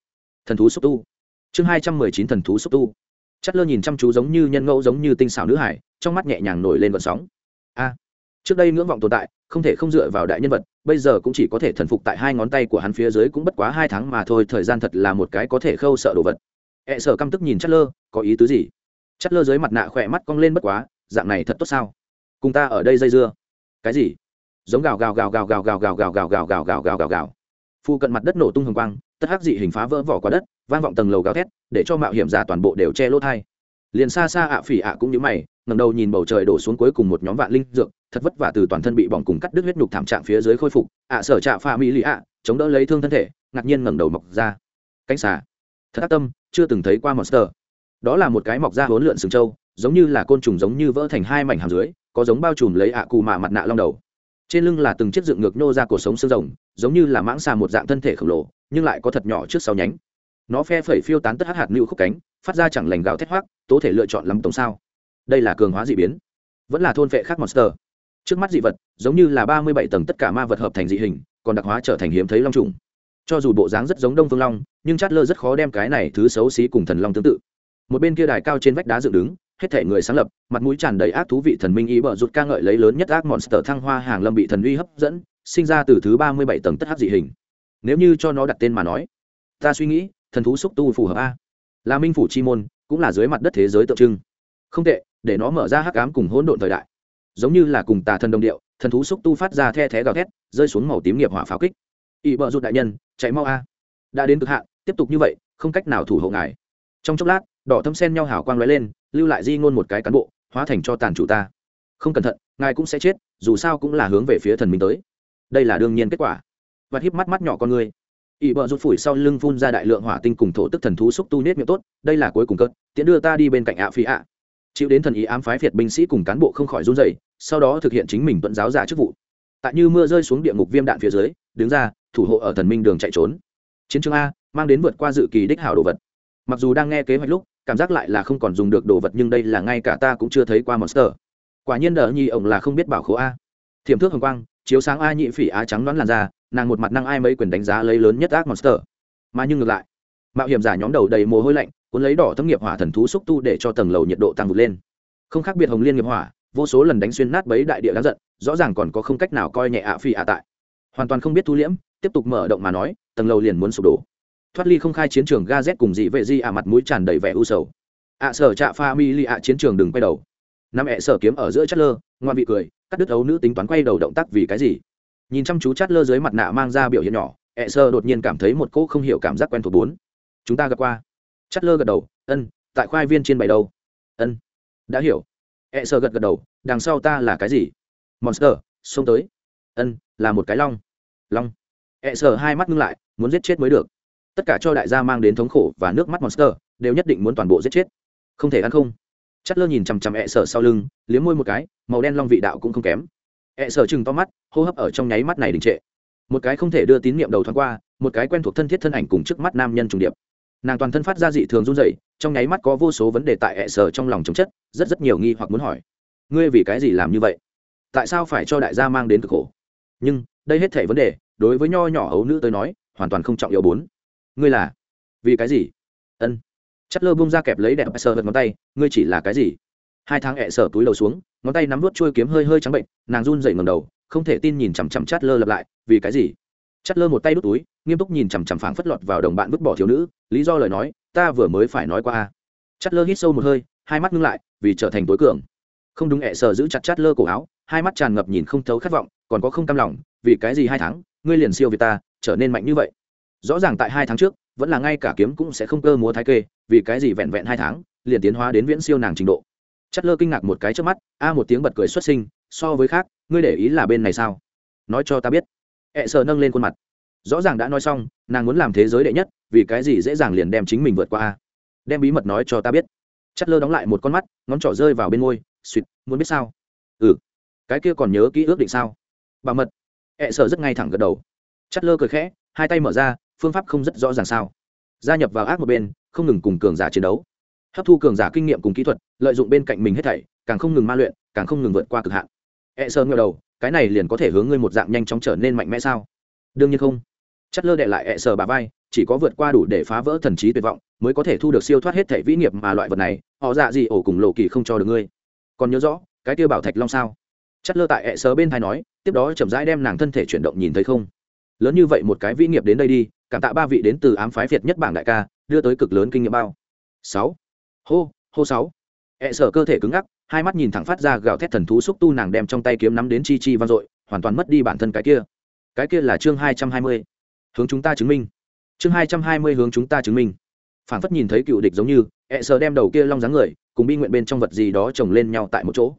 Thần thú xúc tu. Chương hai trăm mười chín thần thú xúc tu. Chất lơ nhìn chăm chú giống như nhân ngẫu giống như tinh xảo nữ hải, trong mắt nhẹ nhàng nổi lên vận sóng. A, trước đây ngưỡng vọng tồn tại không thể không dựa vào đại nhân vật bây giờ cũng chỉ có thể thần phục tại hai ngón tay của hắn phía dưới cũng bất quá hai tháng mà thôi thời gian thật là một cái có thể khâu sợ đồ vật e sợ căm tức nhìn chất lơ có ý tứ gì chất lơ dưới mặt nạ khỏe mắt cong lên bất quá dạng này thật tốt sao cùng ta ở đây dây dưa cái gì giống gào gào gào gào gào gào gào gào gào gào gào gào gào gào gào phu cận mặt đất nổ tung hồng quang tất hắc dị hình phá vỡ vỏ quả đất vang vọng tầng lầu gào thét để cho mạo hiểm giả toàn bộ đều che lỗ thai liền xa xa ạ phỉ ạ cũng như mày ngầm đầu nhìn bầu trời đổ xuống cuối cùng một nhóm vạn linh dược, thật vất vả từ toàn thân bị bỏng cùng cắt đứt huyết nhục thảm trạng phía dưới khôi phục, ạ sở trạ pha mỹ lì ạ, chống đỡ lấy thương thân thể, ngạc nhiên ngẩng đầu mọc ra. Cánh xà. Thật ác tâm, chưa từng thấy qua monster. Đó là một cái mọc ra hỗn lượn sừng trâu, giống như là côn trùng giống như vỡ thành hai mảnh hàm dưới, có giống bao trùm lấy ạ cù mạ mặt nạ long đầu. Trên lưng là từng chiếc dựng ngược nô ra cuộc sống xương rồng, giống như là mãng xà một dạng thân thể khổng lồ, nhưng lại có thật nhỏ trước sau nhánh. Nó phe phẩy phiêu tán tất hát hạt lưu khúc cánh phát ra chẳng lành gạo thét hoác, tố thể lựa chọn lắm tổng sao. Đây là cường hóa dị biến. Vẫn là thôn vệ khác monster. Trước mắt dị vật, giống như là ba mươi bảy tầng tất cả ma vật hợp thành dị hình, còn đặc hóa trở thành hiếm thấy long trùng. Cho dù bộ dáng rất giống đông phương long, nhưng chát lơ rất khó đem cái này thứ xấu xí cùng thần long tương tự. Một bên kia đài cao trên vách đá dựng đứng, hết thể người sáng lập, mặt mũi tràn đầy ác thú vị thần minh ý bở rụt ca ngợi lấy lớn nhất ác monster thăng hoa hàng lâm bị thần uy hấp dẫn, sinh ra từ thứ ba mươi bảy tầng tất hắc dị hình. Nếu như cho nó đặt tên mà nói, ta suy nghĩ, thần thú xúc tu phù hợp a là minh phủ chi môn, cũng là dưới mặt đất thế giới tượng trưng. Không tệ, để nó mở ra hắc ám cùng hỗn độn thời đại. Giống như là cùng tà thần đồng điệu, thần thú xúc tu phát ra the thé gào thét, rơi xuống màu tím nghiệp hỏa pháo kích. Ỵ bợ rụt đại nhân, chạy mau a. Đã đến cực hạn, tiếp tục như vậy, không cách nào thủ hộ ngài. Trong chốc lát, đỏ thâm sen nhau hào quang lóe lên, lưu lại di ngôn một cái cán bộ, hóa thành cho tàn chủ ta. Không cẩn thận, ngài cũng sẽ chết, dù sao cũng là hướng về phía thần minh tới. Đây là đương nhiên kết quả. Và híp mắt mắt nhỏ con người ỷ bờ rút phủi sau lưng phun ra đại lượng hỏa tinh cùng thổ tức thần thú xúc tu nết miệng tốt, đây là cuối cùng cất tiễn đưa ta đi bên cạnh ạ phi ạ. Chịu đến thần ý ám phái phiệt binh sĩ cùng cán bộ không khỏi run rẩy, sau đó thực hiện chính mình tuận giáo giả chức vụ. Tại như mưa rơi xuống địa ngục viêm đạn phía dưới, đứng ra, thủ hộ ở thần minh đường chạy trốn. Chiến trường a, mang đến vượt qua dự kỳ đích hảo đồ vật. Mặc dù đang nghe kế hoạch lúc, cảm giác lại là không còn dùng được đồ vật nhưng đây là ngay cả ta cũng chưa thấy qua monster. Quả nhiên đờ nhi ổng là không biết bảo khố a. Thiểm thước hồng quang, chiếu sáng a nhị phỉ á trắng đoán làn da nàng một mặt năng ai mấy quyền đánh giá lấy lớn nhất ác monster. Mà nhưng ngược lại, mạo hiểm giả nhóm đầu đầy mồ hôi lạnh, cuốn lấy đỏ thâm nghiệp hỏa thần thú xúc tu để cho tầng lầu nhiệt độ tăng vụt lên. Không khác biệt hồng liên nghiệp hỏa, vô số lần đánh xuyên nát bấy đại địa đáng giận, rõ ràng còn có không cách nào coi nhẹ ạ phi ạ tại. Hoàn toàn không biết thu liễm, tiếp tục mở động mà nói, tầng lầu liền muốn sụp đổ. Thoát ly không khai chiến trường ga z cùng dị vệ di ạ mặt mũi tràn đầy vẻ u sầu. Ạ sở trạ pha mi li ạ chiến trường đừng quay đầu. Năm ẹ sở kiếm ở giữa chất lơ, ngoan vị cười, cắt đứt ấu nữ tính toán quay đầu động tác vì cái gì? Nhìn chăm chú chát lơ dưới mặt nạ mang ra biểu hiện nhỏ ẹ sơ đột nhiên cảm thấy một cỗ không hiểu cảm giác quen thuộc bốn. Chúng ta gặp qua. Chát lơ gật đầu, ân, tại khoai viên trên bày đâu? Ân. Đã hiểu. Ẹ sơ gật gật đầu, đằng sau ta là cái gì? Monster, xông tới. Ân, là một cái long. Long. Ẹ sơ hai mắt ngưng lại, muốn giết chết mới được. Tất cả cho đại gia mang đến thống khổ và nước mắt, monster, đều nhất định muốn toàn bộ giết chết. Không thể ăn không. Chát lơ nhìn chằm chằm ẹ Sơ sau lưng, liếm môi một cái, màu đen long vị đạo cũng không kém ẹ sở chừng to mắt, hô hấp ở trong nháy mắt này đình trệ. Một cái không thể đưa tín nhiệm đầu thoáng qua, một cái quen thuộc thân thiết thân ảnh cùng trước mắt nam nhân trùng điệp. Nàng toàn thân phát ra dị thường run rẩy, trong nháy mắt có vô số vấn đề tại ẹ sở trong lòng chống chất, rất rất nhiều nghi hoặc muốn hỏi. Ngươi vì cái gì làm như vậy? Tại sao phải cho đại gia mang đến cực khổ? Nhưng, đây hết thể vấn đề, đối với nho nhỏ ấu nữ tới nói, hoàn toàn không trọng yếu bốn. Ngươi là? Vì cái gì? Ân. Chất lơ bung ra kẹp lấy đẹp e sờ vật ngón tay, ngươi chỉ là cái gì? Hai tháng ẹ sở túi lầu xuống ngón tay nắm vút trôi kiếm hơi hơi trắng bệnh, nàng run dậy ngầm đầu, không thể tin nhìn chằm chằm chát lơ lặp lại, vì cái gì? Chát lơ một tay đút túi, nghiêm túc nhìn chằm chằm phảng phất lọt vào đồng bạn vứt bỏ thiếu nữ, lý do lời nói, ta vừa mới phải nói qua chát lơ hít sâu một hơi, hai mắt ngưng lại, vì trở thành tối cường. Không đúng, ẹ sờ giữ chặt chát lơ cổ áo, hai mắt tràn ngập nhìn không thấu khát vọng, còn có không cam lòng, vì cái gì hai tháng, ngươi liền siêu việt ta, trở nên mạnh như vậy? Rõ ràng tại hai tháng trước, vẫn là ngay cả kiếm cũng sẽ không cơ múa thái kê, vì cái gì vẹn vẹn hai tháng, liền tiến hóa đến viễn siêu nàng trình độ chất lơ kinh ngạc một cái trước mắt, a một tiếng bật cười xuất sinh, so với khác, ngươi để ý là bên này sao? Nói cho ta biết. E Ẹ sợ nâng lên khuôn mặt. Rõ ràng đã nói xong, nàng muốn làm thế giới đệ nhất, vì cái gì dễ dàng liền đem chính mình vượt qua a? Đem bí mật nói cho ta biết. Chất lơ đóng lại một con mắt, ngón trỏ rơi vào bên môi suỵt muốn biết sao? Ừ. Cái kia còn nhớ kỹ ước định sao? Bà mật. E Ẹ sợ rất ngay thẳng gật đầu. Chất lơ cười khẽ, hai tay mở ra, phương pháp không rất rõ ràng sao. Gia nhập vào ác một bên, không ngừng cùng cường giả chiến đấu hấp thu cường giả kinh nghiệm cùng kỹ thuật, lợi dụng bên cạnh mình hết thảy, càng không ngừng ma luyện, càng không ngừng vượt qua cực hạn. E sơ ngờ đầu, cái này liền có thể hướng ngươi một dạng nhanh chóng trở nên mạnh mẽ sao? Đương nhiên không. Chất lơ đệ lại e sơ bà vai, chỉ có vượt qua đủ để phá vỡ thần trí tuyệt vọng, mới có thể thu được siêu thoát hết thảy vĩ nghiệp mà loại vật này, họ dạ gì ổ cùng lộ kỳ không cho được ngươi. Còn nhớ rõ, cái tiêu bảo thạch long sao? Chất lơ tại e sơ bên thai nói, tiếp đó chậm rãi đem nàng thân thể chuyển động nhìn thấy không? Lớn như vậy một cái vĩ nghiệp đến đây đi, cảm tạ ba vị đến từ ám phái việt nhất bảng đại ca, đưa tới cực lớn kinh nghiệm bao. Sáu hô hô sáu. Ẹ e sở cơ thể cứng ngắc, hai mắt nhìn thẳng phát ra gào thét thần thú xúc tu nàng đem trong tay kiếm nắm đến chi chi vang dội, hoàn toàn mất đi bản thân cái kia. Cái kia là chương hai trăm hai mươi. Hướng chúng ta chứng minh. Chương hai trăm hai mươi hướng chúng ta chứng minh. Phản phất nhìn thấy cựu địch giống như ẹ e sở đem đầu kia long dáng người, cùng bi nguyện bên trong vật gì đó chồng lên nhau tại một chỗ.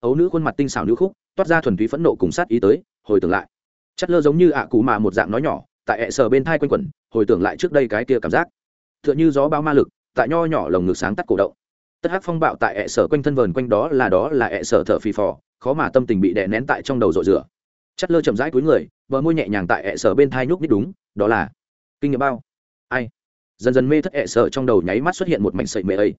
Ấu nữ khuôn mặt tinh xảo nữ khúc, toát ra thuần túy phẫn nộ cùng sát ý tới, hồi tưởng lại. Chất lơ giống như ạ cụ mà một dạng nói nhỏ, tại e ẹ sờ bên thai quanh quẩn, hồi tưởng lại trước đây cái kia cảm giác. T h ư ợ n h ư gió bao ma lực tại nho nhỏ lồng ngực sáng tắt cổ động. Tất hắc phong bạo tại ẹ sở quanh thân vờn quanh đó là đó là ẹ sở thở phì phò, khó mà tâm tình bị đè nén tại trong đầu rội rửa. Chất lơ chậm rãi cuối người, bờ môi nhẹ nhàng tại ẹ sở bên thai nhúc nít đúng, đó là kinh nghiệm bao. Ai? Dần dần mê thất ẹ sở trong đầu nháy mắt xuất hiện một mảnh sậy mê ấy.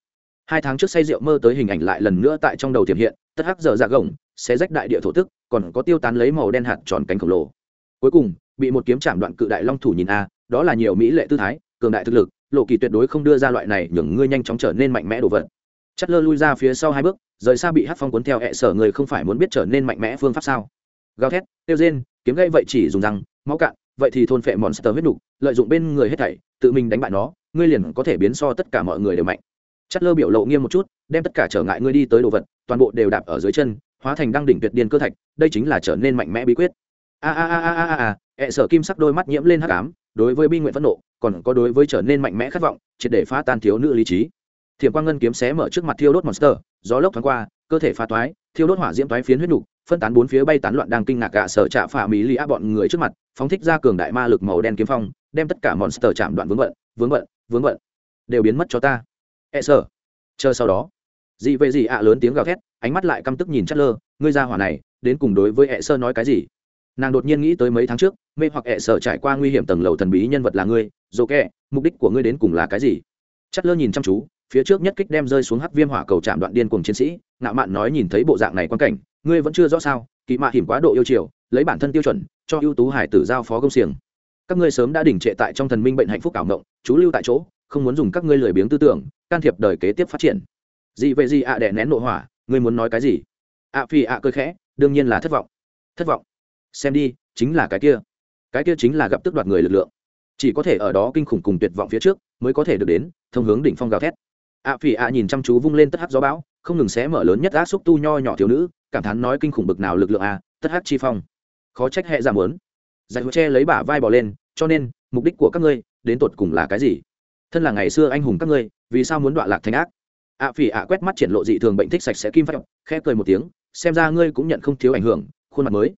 Hai tháng trước say rượu mơ tới hình ảnh lại lần nữa tại trong đầu tiềm hiện, tất hắc dở dạ gồng sẽ rách đại địa thổ tức, còn có tiêu tán lấy màu đen hạt tròn cánh khổng lồ. Cuối cùng, bị một kiếm chạm đoạn cự đại long thủ nhìn a, đó là nhiều mỹ lệ tư thái, cường đại thực lực lộ kỳ tuyệt đối không đưa ra loại này nhường ngươi nhanh chóng trở nên mạnh mẽ đồ vật. Chất lơ lui ra phía sau hai bước, rời xa bị hát phong cuốn theo hẹ sở người không phải muốn biết trở nên mạnh mẽ phương pháp sao. Gào thét tiêu rên, kiếm gây vậy chỉ dùng răng, máu cạn, vậy thì thôn phệ monster huyết đục lợi dụng bên người hết thảy, tự mình đánh bại nó, ngươi liền có thể biến so tất cả mọi người đều mạnh. Chất lơ biểu lộ nghiêm một chút, đem tất cả trở ngại ngươi đi tới đồ vật, toàn bộ đều đạp ở dưới chân, hóa thành đăng đỉnh tuyệt điên cơ thạch, đây chính là trở nên mạnh mẽ bí quyết. A a a a a a ẹ sở kim sắc đôi mắt nhiễm lên hắc ám đối với bi nguyện phẫn nộ, còn có đối với trở nên mạnh mẽ khát vọng, triệt để phá tan thiếu nữ lý trí. Thiểm quang ngân kiếm xé mở trước mặt thiêu đốt monster, gió lốc thoáng qua, cơ thể phá toái, thiêu đốt hỏa diễm toái phiến huyết nục, phân tán bốn phía bay tán loạn đang kinh ngạc gạ à, sở trạ phả mỹ lý á bọn người trước mặt, phóng thích ra cường đại ma lực màu đen kiếm phong, đem tất cả monster chạm đoạn vướng vận vướng vận vướng vận đều biến mất cho ta. E sở chờ sau đó, dị về gì ạ lớn tiếng gào thét, ánh mắt lại căm tức nhìn chất lơ ngươi ra hỏa này, đến cùng đối với e sơ nói cái gì? Nàng đột nhiên nghĩ tới mấy tháng trước, mê hoặc ẹ sợ trải qua nguy hiểm tầng lầu thần bí nhân vật là ngươi, dồ kẹ, mục đích của ngươi đến cùng là cái gì? Chất lơ nhìn chăm chú, phía trước nhất kích đem rơi xuống hắc viêm hỏa cầu chạm đoạn điên cùng chiến sĩ, ngạo mạn nói nhìn thấy bộ dạng này quan cảnh, ngươi vẫn chưa rõ sao kỳ mạ hiểm quá độ yêu chiều, lấy bản thân tiêu chuẩn, cho ưu tú hải tử giao phó công xiềng. Các ngươi sớm đã đỉnh trệ tại trong thần minh bệnh hạnh phúc ảo ngộng chú lưu tại chỗ, không muốn dùng các ngươi lười biếng tư tưởng, can thiệp đời kế tiếp phát triển. Gì vậy gì ạ à đẻ nén nội hỏa, ngươi muốn nói cái gì? ạ à phi ạ à khẽ, đương nhiên là thất vọng. Thất vọng xem đi, chính là cái kia. Cái kia chính là gặp tức đoạt người lực lượng. Chỉ có thể ở đó kinh khủng cùng tuyệt vọng phía trước, mới có thể được đến, thông hướng đỉnh phong gào thét. Ạ phỉ ạ nhìn chăm chú vung lên tất hát gió bão, không ngừng xé mở lớn nhất ác xúc tu nho nhỏ thiếu nữ, cảm thán nói kinh khủng bực nào lực lượng a, tất hát chi phong. Khó trách hệ giảm lớn giải hữu tre lấy bả vai bỏ lên, cho nên, mục đích của các ngươi, đến tột cùng là cái gì? Thân là ngày xưa anh hùng các ngươi, vì sao muốn đoạn lạc thành ác? Ạ phỉ ạ quét mắt triển lộ dị thường bệnh thích sạch sẽ kim phát khẽ cười một tiếng, xem ra ngươi cũng nhận không thiếu ảnh hưởng, khuôn mặt mới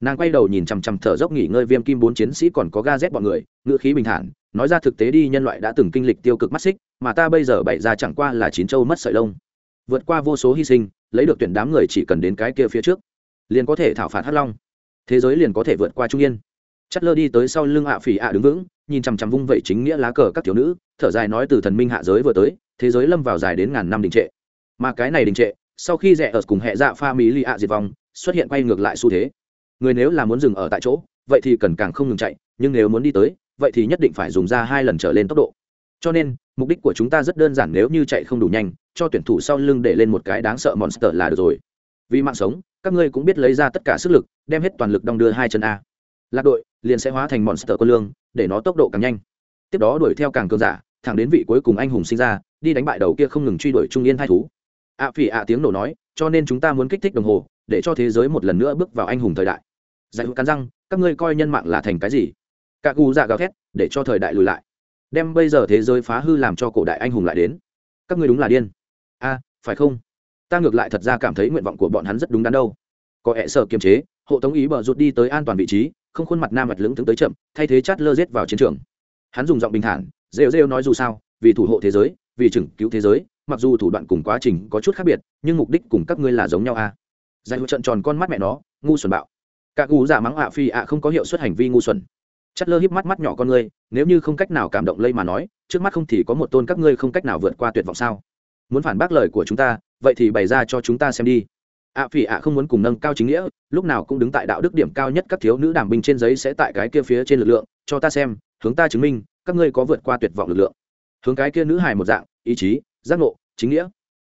nàng quay đầu nhìn chằm chằm thở dốc nghỉ ngơi viêm kim bốn chiến sĩ còn có ga z bọn người, ngữ khí bình thản, nói ra thực tế đi, nhân loại đã từng kinh lịch tiêu cực mắt xích, mà ta bây giờ bày ra chẳng qua là chín châu mất sợi lông. Vượt qua vô số hy sinh, lấy được tuyển đám người chỉ cần đến cái kia phía trước, liền có thể thảo phạt hắc long. Thế giới liền có thể vượt qua trung yên. Chất lơ đi tới sau lưng ạ phỉ ạ đứng vững, nhìn chằm chằm vung vẩy chính nghĩa lá cờ các thiếu nữ, thở dài nói từ thần minh hạ giới vừa tới, thế giới lâm vào dài đến ngàn năm đình trệ. Mà cái này đình trệ, sau khi rẽ ở cùng hệ dạ pha mỹ lì ạ diệt vong, xuất hiện quay ngược lại xu thế người nếu là muốn dừng ở tại chỗ, vậy thì cần càng không ngừng chạy, nhưng nếu muốn đi tới, vậy thì nhất định phải dùng ra hai lần trở lên tốc độ. Cho nên, mục đích của chúng ta rất đơn giản, nếu như chạy không đủ nhanh, cho tuyển thủ sau lưng để lên một cái đáng sợ monster là được rồi. Vì mạng sống, các ngươi cũng biết lấy ra tất cả sức lực, đem hết toàn lực đong đưa hai chân a. Lạc đội, liền sẽ hóa thành monster quân lương, để nó tốc độ càng nhanh. Tiếp đó đuổi theo càng cường giả, thẳng đến vị cuối cùng anh hùng sinh ra, đi đánh bại đầu kia không ngừng truy đuổi trung yên hai thú. Ạ phỉ ạ tiếng nổ nói, cho nên chúng ta muốn kích thích đồng hồ, để cho thế giới một lần nữa bước vào anh hùng thời đại giải hữu cắn răng, các ngươi coi nhân mạng là thành cái gì? Các gu dạ gào thét, để cho thời đại lùi lại. Đem bây giờ thế giới phá hư làm cho cổ đại anh hùng lại đến. Các ngươi đúng là điên. A, phải không? Ta ngược lại thật ra cảm thấy nguyện vọng của bọn hắn rất đúng đắn đâu. Có hệ sợ kiềm chế, hộ tống ý bờ rụt đi tới an toàn vị trí, không khuôn mặt nam mặt lưỡng tướng tới chậm, thay thế chát lơ rết vào chiến trường. Hắn dùng giọng bình thản, rêu rêu nói dù sao, vì thủ hộ thế giới, vì chừng cứu thế giới, mặc dù thủ đoạn cùng quá trình có chút khác biệt, nhưng mục đích cùng các ngươi là giống nhau a. À? giải hữu trận tròn con mắt mẹ nó, ngu xuẩn bạo cả gù giả mắng ạ phi ạ không có hiệu suất hành vi ngu xuẩn. Chất lơ híp mắt mắt nhỏ con ngươi, nếu như không cách nào cảm động lây mà nói, trước mắt không thì có một tôn các ngươi không cách nào vượt qua tuyệt vọng sao? Muốn phản bác lời của chúng ta, vậy thì bày ra cho chúng ta xem đi. Ạ phi ạ không muốn cùng nâng cao chính nghĩa, lúc nào cũng đứng tại đạo đức điểm cao nhất các thiếu nữ đảm binh trên giấy sẽ tại cái kia phía trên lực lượng, cho ta xem, hướng ta chứng minh, các ngươi có vượt qua tuyệt vọng lực lượng. Hướng cái kia nữ hài một dạng, ý chí, giác ngộ, chính nghĩa.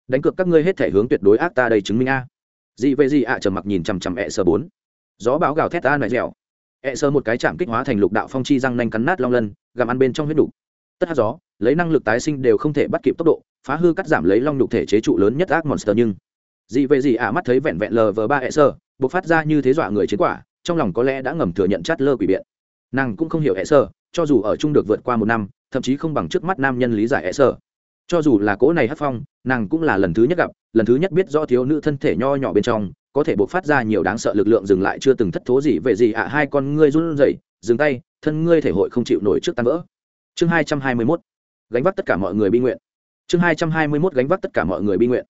Đánh cược các ngươi hết thể hướng tuyệt đối ác ta đây chứng minh a. Dị về gì ạ trầm mặc nhìn chằm chằm ẹ sơ bốn gió báo gào thét ta nại dẻo. Ẹ sơ một cái chạm kích hóa thành lục đạo phong chi răng nanh cắn nát long lân, gặm ăn bên trong huyết đủ. tất hát gió, lấy năng lực tái sinh đều không thể bắt kịp tốc độ, phá hư cắt giảm lấy long nhục thể chế trụ lớn nhất ác monster nhưng dị về gì ạ mắt thấy vẹn vẹn lờ vờ ba ẹ sơ, bộc phát ra như thế dọa người chiến quả, trong lòng có lẽ đã ngầm thừa nhận chát lơ quỷ biện. Nàng cũng không hiểu ẹ sơ, cho dù ở chung được vượt qua một năm, thậm chí không bằng trước mắt nam nhân lý giải ẹ sơ. Cho dù là cỗ này hát phong, nàng cũng là lần thứ nhất gặp, lần thứ nhất biết do thiếu nữ thân thể nho nhỏ bên trong có thể bộc phát ra nhiều đáng sợ lực lượng dừng lại chưa từng thất thố gì về gì ạ, hai con ngươi run rẩy, dừng tay, thân ngươi thể hội không chịu nổi trước tan vỡ. Chương hai trăm hai mươi mốt, gánh vác tất cả mọi người bi nguyện. Chương hai trăm hai mươi mốt, gánh vác tất cả mọi người bi nguyện.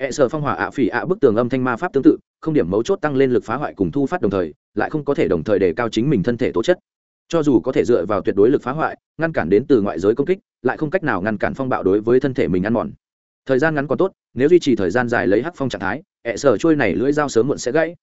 Hệ sở phong hỏa ạ, phỉ ạ, bức tường âm thanh ma pháp tương tự, không điểm mấu chốt tăng lên lực phá hoại cùng thu phát đồng thời, lại không có thể đồng thời đề cao chính mình thân thể tố chất. Cho dù có thể dựa vào tuyệt đối lực phá hoại, ngăn cản đến từ ngoại giới công kích, lại không cách nào ngăn cản phong bạo đối với thân thể mình ăn mòn. Thời gian ngắn còn tốt, nếu duy trì thời gian dài lấy hắc phong trạng thái ẹ sở trôi này lưỡi dao sớm muộn sẽ gãy.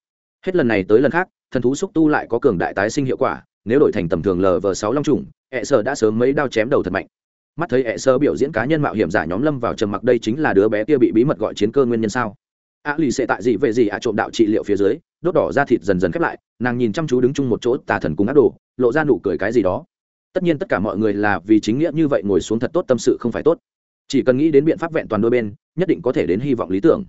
Hết lần này tới lần khác, thần thú xúc tu lại có cường đại tái sinh hiệu quả, nếu đổi thành tầm thường lv sáu long trùng, ẹ sở đã sớm mấy đao chém đầu thật mạnh. Mắt thấy ẹ sơ biểu diễn cá nhân mạo hiểm giả nhóm lâm vào trầm mặc đây chính là đứa bé kia bị bí mật gọi chiến cơ nguyên nhân sao? A lì sẽ tại gì về gì ạ trộm đạo trị liệu phía dưới, đốt đỏ da thịt dần dần khép lại, nàng nhìn chăm chú đứng chung một chỗ tà thần cùng ác đồ, lộ ra nụ cười cái gì đó. Tất nhiên tất cả mọi người là vì chính nghĩa như vậy ngồi xuống thật tốt tâm sự không phải tốt. Chỉ cần nghĩ đến biện pháp vẹn toàn đôi bên, nhất định có thể đến hy vọng lý tưởng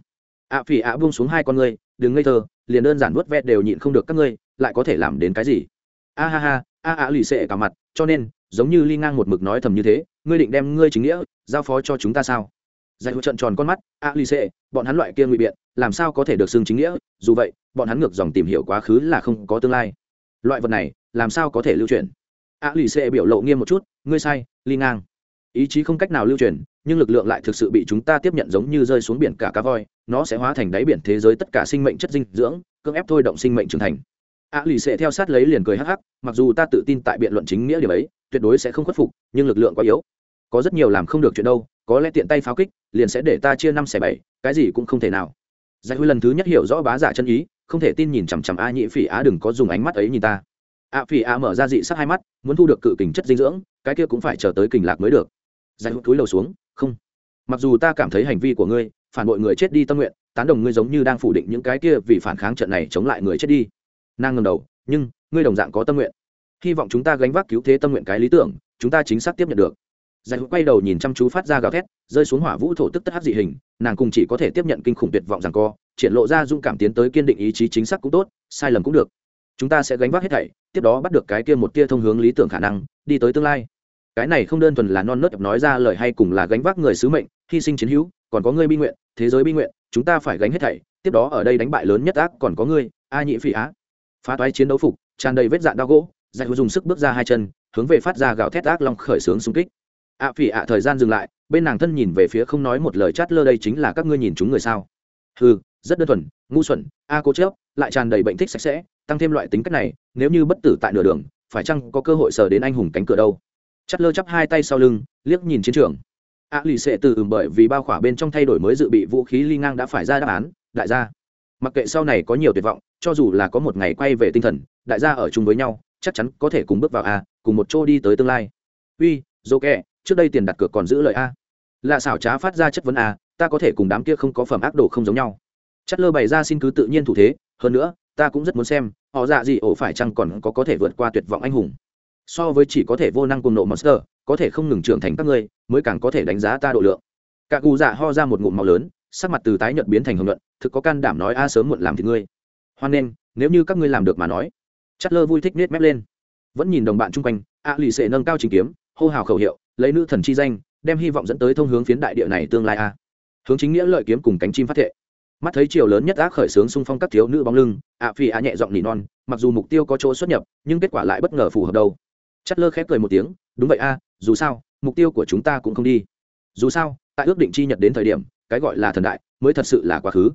ạ phỉ ạ buông xuống hai con ngươi, đừng ngây thơ, liền đơn giản vuốt ve đều nhịn không được các ngươi, lại có thể làm đến cái gì? A ha ha, a ạ lì xệ cả mặt, cho nên, giống như ly ngang một mực nói thầm như thế, ngươi định đem ngươi chính nghĩa giao phó cho chúng ta sao? Giải hữu trận tròn con mắt, a lì xệ, bọn hắn loại kia ngụy biện, làm sao có thể được xưng chính nghĩa? Dù vậy, bọn hắn ngược dòng tìm hiểu quá khứ là không có tương lai. Loại vật này, làm sao có thể lưu truyền? A lì xệ biểu lộ nghiêm một chút, ngươi sai, ly ngang. Ý chí không cách nào lưu truyền nhưng lực lượng lại thực sự bị chúng ta tiếp nhận giống như rơi xuống biển cả cá voi, nó sẽ hóa thành đáy biển thế giới tất cả sinh mệnh chất dinh dưỡng, cưỡng ép thôi động sinh mệnh trưởng thành. A lì sẽ theo sát lấy liền cười hắc hắc, mặc dù ta tự tin tại biện luận chính nghĩa điều ấy, tuyệt đối sẽ không khuất phục, nhưng lực lượng quá yếu. Có rất nhiều làm không được chuyện đâu, có lẽ tiện tay pháo kích, liền sẽ để ta chia năm xẻ bảy, cái gì cũng không thể nào. Giải huy lần thứ nhất hiểu rõ bá giả chân ý, không thể tin nhìn chằm chằm a nhị phỉ á, đừng có dùng ánh mắt ấy nhìn ta. A phỉ á mở ra dị sắc hai mắt, muốn thu được cự kình chất dinh dưỡng, cái kia cũng phải chờ tới kình lạc mới được. Giải huy cúi đầu xuống không. Mặc dù ta cảm thấy hành vi của ngươi, phản bội người chết đi tâm nguyện, tán đồng ngươi giống như đang phủ định những cái kia vì phản kháng trận này chống lại người chết đi. Nàng ngầm đầu, nhưng, ngươi đồng dạng có tâm nguyện. Hy vọng chúng ta gánh vác cứu thế tâm nguyện cái lý tưởng, chúng ta chính xác tiếp nhận được. Giải quay đầu nhìn chăm chú phát ra gào thét, rơi xuống hỏa vũ thổ tức tất hát dị hình, nàng cùng chỉ có thể tiếp nhận kinh khủng tuyệt vọng rằng co, triển lộ ra dung cảm tiến tới kiên định ý chí chính xác cũng tốt, sai lầm cũng được. Chúng ta sẽ gánh vác hết thảy, tiếp đó bắt được cái kia một tia thông hướng lý tưởng khả năng, đi tới tương lai cái này không đơn thuần là non nớt nói ra lời hay cùng là gánh vác người sứ mệnh, hy sinh chiến hữu, còn có ngươi bi nguyện, thế giới bi nguyện, chúng ta phải gánh hết thảy, tiếp đó ở đây đánh bại lớn nhất ác còn có ngươi, a nhị phỉ á. Phá toái chiến đấu phục, tràn đầy vết dạn đau gỗ, giải dùng sức bước ra hai chân, hướng về phát ra gạo thét ác long khởi xướng xung kích. Ạ phỉ ạ thời gian dừng lại, bên nàng thân nhìn về phía không nói một lời chát lơ đây chính là các ngươi nhìn chúng người sao. Ừ rất đơn thuần, ngu xuẩn, a cố chớp, lại tràn đầy bệnh thích sạch sẽ, tăng thêm loại tính cách này, nếu như bất tử tại nửa đường, phải chăng có cơ hội sờ đến anh hùng cánh cửa đâu? Chắt lơ chắp hai tay sau lưng, liếc nhìn chiến trường. A lì xệ từ bởi vì bao khỏa bên trong thay đổi mới dự bị vũ khí ly ngang đã phải ra đáp án, đại gia, mặc kệ sau này có nhiều tuyệt vọng, cho dù là có một ngày quay về tinh thần, đại gia ở chung với nhau, chắc chắn có thể cùng bước vào a, cùng một chỗ đi tới tương lai. Uy, dô kẹ, trước đây tiền đặt cược còn giữ lời a. Lạ xảo trá phát ra chất vấn a, ta có thể cùng đám kia không có phẩm ác đồ không giống nhau. Chất lơ bày ra xin cứ tự nhiên thủ thế, hơn nữa, ta cũng rất muốn xem, họ dạ gì ổ phải chăng còn có có thể vượt qua tuyệt vọng anh hùng so với chỉ có thể vô năng cùng nộ monster có thể không ngừng trưởng thành các ngươi mới càng có thể đánh giá ta độ lượng. Cả cụ dạ ho ra một ngụm màu lớn sắc mặt từ tái nhợt biến thành hồng luận thực có can đảm nói a sớm muộn làm thì ngươi. Hoan nên, nếu như các ngươi làm được mà nói. Chất lơ vui thích nết mép lên. Vẫn nhìn đồng bạn chung quanh a lì xệ nâng cao trình kiếm hô hào khẩu hiệu lấy nữ thần chi danh đem hy vọng dẫn tới thông hướng phiến đại địa này tương lai a. Hướng chính nghĩa lợi kiếm cùng cánh chim phát thệ. Mắt thấy chiều lớn nhất ác khởi sướng xung phong các thiếu nữ bóng lưng ạ phi ạ nhẹ giọng nỉ non mặc dù mục tiêu có chỗ xuất nhập nhưng kết quả lại bất ngờ phù hợp đâu chất lơ khép cười một tiếng, đúng vậy a, dù sao, mục tiêu của chúng ta cũng không đi. Dù sao, tại ước định chi nhật đến thời điểm, cái gọi là thần đại mới thật sự là quá khứ.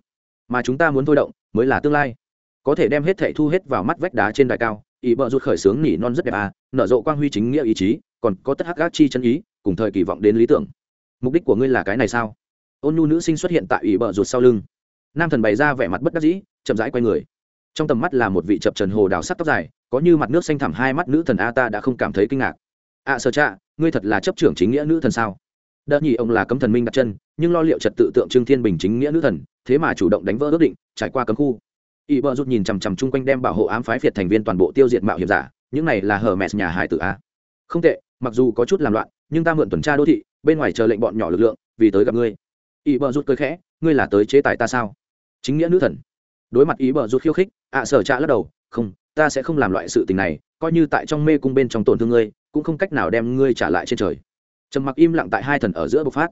Mà chúng ta muốn thôi động mới là tương lai. Có thể đem hết thệ thu hết vào mắt vách đá trên đài cao ý bờ rụt khởi sướng nỉ non rất đẹp a, nở rộ quang huy chính nghĩa ý chí, còn có tất hắc gác chi chân ý, cùng thời kỳ vọng đến lý tưởng. Mục đích của ngươi là cái này sao? Ôn nhu nữ sinh xuất hiện tại ủy bờ rụt sau lưng. Nam thần bày ra vẻ mặt bất đắc dĩ, chậm rãi quay người. Trong tầm mắt là một vị chập trần hồ đào sắc tóc dài có như mặt nước xanh thẳm hai mắt nữ thần a ta đã không cảm thấy kinh ngạc. Ạ à, sơ cha ngươi thật là chấp trưởng chính nghĩa nữ thần sao? Đợt nhì ông là cấm thần minh đặt chân nhưng lo liệu trật tự tượng trưng thiên bình chính nghĩa nữ thần thế mà chủ động đánh vỡ ước định trải qua cấm khu. Ỵ bờ rút nhìn chằm chằm chung quanh đem bảo hộ ám phái việt thành viên toàn bộ tiêu diệt mạo hiểm giả những này là hờ mẹ nhà hải tử a. Không tệ mặc dù có chút làm loạn nhưng ta mượn tuần tra đô thị bên ngoài chờ lệnh bọn nhỏ lực lượng vì tới gặp ngươi. Ý bờ rút cơi khẽ ngươi là tới chế tài ta sao? Chính nghĩa nữ thần. Đối mặt ý bờ rút khiêu khích ạ sở trạ lắc đầu không ta sẽ không làm loại sự tình này, coi như tại trong mê cung bên trong tổn thương ngươi, cũng không cách nào đem ngươi trả lại trên trời. Trầm mặc im lặng tại hai thần ở giữa bộc phát.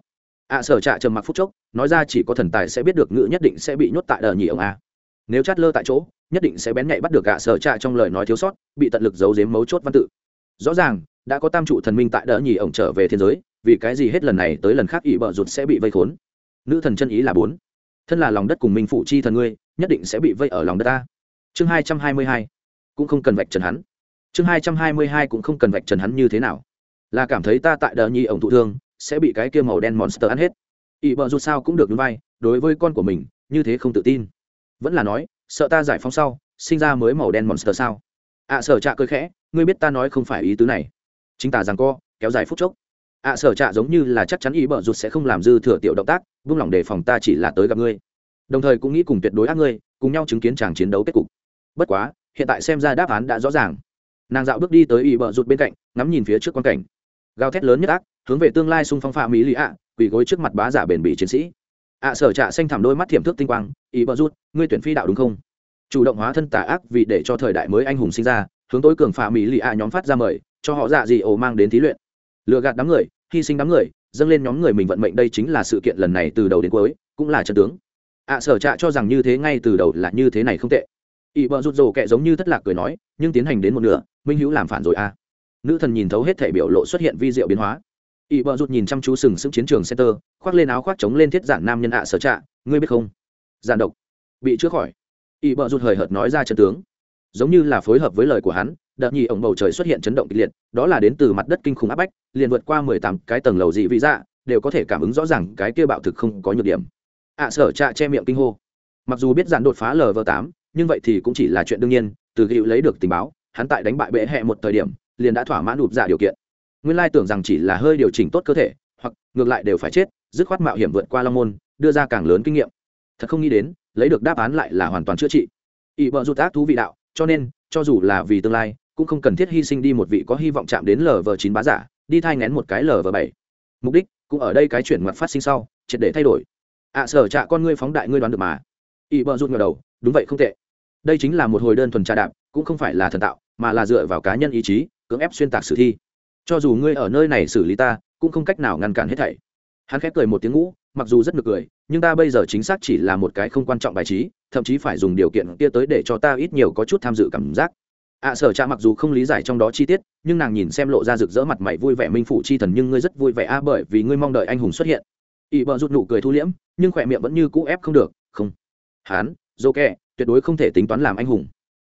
Ạ sở trạ trầm mặc phút chốc, nói ra chỉ có thần tài sẽ biết được ngữ nhất định sẽ bị nhốt tại đờ nhì ông a. Nếu chát lơ tại chỗ, nhất định sẽ bén nhạy bắt được ạ sở trạ trong lời nói thiếu sót, bị tận lực giấu giếm mấu chốt văn tự. Rõ ràng, đã có tam trụ thần minh tại đỡ nhì ổng trở về thiên giới, vì cái gì hết lần này tới lần khác ỷ bợ rụt sẽ bị vây khốn? Nữ thần chân ý là bốn. Thân là lòng đất cùng minh phụ chi thần ngươi, nhất định sẽ bị vây ở lòng đất ta chương hai trăm hai mươi hai cũng không cần vạch trần hắn. Chương hai trăm hai mươi hai cũng không cần vạch trần hắn như thế nào. Là cảm thấy ta tại đờ nhi ổng thụ thương sẽ bị cái kia màu đen monster ăn hết. Ỵ bợ dù sao cũng được núi vai đối với con của mình như thế không tự tin. Vẫn là nói sợ ta giải phóng sau sinh ra mới màu đen monster sao? Ạ à, sở trạ cơ khẽ ngươi biết ta nói không phải ý tứ này. Chính tả rằng co kéo dài phút chốc. Ạ à, sở trạ giống như là chắc chắn ý bợ rụt sẽ không làm dư thừa tiểu động tác vung lòng đề phòng ta chỉ là tới gặp ngươi. Đồng thời cũng nghĩ cùng tuyệt đối ác ngươi cùng nhau chứng kiến chàng chiến đấu kết cục. Bất quá hiện tại xem ra đáp án đã rõ ràng. Nàng dạo bước đi tới ý bờ rụt bên cạnh ngắm nhìn phía trước quan cảnh. Gào thét lớn nhất ác hướng về tương lai xung phong phạm mỹ lì ạ quỳ gối trước mặt bá giả bền bỉ chiến sĩ. Ạ à, sở trạ xanh thảm đôi mắt thiểm thước tinh quang ý bờ rút ngươi tuyển phi đạo đúng không? Chủ động hóa thân tà ác vì để cho thời đại mới anh hùng sinh ra hướng tối cường phạm mỹ lì ạ nhóm phát ra mời cho họ dạ gì ổ mang đến thí luyện. Lựa gạt đám người hy sinh đám người dâng lên nhóm người mình vận mệnh đây chính là sự kiện lần này từ đầu đến cuối cũng là trận tướng. Ạ sở trạ cho rằng như thế ngay từ đầu là như thế này không tệ ỵ Bờ rụt rồ kệ giống như thất lạc cười nói, nhưng tiến hành đến một nửa, minh hữu làm phản rồi à? nữ thần nhìn thấu hết thể biểu lộ xuất hiện vi diệu biến hóa. ỵ Bờ rụt nhìn chăm chú sừng sững chiến trường center, khoác lên áo khoác chống lên thiết giản nam nhân ạ sở trạ, ngươi biết không? Giản độc, bị chữa khỏi. ỵ Bờ rụt hời hợt nói ra chân tướng. Giống như là phối hợp với lời của hắn, đợt nhì ổng bầu trời xuất hiện chấn động kịch liệt, đó là đến từ mặt đất kinh khủng áp bách, liền vượt qua mười tám cái tầng lầu dị vị dạ đều có thể cảm ứng rõ ràng cái kia bạo thực không có nhược điểm. ạ sở trạ che miệng kinh hô. Mặc dù biết giản đột phá lv tám nhưng vậy thì cũng chỉ là chuyện đương nhiên, từ gịu lấy được tình báo, hắn tại đánh bại bệ hẹ một thời điểm, liền đã thỏa mãn ụp giả dạ điều kiện. Nguyên lai tưởng rằng chỉ là hơi điều chỉnh tốt cơ thể, hoặc ngược lại đều phải chết, dứt khoát mạo hiểm vượt qua long môn, đưa ra càng lớn kinh nghiệm. Thật không nghĩ đến, lấy được đáp án lại là hoàn toàn chữa trị. Ỵ bợ rụt ác thú vị đạo, cho nên, cho dù là vì tương lai, cũng không cần thiết hy sinh đi một vị có hy vọng chạm đến lv chín bá giả, đi thai ngén một cái lv bảy. Mục đích, cũng ở đây cái chuyển mặt phát sinh sau, triệt để thay đổi. Ạ sở trạ con ngươi phóng đại ngươi đoán được mà. Ỵ bợ rụt ngờ đầu, đúng vậy không tệ đây chính là một hồi đơn thuần trà đạp cũng không phải là thần tạo mà là dựa vào cá nhân ý chí cưỡng ép xuyên tạc sử thi. Cho dù ngươi ở nơi này xử lý ta cũng không cách nào ngăn cản hết thảy. Hắn khép cười một tiếng ngũ mặc dù rất nực cười nhưng ta bây giờ chính xác chỉ là một cái không quan trọng bài trí thậm chí phải dùng điều kiện kia tới để cho ta ít nhiều có chút tham dự cảm giác. Ạ à, sở cha mặc dù không lý giải trong đó chi tiết nhưng nàng nhìn xem lộ ra rực rỡ mặt mày vui vẻ minh phủ chi thần nhưng ngươi rất vui vẻ a bởi vì ngươi mong đợi anh hùng xuất hiện. Ỵ bờ rút nụ cười thu liễm nhưng khỏe miệng vẫn như cũ ép không được không. Hán dô kẹ tuyệt đối không thể tính toán làm anh hùng.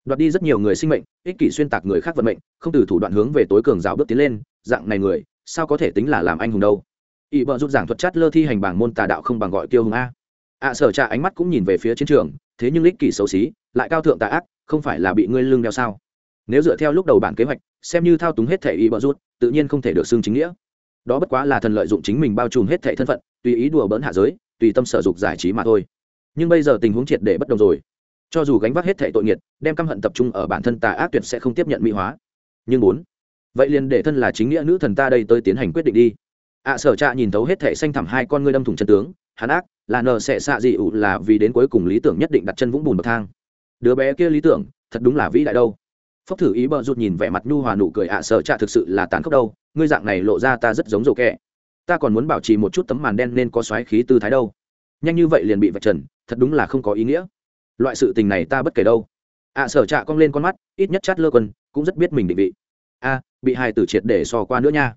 Đoạt đi rất nhiều người sinh mệnh ích kỷ xuyên tạc người khác vận mệnh không từ thủ đoạn hướng về tối cường rào bước tiến lên dạng này người sao có thể tính là làm anh hùng đâu? Ỵ vợ rút giảng thuật chát lơ thi hành bảng môn tà đạo không bằng gọi tiêu hùng a. Ạ à, sở trà ánh mắt cũng nhìn về phía chiến trường thế nhưng ích kỷ xấu xí lại cao thượng tà ác không phải là bị ngươi lưng đeo sao? Nếu dựa theo lúc đầu bản kế hoạch xem như thao túng hết thẻ ỵ vợ rút tự nhiên không thể được xưng chính nghĩa. Đó bất quá là thần lợi dụng chính mình bao trùm hết thẻ thân phận tùy ý đùa bỡn hạ giới tùy tâm sở dục giải trí mà thôi. Nhưng bây giờ tình huống triệt để bất đồng rồi cho dù gánh vác hết thệ tội nghiệt, đem căm hận tập trung ở bản thân tà ác tuyệt sẽ không tiếp nhận mỹ hóa. Nhưng bốn, vậy liền để thân là chính nghĩa nữ thần ta đây tới tiến hành quyết định đi. Ạ sở trạ nhìn thấu hết thệ xanh thẳm hai con ngươi đâm thủng chân tướng, hắn ác, là nờ sẽ xạ dị ụ là vì đến cuối cùng lý tưởng nhất định đặt chân vũng bùn bậc thang. Đứa bé kia lý tưởng, thật đúng là vĩ đại đâu. Phốc thử ý bờ rụt nhìn vẻ mặt nhu hòa nụ cười ạ, sở trạ thực sự là tàn khốc đâu, ngươi dạng này lộ ra ta rất giống rổ kẹ. Ta còn muốn bảo trì một chút tấm màn đen nên có xoáy khí tư thái đâu. Nhanh như vậy liền bị vạch trần, thật đúng là không có ý nghĩa loại sự tình này ta bất kể đâu. Ạ à, sở trạ cong lên con mắt ít nhất chát lơ quân cũng rất biết mình định vị. A bị hài tử triệt để so qua nữa nha.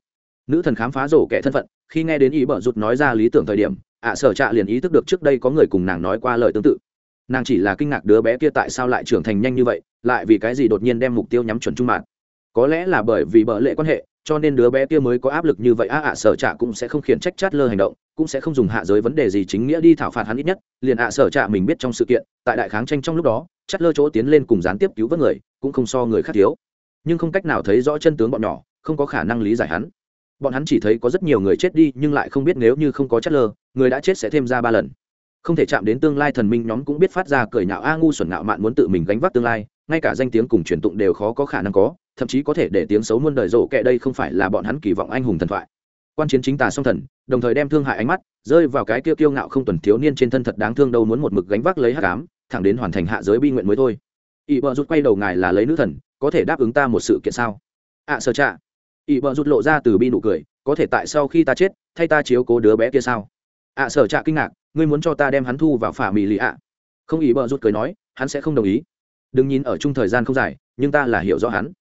Nữ thần khám phá rổ kẻ thân phận khi nghe đến ý bở rụt nói ra lý tưởng thời điểm ạ à, sở trạ liền ý thức được trước đây có người cùng nàng nói qua lời tương tự. Nàng chỉ là kinh ngạc đứa bé kia tại sao lại trưởng thành nhanh như vậy lại vì cái gì đột nhiên đem mục tiêu nhắm chuẩn trung mạng có lẽ là bởi vì bợ lệ quan hệ cho nên đứa bé kia mới có áp lực như vậy. A ạ sở trạ cũng sẽ không khiển trách chát lơ hành động, cũng sẽ không dùng hạ giới vấn đề gì chính nghĩa đi thảo phạt hắn ít nhất. Liền ạ sở trạ mình biết trong sự kiện, tại đại kháng tranh trong lúc đó chát lơ chỗ tiến lên cùng gián tiếp cứu vớt người, cũng không so người khác thiếu. Nhưng không cách nào thấy rõ chân tướng bọn nhỏ, không có khả năng lý giải hắn. Bọn hắn chỉ thấy có rất nhiều người chết đi, nhưng lại không biết nếu như không có chát lơ, người đã chết sẽ thêm ra ba lần. Không thể chạm đến tương lai thần minh nhóm cũng biết phát ra cười nhạo a ngu xuẩn ngạo mạn muốn tự mình gánh vác tương lai, ngay cả danh tiếng cùng truyền tụng đều khó có khả năng có thậm chí có thể để tiếng xấu muôn đời rộ kệ đây không phải là bọn hắn kỳ vọng anh hùng thần thoại. Quan chiến chính tà song thần đồng thời đem thương hại ánh mắt rơi vào cái kia kiêu ngạo không tuần thiếu niên trên thân thật đáng thương đâu muốn một mực gánh vác lấy hắc ám thẳng đến hoàn thành hạ giới bi nguyện mới thôi. Ỵ bờ rút quay đầu ngài là lấy nữ thần có thể đáp ứng ta một sự kiện sao? Ạ à, sơ trạ. Ỵ bờ rút lộ ra từ bi nụ cười có thể tại sau khi ta chết thay ta chiếu cố đứa bé kia sao? Ạ à, sở trạ kinh ngạc ngươi muốn cho ta đem hắn thu vào phả mì lì ạ? Không ỵ bờ rút cười nói hắn sẽ không đồng ý. Đừng nhìn ở chung thời gian không dài nhưng ta là hiểu rõ hắn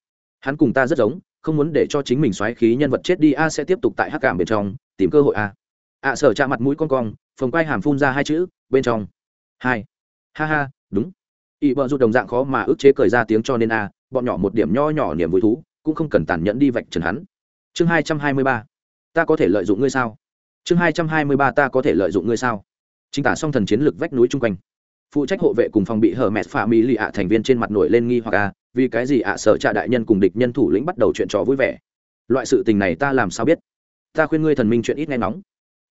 hắn cùng ta rất giống, không muốn để cho chính mình xoáy khí nhân vật chết đi, a sẽ tiếp tục tại hắc cảm bên trong tìm cơ hội a. Ạ sở chạm mặt mũi con cong, phồng quay hàm phun ra hai chữ, bên trong. Hai. Ha ha, đúng. Ỵ bợ rụt đồng dạng khó mà ức chế cười ra tiếng cho nên a, bọn nhỏ một điểm nho nhỏ niềm vui thú, cũng không cần tàn nhẫn đi vạch trần hắn. Chương hai trăm hai mươi ba. Ta có thể lợi dụng ngươi sao? Chương hai trăm hai mươi ba, ta có thể lợi dụng ngươi sao? Chính tả song thần chiến lược vách núi chung quanh. Phụ trách hộ vệ cùng phòng bị hở mẹt phà mỹ lì ạ thành viên trên mặt nổi lên nghi hoặc a vì cái gì ạ? Sợ trạ đại nhân cùng địch nhân thủ lĩnh bắt đầu chuyện trò vui vẻ. Loại sự tình này ta làm sao biết? Ta khuyên ngươi thần minh chuyện ít nghe nóng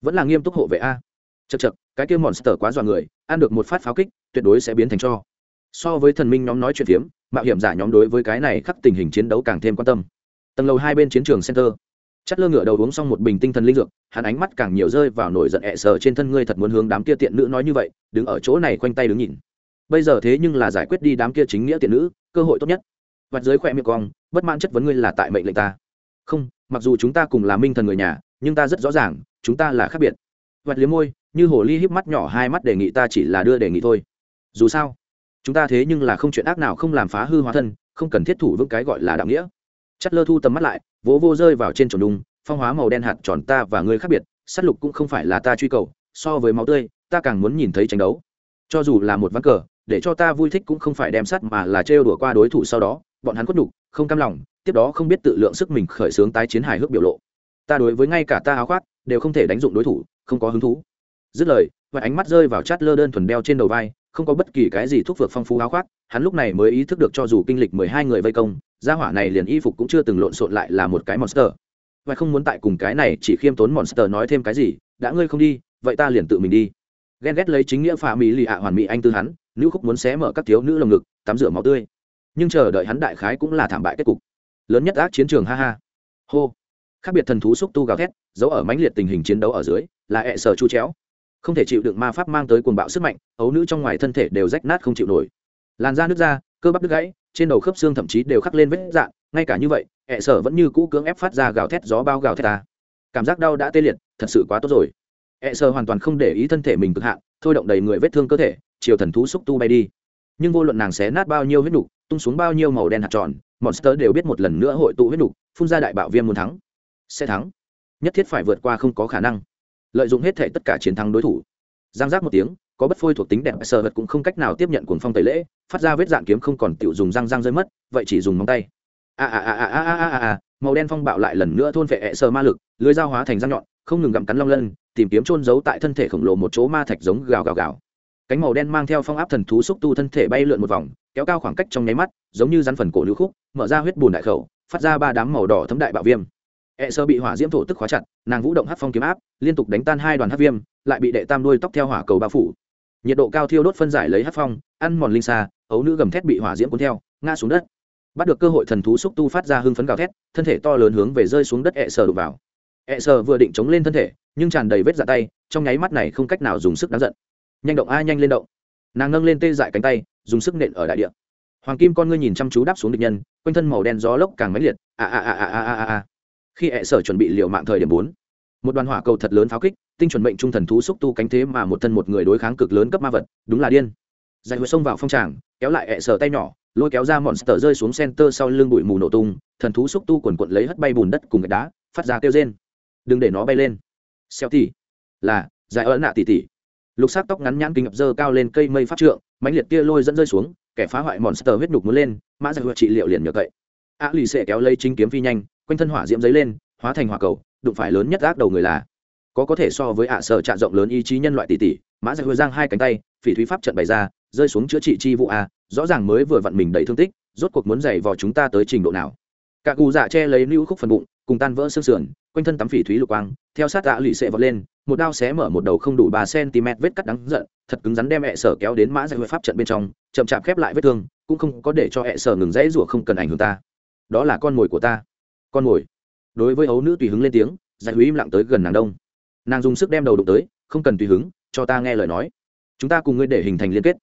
vẫn là nghiêm túc hộ vệ a. Chật chật cái kia monster quá dọa người, ăn được một phát pháo kích, tuyệt đối sẽ biến thành cho. So với thần minh nhóm nói chuyện phiếm, mạo hiểm giả nhóm đối với cái này khắc tình hình chiến đấu càng thêm quan tâm. Tầng lầu hai bên chiến trường center. Chất lơ ngựa đầu uống xong một bình tinh thần linh dược, hắn ánh mắt càng nhiều rơi vào nổi giận ẹ sờ trên thân ngươi thật muốn hướng đám kia tiện nữ nói như vậy, đứng ở chỗ này khoanh tay đứng nhìn bây giờ thế nhưng là giải quyết đi đám kia chính nghĩa tiện nữ, cơ hội tốt nhất. Vặt dưới khỏe miệng cong, bất mãn chất vấn ngươi là tại mệnh lệnh ta. Không, mặc dù chúng ta cùng là minh thần người nhà, nhưng ta rất rõ ràng, chúng ta là khác biệt. Vạch liếm môi, như hồ ly híp mắt nhỏ hai mắt đề nghị ta chỉ là đưa đề nghị thôi. Dù sao, chúng ta thế nhưng là không chuyện ác nào không làm phá hư hóa thân, không cần thiết thủ vững cái gọi là đạo nghĩa. Chất lơ thu tầm mắt lại, vỗ vô rơi vào trên tròn đùng, phong hóa màu đen hạt tròn ta và ngươi khác biệt s á t lục cũng không phải là ta truy cầu, so với máu tươi, ta càng muốn nhìn thấy tranh đấu. Cho dù là một ván cờ để cho ta vui thích cũng không phải đem sắt mà là trêu đùa qua đối thủ sau đó, bọn hắn khuất đục không cam lòng, tiếp đó không biết tự lượng sức mình khởi xướng tái chiến hài hước biểu lộ. Ta đối với ngay cả ta áo khoác đều không thể đánh dụng đối thủ, không có hứng thú. Dứt lời, và ánh mắt rơi vào chát lơ đơn thuần đeo trên đầu vai, không có bất kỳ cái gì thuốc vượt phong phú áo khoác, hắn lúc này mới ý thức được cho dù kinh lịch mười hai người vây công, gia hỏa này liền y phục cũng chưa từng lộn xộn lại là một cái monster. Và không muốn tại cùng cái này chỉ khiêm tốn monster nói thêm cái gì, đã ngươi không đi, vậy ta liền tự mình đi. Ghen ghét lấy chính nghĩa phà mỹ lì ạ hoàn mỹ anh tư hắn nữ khúc muốn xé mở các thiếu nữ lồng ngực, tắm rửa máu tươi. Nhưng chờ đợi hắn đại khái cũng là thảm bại kết cục. Lớn nhất ác chiến trường, ha ha. Hô. Khác biệt thần thú xúc tu gào thét, giấu ở mãnh liệt tình hình chiến đấu ở dưới, là hẹ sở chu chéo. Không thể chịu đựng ma pháp mang tới cuồng bạo sức mạnh, ấu nữ trong ngoài thân thể đều rách nát không chịu nổi. Làn da nước ra, cơ bắp đứt gãy, trên đầu khớp xương thậm chí đều khắc lên vết dạn ngay cả như vậy hẹ sở vẫn như cũ cưỡng ép phát ra gào thét gió bao gào thét ta. Cảm giác đau đã tê liệt, thật sự quá tốt rồi. Hẹ sở hoàn toàn không để ý thân thể mình cực hạn, thôi động đầy người vết thương cơ thể chiều thần thú xúc tu bay đi. Nhưng vô luận nàng xé nát bao nhiêu huyết nục, tung xuống bao nhiêu màu đen hạt tròn, monster đều biết một lần nữa hội tụ huyết nục, phun ra đại bạo viêm muốn thắng. Sẽ thắng. Nhất thiết phải vượt qua không có khả năng. Lợi dụng hết thể tất cả chiến thắng đối thủ. Giang giác một tiếng, có bất phôi thuộc tính đẹp sờ vật cũng không cách nào tiếp nhận cuồng phong tẩy lễ, phát ra vết dạng kiếm không còn tiểu dùng răng răng rơi mất, vậy chỉ dùng móng tay. A a a a a a a màu đen phong bạo lại lần nữa thôn vệ ẹ sờ ma lực lưỡi dao hóa thành răng nhọn, không ngừng gặm cắn long lân, tìm kiếm trôn giấu tại thân thể khổng lồ một chỗ ma thạch giống gào gào gào cánh màu đen mang theo phong áp thần thú xúc tu thân thể bay lượn một vòng, kéo cao khoảng cách trong nháy mắt, giống như rắn phần cổ lưu khúc, mở ra huyết bùn đại khẩu, phát ra ba đám màu đỏ thấm đại bạo viêm. E sơ bị hỏa diễm thổ tức khóa chặt, nàng vũ động hát phong kiếm áp, liên tục đánh tan hai đoàn hát viêm, lại bị đệ tam đuôi tóc theo hỏa cầu bao phủ. Nhiệt độ cao thiêu đốt phân giải lấy hát phong, ăn mòn linh xa, ấu nữ gầm thét bị hỏa diễm cuốn theo, ngã xuống đất. Bắt được cơ hội thần thú xúc tu phát ra hưng phấn gào thét, thân thể to lớn hướng về rơi xuống đất E sơ đục vào. E sơ vừa định chống lên thân thể, nhưng tràn đầy vết dạ tay, trong nháy mắt này không cách nào dùng sức đáng giận nhanh động a, nhanh lên động. Nàng nâng lên tê dại cánh tay, dùng sức nện ở đại địa. Hoàng kim con ngươi nhìn chăm chú đáp xuống địch nhân, quanh thân màu đen gió lốc càng mãnh liệt. A a a a a a a. Khi hẹ sở chuẩn bị liệu mạng thời điểm bốn, một đoàn hỏa cầu thật lớn pháo kích, tinh chuẩn mệnh trung thần thú xúc tu cánh thế mà một thân một người đối kháng cực lớn cấp ma vật, đúng là điên. Giải hồi xông vào phong tràng, kéo lại hẹ sở tay nhỏ, lôi kéo ra monster rơi xuống center sau lưng bụi mù nổ tung, thần thú xúc tu quần quận lấy hất bay bùn đất cùng gạch đá, phát ra kêu rên. Đừng để nó bay lên. Xeo tỉ là, giải ớn nạ tỉ tỉ lục sắc tóc ngắn nhãn kinh ngập dơ cao lên cây mây phát trượng, mãnh liệt kia lôi dẫn rơi xuống, kẻ phá hoại monster huyết nhục muốn lên, mã giải trị liệu liền nhờ cậy. A lì xệ kéo lấy chính kiếm phi nhanh, quanh thân hỏa diễm giấy lên, hóa thành hỏa cầu, đụng phải lớn nhất ác đầu người là, có có thể so với ạ sở trạ rộng lớn ý chí nhân loại tỷ tỷ, mã giải giang hai cánh tay, phỉ thúy pháp trận bày ra, rơi xuống chữa trị chi vụ a, rõ ràng mới vừa vặn mình đầy thương tích, rốt cuộc muốn dày vò chúng ta tới trình độ nào. Cả cù dạ che lấy lưu khúc phần bụng, cùng tan vỡ xương sườn quanh thân tắm phỉ thúy lục quang, theo sát ạ lì xệ vọt lên, một đao xé mở một đầu không đủ ba cm vết cắt đắng giận, thật cứng rắn đem hẹ sở kéo đến mã giải pháp trận bên trong, chậm chạp khép lại vết thương, cũng không có để cho hẹ sở ngừng rẽ rủa không cần ảnh hưởng ta. Đó là con mồi của ta. Con mồi. Đối với ấu nữ tùy hứng lên tiếng, giải húy im lặng tới gần nàng đông. Nàng dùng sức đem đầu đụng tới, không cần tùy hứng, cho ta nghe lời nói. Chúng ta cùng ngươi để hình thành liên kết.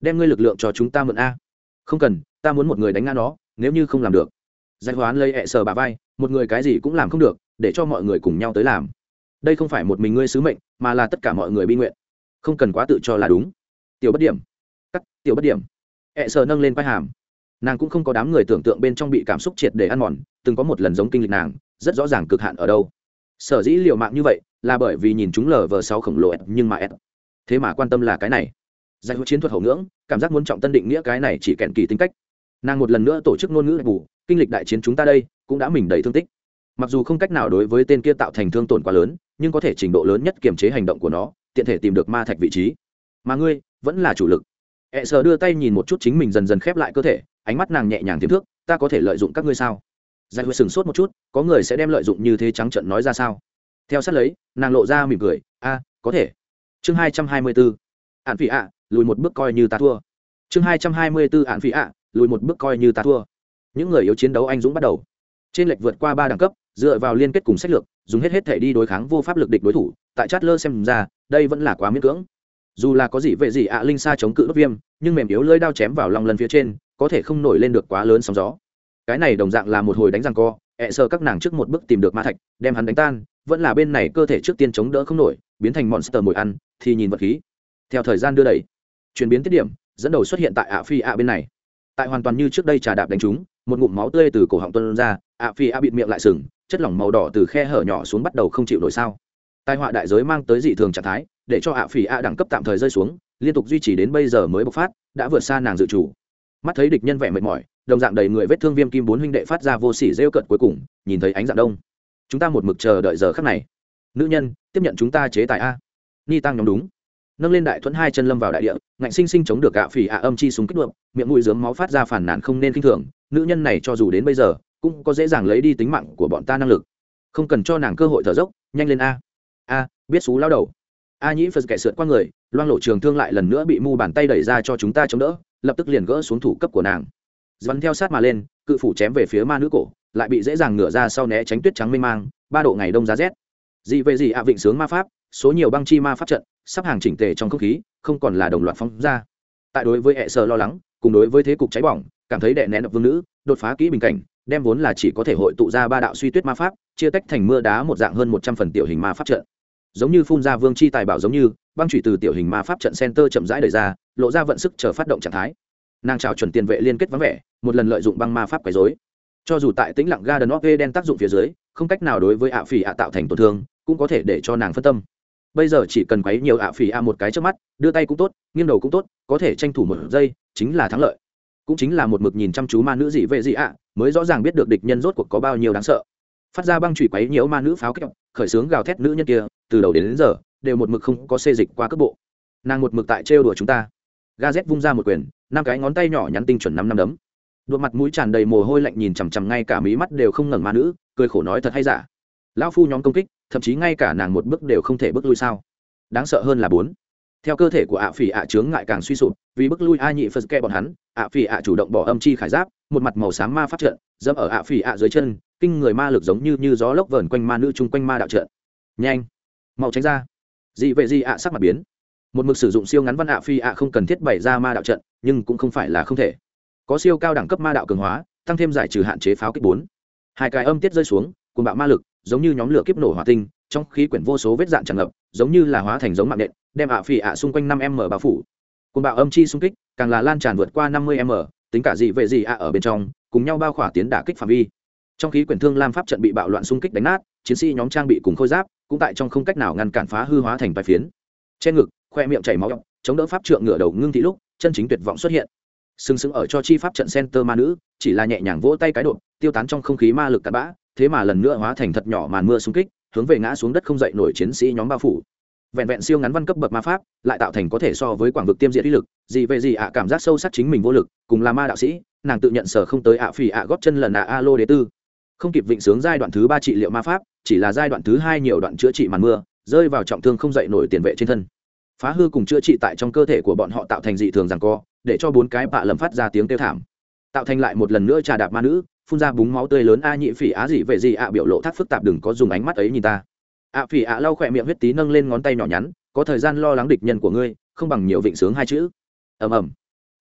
Đem ngươi lực lượng cho chúng ta mượn a. Không cần, ta muốn một người đánh ngã nó, nếu như không làm được. Giải hoán lấy hẹ sở bà vai, một người cái gì cũng làm không được để cho mọi người cùng nhau tới làm. Đây không phải một mình ngươi sứ mệnh, mà là tất cả mọi người bi nguyện. Không cần quá tự cho là đúng. Tiểu bất điểm. Cắt, tiểu bất điểm. E Hẹ sờ nâng lên vai hàm. Nàng cũng không có đám người tưởng tượng bên trong bị cảm xúc triệt để ăn mòn, từng có một lần giống kinh lịch nàng, rất rõ ràng cực hạn ở đâu. Sở dĩ liệu mạng như vậy, là bởi vì nhìn chúng lờ vờ sáu khổng lồ nhưng mà thế mà quan tâm là cái này. Giải hữu chiến thuật hậu ngưỡng, cảm giác muốn trọng tân định nghĩa cái này chỉ kèn kỳ tính cách. Nàng một lần nữa tổ chức ngôn ngữ bù kinh lịch đại chiến chúng ta đây, cũng đã mình đầy thương tích mặc dù không cách nào đối với tên kia tạo thành thương tổn quá lớn, nhưng có thể trình độ lớn nhất kiềm chế hành động của nó, tiện thể tìm được ma thạch vị trí. Mà ngươi, vẫn là chủ lực. Ẹ sờ đưa tay nhìn một chút chính mình dần dần khép lại cơ thể, ánh mắt nàng nhẹ nhàng tiềm thước, ta có thể lợi dụng các ngươi sao? Giải huệ sừng sốt một chút, có người sẽ đem lợi dụng như thế trắng trận nói ra sao? Theo sát lấy, nàng lộ ra mỉm cười, a, có thể. Chương hai trăm hai mươi bốn ạn phỉ ạ, lùi một bước coi như ta thua. Chương hai trăm hai mươi bốn ạn phỉ ạ, lùi một bước coi như ta thua. Những người yếu chiến đấu anh dũng bắt đầu. Trên lệch vượt qua ba đẳng cấp dựa vào liên kết cùng sách lược, dùng hết hết thể đi đối kháng vô pháp lực địch đối thủ, tại chát lơ xem ra, đây vẫn là quá miễn cưỡng. Dù là có gì vệ gì ạ linh xa chống cự đốt viêm, nhưng mềm yếu lơi đao chém vào lòng lần phía trên, có thể không nổi lên được quá lớn sóng gió. Cái này đồng dạng là một hồi đánh răng co, ẹ sợ các nàng trước một bước tìm được ma thạch, đem hắn đánh tan, vẫn là bên này cơ thể trước tiên chống đỡ không nổi, biến thành monster mồi ăn, thì nhìn vật khí. Theo thời gian đưa đẩy, chuyển biến tiết điểm, dẫn đầu xuất hiện tại ạ phi ạ bên này. Tại hoàn toàn như trước đây trà đạp đánh trúng một ngụm máu tươi từ cổ họng tuân ra, ạ phi ạ bịt miệng lại sừng chất lỏng màu đỏ từ khe hở nhỏ xuống bắt đầu không chịu nổi sao. Tai họa đại giới mang tới dị thường trạng thái, để cho ạ phỉ ạ đẳng cấp tạm thời rơi xuống, liên tục duy trì đến bây giờ mới bộc phát, đã vượt xa nàng dự chủ. Mắt thấy địch nhân vẻ mệt mỏi, đồng dạng đầy người vết thương viêm kim bốn huynh đệ phát ra vô sỉ rêu cận cuối cùng, nhìn thấy ánh dạng đông. Chúng ta một mực chờ đợi giờ khắc này. Nữ nhân, tiếp nhận chúng ta chế tài a. Ni tăng nhóm đúng. Nâng lên đại thuẫn hai chân lâm vào đại địa, ngạnh sinh sinh chống được gạ phỉ ạ âm chi súng kích động, miệng mũi dướng máu phát ra phản nản không nên kinh thường. Nữ nhân này cho dù đến bây giờ cũng có dễ dàng lấy đi tính mạng của bọn ta năng lực. Không cần cho nàng cơ hội thở dốc, nhanh lên a. A, biết xú lao đầu. A nhĩ phật kẻ sượt qua người, loang lộ trường thương lại lần nữa bị mu bàn tay đẩy ra cho chúng ta chống đỡ, lập tức liền gỡ xuống thủ cấp của nàng. Dắn theo sát mà lên, cự phủ chém về phía ma nữ cổ, lại bị dễ dàng ngửa ra sau né tránh tuyết trắng mênh mang, ba độ ngày đông giá rét. Dị về gì ạ vịnh sướng ma pháp, số nhiều băng chi ma pháp trận, sắp hàng chỉnh tề trong không khí, không còn là đồng loạt phóng ra. Tại đối với hệ sơ lo lắng, cùng đối với thế cục cháy bỏng, cảm thấy đệ nén độc vương nữ, đột phá kỹ bình cảnh đem vốn là chỉ có thể hội tụ ra ba đạo suy tuyết ma pháp, chia tách thành mưa đá một dạng hơn một trăm phần tiểu hình ma pháp trận. Giống như phun ra vương chi tài bảo giống như, băng trụy từ tiểu hình ma pháp trận center chậm rãi đời ra, lộ ra vận sức chờ phát động trạng thái. Nàng trào chuẩn tiền vệ liên kết vắng vẻ, một lần lợi dụng băng ma pháp quấy dối cho dù tại tĩnh lặng ga of eden đen tác dụng phía dưới, không cách nào đối với ạ phỉ ạ tạo thành tổn thương, cũng có thể để cho nàng phân tâm. Bây giờ chỉ cần quấy nhiều ạ phỉ ạ một cái trước mắt, đưa tay cũng tốt, nghiêng đầu cũng tốt, có thể tranh thủ một giây, chính là thắng lợi cũng chính là một mực nhìn chăm chú ma nữ dị vệ dị ạ mới rõ ràng biết được địch nhân rốt cuộc có bao nhiêu đáng sợ. Phát ra băng chủy quấy nhiễu ma nữ pháo kẹo khởi xướng gào thét nữ nhân kia từ đầu đến, đến giờ đều một mực không có xê dịch qua cấp bộ. Nàng một mực tại trêu đùa chúng ta. Ga z vung ra một quyền năm cái ngón tay nhỏ nhắn tinh chuẩn năm năm đấm. Đột mặt mũi tràn đầy mồ hôi lạnh nhìn chằm chằm ngay cả mí mắt đều không ngẩng ma nữ cười khổ nói thật hay giả. Lão phu nhóm công kích thậm chí ngay cả nàng một bước đều không thể bước lui sao. Đáng sợ hơn là bốn theo cơ thể của ạ phỉ ạ chướng ngại càng suy sụp, vì bước lui a nhị phật ke bọn hắn, ạ phỉ ạ chủ động bỏ âm chi khải giáp, một mặt màu xám ma phát trận, dẫm ở ạ phỉ ạ dưới chân, kinh người ma lực giống như như gió lốc vờn quanh ma nữ chung quanh ma đạo trận. Nhanh, mau tránh ra. Dị vệ dị ạ sắc mặt biến. Một mực sử dụng siêu ngắn văn ạ phi ạ không cần thiết bày ra ma đạo trận, nhưng cũng không phải là không thể. Có siêu cao đẳng cấp ma đạo cường hóa, tăng thêm giải trừ hạn chế pháo kích bốn. Hai cái âm tiết rơi xuống cùng bạo ma lực, giống như nhóm lửa kiếp nổ hỏa tinh, trong khí quyển vô số vết dạn tràn ngập, giống như là hóa thành giống mạng nện đem ạ phỉ ạ xung quanh năm m bao phủ. Côn bạo âm chi xung kích, càng là lan tràn vượt qua năm mươi m, tính cả gì về gì ạ ở bên trong, cùng nhau bao khỏa tiến đả kích phạm vi. Trong khí quyển thương lam pháp trận bị bạo loạn xung kích đánh nát, chiến sĩ nhóm trang bị cùng khôi giáp, cũng tại trong không cách nào ngăn cản phá hư hóa thành vài phiến. Trên ngực, khoe miệng chảy máu, chống đỡ pháp trượng ngựa đầu ngưng thị lúc, chân chính tuyệt vọng xuất hiện. Sừng sững ở cho chi pháp trận center ma nữ, chỉ là nhẹ nhàng vỗ tay cái độ tiêu tán trong không khí ma lực cặn bã, thế mà lần nữa hóa thành thật nhỏ màn mưa xung kích, hướng về ngã xuống đất không dậy nổi chiến sĩ nhóm bao phủ vẹn vẹn siêu ngắn văn cấp bậc ma pháp, lại tạo thành có thể so với quảng vực tiêm diệt uy lực, gì về gì ạ cảm giác sâu sắc chính mình vô lực, cùng là ma đạo sĩ, nàng tự nhận sở không tới ạ phỉ ạ góp chân lần ạ a lô đế tư. Không kịp vịnh sướng giai đoạn thứ ba trị liệu ma pháp, chỉ là giai đoạn thứ hai nhiều đoạn chữa trị màn mưa, rơi vào trọng thương không dậy nổi tiền vệ trên thân. Phá hư cùng chữa trị tại trong cơ thể của bọn họ tạo thành dị thường rằng co, để cho bốn cái bạ lầm phát ra tiếng kêu thảm. Tạo thành lại một lần nữa trà đạp ma nữ, phun ra búng máu tươi lớn a nhị phỉ á gì về gì ạ biểu lộ thác phức tạp đừng có dùng ánh mắt ấy nhìn ta ạ phỉ ạ lau khỏe miệng huyết tí nâng lên ngón tay nhỏ nhắn, có thời gian lo lắng địch nhân của ngươi, không bằng nhiều vịnh sướng hai chữ. Ầm ầm.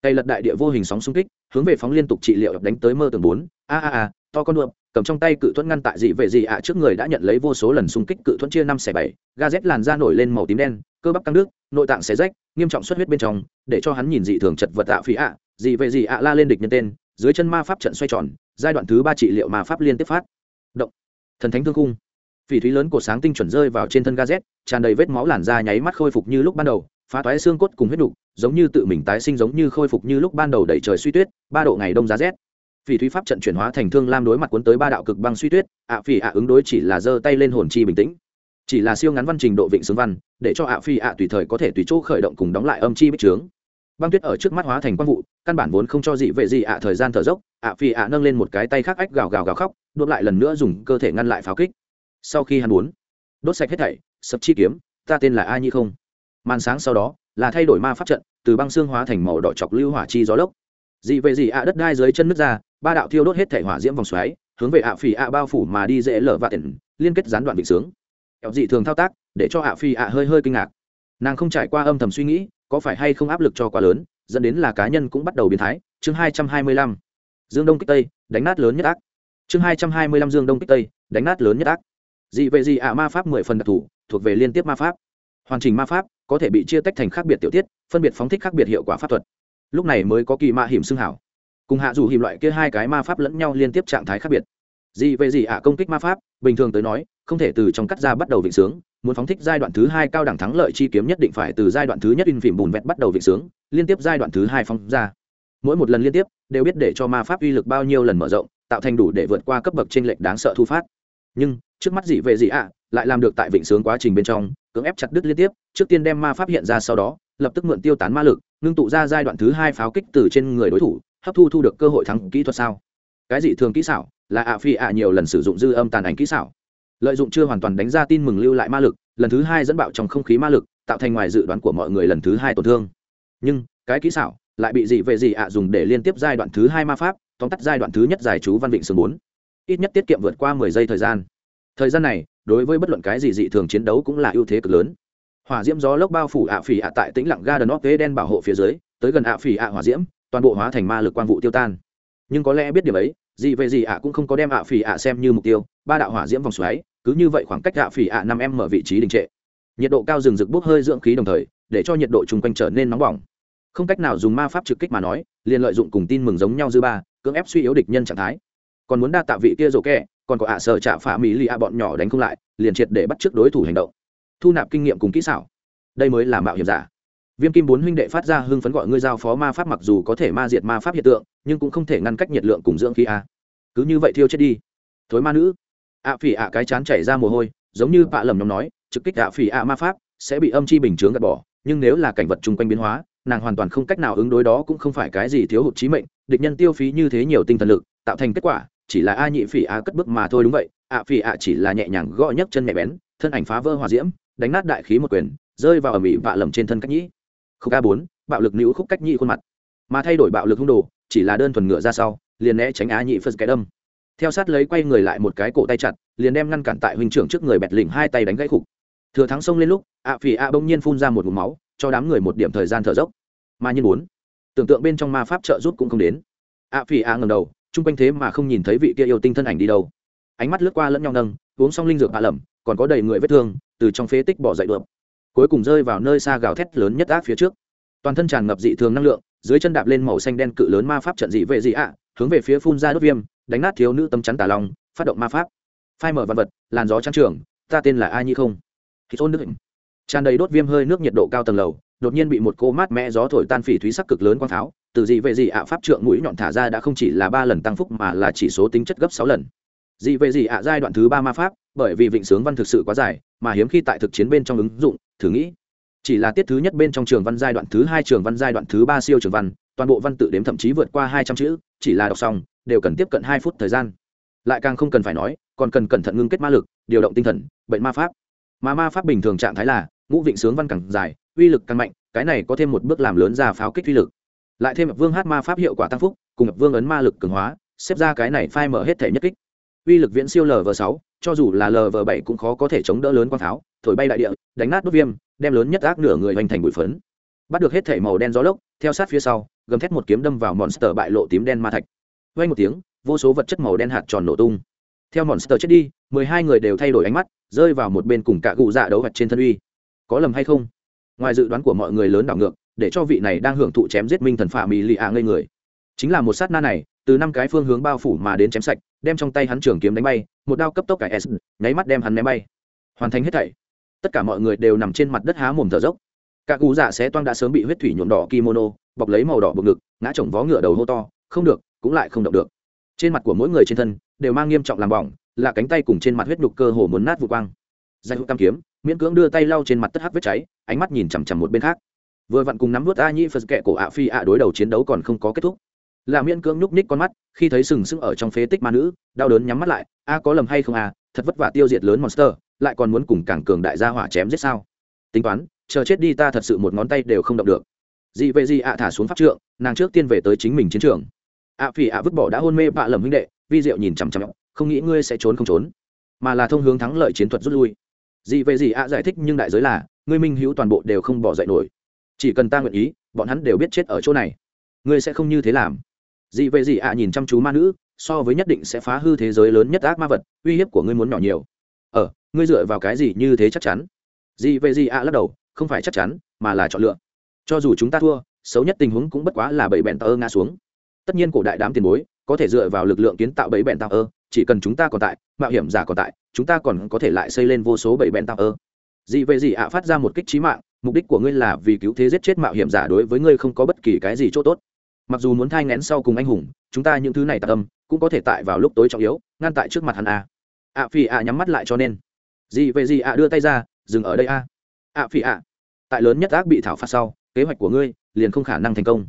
Tay lật đại địa vô hình sóng xung kích, hướng về phóng liên tục trị liệu đánh tới mơ tường bốn. A a a, to con đượm cầm trong tay cự thuẫn ngăn tại dị về dị ạ trước người đã nhận lấy vô số lần xung kích cự thuẫn chia năm xẻ bảy. Ga z làn da nổi lên màu tím đen, cơ bắp căng nước nội tạng xé rách, nghiêm trọng xuất huyết bên trong, để cho hắn nhìn dị thường chật vật ạ phỉ ạ. Dị về dị ạ la lên địch nhân tên, dưới chân ma pháp trận xoay tròn, giai đoạn thứ ba trị liệu ma pháp liên tiếp phát. Động. Thần thánh thương cung phỉ thúy lớn cột sáng tinh chuẩn rơi vào trên thân Gazet, tràn đầy vết máu làn da nháy mắt khôi phục như lúc ban đầu phá toái xương cốt cùng huyết đục giống như tự mình tái sinh giống như khôi phục như lúc ban đầu đẩy trời suy tuyết ba độ ngày đông giá rét. Phỉ thúy pháp trận chuyển hóa thành thương lam đối mặt cuốn tới ba đạo cực băng suy tuyết ạ phỉ ạ ứng đối chỉ là giơ tay lên hồn chi bình tĩnh. Chỉ là siêu ngắn văn trình độ vịnh xướng văn để cho ạ phỉ ạ tùy thời có thể tùy chỗ khởi động cùng đóng lại âm chi bích trướng. Băng tuyết ở trước mắt hóa thành quang vụ căn bản vốn không cho dị vệ gì ạ thời gian thở dốc ạ phỉ ạ nâng lên một cái tay khác ách gào gào gào khóc đột lại lần nữa dùng cơ thể ngăn lại pháo kích sau khi hắn muốn, đốt sạch hết thảy, sập chi kiếm, ta tên là a nhi không? Màn sáng sau đó, là thay đổi ma pháp trận, từ băng xương hóa thành màu đỏ chọc lưu hỏa chi gió lốc. Dị về gì ạ đất đai dưới chân nước ra, ba đạo thiêu đốt hết thảy hỏa diễm vòng xoáy, hướng về ạ phỉ ạ bao phủ mà đi dễ lở và tiện, liên kết gián đoạn vịnh sướng. Ẹo dị thường thao tác, để cho ạ phỉ ạ hơi hơi kinh ngạc. Nàng không trải qua âm thầm suy nghĩ, có phải hay không áp lực cho quá lớn, dẫn đến là cá nhân cũng bắt đầu biến thái. Chương hai trăm hai mươi lăm. Dương đông kích tây, đánh nát lớn nhất ác. Chương hai trăm hai mươi lăm dương đông kích tây, đánh nát lớn nhất ác dị về dị ạ ma pháp mười phần đặc thù, thuộc về liên tiếp ma pháp. Hoàn chỉnh ma pháp có thể bị chia tách thành khác biệt tiểu tiết, phân biệt phóng thích khác biệt hiệu quả pháp thuật. Lúc này mới có kỳ ma hiểm xưng hảo. Cùng hạ dù hiểm loại kia hai cái ma pháp lẫn nhau liên tiếp trạng thái khác biệt. Dị về dị ạ công kích ma pháp, bình thường tới nói, không thể từ trong cắt ra bắt đầu vịnh sướng, muốn phóng thích giai đoạn thứ hai cao đẳng thắng lợi chi kiếm nhất định phải từ giai đoạn thứ nhất in phìm bùn vẹt bắt đầu vịnh sướng, liên tiếp giai đoạn thứ hai phóng ra. Mỗi một lần liên tiếp, đều biết để cho ma pháp uy lực bao nhiêu lần mở rộng, tạo thành đủ để vượt qua cấp bậc trên lệch đáng sợ thu phát. Nhưng trước mắt dị về dị ạ, lại làm được tại vịnh sướng quá trình bên trong, cưỡng ép chặt đứt liên tiếp, trước tiên đem ma pháp hiện ra sau đó, lập tức mượn tiêu tán ma lực, ngưng tụ ra giai đoạn thứ hai pháo kích từ trên người đối thủ, hấp thu thu được cơ hội thắng kỹ thuật sao? Cái gì thường kỹ xảo? Là ạ phi ạ nhiều lần sử dụng dư âm tàn ảnh kỹ xảo. Lợi dụng chưa hoàn toàn đánh ra tin mừng lưu lại ma lực, lần thứ hai dẫn bạo trong không khí ma lực, tạo thành ngoài dự đoán của mọi người lần thứ hai tổn thương. Nhưng, cái kỹ xảo lại bị dị về dị ạ dùng để liên tiếp giai đoạn thứ hai ma pháp, tóm tắt giai đoạn thứ nhất giải chú văn vịnh sương bốn. Ít nhất tiết kiệm vượt qua mười giây thời gian thời gian này, đối với bất luận cái gì dị thường chiến đấu cũng là ưu thế cực lớn. Hỏa diễm gió lốc bao phủ ạ phỉ ạ tại tĩnh lặng ga đần óc ghế đen bảo hộ phía dưới, tới gần ạ phỉ ạ hỏa diễm, toàn bộ hóa thành ma lực quang vụ tiêu tan. Nhưng có lẽ biết điểm ấy, dị về dị ạ cũng không có đem ạ phỉ ạ xem như mục tiêu, ba đạo hỏa diễm vòng xoáy, cứ như vậy khoảng cách ạ phỉ ạ năm em ở vị trí đình trệ. Nhiệt độ cao rừng rực bốc hơi dưỡng khí đồng thời, để cho nhiệt độ chung quanh trở nên nóng bỏng. Không cách nào dùng ma pháp trực kích mà nói, liền lợi dụng cùng tin mừng giống nhau dư ba, cưỡng ép suy yếu địch nhân trạng thái. Còn muốn đa tạ vị kia rổ kẹ còn có ạ sợ trả phả mỹ lì ạ bọn nhỏ đánh không lại, liền triệt để bắt trước đối thủ hành động. Thu nạp kinh nghiệm cùng kỹ xảo. Đây mới là mạo hiểm giả. Viêm kim bốn huynh đệ phát ra hưng phấn gọi ngươi giao phó ma pháp mặc dù có thể ma diệt ma pháp hiện tượng, nhưng cũng không thể ngăn cách nhiệt lượng cùng dưỡng khí a. Cứ như vậy thiêu chết đi. Thối ma nữ. Ạ phỉ ạ cái chán chảy ra mồ hôi, giống như bạ lầm nhóm nói, trực kích ạ phỉ ạ ma pháp, sẽ bị âm chi bình chướng gạt bỏ, nhưng nếu là cảnh vật chung quanh biến hóa, nàng hoàn toàn không cách nào ứng đối đó cũng không phải cái gì thiếu hụt trí mệnh, địch nhân tiêu phí như thế nhiều tinh thần lực, tạo thành kết quả chỉ là a nhị phỉ a cất bước mà thôi đúng vậy ạ phỉ ạ chỉ là nhẹ nhàng gõ nhấc chân nhẹ bén, thân ảnh phá vỡ hòa diễm, đánh nát đại khí một quyền, rơi vào ở mỹ vạ lầm trên thân cách nhĩ. Khúc a bốn, bạo lực nữ khúc cách nhĩ khuôn mặt. Mà thay đổi bạo lực hung đồ, chỉ là đơn thuần ngựa ra sau, liền né tránh á nhị phật cái đâm. Theo sát lấy quay người lại một cái cổ tay chặt, liền đem ngăn cản tại huynh trưởng trước người bẹt lỉnh hai tay đánh gãy khục. Thừa thắng sông lên lúc ạ phỉ ạ bỗng nhiên phun ra một mụm máu, cho đám người một điểm thời gian thở dốc. Mà nhiên muốn tưởng tượng bên trong ma pháp trợ giúp cũng không đến. Ạ phỉ ạ ngầm đầu chung quanh thế mà không nhìn thấy vị kia yêu tinh thân ảnh đi đâu. Ánh mắt lướt qua lẫn nhau nâng uống xong linh dược hạ lẩm còn có đầy người vết thương từ trong phế tích bỏ dậy được cuối cùng rơi vào nơi xa gào thét lớn nhất ác phía trước. Toàn thân tràn ngập dị thường năng lượng dưới chân đạp lên màu xanh đen cự lớn ma pháp trận dị vệ dị ạ hướng về phía phun ra đốt viêm đánh nát thiếu nữ tấm chắn tà lòng, phát động ma pháp. Phai mở văn vật làn gió trắng trường ta tên là ai nhi không. Thì ôn nước tràn đầy đốt viêm hơi nước nhiệt độ cao tầng lầu đột nhiên bị một cô mát mẽ gió thổi tan phỉ thúy sắc cực lớn quang tháo từ dị về dị ạ pháp trượng mũi nhọn thả ra đã không chỉ là ba lần tăng phúc mà là chỉ số tính chất gấp sáu lần. Dị về dị ạ giai đoạn thứ ba ma pháp, bởi vì vịnh sướng văn thực sự quá dài, mà hiếm khi tại thực chiến bên trong ứng dụng, thử nghĩ. Chỉ là tiết thứ nhất bên trong trường văn giai đoạn thứ hai, trường văn giai đoạn thứ ba siêu trường văn, toàn bộ văn tự đếm thậm chí vượt qua hai trăm chữ, chỉ là đọc xong, đều cần tiếp cận hai phút thời gian. Lại càng không cần phải nói, còn cần cẩn thận ngưng kết ma lực, điều động tinh thần, bệnh ma pháp. Mà ma pháp bình thường trạng thái là, ngũ vịnh sướng văn càng dài, uy lực càng mạnh, cái này có thêm một bước làm lớn ra pháo kích uy lực lại thêm vương hát ma pháp hiệu quả tăng phúc, cùng vương ấn ma lực cường hóa, xếp ra cái này phai mở hết thể nhất kích. Uy lực viễn siêu lv sáu, cho dù là lv bảy cũng khó có thể chống đỡ lớn quang tháo, thổi bay đại địa, đánh nát đốt viêm, đem lớn nhất ác nửa người hoành thành bụi phấn. Bắt được hết thể màu đen gió lốc, theo sát phía sau, gầm thét một kiếm đâm vào monster bại lộ tím đen ma thạch. Vay một tiếng, vô số vật chất màu đen hạt tròn nổ tung. Theo monster chết đi, mười hai người đều thay đổi ánh mắt, rơi vào một bên cùng cả cụ dạ đấu vật trên thân uy. Có lầm hay không? Ngoài dự đoán của mọi người lớn đảo ngược để cho vị này đang hưởng thụ chém giết minh thần phà mỹ lì ạ ngây người. Chính là một sát na này, từ năm cái phương hướng bao phủ mà đến chém sạch, đem trong tay hắn trường kiếm đánh bay, một đao cấp tốc cải s, nháy mắt đem hắn ném bay. Hoàn thành hết thảy. Tất cả mọi người đều nằm trên mặt đất há mồm thở dốc. Cả cú giả sẽ toang đã sớm bị huyết thủy nhuộm đỏ kimono, bọc lấy màu đỏ bực ngực, ngã chồng vó ngựa đầu hô to, không được, cũng lại không động được. Trên mặt của mỗi người trên thân đều mang nghiêm trọng làm bỏng, là cánh tay cùng trên mặt huyết nhục cơ hồ muốn nát vụ quang. Danh hữu tam kiếm, miễn cưỡng đưa tay lau trên mặt tất hắc vết cháy, ánh mắt nhìn chằm chằm một bên khác vừa vặn cùng nắm vút a nhĩ phật kệ cổ ạ phi ạ đối đầu chiến đấu còn không có kết thúc. Là miễn cưỡng nhúc ních con mắt, khi thấy sừng sững ở trong phế tích ma nữ, đau đớn nhắm mắt lại, a có lầm hay không à thật vất vả tiêu diệt lớn monster, lại còn muốn cùng cảng cường đại gia hỏa chém giết sao? Tính toán, chờ chết đi ta thật sự một ngón tay đều không động được. Dị vệ dị ạ thả xuống pháp trượng, nàng trước tiên về tới chính mình chiến trường. Ạ phỉ ạ vứt bỏ đã hôn mê bạ lầm huynh đệ, vi diệu nhìn chằm chằm, không nghĩ ngươi sẽ trốn không trốn, mà là thông hướng thắng lợi chiến thuật rút lui. Dị vệ dị ạ giải thích, nhưng đại giới là, ngươi minh hữu toàn bộ đều không bỏ dậy nổi chỉ cần ta nguyện ý, bọn hắn đều biết chết ở chỗ này. Ngươi sẽ không như thế làm. Dị vệ dị ạ nhìn chăm chú ma nữ, so với nhất định sẽ phá hư thế giới lớn nhất ác ma vật, uy hiếp của ngươi muốn nhỏ nhiều. Ờ ngươi dựa vào cái gì như thế chắc chắn? Gì về gì ạ lắc đầu, không phải chắc chắn, mà là chọn lựa. Cho dù chúng ta thua, xấu nhất tình huống cũng bất quá là bảy bẹn tơ ngã xuống. Tất nhiên cổ đại đám tiền bối, có thể dựa vào lực lượng kiến tạo bảy bẹn tạo ơ, chỉ cần chúng ta còn tại, mạo hiểm giả còn tại, chúng ta còn có thể lại xây lên vô số bảy bẹn tạo ơ. Dị về gì ạ phát ra một kích trí mạng mục đích của ngươi là vì cứu thế giết chết mạo hiểm giả đối với ngươi không có bất kỳ cái gì chỗ tốt. Mặc dù muốn thai ngén sau cùng anh hùng, chúng ta những thứ này tạ tâm cũng có thể tại vào lúc tối trọng yếu, ngăn tại trước mặt hắn a. Ạ phi ạ nhắm mắt lại cho nên. Gì về gì ạ đưa tay ra, dừng ở đây a. Ạ phi ạ tại lớn nhất ác bị thảo phạt sau, kế hoạch của ngươi liền không khả năng thành công.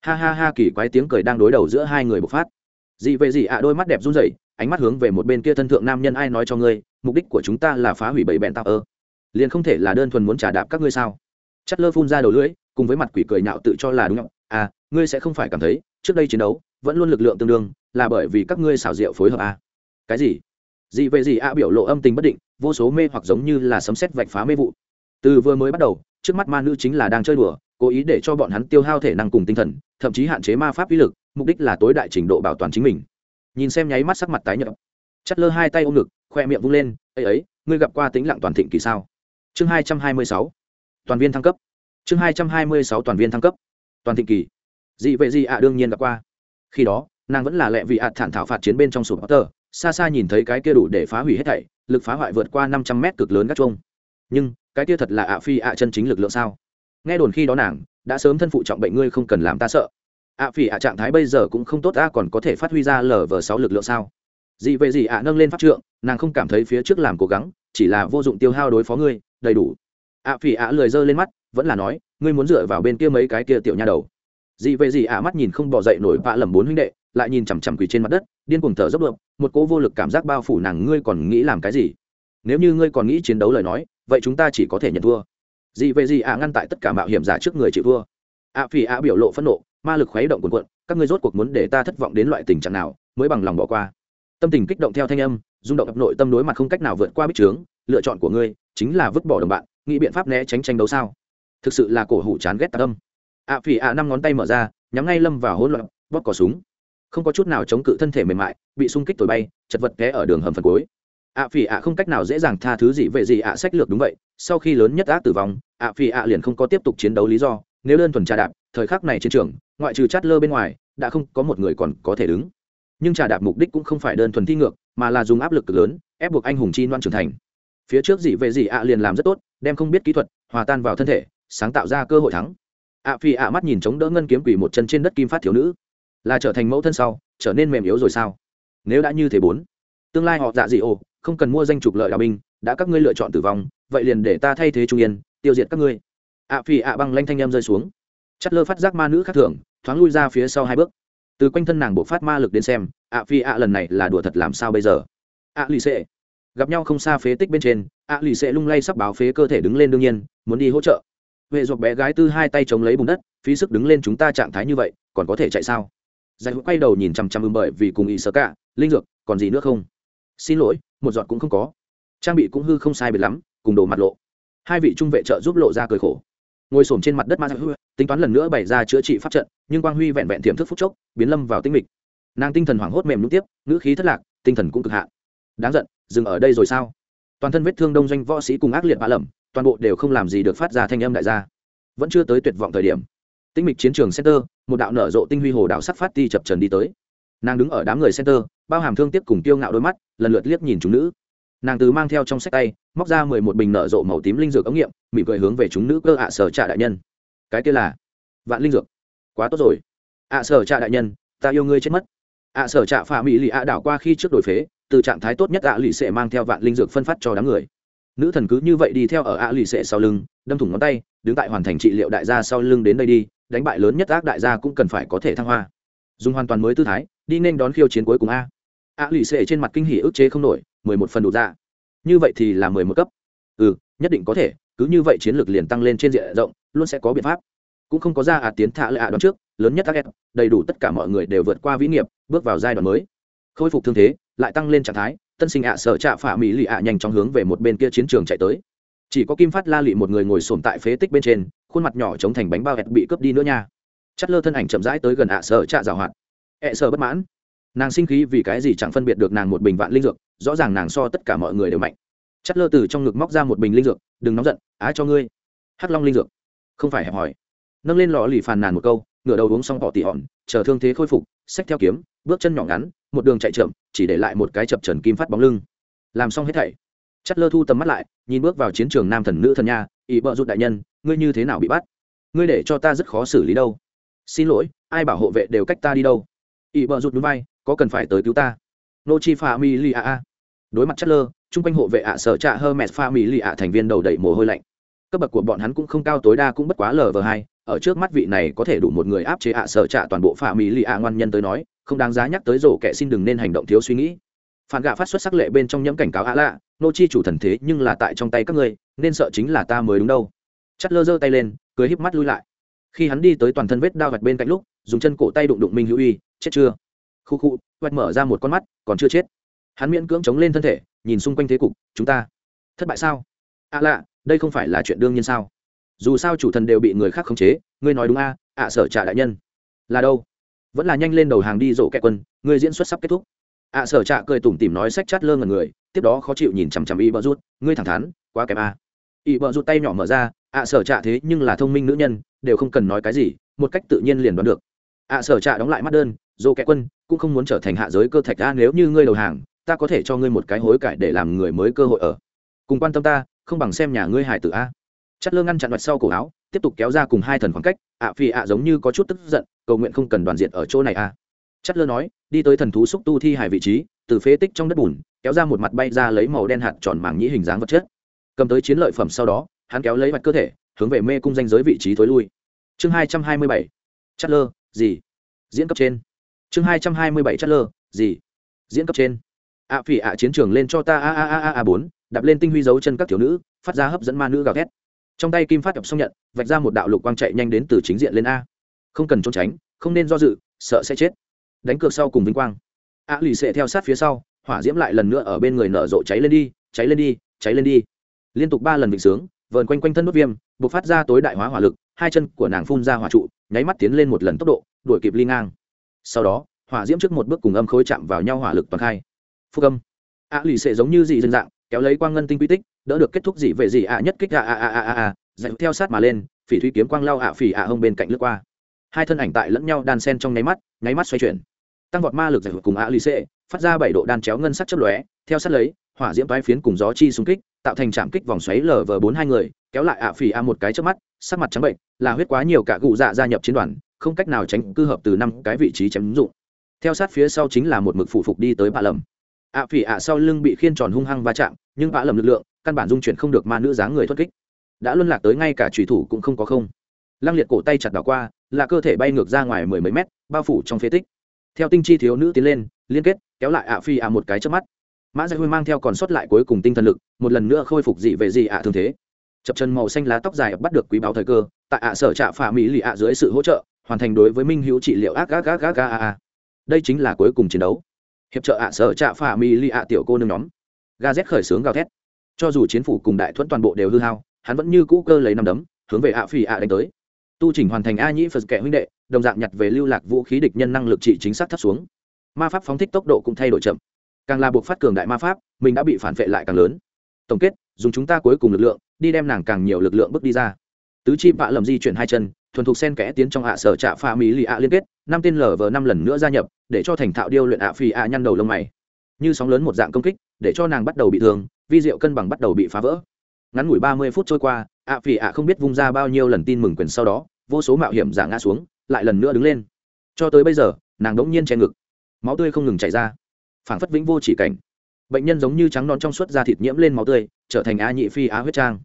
Ha ha ha, kỳ quái tiếng cười đang đối đầu giữa hai người bộc phát. Dị về dị ạ đôi mắt đẹp run rẩy, ánh mắt hướng về một bên kia thân thượng nam nhân ai nói cho ngươi, mục đích của chúng ta là phá hủy bảy bẹn tạo ơ liền không thể là đơn thuần muốn trả đạp các ngươi sao? Chất lơ phun ra đầu lưỡi, cùng với mặt quỷ cười nhạo tự cho là đúng. Không à ngươi sẽ không phải cảm thấy, trước đây chiến đấu, vẫn luôn lực lượng tương đương, là bởi vì các ngươi xảo diệu phối hợp à. cái gì? Dị về gì à? biểu lộ âm tình bất định, vô số mê hoặc giống như là sấm xét vạch phá mê vụ. Từ vừa mới bắt đầu, trước mắt ma nữ chính là đang chơi đùa, cố ý để cho bọn hắn tiêu hao thể năng cùng tinh thần, thậm chí hạn chế ma pháp uy lực, mục đích là tối đại trình độ bảo toàn chính mình. Nhìn xem nháy mắt sắc mặt tái nhợt. Chất lơ hai tay ôm ngực, khoe miệng vung lên ấy ấy, ngươi gặp qua tính lặng toàn thịnh kỳ sao? Chương hai trăm hai mươi sáu. Toàn viên thăng cấp. Chương hai trăm hai mươi sáu toàn viên thăng cấp. Toàn thịnh kỳ. Dị vậy dị ạ đương nhiên đã qua. Khi đó, nàng vẫn là lẹ vị ạ thản thảo phạt chiến bên trong sụp tờ xa xa nhìn thấy cái kia đủ để phá hủy hết thảy, lực phá hoại vượt qua năm trăm mét cực lớn các chuông. Nhưng, cái kia thật là ạ phi ạ chân chính lực lượng sao? Nghe đồn khi đó nàng đã sớm thân phụ trọng bệnh ngươi không cần làm ta sợ. Ạ phi ạ trạng thái bây giờ cũng không tốt, ta còn có thể phát huy ra lv sáu lực lượng sao? Dị vệ gì ạ nâng lên pháp trượng, nàng không cảm thấy phía trước làm cố gắng, chỉ là vô dụng tiêu hao đối phó ngươi đầy đủ. Ạ phi ạ lười dơ lên mắt, vẫn là nói, ngươi muốn dựa vào bên kia mấy cái kia tiểu nha đầu. Dị về dị ạ mắt nhìn không bỏ dậy nổi vạ lầm bốn huynh đệ, lại nhìn chằm chằm quỳ trên mặt đất, điên cuồng thở dốc được, một cỗ vô lực cảm giác bao phủ nàng, ngươi còn nghĩ làm cái gì? Nếu như ngươi còn nghĩ chiến đấu lời nói, vậy chúng ta chỉ có thể nhận thua. Dị về dị ạ ngăn tại tất cả mạo hiểm giả trước người chịu thua. Ạ phi ạ biểu lộ phẫn nộ, ma lực khuấy động cuồn cuộn, các ngươi rốt cuộc muốn để ta thất vọng đến loại tình trạng nào, mới bằng lòng bỏ qua? Tâm tình kích động theo thanh âm, rung động ập nội tâm đối mặt không cách nào vượt qua bích trướng, lựa chọn của ngươi chính là vứt bỏ đồng bạn, nghĩ biện pháp né tránh tranh đấu sao? Thực sự là cổ hủ chán ghét tạc tâm ạ à, phỉ ạ, năm ngón tay mở ra, nhắm ngay lâm vào hỗn loạn, bóp cỏ súng. Không có chút nào chống cự thân thể mềm mại, bị xung kích thổi bay, chật vật té ở đường hầm phần cuối. Ạ phỉ ạ, không cách nào dễ dàng tha thứ gì về gì ạ, sách lược đúng vậy, sau khi lớn nhất ác tử vong ạ phỉ ạ liền không có tiếp tục chiến đấu lý do, nếu đơn thuần trà đạp, thời khắc này chiến trường, ngoại trừ chát lơ bên ngoài, đã không có một người còn có thể đứng. Nhưng trà đạp mục đích cũng không phải đơn thuần thi ngược, mà là dùng áp lực cực lớn, ép buộc anh hùng chi loan trưởng thành phía trước dị về dị ạ liền làm rất tốt, đem không biết kỹ thuật, hòa tan vào thân thể, sáng tạo ra cơ hội thắng. ạ phi ạ mắt nhìn chống đỡ ngân kiếm quỷ một chân trên đất kim phát thiếu nữ. Là trở thành mẫu thân sau, trở nên mềm yếu rồi sao? Nếu đã như thế bốn, tương lai họ dạ dị ô không cần mua danh trục lợi đạo binh, đã các ngươi lựa chọn tử vong, vậy liền để ta thay thế trung yên, tiêu diệt các ngươi. ạ phi ạ băng lanh thanh em rơi xuống. Chất lơ phát giác ma nữ khác thường, thoáng lui ra phía sau hai bước. Từ quanh thân nàng bộ phát ma lực đến xem, ạ phi ạ lần này là đùa thật làm sao bây giờ? ạ lì xệ gặp nhau không xa phế tích bên trên, ạ lì xệ lung lay sắp báo phế cơ thể đứng lên đương nhiên, muốn đi hỗ trợ. Huệ ruột bé gái tư hai tay chống lấy bùn đất, phí sức đứng lên chúng ta trạng thái như vậy, còn có thể chạy sao? Giải hữu quay đầu nhìn chằm chằm ưng bởi vì cùng ý sợ cả, linh dược, còn gì nữa không? Xin lỗi, một giọt cũng không có. Trang bị cũng hư không sai biệt lắm, cùng đồ mặt lộ. Hai vị trung vệ trợ giúp lộ ra cười khổ. Ngồi s trên mặt đất ma hư tính toán lần nữa bày ra chữa trị pháp trận, nhưng quang huy vẹn vẹn tiềm thức phúc chốc, biến lâm vào tinh mịch. Nàng tinh thần hoảng hốt mềm lúc tiếp, ngữ khí thất lạc, tinh thần cũng cực hạn đáng giận, dừng ở đây rồi sao? Toàn thân vết thương đông doanh võ sĩ cùng ác liệt bạ lầm, toàn bộ đều không làm gì được phát ra thanh âm đại gia. Vẫn chưa tới tuyệt vọng thời điểm tinh mịch chiến trường center, một đạo nở rộ tinh huy hồ đạo sắc phát ti chập trần đi tới. Nàng đứng ở đám người center, bao hàm thương tiếc cùng tiêu ngạo đôi mắt, lần lượt liếc nhìn chúng nữ. Nàng từ mang theo trong sách tay, móc ra mười một bình nở rộ màu tím linh dược ống nghiệm, mỉm cười hướng về chúng nữ cơ ạ sở trạ đại nhân. Cái kia là vạn linh dược. Quá tốt rồi. ạ sở trạ đại nhân, ta yêu ngươi chết mất. ạ sở trạ phạm mỹ lì ạ đảo qua khi trước đổi phế từ trạng thái tốt nhất ạ lì sẽ mang theo vạn linh dược phân phát cho đám người. Nữ thần cứ như vậy đi theo ở ạ lì sẽ sau lưng, đâm thủng ngón tay, đứng tại hoàn thành trị liệu đại gia sau lưng đến đây đi, đánh bại lớn nhất ác đại gia cũng cần phải có thể thăng hoa. Dùng hoàn toàn mới tư thái, đi nên đón khiêu chiến cuối cùng a. Ạ lì sẽ trên mặt kinh hỉ ức chế không nổi, mười một phần đủ ra như vậy thì là mười một cấp. Ừ nhất định có thể, cứ như vậy chiến lược liền tăng lên trên diện rộng, luôn sẽ có biện pháp. Cũng không có ra ạ tiến thạ lệ ạ đón trước, lớn nhất ác đầy đủ tất cả mọi người đều vượt qua vĩ nghiệp, bước vào giai đoạn mới khôi phục thương thế, lại tăng lên trạng thái, tân sinh ạ sợ trạ phả mỹ lì ạ nhanh chóng hướng về một bên kia chiến trường chạy tới. Chỉ có kim phát la lị một người ngồi sồn tại phế tích bên trên, khuôn mặt nhỏ chống thành bánh bao hẹt bị cướp đi nữa nha. Chất lơ thân ảnh chậm rãi tới gần ạ sợ trạ rào hoạt. Ẹ sợ bất mãn. Nàng sinh khí vì cái gì chẳng phân biệt được nàng một bình vạn linh dược, rõ ràng nàng so tất cả mọi người đều mạnh. Chất lơ từ trong ngực móc ra một bình linh dược, đừng nóng giận, á cho ngươi. Hắc long linh dược. Không phải hẹp hỏi nâng lên lò lì phàn nàn một câu, ngửa đầu uống xong bỏ tỉ hòn, chờ thương thế khôi phục, xách theo kiếm, bước chân nhỏ ngắn một đường chạy chậm, chỉ để lại một cái chập trần kim phát bóng lưng. Làm xong hết thảy, chất lơ thu tầm mắt lại, nhìn bước vào chiến trường nam thần nữ thần nha Ý bợ rụt đại nhân, ngươi như thế nào bị bắt? Ngươi để cho ta rất khó xử lý đâu. Xin lỗi, ai bảo hộ vệ đều cách ta đi đâu. Ý bợ rụt núi bay, có cần phải tới cứu ta? Nô chi pha mi li a đối mặt chất lơ, chung quanh hộ vệ ạ sở trạ hơ mẹt pha mi li a thành viên đầu đầy mồ hôi lạnh. Cấp bậc của bọn hắn cũng không cao, tối đa cũng bất quá lv hai, ở trước mắt vị này có thể đủ một người áp chế ạ sở trạ toàn bộ pha mi li a ngoan nhân tới nói không đáng giá nhắc tới rổ kẻ xin đừng nên hành động thiếu suy nghĩ. Phản gạ phát xuất sắc lệ bên trong nhẫm cảnh cáo ạ lạ nô chi chủ thần thế nhưng là tại trong tay các ngươi nên sợ chính là ta mới đúng đâu. Chất lơ giơ tay lên cười híp mắt lui lại. Khi hắn đi tới toàn thân vết đao vạch bên cạnh lúc dùng chân cổ tay đụng đụng minh hữu uy chết chưa? Khu khu vạch mở ra một con mắt còn chưa chết. Hắn miễn cưỡng chống lên thân thể nhìn xung quanh thế cục chúng ta thất bại sao? Ạ lạ đây không phải là chuyện đương nhiên sao? Dù sao chủ thần đều bị người khác khống chế ngươi nói đúng a à, ạ sở trả đại nhân. Là đâu? Vẫn là nhanh lên đầu hàng đi rộ kẹ quân ngươi diễn xuất sắp kết thúc. Ạ sở trạ cười tủm tỉm nói sách chát lơ ngần người, tiếp đó khó chịu nhìn chằm chằm y bờ rút ngươi thẳng thắn, quá kém a. À. y bờ rút tay nhỏ mở ra ạ sở trạ thế nhưng là thông minh nữ nhân, đều không cần nói cái gì, một cách tự nhiên liền đoán được. Ạ sở trạ đóng lại mắt đơn dô kẹ quân, cũng không muốn trở thành hạ giới cơ thạch a, nếu như ngươi đầu hàng, ta có thể cho ngươi một cái hối cải để làm người mới cơ hội ở. Cùng quan tâm ta, không bằng xem nhà ngươi hải tử a. Chát lơ ngăn chặn mặt sau cổ áo tiếp tục kéo ra cùng hai thần khoảng cách, ạ phi ạ giống như có chút tức giận, cầu nguyện không cần đoàn diện ở chỗ này à. chất lơ nói, đi tới thần thú xúc tu thi hài vị trí, từ phế tích trong đất bùn, kéo ra một mặt bay ra lấy màu đen hạt tròn mảng nhĩ hình dáng vật chất. Cầm tới chiến lợi phẩm sau đó, hắn kéo lấy mặt cơ thể, hướng về mê cung danh giới vị trí thối lui. Chương hai trăm hai mươi bảy. Chất lơ, gì? Diễn cấp trên. Chương hai trăm hai mươi bảy chất lơ, gì? Diễn cấp trên. Ạ phỉ ạ chiến trường lên cho ta a a a a bốn, đạp lên tinh huy dấu chân các thiếu nữ, phát ra hấp dẫn ma nữ gào thét trong tay kim phát đập xong nhận, vạch ra một đạo lục quang chạy nhanh đến từ chính diện lên a. Không cần trốn tránh, không nên do dự, sợ sẽ chết. Đánh cược sau cùng vinh quang. A lì xệ theo sát phía sau, hỏa diễm lại lần nữa ở bên người nở rộ cháy lên đi, cháy lên đi, cháy lên đi. Liên tục ba lần vịnh sướng, vờn quanh quanh thân nốt viêm buộc phát ra tối đại hóa hỏa lực, hai chân của nàng phun ra hỏa trụ, nháy mắt tiến lên một lần tốc độ, đuổi kịp ly ngang. Sau đó, hỏa diễm trước một bước cùng âm khối chạm vào nhau hỏa lực toàn khai. Phúc âm. A lì xệ giống như dị dân dạng, kéo lấy quang ngân tinh quy tích đỡ được kết thúc gì về gì ạ, nhất kích ạ ạ ạ ạ ạ a dạy theo sát mà lên, phỉ thúy kiếm quang lao ạ, phỉ ạ à hông bên cạnh lướt qua. Hai thân ảnh tại lẫn nhau đan sen trong nháy mắt nháy mắt xoay chuyển. Tăng vọt ma lực giải cùng ạ, lì xệ phát ra bảy độ đan chéo ngân sắc chấp lóe, theo sát lấy, hỏa diễm toái phiến cùng gió chi xung kích, tạo thành trạm kích vòng xoáy lờ vờ bốn hai người, kéo lại ạ, phỉ ạ một cái trước mắt, sắc mặt trắng bệnh, là huyết quá nhiều cả cụ dạ gia nhập chiến đoàn, không cách nào tránh cư hợp từ năm cái vị trí chém dụng. Theo sát phía sau chính là một mực phụ phục đi tới bạ lầm ạ phỉ ạ sau lưng bị khiên tròn hung hăng va chạm, nhưng bạ lầm lực lượng, căn bản dung chuyển không được ma nữ dáng người thoát kích. Đã luân lạc tới ngay cả trùy thủ cũng không có không. Lăng liệt cổ tay chặt đảo qua, là cơ thể bay ngược ra ngoài mười mấy mét, bao phủ trong phế tích. Theo tinh chi thiếu nữ tiến lên, liên kết, kéo lại ạ phi ạ một cái trước mắt. Mã giải huy mang theo còn sót lại cuối cùng tinh thần lực, một lần nữa khôi phục dị về dị ạ thường thế. Chập chân màu xanh lá tóc dài bắt được quý báo thời cơ, tại ạ sở trạ phà mỹ lì ạ dưới sự hỗ trợ, hoàn thành đối với minh hữu trị liệu ác ác ác ác ác ác. Đây chính là cuối cùng chiến đấu hiệp trợ ạ sở trạ phả mi li ạ tiểu cô nương nhóm. Ga z khởi xướng gào thét. Cho dù chiến phủ cùng đại thuẫn toàn bộ đều hư hao, hắn vẫn như cũ cơ lấy năm đấm, hướng về ạ phi ạ đánh tới. Tu chỉnh hoàn thành a nhĩ phật kệ huynh đệ, đồng dạng nhặt về lưu lạc vũ khí địch nhân năng lực trị chính xác thấp xuống. Ma pháp phóng thích tốc độ cũng thay đổi chậm. Càng là buộc phát cường đại ma pháp, mình đã bị phản vệ lại càng lớn. Tổng kết, dùng chúng ta cuối cùng lực lượng, đi đem nàng càng nhiều lực lượng bước đi ra. Tứ chi bạ lầm di chuyển hai chân, thuần thục sen kẽ tiến trong hạ sở trạ pha mỹ lì ạ liên kết năm tên lở vờ năm lần nữa gia nhập, để cho thành thạo điêu luyện ạ phi ạ nhăn đầu lông mày. Như sóng lớn một dạng công kích, để cho nàng bắt đầu bị thương, vi diệu cân bằng bắt đầu bị phá vỡ. Ngắn ngủi ba mươi phút trôi qua, ạ phi ạ không biết vung ra bao nhiêu lần tin mừng quyền sau đó, vô số mạo hiểm giả ngã xuống, lại lần nữa đứng lên. Cho tới bây giờ, nàng đống nhiên che ngực. Máu tươi không ngừng chảy ra. Phảng phất vĩnh vô chỉ cảnh. Bệnh nhân giống như trắng non trong suốt da thịt nhiễm lên máu tươi, trở thành a nhị phi á huyết trang.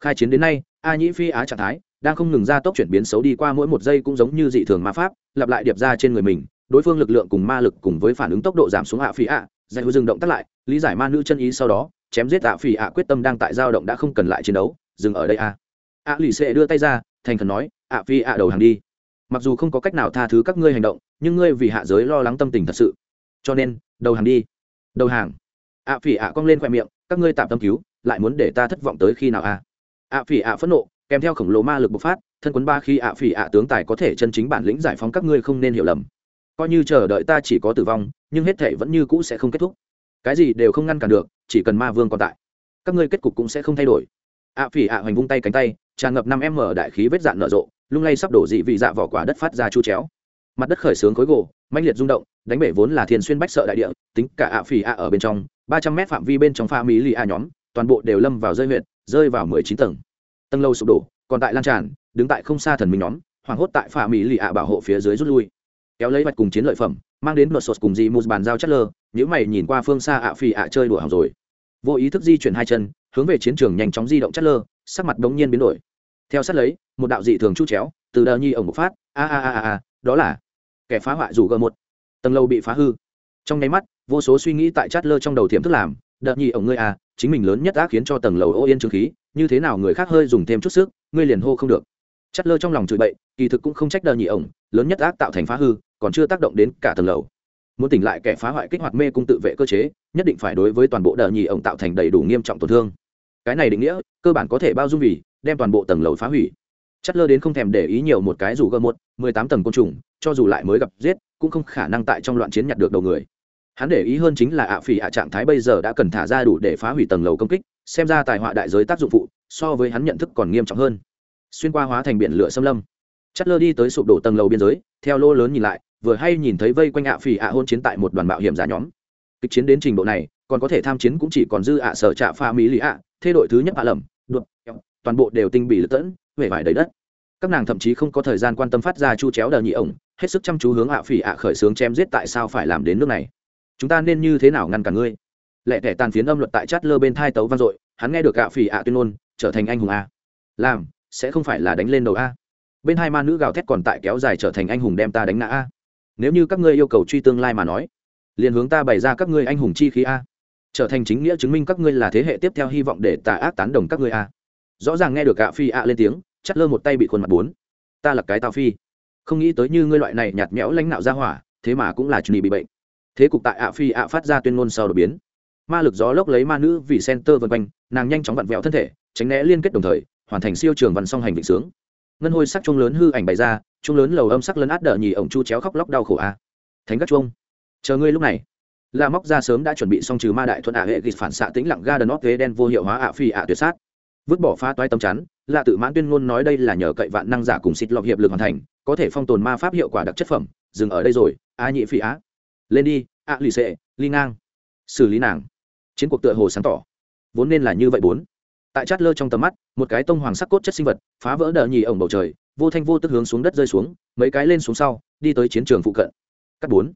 Khai chiến đến nay, a nhị phi á trạng thái đang không ngừng ra tốc chuyển biến xấu đi qua mỗi một giây cũng giống như dị thường ma pháp, lặp lại điệp ra trên người mình, đối phương lực lượng cùng ma lực cùng với phản ứng tốc độ giảm xuống hạ phi ạ dạy hư dừng động tắt lại, lý giải ma nữ chân ý sau đó, chém giết hạ phi ạ quyết tâm đang tại giao động đã không cần lại chiến đấu, dừng ở đây a ạ lì xệ đưa tay ra, thành khẩn nói, ạ phi ạ, đầu hàng đi. Mặc dù không có cách nào tha thứ các ngươi hành động, nhưng ngươi vì hạ giới lo lắng tâm tình thật sự. Cho nên, đầu hàng đi. Đầu hàng? Ạ phỉ ạ cong lên khoe miệng, các ngươi tạm tâm cứu, lại muốn để ta thất vọng tới khi nào à? Ạ phỉ ạ phẫn nộ kèm theo khổng lồ ma lực bộc phát, thân quấn ba khi ạ phỉ ạ tướng tài có thể chân chính bản lĩnh giải phóng các ngươi không nên hiểu lầm. Coi như chờ đợi ta chỉ có tử vong, nhưng hết thể vẫn như cũ sẽ không kết thúc. Cái gì đều không ngăn cản được, chỉ cần ma vương còn tại, các ngươi kết cục cũng sẽ không thay đổi. Ạ phỉ ạ hoành vung tay cánh tay, tràn ngập năm m đại khí vết dạn nở rộ, lung lay sắp đổ dị vị dạ vỏ quả đất phát ra chu chéo. Mặt đất khởi xướng khối gỗ mạnh liệt rung động, đánh bể vốn là thiên xuyên bách sợ đại địa, tính cả ạ phỉ ạ ở bên trong, ba trăm mét phạm vi bên trong pha mỹ lì a nhóm, toàn bộ đều lâm vào rơi huyện rơi vào mười chín tầng tầng lâu sụp đổ, còn tại lan tràn, đứng tại không xa thần minh nhóm, hoảng hốt tại phà mỹ lì ạ bảo hộ phía dưới rút lui. Kéo lấy vạch cùng chiến lợi phẩm, mang đến luật sột cùng dì mùt bàn giao chất lơ những mày nhìn qua phương xa ạ phi ạ chơi đùa hỏng rồi. Vô ý thức di chuyển hai chân, hướng về chiến trường nhanh chóng di động chất lơ, sắc mặt đống nhiên biến đổi. Theo sát lấy, một đạo dị thường chút chéo, từ đờ nhi ổng một phát, a a a a đó là kẻ phá hoại rủ g một. Tầng lâu bị phá hư. Trong nháy mắt, vô số suy nghĩ tại chát lơ trong đầu thiểm thức làm đợt nhi ổng ngươi a chính mình lớn nhất ác khiến cho tầng lầu ô yên trương khí như thế nào người khác hơi dùng thêm chút sức, ngươi liền hô không được. Chất lơ trong lòng chửi bậy, kỳ thực cũng không trách đờ nhị ổng, lớn nhất ác tạo thành phá hư, còn chưa tác động đến cả tầng lầu. Muốn tỉnh lại kẻ phá hoại kích hoạt mê cung tự vệ cơ chế, nhất định phải đối với toàn bộ đờ nhị ổng tạo thành đầy đủ nghiêm trọng tổn thương. Cái này định nghĩa, cơ bản có thể bao dung vì, đem toàn bộ tầng lầu phá hủy. Chất lơ đến không thèm để ý nhiều một cái dù gơ một, mười tám tầng côn trùng, cho dù lại mới gặp giết, cũng không khả năng tại trong loạn chiến nhặt được đầu người. Hắn để ý hơn chính là ạ phỉ ạ trạng thái bây giờ đã cần thả ra đủ để phá hủy tầng lầu công kích xem ra tài họa đại giới tác dụng phụ so với hắn nhận thức còn nghiêm trọng hơn. Xuyên qua hóa thành biển lửa xâm lâm chất lơ đi tới sụp đổ tầng lầu biên giới, theo lô lớn nhìn lại, vừa hay nhìn thấy vây quanh ạ phỉ ạ hôn chiến tại một đoàn mạo hiểm giả nhóm. Kịch chiến đến trình độ này, còn có thể tham chiến cũng chỉ còn dư ạ sở trạ pha mỹ lý ạ, thế đội thứ nhất ạ lầm, đột toàn bộ đều tinh bị lật tẫn huệ vải đầy đất. Các nàng thậm chí không có thời gian quan tâm phát ra chu chéo đờ nhị ổng, hết sức chăm chú hướng ạ phỉ ạ khởi xướng chém giết tại sao phải làm đến nước này. Chúng ta nên như thế nào ngăn cả ngươi? Lẹ tẻ tàn phiến âm luật tại chát lơ bên thai tấu vang dội, hắn nghe được ạ phỉ ạ tuyên ngôn, trở thành anh hùng a. Làm, sẽ không phải là đánh lên đầu a. Bên hai ma nữ gào thét còn tại kéo dài trở thành anh hùng đem ta đánh ngã a. Nếu như các ngươi yêu cầu truy tương lai mà nói, liền hướng ta bày ra các ngươi anh hùng chi khí a. Trở thành chính nghĩa chứng minh các ngươi là thế hệ tiếp theo hy vọng để tà ác tán đồng các ngươi a. Rõ ràng nghe được gạ phi ạ lên tiếng chắt lơ một tay bị khuôn mặt bốn. Ta là cái tao phi. Không nghĩ tới như ngươi loại này nhạt nhẽo lãnh nạo ra hỏa, thế mà cũng là chuẩn bị bệnh. Thế cục tại ạ phi ạ phát ra tuyên ngôn sau đột biến ma lực gió lốc lấy ma nữ vì center vân quanh, nàng nhanh chóng vặn vẹo thân thể, tránh né liên kết đồng thời, hoàn thành siêu trường văn song hành vịnh sướng. Ngân hôi sắc trung lớn hư ảnh bày ra trung lớn lầu âm sắc lấn át đờ nhì ổng chu chéo khóc lóc đau khổ a. Thánh các chuông. Chờ ngươi lúc này. La móc ra sớm đã chuẩn bị xong trừ ma đại thuận ạ hệ kịch phản xạ tĩnh lặng ga đờ nót ghế đen vô hiệu hóa ạ phi ạ tuyệt sát. Vứt bỏ pha toái tâm chắn là tự mãn tuyên ngôn nói đây là nhờ cậy vạn năng giả cùng xịt lọc hiệp lực hoàn thành, có thể phong tồn ma pháp hiệu quả đặc chất phẩm, dừng ở đây rồi, a nhị phi á. Lên đi a lì xệ, ly ngang. Xử lý nàng chiến cuộc tựa hồ sáng tỏ. Vốn nên là như vậy bốn. Tại chát lơ trong tầm mắt, một cái tông hoàng sắc cốt chất sinh vật, phá vỡ đờ nhì ổng bầu trời, vô thanh vô tức hướng xuống đất rơi xuống, mấy cái lên xuống sau, đi tới chiến trường phụ cận. Cắt bốn.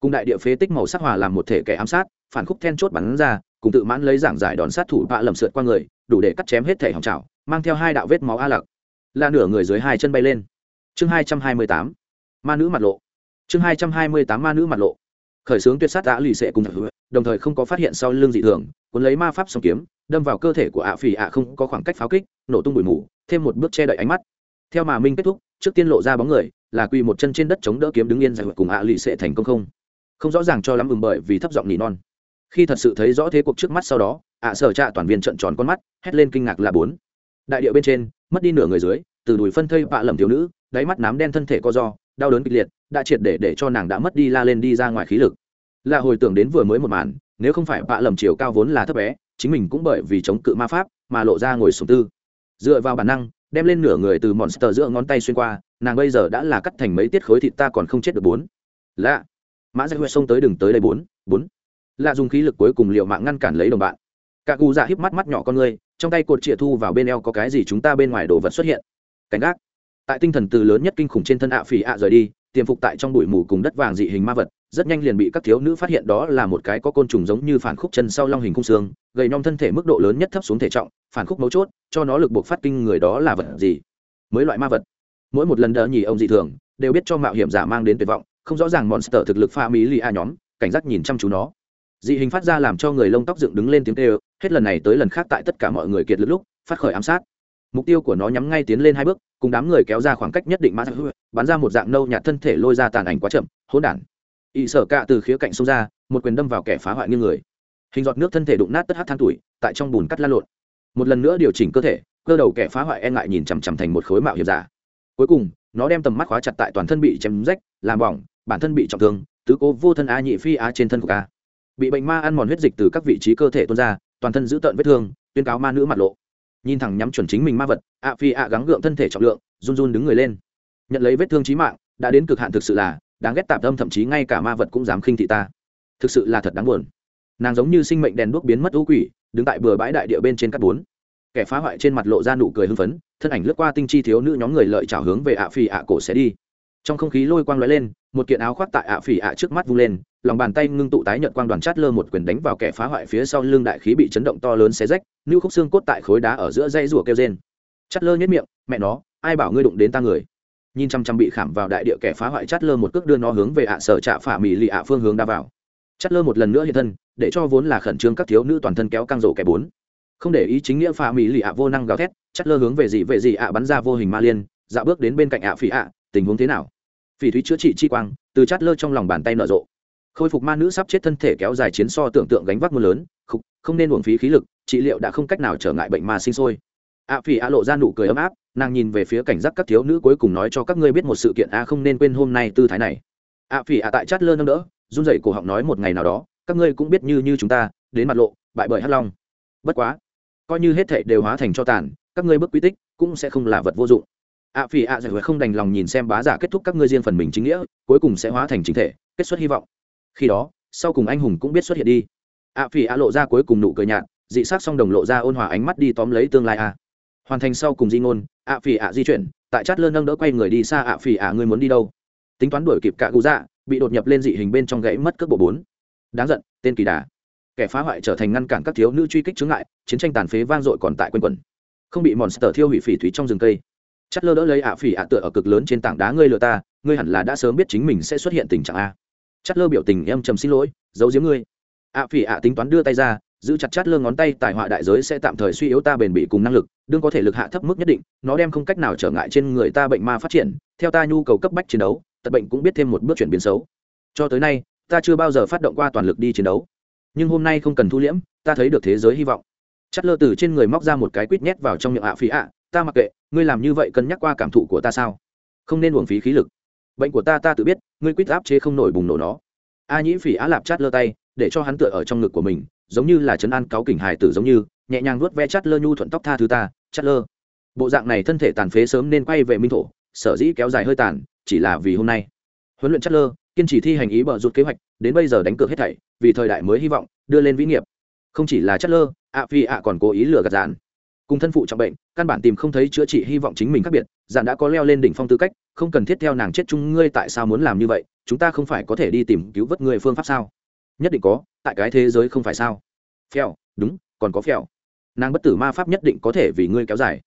Cùng đại địa phế tích màu sắc hòa làm một thể kẻ ám sát, phản khúc then chốt bắn ra, cùng tự mãn lấy giảng giải đòn sát thủ bạ lầm sượt qua người, đủ để cắt chém hết thể hỏng trào mang theo hai đạo vết máu a lặc. Là nửa người dưới hai chân bay lên. Chương hai trăm hai mươi tám. Ma nữ mặt lộ. Chương hai trăm hai mươi tám ma nữ mặt lộ khởi xướng tuyệt sát đã lì xệ cùng đồng thời không có phát hiện sau lưng dị thường, cuốn lấy ma pháp song kiếm, đâm vào cơ thể của ạ phì ạ không có khoảng cách pháo kích, nổ tung bụi mù, thêm một bước che đậy ánh mắt. Theo mà minh kết thúc, trước tiên lộ ra bóng người, là quỳ một chân trên đất chống đỡ kiếm đứng yên giải cùng ạ lì xệ thành công không? Không rõ ràng cho lắm ừng bởi vì thấp giọng nỉ non. Khi thật sự thấy rõ thế cuộc trước mắt sau đó, ạ sở trạ toàn viên trận tròn con mắt, hét lên kinh ngạc là bốn. Đại điệu bên trên, mất đi nửa người dưới, từ đùi phân thây bạ lầm thiếu nữ, đáy mắt nám đen thân thể co do đau đớn kịch liệt đã triệt để để cho nàng đã mất đi la lên đi ra ngoài khí lực. Là hồi tưởng đến vừa mới một màn nếu không phải bạ lầm chiều cao vốn là thấp bé chính mình cũng bởi vì chống cự ma pháp mà lộ ra ngồi sùng tư. Dựa vào bản năng đem lên nửa người từ monster giữa ngón tay xuyên qua nàng bây giờ đã là cắt thành mấy tiết khối thịt ta còn không chết được bốn. Lạ mã dạy huệ xông tới đừng tới đây bốn bốn. Lạ dùng khí lực cuối cùng liệu mạng ngăn cản lấy đồng bạn. Cả cụ dạ híp mắt mắt nhỏ con người, trong tay cột chĩa thu vào bên eo có cái gì chúng ta bên ngoài đồ vật xuất hiện? Cảnh gác tại tinh thần từ lớn nhất kinh khủng trên thân ạ phỉ ạ rời đi, tiềm phục tại trong bụi mù cùng đất vàng dị hình ma vật, rất nhanh liền bị các thiếu nữ phát hiện đó là một cái có côn trùng giống như phản khúc chân sau long hình cung xương, gầy nhom thân thể mức độ lớn nhất thấp xuống thể trọng, phản khúc mấu chốt, cho nó lực buộc phát kinh người đó là vật gì? Mới loại ma vật. Mỗi một lần đỡ nhì ông dị thường, đều biết cho mạo hiểm giả mang đến tuyệt vọng, không rõ ràng monster thực lực pha mỹ lì a nhóm, cảnh giác nhìn chăm chú nó. Dị hình phát ra làm cho người lông tóc dựng đứng lên tiếng kêu, hết lần này tới lần khác tại tất cả mọi người kiệt lực lúc, phát khởi ám sát mục tiêu của nó nhắm ngay tiến lên hai bước, cùng đám người kéo ra khoảng cách nhất định mã bắn ra một dạng nâu nhạt thân thể lôi ra tàn ảnh quá chậm, hỗn đản. Ỵ sở cạ từ khía cạnh xông ra, một quyền đâm vào kẻ phá hoại như người. Hình giọt nước thân thể đụng nát tất hát than tuổi, tại trong bùn cắt la lộn. Một lần nữa điều chỉnh cơ thể, cơ đầu kẻ phá hoại e ngại nhìn chằm chằm thành một khối mạo hiểm giả. Cuối cùng, nó đem tầm mắt khóa chặt tại toàn thân bị chém rách, làm bỏng, bản thân bị trọng thương, tứ cố vô thân a nhị phi á trên thân của ca bị bệnh ma ăn mòn huyết dịch từ các vị trí cơ thể tuôn ra, toàn thân giữ tợn vết thương, tuyên cáo ma nữ mặt lộ nhìn thẳng nhắm chuẩn chính mình ma vật, ạ phi ạ gắng gượng thân thể trọng lượng, run run đứng người lên. Nhận lấy vết thương trí mạng, đã đến cực hạn thực sự là, đáng ghét tạp tâm thậm chí ngay cả ma vật cũng dám khinh thị ta. Thực sự là thật đáng buồn. Nàng giống như sinh mệnh đèn đuốc biến mất ưu quỷ, đứng tại bừa bãi đại địa bên trên các bốn. Kẻ phá hoại trên mặt lộ ra nụ cười hưng phấn, thân ảnh lướt qua tinh chi thiếu nữ nhóm người lợi trào hướng về ạ phi ạ cổ sẽ đi. Trong không khí lôi quang lóe lên, một kiện áo khoác tại ạ phỉ ạ trước mắt vung lên, lòng bàn tay ngưng tụ tái nhận quang đoàn chát lơ một quyền đánh vào kẻ phá hoại phía sau lưng đại khí bị chấn động to lớn xé rách như khúc xương cốt tại khối đá ở giữa dây rùa kêu rên. chát lơ nhất miệng mẹ nó ai bảo ngươi đụng đến ta người? Nhìn chăm chăm bị khảm vào đại địa kẻ phá hoại chát lơ một cước đưa nó hướng về ạ sở trạ phả mỹ lì ạ phương hướng đa vào. Chát lơ một lần nữa hiện thân để cho vốn là khẩn trương các thiếu nữ toàn thân kéo căng rổ kẻ bốn. Không để ý chính nghĩa phả mỹ lì ạ vô năng gào thét chát lơ hướng về gì về gì ạ bắn ra vô hình ma liên dạ bước đến bên cạnh ạ phỉ ạ tình huống thế nào? Phỉ thúy chữa trị chi quang từ chát lơ trong lòng bàn tay nở rộ. Khôi phục ma nữ sắp chết thân thể kéo dài chiến so tưởng tượng gánh vác mưa lớn không, không nên uổng phí khí lực trị liệu đã không cách nào trở ngại bệnh mà sinh sôi. A phỉ a lộ ra nụ cười ấm áp, nàng nhìn về phía cảnh giác các thiếu nữ cuối cùng nói cho các ngươi biết một sự kiện a không nên quên hôm nay tư thái này. A phỉ a tại chát lơ nâng đỡ, run rẩy cổ họng nói một ngày nào đó, các ngươi cũng biết như như chúng ta, đến mặt lộ, bại bởi hắc long. Bất quá, coi như hết thệ đều hóa thành cho tàn, các ngươi bước quy tích cũng sẽ không là vật vô dụng. Ạ phỉ ạ giải không đành lòng nhìn xem bá giả kết thúc các ngươi riêng phần mình chính nghĩa, cuối cùng sẽ hóa thành chính thể, kết xuất hy vọng. Khi đó, sau cùng anh hùng cũng biết xuất hiện đi. Ạ phỉ ạ lộ ra cuối cùng nụ cười nhạt dị sắc song đồng lộ ra ôn hòa ánh mắt đi tóm lấy tương lai a hoàn thành sau cùng di ngôn, ạ phỉ ạ di chuyển, tại chát lơ nâng đỡ quay người đi xa ạ phỉ ạ, ngươi muốn đi đâu? Tính toán đuổi kịp cả cụ dạ bị đột nhập lên dị hình bên trong gãy mất cước bộ bốn. Đáng giận, tên kỳ đà. Kẻ phá hoại trở thành ngăn cản các thiếu nữ truy kích chướng ngại, chiến tranh tàn phế vang dội còn tại quanh quẩn. Không bị monster thiêu hủy phỉ thúy trong rừng cây. Chát lơ đỡ lấy ạ phỉ ạ tựa ở cực lớn trên tảng đá ngươi lừa ta, ngươi hẳn là đã sớm biết chính mình sẽ xuất hiện tình trạng a. Chát lơ biểu tình em trầm xin lỗi, giấu giếm ngươi. ạ phỉ ạ tính toán đưa tay ra giữ chặt chát lơ ngón tay tài họa đại giới sẽ tạm thời suy yếu ta bền bỉ cùng năng lực, đương có thể lực hạ thấp mức nhất định, nó đem không cách nào trở ngại trên người ta bệnh ma phát triển, theo ta nhu cầu cấp bách chiến đấu tật bệnh cũng biết thêm một bước chuyển biến xấu. Cho tới nay, ta chưa bao giờ phát động qua toàn lực đi chiến đấu. Nhưng hôm nay không cần thu liễm, ta thấy được thế giới hy vọng. Chát lơ từ trên người móc ra một cái quýt nhét vào trong miệng ạ phí ạ, ta mặc kệ, ngươi làm như vậy cân nhắc qua cảm thụ của ta sao? Không nên uổng phí khí lực. Bệnh của ta ta tự biết, ngươi quýt áp chế không nổi bùng nổ nó. A nhĩ phỉ á lạp chát lơ tay, để cho hắn tựa ở trong ngực của mình giống như là chấn an cáo kỉnh hài tử giống như, nhẹ nhàng nuốt ve chát lơ nhu thuận tóc tha thứ ta chát lơ bộ dạng này thân thể tàn phế sớm nên quay về minh thổ, sở dĩ kéo dài hơi tàn, chỉ là vì hôm nay. Huấn luyện chát lơ kiên trì thi hành ý bờ rút kế hoạch, đến bây giờ đánh cược hết thảy, vì thời đại mới hy vọng, đưa lên vĩ nghiệp. Không chỉ là chát lơ ạ phi ạ còn cố ý lừa gạt dạn. Cùng thân phụ trọng bệnh, căn bản tìm không thấy chữa trị hy vọng chính mình khác biệt, dạn đã có leo lên đỉnh phong tư cách, không cần thiết theo nàng chết chung ngươi tại sao muốn làm như vậy, chúng ta không phải có thể đi tìm cứu vớt người phương pháp sao? Nhất định có, tại cái thế giới không phải sao? Phèo, đúng, còn có phèo. Nàng bất tử ma pháp nhất định có thể vì ngươi kéo dài.